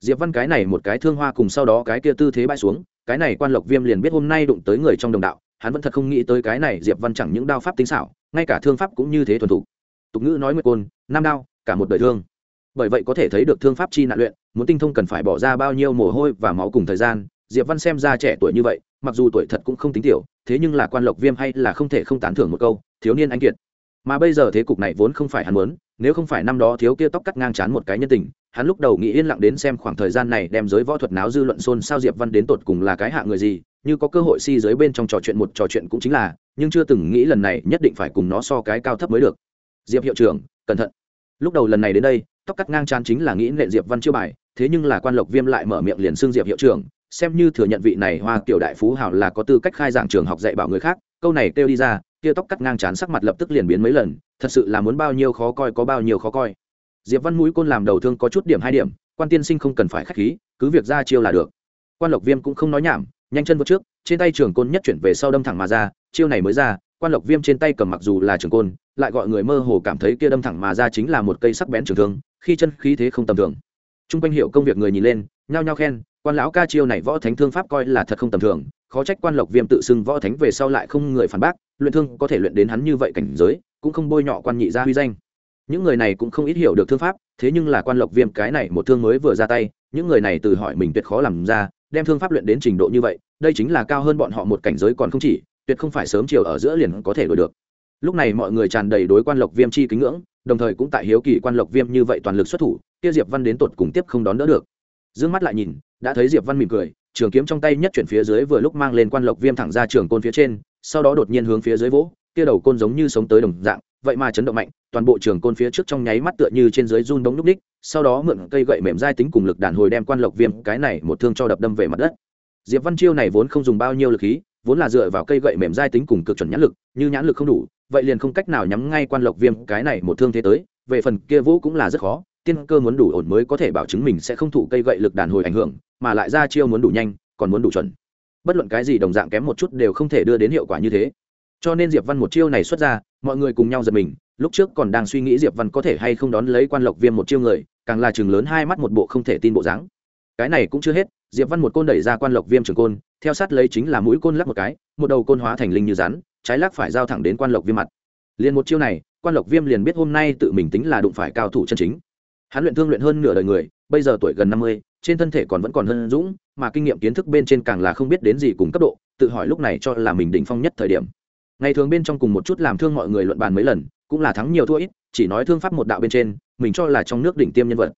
S1: Diệp văn cái này một cái thương hoa cùng sau đó cái kia tư thế bãi xuống, cái này quan lộc viêm liền biết hôm nay đụng tới người trong đồng đạo, hắn vẫn thật không nghĩ tới cái này diệp văn chẳng những đao pháp tinh xảo, ngay cả thương pháp cũng như thế thuần thủ tục ngữ nói nguyệt côn, nam đao, cả một đời thương. Bởi vậy có thể thấy được thương pháp chi nạn luyện, muốn tinh thông cần phải bỏ ra bao nhiêu mồ hôi và máu cùng thời gian, diệp văn xem ra trẻ tuổi như vậy, mặc dù tuổi thật cũng không tính tiểu, thế nhưng là quan lộc viêm hay là không thể không tán thưởng một câu, thiếu niên anh kiệt mà bây giờ thế cục này vốn không phải hắn muốn, nếu không phải năm đó thiếu kia tóc cắt ngang chán một cái nhân tình, hắn lúc đầu nghĩ yên lặng đến xem khoảng thời gian này đem giới võ thuật náo dư luận xôn sao diệp văn đến tột cùng là cái hạ người gì, như có cơ hội si giới bên trong trò chuyện một trò chuyện cũng chính là, nhưng chưa từng nghĩ lần này nhất định phải cùng nó so cái cao thấp mới được. Diệp hiệu trưởng, cẩn thận. Lúc đầu lần này đến đây, tóc cắt ngang chán chính là nghĩ nệ diệp văn chiêu bài, thế nhưng là quan lộc viêm lại mở miệng liền xưng diệp hiệu trưởng, xem như thừa nhận vị này hoa kiểu đại phú hào là có tư cách khai giảng trường học dạy bảo người khác, câu này kêu đi ra kia tóc cắt ngang chán sắc mặt lập tức liền biến mấy lần, thật sự là muốn bao nhiêu khó coi có bao nhiêu khó coi. Diệp văn mũi côn làm đầu thương có chút điểm hai điểm, quan tiên sinh không cần phải khách khí, cứ việc ra chiêu là được. Quan lộc viêm cũng không nói nhảm, nhanh chân vượt trước, trên tay trường côn nhất chuyển về sau đâm thẳng mà ra, chiêu này mới ra, quan lộc viêm trên tay cầm mặc dù là trường côn, lại gọi người mơ hồ cảm thấy kia đâm thẳng mà ra chính là một cây sắc bén trường thương, khi chân khí thế không tầm thường. T r u n g quanh hiệu công việc người nhìn lên, nhao nhao khen, quan lão ca chiêu này võ thánh thương pháp coi là thật không tầm thường khó trách quan lộc viêm tự xưng võ thánh về sau lại không người phản bác, luyện thương có thể luyện đến hắn như vậy cảnh giới, cũng không bôi nhọ quan nhị gia huy danh. Những người này cũng không ít hiểu được thương pháp, thế nhưng là quan lộc viêm cái này một thương mới vừa ra tay, những người này từ hỏi mình tuyệt khó làm ra, đem thương pháp luyện đến trình độ như vậy, đây chính là cao hơn bọn họ một cảnh giới còn không chỉ, tuyệt không phải sớm chiều ở giữa liền có thể đổi được. Lúc này mọi người tràn đầy đối quan lộc viêm chi kính ngưỡng, đồng thời cũng tại hiếu kỳ quan lộc viêm như vậy toàn lực xuất thủ, kia diệp văn đến tột cùng tiếp không đón đỡ được. D mắt lại nhìn, đã thấy diệp văn mỉm cười trường kiếm trong tay nhất chuyển phía dưới vừa lúc mang lên quan lộc viêm thẳng ra trường côn phía trên, sau đó đột nhiên hướng phía dưới vỗ, kia đầu côn giống như sống tới đồng dạng, vậy mà chấn động mạnh, toàn bộ trường côn phía trước trong nháy mắt tựa như trên dưới run đống núc ních, sau đó mượn cây gậy mềm dai tính cùng lực đàn hồi đem quan lộc viêm, cái này một thương cho đập đâm về mặt đất. Diệp văn chiêu này vốn không dùng bao nhiêu lực khí, vốn là dựa vào cây gậy mềm dai tính cùng cực chuẩn nhãn lực, như nhãn lực không đủ, vậy liền không cách nào nhắm ngay quan lộc viêm, cái này một thương thế tới, về phần kia vũ cũng là rất khó, tiên cơ muốn đủ ổn mới có thể bảo chứng mình sẽ không thụ cây gậy lực đàn hồi ảnh hưởng mà lại ra chiêu muốn đủ nhanh, còn muốn đủ chuẩn. Bất luận cái gì đồng dạng kém một chút đều không thể đưa đến hiệu quả như thế. Cho nên diệp văn một chiêu này xuất ra, mọi người cùng nhau giật mình, lúc trước còn đang suy nghĩ diệp văn có thể hay không đón lấy quan lộc viêm một chiêu người, càng là chừng lớn hai mắt một bộ không thể tin bộ dáng. Cái này cũng chưa hết, diệp văn một côn đẩy ra quan lộc viêm trường côn, theo sát lấy chính là mũi côn lắc một cái, một đầu côn hóa thành linh như rắn, trái lắc phải giao thẳng đến quan lộc viêm mặt. Liền một chiêu này, quan lộc viêm liền biết hôm nay tự mình tính là đụng phải cao thủ chân chính. Hắn luyện thương luyện hơn nửa đời người, bây giờ tuổi gần năm mươi trên thân thể còn vẫn còn hơn dũng, mà kinh nghiệm kiến thức bên trên càng là không biết đến gì cùng cấp độ, tự hỏi lúc này cho là mình đỉnh phong nhất thời điểm. Ngày thường bên trong cùng một chút làm thương mọi người luận bàn mấy lần, cũng là thắng nhiều thua ít, chỉ nói thương pháp một đạo bên trên, mình cho là trong nước đỉnh tiêm nhân vật.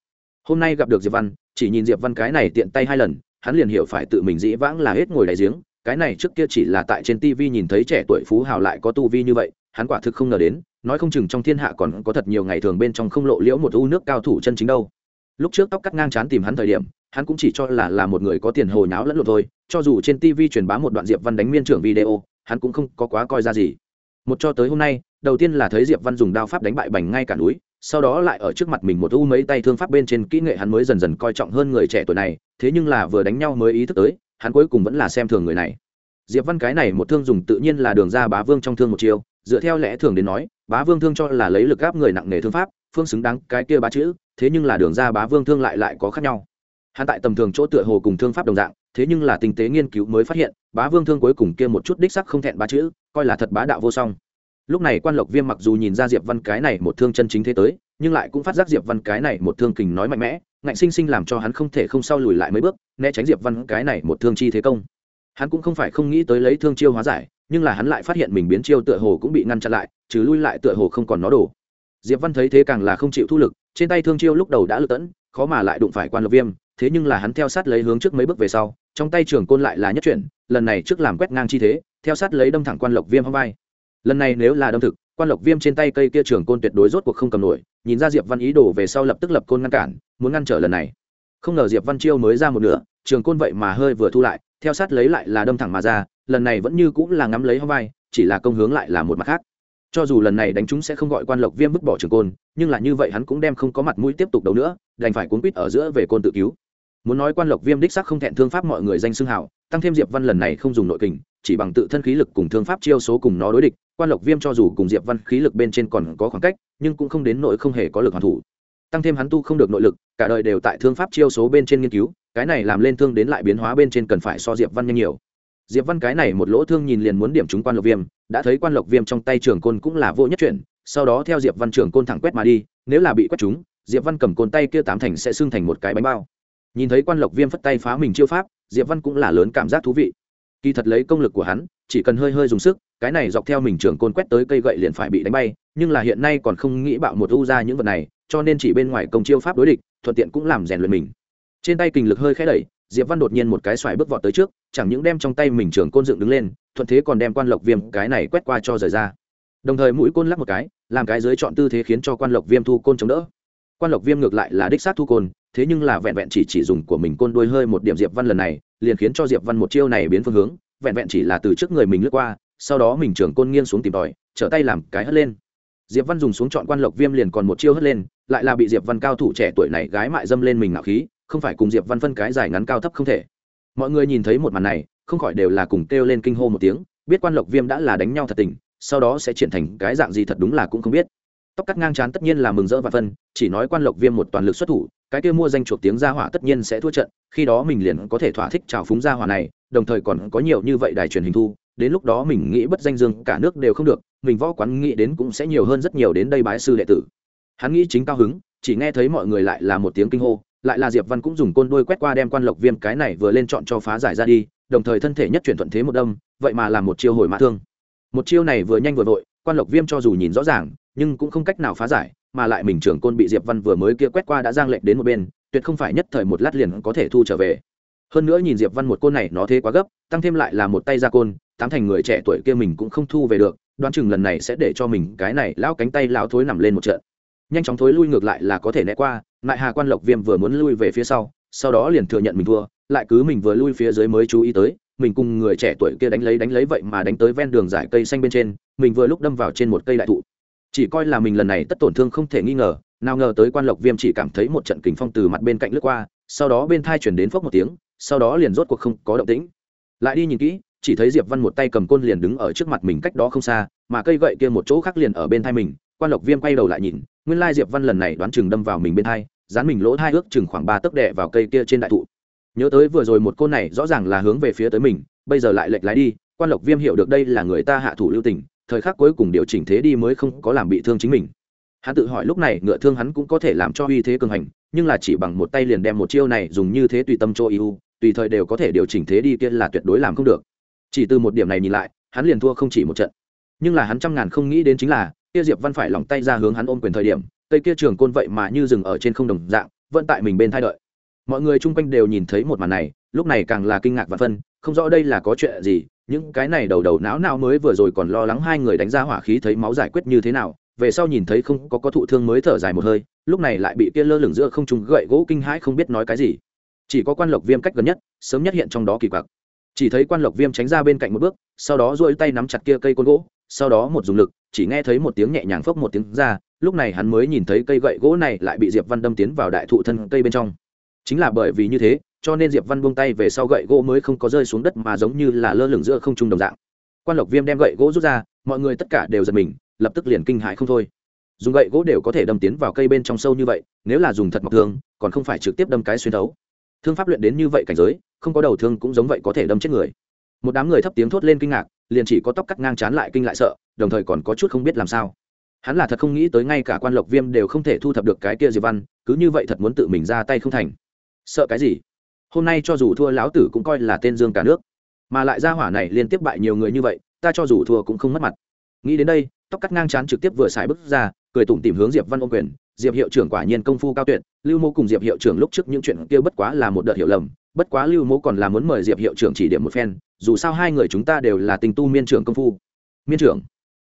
S1: Hôm nay gặp được diệp văn, chỉ nhìn diệp văn cái này tiện tay hai lần, hắn liền hiểu phải tự mình dĩ vãng là hết ngồi đại giếng, cái này trước kia chỉ là tại trên tv nhìn thấy trẻ tuổi phú hào lại có tu vi như vậy, hắn quả thực không ngờ đến, nói không chừng trong thiên hạ còn có thật nhiều ngày thường bên trong không lộ liễu một u nước cao thủ chân chính đâu lúc trước tóc cắt ngang chán tìm hắn thời điểm, hắn cũng chỉ cho là là một người có tiền hồi nháo lẫn lộn thôi, cho dù trên tv truyền bá một đoạn diệp văn đánh miên trưởng video, hắn cũng không có quá coi ra gì. Một cho tới hôm nay, đầu tiên là thấy diệp văn dùng đao pháp đánh bại bành ngay cả núi, sau đó lại ở trước mặt mình một u mấy tay thương pháp bên trên kỹ nghệ hắn mới dần dần coi trọng hơn người trẻ tuổi này, thế nhưng là vừa đánh nhau mới ý thức tới, hắn cuối cùng vẫn là xem thường người này. Diệp văn cái này một thương dùng tự nhiên là đường ra bá vương trong thương một chiêu, dựa theo lẽ thường đến nói, bá vương thương cho là lấy lực gáp người nặng nề thương pháp phương xứng đáng cái kia bá chữ, thế nhưng là đường ra bá vương thương lại lại có khác nhau. Hắn tại tầm thường chỗ tựa hồ cùng thương pháp đồng dạng, thế nhưng là tinh tế nghiên cứu mới phát hiện, bá vương thương cuối cùng kia một chút đích sắc không thẹn bá chữ, coi là thật bá đạo vô song. Lúc này quan lộc viêm mặc dù nhìn ra diệp văn cái này một thương chân chính thế tới, nhưng lại cũng phát giác diệp văn cái này một thương kình nói mạnh mẽ, ngạnh sinh sinh làm cho hắn không thể không sau lùi lại mấy bước, né tránh diệp văn cái này một thương chi thế công. Hắn cũng không phải không nghĩ tới lấy thương chiêu hóa giải, nhưng là hắn lại phát hiện mình biến chiêu tựa hồ cũng bị ngăn chặn lại, trừ lui lại tựa hồ không còn nó đổ diệp văn thấy thế càng là không chịu thu lực, trên tay thương chiêu lúc đầu đã lực tẫn, khó mà lại đụng phải quan lộc viêm, thế nhưng là hắn theo sát lấy hướng trước mấy bước về sau, trong tay trường côn lại là nhất chuyển, lần này trước làm quét ngang chi thế, theo sát lấy đâm thẳng quan lộc viêm hông vai. Lần này nếu là đâm thực, quan lộc viêm trên tay cây kia trường côn tuyệt đối rốt cuộc không cầm nổi, nhìn ra diệp văn ý đồ về sau lập tức lập côn ngăn cản, muốn ngăn trở lần này. Không ngờ diệp văn chiêu mới ra một nửa, trường côn vậy mà hơi vừa thu lại, theo sát lấy lại là đâm thẳng mà ra, lần này vẫn như cũng là ngắm lấy hông vai, chỉ là công hướng lại là một mặt khác cho dù lần này đánh chúng sẽ không gọi quan lộc viêm vứt bỏ trường côn, nhưng là như vậy hắn cũng đem không có mặt mũi tiếp tục đấu nữa, đành phải cuốn quýt ở giữa về côn tự cứu. Muốn nói quan lộc viêm đích sắc không thẹn thương pháp mọi người danh xưng hảo tăng thêm diệp văn lần này không dùng nội kình, chỉ bằng tự thân khí lực cùng thương pháp chiêu số cùng nó đối địch, quan lộc viêm cho dù cùng diệp văn khí lực bên trên còn có khoảng cách, nhưng cũng không đến nội không hề có lực hoàn thủ. Tăng thêm hắn tu không được nội lực, cả đời đều tại thương pháp chiêu số bên trên nghiên cứu, cái này làm lên thương đến lại biến hóa bên trên cần phải so diệp văn nhanh nhiều diệp văn cái này một lỗ thương nhìn liền muốn điểm trúng quan lộc viêm, đã thấy quan lộc viêm trong tay trường côn cũng là vô nhất chuyển, sau đó theo diệp văn trường côn thẳng quét mà đi, nếu là bị quét trúng, diệp văn cầm côn tay kia tám thành sẽ xưng thành một cái bánh bao. Nhìn thấy quan lộc viêm phất tay phá mình chiêu pháp, diệp văn cũng là lớn cảm giác thú vị. Kỳ thật lấy công lực của hắn, chỉ cần hơi hơi dùng sức, cái này dọc theo mình trường côn quét tới cây gậy liền phải bị đánh bay, nhưng là hiện nay còn không nghĩ bạo một u ra những vật này, cho nên chỉ bên ngoài công chiêu pháp đối địch, thuận tiện cũng làm rèn luyện mình. Trên tay kình lực hơi khẽ đẩy diệp văn đột nhiên một cái xoài bước vọt tới trước, chẳng những đem trong tay mình trường côn dựng đứng lên, thuận thế còn đem quan lộc viêm cái này quét qua cho rời ra. Đồng thời mũi côn lắc một cái, làm cái dưới chọn tư thế khiến cho quan lộc viêm thu côn chống đỡ. Quan lộc viêm ngược lại là đích sát thu côn, thế nhưng là vẹn vẹn chỉ chỉ dùng của mình côn đuôi hơi một điểm diệp văn lần này, liền khiến cho diệp văn một chiêu này biến phương hướng, vẹn vẹn chỉ là từ trước người mình lướt qua, sau đó mình trường côn nghiêng xuống tìm tòi, trở tay làm cái hất lên. Diệp văn dùng xuống chọn quan lộc viêm liền còn một chiêu hất lên, lại là bị diệp văn cao thủ trẻ tuổi này gái mại dâm lên mình ngạo khí không phải cùng diệp văn phân cái dài ngắn cao thấp không thể. Mọi người nhìn thấy một màn này, không khỏi đều là cùng kêu lên kinh hô một tiếng, biết quan lộc viêm đã là đánh nhau thật tình, sau đó sẽ triển thành cái dạng gì thật đúng là cũng không biết. Tóc cắt ngang chán tất nhiên là mừng rỡ và phân, chỉ nói quan lộc viêm một toàn lực xuất thủ, cái kia mua danh chuộc tiếng gia hỏa tất nhiên sẽ thua trận, khi đó mình liền có thể thỏa thích trào phúng gia hỏa này, đồng thời còn có nhiều như vậy đài truyền hình thu, đến lúc đó mình nghĩ bất danh dương cả nước đều không được, mình võ quán nghĩ đến cũng sẽ nhiều hơn rất nhiều đến đây bái sư đệ tử. Hắn nghĩ chính cao hứng, chỉ nghe thấy mọi người lại là một tiếng kinh hô lại là diệp văn cũng dùng côn đôi quét qua đem quan lộc viêm cái này vừa lên chọn cho phá giải ra đi, đồng thời thân thể nhất chuyển thuận thế một đâm, vậy mà làm một chiêu hồi mã thương. Một chiêu này vừa nhanh vừa vội, quan lộc viêm cho dù nhìn rõ ràng, nhưng cũng không cách nào phá giải, mà lại mình trưởng côn bị diệp văn vừa mới kia quét qua đã giang lệnh đến một bên, tuyệt không phải nhất thời một lát liền có thể thu trở về. Hơn nữa nhìn diệp văn một côn này nó thế quá gấp, tăng thêm lại là một tay ra côn, tám thành người trẻ tuổi kia mình cũng không thu về được, đoán chừng lần này sẽ để cho mình cái này lão cánh tay lão thối nằm lên một trận nhanh chóng thối lui ngược lại là có thể né qua lại hà quan lộc viêm vừa muốn lui về phía sau sau đó liền thừa nhận mình thua, lại cứ mình vừa lui phía dưới mới chú ý tới, mình cùng người trẻ tuổi kia đánh lấy đánh lấy vậy mà đánh tới ven đường dải cây xanh bên trên, mình vừa lúc đâm vào trên một cây đại thụ. Chỉ coi là mình lần này tất tổn thương không thể nghi ngờ, nào ngờ tới quan lộc viêm chỉ cảm thấy một trận kình phong từ mặt bên cạnh lướt qua, sau đó bên thai chuyển đến phốc một tiếng, sau đó liền rốt cuộc không có động tĩnh. Lại đi nhìn kỹ, chỉ thấy diệp văn một tay cầm côn liền đứng ở trước mặt mình cách đó không xa, mà cây gậy kia một chỗ khác liền ở bên thai mình quan lộc viêm quay đầu lại nhìn, nguyên lai diệp văn lần này đoán chừng đâm vào mình bên thai, dán mình lỗ hai ước chừng khoảng ba tấc đệ vào cây kia trên đại thụ. Nhớ tới vừa rồi một cô này rõ ràng là hướng về phía tới mình, bây giờ lại lệch lái đi, quan lộc viêm hiểu được đây là người ta hạ thủ lưu tình, thời khắc cuối cùng điều chỉnh thế đi mới không có làm bị thương chính mình. Hắn tự hỏi lúc này ngựa thương hắn cũng có thể làm cho uy thế cường hành, nhưng là chỉ bằng một tay liền đem một chiêu này dùng như thế tùy tâm cho ưu, tùy thời đều có thể điều chỉnh thế đi kia là tuyệt đối làm không được. Chỉ từ một điểm này nhìn lại, hắn liền thua không chỉ một trận. Nhưng là hắn trăm ngàn không nghĩ đến chính là kia diệp văn phải lòng tay ra hướng hắn ôm quyền thời điểm, cây kia trường côn vậy mà như dừng ở trên không đồng dạng, vẫn tại mình bên thay đợi. Mọi người chung quanh đều nhìn thấy một màn này, lúc này càng là kinh ngạc và phân, không rõ đây là có chuyện gì, những cái này đầu đầu não não mới vừa rồi còn lo lắng hai người đánh ra hỏa khí thấy máu giải quyết như thế nào, về sau nhìn thấy không có có thụ thương mới thở dài một hơi, lúc này lại bị kia lơ lửng giữa không trung gậy gỗ kinh hãi không biết nói cái gì. Chỉ có quan lộc viêm cách gần nhất, sớm nhất hiện trong đó kỳ quặc. Chỉ thấy quan lộc viêm tránh ra bên cạnh một bước, sau đó dỗi tay nắm chặt kia cây côn gỗ sau đó một dùng lực, chỉ nghe thấy một tiếng nhẹ nhàng phốc một tiếng ra, lúc này hắn mới nhìn thấy cây gậy gỗ này lại bị diệp văn đâm tiến vào đại thụ thân cây bên trong. Chính là bởi vì như thế, cho nên diệp văn buông tay về sau gậy gỗ mới không có rơi xuống đất mà giống như là lơ lửng giữa không trung đồng dạng. Quan lộc viêm đem gậy gỗ rút ra, mọi người tất cả đều giật mình, lập tức liền kinh hãi không thôi. Dùng gậy gỗ đều có thể đâm tiến vào cây bên trong sâu như vậy, nếu là dùng thật mọc thương, còn không phải trực tiếp đâm cái xuyên thấu. Thương pháp luyện đến như vậy cảnh giới, không có đầu thương cũng giống vậy có thể đâm chết người. Một đám người thấp tiếng thốt lên kinh ngạc liền chỉ có tóc cắt ngang chán lại kinh lại sợ, đồng thời còn có chút không biết làm sao. Hắn là thật không nghĩ tới ngay cả quan lộc viêm đều không thể thu thập được cái kia diệp văn, cứ như vậy thật muốn tự mình ra tay không thành. Sợ cái gì? Hôm nay cho dù thua lão tử cũng coi là tên dương cả nước. Mà lại ra hỏa này liên tiếp bại nhiều người như vậy, ta cho dù thua cũng không mất mặt. Nghĩ đến đây, tóc cắt ngang chán trực tiếp vừa xài bước ra, cười tủm tìm hướng diệp văn ôm quyền. Diệp hiệu trưởng quả nhiên công phu cao tuyệt, lưu mô cùng diệp hiệu trưởng lúc trước những chuyện kia bất quá là một đợt hiểu lầm bất quá lưu Mỗ còn là muốn mời diệp hiệu trưởng chỉ điểm một phen, dù sao hai người chúng ta đều là tình tu miên trưởng công phu. Miên trưởng?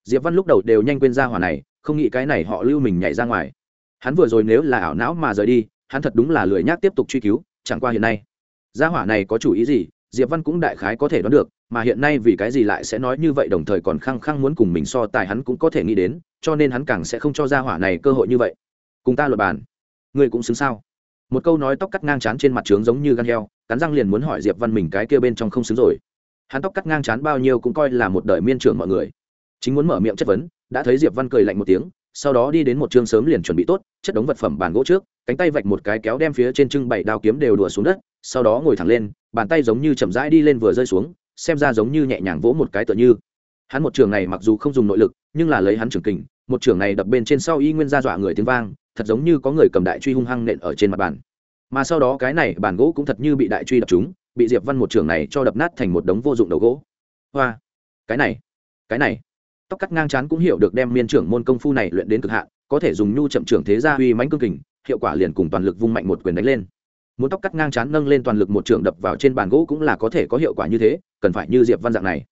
S1: Diệp văn lúc đầu đều nhanh quên ra hỏa này, không nghĩ cái này họ lưu mình nhảy ra ngoài. Hắn vừa rồi nếu là ảo não mà rời đi, hắn thật đúng là lười nhác tiếp tục truy cứu, chẳng qua hiện nay. Gia hỏa này có chủ ý gì, diệp văn cũng đại khái có thể đoán được, mà hiện nay vì cái gì lại sẽ nói như vậy đồng thời còn khăng khăng muốn cùng mình so tài hắn cũng có thể nghĩ đến, cho nên hắn càng sẽ không cho gia hỏa này cơ hội như vậy. Cùng ta luật bàn. Ngươi cũng xứng sao? Một câu nói tóc cắt ngang chán trên mặt trướng giống như gan heo, cắn răng liền muốn hỏi diệp văn mình cái kia bên trong không xứng rồi. Hắn tóc cắt ngang chán bao nhiêu cũng coi là một đời miên trưởng mọi người. Chính muốn mở miệng chất vấn, đã thấy diệp văn cười lạnh một tiếng, sau đó đi đến một chương sớm liền chuẩn bị tốt, chất đống vật phẩm bàn gỗ trước, cánh tay vạch một cái kéo đem phía trên trưng bảy đao kiếm đều đùa xuống đất, sau đó ngồi thẳng lên, bàn tay giống như chậm rãi đi lên vừa rơi xuống, xem ra giống như nhẹ nhàng vỗ một cái tựa như. Hắn một trường này mặc dù không dùng nội lực, nhưng là lấy hắn trường kình, một trường này đập bên trên sau y nguyên ra dọa người tiếng vang thật giống như có người cầm đại truy hung hăng nện ở trên mặt bàn. Mà sau đó cái này bàn gỗ cũng thật như bị đại truy đập chúng bị diệp văn một trường này cho đập nát thành một đống vô dụng đầu gỗ. Hoa, cái này cái này. Tóc cắt ngang chán cũng hiểu được đem miên trưởng môn công phu này luyện đến cực hạn, có thể dùng nhu chậm trưởng thế gia uy mãnh cương kình, hiệu quả liền cùng toàn lực vung mạnh một quyền đánh lên. Muốn tóc cắt ngang chán nâng lên toàn lực một trưởng đập vào trên bàn gỗ cũng là có thể có hiệu quả như thế, cần phải như diệp văn dạng này.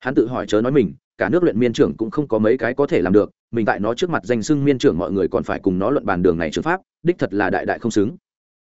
S1: Hắn tự hỏi chớ nói mình, cả nước luyện miên trưởng cũng không có mấy cái có thể làm được mình tại nó trước mặt danh xưng miên trưởng mọi người còn phải cùng nó luận bàn đường này trường pháp, đích thật là đại đại không xứng.